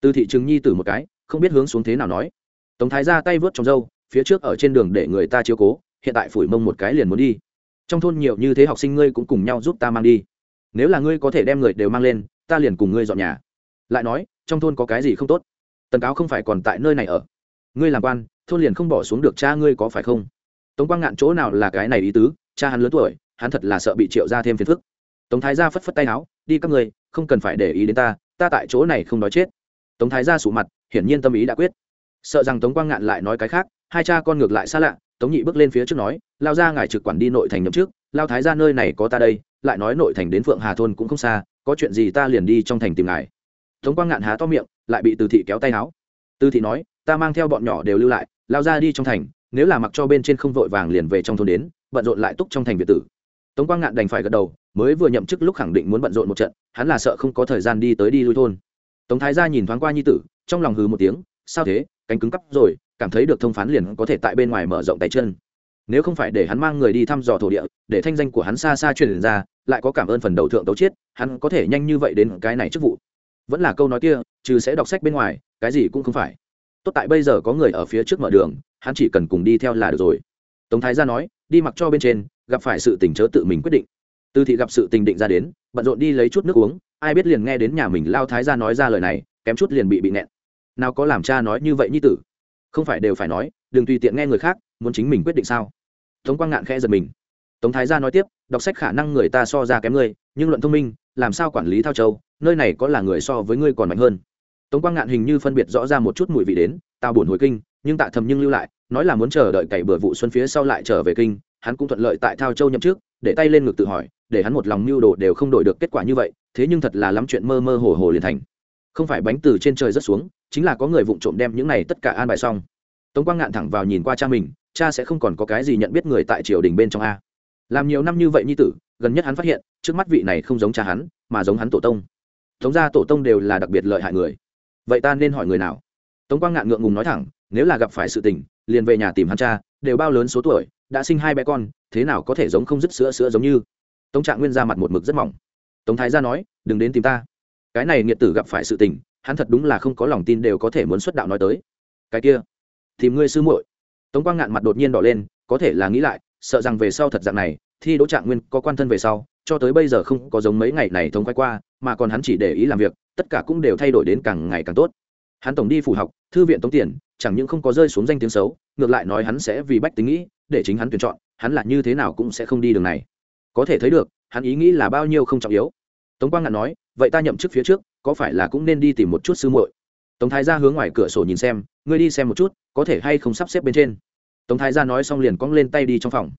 Speaker 1: Từ thị trường nhi từ một cái, không biết hướng xuống thế nào nói. Tống thái ra tay vớt trong râu, phía trước ở trên đường để người ta chiếu cố, hiện tại phủi mông một cái liền muốn đi. Trong thôn nhiều như thế học sinh ngươi cũng cùng nhau giúp ta mang đi. Nếu là ngươi có thể đem người đều mang lên, ta liền cùng ngươi dọn nhà. Lại nói trong thôn có cái gì không tốt? Tần cáo không phải còn tại nơi này ở. Ngươi làm quan, thôn liền không bỏ xuống được cha ngươi có phải không? Tống quang ngạn chỗ nào là cái này ý tứ? Cha hắn lớn tuổi, hắn thật là sợ bị triệu ra thêm phiền phức. Tống thái gia phất phất tay áo, đi các ngươi, không cần phải để ý đến ta ta tại chỗ này không nói chết. Tống thái gia sủ mặt, hiển nhiên tâm ý đã quyết. Sợ rằng tống quang ngạn lại nói cái khác, hai cha con ngược lại xa lạ, tống nhị bước lên phía trước nói, lao ra ngài trực quản đi nội thành nhậm trước lao thái ra nơi này có ta đây, lại nói nội thành đến phượng hà thôn cũng không xa, có chuyện gì ta liền đi trong thành tìm ngài tống quang ngạn há to miệng, lại bị từ thị kéo tay áo từ thị nói, ta mang theo bọn nhỏ đều lưu lại, lao ra đi trong thành, nếu là mặc cho bên trên không vội vàng liền về trong thôn đến, bận rộn lại túc trong thành việt tử. Tống quang ngạn đành phải gật đầu, mới vừa nhậm chức lúc khẳng định muốn bận rộn một trận, hắn là sợ không có thời gian đi tới đi lui thôn. Tống thái gia nhìn thoáng qua nhi tử, trong lòng hừ một tiếng, sao thế, cánh cứng cắp rồi, cảm thấy được thông phán liền có thể tại bên ngoài mở rộng tay chân. Nếu không phải để hắn mang người đi thăm dò thổ địa, để thanh danh của hắn xa xa truyền ra, lại có cảm ơn phần đầu thượng tấu chiết hắn có thể nhanh như vậy đến cái này chức vụ vẫn là câu nói kia, trừ sẽ đọc sách bên ngoài, cái gì cũng không phải. Tốt tại bây giờ có người ở phía trước mở đường, hắn chỉ cần cùng đi theo là được rồi. Tống thái gia nói, đi mặc cho bên trên, gặp phải sự tình chớ tự mình quyết định. Tư thị gặp sự tình định ra đến, bận rộn đi lấy chút nước uống, ai biết liền nghe đến nhà mình lao thái gia nói ra lời này, kém chút liền bị bị nẹn nào có làm cha nói như vậy như tử? Không phải đều phải nói, đừng tùy tiện nghe người khác, muốn chính mình quyết định sao? Tống quang ngạn khẽ giật mình tống thái gia nói tiếp, đọc sách khả năng người ta so ra kém ngươi, nhưng luận thông minh, làm sao quản lý thao châu, nơi này có là người so với ngươi còn mạnh hơn. Tống quang ngạn hình như phân biệt rõ ra một chút mùi vị đến, tao buồn hồi kinh, nhưng tạ thầm nhưng lưu lại, nói là muốn chờ đợi cày bừa vụ xuân phía sau lại trở về kinh, hắn cũng thuận lợi tại thao châu nhậm trước để tay lên ngực tự hỏi, để hắn một lòng mưu đồ đều không đổi được kết quả như vậy, thế nhưng thật là lắm chuyện mơ mơ hồ hồ liền thành. Không phải bánh từ trên trời rất xuống, chính là có người vụng trộm đem những này tất cả an bài xong. Tống quang ngạn thẳng vào nhìn qua cha mình, cha sẽ không còn có cái gì nhận biết người tại triều đình bên trong a làm nhiều năm như vậy nhi tử, gần nhất hắn phát hiện, trước mắt vị này không giống cha hắn, mà giống hắn tổ tông. Tống gia tổ tông đều là đặc biệt lợi hại người. Vậy ta nên hỏi người nào? Tống quang ngạn ngượng ngùng nói thẳng, nếu là gặp phải sự tình, liền về nhà tìm hắn cha, đều bao lớn số tuổi, đã sinh hai bé con, thế nào có thể giống không dứt sữa sữa giống như? Tống trạng nguyên ra mặt một mực rất mỏng. Tống thái gia nói, đừng đến tìm ta. Cái này nghiệt tử gặp phải sự tình, hắn thật đúng là không có lòng tin đều có thể muốn xuất đạo nói tới. Cái kia, tìm ngươi sư muội. Tống quang ngạn mặt đột nhiên đỏ lên, có thể là nghĩ lại sợ rằng về sau thật dạng này, thi đỗ trạng nguyên có quan thân về sau, cho tới bây giờ không có giống mấy ngày này thống quay qua, mà còn hắn chỉ để ý làm việc, tất cả cũng đều thay đổi đến càng ngày càng tốt. Hắn tổng đi phủ học, thư viện tống tiền, chẳng những không có rơi xuống danh tiếng xấu, ngược lại nói hắn sẽ vì bách tính nghĩ, để chính hắn tuyển chọn, hắn là như thế nào cũng sẽ không đi đường này. Có thể thấy được, hắn ý nghĩ là bao nhiêu không trọng yếu. Tống quang ngạn nói, vậy ta nhậm chức phía trước, có phải là cũng nên đi tìm một chút sư muội? Tống thái gia hướng ngoài cửa sổ nhìn xem, ngươi đi xem một chút, có thể hay không sắp xếp bên trên? Tống thái gia nói xong liền cong lên tay đi trong phòng.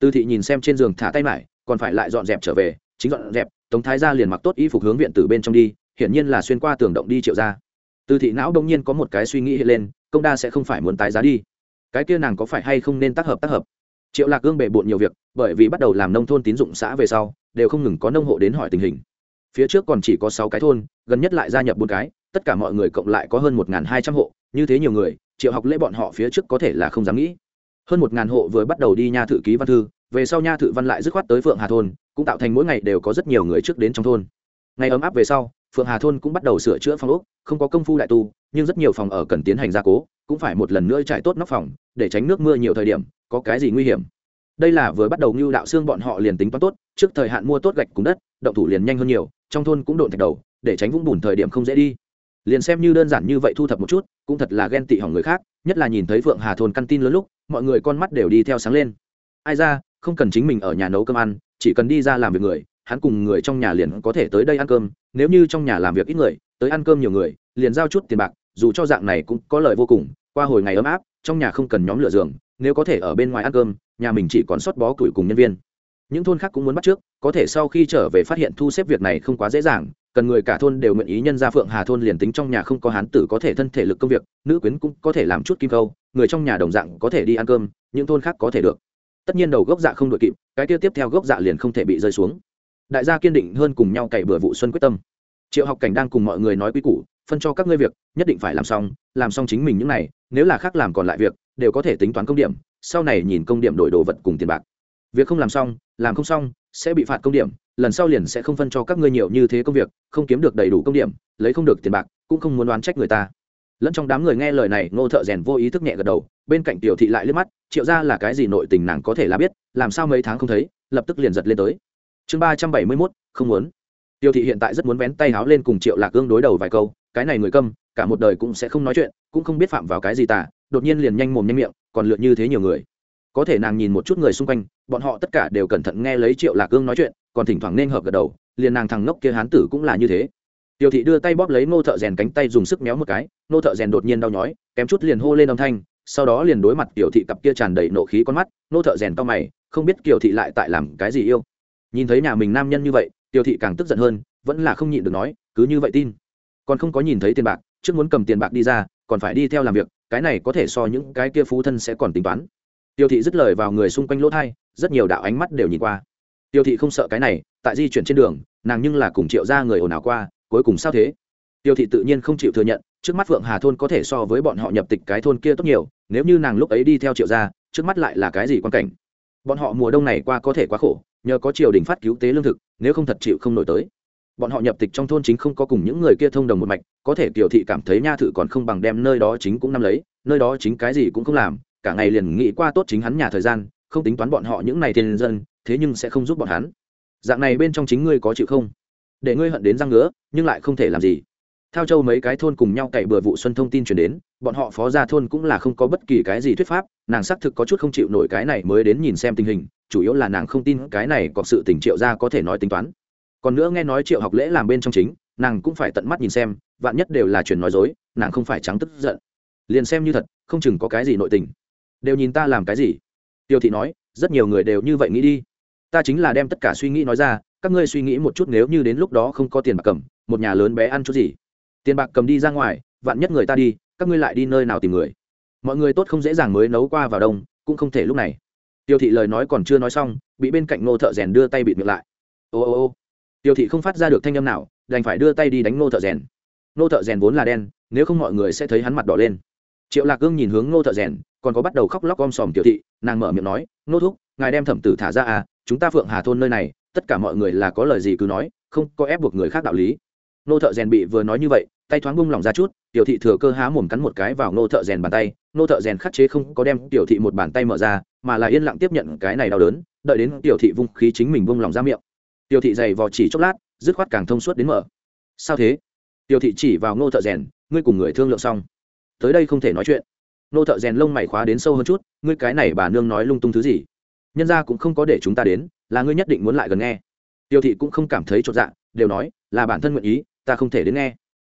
Speaker 1: Tư thị nhìn xem trên giường thả tay lại còn phải lại dọn dẹp trở về, chính dọn dẹp, tống thái gia liền mặc tốt y phục hướng viện từ bên trong đi, hiển nhiên là xuyên qua tường động đi triệu ra. Tư thị não đông nhiên có một cái suy nghĩ hiện lên, công đa sẽ không phải muốn tái giá đi. Cái kia nàng có phải hay không nên tác hợp tác hợp? Triệu lạc gương bề bộn nhiều việc, bởi vì bắt đầu làm nông thôn tín dụng xã về sau, đều không ngừng có nông hộ đến hỏi tình hình. Phía trước còn chỉ có sáu cái thôn, gần nhất lại gia nhập bốn cái, tất cả mọi người cộng lại có hơn một hai trăm hộ, như thế nhiều người, triệu học lễ bọn họ phía trước có thể là không dám nghĩ hơn một ngàn hộ vừa bắt đầu đi nha thự ký văn thư, về sau nha thự văn lại dứt khoát tới phượng hà thôn, cũng tạo thành mỗi ngày đều có rất nhiều người trước đến trong thôn. Ngày ấm áp về sau, phượng hà thôn cũng bắt đầu sửa chữa phòng ốc, không có công phu đại tu, nhưng rất nhiều phòng ở cần tiến hành gia cố, cũng phải một lần nữa trải tốt nóc phòng, để tránh nước mưa nhiều thời điểm, có cái gì nguy hiểm. Đây là vừa bắt đầu như đạo xương bọn họ liền tính toán tốt, trước thời hạn mua tốt gạch cùng đất, động thủ liền nhanh hơn nhiều, trong thôn cũng độn thạch đầu, để tránh vũng bùn thời điểm không dễ đi liền xem như đơn giản như vậy thu thập một chút, cũng thật là ghen tị hỏng người khác, nhất là nhìn thấy phượng hà thôn căn tin lớn lúc, mọi người con mắt đều đi theo sáng lên. Ai ra, không cần chính mình ở nhà nấu cơm ăn, chỉ cần đi ra làm việc người, hắn cùng người trong nhà liền có thể tới đây ăn cơm, nếu như trong nhà làm việc ít người, tới ăn cơm nhiều người, liền giao chút tiền bạc, dù cho dạng này cũng có lợi vô cùng, qua hồi ngày ấm áp, trong nhà không cần nhóm lửa giường, nếu có thể ở bên ngoài ăn cơm, nhà mình chỉ còn sót bó củi cùng nhân viên. Những thôn khác cũng muốn bắt trước, có thể sau khi trở về phát hiện thu xếp việc này không quá dễ dàng cần người cả thôn đều nguyện ý nhân ra phượng hà thôn liền tính trong nhà không có hán tử có thể thân thể lực công việc, nữ quyến cũng có thể làm chút kim câu, người trong nhà đồng dạng có thể đi ăn cơm, những thôn khác có thể được. Tất nhiên đầu gốc dạ không đội kịp, cái tiêu tiếp theo gốc dạ liền không thể bị rơi xuống. Đại gia kiên định hơn cùng nhau cày bừa vụ xuân quyết tâm. Triệu học cảnh đang cùng mọi người nói quy củ, phân cho các ngươi việc, nhất định phải làm xong làm xong chính mình những này, nếu là khác làm còn lại việc, đều có thể tính toán công điểm, sau này nhìn công điểm đổi đồ vật cùng tiền bạc. Việc không làm xong, làm không xong, sẽ bị phạt công điểm lần sau liền sẽ không phân cho các ngươi nhiều như thế công việc, không kiếm được đầy đủ công điểm, lấy không được tiền bạc, cũng không muốn đoán trách người ta. Lẫn trong đám người nghe lời này, ngô thợ rèn vô ý thức nhẹ gật đầu, bên cạnh tiểu thị lại liếc mắt, triệu ra là cái gì nội tình nàng có thể là biết, làm sao mấy tháng không thấy, lập tức liền giật lên tới. Chương ba trăm bảy mươi mốt, không muốn. Tiêu thị hiện tại rất muốn vén tay háo lên cùng triệu lạc gương đối đầu vài câu, cái này người câm, cả một đời cũng sẽ không nói chuyện, cũng không biết phạm vào cái gì tả đột nhiên liền nhanh mồm nhanh miệng, còn lượn như thế nhiều người. Có thể nàng nhìn một chút người xung quanh, bọn họ tất cả đều cẩn thận nghe lấy triệu lạc gương nói chuyện còn thỉnh thoảng nên hợp gật đầu, liền nàng thằng ngốc kia hán tử cũng là như thế. Tiêu thị đưa tay bóp lấy nô thợ rèn cánh tay dùng sức méo một cái nô thợ rèn đột nhiên đau nhói, kém chút liền hô lên âm thanh, sau đó liền đối mặt tiểu thị cặp kia tràn đầy nộ khí con mắt nô thợ rèn to mày, không biết tiểu thị lại tại làm cái gì yêu. Nhìn thấy nhà mình nam nhân như vậy, tiểu thị càng tức giận hơn, vẫn là không nhịn được nói, cứ như vậy tin. Còn không có nhìn thấy tiền bạc, trước muốn cầm tiền bạc đi ra, còn phải đi theo làm việc, cái này có thể so những cái kia phú thân sẽ còn tính toán. Tiêu thị dứt lời vào người xung quanh lỗ thai, rất nhiều đạo ánh mắt đều nhìn qua tiêu thị không sợ cái này, tại di chuyển trên đường, nàng nhưng là cùng triệu ra người ồn ào qua, cuối cùng sao thế? Tiêu thị tự nhiên không chịu thừa nhận, trước mắt phượng hà thôn có thể so với bọn họ nhập tịch cái thôn kia tốt nhiều, nếu như nàng lúc ấy đi theo triệu gia, trước mắt lại là cái gì quan cảnh? Bọn họ mùa đông này qua có thể quá khổ, nhờ có triều đình phát cứu tế lương thực, nếu không thật chịu không nổi tới. Bọn họ nhập tịch trong thôn chính không có cùng những người kia thông đồng một mạch, có thể tiểu thị cảm thấy nha thự còn không bằng đem nơi đó chính cũng nắm lấy, nơi đó chính cái gì cũng không làm, cả ngày liền nghĩ qua tốt chính hắn nhà thời gian, không tính toán bọn họ những này tiền dân thế nhưng sẽ không giúp bọn hắn. Dạng này bên trong chính ngươi có chịu không? Để ngươi hận đến răng ngứa, nhưng lại không thể làm gì. Theo châu mấy cái thôn cùng nhau cày bừa vụ xuân thông tin truyền đến, bọn họ phó gia thôn cũng là không có bất kỳ cái gì thuyết pháp, nàng xác thực có chút không chịu nổi cái này mới đến nhìn xem tình hình, chủ yếu là nàng không tin cái này có sự tình triệu ra có thể nói tính toán. Còn nữa nghe nói triệu học lễ làm bên trong chính, nàng cũng phải tận mắt nhìn xem, vạn nhất đều là chuyện nói dối, nàng không phải trắng tức giận. Liền xem như thật, không chừng có cái gì nội tình. Đều nhìn ta làm cái gì? Tiêu thị nói, rất nhiều người đều như vậy nghĩ đi ta chính là đem tất cả suy nghĩ nói ra, các ngươi suy nghĩ một chút nếu như đến lúc đó không có tiền bạc cầm, một nhà lớn bé ăn chút gì. Tiền bạc cầm đi ra ngoài, vạn nhất người ta đi, các ngươi lại đi nơi nào tìm người. Mọi người tốt không dễ dàng mới nấu qua vào đông, cũng không thể lúc này. Tiêu thị lời nói còn chưa nói xong, bị bên cạnh nô thợ rèn đưa tay bịt miệng lại. Ô ô ô. Tiêu thị không phát ra được thanh âm nào, đành phải đưa tay đi đánh nô thợ rèn. Nô thợ rèn vốn là đen, nếu không mọi người sẽ thấy hắn mặt đỏ lên. Triệu lạc cương nhìn hướng nô thợ rèn, còn có bắt đầu khóc lóc om sòm tiểu thị, nàng mở miệng nói nô thúc, ngài đem thẩm tử thả ra à chúng ta phượng hà thôn nơi này, tất cả mọi người là có lời gì cứ nói, không có ép buộc người khác đạo lý. Nô thợ rèn bị vừa nói như vậy, tay thoáng bung lỏng ra chút, tiểu thị thừa cơ há mồm cắn một cái vào nô thợ rèn bàn tay, nô thợ rèn khắc chế không có đem tiểu thị một bàn tay mở ra, mà là yên lặng tiếp nhận cái này đau đớn, đợi đến tiểu thị vung khí chính mình bung lỏng ra miệng. Tiểu thị dày vò chỉ chốc lát, dứt khoát càng thông suốt đến mở. Sao thế? Tiểu thị chỉ vào nô thợ rèn, ngươi cùng người thương lượng xong. Tới đây không thể nói chuyện. Nô thợ rèn lông mày khóa đến sâu hơn chút, ngươi cái này bà nương nói lung tung thứ gì? Nhân ra cũng không có để chúng ta đến, là ngươi nhất định muốn lại gần nghe. Tiêu thị cũng không cảm thấy chột dạ đều nói, là bản thân nguyện ý, ta không thể đến nghe.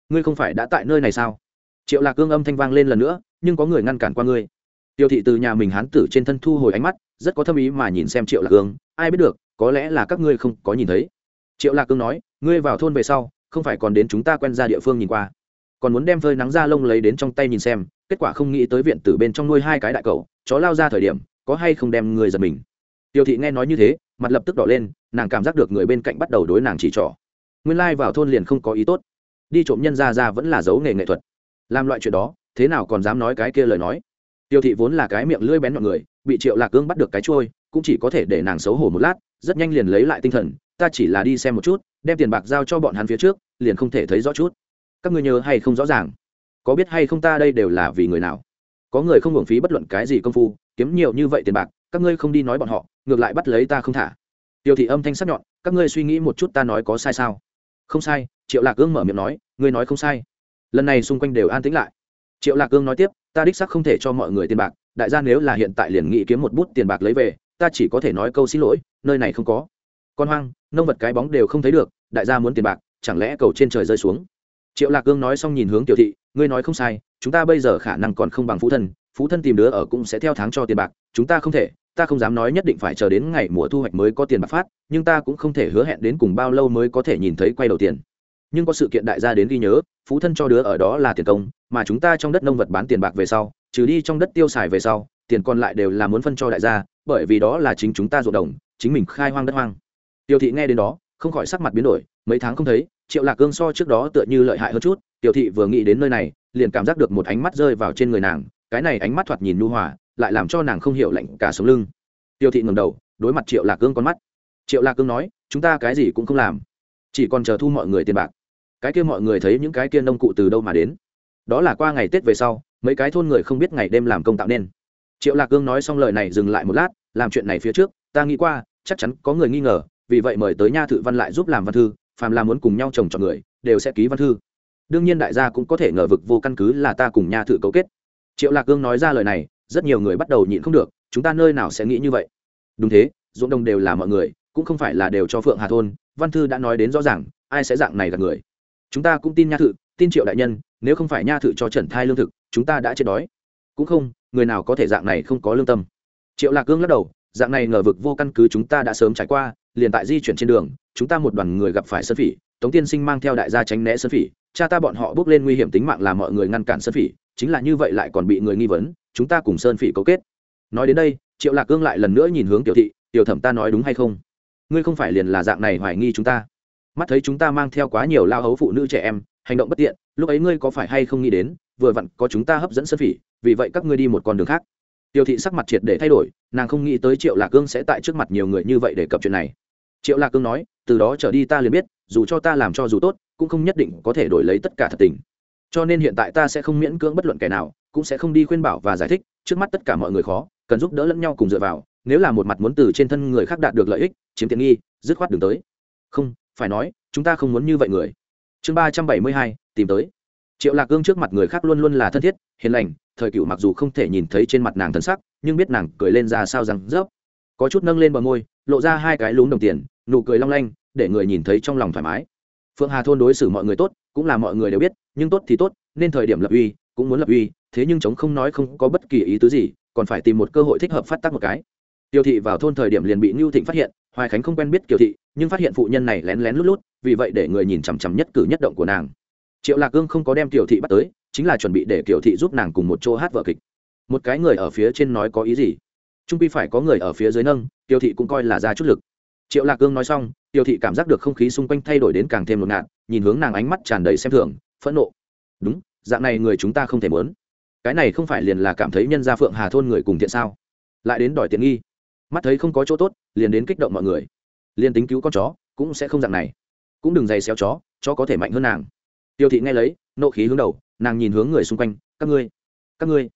Speaker 1: Ngươi không phải đã tại nơi này sao? Triệu lạc cương âm thanh vang lên lần nữa, nhưng có người ngăn cản qua ngươi. Tiêu thị từ nhà mình hán tử trên thân thu hồi ánh mắt, rất có thâm ý mà nhìn xem triệu lạc cương ai biết được, có lẽ là các ngươi không có nhìn thấy. Triệu lạc cương nói, ngươi vào thôn về sau, không phải còn đến chúng ta quen ra địa phương nhìn qua. Còn muốn đem phơi nắng ra lông lấy đến trong tay nhìn xem, kết quả không nghĩ tới viện tử bên trong nuôi hai cái đại cậu, chó lao ra thời điểm, có hay không đem người giật mình tiêu thị nghe nói như thế, mặt lập tức đỏ lên, nàng cảm giác được người bên cạnh bắt đầu đối nàng chỉ trỏ. Nguyên lai、like、vào thôn liền không có ý tốt. Đi trộm nhân ra ra vẫn là giấu nghề nghệ thuật. Làm loại chuyện đó, thế nào còn dám nói cái kia lời nói? Tiêu thị vốn là cái miệng lưỡi bén mọi người, bị triệu lạc cương bắt được cái trôi, cũng chỉ có thể để nàng xấu hổ một lát, rất nhanh liền lấy lại tinh thần, ta chỉ là đi xem một chút, đem tiền bạc giao cho bọn hắn phía trước, liền không thể thấy rõ chút. Các ngươi nhớ hay không rõ ràng? Có biết hay không ta đây đều là vì người nào? Có người không hưởng phí bất luận cái gì công phu, kiếm nhiều như vậy tiền bạc các ngươi không đi nói bọn họ, ngược lại bắt lấy ta không thả. Tiêu thị âm thanh sắc nhọn, các ngươi suy nghĩ một chút ta nói có sai sao? Không sai, triệu lạc ương mở miệng nói, ngươi nói không sai. Lần này xung quanh đều an tĩnh lại. Triệu lạc ương nói tiếp, ta đích sắc không thể cho mọi người tiền bạc, đại gia nếu là hiện tại liền nghĩ kiếm một bút tiền bạc lấy về, ta chỉ có thể nói câu xin lỗi, nơi này không có. Con hoang, nông vật cái bóng đều không thấy được, đại gia muốn tiền bạc, chẳng lẽ cầu trên trời rơi xuống? Triệu lạc cương nói xong nhìn hướng tiểu thị, ngươi nói không sai, chúng ta bây giờ khả năng còn không bằng phú thân phú thân tìm đứa ở cũng sẽ theo tháng cho tiền bạc, chúng ta không thể ta không dám nói nhất định phải chờ đến ngày mùa thu hoạch mới có tiền bạc phát, nhưng ta cũng không thể hứa hẹn đến cùng bao lâu mới có thể nhìn thấy quay đầu tiền. Nhưng có sự kiện đại gia đến ghi nhớ, phú thân cho đứa ở đó là tiền công, mà chúng ta trong đất nông vật bán tiền bạc về sau, trừ đi trong đất tiêu xài về sau, tiền còn lại đều là muốn phân cho đại gia, bởi vì đó là chính chúng ta ruộng đồng, chính mình khai hoang đất hoang. Tiêu thị nghe đến đó, không khỏi sắc mặt biến đổi, mấy tháng không thấy, triệu lạc cương so trước đó tựa như lợi hại hơn chút tiểu thị vừa nghĩ đến nơi này, liền cảm giác được một ánh mắt rơi vào trên người nàng, cái này ánh mắt thoạt nhìn nu hòa lại làm cho nàng không hiểu lạnh cả sống lưng. Tiêu thị ngầm đầu, đối mặt triệu lạc cương con mắt. Triệu lạc cương nói, chúng ta cái gì cũng không làm, chỉ còn chờ thu mọi người tiền bạc. Cái kia mọi người thấy những cái kia nông cụ từ đâu mà đến? Đó là qua ngày tết về sau, mấy cái thôn người không biết ngày đêm làm công tạo nên. Triệu lạc cương nói xong lời này dừng lại một lát, làm chuyện này phía trước, ta nghĩ qua, chắc chắn có người nghi ngờ, vì vậy mời tới nha thự văn lại giúp làm văn thư, phàm là muốn cùng nhau chồng chọn người, đều sẽ ký văn thư. Đương nhiên đại gia cũng có thể ngờ vực vô căn cứ là ta cùng nha thự cấu kết. Triệu lạc cương nói ra lời này rất nhiều người bắt đầu nhịn không được, chúng ta nơi nào sẽ nghĩ như vậy? Đúng thế, ruộng đồng đều là mọi người, cũng không phải là đều cho phượng hà thôn, văn thư đã nói đến rõ ràng, ai sẽ dạng này gặp người. Chúng ta cũng tin nha thự, tin triệu đại nhân, nếu không phải nha thự cho trần thai lương thực, chúng ta đã chết đói. Cũng không, người nào có thể dạng này không có lương tâm. Triệu lạc cương lắc đầu, dạng này ngờ vực vô căn cứ chúng ta đã sớm trải qua, liền tại di chuyển trên đường, chúng ta một đoàn người gặp phải sơn phỉ, tống tiên sinh mang theo đại gia tránh né sơn phỉ, cha ta bọn họ bước lên nguy hiểm tính mạng làm mọi người ngăn cản sơn phỉ, chính là như vậy lại còn bị người nghi vấn chúng ta cùng sơn phỉ cấu kết. Nói đến đây, triệu lạc cương lại lần nữa nhìn hướng tiểu thị, tiểu thẩm ta nói đúng hay không? Ngươi không phải liền là dạng này hoài nghi chúng ta? Mắt thấy chúng ta mang theo quá nhiều lao hấu phụ nữ trẻ em, hành động bất tiện, lúc ấy ngươi có phải hay không nghĩ đến, vừa vặn có chúng ta hấp dẫn sơn phỉ, vì vậy các ngươi đi một con đường khác. Tiểu thị sắc mặt triệt để thay đổi, nàng không nghĩ tới triệu lạc cương sẽ tại trước mặt nhiều người như vậy để cập chuyện này. Triệu lạc cương nói, từ đó trở đi ta liền biết, dù cho ta làm cho dù tốt, cũng không nhất định có thể đổi lấy tất cả thật tình. Cho nên hiện tại ta sẽ không miễn cưỡng bất luận kẻ nào cũng sẽ không đi khuyên bảo và giải thích, trước mắt tất cả mọi người khó, cần giúp đỡ lẫn nhau cùng dựa vào, nếu là một mặt muốn từ trên thân người khác đạt được lợi ích, chiếm tiện nghi, dứt khoát đường tới. Không, phải nói, chúng ta không muốn như vậy người. Chương ba trăm bảy mươi hai, tìm tới. Triệu lạc gương trước mặt người khác luôn luôn là thân thiết, hiền lành, thời cựu mặc dù không thể nhìn thấy trên mặt nàng thân sắc, nhưng biết nàng cười lên ra sao rằng rớp. Có chút nâng lên bờ môi, lộ ra hai cái lún đồng tiền, nụ cười long lanh, để người nhìn thấy trong lòng thoải mái. Phượng hà thôn đối xử mọi người tốt, cũng là mọi người đều biết, nhưng tốt thì tốt, nên thời điểm lập uy cũng muốn lập uy, thế nhưng chống không nói không có bất kỳ ý tứ gì, còn phải tìm một cơ hội thích hợp phát tác một cái. Tiêu thị vào thôn thời điểm liền bị ngưu thịnh phát hiện, hoài khánh không quen biết kiều thị, nhưng phát hiện phụ nhân này lén lén lút lút, vì vậy để người nhìn chằm chằm nhất cử nhất động của nàng. Triệu lạc cương không có đem kiều thị bắt tới, chính là chuẩn bị để kiều thị giúp nàng cùng một chỗ hát vở kịch. Một cái người ở phía trên nói có ý gì? Trung pi phải có người ở phía dưới nâng, kiều thị cũng coi là ra chút lực. Triệu lạc cương nói xong, kiều thị cảm giác được không khí xung quanh thay đổi đến càng thêm ngột ngạt, nhìn hướng nàng ánh mắt tràn đầy xem thường, phẫn nộ. Đúng dạng này người chúng ta không thể mớn cái này không phải liền là cảm thấy nhân gia phượng hà thôn người cùng thiện sao? Lại đến đòi tiền nghi. Mắt thấy không có chỗ tốt, liền đến kích động mọi người. Liền tính cứu con chó, cũng sẽ không dạng này. Cũng đừng giày xéo chó chó có thể mạnh hơn nàng. Tiêu thị nghe lấy, nộ khí hướng đầu, nàng nhìn hướng người xung quanh, các ngươi các ngươi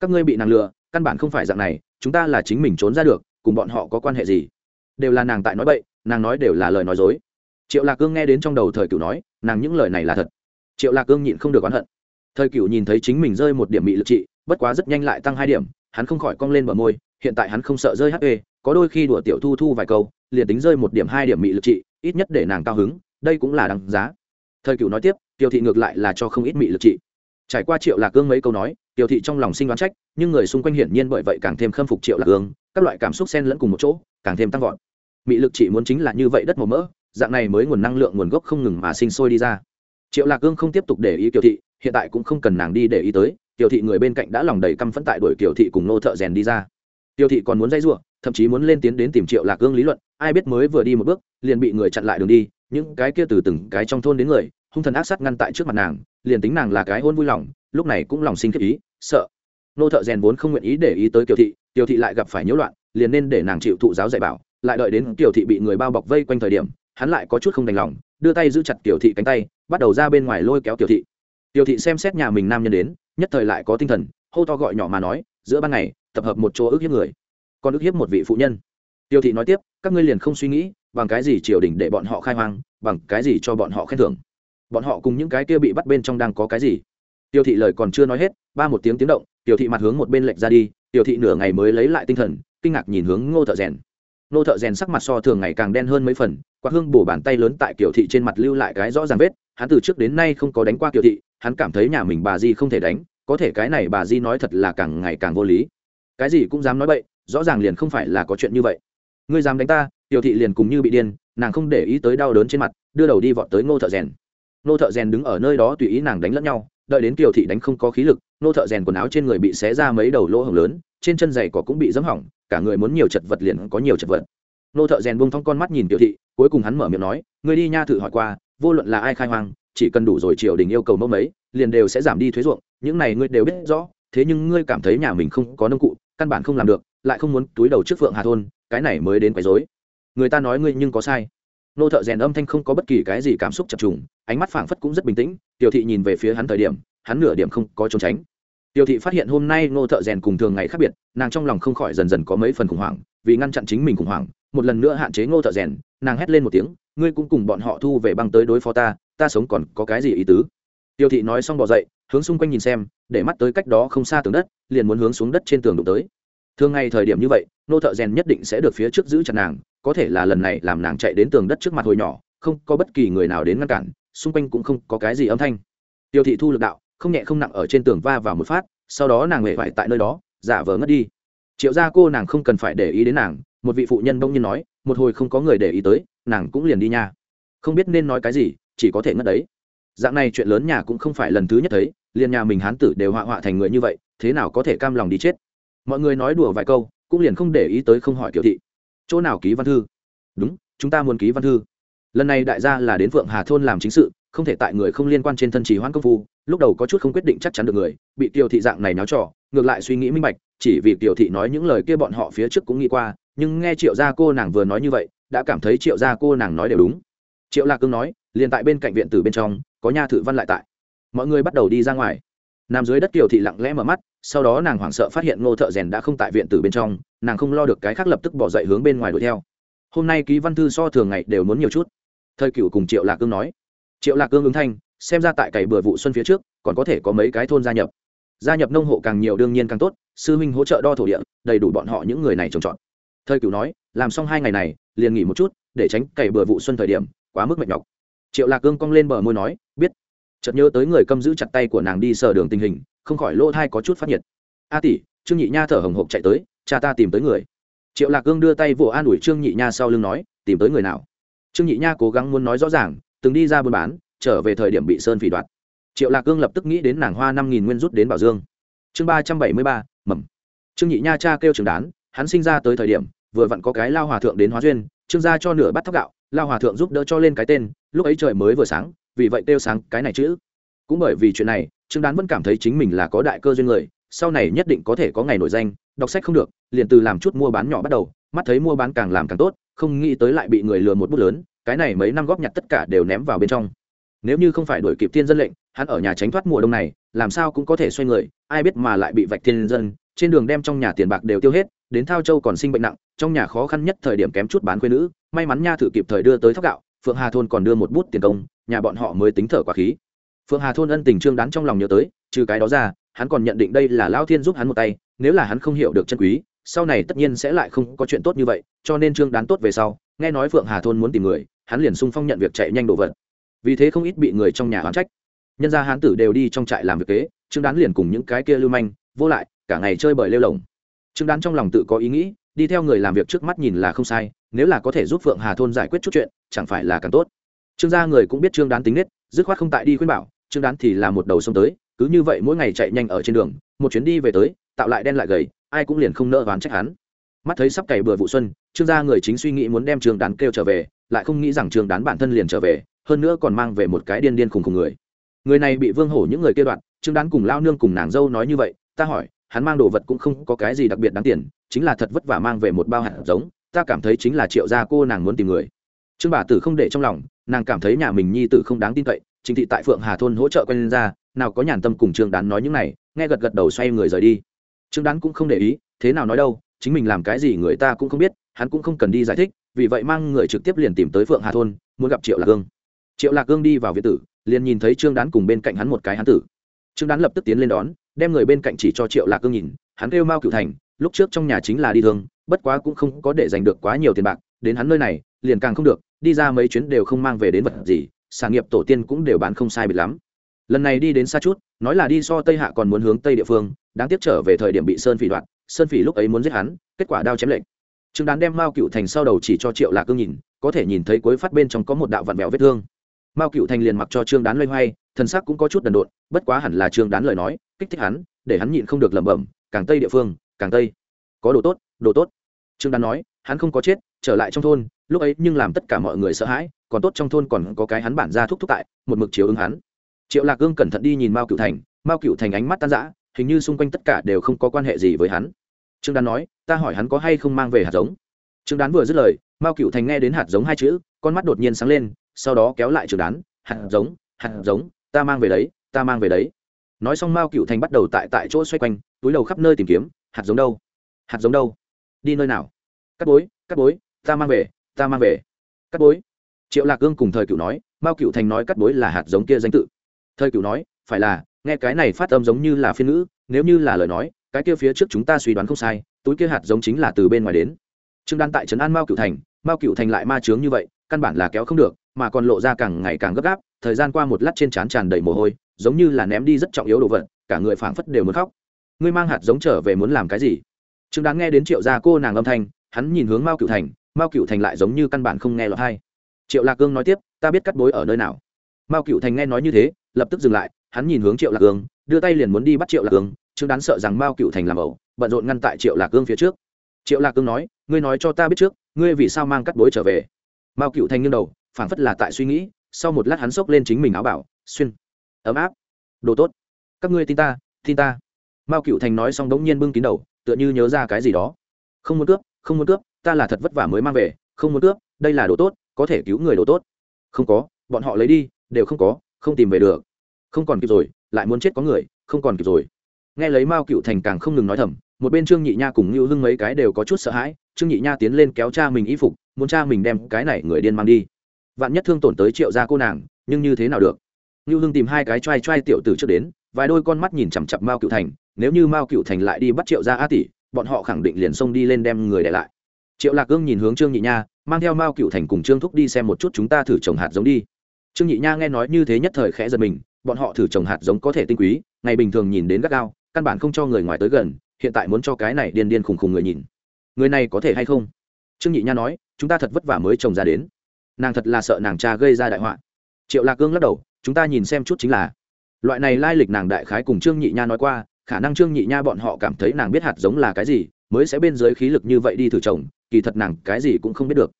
Speaker 1: các ngươi bị nàng lừa, căn bản không phải dạng này, chúng ta là chính mình trốn ra được, cùng bọn họ có quan hệ gì? Đều là nàng tại nói bậy, nàng nói đều là lời nói dối. Triệu lạc cương nghe đến trong đầu thời cửu nói, nàng những lời này là thật. Triệu lạc cương nhịn không được oán hận thời cựu nhìn thấy chính mình rơi một điểm bị lực trị, bất quá rất nhanh lại tăng hai điểm, hắn không khỏi cong lên bờ môi, hiện tại hắn không sợ rơi hp có đôi khi đùa tiểu thu thu vài câu, liền tính rơi một điểm hai điểm mị lực trị, ít nhất để nàng cao hứng, đây cũng là đáng giá. Thời cựu nói tiếp tiểu thị ngược lại là cho không ít mị lực trị. Trải qua triệu lạc gương mấy câu nói tiểu thị trong lòng sinh đoán trách, nhưng người xung quanh hiển nhiên bởi vậy càng thêm khâm phục triệu lạc gương các loại cảm xúc xen lẫn cùng một chỗ, càng thêm tăng vọt. Mị lực trị muốn chính là như vậy đất màu mỡ, dạng này mới nguồn năng lượng nguồn gốc không ngừng mà sinh sôi đi ra triệu lạc gương không tiếp tục để ý tiểu thị, hiện tại cũng không cần nàng đi để ý tới tiểu thị người bên cạnh đã lòng đầy căm phẫn tại đuổi tiểu thị cùng nô thợ rèn đi ra. Kiều thị còn muốn dây giụa thậm chí muốn lên tiến đến tìm triệu lạc cương lý luận, ai biết mới vừa đi một bước, liền bị người chặn lại đường đi, những cái kia từ từng cái trong thôn đến người, hung thần ác sát ngăn tại trước mặt nàng, liền tính nàng là cái hôn vui lòng, lúc này cũng lòng sinh khiếp ý, sợ. Nô thợ rèn vốn không nguyện ý để ý tới kiều thị kiều thị lại gặp phải nhiễu loạn, liền nên để nàng chịu thụ giáo dạy bảo, lại đợi đến kiều thị bị người bao bọc vây quanh thời điểm hắn lại có chút không đành lòng, đưa tay giữ chặt tiểu thị cánh tay, bắt đầu ra bên ngoài lôi kéo tiểu thị. Tiểu thị xem xét nhà mình nam nhân đến, nhất thời lại có tinh thần, hô to gọi nhỏ mà nói, giữa ban ngày, tập hợp một chỗ ức hiếp người, còn ức hiếp một vị phụ nhân. Tiểu thị nói tiếp, các ngươi liền không suy nghĩ, bằng cái gì triều đình để bọn họ khai hoang, bằng cái gì cho bọn họ khen thưởng? Bọn họ cùng những cái kia bị bắt bên trong đang có cái gì? Tiểu thị lời còn chưa nói hết, ba một tiếng tiếng động, tiểu thị mặt hướng một bên lệch ra đi, tiểu thị nửa ngày mới lấy lại tinh thần, kinh ngạc nhìn hướng ngô thợ rèn. Ngô thợ rèn sắc mặt so thường ngày càng đen hơn mấy phần qua hương bổ bàn tay lớn tại kiểu thị trên mặt lưu lại cái rõ ràng vết, hắn từ trước đến nay không có đánh qua kiểu thị, hắn cảm thấy nhà mình bà di không thể đánh, có thể cái này bà di nói thật là càng ngày càng vô lý. Cái gì cũng dám nói bậy, rõ ràng liền không phải là có chuyện như vậy. Ngươi dám đánh ta tiểu thị liền cùng như bị điên, nàng không để ý tới đau đớn trên mặt, đưa đầu đi vọt tới ngô thợ rèn. Ngô thợ rèn đứng ở nơi đó tùy ý nàng đánh lẫn nhau, đợi đến tiểu thị đánh không có khí lực, ngô thợ rèn quần áo trên người bị xé ra mấy đầu lỗ hổng lớn, trên chân giày cỏ cũng bị dẫm hỏng, cả người muốn nhiều chật vật liền có nhiều chật vật. Ngô thợ rèn buông thong con mắt nhìn tiểu thị cuối cùng hắn mở miệng nói, ngươi đi nha thử hỏi qua, vô luận là ai khai hoang, chỉ cần đủ rồi triều đình yêu cầu mẫu mấy, liền đều sẽ giảm đi thuế ruộng, những này ngươi đều biết rõ, thế nhưng ngươi cảm thấy nhà mình không có nông cụ, căn bản không làm được, lại không muốn túi đầu trước phượng hà thôn, cái này mới đến quấy dối người ta nói ngươi nhưng có sai. Nô thợ rèn âm thanh không có bất kỳ cái gì cảm xúc chập trùng, ánh mắt phảng phất cũng rất bình tĩnh, tiểu thị nhìn về phía hắn thời điểm, hắn nửa điểm không có trốn tránh. Tiểu thị phát hiện hôm nay nô thợ rèn cùng thường ngày khác biệt, nàng trong lòng không khỏi dần dần có mấy phần khủng hoảng, vì ngăn chặn chính mình khủng hoảng một lần nữa hạn chế ngô thợ rèn, nàng hét lên một tiếng, ngươi cũng cùng bọn họ thu về băng tới đối phó ta ta sống còn có cái gì ý tứ? Tiêu thị nói xong bỏ dậy, hướng xung quanh nhìn xem, để mắt tới cách đó không xa tường đất, liền muốn hướng xuống đất trên tường đụng tới. Thường ngày thời điểm như vậy nô thợ rèn nhất định sẽ được phía trước giữ chặt nàng, có thể là lần này làm nàng chạy đến tường đất trước mặt hồi nhỏ, không có bất kỳ người nào đến ngăn cản, xung quanh cũng không có cái gì âm thanh. Tiêu thị thu lực đạo, không nhẹ không nặng ở trên tường va vào một phát, sau đó nàng hề vải tại nơi đó, giả vờ ngất đi. Triệu gia cô nàng không cần phải để ý đến nàng một vị phụ nhân bỗng nhiên nói, một hồi không có người để ý tới, nàng cũng liền đi nha. Không biết nên nói cái gì, chỉ có thể ngất đấy. Dạng này chuyện lớn nhà cũng không phải lần thứ nhất thấy, liền nhà mình hán tử đều họa họa thành người như vậy, thế nào có thể cam lòng đi chết? Mọi người nói đùa vài câu, cũng liền không để ý tới không hỏi kiểu thị. Chỗ nào ký văn thư? Đúng, chúng ta muốn ký văn thư. Lần này đại gia là đến phượng hà thôn làm chính sự, không thể tại người không liên quan trên thân trì hoãn công phu, lúc đầu có chút không quyết định chắc chắn được người, bị tiểu thị dạng này náo trò, ngược lại suy nghĩ minh bạch, chỉ vì tiểu thị nói những lời kia bọn họ phía trước cũng nghĩ qua nhưng nghe triệu gia cô nàng vừa nói như vậy, đã cảm thấy triệu gia cô nàng nói đều đúng. Triệu lạc cương nói, liền tại bên cạnh viện tử bên trong, có nha thự văn lại tại. Mọi người bắt đầu đi ra ngoài. Nằm dưới đất kiều thị lặng lẽ mở mắt, sau đó nàng hoảng sợ phát hiện ngô thợ rèn đã không tại viện tử bên trong, nàng không lo được cái khác lập tức bỏ dậy hướng bên ngoài đuổi theo. Hôm nay ký văn thư so thường ngày đều muốn nhiều chút. Thời cựu cùng triệu lạc cương nói. Triệu lạc cương ứng thanh, xem ra tại cày bừa vụ xuân phía trước, còn có thể có mấy cái thôn gia nhập. Gia nhập nông hộ càng nhiều đương nhiên càng tốt, sư huynh hỗ trợ đo thổ địa, đầy đủ bọn họ những người này trồng trọt thời cựu nói, làm xong hai ngày này, liền nghỉ một chút, để tránh cày bừa vụ xuân thời điểm, quá mức mệt nhọc. Triệu lạc cương cong lên bờ môi nói, biết. Chợt nhớ tới người cầm giữ chặt tay của nàng đi sờ đường tình hình, không khỏi lỗ thai có chút phát nhiệt. A tỷ, trương nhị nha thở hồng hộc chạy tới, cha ta tìm tới người. Triệu lạc cương đưa tay vỗ an ủi trương nhị nha sau lưng nói, tìm tới người nào? Trương nhị nha cố gắng muốn nói rõ ràng, từng đi ra buôn bán, trở về thời điểm bị sơn phỉ đoạt. Triệu lạc cương lập tức nghĩ đến nàng hoa năm nghìn nguyên rút đến bảo dương. Chương ba trăm bảy mươi ba, mầm. Trương nhị nha cha kêu trường đán hắn sinh ra tới thời điểm, vừa vặn có cái lao hòa thượng đến hóa duyên, trương gia cho nửa bát thóc gạo, lao hòa thượng giúp đỡ cho lên cái tên, lúc ấy trời mới vừa sáng, vì vậy kêu sáng cái này chữ. Cũng bởi vì chuyện này, trương đán vẫn cảm thấy chính mình là có đại cơ duyên người, sau này nhất định có thể có ngày nổi danh, đọc sách không được, liền từ làm chút mua bán nhỏ bắt đầu, mắt thấy mua bán càng làm càng tốt, không nghĩ tới lại bị người lừa một bút lớn, cái này mấy năm góp nhặt tất cả đều ném vào bên trong. Nếu như không phải đuổi kịp thiên dân lệnh, hắn ở nhà tránh thoát mùa đông này, làm sao cũng có thể xoay người, ai biết mà lại bị vạch thiên dân trên đường đem trong nhà tiền bạc đều tiêu hết, đến thao châu còn sinh bệnh nặng, trong nhà khó khăn nhất thời điểm kém chút bán quê nữ. May mắn nha thử kịp thời đưa tới thóc gạo, phượng hà thôn còn đưa một bút tiền công, nhà bọn họ mới tính thở quả khí. Phượng hà thôn ân tình trương đán trong lòng nhớ tới, trừ cái đó ra, hắn còn nhận định đây là lao thiên giúp hắn một tay, nếu là hắn không hiểu được chân quý, sau này tất nhiên sẽ lại không có chuyện tốt như vậy, cho nên trương đán tốt về sau, nghe nói phượng hà thôn muốn tìm người, hắn liền sung phong nhận việc chạy nhanh đồ vật. Vì thế không ít bị người trong nhà hoán trách. Nhân gia hán tử đều đi trong trại làm việc kế, trương đán liền cùng những cái kia lưu manh vô lại, cả ngày chơi bời lêu lồng. Trương đán trong lòng tự có ý nghĩ, đi theo người làm việc trước mắt nhìn là không sai, nếu là có thể giúp phượng hà thôn giải quyết chút chuyện, chẳng phải là càng tốt. Trương gia người cũng biết trương đán tính nết, dứt khoát không tại đi khuyên bảo, trương đán thì là một đầu sông tới, cứ như vậy mỗi ngày chạy nhanh ở trên đường, một chuyến đi về tới, tạo lại đen lại gầy, ai cũng liền không nỡ ván trách hắn. Mắt thấy sắp cày bừa vụ xuân, trương gia người chính suy nghĩ muốn đem trương đán kêu trở về, lại không nghĩ rằng trương đán bản thân liền trở về, hơn nữa còn mang về một cái điên điên khùng khùng người. Người này bị vương hổ những người kêu đoạn trương đán cùng lao nương cùng nàng dâu nói như vậy ta hỏi, hắn mang đồ vật cũng không có cái gì đặc biệt đáng tiền, chính là thật vất vả mang về một bao hạt giống, ta cảm thấy chính là triệu gia cô nàng muốn tìm người. Trương bà tử không để trong lòng, nàng cảm thấy nhà mình nhi tử không đáng tin cậy, chính thị tại phượng hà thôn hỗ trợ quen ra, nào có nhàn tâm cùng trương đán nói những này, nghe gật gật đầu xoay người rời đi. Trương đán cũng không để ý, thế nào nói đâu, chính mình làm cái gì người ta cũng không biết, hắn cũng không cần đi giải thích, vì vậy mang người trực tiếp liền tìm tới phượng hà thôn, muốn gặp triệu lạc cương triệu lạc cương đi vào viện tử, liền nhìn thấy trương đán cùng bên cạnh hắn một cái hắn tử. Trương đán lập tức tiến lên đón đem người bên cạnh chỉ cho triệu lạc cương nhìn hắn kêu mao cựu thành lúc trước trong nhà chính là đi thương bất quá cũng không có để giành được quá nhiều tiền bạc đến hắn nơi này liền càng không được đi ra mấy chuyến đều không mang về đến vật gì sản nghiệp tổ tiên cũng đều bán không sai biệt lắm. Lần này đi đến xa chút nói là đi so tây hạ còn muốn hướng tây địa phương đáng tiếc trở về thời điểm bị sơn phỉ đoạn, sơn phỉ lúc ấy muốn giết hắn kết quả đao chém lệnh trương đán đem mao cựu thành sau đầu chỉ cho triệu lạc cương nhìn có thể nhìn thấy cuối phát bên trong có một đạo vạn vẹo vết thương. Mao cựu thành liền mặc cho trương đán loay hoay thần sắc cũng có chút đần độn bất quá hẳn là trương đán lời nói kích thích hắn, để hắn nhịn không được lẩm bẩm, càng tây địa phương, càng tây. Có đồ tốt đồ tốt. Trương đán nói, hắn không có chết, trở lại trong thôn, lúc ấy nhưng làm tất cả mọi người sợ hãi, còn tốt trong thôn còn có cái hắn bản ra thúc thúc tại, một mực chiếu ứng hắn. Triệu lạc gương cẩn thận đi nhìn mao cựu thành, mao cựu thành ánh mắt tan rã, hình như xung quanh tất cả đều không có quan hệ gì với hắn. Trương đán nói, ta hỏi hắn có hay không mang về hạt giống? Trương đán vừa dứt lời, mao cựu thành nghe đến hạt giống hai chữ, con mắt đột nhiên sáng lên, sau đó kéo lại trương đán hạt giống hạt giống, ta mang về đấy, ta mang về đấy nói xong mao cựu thành bắt đầu tại tại chỗ xoay quanh, túi đầu khắp nơi tìm kiếm, hạt giống đâu? Hạt giống đâu? Đi nơi nào? Cắt bối cắt bối, ta mang về, ta mang về. Cắt bối. Triệu lạc gương cùng thời cựu nói, mao cựu thành nói cắt bối là hạt giống kia danh tự. Thời cựu nói, phải là, nghe cái này phát âm giống như là phiên ngữ, nếu như là lời nói, cái kia phía trước chúng ta suy đoán không sai, túi kia hạt giống chính là từ bên ngoài đến. Trương đan tại trấn an mao cựu thành, mao cựu thành lại ma trướng như vậy, căn bản là kéo không được, mà còn lộ ra càng ngày càng gấp gáp, thời gian qua một lát trên trán tràn đầy mồ hôi giống như là ném đi rất trọng yếu đồ vật, cả người phảng phất đều muốn khóc. Ngươi mang hạt giống trở về muốn làm cái gì? Trương đán nghe đến triệu gia cô nàng âm thanh, hắn nhìn hướng mao cựu thành, mao cựu thành lại giống như căn bản không nghe lọt hay triệu lạc cương nói tiếp, ta biết cắt bối ở nơi nào. Mao cựu thành nghe nói như thế, lập tức dừng lại, hắn nhìn hướng triệu lạc cương đưa tay liền muốn đi bắt triệu lạc cương trương đán sợ rằng mao cựu thành làm ẩu, bận rộn ngăn tại triệu lạc cương phía trước. Triệu lạc cương nói, ngươi nói cho ta biết trước, ngươi vì sao mang cắt bối trở về? Mao cựu thành nghiêng đầu, phảng phất là tại suy nghĩ, sau một lát hắn xốc lên chính mình áo bảo, xuyên ấm áp. Đồ tốt. Các ngươi tin ta tin ta. Mao cựu thành nói xong đống nhiên bưng kín đầu, tựa như nhớ ra cái gì đó. Không muốn cướp, không muốn cướp, ta là thật vất vả mới mang về, không muốn cướp, đây là đồ tốt, có thể cứu người đồ tốt. Không có, bọn họ lấy đi, đều không có, không tìm về được. Không còn kịp rồi, lại muốn chết có người, không còn kịp rồi. Nghe lấy mao cựu thành càng không ngừng nói thầm, một bên trương nhị nha cùng ngưu hưng mấy cái đều có chút sợ hãi, trương nhị nha tiến lên kéo cha mình y phục, muốn cha mình đem cái này người điên mang đi. Vạn nhất thương tổn tới triệu gia cô nàng, nhưng như thế nào được? Ngưu hưng tìm hai cái t r a i t r a i tiểu tử trước đến, vài đôi con mắt nhìn chằm chặp mao cựu thành, nếu như mao cựu thành lại đi bắt triệu gia a tỷ, bọn họ khẳng định liền xông đi lên đem người để lại. Triệu lạc cương nhìn hướng trương nhị nha, mang theo mao cựu thành cùng trương thúc đi xem một chút chúng ta thử trồng hạt giống đi. Trương nhị nha nghe nói như thế nhất thời khẽ giật mình, bọn họ thử trồng hạt giống có thể tinh quý, ngày bình thường nhìn đến gắt gao, căn bản không cho người ngoài tới gần, hiện tại muốn cho cái này điên điên khùng khùng người nhìn. Người này có thể hay không? Trương nhị nha nói, chúng ta thật vất vả mới trồng ra đến. Nàng thật là sợ nàng cha gây ra đại họa. Triệu lạc cương lắc đầu chúng ta nhìn xem chút chính là. Loại này lai lịch nàng đại khái cùng trương nhị nha nói qua, khả năng trương nhị nha bọn họ cảm thấy nàng biết hạt giống là cái gì, mới sẽ bên dưới khí lực như vậy đi thử trồng, kỳ thật nàng cái gì cũng không biết được.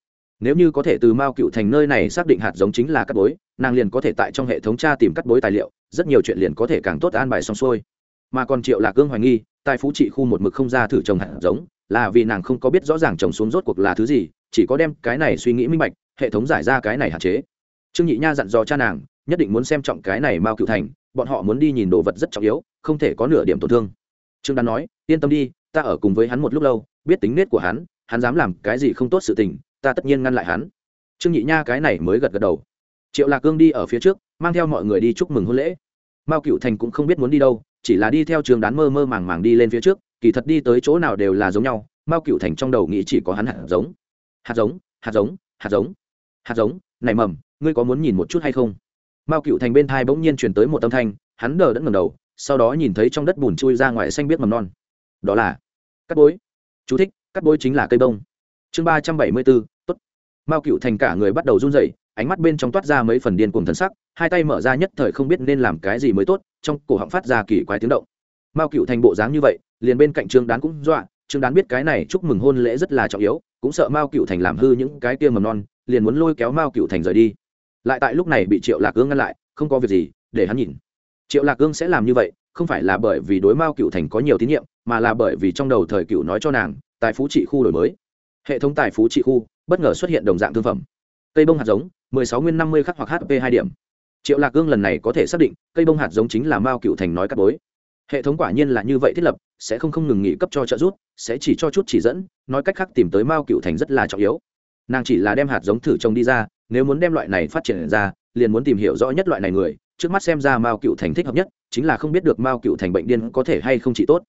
Speaker 1: Nếu như có thể từ mao cựu thành nơi này xác định hạt giống chính là cắt bối, nàng liền có thể tại trong hệ thống tra tìm cắt bối tài liệu, rất nhiều chuyện liền có thể càng tốt an bài xong xuôi. Mà còn triệu lạc cương hoài nghi, tại phú trị khu một mực không ra thử trồng hạt giống, là vì nàng không có biết rõ ràng trồng xuống rốt cuộc là thứ gì, chỉ có đem cái này suy nghĩ minh bạch, hệ thống giải ra cái này hạn chế. Trương nhị nha dặn dò cha nàng nhất định muốn xem trọng cái này mao cựu thành, bọn họ muốn đi nhìn đồ vật rất trọng yếu, không thể có nửa điểm tổn thương. Trương đan nói, yên tâm đi, ta ở cùng với hắn một lúc lâu, biết tính nết của hắn hắn dám làm cái gì không tốt sự tình, ta tất nhiên ngăn lại hắn. Trương nhị nha cái này mới gật gật đầu. Triệu lạc cương đi ở phía trước, mang theo mọi người đi chúc mừng hôn lễ. Mao cựu thành cũng không biết muốn đi đâu, chỉ là đi theo trường đán mơ mơ màng màng đi lên phía trước, kỳ thật đi tới chỗ nào đều là giống nhau, mao cựu thành trong đầu nghĩ chỉ có hắn hạt giống. Hạt giống hạt giống hạt giống hạt giống. Nảy mầm, ngươi có muốn nhìn một chút hay không? Mao cựu thành bên thai bỗng nhiên chuyển tới một âm thanh, hắn đờ đẫn ngầm đầu, sau đó nhìn thấy trong đất bùn chui ra ngoài xanh biết mầm non. Đó là cắt bối. Chú thích cắt bối chính là cây bông. Chương ba trăm bảy mươi bốn, tốt. Mao cựu thành cả người bắt đầu run rẩy, ánh mắt bên trong toát ra mấy phần điên cùng thần sắc, hai tay mở ra nhất thời không biết nên làm cái gì mới tốt, trong cổ họng phát ra kỳ quái tiếng động. Mao cựu thành bộ dáng như vậy, liền bên cạnh trương đán cũng dọa, trương đán biết cái này chúc mừng hôn lễ rất là trọng yếu, cũng sợ mao cựu thành làm hư những cái kia mầm non, liền muốn lôi kéo mao cựu thành rời đi lại tại lúc này bị triệu lạc ương ngăn lại, không có việc gì, để hắn nhìn. Triệu lạc ương sẽ làm như vậy, không phải là bởi vì đối mao cựu thành có nhiều tín nhiệm, mà là bởi vì trong đầu thời cựu nói cho nàng, tài phú trị khu đổi mới. Hệ thống tài phú trị khu, bất ngờ xuất hiện đồng dạng thương phẩm. Cây bông hạt giống 16 nguyên 50 khắc hoặc hp hai điểm. Triệu lạc ương lần này có thể xác định, cây bông hạt giống chính là mao cựu thành nói cắt bối. Hệ thống quả nhiên là như vậy thiết lập, sẽ không không ngừng nghỉ cấp cho trợ giúp, sẽ chỉ cho chút chỉ dẫn, nói cách khác tìm tới mao cựu thành rất là trọng yếu. Nàng chỉ là đem hạt giống thử trồng đi ra nếu muốn đem loại này phát triển ra, liền muốn tìm hiểu rõ nhất loại này người, trước mắt xem ra mao cựu thành thích hợp nhất, chính là không biết được mao cựu thành bệnh điên có thể hay không trị tốt.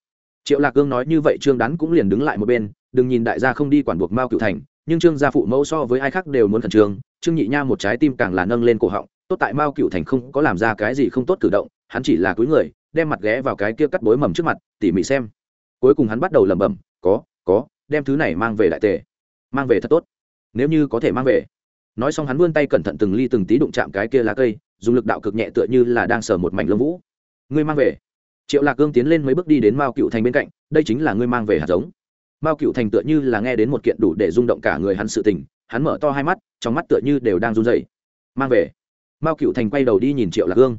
Speaker 1: Triệu lạc cương nói như vậy trương đắn cũng liền đứng lại một bên, đừng nhìn đại gia không đi quản buộc mao cựu thành, nhưng trương gia phụ mẫu so với ai khác đều muốn khẩn trương trương nhị nha một trái tim càng là nâng lên cổ họng, tốt tại mao cựu thành không có làm ra cái gì không tốt cử động, hắn chỉ là cúi người, đem mặt ghé vào cái kia cắt bối mầm trước mặt, tỉ mỉ xem. Cuối cùng hắn bắt đầu lẩm bẩm, có có, đem thứ này mang về đại tề, mang về thật tốt. Nếu như có thể mang về nói xong hắn vươn tay cẩn thận từng ly từng tí đụng chạm cái kia lá cây, dùng lực đạo cực nhẹ tựa như là đang sờ một mảnh lông vũ. Ngươi mang về. Triệu lạc cương tiến lên mấy bước đi đến mao cựu thành bên cạnh, đây chính là ngươi mang về hạt giống. Mao cựu thành tựa như là nghe đến một kiện đủ để rung động cả người hắn sự tình, hắn mở to hai mắt, trong mắt tựa như đều đang run dày mang về. Mao cựu thành quay đầu đi nhìn triệu lạc cương.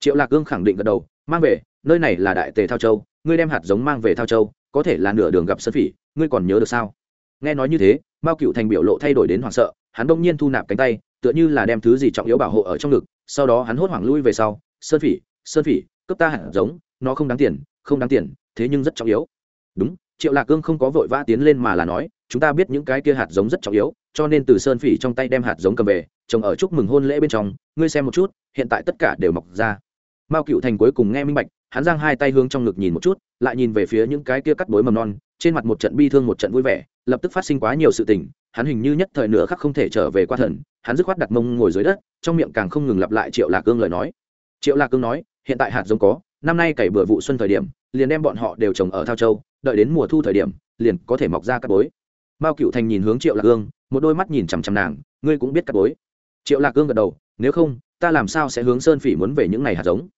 Speaker 1: Triệu lạc cương khẳng định gật đầu, mang về, nơi này là đại tề thao châu, ngươi đem hạt giống mang về thao châu, có thể là nửa đường gặp sơn phỉ, ngươi còn nhớ được sao? Nghe nói như thế, mao cựu thành biểu lộ thay đổi đến hoảng sợ hắn đông nhiên thu nạp cánh tay, tựa như là đem thứ gì trọng yếu bảo hộ ở trong ngực, sau đó hắn hốt hoảng lui về sau, sơn phỉ sơn phỉ cấp ta hạt giống, nó không đáng tiền, không đáng tiền, thế nhưng rất trọng yếu. Đúng, triệu lạc cương không có vội vã tiến lên mà là nói, chúng ta biết những cái kia hạt giống rất trọng yếu, cho nên từ sơn phỉ trong tay đem hạt giống cầm về trồng ở chúc mừng hôn lễ bên trong, ngươi xem một chút, hiện tại tất cả đều mọc ra. Mao cựu thành cuối cùng nghe minh bạch, hắn giang hai tay hướng trong ngực nhìn một chút, lại nhìn về phía những cái kia cắt bối mầm non trên mặt một trận bi thương một trận vui vẻ, lập tức phát sinh quá nhiều sự tình, hắn hình như nhất thời nửa khắc không thể trở về qua thần, hắn dứt khoát đặt mông ngồi dưới đất, trong miệng càng không ngừng lặp lại triệu lạc cương lời nói. Triệu lạc cương nói, hiện tại hạt giống có, năm nay cày bừa vụ xuân thời điểm, liền đem bọn họ đều trồng ở thao châu, đợi đến mùa thu thời điểm, liền có thể mọc ra các bối. Mao cựu thành nhìn hướng triệu lạc cương, một đôi mắt nhìn chằm chằm nàng, ngươi cũng biết các bối. Triệu lạc cương gật đầu, nếu không, ta làm sao sẽ hướng sơn phỉ muốn về những ngày hạt giống?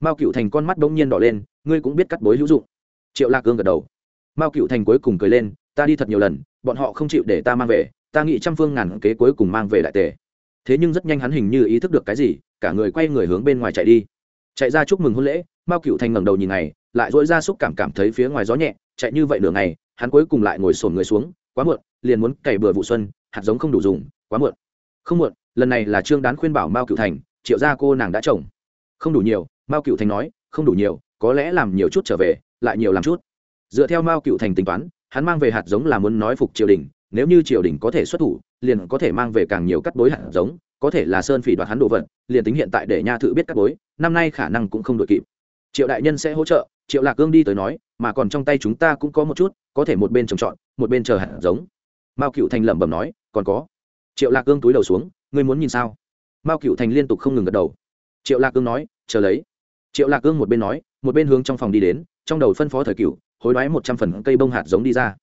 Speaker 1: Mao cựu thành con mắt bỗng nhiên đỏ lên, ngươi cũng biết cắt bối hữu dụng. Triệu lạc cương gật đầu mao cựu thành cuối cùng cười lên, ta đi thật nhiều lần, bọn họ không chịu để ta mang về, ta nghĩ trăm phương ngàn kế cuối cùng mang về đại tề. Thế nhưng rất nhanh hắn hình như ý thức được cái gì, cả người quay người hướng bên ngoài chạy đi. Chạy ra chúc mừng hôn lễ, mao cựu thành ngẩng đầu nhìn này lại dỗi ra xúc cảm cảm thấy phía ngoài gió nhẹ, chạy như vậy nửa ngày, hắn cuối cùng lại ngồi sổn người xuống, quá muộn, liền muốn cày bừa vụ xuân, hạt giống không đủ dùng, quá muộn. Không muộn, lần này là trương đán khuyên bảo mao cựu thành, triệu gia cô nàng đã trồng. Không đủ nhiều, mao cựu thành nói, không đủ nhiều, có lẽ làm nhiều chút trở về, lại nhiều làm chút dựa theo mao cựu thành tính toán, hắn mang về hạt giống là muốn nói phục triều đình, nếu như triều đình có thể xuất thủ, liền có thể mang về càng nhiều cắt bối hạt giống, có thể là sơn phỉ đoạt hắn đồ vật, liền tính hiện tại để nha thự biết cắt bối, năm nay khả năng cũng không đội kịp. Triệu đại nhân sẽ hỗ trợ, triệu lạc cương đi tới nói, mà còn trong tay chúng ta cũng có một chút, có thể một bên trồng trọt, một bên chờ hạt giống. Mao cựu thành lẩm bẩm nói, còn có. Triệu lạc cương túi đầu xuống, ngươi muốn nhìn sao? Mao cựu thành liên tục không ngừng gật đầu. Triệu lạc cương nói, chờ lấy. Triệu lạc cương một bên nói, một bên hướng trong phòng đi đến, trong đầu phân phó thời cựu hối đoái một trăm phần cây bông hạt giống đi ra.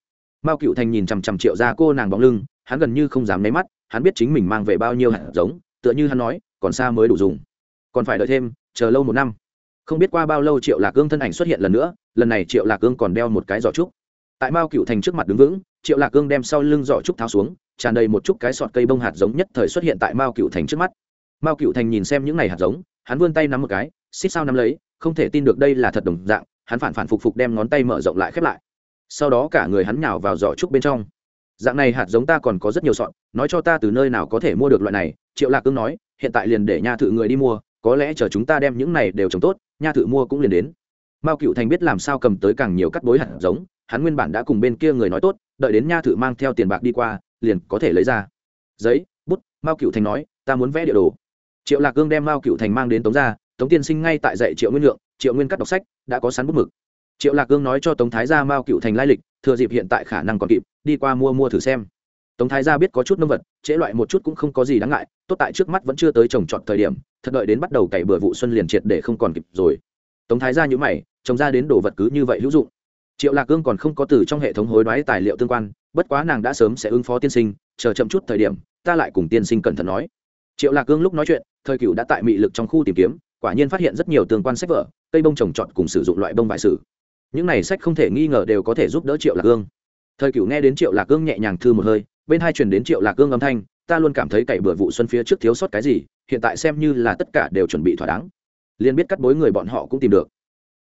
Speaker 1: Mao cựu thành nhìn chằm chằm triệu ra cô nàng bóng lưng, hắn gần như không dám nháy mắt, hắn biết chính mình mang về bao nhiêu hạt giống, tựa như hắn nói, còn xa mới đủ dùng. Còn phải đợi thêm, chờ lâu một năm. Không biết qua bao lâu triệu lạc cương thân ảnh xuất hiện lần nữa, lần này triệu lạc cương còn đeo một cái giỏ trúc. Tại mao cựu thành trước mặt đứng vững, triệu lạc cương đem sau lưng giỏ trúc tháo xuống, tràn đầy một chút cái sọt cây bông hạt giống nhất thời xuất hiện tại mao cựu thành trước mắt. Mao cựu thành nhìn xem những ngày hạt giống, hắn vươn tay nắm một cái, xích sao nắm lấy, không thể tin được đây là thật đồng dạng hắn phản phản phục phục đem ngón tay mở rộng lại khép lại. Sau đó cả người hắn nhào vào giỏ trúc bên trong. Dạng này hạt giống ta còn có rất nhiều sọn, nói cho ta từ nơi nào có thể mua được loại này, triệu lạc cương nói, hiện tại liền để nha thự người đi mua, có lẽ chờ chúng ta đem những này đều trồng tốt nha thự mua cũng liền đến. Mao cựu thành biết làm sao cầm tới càng nhiều cắt bối hạt giống, hắn nguyên bản đã cùng bên kia người nói tốt, đợi đến nha thự mang theo tiền bạc đi qua, liền có thể lấy ra. Giấy, bút, mao cựu thành nói, ta muốn vẽ địa đồ. Triệu lạc cương đem mao cựu thành mang đến tống ra tống tiên sinh ngay tại dạy triệu nguyên lượng, triệu nguyên cắt đọc sách đã có sắn bút mực. Triệu lạc cương nói cho tống thái gia mao cựu thành lai lịch, thừa dịp hiện tại khả năng còn kịp, đi qua mua mua thử xem. Tống thái gia biết có chút nông vật, trễ loại một chút cũng không có gì đáng ngại, tốt tại trước mắt vẫn chưa tới trồng trọt thời điểm, thật đợi đến bắt đầu cày bừa vụ xuân liền triệt để không còn kịp rồi. Tống thái gia nhữ mày, trồng ra đến đồ vật cứ như vậy hữu dụng. Triệu lạc cương còn không có từ trong hệ thống hối đoái tài liệu tương quan, bất quá nàng đã sớm sẽ ứng phó tiên sinh, chờ chậm chút thời điểm, ta lại cùng tiên sinh cẩn thận nói. Triệu lạc cương lúc nói chuyện, thời cựu đã tại mị lực trong khu tìm kiếm, quả nhiên phát hiện rất nhiều tương quan sách vở cây bông trồng trọt cùng sử dụng loại bông vải sử. Những này sách không thể nghi ngờ đều có thể giúp đỡ triệu lạc cương thời cựu nghe đến triệu lạc cương nhẹ nhàng thư một hơi, bên hai truyền đến triệu lạc cương âm thanh, ta luôn cảm thấy cày bừa vụ xuân phía trước thiếu sót cái gì, hiện tại xem như là tất cả đều chuẩn bị thỏa đáng. Liền biết cắt bối người bọn họ cũng tìm được.